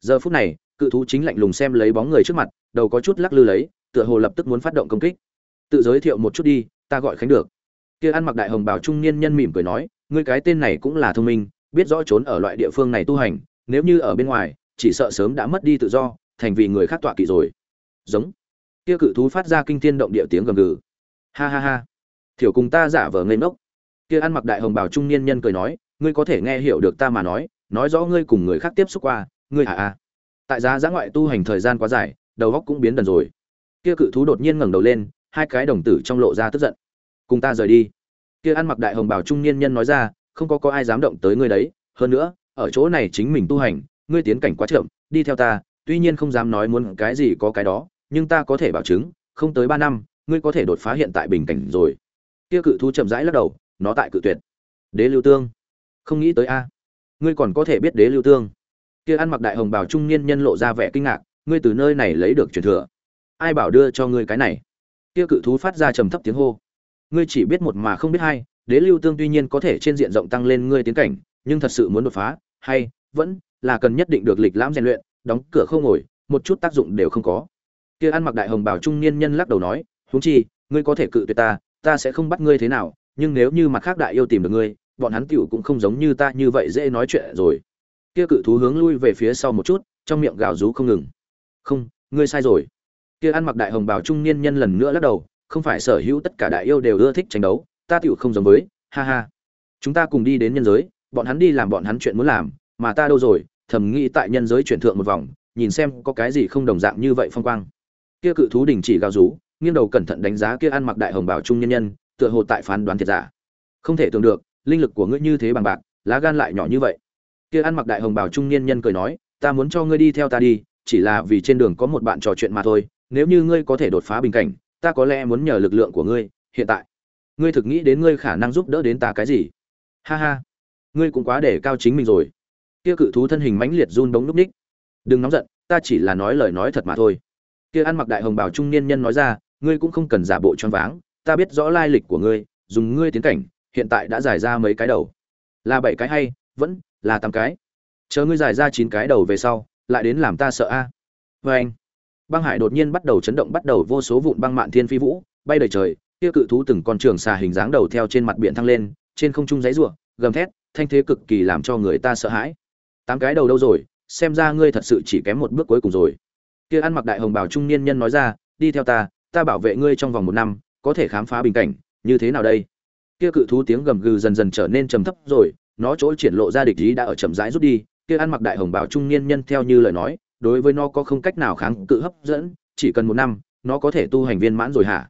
Giờ phút này, cự thú chính lạnh lùng xem lấy bóng người trước mặt, đầu có chút lắc lư lấy, tựa hồ lập tức muốn phát động công kích. Tự giới thiệu một chút đi, ta gọi khánh được. Kia ăn mặc đại hồng bào trung niên nhân mỉm cười nói, ngươi cái tên này cũng là thông minh, biết rõ trốn ở loại địa phương này tu hành, nếu như ở bên ngoài, chỉ sợ sớm đã mất đi tự do, thành vì người khác tọa kỵ rồi giống. Kia cự thú phát ra kinh thiên động địa tiếng gầm gừ. Ha ha ha. Thiểu cùng ta giả vờ ngây ngốc. Kia ăn mặc đại hồng bào trung niên nhân cười nói, ngươi có thể nghe hiểu được ta mà nói nói rõ ngươi cùng người khác tiếp xúc qua, ngươi hả à. Tại giá giã ngoại tu hành thời gian quá dài, đầu góc cũng biến đần rồi. Kia cự thú đột nhiên ngẩng đầu lên, hai cái đồng tử trong lộ ra tức giận. Cùng ta rời đi. Kia ăn mặc đại hồng bào trung niên nhân nói ra, không có có ai dám động tới ngươi đấy. Hơn nữa, ở chỗ này chính mình tu hành, ngươi tiến cảnh quá chậm, đi theo ta tuy nhiên không dám nói muốn cái gì có cái đó, nhưng ta có thể bảo chứng, không tới ba năm, ngươi có thể đột phá hiện tại bình cảnh rồi. Kia cự thú chậm rãi lắc đầu, nó tại cự tuyệt. Đế lưu tương. Không nghĩ tới a. Ngươi còn có thể biết đế lưu tương. Kia ăn mặc đại hồng bào trung niên nhân lộ ra vẻ kinh ngạc, ngươi từ nơi này lấy được truyền thừa. Ai bảo đưa cho ngươi cái này? Kia cự thú phát ra trầm thấp tiếng hô. Ngươi chỉ biết một mà không biết hai, đế lưu tương tuy nhiên có thể trên diện rộng tăng lên ngươi tiến cảnh, nhưng thật sự muốn đột phá, hay vẫn là cần nhất định được lịch lãm rèn luyện đóng cửa không ngồi, một chút tác dụng đều không có. Kia ăn mặc đại hồng bào trung niên nhân lắc đầu nói, huống chi, ngươi có thể cự tuyệt ta ta sẽ không bắt ngươi thế nào, nhưng nếu như mặt khác đại yêu tìm được ngươi, bọn hắn tiểu cũng không giống như ta như vậy dễ nói chuyện rồi. Kia cự thú hướng lui về phía sau một chút, trong miệng gào rú không ngừng. Không, ngươi sai rồi. Kia ăn mặc đại hồng bào trung niên nhân lần nữa lắc đầu, không phải sở hữu tất cả đại yêu đều ưa thích tranh đấu, ta tiểu không giống với, ha ha. Chúng ta cùng đi đến nhân giới, bọn hắn đi làm bọn hắn chuyện muốn làm, mà ta đâu rồi thầm nghĩ tại nhân giới chuyển thượng một vòng, nhìn xem có cái gì không đồng dạng như vậy phong quang. Kia cự thú đình chỉ gào rú, nghiêng đầu cẩn thận đánh giá kia ăn mặc đại hồng bào trung nhân nhân, tựa hồ tại phán đoán thiệt giả. Không thể tưởng được, linh lực của ngươi như thế bằng bạc, lá gan lại nhỏ như vậy. Kia ăn mặc đại hồng bào trung niên nhân cười nói, ta muốn cho ngươi đi theo ta đi, chỉ là vì trên đường có một bạn trò chuyện mà thôi, nếu như ngươi có thể đột phá bình cảnh, ta có lẽ muốn nhờ lực lượng của ngươi, hiện tại. Ngươi thực nghĩ đến ngươi khả năng giúp đỡ đến ta cái gì? Ha ha, ngươi cũng quá để cao chính mình rồi kia cự thú thân hình mãnh liệt run bóng núp ních. Đừng nóng giận, ta chỉ là nói lời nói thật mà thôi. Kia ăn mặc đại hồng bào trung niên nhân nói ra, ngươi cũng không cần giả bộ choáng váng, ta biết rõ lai lịch của ngươi, dùng ngươi tiến cảnh, hiện tại đã giải ra mấy cái đầu. Là bảy cái hay, vẫn là tám cái? Chờ ngươi giải ra chín cái đầu về sau, lại đến làm ta sợ a. À. vê anh, băng hải đột nhiên bắt đầu chấn động, bắt đầu vô số vụn băng mạn thiên phi vũ, bay đầy trời. Kia cự thú từng con trường xà hình dáng đầu theo trên mặt biển thăng lên, trên không trung giấy rủa gầm thét, thanh thế cực kỳ làm cho người ta sợ hãi tám cái đầu đâu rồi, xem ra ngươi thật sự chỉ kém một bước cuối cùng rồi. Kia ăn mặc đại hồng bào trung niên nhân nói ra, đi theo ta ta bảo vệ ngươi trong vòng một năm, có thể khám phá bình cảnh, như thế nào đây? Kia cự thú tiếng gầm gừ dần dần trở nên trầm thấp rồi, nó chỗ triển lộ ra địch ý đã ở chậm rãi rút đi, kia ăn mặc đại hồng bào trung niên nhân theo như lời nói, đối với nó có không cách nào kháng cự hấp dẫn, chỉ cần một năm, nó có thể tu hành viên mãn rồi hả?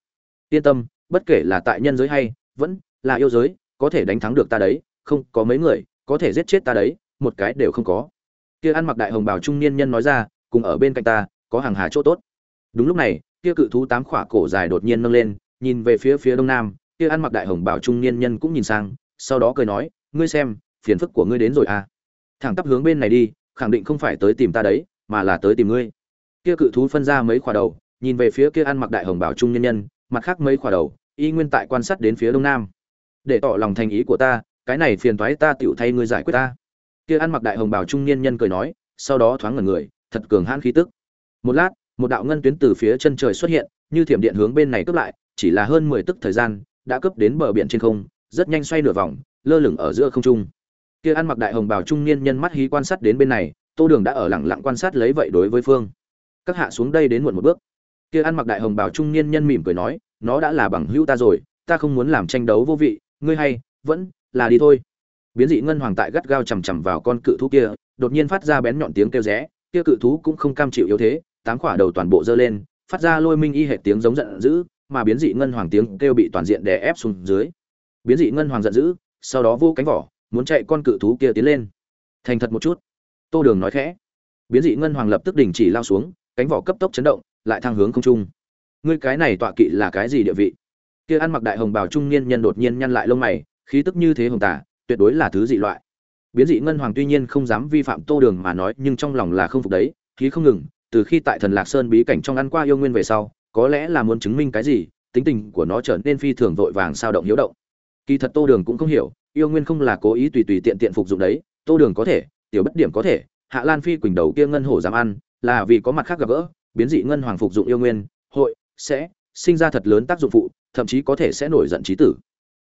Yên tâm, bất kể là tại nhân giới hay vẫn là yêu giới, có thể đánh thắng được ta đấy, không, có mấy người, có thể giết chết ta đấy một cái đều không có. Kia ăn mặc đại hồng bào trung niên nhân nói ra, cùng ở bên cạnh ta, có hàng hà chỗ tốt. Đúng lúc này, kia cự thú tám khỏa cổ dài đột nhiên nâng lên, nhìn về phía phía đông nam, kia ăn mặc đại hồng bảo trung niên nhân cũng nhìn sang, sau đó cười nói, ngươi xem, phiền phức của ngươi đến rồi à. Thẳng tắp hướng bên này đi, khẳng định không phải tới tìm ta đấy, mà là tới tìm ngươi. Kia cự thú phân ra mấy khỏa đầu, nhìn về phía kia ăn mặc đại hồng bảo trung nhân nhân, mặt khác mấy khỏa đầu, y nguyên tại quan sát đến phía đông nam. Để tỏ lòng thành ý của ta, cái này phiền toái ta tựu thay ngươi giải quyết ta kia ăn mặc đại hồng bào trung niên nhân cười nói, sau đó thoáng ngẩn người, thật cường hãn khí tức. Một lát, một đạo ngân tuyến từ phía chân trời xuất hiện, như thiểm điện hướng bên này cướp lại, chỉ là hơn mười tức thời gian, đã cướp đến bờ biển trên không, rất nhanh xoay nửa vòng, lơ lửng ở giữa không trung. Kia ăn mặc đại hồng bào trung niên nhân mắt hí quan sát đến bên này, tô đường đã ở lẳng lặng quan sát lấy vậy đối với phương. Các hạ xuống đây đến muộn một bước. Kia ăn mặc đại hồng bào trung niên nhân mỉm cười nói, nó đã là bằng hữu ta rồi, ta không muốn làm tranh đấu vô vị, ngươi hay, vẫn là đi thôi biến dị ngân hoàng tại gắt gao chằm chằm vào con cự thú kia, đột nhiên phát ra bén nhọn tiếng kêu rẽ, kia cự thú cũng không cam chịu yếu thế, tám quả đầu toàn bộ dơ lên, phát ra lôi minh y hệ tiếng giống giận dữ, mà biến dị ngân hoàng tiếng kêu bị toàn diện đè ép xuống dưới. Biến dị ngân hoàng giận dữ, sau đó vô cánh vỏ, muốn chạy con cự thú kia tiến lên. Thành thật một chút. Tô đường nói khẽ. Biến dị ngân hoàng lập tức đình chỉ lao xuống, cánh vỏ cấp tốc chấn động, lại thang hướng không trung. Ngươi cái này tọa kỵ là cái gì địa vị? Kia ăn mặc đại hồng bào trung niên nhân đột nhiên nhăn lại lông mày, khí tức như thế hồng tả tuyệt đối là thứ dị loại. Biến dị ngân hoàng tuy nhiên không dám vi phạm tô đường mà nói, nhưng trong lòng là không phục đấy, khí không ngừng, từ khi tại thần lạc sơn bí cảnh trong ăn qua yêu nguyên về sau, có lẽ là muốn chứng minh cái gì, tính tình của nó trở nên phi thường vội vàng sao động hiếu động. Kỳ thật tô đường cũng không hiểu, yêu nguyên không là cố ý tùy tùy tiện tiện phục dụng đấy, tô đường có thể, tiểu bất điểm có thể, hạ lan phi quỳnh đầu kia ngân hổ dám ăn, là vì có mặt khác gặp gỡ, biến dị ngân hoàng phục dụng yêu nguyên, hội, sẽ, sinh ra thật lớn tác dụng phụ, thậm chí có thể sẽ nổi giận trí tử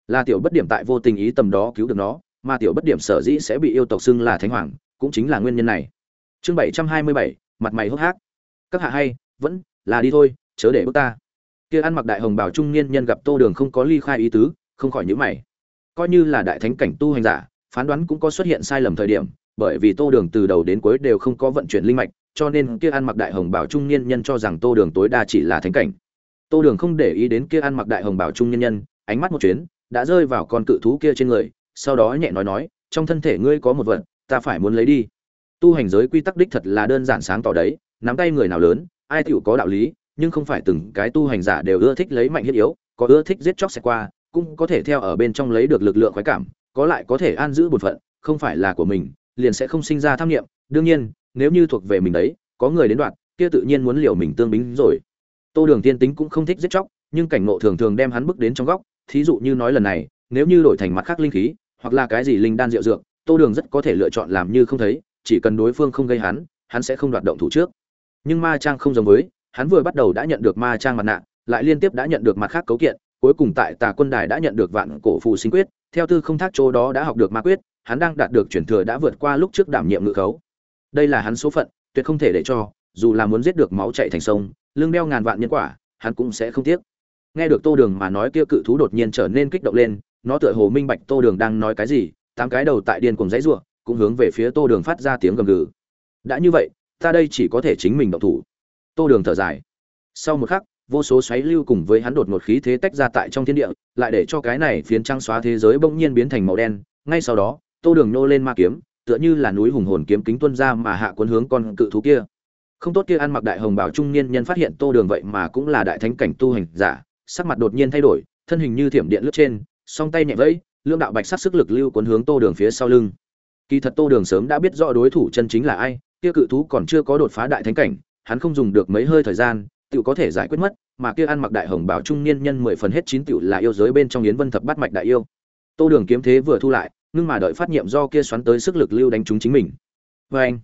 là tiểu bất điểm tại vô tình ý tầm đó cứu được nó, mà tiểu bất điểm sở dĩ sẽ bị yêu tộc xưng là thánh hoàng, cũng chính là nguyên nhân này. Chương bảy trăm hai mươi bảy, mặt mày hốc hác. Các hạ hay, vẫn là đi thôi, chớ để bước ta. Kia ăn mặc đại hồng bảo trung niên nhân gặp tô đường không có ly khai ý tứ, không khỏi nhữ mày. Coi như là đại thánh cảnh tu hành giả, phán đoán cũng có xuất hiện sai lầm thời điểm, bởi vì tô đường từ đầu đến cuối đều không có vận chuyển linh mạch, cho nên kia ăn mặc đại hồng bảo trung niên nhân cho rằng tô đường tối đa chỉ là thánh cảnh. Tô đường không để ý đến kia ăn mặc đại hồng bảo trung niên nhân, ánh mắt một chuyến đã rơi vào con cự thú kia trên người, sau đó nhẹ nói nói, trong thân thể ngươi có một vật, ta phải muốn lấy đi. Tu hành giới quy tắc đích thật là đơn giản sáng tỏ đấy, nắm tay người nào lớn, ai tựu có đạo lý, nhưng không phải từng cái tu hành giả đều ưa thích lấy mạnh thiết yếu, có ưa thích giết chóc sẽ qua, cũng có thể theo ở bên trong lấy được lực lượng khoái cảm, có lại có thể an giữ bổn phận, không phải là của mình, liền sẽ không sinh ra tham nghiệm đương nhiên, nếu như thuộc về mình đấy, có người đến đoạn kia tự nhiên muốn liều mình tương bính rồi. Tô đường tiên tính cũng không thích giết chóc, nhưng cảnh ngộ thường thường đem hắn bước đến trong góc thí dụ như nói lần này, nếu như đổi thành mặt khác linh khí, hoặc là cái gì linh đan rượu dược, tô đường rất có thể lựa chọn làm như không thấy, chỉ cần đối phương không gây hắn hắn sẽ không đoạt động thủ trước. Nhưng ma trang không giống với, hắn vừa bắt đầu đã nhận được ma trang mặt nạ, lại liên tiếp đã nhận được mặt khác cấu kiện, cuối cùng tại tà quân đài đã nhận được vạn cổ phù sinh quyết, theo tư không thác chỗ đó đã học được ma quyết, hắn đang đạt được chuyển thừa đã vượt qua lúc trước đảm nhiệm ngự khấu. Đây là hắn số phận, tuyệt không thể để cho, dù là muốn giết được máu chạy thành sông lương đeo ngàn vạn nhân quả, hắn cũng sẽ không tiếc nghe được tô đường mà nói kia cự thú đột nhiên trở nên kích động lên, nó tựa hồ minh bạch tô đường đang nói cái gì, tám cái đầu tại điên cùng dãy ruộng cũng hướng về phía tô đường phát ra tiếng gầm gừ. Đã như vậy, ta đây chỉ có thể chính mình động thủ. Tô đường thở dài. Sau một khắc, vô số xoáy lưu cùng với hắn đột ngột khí thế tách ra tại trong thiên địa, lại để cho cái này phiến trăng xóa thế giới bỗng nhiên biến thành màu đen. Ngay sau đó, tô đường nô lên ma kiếm, tựa như là núi hùng hồn kiếm kính tuân ra mà hạ quân hướng con cự thú kia. Không tốt kia ăn mặc đại hồng bảo trung niên nhân phát hiện tô đường vậy mà cũng là đại thánh cảnh tu hành giả sắc mặt đột nhiên thay đổi, thân hình như thiểm điện lướt trên, song tay nhẹ vẫy lương đạo bạch sắc sức lực lưu cuốn hướng tô đường phía sau lưng. Kỳ thật tô đường sớm đã biết rõ đối thủ chân chính là ai, kia cự thú còn chưa có đột phá đại thánh cảnh, hắn không dùng được mấy hơi thời gian tự có thể giải quyết mất, mà kia ăn mặc đại hồng bảo trung niên nhân mười phần hết chín tiểu là yêu giới bên trong yến vân thập bát mạch đại yêu. Tô đường kiếm thế vừa thu lại nhưng mà đợi phát nhiệm do kia xoắn tới sức lực lưu đánh trúng chính mình. Vê anh,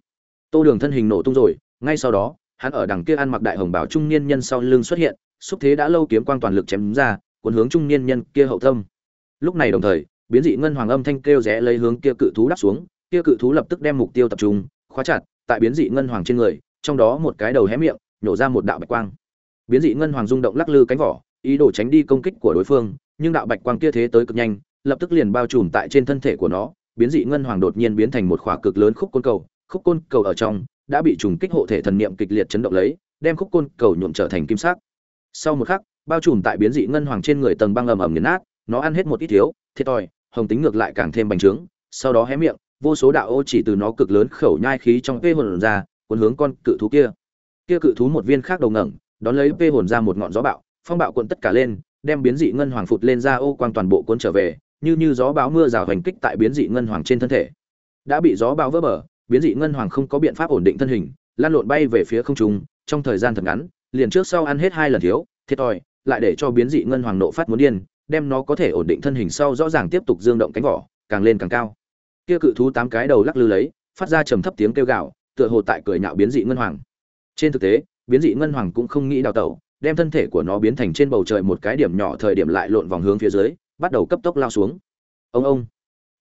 tô đường thân hình nổ tung rồi, ngay sau đó, hắn ở đằng kia ăn mặc đại hồng bảo trung niên nhân sau lưng xuất hiện xúc thế đã lâu kiếm quang toàn lực chém ra, cuốn hướng trung niên nhân kia hậu tâm lúc này đồng thời, biến dị ngân hoàng âm thanh kêu rẽ lấy hướng kia cự thú đáp xuống, kia cự thú lập tức đem mục tiêu tập trung, khóa chặt tại biến dị ngân hoàng trên người, trong đó một cái đầu hé miệng nhổ ra một đạo bạch quang. Biến dị ngân hoàng rung động lắc lư cánh vỏ, ý đồ tránh đi công kích của đối phương, nhưng đạo bạch quang kia thế tới cực nhanh, lập tức liền bao trùm tại trên thân thể của nó, biến dị ngân hoàng đột nhiên biến thành một khỏa cực lớn khúc côn cầu, khúc côn cầu ở trong, đã bị trùng kích hộ thể thần niệm kịch liệt chấn động lấy, đem khúc côn cầu nhuộm trở thành kim sắc sau một khắc, bao trùm tại biến dị ngân hoàng trên người tầng băng ầm ầm nghiền nát, nó ăn hết một ít thiếu, thiệt thòi, hồng tính ngược lại càng thêm bành trướng, sau đó hé miệng, vô số đạo ô chỉ từ nó cực lớn khẩu nhai khí trong vê hồn ra, cuốn hướng con cự thú kia. Kia cự thú một viên khác đầu ngẩng, đón lấy vê hồn ra một ngọn gió bạo, phong bạo cuộn tất cả lên, đem biến dị ngân hoàng phụt lên ra ô quang toàn bộ cuốn trở về, như như gió bão mưa rào hành kích tại biến dị ngân hoàng trên thân thể. Đã bị gió bão vỡ bờ, biến dị ngân hoàng không có biện pháp ổn định thân hình lan lộn bay về phía không trung, trong thời gian thật ngắn liền trước sau ăn hết hai lần thiếu, thiệt thòi, lại để cho biến dị ngân hoàng nộ phát muốn điên, đem nó có thể ổn định thân hình sau rõ ràng tiếp tục dương động cánh vỏ, càng lên càng cao. Kia cự thú tám cái đầu lắc lư lấy, phát ra trầm thấp tiếng kêu gào, tựa hồ tại cười nhạo biến dị ngân hoàng. Trên thực tế, biến dị ngân hoàng cũng không nghĩ đào tẩu, đem thân thể của nó biến thành trên bầu trời một cái điểm nhỏ thời điểm lại lộn vòng hướng phía dưới, bắt đầu cấp tốc lao xuống. Ông ông,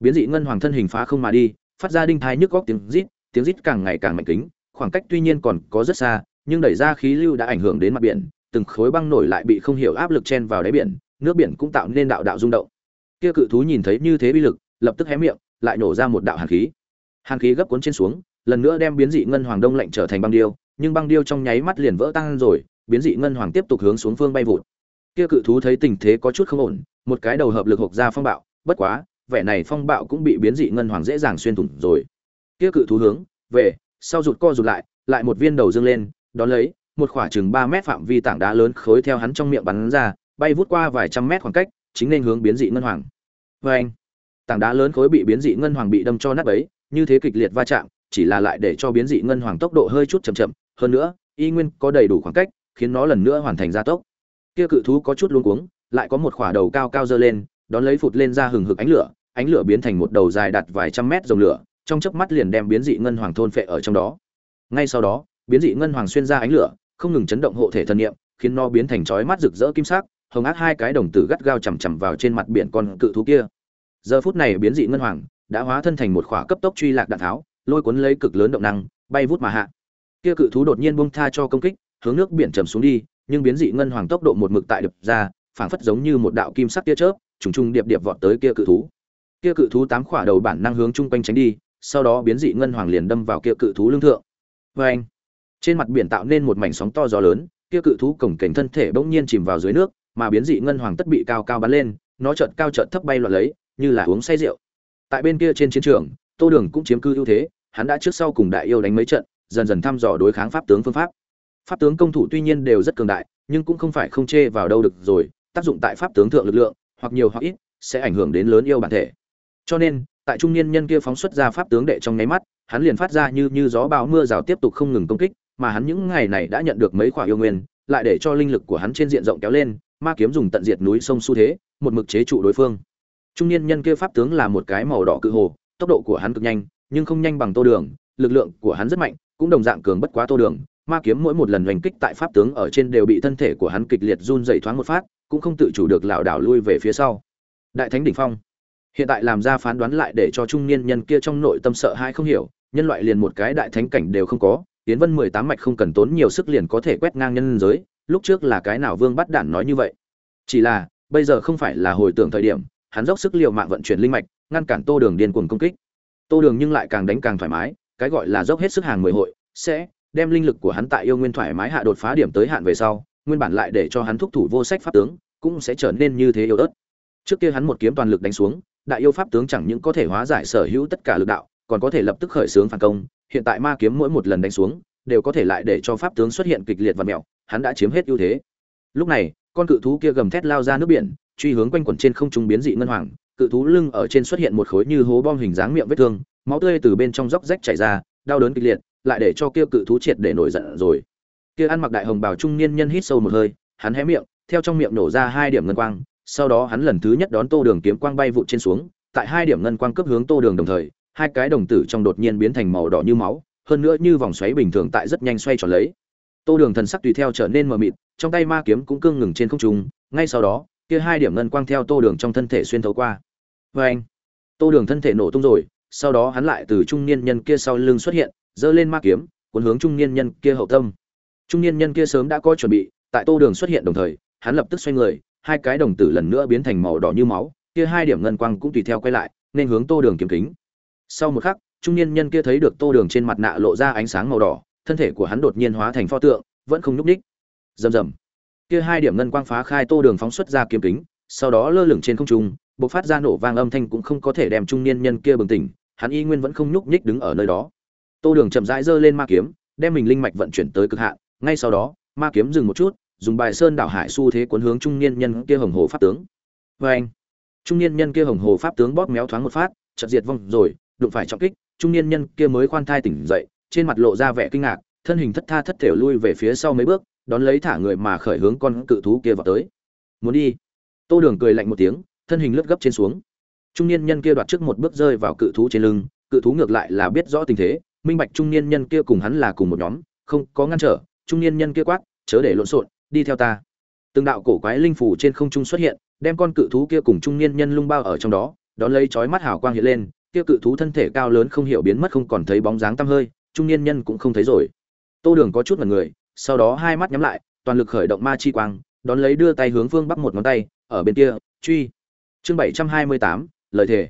biến dị ngân hoàng thân hình phá không mà đi, phát ra đinh thai nhức góc tiếng rít tiếng rít càng ngày càng mạnh kính, khoảng cách tuy nhiên còn có rất xa nhưng đẩy ra khí lưu đã ảnh hưởng đến mặt biển, từng khối băng nổi lại bị không hiểu áp lực chen vào đáy biển, nước biển cũng tạo nên đạo đạo rung động. Kia cự thú nhìn thấy như thế bi lực, lập tức hé miệng, lại nổ ra một đạo hàn khí. Hàn khí gấp cuốn trên xuống, lần nữa đem biến dị ngân hoàng đông lạnh trở thành băng điêu, nhưng băng điêu trong nháy mắt liền vỡ tan rồi, biến dị ngân hoàng tiếp tục hướng xuống phương bay vụt. Kia cự thú thấy tình thế có chút không ổn, một cái đầu hợp lực hộc ra phong bạo, bất quá, vẻ này phong bạo cũng bị biến dị ngân hoàng dễ dàng xuyên thủng rồi. Kia cự thú hướng, về, sau rụt co rụt lại lại một viên đầu dương lên đón lấy, một khoảng chừng ba mét phạm vi tảng đá lớn khối theo hắn trong miệng bắn ra, bay vút qua vài trăm mét khoảng cách, chính nên hướng biến dị ngân hoàng. Với anh, tảng đá lớn khối bị biến dị ngân hoàng bị đâm cho nát ấy như thế kịch liệt va chạm, chỉ là lại để cho biến dị ngân hoàng tốc độ hơi chút chậm chậm. Hơn nữa, y nguyên có đầy đủ khoảng cách, khiến nó lần nữa hoàn thành gia tốc. Kia cự thú có chút luống cuống, lại có một khỏa đầu cao cao dơ lên, đón lấy phụt lên ra hừng hực ánh lửa ánh lửa biến thành một đầu dài đặt vài trăm mét dòng lửa, trong chớp mắt liền đem biến dị ngân hoàng thôn phệ ở trong đó. Ngay sau đó biến dị ngân hoàng xuyên ra ánh lửa, không ngừng chấn động hộ thể thần niệm, khiến nó biến thành chói mắt rực rỡ kim sắc, hồng ác hai cái đồng tử gắt gao chầm chằm vào trên mặt biển con cự thú kia. Giờ phút này biến dị ngân hoàng đã hóa thân thành một khỏa cấp tốc truy lạc đạn tháo, lôi cuốn lấy cực lớn động năng, bay vút mà hạ. Kia cự thú đột nhiên buông tha cho công kích, hướng nước biển trầm xuống đi, nhưng biến dị ngân hoàng tốc độ một mực tại đập ra, phảng phất giống như một đạo kim sắc tia chớp, trùng trùng điệp điệp vọt tới kia cự thú. Kia cự thú tám khỏa đầu bản năng hướng chung quanh tránh đi, sau đó biến dị ngân hoàng liền đâm vào kia cự thú lưng thượng. Vê anh trên mặt biển tạo nên một mảnh sóng to gió lớn, kia cự thú cổng cảnh thân thể bỗng nhiên chìm vào dưới nước, mà biến dị ngân hoàng tất bị cao cao bắn lên, nó chợt cao chợt thấp bay loạn lấy, như là uống say rượu. Tại bên kia trên chiến trường, tô đường cũng chiếm cư ưu thế, hắn đã trước sau cùng đại yêu đánh mấy trận, dần dần thăm dò đối kháng pháp tướng phương pháp. Pháp tướng công thủ tuy nhiên đều rất cường đại, nhưng cũng không phải không chê vào đâu được rồi, tác dụng tại pháp tướng thượng lực lượng, hoặc nhiều hoặc ít, sẽ ảnh hưởng đến lớn yêu bản thể. Cho nên, tại trung niên nhân kia phóng xuất ra pháp tướng đệ trong nháy mắt, hắn liền phát ra như như gió bão mưa rào tiếp tục không ngừng công kích mà hắn những ngày này đã nhận được mấy khoả yêu nguyên, lại để cho linh lực của hắn trên diện rộng kéo lên, ma kiếm dùng tận diệt núi sông xu thế, một mực chế trụ đối phương. Trung niên nhân kia pháp tướng là một cái màu đỏ cự hồ, tốc độ của hắn cực nhanh, nhưng không nhanh bằng tô đường, lực lượng của hắn rất mạnh, cũng đồng dạng cường bất quá tô đường, ma kiếm mỗi một lần hành kích tại pháp tướng ở trên đều bị thân thể của hắn kịch liệt run rẩy thoáng một phát, cũng không tự chủ được lảo đảo lui về phía sau. Đại thánh đỉnh phong. Hiện tại làm ra phán đoán lại để cho trung niên nhân kia trong nội tâm sợ hãi không hiểu, nhân loại liền một cái đại thánh cảnh đều không có tiến vân mười tám mạch không cần tốn nhiều sức liền có thể quét ngang nhân giới, lúc trước là cái nào vương bắt đản nói như vậy? Chỉ là, bây giờ không phải là hồi tưởng thời điểm, hắn dốc sức liều mạng vận chuyển linh mạch, ngăn cản tô đường điên cuồng công kích. Tô đường nhưng lại càng đánh càng thoải mái, cái gọi là dốc hết sức hàng mười hội, sẽ đem linh lực của hắn tại yêu nguyên thoải mái hạ đột phá điểm tới hạn về sau, nguyên bản lại để cho hắn thúc thủ vô sách pháp tướng, cũng sẽ trở nên như thế yếu ớt. Trước kia hắn một kiếm toàn lực đánh xuống, đại yêu pháp tướng chẳng những có thể hóa giải sở hữu tất cả lực đạo còn có thể lập tức khởi xướng phản công, hiện tại ma kiếm mỗi một lần đánh xuống, đều có thể lại để cho pháp tướng xuất hiện kịch liệt và mẹo, hắn đã chiếm hết ưu thế. Lúc này, con cự thú kia gầm thét lao ra nước biển, truy hướng quanh quẩn trên không trung biến dị ngân hoàng, cự thú lưng ở trên xuất hiện một khối như hố bom hình dáng miệng vết thương, máu tươi từ bên trong róc rách chảy ra, đau đớn kịch liệt, lại để cho kia cự thú triệt để nổi giận rồi. Kia ăn mặc đại hồng bào trung niên nhân hít sâu một hơi, hắn hé miệng, theo trong miệng nổ ra hai điểm ngân quang, sau đó hắn lần thứ nhất đón tô đường kiếm quang bay vụt trên xuống, tại hai điểm ngân quang cấp hướng tô đường đồng thời hai cái đồng tử trong đột nhiên biến thành màu đỏ như máu, hơn nữa như vòng xoáy bình thường tại rất nhanh xoay tròn lấy. Tô đường thần sắc tùy theo trở nên mờ mịt, trong tay ma kiếm cũng cương ngừng trên không trung, ngay sau đó, kia hai điểm ngân quang theo tô đường trong thân thể xuyên thấu qua. Vê anh, tô đường thân thể nổ tung rồi, sau đó hắn lại từ trung niên nhân kia sau lưng xuất hiện, giơ lên ma kiếm, cuốn hướng trung niên nhân kia hậu tâm. Trung niên nhân kia sớm đã có chuẩn bị, tại tô đường xuất hiện đồng thời, hắn lập tức xoay người, hai cái đồng tử lần nữa biến thành màu đỏ như máu, kia hai điểm ngân quang cũng tùy theo quay lại, nên hướng tô đường kiếm kính sau một khắc, trung niên nhân kia thấy được tô đường trên mặt nạ lộ ra ánh sáng màu đỏ, thân thể của hắn đột nhiên hóa thành pho tượng, vẫn không nhúc ních rầm rầm. Kia hai điểm ngân quang phá khai tô đường phóng xuất ra kiếm kính, sau đó lơ lửng trên không trung, bộc phát ra nổ vang âm thanh cũng không có thể đem trung niên nhân kia bừng tỉnh, hắn y nguyên vẫn không nhúc nhích đứng ở nơi đó. Tô đường chậm rãi giơ lên ma kiếm, đem mình linh mạch vận chuyển tới cực hạn, ngay sau đó, ma kiếm dừng một chút, dùng bài sơn đảo hải xu thế cuốn hướng trung niên nhân kia hồng hồ pháp tướng. Vê anh trung niên nhân kia hồng hồ pháp tướng bóp méo thoáng một phát chật diệt vong rồi đụng phải trọng kích, trung niên nhân kia mới khoan thai tỉnh dậy, trên mặt lộ ra vẻ kinh ngạc, thân hình thất tha thất thểu lui về phía sau mấy bước, đón lấy thả người mà khởi hướng con cự thú kia vào tới. Muốn đi? Tô đường cười lạnh một tiếng, thân hình lướt gấp trên xuống. Trung niên nhân kia đoạt trước một bước rơi vào cự thú trên lưng, cự thú ngược lại là biết rõ tình thế, minh bạch trung niên nhân kia cùng hắn là cùng một nhóm, không có ngăn trở, trung niên nhân kia quát, chớ để lộn xộn, đi theo ta. Từng đạo cổ quái linh phủ trên không trung xuất hiện, đem con cự thú kia cùng trung niên nhân lung bao ở trong đó, đón lấy chói mắt hào quang hiện lên kia cự thú thân thể cao lớn không hiểu biến mất không còn thấy bóng dáng tăm hơi trung niên nhân cũng không thấy rồi. Tô đường có chút mặt người sau đó hai mắt nhắm lại toàn lực khởi động ma chi quang đón lấy đưa tay hướng phương bắc một ngón tay ở bên kia truy. Chương bảy trăm hai mươi tám lời thề.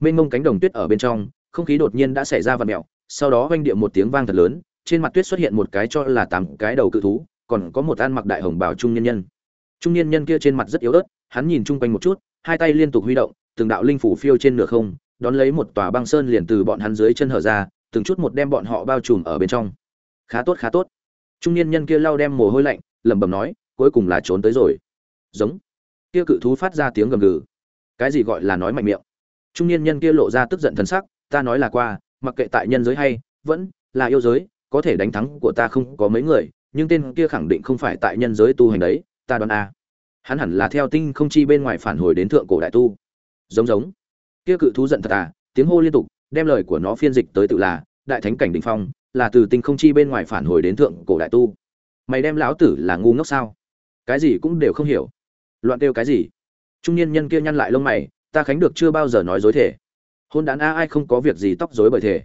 Mênh mông cánh đồng tuyết ở bên trong không khí đột nhiên đã xảy ra vặn mèo, sau đó vang điệu một tiếng vang thật lớn trên mặt tuyết xuất hiện một cái cho là tám cái đầu cự thú còn có một ăn mặc đại hồng bảo trung nhân nhân. Trung niên nhân kia trên mặt rất yếu ớt hắn nhìn chung quanh một chút hai tay liên tục huy động từng đạo linh phủ phiêu trên nửa không đón lấy một tòa băng sơn liền từ bọn hắn dưới chân hở ra, từng chút một đem bọn họ bao trùm ở bên trong. Khá tốt khá tốt. Trung niên nhân kia lau đem mồ hôi lạnh, lẩm bẩm nói, cuối cùng là trốn tới rồi. Giống. Kia cự thú phát ra tiếng gầm gừ. Cái gì gọi là nói mạnh miệng? Trung niên nhân kia lộ ra tức giận thần sắc, ta nói là qua, mặc kệ tại nhân giới hay vẫn là yêu giới, có thể đánh thắng của ta không có mấy người, nhưng tên kia khẳng định không phải tại nhân giới tu hành đấy, ta đoán a. Hắn hẳn là theo tinh không chi bên ngoài phản hồi đến thượng cổ đại tu. Giống giống kia cự thú giận thật à tiếng hô liên tục, đem lời của nó phiên dịch tới tự là, đại thánh cảnh đỉnh phong, là từ tinh không chi bên ngoài phản hồi đến thượng cổ đại tu. Mày đem lão tử là ngu ngốc sao? Cái gì cũng đều không hiểu. Loạn kêu cái gì? Trung niên nhân kia nhăn lại lông mày, ta khánh được chưa bao giờ nói dối thể. Hôn đán a, ai không có việc gì tóc dối bởi thể.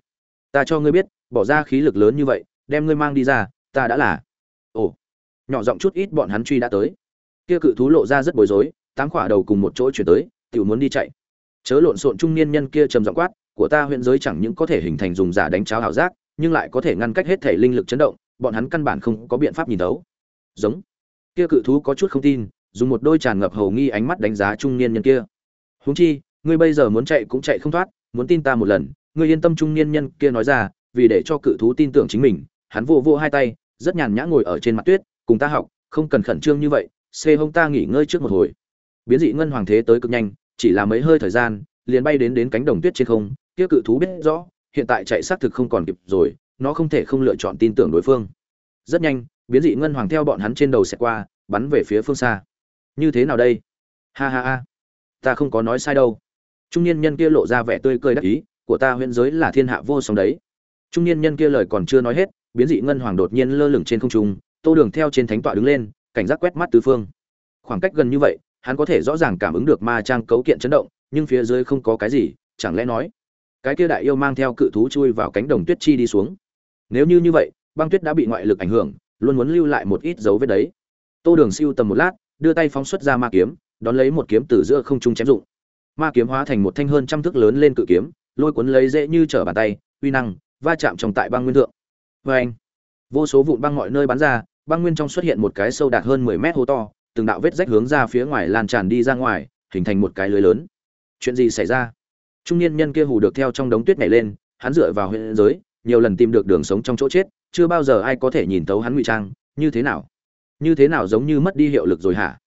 Ta cho ngươi biết, bỏ ra khí lực lớn như vậy, đem ngươi mang đi ra, ta đã là. Ồ. Nhỏ giọng chút ít bọn hắn truy đã tới. Kia cự thú lộ ra rất bối rối, tám khỏa đầu cùng một chỗ chuyển tới, tiểu muốn đi chạy chớ lộn xộn trung niên nhân kia trầm giọng quát, của ta huyện giới chẳng những có thể hình thành dùng giả đánh cháo ảo giác, nhưng lại có thể ngăn cách hết thể linh lực chấn động, bọn hắn căn bản không có biện pháp nhìn thấu. Giống. Kia cự thú có chút không tin, dùng một đôi tràn ngập hầu nghi ánh mắt đánh giá trung niên nhân kia. Huống chi, ngươi bây giờ muốn chạy cũng chạy không thoát, muốn tin ta một lần, ngươi yên tâm trung niên nhân kia nói ra, vì để cho cự thú tin tưởng chính mình. Hắn vô vô hai tay, rất nhàn nhã ngồi ở trên mặt tuyết, cùng ta học, không cần khẩn trương như vậy, xê hông ta nghỉ ngơi trước một hồi. Biến dị ngân hoàng thế tới cực nhanh chỉ là mấy hơi thời gian, liền bay đến đến cánh đồng tuyết trên không, kia cự thú biết rõ, hiện tại chạy xác thực không còn kịp rồi, nó không thể không lựa chọn tin tưởng đối phương. Rất nhanh, biến dị ngân hoàng theo bọn hắn trên đầu sẽ qua, bắn về phía phương xa. Như thế nào đây? Ha ha ha. Ta không có nói sai đâu. Trung niên nhân kia lộ ra vẻ tươi cười đắc ý, của ta huyễn giới là thiên hạ vô song đấy. Trung niên nhân kia lời còn chưa nói hết, biến dị ngân hoàng đột nhiên lơ lửng trên không trung, tô đường theo trên thánh tọa đứng lên, cảnh giác quét mắt tứ phương. Khoảng cách gần như vậy hắn có thể rõ ràng cảm ứng được ma trang cấu kiện chấn động, nhưng phía dưới không có cái gì, chẳng lẽ nói, cái kia đại yêu mang theo cự thú chui vào cánh đồng tuyết chi đi xuống. Nếu như như vậy, băng tuyết đã bị ngoại lực ảnh hưởng, luôn muốn lưu lại một ít dấu vết đấy. Tô đường siêu tầm một lát, đưa tay phóng xuất ra ma kiếm, đón lấy một kiếm từ giữa không trung chém dụng. Ma kiếm hóa thành một thanh hơn trăm thước lớn lên cự kiếm, lôi cuốn lấy dễ như trở bàn tay, uy năng, va chạm trong tại băng nguyên thượng. Vê anh vô số vụn băng mọi nơi bắn ra, băng nguyên trong xuất hiện một cái sâu đạt hơn mười mét hố to từng đạo vết rách hướng ra phía ngoài lan tràn đi ra ngoài, hình thành một cái lưới lớn. Chuyện gì xảy ra? Trung niên nhân kia hù được theo trong đống tuyết nhảy lên, hắn dựa vào huyện giới, nhiều lần tìm được đường sống trong chỗ chết, chưa bao giờ ai có thể nhìn thấu hắn ngụy trang, như thế nào? Như thế nào giống như mất đi hiệu lực rồi hả?